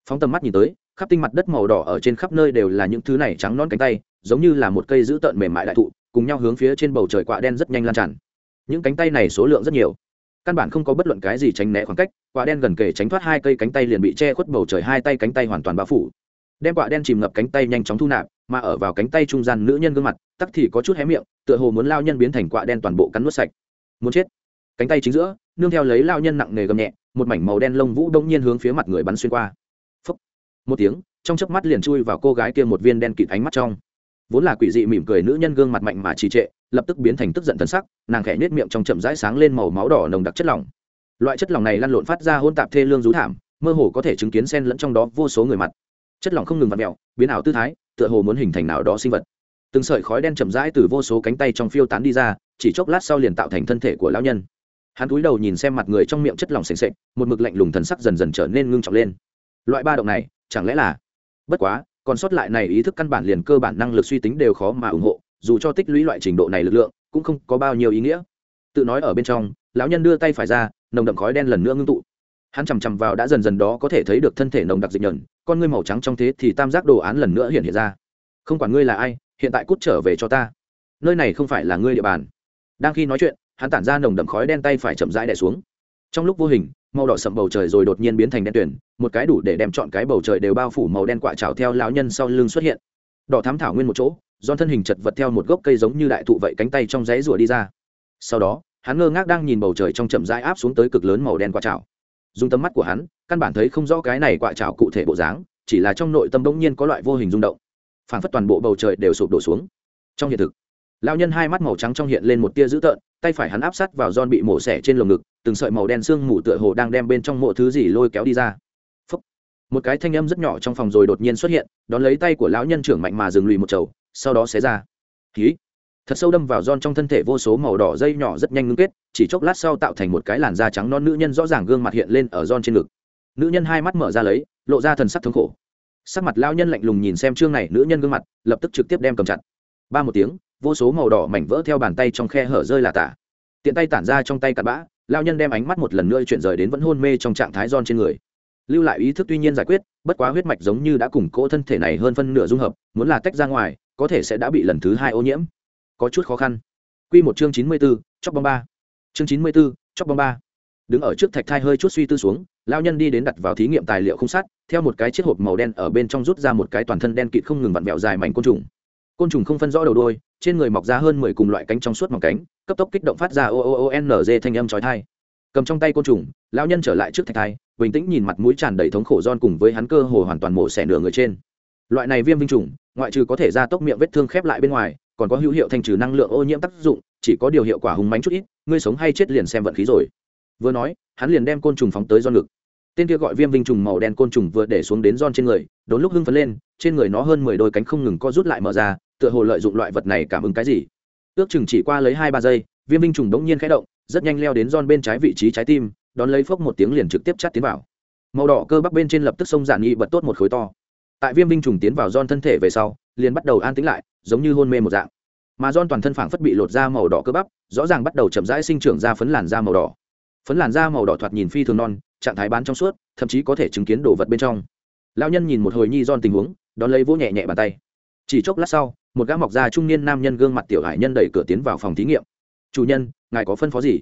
Speaker 1: Phóng tầm mắt nhìn tới, khắp tinh mặt đất màu đỏ ở trên khắp nơi đều là những thứ này trắng non cánh tay, giống như là một cây dữ tợn mềm mại đại thụ, cùng nhau hướng phía trên bầu trời quạ đen rất nhanh lan tràn. Những cánh tay này số lượng rất nhiều căn bản không có bất luận cái gì tránh né khoảng cách quạ đen gần kề tránh thoát hai cây cánh tay liền bị che khuất bầu trời, hai tay cánh tay hoàn toàn bao phủ. Đem quạ đen chìm ngập cánh tay nhanh chóng thu nạp, mà ở vào cánh tay trung gian nữ nhân gương mặt, tắc thì có chút hé miệng, tựa hồ muốn lao nhân biến thành quạ đen toàn bộ cắn nuốt sạch. Muốn chết. Cánh tay chính giữa, nương theo lấy lao nhân nặng nề gầm nhẹ, một mảnh màu đen lông vũ đông nhiên hướng phía mặt người bắn xuyên qua. Phúc. một tiếng, trong chớp mắt liền chui vào cô gái kia một viên đen kịt ánh mắt trong vốn là quỷ dị mỉm cười nữ nhân gương mặt mạnh mà trì trệ, lập tức biến thành tức giận thần sắc, nàng khẽ nết miệng trong chậm rãi sáng lên màu máu đỏ nồng đặc chất lỏng. Loại chất lỏng này lăn lộn phát ra hôn tạp thê lương rú thảm, mơ hồ có thể chứng kiến sen lẫn trong đó vô số người mặt. Chất lỏng không ngừng vặt mẹo biến ảo tư thái, tựa hồ muốn hình thành nào đó sinh vật. Từng sợi khói đen chậm rãi từ vô số cánh tay trong phiêu tán đi ra, chỉ chốc lát sau liền tạo thành thân thể của lão nhân. Hắn cúi đầu nhìn xem mặt người trong miệng chất lỏng sềnh sệch một mực lạnh lùng thần sắc dần dần trở nên ngưng trọng lên. Loại ba động này, chẳng lẽ là bất quá còn sót lại này ý thức căn bản liền cơ bản năng lực suy tính đều khó mà ủng hộ, dù cho tích lũy loại trình độ này lực lượng, cũng không có bao nhiêu ý nghĩa. Tự nói ở bên trong, lão nhân đưa tay phải ra, nồng đậm khói đen lần nữa ngưng tụ. Hắn chằm chằm vào đã dần dần đó có thể thấy được thân thể nồng đặc dịch nhẫn, con ngươi màu trắng trong thế thì tam giác đồ án lần nữa hiện hiện ra. Không quản ngươi là ai, hiện tại cút trở về cho ta. Nơi này không phải là ngươi địa bàn. Đang khi nói chuyện, hắn tản ra nồng đậm khói đen tay phải chậm rãi đè xuống trong lúc vô hình, màu đỏ sậm bầu trời rồi đột nhiên biến thành đen tuyển một cái đủ để đem chọn cái bầu trời đều bao phủ màu đen quạ trào theo lão nhân sau lưng xuất hiện. Đỏ thám thảo nguyên một chỗ do thân hình chật vật theo một gốc cây giống như đại thụ vậy cánh tay trong dãy rủa đi ra. Sau đó, hắn ngơ ngác đang nhìn bầu trời trong chậm rãi áp xuống tới cực lớn màu đen quạ trào. Dùng tầm mắt của hắn, căn bản thấy không rõ cái này quạ trào cụ thể bộ dáng, chỉ là trong nội tâm bỗng nhiên có loại vô hình rung động. Phản phất toàn bộ bầu trời đều sụp đổ xuống. Trong hiện thực lao nhân hai mắt màu trắng trong hiện lên một tia dữ tợn, tay phải hắn áp sát vào giòn bị mổ xẻ trên lồng ngực, từng sợi màu đen xương mù tựa hồ đang đem bên trong mộ thứ gì lôi kéo đi ra. Phúc. một cái thanh âm rất nhỏ trong phòng rồi đột nhiên xuất hiện, đón lấy tay của lão nhân trưởng mạnh mà dừng lùi một chầu, sau đó xé ra. Ký thật sâu đâm vào giòn trong thân thể vô số màu đỏ dây nhỏ rất nhanh ngưng kết, chỉ chốc lát sau tạo thành một cái làn da trắng non nữ nhân rõ ràng gương mặt hiện lên ở giòn trên ngực. Nữ nhân hai mắt mở ra lấy, lộ ra thần sắc thống khổ. Sắc mặt lão nhân lạnh lùng nhìn xem chương này nữ nhân gương mặt, lập tức trực tiếp đem cầm chặt. Ba một tiếng vô số màu đỏ mảnh vỡ theo bàn tay trong khe hở rơi là tả. Tiện tay tản ra trong tay cặn bã lao nhân đem ánh mắt một lần nữa chuyển rời đến vẫn hôn mê trong trạng thái giòn trên người. Lưu lại ý thức tuy nhiên giải quyết, bất quá huyết mạch giống như đã củng cố thân thể này hơn phân nửa dung hợp, muốn là tách ra ngoài, có thể sẽ đã bị lần thứ hai ô nhiễm. Có chút khó khăn. Q một chương chín mươi b ố chóc bóng ba. Chương chín mươi b ố chóc bóng ba. Đứng ở trước thạch thai hơi chút suy tư xuống lao nhân đi đến đặt vào thí nghiệm tài liệu không sát theo một cái chiếc hộp màu đen ở bên trong rút ra một cái toàn thân đen kịt không ngừng vặn vẹo dài mảnh côn trùng côn trùng không phân rõ đầu đôi trên người mọc ra hơn mười cùng loại cánh trong suốt mỏng cánh, cấp tốc kích động phát ra o o o n g thanh âm trói thai cầm trong tay côn trùng, lão nhân trở lại trước thạch thai, bình tĩnh nhìn mặt mũi tràn đầy thống khổ giòn cùng với hắn cơ hồ hoàn toàn mổ xẻ nửa người trên. Loại này viêm vinh trùng, ngoại trừ có thể ra tốc miệng vết thương khép lại bên ngoài, còn có hữu hiệu thanh trừ năng lượng ô nhiễm tác dụng, chỉ có điều hiệu quả hùng mánh chút ít, ngươi sống hay chết liền xem vận khí rồi. Vừa nói, hắn liền đem côn trùng phóng tới do ngực. Tên kia gọi viêm vinh trùng màu đen côn trùng vừa để xuống đến giòn trên người, đốn lúc hưng phấn lên, trên người nó hơn mười đôi cánh không ngừng co rút lại mở ra tựa hồ lợi dụng loại vật này cảm ứng cái gì. Ước chừng chỉ qua lấy hai ba giây, viêm vinh trùng đống nhiên khẽ động, rất nhanh leo đến giòn bên trái vị trí trái tim, đón lấy phốc một tiếng liền trực tiếp chắt tiến vào. Màu đỏ cơ bắp bên trên lập tức sông giản nghị bật tốt một khối to. Tại viêm vinh trùng tiến vào don thân thể về sau, liền bắt đầu an tĩnh lại, giống như hôn mê một dạng. Mà don toàn thân phảng phất bị lột ra màu đỏ cơ bắp, rõ ràng bắt đầu chậm rãi sinh trưởng ra phấn làn da màu đỏ. Phấn làn da màu đỏ thoạt nhìn phi thường non, trạng thái bán trong suốt, thậm chí có thể chứng kiến đồ vật bên trong. Lao nhân nhìn một hồi nhi don tình huống, đón lấy vỗ nhẹ nhẹ bàn tay. Chỉ chốc lát sau một gã mọc da trung niên nam nhân gương mặt tiểu hải nhân đẩy cửa tiến vào phòng thí nghiệm. Chủ nhân, ngài có phân phó gì?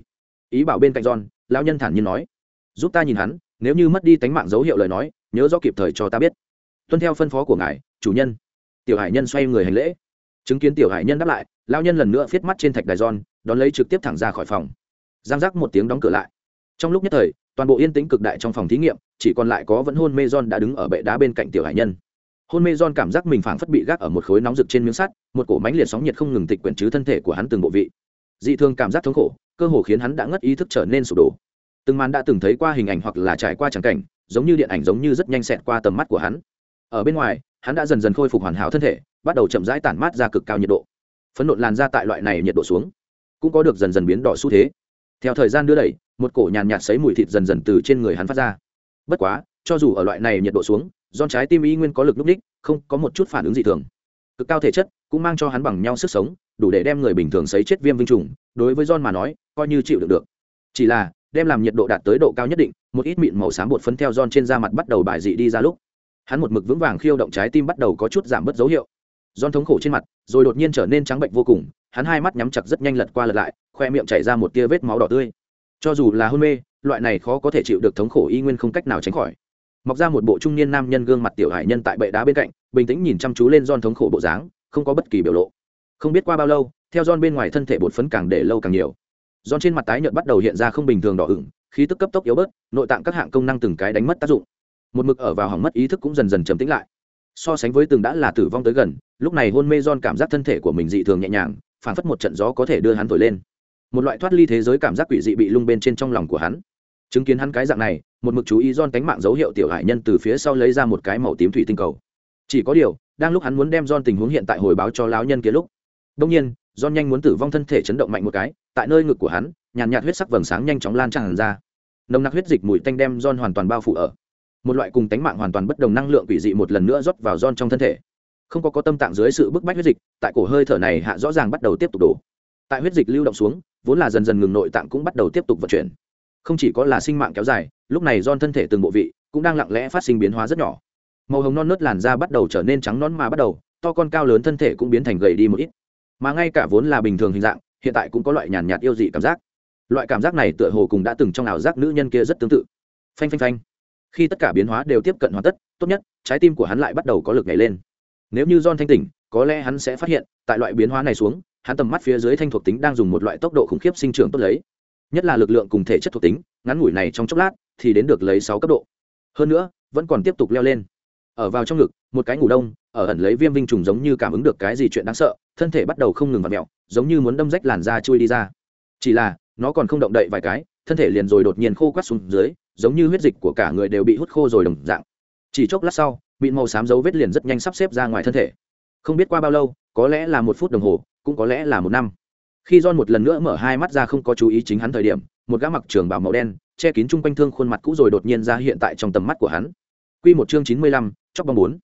Speaker 1: Ý bảo bên cạnh don lão nhân thản nhiên nói. Giúp ta nhìn hắn, nếu như mất đi tánh mạng dấu hiệu lời nói, nhớ rõ kịp thời cho ta biết. Tuân theo phân phó của ngài, chủ nhân. Tiểu hải nhân xoay người hành lễ. Chứng kiến tiểu hải nhân đáp lại lao nhân lần nữa viết mắt trên thạch đài giòn đón lấy trực tiếp thẳng ra khỏi phòng. Giang giác một tiếng đóng cửa lại. Trong lúc nhất thời, toàn bộ yên tĩnh cực đại trong phòng thí nghiệm, chỉ còn lại có vẫn hôn mê John đã đứng ở bệ đá bên cạnh tiểu hải nhân hôn mê don cảm giác mình phảng phất bị gác ở một khối nóng rực trên miếng sắt, một cổ mánh liệt sóng nhiệt không ngừng tịch quyển chứ thân thể của hắn từng bộ vị. Dị thường cảm giác thống khổ, cơ hồ khiến hắn đã ngất ý thức trở nên sụp đổ. Từng màn đã từng thấy qua hình ảnh hoặc là trải qua tràng cảnh, giống như điện ảnh giống như rất nhanh xẹt qua tầm mắt của hắn. Ở bên ngoài, hắn đã dần dần khôi phục hoàn hảo thân thể, bắt đầu chậm rãi tản mát ra cực cao nhiệt độ. Phấn nộn làn ra tại loại này nhiệt độ xuống, cũng có được dần dần biến đỏ xu thế. Theo thời gian đưa đẩy, một cổ nhàn nhạt xấy mùi thịt dần dần từ trên người hắn phát ra. Bất quá cho dù ở loại này nhiệt độ xuống, giòn trái tim y nguyên có lực lúc ních không có một chút phản ứng dị thường. Cực cao thể chất cũng mang cho hắn bằng nhau sức sống, đủ để đem người bình thường sấy chết viêm vinh trùng, đối với john mà nói, coi như chịu được được. Chỉ là, đem làm nhiệt độ đạt tới độ cao nhất định, một ít mịn màu xám bột phấn theo john trên da mặt bắt đầu bài dị đi ra lúc. Hắn một mực vững vàng khiêu động trái tim bắt đầu có chút giảm bớt dấu hiệu. John thống khổ trên mặt, rồi đột nhiên trở nên trắng bệnh vô cùng, hắn hai mắt nhắm chặt rất nhanh lật qua lật lại, khoe miệng chảy ra một tia vết máu đỏ tươi. Cho dù là hôn mê, loại này khó có thể chịu được thống khổ y nguyên không cách nào tránh khỏi mọc ra một bộ trung niên nam nhân gương mặt tiểu hải nhân tại bệ đá bên cạnh, bình tĩnh nhìn chăm chú lên don thống khổ bộ dáng, không có bất kỳ biểu lộ. Không biết qua bao lâu, theo don bên ngoài thân thể bột phấn càng để lâu càng nhiều. Don trên mặt tái nhợt bắt đầu hiện ra không bình thường đỏ ửng, khí tức cấp tốc yếu bớt, nội tạng các hạng công năng từng cái đánh mất tác dụng. Một mực ở vào hỏng mất ý thức cũng dần dần trầm tĩnh lại. So sánh với từng đã là tử vong tới gần, lúc này hôn mê don cảm giác thân thể của mình dị thường nhẹ nhàng, phảng phất một trận gió có thể đưa hắn thổi lên. Một loại thoát ly thế giới cảm giác quỷ dị bị lung bên trên trong lòng của hắn. Chứng kiến hắn cái dạng này một mực chú ý don tánh mạng dấu hiệu tiểu hải nhân từ phía sau lấy ra một cái màu tím thủy tinh cầu. Chỉ có điều, đang lúc hắn muốn đem don tình huống hiện tại hồi báo cho lão nhân kia lúc đông nhiên don nhanh muốn tử vong thân thể chấn động mạnh một cái, tại nơi ngực của hắn, nhàn nhạt huyết sắc vầng sáng nhanh chóng lan tràn ra. Nồng nặc huyết dịch mùi tanh đem don hoàn toàn bao phủ ở. Một loại cùng tánh mạng hoàn toàn bất đồng năng lượng quỷ dị một lần nữa rót vào don trong thân thể. Không có có tâm tạng dưới sự bức bách huyết dịch, tại cổ hơi thở này hạ rõ ràng bắt đầu tiếp tục đổ. Tại huyết dịch lưu động xuống, vốn là dần dần ngừng nội tạng cũng bắt đầu tiếp tục vận chuyển không chỉ có là sinh mạng kéo dài, lúc này don thân thể từng bộ vị cũng đang lặng lẽ phát sinh biến hóa rất nhỏ. Màu hồng non nớt làn da bắt đầu trở nên trắng non mà bắt đầu, to con cao lớn thân thể cũng biến thành gầy đi một ít. Mà ngay cả vốn là bình thường hình dạng, hiện tại cũng có loại nhàn nhạt yêu dị cảm giác. Loại cảm giác này tựa hồ cùng đã từng trong ảo giác nữ nhân kia rất tương tự. Phanh phanh phanh. Khi tất cả biến hóa đều tiếp cận hoàn tất, tốt nhất, trái tim của hắn lại bắt đầu có lực nhảy lên. Nếu như john thanh tỉnh, có lẽ hắn sẽ phát hiện, tại loại biến hóa này xuống, hắn tầm mắt phía dưới thanh thuộc tính đang dùng một loại tốc độ khủng khiếp sinh trưởng tốt lấy nhất là lực lượng cùng thể chất thuộc tính, ngắn ngủi này trong chốc lát thì đến được lấy sáu cấp độ. Hơn nữa, vẫn còn tiếp tục leo lên. Ở vào trong ngực, một cái ngủ đông, ở ẩn lấy viêm vinh trùng giống như cảm ứng được cái gì chuyện đáng sợ, thân thể bắt đầu không ngừng vặt mẹo giống như muốn đâm rách làn da chui đi ra. Chỉ là, nó còn không động đậy vài cái, thân thể liền rồi đột nhiên khô quắt xuống dưới, giống như huyết dịch của cả người đều bị hút khô rồi đồng dạng. Chỉ chốc lát sau, mịn màu xám dấu vết liền rất nhanh sắp xếp ra ngoài thân thể. Không biết qua bao lâu, có lẽ là một phút đồng hồ, cũng có lẽ là một năm khi john một lần nữa mở hai mắt ra không có chú ý chính hắn thời điểm, một gã mặc trường bào màu đen, che kín chung quanh thương khuôn mặt cũ rồi đột nhiên ra hiện tại trong tầm mắt của hắn. Q một chương chín mươi lăm, chóc bong bốn.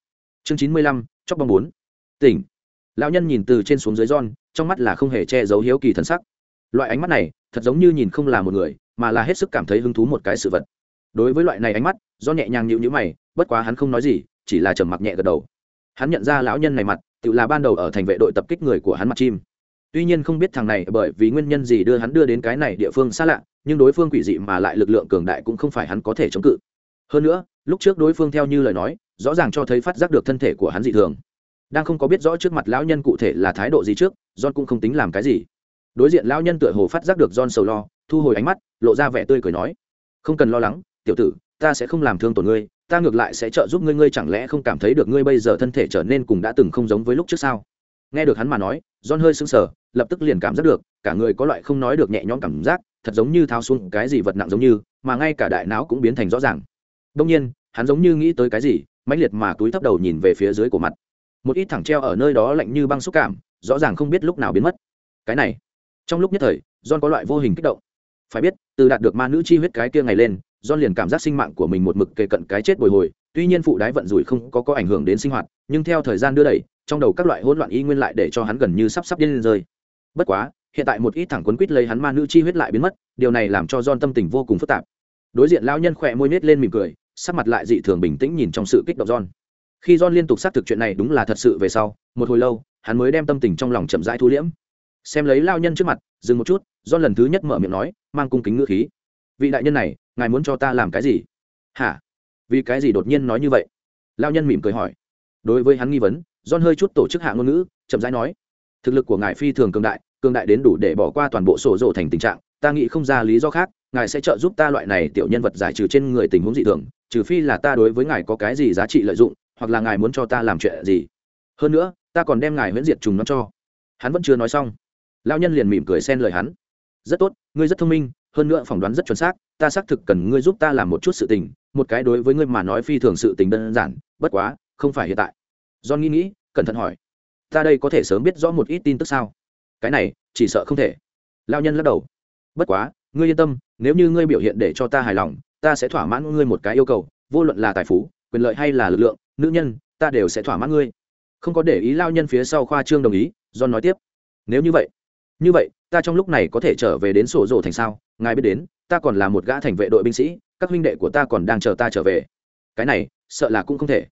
Speaker 1: Chương chín mươi lăm, chóc bong bốn. Tỉnh. Lão nhân nhìn từ trên xuống dưới john, trong mắt là không hề che giấu hiếu kỳ thần sắc. Loại ánh mắt này, thật giống như nhìn không là một người, mà là hết sức cảm thấy hứng thú một cái sự vật. Đối với loại này ánh mắt do nhẹ nhàng nhịu nhữ mày, bất quá hắn không nói gì, chỉ là trầm mặc nhẹ gật đầu. Hắn nhận ra lão nhân này mặt, tự là ban đầu ở thành vệ đội tập kích người của hắn mặt chim tuy nhiên không biết thằng này bởi vì nguyên nhân gì đưa hắn đưa đến cái này địa phương xa lạ, nhưng đối phương quỷ dị mà lại lực lượng cường đại cũng không phải hắn có thể chống cự. Hơn nữa, lúc trước đối phương theo như lời nói, rõ ràng cho thấy phát giác được thân thể của hắn dị thường. Đang không có biết rõ trước mặt lão nhân cụ thể là thái độ gì trước, john cũng không tính làm cái gì. Đối diện lão nhân tựa hồ phát giác được john sầu lo, thu hồi ánh mắt, lộ ra vẻ tươi cười nói, không cần lo lắng, tiểu tử, ta sẽ không làm thương tổn ngươi, ta ngược lại sẽ trợ giúp ngươi ngươi chẳng lẽ không cảm thấy được ngươi bây giờ thân thể trở nên cùng đã từng không giống với lúc trước sao? Nghe được hắn mà nói john hơi sững sờ lập tức liền cảm giác được cả người có loại không nói được nhẹ nhõm cảm giác thật giống như thao xuống cái gì vật nặng giống như mà ngay cả đại não cũng biến thành rõ ràng. Đông nhiên hắn giống như nghĩ tới cái gì mãnh liệt mà túi thấp đầu nhìn về phía dưới của mặt. Một ít thẳng treo ở nơi đó lạnh như băng xúc cảm rõ ràng không biết lúc nào biến mất. Cái này trong lúc nhất thời john có loại vô hình kích động. Phải biết từ đạt được ma nữ chi huyết cái kia ngày lên John liền cảm giác sinh mạng của mình một mực kề cận cái chết bồi hồi, tuy nhiên phụ đái vận rủi không có có ảnh hưởng đến sinh hoạt, nhưng theo thời gian đưa đẩy, trong đầu các loại hỗn loạn y nguyên lại để cho hắn gần như sắp sắp điên lên rơi. Bất quá, hiện tại một ít thẳng quấn quýt lấy hắn ma nữ chi huyết lại biến mất, điều này làm cho John tâm tình vô cùng phức tạp. Đối diện lão nhân khỏe môi nhếch lên mỉm cười, sắc mặt lại dị thường bình tĩnh nhìn trong sự kích động John. Khi John liên tục xác thực chuyện này đúng là thật sự về sau, một hồi lâu, hắn mới đem tâm tình trong lòng chậm rãi thu liễm. Xem lấy lão nhân trước mặt, dừng một chút, John lần thứ nhất mở miệng nói, mang cung kính ngữ khí. Vị đại nhân này, ngài muốn cho ta làm cái gì? Hả? Vì cái gì đột nhiên nói như vậy? Lão nhân mỉm cười hỏi. Đối với hắn nghi vấn, John hơi chút tổ chức hạ ngôn ngữ, chậm rãi nói, thực lực của ngài phi thường cường đại, cường đại đến đủ để bỏ qua toàn bộ sổ rồ thành tình trạng, ta nghĩ không ra lý do khác, ngài sẽ trợ giúp ta loại này tiểu nhân vật giải trừ trên người tình huống dị thường trừ phi là ta đối với ngài có cái gì giá trị lợi dụng hoặc là ngài muốn cho ta làm chuyện gì. Hơn nữa ta còn đem ngài miễn diệt trùng nó cho. Hắn vẫn chưa nói xong lão nhân liền mỉm cười xen lời hắn. Rất tốt ngươi rất thông minh hơn nữa phỏng đoán rất chuẩn xác ta xác thực cần ngươi giúp ta làm một chút sự tình một cái đối với ngươi mà nói phi thường sự tình đơn giản bất quá không phải hiện tại john nghĩ nghĩ, cẩn thận hỏi. Ta đây có thể sớm biết rõ một ít tin tức sao? Cái này, chỉ sợ không thể. Lao nhân lắc đầu. Bất quá, ngươi yên tâm, nếu như ngươi biểu hiện để cho ta hài lòng, ta sẽ thỏa mãn ngươi một cái yêu cầu, vô luận là tài phú, quyền lợi hay là lực lượng, nữ nhân, ta đều sẽ thỏa mãn ngươi. Không có để ý lao nhân phía sau khoa trương đồng ý, john nói tiếp. Nếu như vậy như vậy, ta trong lúc này có thể trở về đến sổ rổ thành sao? Ngài biết đến, ta còn là một gã thành vệ đội binh sĩ, các huynh đệ của ta còn đang chờ ta trở về. Cái này, sợ là cũng không thể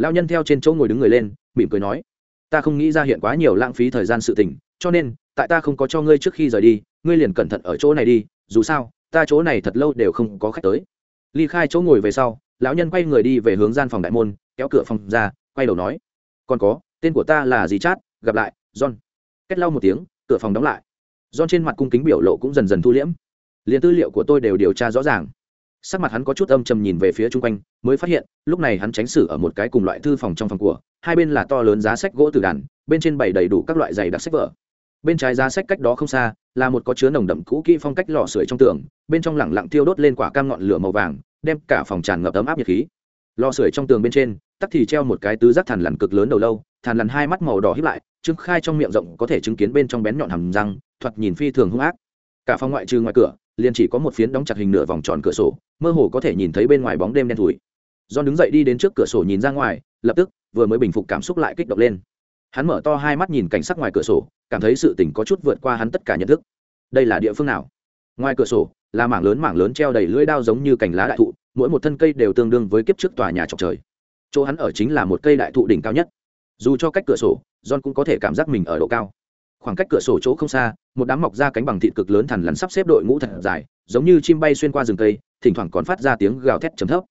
Speaker 1: lao nhân theo trên chỗ ngồi đứng người lên, mỉm cười nói, ta không nghĩ ra hiện quá nhiều lãng phí thời gian sự tình, cho nên, tại ta không có cho ngươi trước khi rời đi, ngươi liền cẩn thận ở chỗ này đi, dù sao, ta chỗ này thật lâu đều không có khách tới. Ly khai chỗ ngồi về sau, lão nhân quay người đi về hướng gian phòng đại môn, kéo cửa phòng ra, quay đầu nói, còn có, tên của ta là gì chát, gặp lại, john. Cách lau một tiếng, cửa phòng đóng lại. John trên mặt cung kính biểu lộ cũng dần dần thu liễm. Liền tư liệu của tôi đều điều tra rõ ràng sắc mặt hắn có chút âm trầm nhìn về phía chung quanh, mới phát hiện, lúc này hắn tránh xử ở một cái cùng loại thư phòng trong phòng của, hai bên là to lớn giá sách gỗ từ đàn, bên trên bày đầy đủ các loại giày đặc sách vở. Bên trái giá sách cách đó không xa, là một có chứa nồng đậm cũ kỹ phong cách lò sưởi trong tường, bên trong lẳng lặng thiêu đốt lên quả cam ngọn lửa màu vàng, đem cả phòng tràn ngập ấm áp nhiệt khí. Lò sưởi trong tường bên trên, tắc thì treo một cái tứ giác thằn lằn cực lớn đầu lâu thằn lằn hai mắt màu đỏ hiếp lại trưng khai trong miệng rộng có thể chứng kiến bên trong bén nhọn hầm răng, thoạt nhìn phi thường hung ác cả phòng ngoại trừ ngoài cửa, liền chỉ có một phiến đóng chặt hình nửa vòng tròn cửa sổ, mơ hồ có thể nhìn thấy bên ngoài bóng đêm đen thùi do đứng dậy đi đến trước cửa sổ nhìn ra ngoài, lập tức, vừa mới bình phục cảm xúc lại kích động lên. Hắn mở to hai mắt nhìn cảnh sắc ngoài cửa sổ, cảm thấy sự tình có chút vượt qua hắn tất cả nhận thức. Đây là địa phương nào? Ngoài cửa sổ, là mảng lớn mảng lớn treo đầy lưỡi đao giống như cành lá đại thụ, mỗi một thân cây đều tương đương với kiếp trước tòa nhà trọc trời. Chỗ hắn ở chính là một cây đại thụ đỉnh cao nhất. Dù cho cách cửa sổ, john cũng có thể cảm giác mình ở độ cao khoảng cách cửa sổ chỗ không xa, một đám mọc ra cánh bằng thịt cực lớn thằn lằn sắp xếp đội ngũ thật dài, giống như chim bay xuyên qua rừng cây, thỉnh thoảng còn phát ra tiếng gào thét trầm thấp.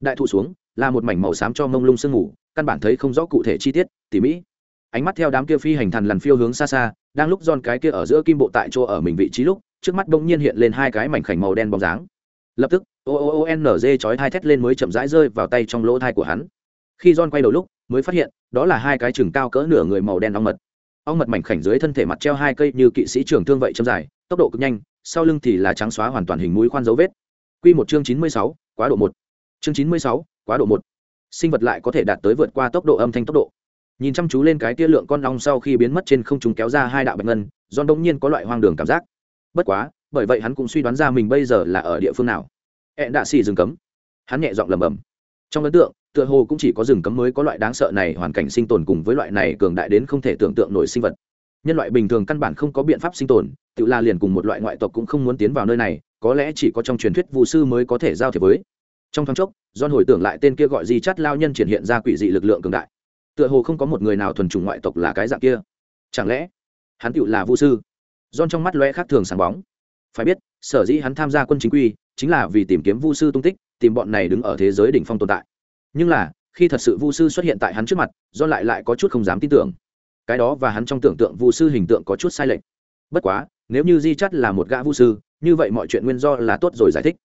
Speaker 1: Đại thụ xuống, là một mảnh màu xám cho mông lung sương ngủ căn bản thấy không rõ cụ thể chi tiết, tỉ mỹ ánh mắt theo đám kia phi hành thần lằn phiêu hướng xa xa, đang lúc giòn cái kia ở giữa kim bộ tại chỗ ở mình vị trí lúc, trước mắt bỗng nhiên hiện lên hai cái mảnh khảnh màu đen bóng dáng. Lập tức, o o o n g chói hai thét lên mới chậm rãi rơi vào tay trong lỗ thai của hắn. Khi John quay đầu lúc, mới phát hiện, đó là hai cái chừng cao cỡ nửa người màu đen đóng mật ong mật mảnh khảnh dưới thân thể mặt treo hai cây như kỵ sĩ trưởng thương vậy châm dài, tốc độ cực nhanh, sau lưng thì là trắng xóa hoàn toàn hình mũi khoan dấu vết. Quy một chương chín mươi sáu, quá độ một. Chương chín mươi sáu, quá độ một. Sinh vật lại có thể đạt tới vượt qua tốc độ âm thanh tốc độ. Nhìn chăm chú lên cái tia lượng con ong sau khi biến mất trên không trung kéo ra hai đạo bạch ngân Jon đột nhiên có loại hoang đường cảm giác. Bất quá, bởi vậy hắn cũng suy đoán ra mình bây giờ là ở địa phương nào. Ẹn đạ xì dừng cấm. Hắn nhẹ giọng lầm bầm trong ấn tượng tựa hồ cũng chỉ có rừng cấm mới có loại đáng sợ này, hoàn cảnh sinh tồn cùng với loại này cường đại đến không thể tưởng tượng nổi sinh vật. Nhân loại bình thường căn bản không có biện pháp sinh tồn, tự la liền cùng một loại ngoại tộc cũng không muốn tiến vào nơi này, có lẽ chỉ có trong truyền thuyết vụ sư mới có thể giao thiệp với. Trong thoáng chốc don hồi tưởng lại tên kia gọi di chắt lao nhân triển hiện ra quỷ dị lực lượng cường đại. Tựa hồ không có một người nào thuần chủng ngoại tộc là cái dạng kia. Chẳng lẽ, hắn tựu là vũ sư? Don trong mắt loe khác thường sáng bóng. Phải biết, sở dĩ hắn tham gia quân chính quy, chính là vì tìm kiếm vu sư tung tích, tìm bọn này đứng ở thế giới đỉnh phong tồn tại nhưng là, khi thật sự vu sư xuất hiện tại hắn trước mặt, do lại lại có chút không dám tin tưởng. Cái đó và hắn trong tưởng tượng vu sư hình tượng có chút sai lệch. Bất quá, nếu như di chắt là một gã vu sư, như vậy mọi chuyện nguyên do là tốt rồi giải thích.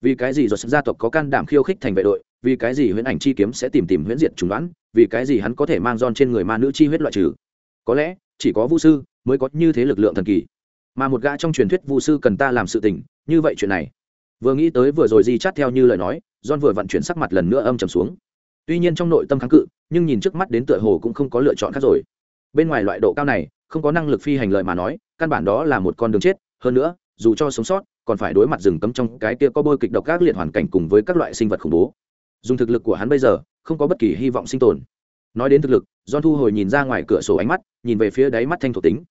Speaker 1: Vì cái gì do gia tộc có can đảm khiêu khích thành vệ đội, vì cái gì huyễn ảnh chi kiếm sẽ tìm tìm huyễn diệt trùng đoán, vì cái gì hắn có thể mang giòn trên người ma nữ chi huyết loại trừ? Có lẽ, chỉ có Vu sư mới có như thế lực lượng thần kỳ. Mà một gã trong truyền thuyết Vu sư cần ta làm sự tình, như vậy chuyện này. Vừa nghĩ tới vừa rồi di chắt theo như lời nói john vừa vận chuyển sắc mặt lần nữa âm trầm xuống. Tuy nhiên trong nội tâm kháng cự, nhưng nhìn trước mắt đến tựa hồ cũng không có lựa chọn khác rồi. Bên ngoài loại độ cao này, không có năng lực phi hành lợi mà nói, căn bản đó là một con đường chết. Hơn nữa, dù cho sống sót, còn phải đối mặt rừng cấm trong cái kia có bôi kịch độc các liệt hoàn cảnh cùng với các loại sinh vật khủng bố. Dùng thực lực của hắn bây giờ, không có bất kỳ hy vọng sinh tồn. Nói đến thực lực, John thu hồi nhìn ra ngoài cửa sổ ánh mắt, nhìn về phía đáy mắt thanh thổ tính.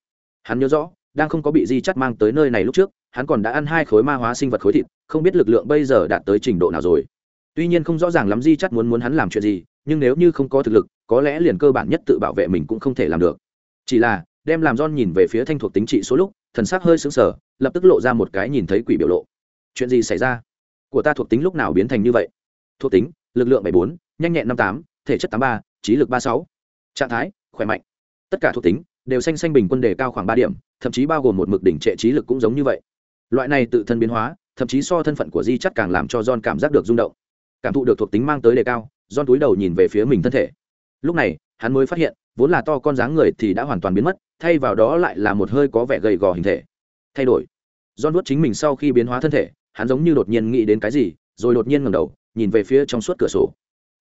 Speaker 1: Hắn nhớ rõ, đang không có bị di chắt mang tới nơi này lúc trước, hắn còn đã ăn hai khối ma hóa sinh vật khối thịt, không biết lực lượng bây giờ đạt tới trình độ nào rồi tuy nhiên không rõ ràng lắm di chắt muốn muốn hắn làm chuyện gì, nhưng nếu như không có thực lực, có lẽ liền cơ bản nhất tự bảo vệ mình cũng không thể làm được. Chỉ là, đem làm don nhìn về phía thanh thuộc tính trị số lúc, thần sắc hơi sững sờ, lập tức lộ ra một cái nhìn thấy quỷ biểu lộ. Chuyện gì xảy ra? Của ta thuộc tính lúc nào biến thành như vậy? Thuộc tính, lực lượng bảy bốn, nhanh nhẹn năm tám, thể chất tám ba, trí lực ba sáu. Trạng thái, khỏe mạnh. Tất cả thuộc tính đều xanh xanh bình quân đề cao khoảng ba điểm, thậm chí bao gồm một mực đỉnh trệ trí lực cũng giống như vậy. Loại này tự thân biến hóa, thậm chí so thân phận của di chắc càng làm cho john cảm giác được rung động cảm thụ được thuộc tính mang tới đề cao don túi đầu nhìn về phía mình thân thể. Lúc này, hắn mới phát hiện, vốn là to con dáng người thì đã hoàn toàn biến mất, thay vào đó lại là một hơi có vẻ gầy gò hình thể. Thay đổi. Don nuốt chính mình sau khi biến hóa thân thể, hắn giống như đột nhiên nghĩ đến cái gì, rồi đột nhiên ngẩng đầu, nhìn về phía trong suốt cửa sổ.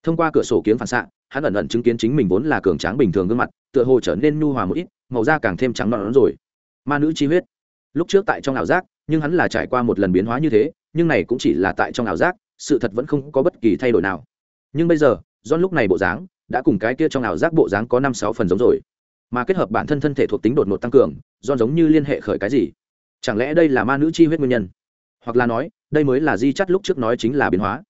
Speaker 1: Thông qua cửa sổ kiếng phản xạ, hắn ẩn ẩn chứng kiến chính mình vốn là cường tráng bình thường gương mặt, tựa hồ trở nên nhu hòa một ít, màu da càng thêm trắng nõn rồi. Ma nữ chi huyết. Lúc trước tại trong ảo giác, nhưng hắn là trải qua một lần biến hóa như thế, nhưng này cũng chỉ là tại trong ảo giác sự thật vẫn không có bất kỳ thay đổi nào. Nhưng bây giờ john lúc này bộ dáng đã cùng cái kia trong ảo giác bộ dáng có năm sáu phần giống rồi. Mà kết hợp bản thân thân thể thuộc tính đột ngột tăng cường john giống như liên hệ khởi cái gì? Chẳng lẽ đây là ma nữ chi huyết nguyên nhân? Hoặc là nói đây mới là di chắt lúc trước nói chính là biến hóa.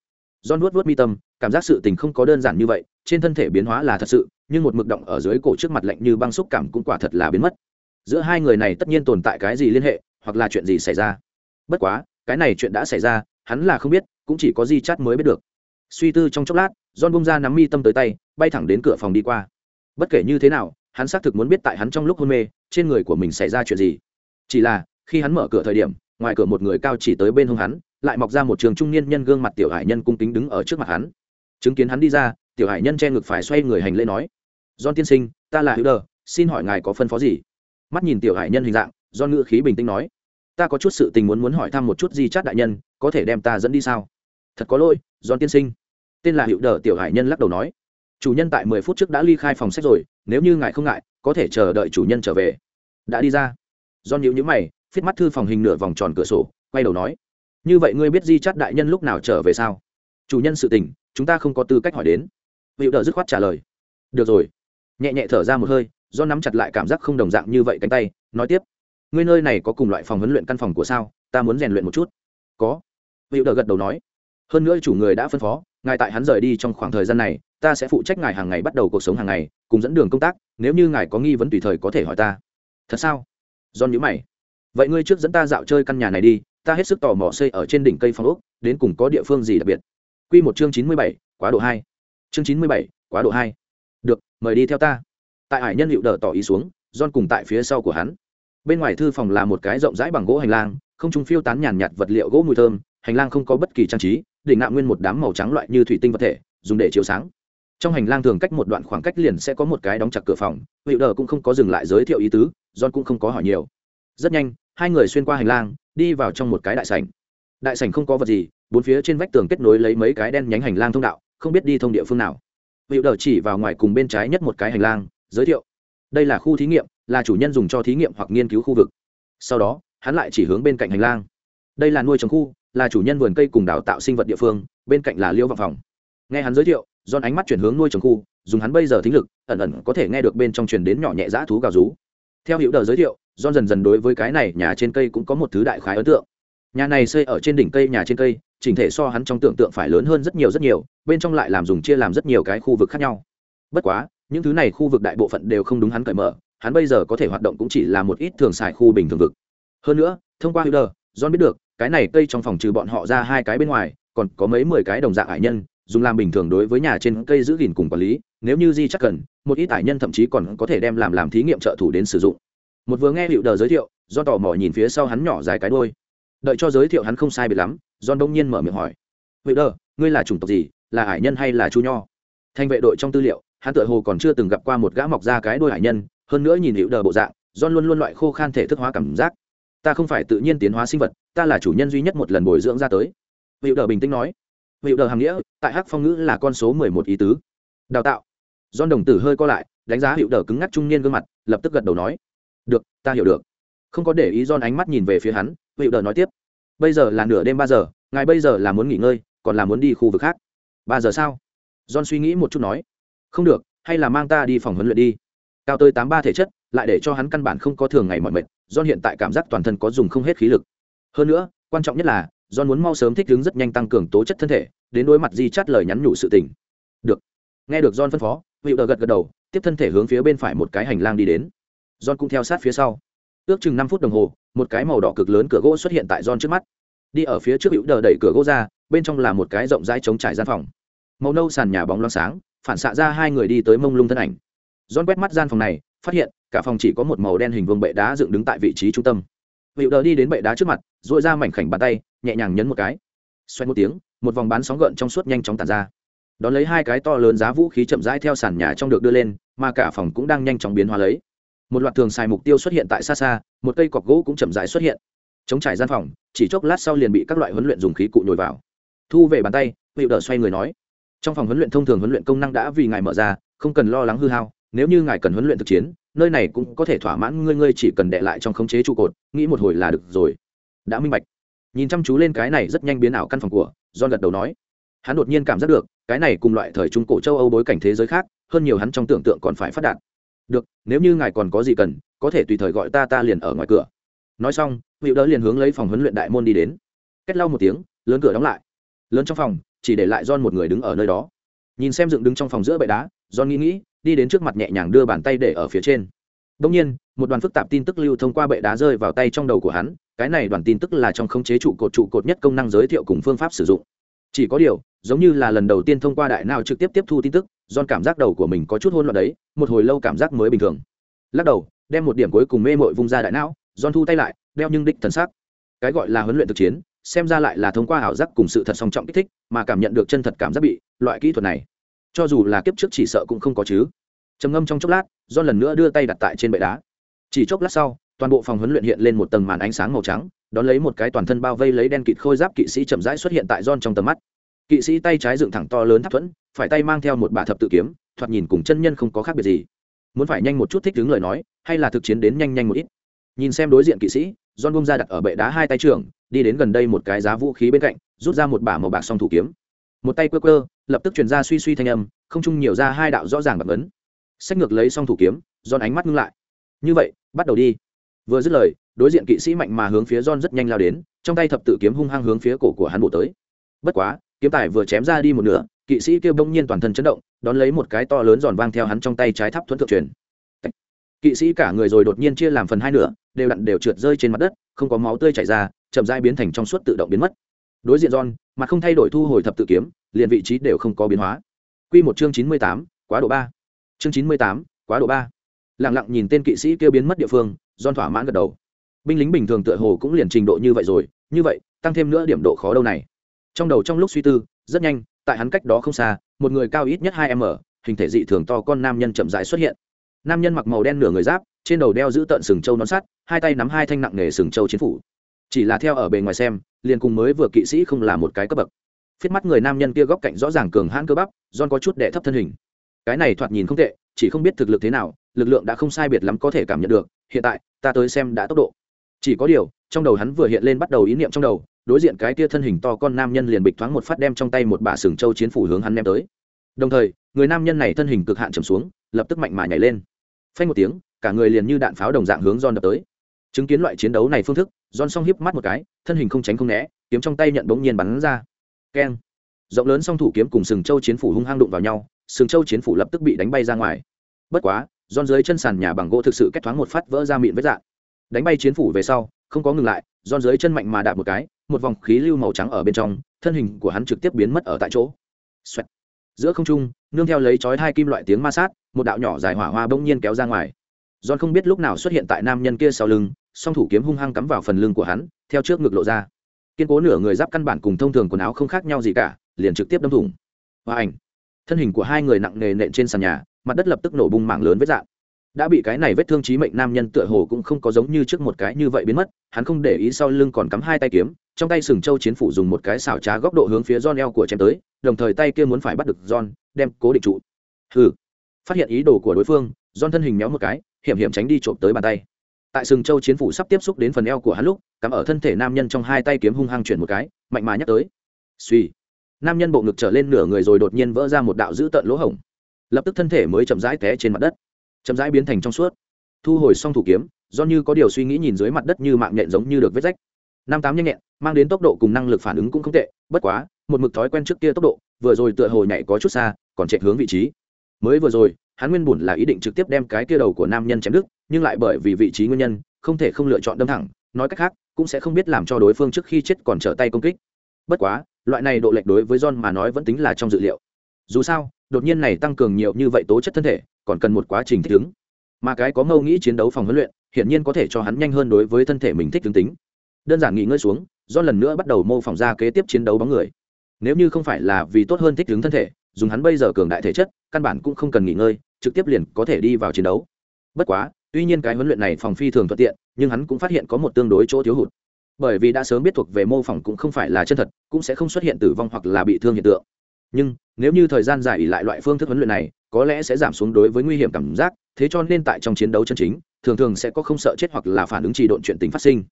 Speaker 1: John vuốt vuốt mi tâm, cảm giác sự tình không có đơn giản như vậy, trên thân thể biến hóa là thật sự, nhưng một mực động ở dưới cổ trước mặt lạnh như băng xúc cảm cũng quả thật là biến mất. Giữa hai người này tất nhiên tồn tại cái gì liên hệ, hoặc là chuyện gì xảy ra. Bất quá, cái này chuyện đã xảy ra, hắn là không biết, cũng chỉ có Di Chát mới biết được. Suy tư trong chốc lát, John bung ra nắm mi tâm tới tay, bay thẳng đến cửa phòng đi qua. Bất kể như thế nào, hắn xác thực muốn biết tại hắn trong lúc hôn mê, trên người của mình xảy ra chuyện gì. Chỉ là, khi hắn mở cửa thời điểm, ngoài cửa một người cao chỉ tới bên hông hắn, lại mọc ra một trường trung niên nhân gương mặt tiểu hải nhân cung kính đứng ở trước mặt hắn chứng kiến hắn đi ra tiểu hải nhân che ngực phải xoay người hành lễ nói john tiên sinh ta là hữu đờ xin hỏi ngài có phân phó gì mắt nhìn tiểu hải nhân hình dạng do ngữ khí bình tĩnh nói ta có chút sự tình muốn muốn hỏi thăm một chút gì chát đại nhân có thể đem ta dẫn đi sao thật có lỗi don tiên sinh. Tên là hiệu đờ tiểu hải nhân lắc đầu nói. Chủ nhân tại mười phút trước đã ly khai phòng sách rồi, nếu như ngài không ngại, có thể chờ đợi chủ nhân trở về. Đã đi ra. Do nhữ nhữ mày phiết mắt thư phòng hình nửa vòng tròn cửa sổ, quay đầu nói. Như vậy ngươi biết di chắt đại nhân lúc nào trở về sao? Chủ nhân sự tình, chúng ta không có tư cách hỏi đến. Hiệu đờ dứt khoát trả lời. Được rồi. Nhẹ nhẹ thở ra một hơi do nắm chặt lại cảm giác không đồng dạng như vậy cánh tay, nói tiếp. Ngươi nơi này có cùng loại phòng huấn luyện căn phòng của sao? Ta muốn rèn luyện một chút. Có. Hữu đờ gật đầu nói hơn nữa chủ người đã phân phó, ngài tại hắn rời đi trong khoảng thời gian này, ta sẽ phụ trách ngài hàng ngày bắt đầu cuộc sống hàng ngày, cùng dẫn đường công tác, nếu như ngài có nghi vấn tùy thời có thể hỏi ta. Thật sao? Do nhữ mày. Vậy ngươi trước dẫn ta dạo chơi căn nhà này đi, ta hết sức tò mò xây ở trên đỉnh cây phong ốc, đến cùng có địa phương gì đặc biệt? Q một chương chín mươi bảy, quá độ hai. Chương chín mươi bảy, quá độ hai. Được, mời đi theo ta. Tại hải nhân hiệu đờ tỏ ý xuống don cùng tại phía sau của hắn. Bên ngoài thư phòng là một cái rộng rãi bằng gỗ hành lang, không trung phiêu tán nhàn nhạt vật liệu gỗ mùi thơm, hành lang không có bất kỳ trang trí đỉnh nạm nguyên một đám màu trắng loại như thủy tinh vật thể, dùng để chiếu sáng. Trong hành lang thường cách một đoạn khoảng cách liền sẽ có một cái đóng chặt cửa phòng hiệu đờ cũng không có dừng lại giới thiệu ý tứ, john cũng không có hỏi nhiều. Rất nhanh, hai người xuyên qua hành lang, đi vào trong một cái đại sảnh. Đại sảnh không có vật gì, bốn phía trên vách tường kết nối lấy mấy cái đen nhánh hành lang thông đạo, không biết đi thông địa phương nào. Hiệu đờ chỉ vào ngoài cùng bên trái nhất một cái hành lang, giới thiệu. Đây là khu thí nghiệm, là chủ nhân dùng cho thí nghiệm hoặc nghiên cứu khu vực. Sau đó, hắn lại chỉ hướng bên cạnh hành lang. Đây là nuôi trồng khu là chủ nhân vườn cây cùng đào tạo sinh vật địa phương, bên cạnh là liêu vọng phòng. Nghe hắn giới thiệu don ánh mắt chuyển hướng nuôi trồng khu, dùng hắn bây giờ thính lực, ẩn ẩn có thể nghe được bên trong truyền đến nhỏ nhẹ dã thú gào rú. Theo hiệu đờ giới thiệu don dần dần đối với cái này nhà trên cây cũng có một thứ đại khái ấn tượng. Nhà này xây ở trên đỉnh cây, nhà trên cây, chỉnh thể so hắn trong tưởng tượng phải lớn hơn rất nhiều rất nhiều, bên trong lại làm dùng chia làm rất nhiều cái khu vực khác nhau. Bất quá, những thứ này khu vực đại bộ phận đều không đúng hắn cởi mở, hắn bây giờ có thể hoạt động cũng chỉ là một ít thường xài khu bình thường vực. Hơn nữa, thông qua hữu john biết được cái này cây trong phòng trừ bọn họ ra hai cái bên ngoài, còn có mấy mười cái đồng dạng hải nhân, dùng làm bình thường đối với nhà trên cây giữ gìn cùng quản lý, nếu như di chắc cần, một ít ải nhân thậm chí còn có thể đem làm làm thí nghiệm trợ thủ đến sử dụng. Một vừa nghe hiệu đờ giới thiệu do tò mò nhìn phía sau hắn nhỏ dài cái đôi đợi cho giới thiệu hắn không sai biệt lắm, john đông nhiên mở miệng hỏi. Hiệu đờ, ngươi là chủng tộc gì, là hải nhân hay là chu nho? Thanh vệ đội trong tư liệu, hắn tựa hồ còn chưa từng gặp qua một gã mọc ra cái đôi hải nhân, hơn nữa nhìn hiệu đờ bộ dạng, john luôn luôn loại khô khan thể thức hóa cảm giác ta không phải tự nhiên tiến hóa sinh vật, ta là chủ nhân duy nhất một lần bồi dưỡng ra tới. Hiệu đờ bình tĩnh nói. Hiệu đờ hàm nghĩa, tại hắc phong ngữ là con số mười một ý tứ. Đào tạo. Do đồng tử hơi co lại, đánh giá hiệu đờ cứng ngắc trung niên gương mặt, lập tức gật đầu nói. Được, ta hiểu được. Không có để ý don ánh mắt nhìn về phía hắn hiệu đờ nói tiếp. Bây giờ là nửa đêm ba giờ, ngài bây giờ là muốn nghỉ ngơi, còn là muốn đi khu vực khác. Ba giờ sao? John suy nghĩ một chút nói. Không được, hay là mang ta đi phòng huấn luyện đi cao tới tám ba thể chất, lại để cho hắn căn bản không có thường ngày mọi mệt, john hiện tại cảm giác toàn thân có dùng không hết khí lực. Hơn nữa, quan trọng nhất là, john muốn mau sớm thích ứng rất nhanh tăng cường tố chất thân thể, đến đối mặt di chát lời nhắn nhủ sự tình. Được. Nghe được john phân phó vị đờ gật gật đầu, tiếp thân thể hướng phía bên phải một cái hành lang đi đến. John cũng theo sát phía sau. Ước chừng năm phút đồng hồ, một cái màu đỏ cực lớn cửa gỗ xuất hiện tại john trước mắt. Đi ở phía trước hữu đờ đẩy cửa gỗ ra, bên trong là một cái rộng rãi trống trải gian phòng. Màu nâu sàn nhà bóng loáng sáng, phản xạ ra hai người đi tới mông lung thân ảnh john quét mắt gian phòng này, phát hiện, cả phòng chỉ có một màu đen hình vuông bệ đá dựng đứng tại vị trí trung tâm. Hữu đờ đi đến bệ đá trước mặt, duỗi ra mảnh khảnh bàn tay, nhẹ nhàng nhấn một cái. Xoay một tiếng, một vòng bán sóng gợn trong suốt nhanh chóng tản ra. Đón lấy hai cái to lớn giá vũ khí chậm rãi theo sàn nhà trong được đưa lên, mà cả phòng cũng đang nhanh chóng biến hóa lấy. Một loạt thường xài mục tiêu xuất hiện tại xa xa, một cây cọc gỗ cũng chậm rãi xuất hiện. Chống trải gian phòng, chỉ chốc lát sau liền bị các loại huấn luyện dùng khí cụ nhồi vào. Thu về bàn tay hữu đờ xoay người nói. Trong phòng huấn luyện thông thường huấn luyện công năng đã vì ngài mở ra, không cần lo lắng hư hao nếu như ngài cần huấn luyện thực chiến, nơi này cũng có thể thỏa mãn ngươi ngươi chỉ cần đệ lại trong khống chế trụ cột, nghĩ một hồi là được rồi. Đã minh bạch. Nhìn chăm chú lên cái này rất nhanh biến ảo căn phòng của, john gật đầu nói. Hắn đột nhiên cảm giác được, cái này cùng loại thời trung cổ châu âu bối cảnh thế giới khác, hơn nhiều hắn trong tưởng tượng còn phải phát đạt. Được, nếu như ngài còn có gì cần, có thể tùy thời gọi ta ta liền ở ngoài cửa. Nói xong, hữu đỡ liền hướng lấy phòng huấn luyện đại môn đi đến. Cách lau một tiếng, lớn cửa đóng lại. Lớn trong phòng, chỉ để lại John một người đứng ở nơi đó. Nhìn xem dựng đứng trong phòng giữa bệ đá, John nghĩ nghĩ đi đến trước mặt nhẹ nhàng đưa bàn tay để ở phía trên. Đông nhiên, một đoàn phức tạp tin tức lưu thông qua bệ đá rơi vào tay trong đầu của hắn, cái này đoàn tin tức là trong khống chế trụ cột trụ cột nhất công năng giới thiệu cùng phương pháp sử dụng. Chỉ có điều, giống như là lần đầu tiên thông qua đại nào trực tiếp tiếp thu tin tức Jon cảm giác đầu của mình có chút hôn loạn đấy, một hồi lâu cảm giác mới bình thường. Lắc đầu, đem một điểm cuối cùng mê mội vung ra đại não Jon thu tay lại, đeo nhưng đích thần sắc. Cái gọi là huấn luyện thực chiến, xem ra lại là thông qua ảo giác cùng sự thật song trọng kích thích, mà cảm nhận được chân thật cảm giác bị, loại kỹ thuật này cho dù là kiếp trước chỉ sợ cũng không có chứ. Trầm ngâm trong chốc lát do lần nữa đưa tay đặt tại trên bệ đá. Chỉ chốc lát sau, toàn bộ phòng huấn luyện hiện lên một tầng màn ánh sáng màu trắng, đón lấy một cái toàn thân bao vây lấy đen kịt khôi giáp kỵ sĩ chậm rãi xuất hiện tại John trong tầm mắt. Kỵ sĩ tay trái dựng thẳng to lớn tháp thuẫn, phải tay mang theo một bả thập tự kiếm, thoạt nhìn cùng chân nhân không có khác biệt gì. Muốn phải nhanh một chút thích đứng lời nói, hay là thực chiến đến nhanh nhanh một ít. Nhìn xem đối diện kỵ sĩ, John bông ra đặt ở bệ đá hai tay trưởng, đi đến gần đây một cái giá vũ khí bên cạnh, rút ra một bả màu bạc song thủ kiếm một tay quơ quơ, lập tức truyền ra suy suy thanh âm, không chung nhiều ra hai đạo rõ ràng bạc ấn. Sách ngược lấy xong thủ kiếm, John ánh mắt ngưng lại. Như vậy, bắt đầu đi. Vừa dứt lời, đối diện kỵ sĩ mạnh mà hướng phía John rất nhanh lao đến, trong tay thập tự kiếm hung hăng hướng phía cổ của hắn bổ tới. Bất quá, kiếm tài vừa chém ra đi một nửa, kỵ sĩ kêu bỗng nhiên toàn thân chấn động, đón lấy một cái to lớn giòn vang theo hắn trong tay trái tháp thuẫn thượng truyền. Kỵ sĩ cả người rồi đột nhiên chia làm phần hai nửa, đều đặn đều trượt rơi trên mặt đất, không có máu tươi chảy ra, chậm rãi biến thành trong suốt tự động biến mất đối diện john mà không thay đổi thu hồi thập tự kiếm, liền vị trí đều không có biến hóa. Quy một chương chín mươi tám, quá độ ba. Chương chín mươi tám, quá độ ba. Lặng lặng nhìn tên kỵ sĩ kêu biến mất địa phương, john thỏa mãn gật đầu. Binh lính bình thường tựa hồ cũng liền trình độ như vậy rồi, như vậy, tăng thêm nữa điểm độ khó đâu này. Trong đầu trong lúc suy tư, rất nhanh, tại hắn cách đó không xa, một người cao ít nhất hai m, hình thể dị thường to con nam nhân chậm rãi xuất hiện. Nam nhân mặc màu đen nửa người giáp, trên đầu đeo giữ tận sừng trâu nón sắt, hai tay nắm hai thanh nặng nghề sừng trâu chiến phủ. Chỉ là theo ở bề ngoài xem liền cùng mới vừa kỵ sĩ không là một cái cấp bậc. Phiết mắt người nam nhân kia góc cạnh rõ ràng cường hãn cơ bắp don có chút đệ thấp thân hình. Cái này thoạt nhìn không tệ, chỉ không biết thực lực thế nào, lực lượng đã không sai biệt lắm có thể cảm nhận được, hiện tại, ta tới xem đã tốc độ. Chỉ có điều, trong đầu hắn vừa hiện lên bắt đầu ý niệm trong đầu, đối diện cái kia thân hình to con nam nhân liền bịch thoáng một phát đem trong tay một bả sừng trâu chiến phủ hướng hắn đem tới. Đồng thời, người nam nhân này thân hình cực hạn trầm xuống, lập tức mạnh mẽ nhảy lên. Phanh một tiếng, cả người liền như đạn pháo đồng dạng hướng John đập tới chứng kiến loại chiến đấu này phương thức John song hiếp mắt một cái thân hình không tránh không né kiếm trong tay nhận bỗng nhiên bắn ra. Keng. Rộng lớn song thủ kiếm cùng sừng châu chiến phủ hung hăng đụng vào nhau sừng châu chiến phủ lập tức bị đánh bay ra ngoài. Bất quá John dưới chân sàn nhà bằng gỗ thực sự kết thoáng một phát vỡ ra miệng vết dạng đánh bay chiến phủ về sau không có ngừng lại John dưới chân mạnh mà đạp một cái một vòng khí lưu màu trắng ở bên trong thân hình của hắn trực tiếp biến mất ở tại chỗ. Xoẹt. giữa không trung nương theo lấy chói hai kim loại tiếng ma sát một đạo nhỏ dài hỏa hoa bỗng nhiên kéo ra ngoài. John không biết lúc nào xuất hiện tại nam nhân kia sau lưng, song thủ kiếm hung hăng cắm vào phần lưng của hắn, theo trước ngực lộ ra. Kiên cố nửa người giáp căn bản cùng thông thường quần áo không khác nhau gì cả, liền trực tiếp đâm thủng. Và ảnh, thân hình của hai người nặng nề nện trên sàn nhà, mặt đất lập tức nổ bung mảng lớn vết dạng. Đã bị cái này vết thương chí mệnh nam nhân tựa hồ cũng không có giống như trước một cái như vậy biến mất, hắn không để ý sau lưng còn cắm hai tay kiếm, trong tay sừng châu chiến phủ dùng một cái xảo trá góc độ hướng phía John eo của chém tới, đồng thời tay kia muốn phải bắt được John, đem cố định trụ. Hừ. Phát hiện ý đồ của đối phương, John thân hình méo một cái, hiểm hiểm tránh đi trộm tới bàn tay tại sừng châu chiến phủ sắp tiếp xúc đến phần eo của hắn lúc, cắm ở thân thể nam nhân trong hai tay kiếm hung hăng chuyển một cái, mạnh mà nhắc tới. Suy nam nhân bộ ngực trở lên nửa người rồi đột nhiên vỡ ra một đạo dữ tợn lỗ hổng. Lập tức thân thể mới chậm rãi té trên mặt đất. Chậm rãi biến thành trong suốt. Thu hồi xong thủ kiếm, do như có điều suy nghĩ nhìn dưới mặt đất như mạng nhện giống như được vết rách. Năm tám nhanh nhẹn, mang đến tốc độ cùng năng lực phản ứng cũng không tệ, bất quá, một mực thói quen trước kia tốc độ, vừa rồi tựa hồ nhảy có chút xa, còn chạy hướng vị trí mới vừa rồi, hắn nguyên bùn là ý định trực tiếp đem cái kia đầu của nam nhân chém đứt, nhưng lại bởi vì vị trí nguyên nhân, không thể không lựa chọn đâm thẳng, nói cách khác, cũng sẽ không biết làm cho đối phương trước khi chết còn trở tay công kích. Bất quá, loại này độ lệch đối với john mà nói vẫn tính là trong dự liệu. Dù sao, đột nhiên này tăng cường nhiều như vậy tố chất thân thể, còn cần một quá trình thích ứng. Mà cái có ngâu nghĩ chiến đấu phòng huấn luyện, hiển nhiên có thể cho hắn nhanh hơn đối với thân thể mình thích ứng tính. Đơn giản nghỉ ngơi xuống do lần nữa bắt đầu mô phỏng ra kế tiếp chiến đấu bóng người. Nếu như không phải là vì tốt hơn thích ứng thân thể dùng hắn bây giờ cường đại thể chất, căn bản cũng không cần nghỉ ngơi, trực tiếp liền có thể đi vào chiến đấu. Bất quá, tuy nhiên cái huấn luyện này phòng phi thường thuận tiện, nhưng hắn cũng phát hiện có một tương đối chỗ thiếu hụt. Bởi vì đã sớm biết thuộc về mô phỏng cũng không phải là chân thật, cũng sẽ không xuất hiện tử vong hoặc là bị thương hiện tượng. Nhưng, nếu như thời gian dài ỉ lại loại phương thức huấn luyện này, có lẽ sẽ giảm xuống đối với nguy hiểm cảm giác, thế cho nên tại trong chiến đấu chân chính, thường thường sẽ có không sợ chết hoặc là phản ứng trì độn chuyện tình phát sinh.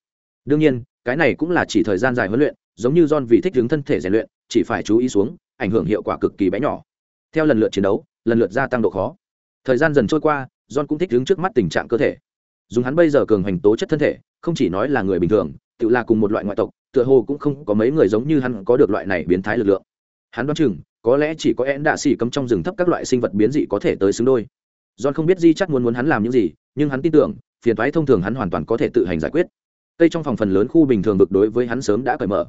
Speaker 1: Đương nhiên, cái này cũng là chỉ thời gian dài huấn luyện, giống như john vì thích hướng thân thể rèn luyện, chỉ phải chú ý xuống ảnh hưởng hiệu quả cực kỳ bé nhỏ. Theo lần lượt chiến đấu, lần lượt gia tăng độ khó. Thời gian dần trôi qua, john cũng thích đứng trước mắt tình trạng cơ thể. Dùng hắn bây giờ cường hành tố chất thân thể, không chỉ nói là người bình thường, tự là cùng một loại ngoại tộc, tựa hồ cũng không có mấy người giống như hắn có được loại này biến thái lực lượng. Hắn đoán chừng, có lẽ chỉ có én đạ xỉ cấm trong rừng thấp các loại sinh vật biến dị có thể tới xứng đôi. John không biết di chắc muốn muốn hắn làm những gì, nhưng hắn tin tưởng, phiền thoái thông thường hắn hoàn toàn có thể tự hành giải quyết. Cây trong phòng phần lớn khu bình thường vực đối với hắn sớm đã cởi mở.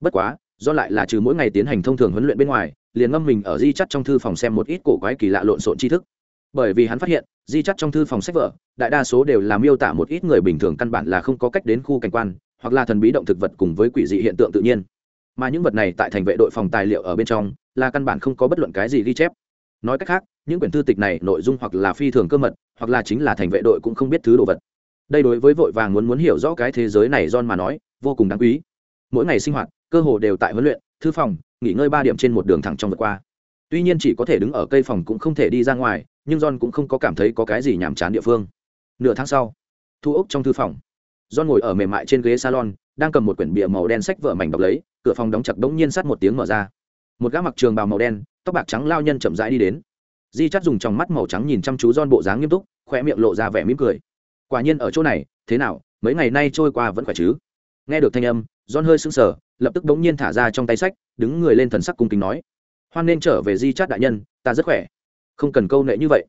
Speaker 1: Bất quá do lại là trừ mỗi ngày tiến hành thông thường huấn luyện bên ngoài, liền ngâm mình ở di chắt trong thư phòng xem một ít cổ quái kỳ lạ lộn xộn tri thức. Bởi vì hắn phát hiện, di chắt trong thư phòng sách vở, đại đa số đều là miêu tả một ít người bình thường căn bản là không có cách đến khu cảnh quan, hoặc là thần bí động thực vật cùng với quỷ dị hiện tượng tự nhiên. Mà những vật này tại thành vệ đội phòng tài liệu ở bên trong, là căn bản không có bất luận cái gì ghi chép. Nói cách khác, những quyển thư tịch này nội dung hoặc là phi thường cơ mật, hoặc là chính là thành vệ đội cũng không biết thứ đồ vật. Đây đối với vội vàng muốn muốn hiểu rõ cái thế giới này john mà nói, vô cùng đáng quý. Mỗi ngày sinh hoạt cơ hồ đều tại huấn luyện, thư phòng, nghỉ ngơi ba điểm trên một đường thẳng trong vượt qua. Tuy nhiên chỉ có thể đứng ở cây phòng cũng không thể đi ra ngoài, nhưng john cũng không có cảm thấy có cái gì nhàm chán địa phương. Nửa tháng sau, thu ốc trong thư phòng, john ngồi ở mềm mại trên ghế salon, đang cầm một quyển bìa màu đen sách vợ mảnh đọc lấy, cửa phòng đóng chặt đ ố n g nhiên sắt một tiếng mở ra. Một gã mặc trường bào màu đen, tóc bạc trắng lao nhân chậm rãi đi đến. Di chắt dùng trong mắt màu trắng nhìn chăm chú don bộ dáng nghiêm túc khoe miệng lộ ra vẻ mỉm cười. Quả nhiên ở chỗ này, thế nào, mấy ngày nay trôi qua vẫn khỏe chứ? Nghe được thanh âm don hơi sững sờ lập tức bỗng nhiên thả ra trong tay sách đứng người lên thần sắc cung kính nói hoan nên trở về di chát đại nhân ta rất khỏe. Không cần câu nệ như vậy.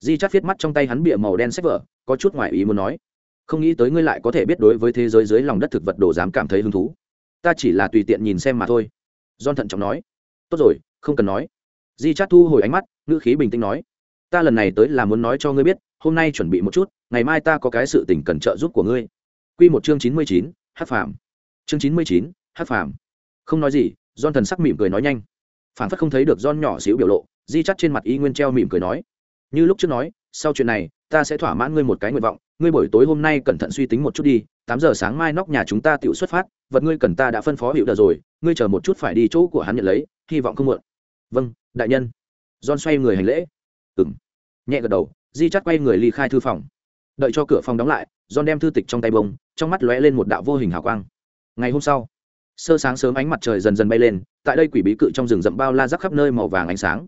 Speaker 1: Di chát viết mắt trong tay hắn bịa màu đen sách vở có chút ngoài ý muốn nói không nghĩ tới ngươi lại có thể biết đối với thế giới dưới lòng đất thực vật đồ dám cảm thấy hứng thú. Ta chỉ là tùy tiện nhìn xem mà thôi. John thận trọng nói tốt rồi không cần nói. Di chát thu hồi ánh mắt ngữ khí bình tĩnh nói ta lần này tới là muốn nói cho ngươi biết hôm nay chuẩn bị một chút ngày mai ta có cái sự tình cần trợ giúp của ngươi. Q một chương chín mươi chín hát phạm, chương chín mươi chín hát phàm. Không nói gì don thần sắc mỉm cười nói nhanh. Phản phất không thấy được don nhỏ xíu biểu lộ, di chắt trên mặt y nguyên treo mỉm cười nói. Như lúc trước nói, sau chuyện này, ta sẽ thỏa mãn ngươi một cái nguyện vọng, ngươi buổi tối hôm nay cẩn thận suy tính một chút đi, tám giờ sáng mai nóc nhà chúng ta tự xuất phát, vật ngươi cần ta đã phân phó hiệu đờ rồi, ngươi chờ một chút phải đi chỗ của hắn nhận lấy, hy vọng không muộn. Vâng đại nhân. Don xoay người hành lễ. Ừng nhẹ gật đầu, di chắt quay người ly khai thư phòng. Đợi cho cửa phòng đóng lại don đem thư tịch trong tay bông, trong mắt lóe lên một đạo vô hình hào quang. Ngày hôm sau sơ sáng sớm ánh mặt trời dần dần bay lên, tại đây quỷ bí cự trong rừng rậm bao la rắc khắp nơi màu vàng ánh sáng.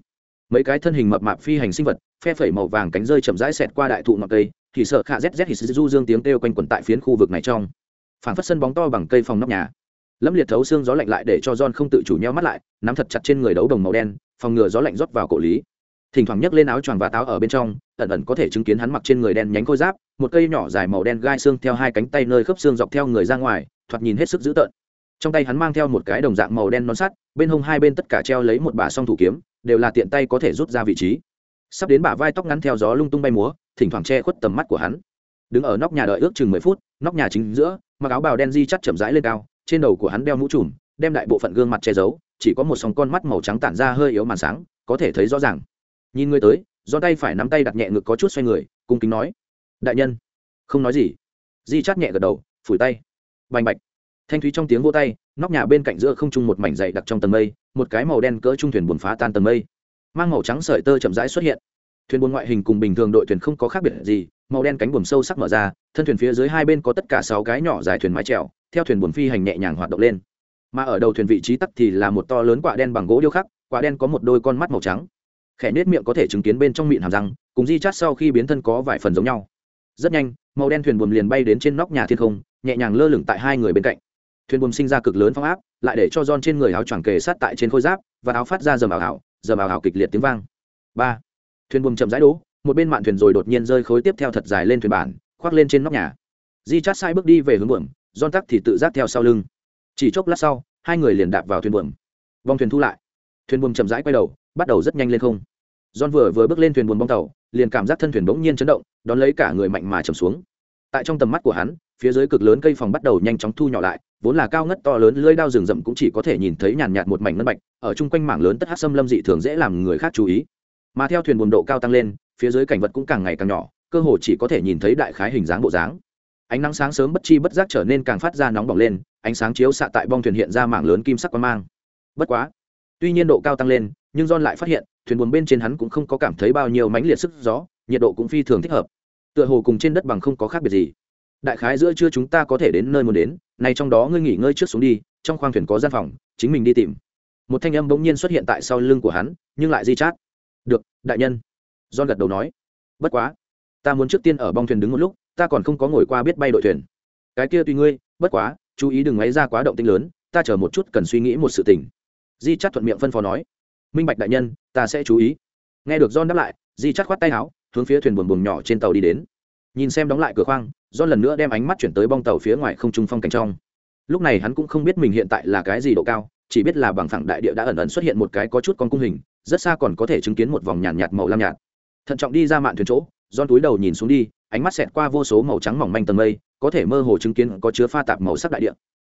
Speaker 1: Mấy cái thân hình mập mạp phi hành sinh vật, phe phẩy màu vàng cánh rơi chậm rãi xẹt qua đại thụ ngọc cây, thì sợ khạ zz hít du dương tiếng kêu quanh quẩn tại phiến khu vực này trong. Phảng phất sân bóng to bằng cây phòng nóc nhà. Lâm liệt thấu xương gió lạnh lại để cho john không tự chủ nhau mắt lại, nắm thật chặt trên người đấu đồng màu đen, phòng ngừa gió lạnh rót vào cổ lý. Thỉnh thoảng nhấc lên áo choàng và táo ở bên trong, ẩn ẩn có thể chứng kiến hắn mặc trên người đen nhánh khôi giáp, một cây nhỏ dài màu đen gai xương theo hai cánh tay nơi khớp xương dọc theo người ra ngoài, thoạt nhìn hết sức dữ tợn trong tay hắn mang theo một cái đồng dạng màu đen non sắt, bên hông hai bên tất cả treo lấy một bả song thủ kiếm, đều là tiện tay có thể rút ra vị trí. Sắp đến bả vai tóc ngắn theo gió lung tung bay múa, thỉnh thoảng che khuất tầm mắt của hắn. Đứng ở nóc nhà đợi ước chừng mười phút, nóc nhà chính giữa, mặc áo bào đen di chắt chậm rãi lên cao, trên đầu của hắn đeo mũ trùm, đem đại bộ phận gương mặt che giấu, chỉ có một sòng con mắt màu trắng tản ra hơi yếu màn sáng, có thể thấy rõ ràng. Nhìn người tới do tay phải nắm tay đặt nhẹ ngực có chút xoay người, cung kính nói, đại nhân. Không nói gì. Di chắt nhẹ gật đầu, phủi tay. Bành bạch thanh thúy trong tiếng vô tay, nóc nhà bên cạnh giữa không trung một mảnh dày đặc trong tầng mây, một cái màu đen cỡ trung thuyền buồn phá tan tầng mây. Mang màu trắng sợi tơ chậm rãi xuất hiện. Thuyền buồn ngoại hình cùng bình thường đội thuyền không có khác biệt gì, màu đen cánh buồm sâu sắc mở ra, thân thuyền phía dưới hai bên có tất cả sáu cái nhỏ dài thuyền mái trèo theo thuyền buồn phi hành nhẹ nhàng hoạt động lên. Mà ở đầu thuyền vị trí tắc thì là một to lớn quả đen bằng gỗ điêu khắc, quả đen có một đôi con mắt màu trắng. Khẽ nết miệng có thể chứng kiến bên trong miệng hàm răng, cùng di chát sau khi biến thân có vài phần giống nhau. Rất nhanh, màu đen thuyền buồm liền bay đến trên nóc nhà thiên không, nhẹ nhàng lơ lửng tại hai người bên cạnh thuyền buồm sinh ra cực lớn phong áp lại để cho don trên người áo choàng kề sát tại trên khôi giáp và áo phát ra dầm ảo ảo dầm ảo ảo kịch liệt tiếng vang. Ba. Thuyền buồm chậm rãi đỗ một bên mạn thuyền rồi đột nhiên rơi khối tiếp theo thật dài lên thuyền bản khoác lên trên nóc nhà. Di chát sai bước đi về hướng buồm don tắc thì tự giác theo sau lưng. Chỉ chốc lát sau hai người liền đạp vào thuyền buồm. Vòng thuyền thu lại. Thuyền buồm chậm rãi quay đầu bắt đầu rất nhanh lên không. John vừa vừa bước lên thuyền buồm bong tàu, liền cảm giác thân thuyền bỗng nhiên chấn động, đón lấy cả người mạnh mà trầm xuống. Tại trong tầm mắt của hắn, phía dưới cực lớn cây phòng bắt đầu nhanh chóng thu nhỏ lại, vốn là cao ngất to lớn lưỡi đao rừng rậm cũng chỉ có thể nhìn thấy nhàn nhạt một mảnh ngân bạch, ở chung quanh mảng lớn tất hắc xâm lâm dị thường dễ làm người khác chú ý. Mà theo thuyền buồm độ cao tăng lên, phía dưới cảnh vật cũng càng ngày càng nhỏ, cơ hồ chỉ có thể nhìn thấy đại khái hình dáng bộ dáng. Ánh nắng sáng sớm bất chi bất giác trở nên càng phát ra nóng bỏng lên, ánh sáng chiếu xạ tại bong thuyền hiện ra mảng lớn kim sắc quang mang. Bất quá, tuy nhiên độ cao tăng lên, nhưng don lại phát hiện, thuyền buồm bên trên hắn cũng không có cảm thấy bao nhiêu mãnh liệt sức gió, nhiệt độ cũng phi thường thích hợp. Tựa hồ cùng trên đất bằng không có khác biệt gì. Đại khái giữa trưa chúng ta có thể đến nơi muốn đến, này trong đó ngươi nghỉ ngơi trước xuống đi, trong khoang thuyền có gian phòng, chính mình đi tìm. Một thanh âm bỗng nhiên xuất hiện tại sau lưng của hắn, nhưng lại di chát. "Được, đại nhân." John gật đầu nói. "Bất quá, ta muốn trước tiên ở bong thuyền đứng một lúc, ta còn không có ngồi qua biết bay đội thuyền." "Cái kia tùy ngươi, bất quá, chú ý đừng ngoáy ra quá động tinh lớn, ta chờ một chút cần suy nghĩ một sự tình." Di chát thuận miệng phân phó nói minh bạch đại nhân ta sẽ chú ý nghe được john đáp lại di chát khoát tay áo hướng phía thuyền buồn buồn nhỏ trên tàu đi đến nhìn xem đóng lại cửa khoang do lần nữa đem ánh mắt chuyển tới bong tàu phía ngoài không trung phong cảnh trong. Lúc này hắn cũng không biết mình hiện tại là cái gì độ cao chỉ biết là bằng phẳng đại địa đã ẩn ẩn xuất hiện một cái có chút con cung hình rất xa còn có thể chứng kiến một vòng nhàn nhạt, nhạt màu lam nhạt. Thận trọng đi ra mạn thuyền chỗ don túi đầu nhìn xuống đi ánh mắt xẹt qua vô số màu trắng mỏng manh tầng mây có thể mơ hồ chứng kiến có chứa pha tạp màu sắc đại địa.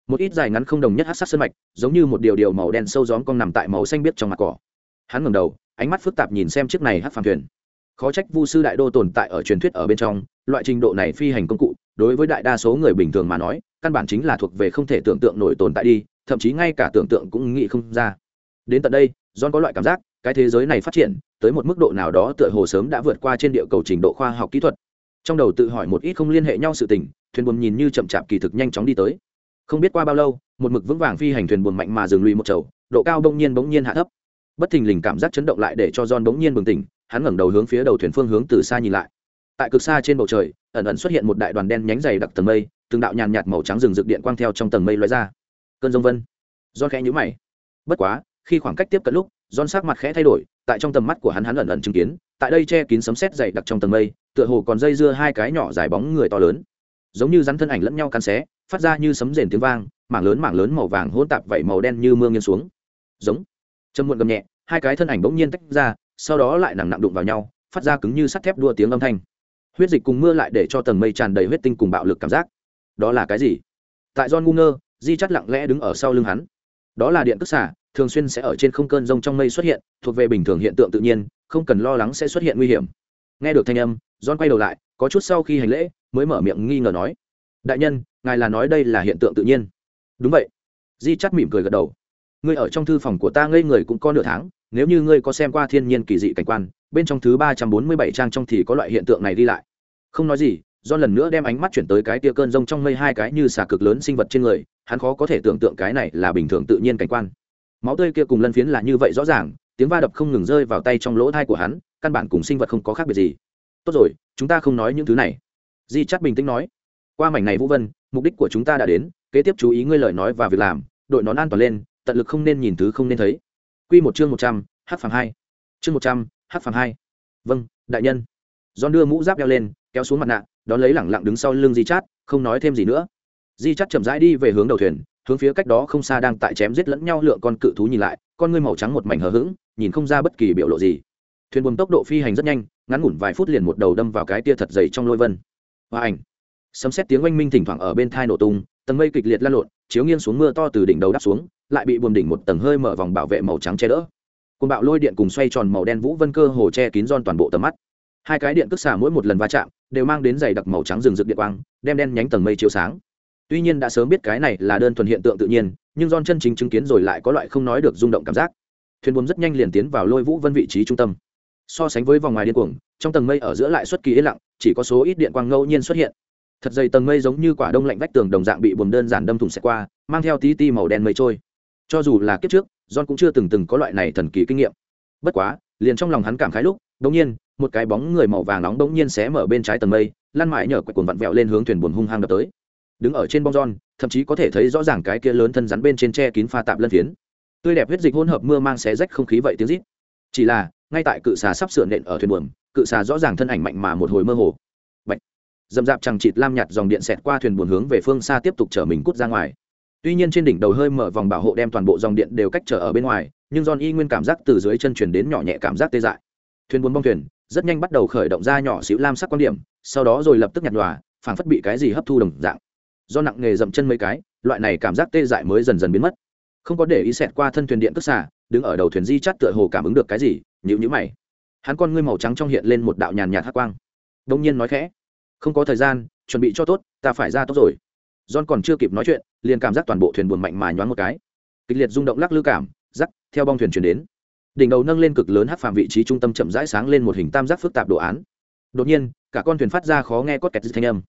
Speaker 1: Một ít dài ngắn không đồng nhất hát sắc sơn mạch giống như một điều điều màu đen sâu gióm con nằm tại màu xanh biếc trong mặt cỏ. Hắn ngẩng đầu ánh mắt phức tạp nhìn xem chiếc này hát phàm thuyền khó trách vu sư đại đô tồn tại ở truyền thuyết ở bên trong, loại trình độ này phi hành công cụ, đối với đại đa số người bình thường mà nói, căn bản chính là thuộc về không thể tưởng tượng nổi tồn tại đi, thậm chí ngay cả tưởng tượng cũng nghĩ không ra. Đến tận đây, john có loại cảm giác, cái thế giới này phát triển, tới một mức độ nào đó tựa hồ sớm đã vượt qua trên địa cầu trình độ khoa học kỹ thuật. Trong đầu tự hỏi một ít không liên hệ nhau sự tình, thuyền buồm nhìn như chậm chạp kỳ thực nhanh chóng đi tới. Không biết qua bao lâu, một mực vững vàng phi hành thuyền buồm mạnh mà dừng lùi một chầu, độ cao bỗng nhiên bỗng nhiên hạ thấp. Bất thình lình cảm giác chấn động lại để cho john bỗng nhiên bừng tỉnh hắn ngẩng đầu hướng phía đầu thuyền phương hướng từ xa nhìn lại. Tại cực xa trên bầu trời, ẩn ẩn xuất hiện một đại đoàn đen nhánh dày đặc tầng mây, từng đạo nhàn nhạt màu trắng rừng rực điện quang theo trong tầng mây lóe ra. Cơn rông vân. John khẽ nhíu mày. Bất quá, khi khoảng cách tiếp cận lúc, john sắc mặt khẽ thay đổi, tại trong tầm mắt của hắn hắn ẩn ẩn chứng kiến, tại đây che kín sấm sét dày đặc trong tầng mây, tựa hồ còn dây dưa hai cái nhỏ dài bóng người to lớn. Giống như rắn thân ảnh lẫn nhau cắn xé, phát ra như sấm rền tiếng vang, mảng lớn mảng lớn màu vàng hỗn tạp vảy màu đen như mưa nghiêng xuống. Giống. Châm muộn gầm nhẹ, hai cái thân ảnh bỗng nhiên tách ra sau đó lại nặng nặng đụng vào nhau, phát ra cứng như sắt thép đua tiếng âm thanh. Huyết dịch cùng mưa lại để cho tầng mây tràn đầy huyết tinh cùng bạo lực cảm giác. Đó là cái gì? Tại don ngu ngơ, di chắt lặng lẽ đứng ở sau lưng hắn. Đó là điện tức xả, thường xuyên sẽ ở trên không cơn rông trong mây xuất hiện, thuộc về bình thường hiện tượng tự nhiên, không cần lo lắng sẽ xuất hiện nguy hiểm. Nghe được thanh âm don quay đầu lại, có chút sau khi hành lễ, mới mở miệng nghi ngờ nói, đại nhân, ngài là nói đây là hiện tượng tự nhiên. Đúng vậy. Di chắt mỉm cười gật đầu ngươi ở trong thư phòng của ta ngây người cũng có nửa tháng, nếu như ngươi có xem qua thiên nhiên kỳ dị cảnh quan, bên trong thứ ba trăm bốn mươi bảy trang trong thì có loại hiện tượng này đi lại. Không nói gì do lần nữa đem ánh mắt chuyển tới cái tia cơn rông trong mây hai cái như xà cực lớn sinh vật trên người, hắn khó có thể tưởng tượng cái này là bình thường tự nhiên cảnh quan. Máu tươi kia cùng lân phiến là như vậy rõ ràng, tiếng va đập không ngừng rơi vào tay trong lỗ thai của hắn, căn bản cùng sinh vật không có khác biệt gì. Tốt rồi, chúng ta không nói những thứ này. Di chắt bình tĩnh nói. Qua mảnh này vũ vân, mục đích của chúng ta đã đến, kế tiếp chú ý ngươi lời nói và việc làm, đội nón an toàn lên tận lực không nên nhìn thứ không nên thấy. Quy một chương một trăm h phàm hai. Chương một trăm h phàm hai. Vâng đại nhân. Giòn đưa mũ giáp đeo lên, kéo xuống mặt nạ, đón lấy lẳng lặng đứng sau lưng di chát, không nói thêm gì nữa. Di chát chậm rãi đi về hướng đầu thuyền, hướng phía cách đó không xa đang tại chém giết lẫn nhau lựa con cự thú nhìn lại, con ngươi màu trắng một mảnh hờ hững, nhìn không ra bất kỳ biểu lộ gì. Thuyền buồm tốc độ phi hành rất nhanh, ngắn ngủn vài phút liền một đầu đâm vào cái tia thật dày trong lôi vân. Và ảnh. Sấm xét tiếng oanh minh thỉnh thoảng ở bên thai nổ tung, tầng mây kịch liệt lan lộn, chiếu nghiêng xuống mưa to từ đỉnh đầu đắp xuống lại bị buồm đỉnh một tầng hơi mở vòng bảo vệ màu trắng che đỡ. Côn bạo lôi điện cùng xoay tròn màu đen vũ vân cơ hồ che kín giòn toàn bộ tầm mắt. Hai cái điện cất xả mỗi một lần va chạm, đều mang đến dày đặc màu trắng rừng rực điện quang, đem đen nhánh tầng mây chiếu sáng. Tuy nhiên đã sớm biết cái này là đơn thuần hiện tượng tự nhiên, nhưng giòn chân chính chứng kiến rồi lại có loại không nói được rung động cảm giác. Thuyền buồm rất nhanh liền tiến vào lôi vũ vân vị trí trung tâm. So sánh với vòng ngoài điên cuồng, trong tầng mây ở giữa lại xuất kỳ yên lặng, chỉ có số ít điện quang ngẫu nhiên xuất hiện. Thật dày tầng mây giống như quả đông lạnh vách tường đồng dạng bị buồm đơn giản đâm thủng xẹt qua, mang theo tí ti màu đen mây trôi cho dù là kiếp trước, john cũng chưa từng từng có loại này thần kỳ kinh nghiệm. Bất quá, liền trong lòng hắn cảm khái lúc đ nhiên, một cái bóng người màu vàng nóng đ nhiên xé mở bên trái tầng mây, lăn mãi nhờ quẹt cuồng vặn vẹo lên hướng thuyền buồn hung hăng đập tới. Đứng ở trên bong john, thậm chí có thể thấy rõ ràng cái kia lớn thân rắn bên trên tre kín pha tạp lân phiến. Tươi đẹp huyết dịch hỗn hợp mưa mang xé rách không khí vậy tiếng rít. Chỉ là, ngay tại cự xà sắp sửa nện ở thuyền buồm, cự xà rõ ràng thân ảnh mạnh mà một hồi mơ hồ. Bạch. dầm dạp chẳng chịt lam nhạt dòng điện xẹt qua thuyền buồn hướng về phương xa tiếp tục chở mình cút ra ngoài tuy nhiên trên đỉnh đầu hơi mở vòng bảo hộ đem toàn bộ dòng điện đều cách trở ở bên ngoài, nhưng John y nguyên cảm giác từ dưới chân chuyển đến nhỏ nhẹ cảm giác tê dại. Thuyền buôn bong thuyền, rất nhanh bắt đầu khởi động ra nhỏ xíu lam sắc quan điểm, sau đó rồi lập tức nhặt nhòa, phảng phất bị cái gì hấp thu đồng dạng. Do nặng nghề dậm chân mấy cái, loại này cảm giác tê dại mới dần dần biến mất. Không có để ý xẹt qua thân thuyền điện tức xả, đứng ở đầu thuyền di chắt tựa hồ cảm ứng được cái gì nhữ nhữ mày. Hắn con ngươi màu trắng trong hiện lên một đạo nhàn nhạt hát quang. Đông nhiên nói khẽ, không có thời gian, chuẩn bị cho tốt, ta phải ra tốt rồi. John còn chưa kịp nói chuyện liền cảm giác toàn bộ thuyền buồn mạnh mà nhoáng một cái. Kịch liệt rung động lắc lư cảm, rắc, theo bong thuyền chuyển đến. Đỉnh đầu nâng lên cực lớn hát phàm vị trí trung tâm chậm rãi sáng lên một hình tam giác phức tạp đồ án. Đột nhiên, cả con thuyền phát ra khó nghe cốt kẹt thanh âm.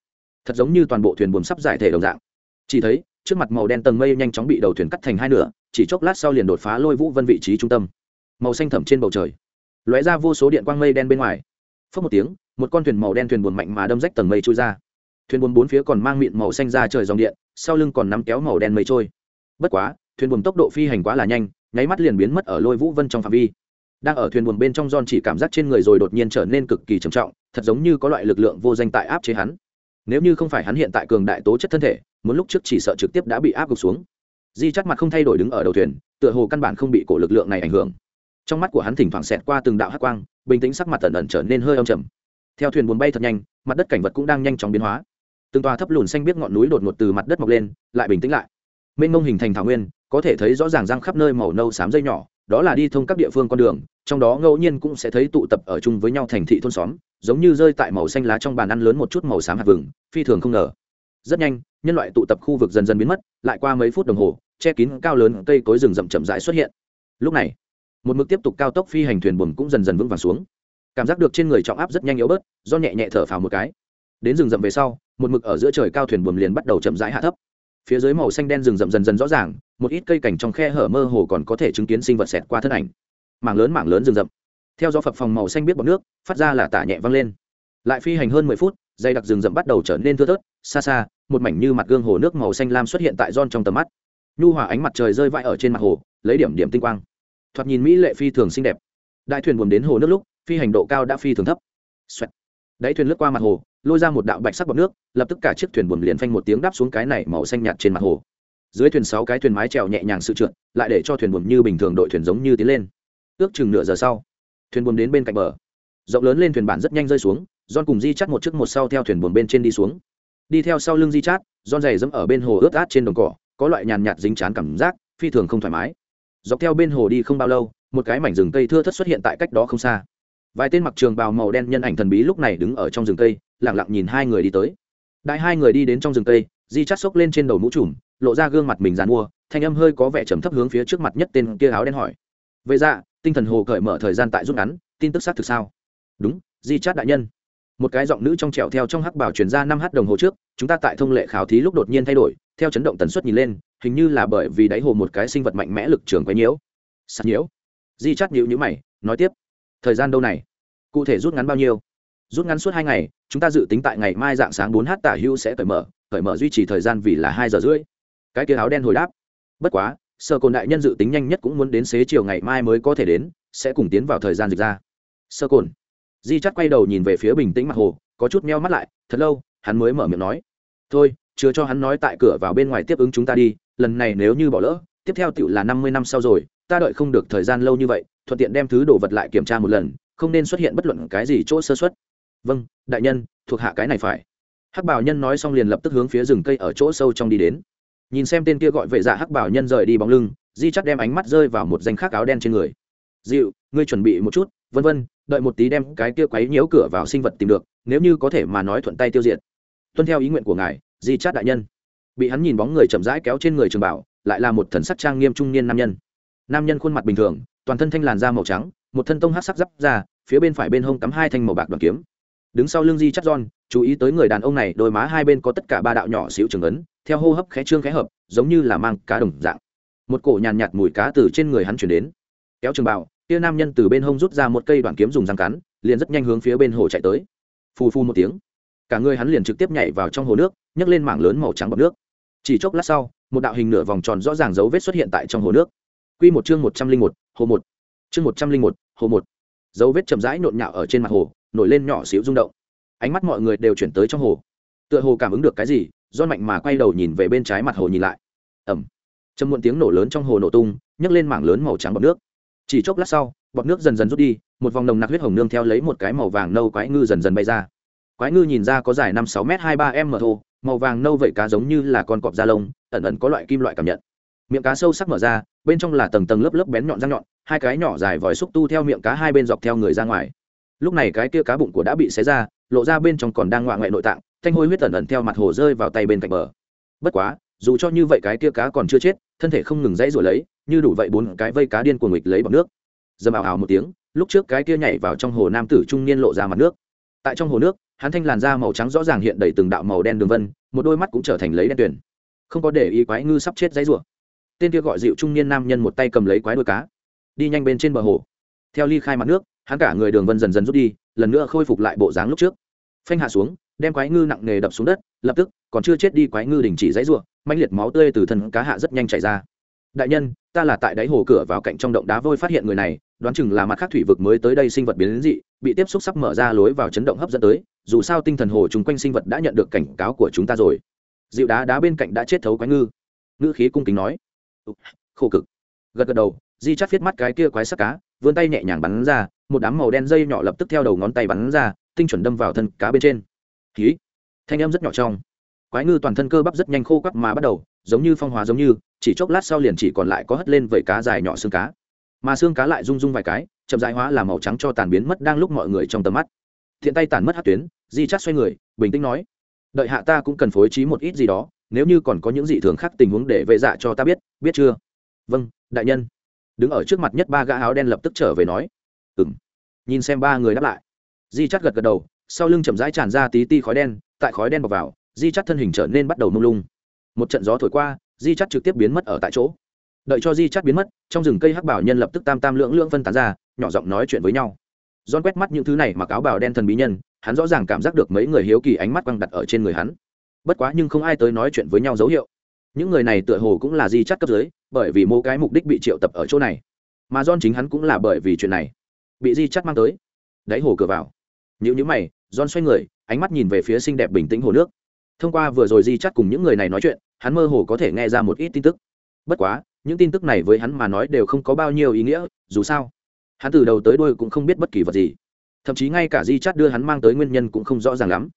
Speaker 1: Thật giống như toàn bộ thuyền buồm sắp giải thể đồng dạng. Chỉ thấy, trước mặt màu đen tầng mây nhanh chóng bị đầu thuyền cắt thành hai nửa, chỉ chốc lát sau liền đột phá lôi vũ vân vị trí trung tâm. Màu xanh thẳm trên bầu trời, lóe ra vô số điện quang mây đen bên ngoài. Phớt một tiếng, một con thuyền màu đen thuyền buồn mạnh mà đâm rách tầng mây trôi ra. Thuyền buồn bốn phía còn mang mịn màu xanh ra trời dòng điện sau lưng còn nắm kéo màu đen mây trôi. Bất quá, thuyền buồm tốc độ phi hành quá là nhanh, nháy mắt liền biến mất ở lôi vũ vân trong phạm vi. Đang ở thuyền buồm bên trong John chỉ cảm giác trên người rồi đột nhiên trở nên cực kỳ trầm trọng, thật giống như có loại lực lượng vô danh tại áp chế hắn. Nếu như không phải hắn hiện tại cường đại tố chất thân thể, muốn lúc trước chỉ sợ trực tiếp đã bị áp gục xuống. Di chắc mặt không thay đổi đứng ở đầu thuyền, tựa hồ căn bản không bị cổ lực lượng này ảnh hưởng. Trong mắt của hắn thỉnh thoảng xẹt qua từng đạo hát quang, bình tĩnh sắc mặt tần ẩn trở nên hơi âm trầm. Theo thuyền buồn bay thật nhanh, mặt đất cảnh vật cũng đang nhanh chóng biến hóa từng tòa thấp lùn xanh biết ngọn núi đột ngột từ mặt đất mọc lên, lại bình tĩnh lại. Mênh mông hình thành thảo nguyên, có thể thấy rõ ràng răng khắp nơi màu nâu xám dây nhỏ, đó là đi thông các địa phương con đường, trong đó ngẫu nhiên cũng sẽ thấy tụ tập ở chung với nhau thành thị thôn xóm, giống như rơi tại màu xanh lá trong bàn ăn lớn một chút màu xám hạt vừng, phi thường không ngờ. Rất nhanh, nhân loại tụ tập khu vực dần dần biến mất, lại qua mấy phút đồng hồ, che kín cao lớn cây cối rừng rậm chậm rãi xuất hiện. Lúc này, một mực tiếp tục cao tốc phi hành thuyền buồm cũng dần dần vững vàng xuống. Cảm giác được trên người trọng áp rất nhanh yếu bớt, do nhẹ nhẹ thở phào một cái đến rừng rậm về sau, một mực ở giữa trời cao thuyền buồm liền bắt đầu chậm rãi hạ thấp. Phía dưới màu xanh đen rừng rậm dần dần rõ ràng, một ít cây cảnh trong khe hở mơ hồ còn có thể chứng kiến sinh vật xẹt qua thân ảnh. Mảng lớn mảng lớn rừng rậm. Theo gió phập phòng màu xanh biết bọc nước, phát ra là tả nhẹ văng lên. Lại phi hành hơn mười phút, dây đặc rừng rậm bắt đầu trở nên thưa thớt, xa xa, một mảnh như mặt gương hồ nước màu xanh lam xuất hiện tại giòn trong tầm mắt. Nhu hòa ánh mặt trời rơi vãi ở trên mặt hồ, lấy điểm điểm tinh quang. Thoạt nhìn mỹ lệ phi thường xinh đẹp. Đại thuyền buồm đến hồ nước lúc, phi hành độ cao đã phi thường thấp. Xoẹt. đáy thuyền lướt qua mặt hồ lôi ra một đạo bạch sắc bọt nước, lập tức cả chiếc thuyền buồm liền phanh một tiếng đáp xuống cái này màu xanh nhạt trên mặt hồ. Dưới thuyền sáu cái thuyền mái trèo nhẹ nhàng sự trượt, lại để cho thuyền buồm như bình thường đội thuyền giống như tiến lên. Ước chừng nửa giờ sau, thuyền buồm đến bên cạnh bờ. Rộng lớn lên thuyền bản rất nhanh rơi xuống don cùng di chắt một chiếc một sau theo thuyền buồm bên trên đi xuống. Đi theo sau lưng di chát don giày dẫm ở bên hồ ướt át trên đồng cỏ, có loại nhàn nhạt dính chán cảm giác, phi thường không thoải mái. Dọc theo bên hồ đi không bao lâu, một cái mảnh rừng cây thưa thất xuất hiện tại cách đó không xa. Vài tên mặc trường bào màu đen nhân ảnh thần bí lúc này đứng ở trong rừng cây lẳng lặng nhìn hai người đi tới. Đại hai người đi đến trong rừng tây. di chắt xốc lên trên đầu mũ trùm, lộ ra gương mặt mình dàn mua, thanh âm hơi có vẻ trầm thấp hướng phía trước mặt nhất tên kia áo đen hỏi. Vậy ra dạ, tinh thần hồ cởi mở thời gian tại rút ngắn, tin tức xác thực sao? Đúng, di chát đại nhân. Một cái giọng nữ trong trẻo theo trong hắc bảo truyền ra năm h đồng hồ trước, chúng ta tại thông lệ khảo thí lúc đột nhiên thay đổi, theo chấn động tần suất nhìn lên, hình như là bởi vì đáy hồ một cái sinh vật mạnh mẽ lực trường quấy nhiễu. Sạt nhiễu. Di chát nhịu nhữ mày, nói tiếp. Thời gian đâu này? Cụ thể rút ngắn bao nhiêu? Rút ngắn suốt hai ngày, chúng ta dự tính tại ngày mai dạng sáng bốn h tả hữu sẽ cởi mở cởi mở duy trì thời gian vì là hai giờ rưỡi. Cái kia áo đen hồi đáp. Bất quá, sở cồn đại nhân dự tính nhanh nhất cũng muốn đến xế chiều ngày mai mới có thể đến, sẽ cùng tiến vào thời gian dịch ra. Sơ cồn. Di chắc quay đầu nhìn về phía bình tĩnh mặt hồ, có chút meo mắt lại, thật lâu, hắn mới mở miệng nói. Thôi chưa cho hắn nói tại cửa vào bên ngoài tiếp ứng chúng ta đi, lần này nếu như bỏ lỡ, tiếp theo tựu là năm mươi năm sau rồi, ta đợi không được thời gian lâu như vậy, thuận tiện đem thứ đồ vật lại kiểm tra một lần, không nên xuất hiện bất luận cái gì chỗ sơ xuất vâng đại nhân, thuộc hạ cái này phải. Hắc bảo nhân nói xong liền lập tức hướng phía rừng cây ở chỗ sâu trong đi đến. Nhìn xem tên kia gọi vệ dạ hắc bảo nhân rời đi bóng lưng, di chắc đem ánh mắt rơi vào một danh khắc áo đen trên người. Dịu, ngươi chuẩn bị một chút, vân vân, đợi một tí đem cái kia quấy nhiễu cửa vào sinh vật tìm được, nếu như có thể mà nói thuận tay tiêu diệt. Tuân theo ý nguyện của ngài, di chát đại nhân. Bị hắn nhìn bóng người chậm rãi kéo trên người trường bảo, lại là một thần sắc trang nghiêm trung niên nam nhân. Nam nhân khuôn mặt bình thường, toàn thân thanh làn da màu trắng, một thân tông hát sắc giáp ra, phía bên phải bên hông cắm hai thanh màu bạc đoàn kiếm đứng sau lưng di chắc Giòn chú ý tới người đàn ông này đôi má hai bên có tất cả ba đạo nhỏ xíu trường ấn theo hô hấp khẽ trương khẽ hợp giống như là mang cá đồng dạng. Một cổ nhàn nhạt, mùi cá từ trên người hắn chuyển đến. Kéo trường bào kia nam nhân từ bên hông rút ra một cây đoạn kiếm dùng răng cắn liền rất nhanh hướng phía bên hồ chạy tới. Phù phu một tiếng cả người hắn liền trực tiếp nhảy vào trong hồ nước nhấc lên mảng lớn màu trắng bọc nước. Chỉ chốc lát sau một đạo hình nửa vòng tròn rõ ràng dấu vết xuất hiện tại trong hồ nước. Q một chương một trăm linh một hồ một. Chương một trăm linh một hồ một. Dấu vết chậm rãi nộn nhạo ở trên mặt hồ nổi lên nhỏ xíu rung động. Ánh mắt mọi người đều chuyển tới trong hồ. Tựa hồ cảm ứng được cái gì don mạnh mà quay đầu nhìn về bên trái mặt hồ nhìn lại. Ẩm châm muộn tiếng nổ lớn trong hồ nổ tung, nhấc lên mảng lớn màu trắng bọt nước. Chỉ chốc lát sau, bọt nước dần dần rút đi, một vòng nồng nặc huyết hồng nương theo lấy một cái màu vàng nâu quái ngư dần dần bay ra. Quái ngư nhìn ra có dài năm sáu m hai ba m thô, màu vàng nâu vậy cá giống như là con cọp da lông, ẩn ẩn có loại kim loại cảm nhận. Miệng cá sâu sắc mở ra, bên trong là tầng tầng lớp lớp bén nhọn răng nhọn, hai cái nhỏ dài vòi xúc tu theo miệng cá hai bên dọc theo người ra ngoài lúc này cái kia cá bụng của đã bị xé ra, lộ ra bên trong còn đang ngoạ ngoại nội tạng, thanh hôi huyết tẩn ẩn theo mặt hồ rơi vào tay bên cạnh bờ. Bất quá, dù cho như vậy cái kia cá còn chưa chết, thân thể không ngừng dãy rồi lấy, như đủ vậy bốn cái vây cá điên cuồng nghịch lấy bằng nước. Dầm ảo ảo một tiếng, lúc trước cái kia nhảy vào trong hồ nam tử trung niên lộ ra mặt nước. Tại trong hồ nước, hắn thanh làn da màu trắng rõ ràng hiện đầy từng đạo màu đen đường vân, một đôi mắt cũng trở thành lấy đen tuyển không có để ý quái ngư sắp chết dãy rủa. Tên kia gọi dịu trung niên nam nhân một tay cầm lấy quái đuôi cá, đi nhanh bên trên bờ hồ. Theo ly khai mặt nước hắn cả người đường vân dần dần rút đi, lần nữa khôi phục lại bộ dáng lúc trước. Phanh hạ xuống, đem quái ngư nặng nề đập xuống đất, lập tức, còn chưa chết đi quái ngư đình chỉ dãy ruộng manh liệt máu tươi từ thân cá hạ rất nhanh chảy ra. Đại nhân, ta là tại đáy hồ cửa vào cạnh trong động đá vôi phát hiện người này, đoán chừng là mặt khác thủy vực mới tới đây sinh vật biến đến dị, bị tiếp xúc sắp mở ra lối vào chấn động hấp dẫn tới, dù sao tinh thần hồ chung quanh sinh vật đã nhận được cảnh cáo của chúng ta rồi. Dịu đá đá bên cạnh đã chết thấu quái ngư. Ngư khí cung kính nói. Khổ cực. Gật gật đầu, di chắt viết mắt cái kia quái sắc cá, vươn tay nhẹ nhàng bắn ra một đám màu đen dây nhỏ lập tức theo đầu ngón tay bắn ra, tinh chuẩn đâm vào thân cá bên trên. Khí thanh âm rất nhỏ trong. Quái ngư toàn thân cơ bắp rất nhanh khô quắp mà bắt đầu, giống như phong hóa giống như, chỉ chốc lát sau liền chỉ còn lại có hất lên vẩy cá dài nhỏ xương cá. Mà xương cá lại rung rung vài cái, chậm dài hóa làm màu trắng cho tàn biến mất đang lúc mọi người trong tầm mắt. Thiện tay tàn mất hát tuyến, di chắt xoay người, bình tĩnh nói, đợi hạ ta cũng cần phối trí một ít gì đó, nếu như còn có những dị thường khác tình huống để vệ dạ cho ta biết biết chưa? Vâng đại nhân. Đứng ở trước mặt nhất ba gã áo đen lập tức trở về nói ừng nhìn xem ba người đáp lại. Di chắt gật gật đầu, sau lưng chậm rãi tràn ra tí ti khói đen, tại khói đen bọc vào, di chắt thân hình trở nên bắt đầu mông lung. Một trận gió thổi qua, di chắt trực tiếp biến mất ở tại chỗ. Đợi cho di chắt biến mất, trong rừng cây hắc bảo nhân lập tức tam tam lưỡng lưỡng phân tán ra, nhỏ giọng nói chuyện với nhau. Don quét mắt những thứ này mặc áo bào đen thần bí nhân, hắn rõ ràng cảm giác được mấy người hiếu kỳ ánh mắt quăng đặt ở trên người hắn. Bất quá nhưng không ai tới nói chuyện với nhau dấu hiệu. Những người này tựa hồ cũng là di chắt cấp dưới, bởi vì mô cái mục đích bị triệu tập ở chỗ này. Mà don chính hắn cũng là bởi vì chuyện này bị di chắt mang tới. Đáy hồ cửa vào. Nhữ nhữ mày don xoay người, ánh mắt nhìn về phía xinh đẹp bình tĩnh hồ nước. Thông qua vừa rồi di chắt cùng những người này nói chuyện, hắn mơ hồ có thể nghe ra một ít tin tức. Bất quá, những tin tức này với hắn mà nói đều không có bao nhiêu ý nghĩa, dù sao, hắn từ đầu tới đôi cũng không biết bất kỳ vật gì. Thậm chí ngay cả di chắt đưa hắn mang tới nguyên nhân cũng không rõ ràng lắm.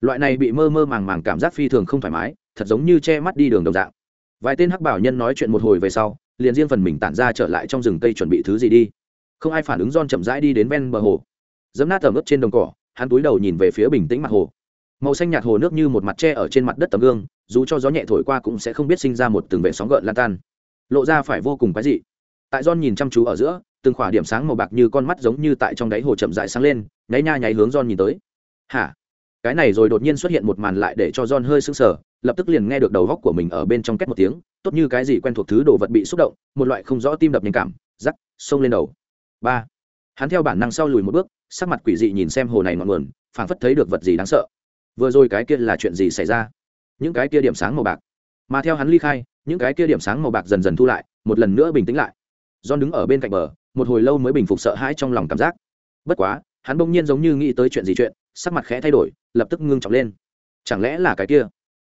Speaker 1: Loại này bị mơ mơ màng màng cảm giác phi thường không thoải mái, thật giống như che mắt đi đường đồng dạng. Vài tên hắc bảo nhân nói chuyện một hồi về sau, liền riêng phần mình tản ra trở lại trong rừng cây chuẩn bị thứ gì đi không ai phản ứng don chậm rãi đi đến ven bờ hồ. Dẫm nát tầm ướp trên đồng cỏ, hắn túi đầu nhìn về phía bình tĩnh mặt hồ. Màu xanh nhạt hồ nước như một mặt tre ở trên mặt đất tấm gương, dù cho gió nhẹ thổi qua cũng sẽ không biết sinh ra một từng vệ sóng gợn lan tan. Lộ ra phải vô cùng quái dị. Tại don nhìn chăm chú ở giữa, từng khỏa điểm sáng màu bạc như con mắt giống như tại trong đáy hồ chậm dại sáng lên, nháy nha nháy hướng don nhìn tới. Hả? Cái này rồi đột nhiên xuất hiện một màn lại để cho don hơi sững sờ, lập tức liền nghe được đầu góc của mình ở bên trong két một tiếng, tốt như cái gì quen thuộc thứ đồ vật bị xúc động, một loại không rõ tim đập nhanh cảm, rắc, xông lên đầu ba hắn theo bản năng sau lùi một bước sắc mặt quỷ dị nhìn xem hồ này ngọn nguồn phảng phất thấy được vật gì đáng sợ vừa rồi cái kia là chuyện gì xảy ra những cái kia điểm sáng màu bạc mà theo hắn ly khai những cái kia điểm sáng màu bạc dần dần thu lại một lần nữa bình tĩnh lại John đứng ở bên cạnh bờ, một hồi lâu mới bình phục sợ hãi trong lòng cảm giác. Bất quá, hắn bỗng nhiên giống như nghĩ tới chuyện gì chuyện, sắc mặt khẽ thay đổi, lập tức ngưng trọng lên. Chẳng lẽ là cái kia?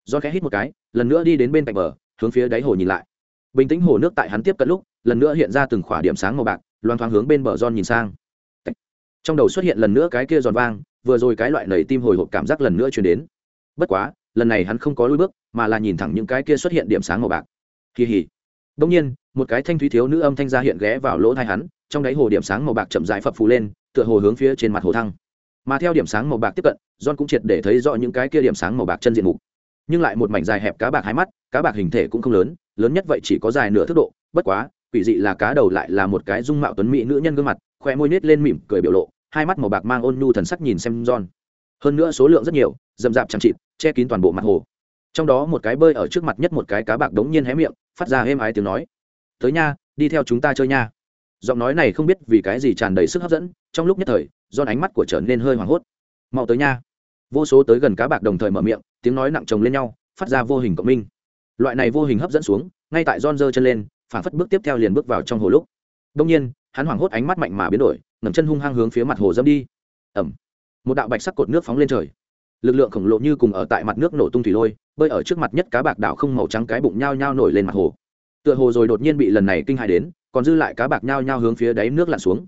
Speaker 1: John khẽ hít một cái, lần nữa đi đến bên cạnh bờ, hướng phía đáy hồ nhìn lại. Bình tĩnh hồ nước tại hắn tiếp cận lúc, lần nữa hiện ra từng khỏa điểm sáng màu bạc loan thoáng hướng bên bờ Giòn nhìn sang. Trong đầu xuất hiện lần nữa cái kia giòn vang, vừa rồi cái loại nảy tim hồi hộp cảm giác lần nữa chuyển đến. Bất quá, lần này hắn không có lối bước, mà là nhìn thẳng những cái kia xuất hiện điểm sáng màu bạc. Kỳ hỉ đông nhiên, một cái thanh thúy thiếu nữ âm thanh ra hiện ghé vào lỗ thai hắn, trong đáy hồ điểm sáng màu bạc chậm rãi phập phù lên, tựa hồ hướng phía trên mặt hồ thăng. Mà theo điểm sáng màu bạc tiếp cận, john cũng triệt để thấy rõ những cái kia điểm sáng màu bạc chân diện mục. Nhưng lại một mảnh dài hẹp cá bạc hai mắt, cá bạc hình thể cũng không lớn lớn nhất vậy chỉ có dài nửa thước độ, bất quá quỷ dị là cá đầu lại là một cái dung mạo tuấn mỹ nữ nhân gương mặt, khoe môi nết lên mỉm cười biểu lộ, hai mắt màu bạc mang ôn nhu thần sắc nhìn xem John. hơn nữa số lượng rất nhiều, rậm rạp chẳng chịt, che kín toàn bộ mặt hồ. Trong đó một cái bơi ở trước mặt nhất một cái cá bạc đống nhiên hé miệng, phát ra êm ái tiếng nói. Tới nha, đi theo chúng ta chơi nha. Giọng nói này không biết vì cái gì tràn đầy sức hấp dẫn, trong lúc nhất thời, John ánh mắt của trở nên hơi hoảng hốt. Mau tới nha. Vô số tới gần cá bạc đồng thời mở miệng, tiếng nói nặng chồng lên nhau, phát ra vô hình cộng minh. Loại này vô hình hấp dẫn xuống, ngay tại John giơ chân lên phản phất bước tiếp theo liền bước vào trong hồ lúc. Đông nhiên, hắn hoảng hốt ánh mắt mạnh mà biến đổi, ngẩng chân hung hăng hướng phía mặt hồ dâm đi. Ẩm một đạo bạch sắc cột nước phóng lên trời. Lực lượng khổng lồ như cùng ở tại mặt nước nổ tung thủy lôi, bơi ở trước mặt nhất cá bạc đảo không màu trắng cái bụng nhao nhao nổi lên mặt hồ. Tựa hồ rồi đột nhiên bị lần này kinh hại đến, còn dư lại cá bạc nhao nhao hướng phía đáy nước lặn xuống.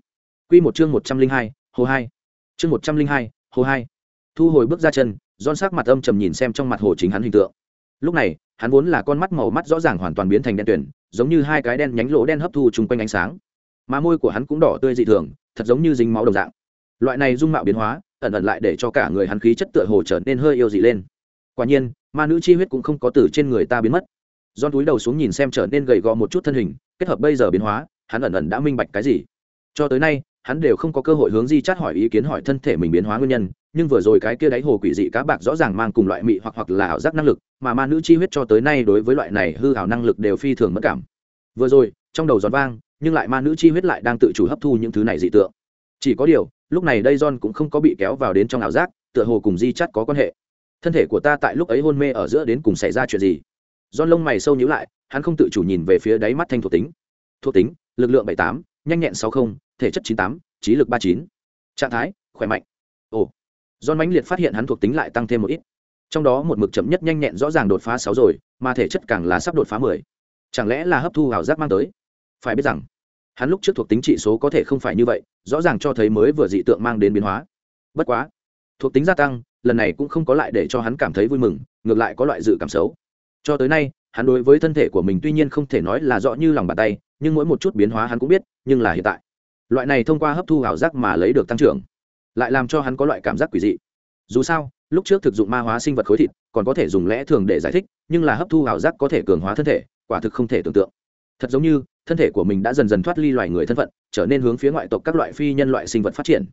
Speaker 1: Quy một chương một trăm linh hai, hồ hai. Chương một trăm linh hai, hồ hai. Thu hồi bước ra chân don sắc mặt âm trầm nhìn xem trong mặt hồ chính hắn hình tượng. Lúc này, hắn vốn là con mắt màu mắt rõ ràng hoàn toàn biến thành đen tuyển giống như hai cái đen nhánh lỗ đen hấp thu chung quanh ánh sáng. Mà môi của hắn cũng đỏ tươi dị thường, thật giống như dính máu đồng dạng. Loại này dung mạo biến hóa, ẩn ẩn lại để cho cả người hắn khí chất tựa hồ trở nên hơi yêu dị lên. Quả nhiên, ma nữ chi huyết cũng không có từ trên người ta biến mất. Don túi đầu xuống nhìn xem trở nên gầy gò một chút thân hình, kết hợp bây giờ biến hóa, hắn ẩn ẩn đã minh bạch cái gì. Cho tới nay, hắn đều không có cơ hội hướng di chát hỏi ý kiến hỏi thân thể mình biến hóa nguyên nhân nhưng vừa rồi cái kia đáy hồ quỷ dị cá bạc rõ ràng mang cùng loại mị hoặc hoặc là ảo giác năng lực, mà ma nữ chi huyết cho tới nay đối với loại này hư ảo năng lực đều phi thường mất cảm. Vừa rồi, trong đầu giòn vang, nhưng lại ma nữ chi huyết lại đang tự chủ hấp thu những thứ này dị tượng. Chỉ có điều, lúc này đây john cũng không có bị kéo vào đến trong ảo giác, tựa hồ cùng di chắt có quan hệ. Thân thể của ta tại lúc ấy hôn mê ở giữa đến cùng xảy ra chuyện gì? John lông mày sâu nhíu lại, hắn không tự chủ nhìn về phía đáy mắt thanh thuộc tính. Thuộc tính, lực lượng bảy tám, nhanh nhẹn sáu mươi thể chất chín tám, trí lực ba chín. Trạng thái, khỏe mạnh john mãnh liệt phát hiện hắn thuộc tính lại tăng thêm một ít. Trong đó một mực chậm nhất nhanh nhẹn rõ ràng đột phá sáu rồi, mà thể chất càng là sắp đột phá mười. Chẳng lẽ là hấp thu ảo giác mang tới? Phải biết rằng, hắn lúc trước thuộc tính trị số có thể không phải như vậy, rõ ràng cho thấy mới vừa dị tượng mang đến biến hóa. Bất quá, thuộc tính gia tăng, lần này cũng không có lại để cho hắn cảm thấy vui mừng, ngược lại có loại dự cảm xấu. Cho tới nay, hắn đối với thân thể của mình tuy nhiên không thể nói là rõ như lòng bàn tay, nhưng mỗi một chút biến hóa hắn cũng biết, nhưng là hiện tại. Loại này thông qua hấp thu ảo giác mà lấy được tăng trưởng lại làm cho hắn có loại cảm giác quỷ dị. Dù sao, lúc trước thực dụng ma hóa sinh vật khối thịt, còn có thể dùng lẽ thường để giải thích, nhưng là hấp thu ảo giác có thể cường hóa thân thể, quả thực không thể tưởng tượng. Thật giống như, thân thể của mình đã dần dần thoát ly loài người thân phận, trở nên hướng phía ngoại tộc các loại phi nhân loại sinh vật phát triển.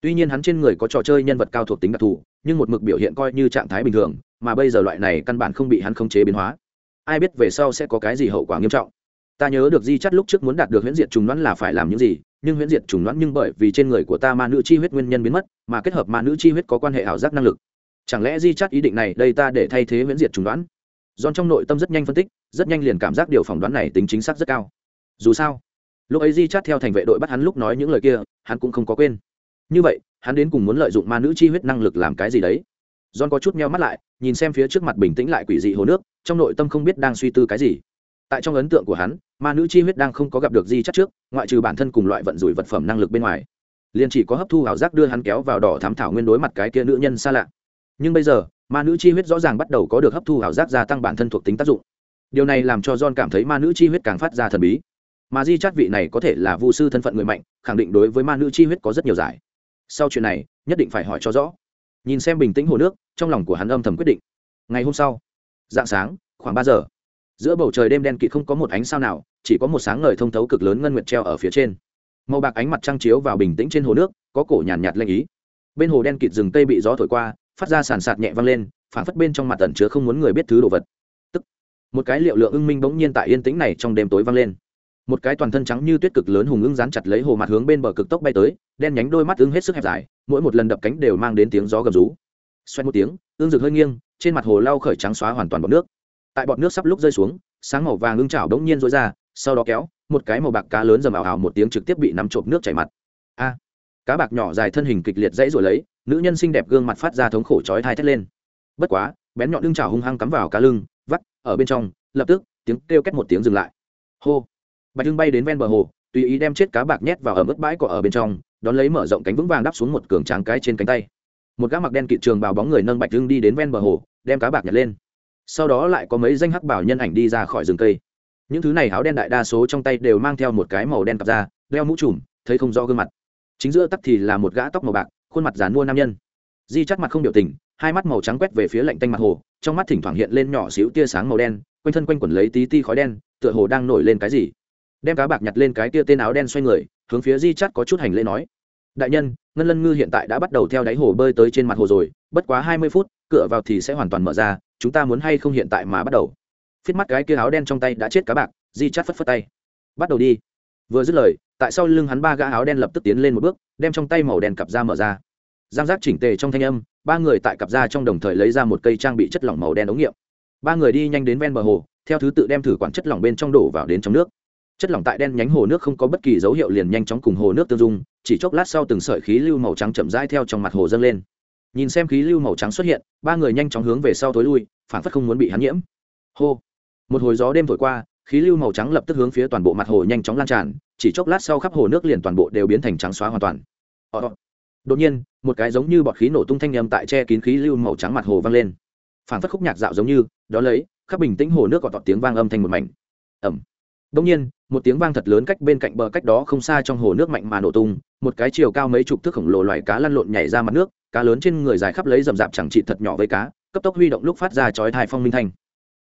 Speaker 1: Tuy nhiên hắn trên người có trò chơi nhân vật cao thuộc tính đặc thù, nhưng một mực biểu hiện coi như trạng thái bình thường, mà bây giờ loại này căn bản không bị hắn khống chế biến hóa. Ai biết về sau sẽ có cái gì hậu quả nghiêm trọng. Ta nhớ được di chắt lúc trước muốn đạt được huyễn diệt trùng đoán là phải làm những gì nhưng huyễn diệt trùng đoán nhưng bởi vì trên người của ta ma nữ chi huyết nguyên nhân biến mất, mà kết hợp ma nữ chi huyết có quan hệ ảo giác năng lực. Chẳng lẽ di chắt ý định này đây ta để thay thế huyễn diệt trùng đoán Giòn trong nội tâm rất nhanh phân tích, rất nhanh liền cảm giác điều phỏng đoán này tính chính xác rất cao. Dù sao, lúc ấy di Chát theo thành vệ đội bắt hắn lúc nói những lời kia, hắn cũng không có quên. Như vậy, hắn đến cùng muốn lợi dụng ma nữ chi huyết năng lực làm cái gì đấy? John có chút nheo mắt lại, nhìn xem phía trước mặt bình tĩnh lại quỷ dị hồ nước, trong nội tâm không biết đang suy tư cái gì tại trong ấn tượng của hắn, ma nữ chi huyết đang không có gặp được di chắc trước, ngoại trừ bản thân cùng loại vận rủi vật phẩm năng lực bên ngoài. Liền chỉ có hấp thu ảo giác đưa hắn kéo vào đỏ thám thảo nguyên đối mặt cái kia nữ nhân xa lạ. Nhưng bây giờ, ma nữ chi huyết rõ ràng bắt đầu có được hấp thu ảo giác gia tăng bản thân thuộc tính tác dụng. Điều này làm cho john cảm thấy ma nữ chi huyết càng phát ra thần bí. Mà di chát vị này có thể là vu sư thân phận người mạnh, khẳng định đối với ma nữ chi huyết có rất nhiều giải. Sau chuyện này, nhất định phải hỏi cho rõ. Nhìn xem bình tĩnh hồ nước, trong lòng của hắn âm thầm quyết định. Ngày hôm sau, dạng sáng, khoảng ba giờ giữa bầu trời đêm đen kịt không có một ánh sao nào chỉ có một sáng ngời thông thấu cực lớn ngân nguyệt treo ở phía trên. Màu bạc ánh mặt trăng chiếu vào bình tĩnh trên hồ nước có cổ nhàn nhạt, nhạt lanh ý. Bên hồ đen kịt rừng tây bị gió thổi qua phát ra sàn sạt nhẹ vang lên phản phất bên trong mặt tẩn chứa không muốn người biết thứ đồ vật. Tức một cái liệu lượng ưng minh bỗng nhiên tại yên tĩnh này trong đêm tối vang lên. Một cái toàn thân trắng như tuyết cực lớn hùng ưng dán chặt lấy hồ mặt hướng bên bờ cực tốc bay tới đen nhánh đôi mắt ưng hết sức hẹp dài mỗi một lần đập cánh đều mang đến tiếng gió gầm rú. Xoay một tiếng ương rực hơi nghiêng trên mặt hồ lau khởi trắng xóa hoàn toàn bọc nước tại bọt nước sắp lúc rơi xuống, sáng màu vàng ngưng chảo đống nhiên rối ra, sau đó kéo, một cái màu bạc cá lớn dầm ảo ảo một tiếng trực tiếp bị nắm trộm nước chảy mặt. A! Cá bạc nhỏ dài thân hình kịch liệt dãy rồi lấy, nữ nhân xinh đẹp gương mặt phát ra thống khổ chói thai thét lên. Bất quá, bén nhọn đương chảo hung hăng cắm vào cá lưng, vắt, ở bên trong, lập tức, tiếng kêu két một tiếng dừng lại. Hô! Bạch hưng bay đến ven bờ hồ, tùy ý đem chết cá bạc nhét vào ở mức bãi cỏ ở bên trong, đón lấy mở rộng cánh vững vàng đắp xuống một cường tráng cái trên cánh tay. Một gã mặc đen kịt trường bào bóng người nâng bạch hưng đi đến ven bờ hồ, đem cá bạc nhặt lên sau đó lại có mấy danh hắc bảo nhân ảnh đi ra khỏi rừng cây. Những thứ này áo đen đại đa số trong tay đều mang theo một cái màu đen cặp da, đeo mũ trùm, thấy không rõ gương mặt. Chính giữa tắc thì là một gã tóc màu bạc, khuôn mặt dán mua nam nhân. Di chắt mặt không biểu tình, hai mắt màu trắng quét về phía lạnh tanh mặt hồ, trong mắt thỉnh thoảng hiện lên nhỏ xíu tia sáng màu đen, quanh thân quanh quẩn lấy tí ti khói đen, tựa hồ đang nổi lên cái gì. Đem cá bạc nhặt lên cái tia tên áo đen xoay người, hướng phía di chắt có chút hành lễ nói. Đại nhân, ngân lân ngư hiện tại đã bắt đầu theo đáy hồ bơi tới trên mặt hồ rồi, bất quá hai mươi phút, cửa vào thì sẽ hoàn toàn mở ra chúng ta muốn hay không hiện tại mà bắt đầu? Phiết mắt cái kia áo đen trong tay đã chết cá bạc, di chắt phất phất tay. Bắt đầu đi. Vừa dứt lời, tại sau lưng hắn ba gã áo đen lập tức tiến lên một bước, đem trong tay màu đen cặp da mở ra. Giang giác chỉnh tề trong thanh âm, ba người tại cặp da trong đồng thời lấy ra một cây trang bị chất lỏng màu đen ống nghiệm. Ba người đi nhanh đến ven bờ hồ, theo thứ tự đem thử quản chất lỏng bên trong đổ vào đến trong nước. Chất lỏng tại đen nhánh hồ nước không có bất kỳ dấu hiệu liền nhanh chóng cùng hồ nước tương dung, chỉ chốc lát sau từng sợi khí lưu màu trắng chậm rãi theo trong mặt hồ dâng lên nhìn xem khí lưu màu trắng xuất hiện ba người nhanh chóng hướng về sau tối lui phản phất không muốn bị hắn nhiễm. Hô! Một hồi gió đêm thổi qua khí lưu màu trắng lập tức hướng phía toàn bộ mặt hồ nhanh chóng lan tràn chỉ chốc lát sau khắp hồ nước liền toàn bộ đều biến thành trắng xóa hoàn toàn. Ờ, ờ. đột nhiên một cái giống như bọt khí nổ tung thanh nhầm tại che kín khí lưu màu trắng mặt hồ vang lên. Phản phất khúc nhạc dạo giống như đó lấy khắp bình tĩnh hồ nước còn tọt tiếng vang âm thanh một mảnh. Ẩm đông nhiên, một tiếng vang thật lớn cách bên cạnh bờ cách đó không xa trong hồ nước mạnh mà nổ tung, một cái chiều cao mấy chục thước khổng lồ loài cá lăn lộn nhảy ra mặt nước, cá lớn trên người dài khắp lấy rầm rạp chẳng trị thật nhỏ với cá, cấp tốc huy động lúc phát ra chói tai phong minh thanh.